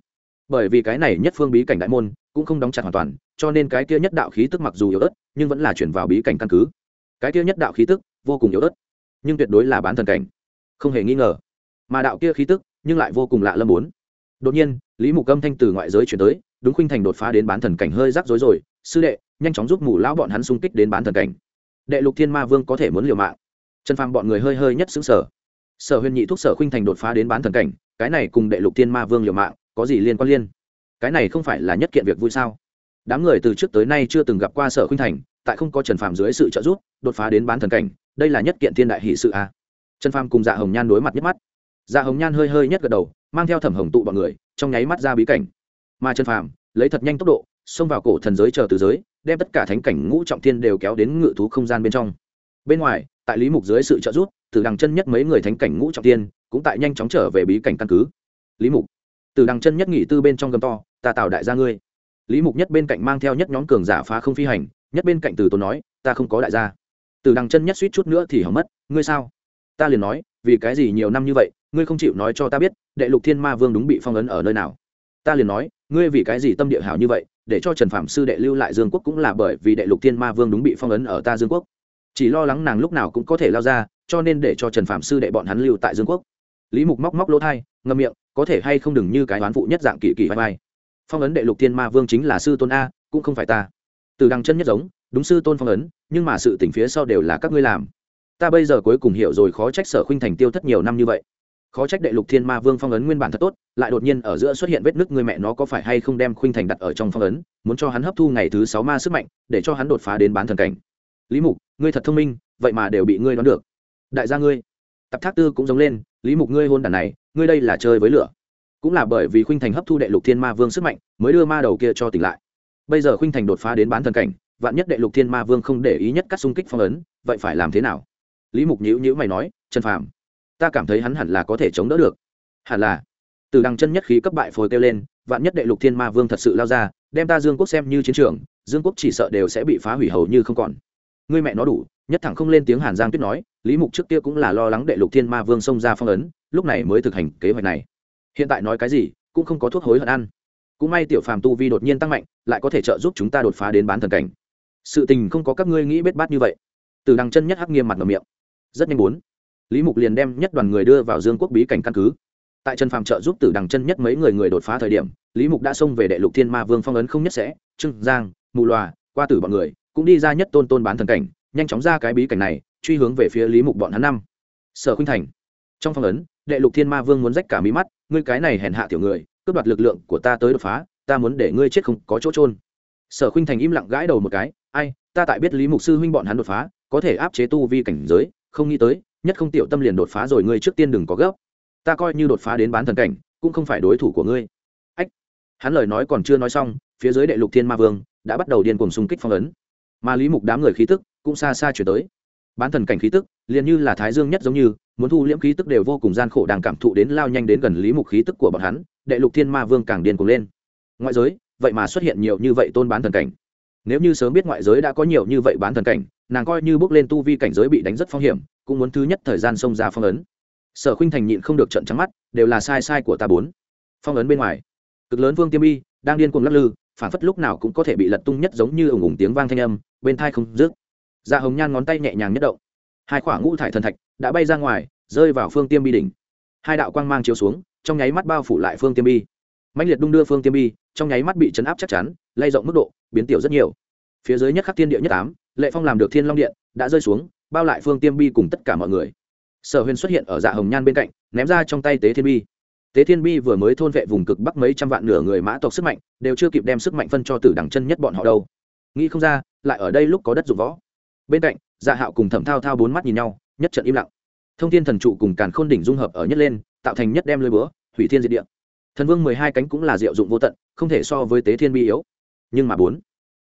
Bởi vì cái này nhất phương bí cảnh đại môn, cũng không đóng chặt hoàn toàn, cho nên cái kia nhất đạo khí tức mặc dù yếu ớt, nhưng vẫn là chuyển vào bí cảnh căn cứ. Cái kia nhất đạo khí tức, vô cùng yếu ớt. Nhưng tuyệt đối là bán thần cảnh không hề nghi ngờ. Mà đạo kia khí tức, nhưng lại vô cùng lạ lâm bốn. Đột nhiên, lý mục âm thanh từ ngoại giới chuyển tới, đúng khuynh thành đột phá đến bán thần cảnh hơi rắc rối rồi. Sư đệ, nhanh chóng giúp mù lão bọn hắn xung kích đến bán thần cảnh. Đệ lục thiên ma vương có thể muốn liều mạng. Trần phàm bọn người hơi hơi nhất xứng sở sở huyền nhị thúc sở khuynh thành đột phá đến bán thần cảnh, cái này cùng đệ lục thiên ma vương liều mạng, có gì liên quan liên? Cái này không phải là nhất kiện việc vui sao? Đám người từ trước tới nay chưa từng gặp qua sở khuynh thành, tại không có trần phàm dưới sự trợ giúp, đột phá đến bán thần cảnh, đây là nhất kiện thiên đại hỷ sự a à trần phàm cùng dạ hồng nhan đối mặt nhất mắt. Dạ hồng nhan hơi hơi nhất gật đầu, mang theo thẩm hồng tụ bọn người, trong nháy mắt ra bí cảnh. Mà trần phàm, lấy thật nhanh tốc độ, xông vào cổ thần giới chờ từ giới, đem tất cả thánh cảnh ngũ trọng thiên đều kéo đến ngự thú không gian bên trong. Bên ngoài, tại lý mục dưới sự trợ giúp từ đằng chân nhất mấy người thánh cảnh ngũ trọng thiên cũng tại nhanh chóng trở về bí cảnh căn cứ. Lý mục từ đằng chân nhất nghỉ tư bên trong gầm to, ta tạo đại gia ngươi. Lý mục nhất bên cạnh mang theo nhất nhóm cường giả phá không phi hành, nhất bên cạnh từ tốn nói, ta không có đại gia. Từ đằng chân nhất suýt chút nữa thì hỏng mất, ngươi sao? Ta liền nói, vì cái gì nhiều năm như vậy, ngươi không chịu nói cho ta biết, đệ lục thiên ma vương đúng bị phong ấn ở nơi nào? Ta liền nói, ngươi vì cái gì tâm địa hảo như vậy, để cho trần phạm sư đệ lưu lại dương quốc cũng là bởi vì đệ lục thiên ma vương đúng bị phong ấn ở ta dương quốc. Chỉ lo lắng nàng lúc nào cũng có thể lao ra, cho nên để cho trần phạm sư đệ bọn hắn lưu tại dương quốc. Lý mục móc móc lỗ thai ngâm miệng, có thể hay không đừng như cái đoán phụ nhất dạng kỳ kỳ vai vai. Phong ấn đệ lục thiên ma vương chính là sư tôn a, cũng không phải ta. Từ đằng chân nhất giống, đúng sư tôn phong ấn, nhưng mà sự tỉnh phía sau đều là các ngươi làm ta bây giờ cuối cùng hiểu rồi khó trách sở khuynh thành tiêu thất nhiều năm như vậy. Khó trách đệ lục thiên ma vương phong ấn nguyên bản thật tốt, lại đột nhiên ở giữa xuất hiện vết nứt người mẹ nó có phải hay không đem khuynh thành đặt ở trong phong ấn, muốn cho hắn hấp thu ngày thứ sáu ma sức mạnh, để cho hắn đột phá đến bán thần cảnh. Lý mục, ngươi thật thông minh, vậy mà đều bị ngươi đoán được. Đại gia ngươi, tập thác tư cũng giống lên, lý mục ngươi hôn đàn này, ngươi đây là chơi với lửa. Cũng là bởi vì khuynh thành hấp thu đệ lục thiên ma vương sức mạnh, mới đưa ma đầu kia cho tỉnh lại. Bây giờ khuynh thành đột phá đến bán thần cảnh, vạn nhất đệ lục thiên ma vương không để ý nhất cắt xung kích phong ấn, vậy phải làm thế nào? Lý mục nhữ nhữ mày nói, trần phàm, ta cảm thấy hắn hẳn là có thể chống đỡ được. Hẳn là. Từ đằng chân nhất khí cấp bại phôi kêu lên, vạn nhất đệ lục thiên ma vương thật sự lao ra, đem ta dương quốc xem như chiến trường, dương quốc chỉ sợ đều sẽ bị phá hủy hầu như không còn. Ngươi mẹ nó đủ, nhất thẳng không lên tiếng hàn giang tuyết nói, lý mục trước kia cũng là lo lắng đệ lục thiên ma vương xông ra phong ấn, lúc này mới thực hành kế hoạch này. Hiện tại nói cái gì, cũng không có thuốc hối hận ăn. Cũng may tiểu phàm tu vi đột nhiên tăng mạnh, lại có thể trợ giúp chúng ta đột phá đến bán thần cảnh. Sự tình không có các ngươi nghĩ bết bát như vậy. Từ đằng chân nhất hắc nghiêm mặt ngầm miệng rất nhanh bốn. Lý mục liền đem nhất đoàn người đưa vào dương quốc bí cảnh căn cứ. Tại trần phàm trợ giúp tử đằng chân nhất mấy người người đột phá thời điểm, lý mục đã xông về đệ lục thiên ma vương phong ấn không nhất sẽ trưng giang, mù loà, qua tử bọn người, cũng đi ra nhất tôn tôn bán thần cảnh, nhanh chóng ra cái bí cảnh này, truy hướng về phía lý mục bọn hắn năm. Sở khuynh thành. Trong phong ấn, đệ lục thiên ma vương muốn rách cả mí mắt, ngươi cái này hèn hạ tiểu người, cướp đoạt lực lượng của ta tới đột phá, ta muốn để ngươi chết không có chỗ trôn sở khuynh thành im lặng gãi đầu một cái, ai, ta tại biết lý mục sư huynh bọn hắn đột phá, có thể áp chế tu vi cảnh giới không nghĩ tới, nhất không tiểu tâm liền đột phá rồi, ngươi trước tiên đừng có gấp. Ta coi như đột phá đến bán thần cảnh, cũng không phải đối thủ của ngươi. Ách. Hắn lời nói còn chưa nói xong, phía dưới đệ lục thiên ma vương đã bắt đầu điên cuồng xung kích phong ấn. Mà lý mục đám người khí tức cũng xa xa chuyển tới. Bán thần cảnh khí tức liền như là thái dương nhất giống như, muốn thu liễm khí tức đều vô cùng gian khổ đang cảm thụ đến lao nhanh đến gần lý mục khí tức của bọn hắn, đệ lục thiên ma vương càng điên cuồng lên. Ngoại giới, vậy mà xuất hiện nhiều như vậy tôn bán thần cảnh. Nếu như sớm biết ngoại giới đã có nhiều như vậy bán thần cảnh nàng coi như bước lên tu vi cảnh giới bị đánh rất phong hiểm, cũng muốn thứ nhất thời gian xông ra phong ấn. Sở khinh thành nhịn không được trận trắng mắt, đều là sai sai của ta bốn. Phong ấn bên ngoài, cực lớn vương tiêm bi đang điên cuồng lắc lư, phản phất lúc nào cũng có thể bị lật tung nhất giống như ủng ủng tiếng vang thanh âm, bên thai không dứt. Dạ hồng nhan ngón tay nhẹ nhàng nhất động. Hai khoảng ngũ thải thần thạch đã bay ra ngoài, rơi vào phương tiêm bi đỉnh. Hai đạo quang mang chiếu xuống, trong nháy mắt bao phủ lại phương tiêm bi mạnh liệt đung đưa phương tiêm bi trong nháy mắt bị chấn áp chắc chắn, lay rộng mức độ, biến tiểu rất nhiều. Phía dưới nhất khắc thiên địa nhất tám lệ phong làm được thiên long điện, đã rơi xuống, bao lại phương tiêm bi cùng tất cả mọi người. Sở huyền xuất hiện ở dạ hồng nhan bên cạnh, ném ra trong tay tế thiên bi. Tế thiên bi vừa mới thôn vệ vùng cực bắc mấy trăm vạn nửa người mã tộc sức mạnh, đều chưa kịp đem sức mạnh phân cho tử Đằng chân nhất bọn họ đâu. Nghĩ không ra, lại ở đây lúc có đất dụng võ. Bên cạnh dạ hạo cùng thẩm thao thao bốn mắt nhìn nhau, nhất trận im lặng. Thông thiên thần trụ cùng càn khôn đỉnh dung hợp ở nhất lên, tạo thành nhất đem lưới búa, hủy thiên diệt địa. Thần vương mười hai cánh cũng là diệu dụng vô tận, không thể so với tế thiên bi yếu. Nhưng mà bốn,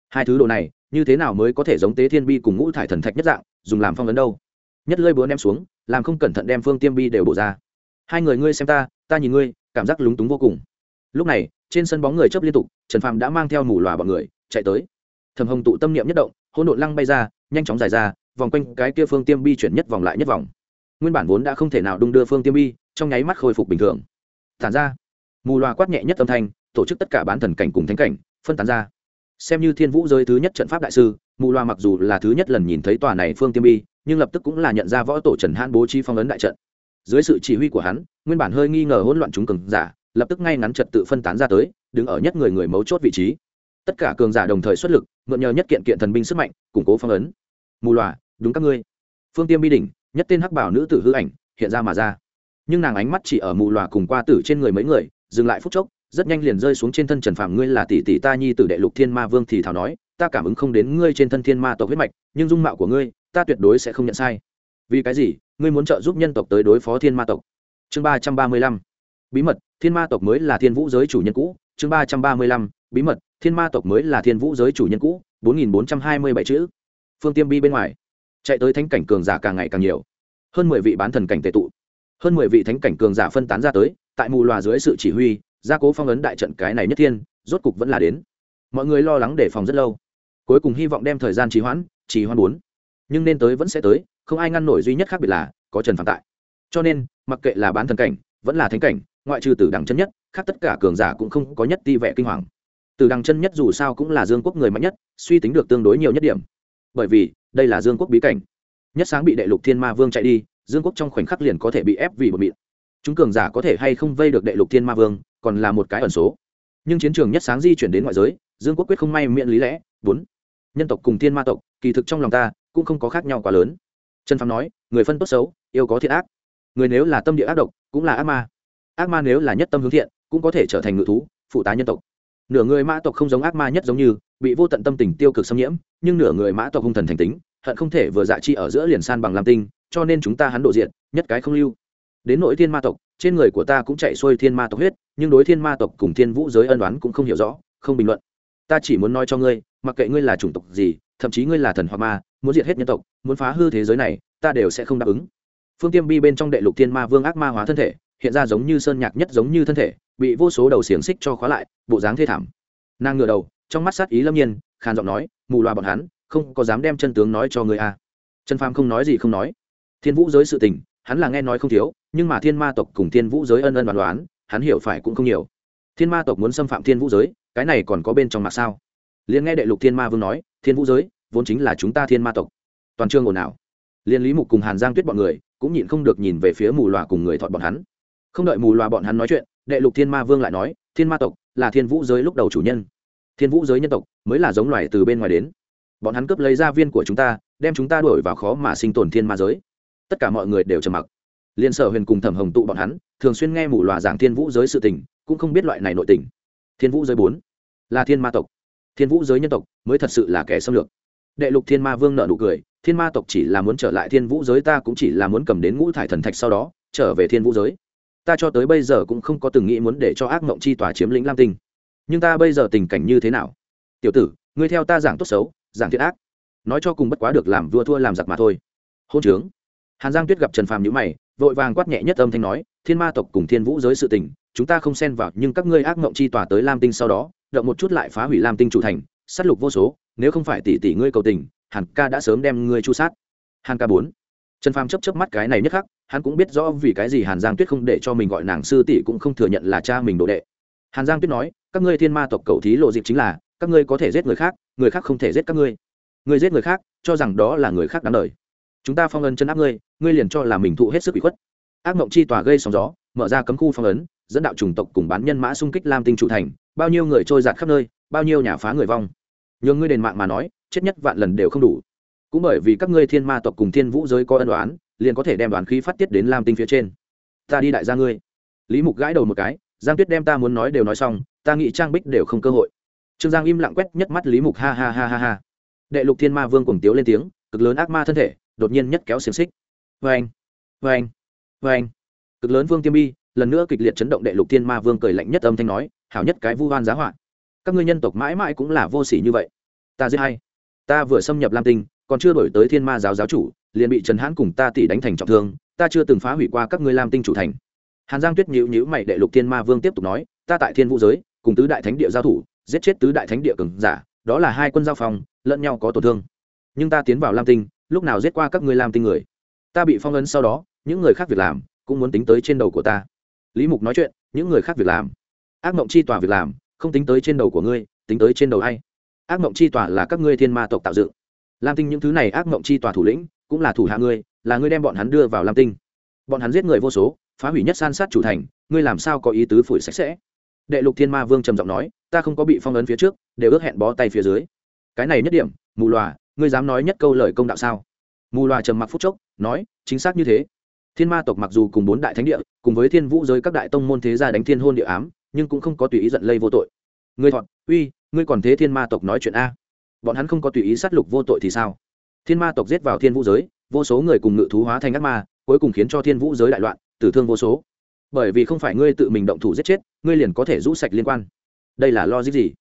hai thứ đồ này như thế nào mới có thể giống tế thiên bi cùng ngũ thải thần thạch nhất dạng, dùng làm phong ấn đâu? Nhất lơi búa ném xuống, làm không cẩn thận đem phương tiêm bi đều bổ ra. Hai người ngươi xem ta ta nhìn ngươi, cảm giác lúng túng vô cùng. Lúc này, trên sân bóng người chấp liên tục, trần phàm đã mang theo mù lòa bọn người, chạy tới. Thầm hồng tụ tâm niệm nhất động, hỗn độn lăng bay ra, nhanh chóng dài ra, vòng quanh cái kia phương tiêm bi chuyển nhất vòng lại nhất vòng. Nguyên bản vốn đã không thể nào đung đưa phương tiêm bi, trong nháy mắt khôi phục bình thường. Tản ra. Mù loà quát nhẹ nhất âm thanh, tổ chức tất cả bán thần cảnh cùng thánh cảnh, phân tán ra xem như thiên vũ giới thứ nhất trận pháp đại sư, mù loa mặc dù là thứ nhất lần nhìn thấy tòa này phương tiêm bi, nhưng lập tức cũng là nhận ra võ tổ trần hãn bố trí phong ấn đại trận. Dưới sự chỉ huy của hắn, nguyên bản hơi nghi ngờ hỗn loạn chúng cường giả, lập tức ngay ngắn trật tự phân tán ra tới, đứng ở nhất người người mấu chốt vị trí. Tất cả cường giả đồng thời xuất lực, mượn nhờ nhất kiện kiện thần binh sức mạnh, củng cố phong ấn. Mù loà đúng các ngươi. Phương tiêm bi đỉnh, nhất tên hắc bảo nữ tử hư ảnh, hiện ra mà ra. Nhưng nàng ánh mắt chỉ ở mù loà cùng qua tử trên người mấy người, dừng lại phút chốc rất nhanh liền rơi xuống trên thân trần phạm ngươi là tỷ tỷ ta nhi tử đệ lục thiên ma vương thì thảo nói, ta cảm ứng không đến ngươi trên thân thiên ma tộc huyết mạch, nhưng dung mạo của ngươi, ta tuyệt đối sẽ không nhận sai. Vì cái gì? Ngươi muốn trợ giúp nhân tộc tới đối phó thiên ma tộc. Chương ba trăm ba mươi lăm. Bí mật, thiên ma tộc mới là thiên vũ giới chủ nhân cũ. Chương ba trăm ba mươi lăm. Bí mật, thiên ma tộc mới là thiên vũ giới chủ nhân cũ. Bốn nghìn bốn trăm hai mươi bảy chữ. Phương tiêm bi bên ngoài. Chạy tới thánh cảnh cường giả càng ngày càng nhiều. Hơn mười vị bán thần cảnh tệ tụ. Hơn mười vị thánh cảnh cường giả phân tán ra tới, tại mù loà dưới sự chỉ huy gia cố phong ấn đại trận cái này nhất thiên, rốt cục vẫn là đến. Mọi người lo lắng đề phòng rất lâu. Cuối cùng hy vọng đem thời gian trì hoãn trì hoãn bốn. Nhưng nên tới vẫn sẽ tới, không ai ngăn nổi duy nhất khác biệt là có trần phạm tại. Cho nên, mặc kệ là bán thần cảnh, vẫn là thánh cảnh, ngoại trừ từ đẳng chân nhất, khác tất cả cường giả cũng không có nhất ti vẻ kinh hoàng. Từ đằng chân nhất dù sao cũng là dương quốc người mạnh nhất, suy tính được tương đối nhiều nhất điểm. Bởi vì, đây là dương quốc bí cảnh. Nhất sáng bị đệ lục thiên ma vương chạy đi, dương quốc trong khoảnh khắc liền có thể bị ép vì một mịn. Chúng cường giả có thể hay không vây được đệ lục thiên ma vương còn là một cái ẩn số. Nhưng chiến trường nhất sáng di chuyển đến ngoại giới, dương quốc quyết không may miệng lý lẽ, bốn. Nhân tộc cùng thiên ma tộc, kỳ thực trong lòng ta cũng không có khác nhau quá lớn. Trần phàm nói, người phân tốt xấu, yêu có thiện ác. Người nếu là tâm địa ác độc, cũng là ác ma. Ác ma nếu là nhất tâm hướng thiện, cũng có thể trở thành ngự thú, phụ tá nhân tộc. Nửa người mã tộc không giống ác ma nhất giống như, bị vô tận tâm tình tiêu cực xâm nhiễm, nhưng nửa người mã tộc hung thần thành tính, hận không thể vừa dạ chi ở giữa liền san bằng lam tinh, cho nên chúng ta hắn độ diện nhất cái không lưu. Đến nội thiên ma tộc trên người của ta cũng chạy xuôi thiên ma tộc huyết, nhưng đối thiên ma tộc cùng thiên vũ giới ân đoán cũng không hiểu rõ, không bình luận. Ta chỉ muốn nói cho ngươi, mặc kệ ngươi là chủng tộc gì, thậm chí ngươi là thần hoặc ma, muốn diệt hết nhân tộc, muốn phá hư thế giới này, ta đều sẽ không đáp ứng. Phương tiêm bi bên trong đệ lục thiên ma vương ác ma hóa thân thể, hiện ra giống như sơn nhạc nhất giống như thân thể, bị vô số đầu xiềng xích cho khóa lại, bộ dáng thê thảm. Nàng ngửa đầu, trong mắt sát ý lâm nhiên, khàn giọng nói, mù loà bọn hắn, không có dám đem chân tướng nói cho người a à. trần phàm không nói gì không nói. Thiên vũ giới sự tình, hắn là nghe nói không thiếu nhưng mà thiên ma tộc cùng thiên vũ giới ân ân đoán đoán, hắn hiểu phải cũng không nhiều. Thiên ma tộc muốn xâm phạm thiên vũ giới, cái này còn có bên trong mặt sao? Liền nghe đệ lục thiên ma vương nói, thiên vũ giới, vốn chính là chúng ta thiên ma tộc. Toàn trường ồn ào. Liền lý mục cùng hàn giang tuyết bọn người, cũng nhịn không được nhìn về phía mù loà cùng người thọt bọn hắn. Không đợi mù loà bọn hắn nói chuyện, đệ lục thiên ma vương lại nói, thiên ma tộc là thiên vũ giới lúc đầu chủ nhân. Thiên vũ giới nhân tộc mới là giống loài từ bên ngoài đến. Bọn hắn cướp lấy gia viên của chúng ta, đem chúng ta đuổi vào khó mà sinh tồn thiên ma giới. Tất cả mọi người đều trầm mặc liên sở huyền cùng thẩm hồng tụ bọn hắn, thường xuyên nghe mù lòa giảng thiên vũ giới sự tình, cũng không biết loại này nội tình. Thiên vũ giới bốn là thiên ma tộc. Thiên vũ giới nhân tộc mới thật sự là kẻ xâm lược. Đệ lục thiên ma vương nợ nụ cười, thiên ma tộc chỉ là muốn trở lại thiên vũ giới, ta cũng chỉ là muốn cầm đến ngũ thải thần thạch sau đó, trở về thiên vũ giới. Ta cho tới bây giờ cũng không có từng nghĩ muốn để cho ác mộng chi tòa chiếm lĩnh lam tinh. Nhưng ta bây giờ tình cảnh như thế nào? Tiểu tử, ngươi theo ta giảng tốt xấu, giảng thiện ác. Nói cho cùng bất quá được làm vua thua làm giặc mà thôi. Hôn trướng. Hàn giang tuyết gặp trần phàm nhữ mày vội vàng quát nhẹ nhất âm thanh nói, thiên ma tộc cùng thiên vũ giới sự tình, chúng ta không xen vào, nhưng các ngươi ác mộng chi tòa tới lam tinh sau đó, động một chút lại phá hủy lam tinh chủ thành, sát lục vô số, nếu không phải tỷ tỷ ngươi cầu tình, hàn ca đã sớm đem ngươi chu sát. Hàn ca bốn. Trần phàm chấp chấp mắt cái này nhất khắc, hắn cũng biết rõ vì cái gì hàn giang tuyết không để cho mình gọi nàng sư tỷ cũng không thừa nhận là cha mình đồ đệ. Hàn giang tuyết nói, các ngươi thiên ma tộc cầu thí lộ dịp chính là, các ngươi có thể giết người khác người khác không thể giết các ngươi. Người giết người khác, cho rằng đó là người khác đáng đời chúng ta phong ấn chân áp ngươi ngươi liền cho là mình thụ hết sức bị khuất. Ác mộng chi tòa gây sóng gió, mở ra cấm khu phong ấn, dẫn đạo chủng tộc cùng bán nhân mã xung kích lam tinh trụ thành, bao nhiêu người trôi giạt khắp nơi, bao nhiêu nhà phá người vong. Nhường ngươi đền mạng mà nói, chết nhất vạn lần đều không đủ. Cũng bởi vì các ngươi thiên ma tộc cùng thiên vũ giới có ân đoán liền có thể đem đoán khí phát tiết đến lam tinh phía trên. Ta đi đại gia ngươi. Lý mục gãi đầu một cái, giang tuyết đem ta muốn nói đều nói xong, ta nghĩ trang bích đều không cơ hội. Trương giang im lặng quét nhất mắt lý mục ha ha ha ha ha. Đệ lục thiên ma vương cùng tiếu lên tiếng, cực lớn ác ma thân thể đột nhiên nhất kéo xiềng xích. Vê anh vê anh vê anh cực lớn vương tiêm bi, lần nữa kịch liệt chấn động đệ lục thiên ma vương cười lạnh nhất âm thanh nói, hảo nhất cái vu hoan giá hoạn các ngươi nhân tộc mãi mãi cũng là vô sỉ như vậy. Ta giết hay ta vừa xâm nhập lam tinh, còn chưa đổi tới thiên ma giáo giáo chủ, liền bị trần hãn cùng ta tỷ đánh thành trọng thương, ta chưa từng phá hủy qua các ngươi lam tinh chủ thành. Hàn giang tuyết nhữ nhữ mày đệ lục thiên ma vương tiếp tục nói, ta tại thiên vũ giới, cùng tứ đại thánh địa giao thủ, giết chết tứ đại thánh địa cường giả, đó là hai quân giao phòng, lẫn nhau có tổn thương. Nhưng ta tiến vào lam tinh lúc nào giết qua các ngươi làm tinh người? Ta bị phong ấn sau đó, những người khác việc làm cũng muốn tính tới trên đầu của ta. Lý mục nói chuyện, những người khác việc làm. Ác mộng chi tòa việc làm, không tính tới trên đầu của ngươi, tính tới trên đầu ai? Ác mộng chi tòa là các ngươi thiên ma tộc tạo dựng. Lam tinh những thứ này ác mộng chi tòa thủ lĩnh, cũng là thủ hạ ngươi, là ngươi đem bọn hắn đưa vào lam tinh. Bọn hắn giết người vô số, phá hủy nhất san sát chủ thành, ngươi làm sao có ý tứ phủi sạch sẽ? Đệ lục thiên ma vương trầm giọng nói, ta không có bị phong ấn phía trước, đều ước hẹn bó tay phía dưới. Cái này nhất điểm, mù loà ngươi dám nói nhất câu lời công đạo sao? Mù loà trầm mặc phút chốc, nói, chính xác như thế. Thiên ma tộc mặc dù cùng bốn đại thánh địa, cùng với thiên vũ giới các đại tông môn thế gia đánh thiên hôn địa ám, nhưng cũng không có tùy ý giận lây vô tội. Ngươi thọn uy, ngươi còn thế thiên ma tộc nói chuyện a? Bọn hắn không có tùy ý sát lục vô tội thì sao? Thiên ma tộc giết vào thiên vũ giới, vô số người cùng ngự thú hóa thành ác ma, cuối cùng khiến cho thiên vũ giới đại loạn, tử thương vô số. Bởi vì không phải ngươi tự mình động thủ giết chết, ngươi liền có thể rũ sạch liên quan. Đây là lo gì?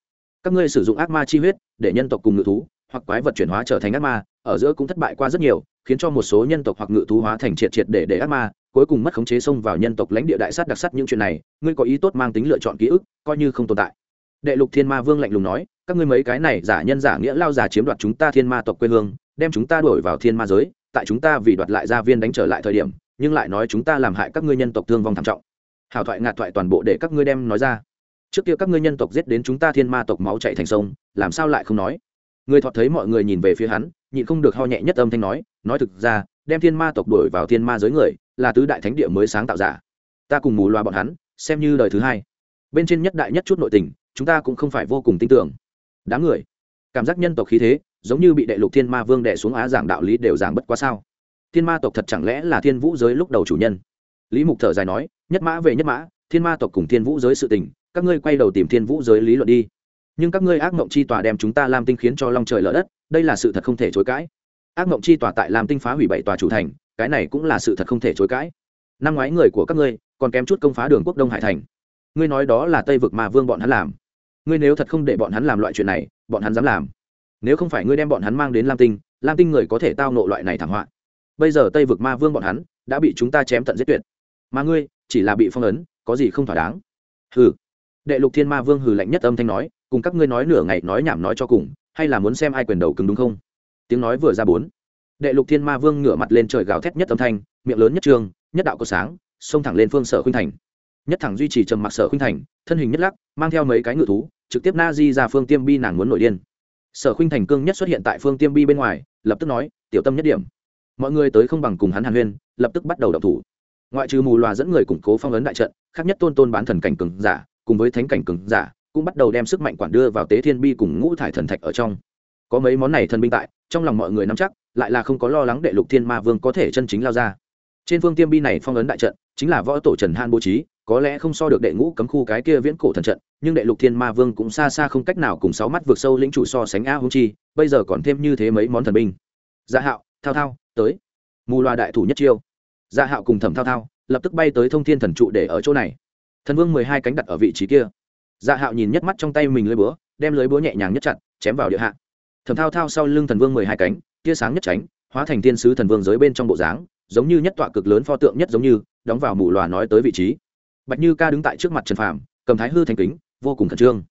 Các ngươi sử dụng ác ma chi huyết để nhân tộc cùng ngự thú hoặc quái vật chuyển hóa trở thành ác ma, ở giữa cũng thất bại qua rất nhiều, khiến cho một số nhân tộc hoặc ngự thú hóa thành triệt triệt để để ác ma, cuối cùng mất khống chế xông vào nhân tộc lãnh địa đại sát đặc sắc những chuyện này. Ngươi có ý tốt mang tính lựa chọn ký ức, coi như không tồn tại. Đệ lục thiên ma vương lạnh lùng nói, các ngươi mấy cái này giả nhân giả nghĩa lao giả chiếm đoạt chúng ta thiên ma tộc quê hương, đem chúng ta đuổi vào thiên ma giới, tại chúng ta vì đoạt lại gia viên đánh trở lại thời điểm, nhưng lại nói chúng ta làm hại các ngươi nhân tộc thương vong thảm trọng. Hảo thoại ngạt thoại toàn bộ để các ngươi đem nói ra. Trước kia các ngươi nhân tộc giết đến chúng ta thiên ma tộc máu chạy thành sông, làm sao lại không nói? Người thọ thấy mọi người nhìn về phía hắn, nhịn không được ho nhẹ nhất âm thanh nói nói thực ra, đem thiên ma tộc đuổi vào thiên ma giới người, là tứ đại thánh địa mới sáng tạo giả. Ta cùng mù loa bọn hắn, xem như đời thứ hai. Bên trên nhất đại nhất chút nội tình, chúng ta cũng không phải vô cùng tin tưởng. Đám người. Cảm giác nhân tộc khí thế, giống như bị đệ lục thiên ma vương đẻ xuống á giảng đạo lý đều giảng bất quá sao. Thiên ma tộc thật chẳng lẽ là thiên vũ giới lúc đầu chủ nhân? Lý mục thở dài nói, nhất mã về nhất mã, thiên ma tộc cùng thiên vũ giới sự tình, các ngươi quay đầu tìm thiên vũ giới lý luận đi nhưng các ngươi ác mộng chi tòa đem chúng ta làm tinh khiến cho long trời lở đất, đây là sự thật không thể chối cãi. Ác mộng chi tòa tại làm tinh phá hủy bảy tòa chủ thành, cái này cũng là sự thật không thể chối cãi. Năm ngoái người của các ngươi còn kém chút công phá đường quốc đông hải thành. Ngươi nói đó là tây vực mà vương bọn hắn làm. Ngươi nếu thật không để bọn hắn làm loại chuyện này, bọn hắn dám làm. Nếu không phải ngươi đem bọn hắn mang đến lam tinh lam tinh người có thể tao nộ loại này thảm họa. Bây giờ tây vực ma vương bọn hắn đã bị chúng ta chém tận giết tuyệt. Mà ngươi chỉ là bị phong ấn, có gì không thỏa đáng? Hừ. Đệ lục thiên ma vương hừ lạnh nhất âm thanh nói cùng các ngươi nói nửa ngày nói nhảm nói cho cùng, hay là muốn xem ai quyền đầu cứng đúng không? Tiếng nói vừa ra bốn. Đệ lục thiên ma vương ngửa mặt lên trời gào thét nhất âm thanh, miệng lớn nhất trường, nhất đạo có sáng, xông thẳng lên phương sở khuynh thành. Nhất thẳng duy trì trầm mặc sở khuynh thành, thân hình nhất lắc, mang theo mấy cái ngự thú, trực tiếp na di ra phương tiêm bi nàng muốn nổi điên. Sở khuynh thành cương nhất xuất hiện tại phương tiêm bi bên ngoài, lập tức nói, tiểu tâm nhất điểm. Mọi người tới không bằng cùng hắn hàn huyên, lập tức bắt đầu đập thủ. Ngoại trừ mù loà dẫn người củng cố phong ấn đại trận, khác nhất tôn tôn bán thần cảnh cường giả, cùng với thánh cảnh cường giả cũng bắt đầu đem sức mạnh quản đưa vào tế thiên bi cùng ngũ thải thần thạch ở trong. Có mấy món này thần binh tại, trong lòng mọi người nắm chắc, lại là không có lo lắng đệ lục thiên ma vương có thể chân chính lao ra. Trên phương tiêm bi này phong ấn đại trận, chính là võ tổ trần han bố trí, có lẽ không so được đệ ngũ cấm khu cái kia viễn cổ thần trận, nhưng đệ lục thiên ma vương cũng xa xa không cách nào cùng sáu mắt vượt sâu lĩnh chủ so sánh a hung chi, bây giờ còn thêm như thế mấy món thần binh. Dạ hạo, thao thao, tới. Mù loa đại thủ nhất chiêu. Dạ hạo cùng thẩm thao thao lập tức bay tới thông thiên thần trụ để ở chỗ này. Thần vương mười hai cánh đặt ở vị trí kia dạ hạo nhìn nhất mắt trong tay mình lưới búa, đem lưới búa nhẹ nhàng nhất chặt, chém vào địa hạ. Thầm thao thao sau lưng thần vương mười hai cánh, tia sáng nhất tránh, hóa thành thiên sứ thần vương giới bên trong bộ dáng, giống như nhất tọa cực lớn pho tượng nhất giống như, đóng vào mù loà nói tới vị trí. Bạch như ca đứng tại trước mặt trần phàm, cầm thái hư thành kính, vô cùng khẩn trương.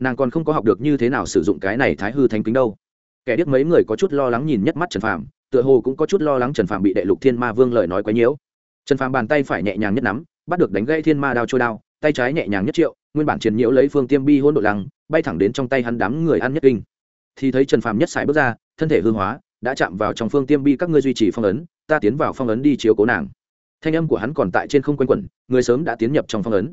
Nàng còn không có học được như thế nào sử dụng cái này thái hư thanh kính đâu. Kẻ biết mấy người có chút lo lắng nhìn nhất mắt trần phàm, tựa hồ cũng có chút lo lắng trần phàm bị đệ lục thiên ma vương lời nói quấy nhiễu. Trần phàm bàn tay phải nhẹ nhàng nhất nắm, bắt được đánh gãy thiên ma đao trôi đao, tay trái nhẹ nhàng nhất triệu nguyên bản triền nhiễu lấy phương tiêm bi hôn đội lăng, bay thẳng đến trong tay hắn đám người ăn nhất kinh. Thì thấy trần phàm nhất sải bước ra, thân thể hư hóa, đã chạm vào trong phương tiêm bi các ngươi duy trì phong ấn, ta tiến vào phong ấn đi chiếu cố nàng. Thanh âm của hắn còn tại trên không quanh quẩn, người sớm đã tiến nhập trong phong ấn.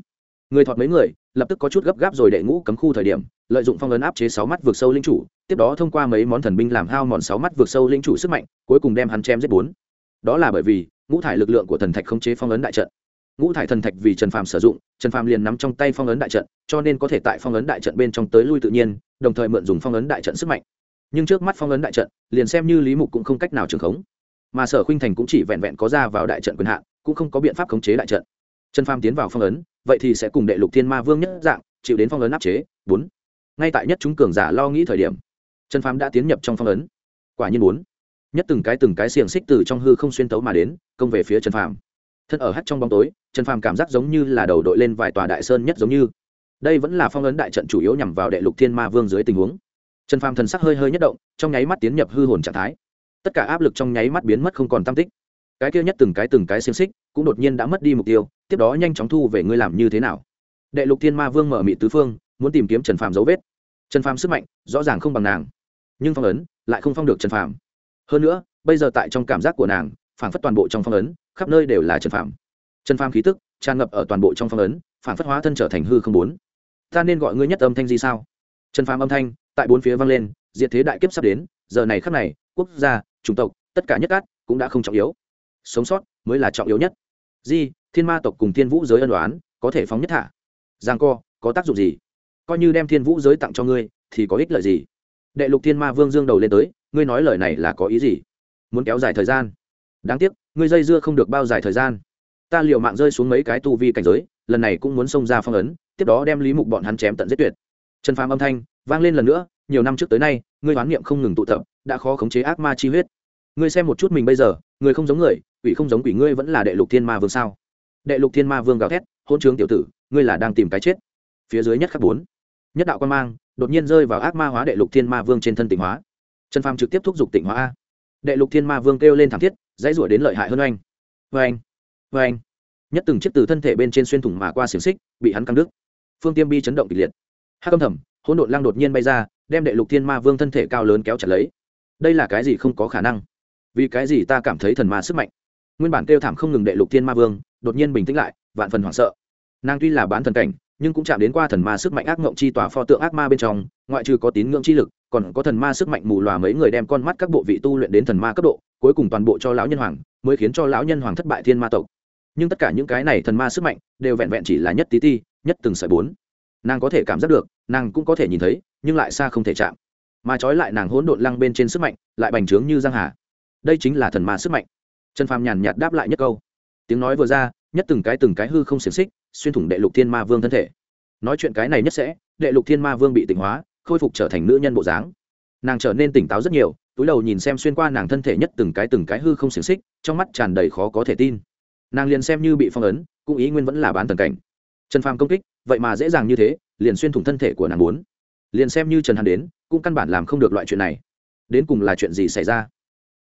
Người thọt mấy người, lập tức có chút gấp gáp rồi đệ ngũ cấm khu thời điểm, lợi dụng phong ấn áp chế sáu mắt vượt sâu linh chủ, tiếp đó thông qua mấy món thần binh làm hao mòn sáu mắt vượt sâu linh chủ sức mạnh, cuối cùng đem hắn chém giết bốn. Đó là bởi vì, ngũ thải lực lượng của thần thạch không chế phong ấn đại trận ngũ thải thần thạch vì trần phàm sử dụng, trần phàm liền nắm trong tay phong ấn đại trận, cho nên có thể tại phong ấn đại trận bên trong tới lui tự nhiên, đồng thời mượn dùng phong ấn đại trận sức mạnh. Nhưng trước mắt phong ấn đại trận, liền xem như lý mục cũng không cách nào trường khống. Mà sở khuynh thành cũng chỉ vẹn vẹn có ra vào đại trận quyền hạn, cũng không có biện pháp khống chế đại trận. Trần phàm tiến vào phong ấn, vậy thì sẽ cùng đệ lục thiên ma vương nhất dạng, chịu đến phong ấn áp chế, bốn. Ngay tại nhất chúng cường giả lo nghĩ thời điểm, trần phàm đã tiến nhập trong phong ấn. Quả nhiên bốn. Nhất từng cái từng cái xiềng xích từ trong hư không xuyên tấu mà đến, công về phía trần phàm thân ở hắt trong bóng tối, trần phàm cảm giác giống như là đầu đội lên vài tòa đại sơn nhất giống như. Đây vẫn là phong ấn đại trận chủ yếu nhằm vào đệ lục thiên ma vương dưới tình huống. Trần phàm thần sắc hơi hơi nhất động, trong nháy mắt tiến nhập hư hồn trạng thái. Tất cả áp lực trong nháy mắt biến mất không còn tam tích. Cái kia nhất từng cái từng cái xiềng xích cũng đột nhiên đã mất đi mục tiêu, tiếp đó nhanh chóng thu về ngươi làm như thế nào. Đệ lục thiên ma vương mở mị tứ phương, muốn tìm kiếm trần phàm dấu vết. Trần phàm sức mạnh rõ ràng không bằng nàng, nhưng phong ấn lại không phong được trần phàm. Hơn nữa, bây giờ tại trong cảm giác của nàng phản phất toàn bộ trong phong ấn, khắp nơi đều là trần phàm. Trần phàm khí tức, tràn ngập ở toàn bộ trong phong ấn phản phất hóa thân trở thành hư không bốn. Ta nên gọi ngươi nhất âm thanh gì sao? Trần phàm âm thanh, tại bốn phía vang lên, diệt thế đại kiếp sắp đến, giờ này khắc này, quốc gia, chủng tộc, tất cả nhất cát cũng đã không trọng yếu. Sống sót mới là trọng yếu nhất. Di, thiên ma tộc cùng thiên vũ giới ân đoán có thể phóng nhất thả. Giang co, có tác dụng gì? Coi như đem thiên vũ giới tặng cho ngươi, thì có ích lợi gì? Đệ lục thiên ma vương dương đầu lên tới, ngươi nói lời này là có ý gì? Muốn kéo dài thời gian đáng tiếc, ngươi dây dưa không được bao dài thời gian. Ta liệu mạng rơi xuống mấy cái tu vi cảnh giới, lần này cũng muốn xông ra phong ấn, tiếp đó đem lý mục bọn hắn chém tận giết tuyệt. Trần phàm âm thanh vang lên lần nữa, nhiều năm trước tới nay, ngươi hoán niệm không ngừng tụ tập, đã khó khống chế ác ma chi huyết. Ngươi xem một chút mình bây giờ người không giống người, quỷ không giống quỷ ngươi vẫn là đệ lục thiên ma vương sao? Đệ lục thiên ma vương gào thét hôn trướng tiểu tử, ngươi là đang tìm cái chết. Phía dưới nhất khắc bốn, nhất đạo quan mang đột nhiên rơi vào ác ma hóa đệ lục thiên ma vương trên thân tịnh hóa. Trần phàm trực tiếp thúc giục tịnh hóa a. Đệ lục thiên ma vương kêu lên thảm thiết dãy rủa đến lợi hại hơn oanh. Oanh oanh. Nhất từng chiếc từ thân thể bên trên xuyên thủng mà qua xiềng xích, bị hắn căng đứt. Phương tiêm bi chấn động kịch liệt. Hắc âm thầm, hỗn độn lang đột nhiên bay ra, đem đệ lục thiên ma vương thân thể cao lớn kéo chặt lấy. Đây là cái gì không có khả năng? Vì cái gì ta cảm thấy thần ma sức mạnh? Nguyên bản kêu thảm không ngừng đệ lục thiên ma vương, đột nhiên bình tĩnh lại, vạn phần hoảng sợ. Nàng tuy là bán thần cảnh nhưng cũng chạm đến qua thần ma sức mạnh ác ngộng chi tòa pho tượng ác ma bên trong, ngoại trừ có tín ngưỡng chi lực, còn có thần ma sức mạnh mù lòa mấy người đem con mắt các bộ vị tu luyện đến thần ma cấp độ, cuối cùng toàn bộ cho lão nhân hoàng, mới khiến cho lão nhân hoàng thất bại thiên ma tộc. Nhưng tất cả những cái này thần ma sức mạnh, đều vẹn vẹn chỉ là nhất tí ti, nhất từng sợi bốn. Nàng có thể cảm giác được, nàng cũng có thể nhìn thấy, nhưng lại xa không thể chạm. Mà trói lại nàng hỗn độn lăng bên trên sức mạnh, lại bành trướng như giang hà. Đây chính là thần ma sức mạnh. Trần phàm nhàn nhạt đáp lại nhất câu. Tiếng nói vừa ra nhất từng cái từng cái hư không xiềng xích, xuyên thủng đệ lục thiên ma vương thân thể. Nói chuyện cái này nhất sẽ, đệ lục thiên ma vương bị tỉnh hóa, khôi phục trở thành nữ nhân bộ dáng. Nàng trở nên tỉnh táo rất nhiều, túi đầu nhìn xem xuyên qua nàng thân thể nhất từng cái từng cái hư không xiềng xích, trong mắt tràn đầy khó có thể tin. Nàng liền xem như bị phong ấn, cũng ý nguyên vẫn là bán thần cảnh. Trần phàm công kích, vậy mà dễ dàng như thế, liền xuyên thủng thân thể của nàng muốn. Liền xem như trần hàn đến, cũng căn bản làm không được loại chuyện này. Đến cùng là chuyện gì xảy ra?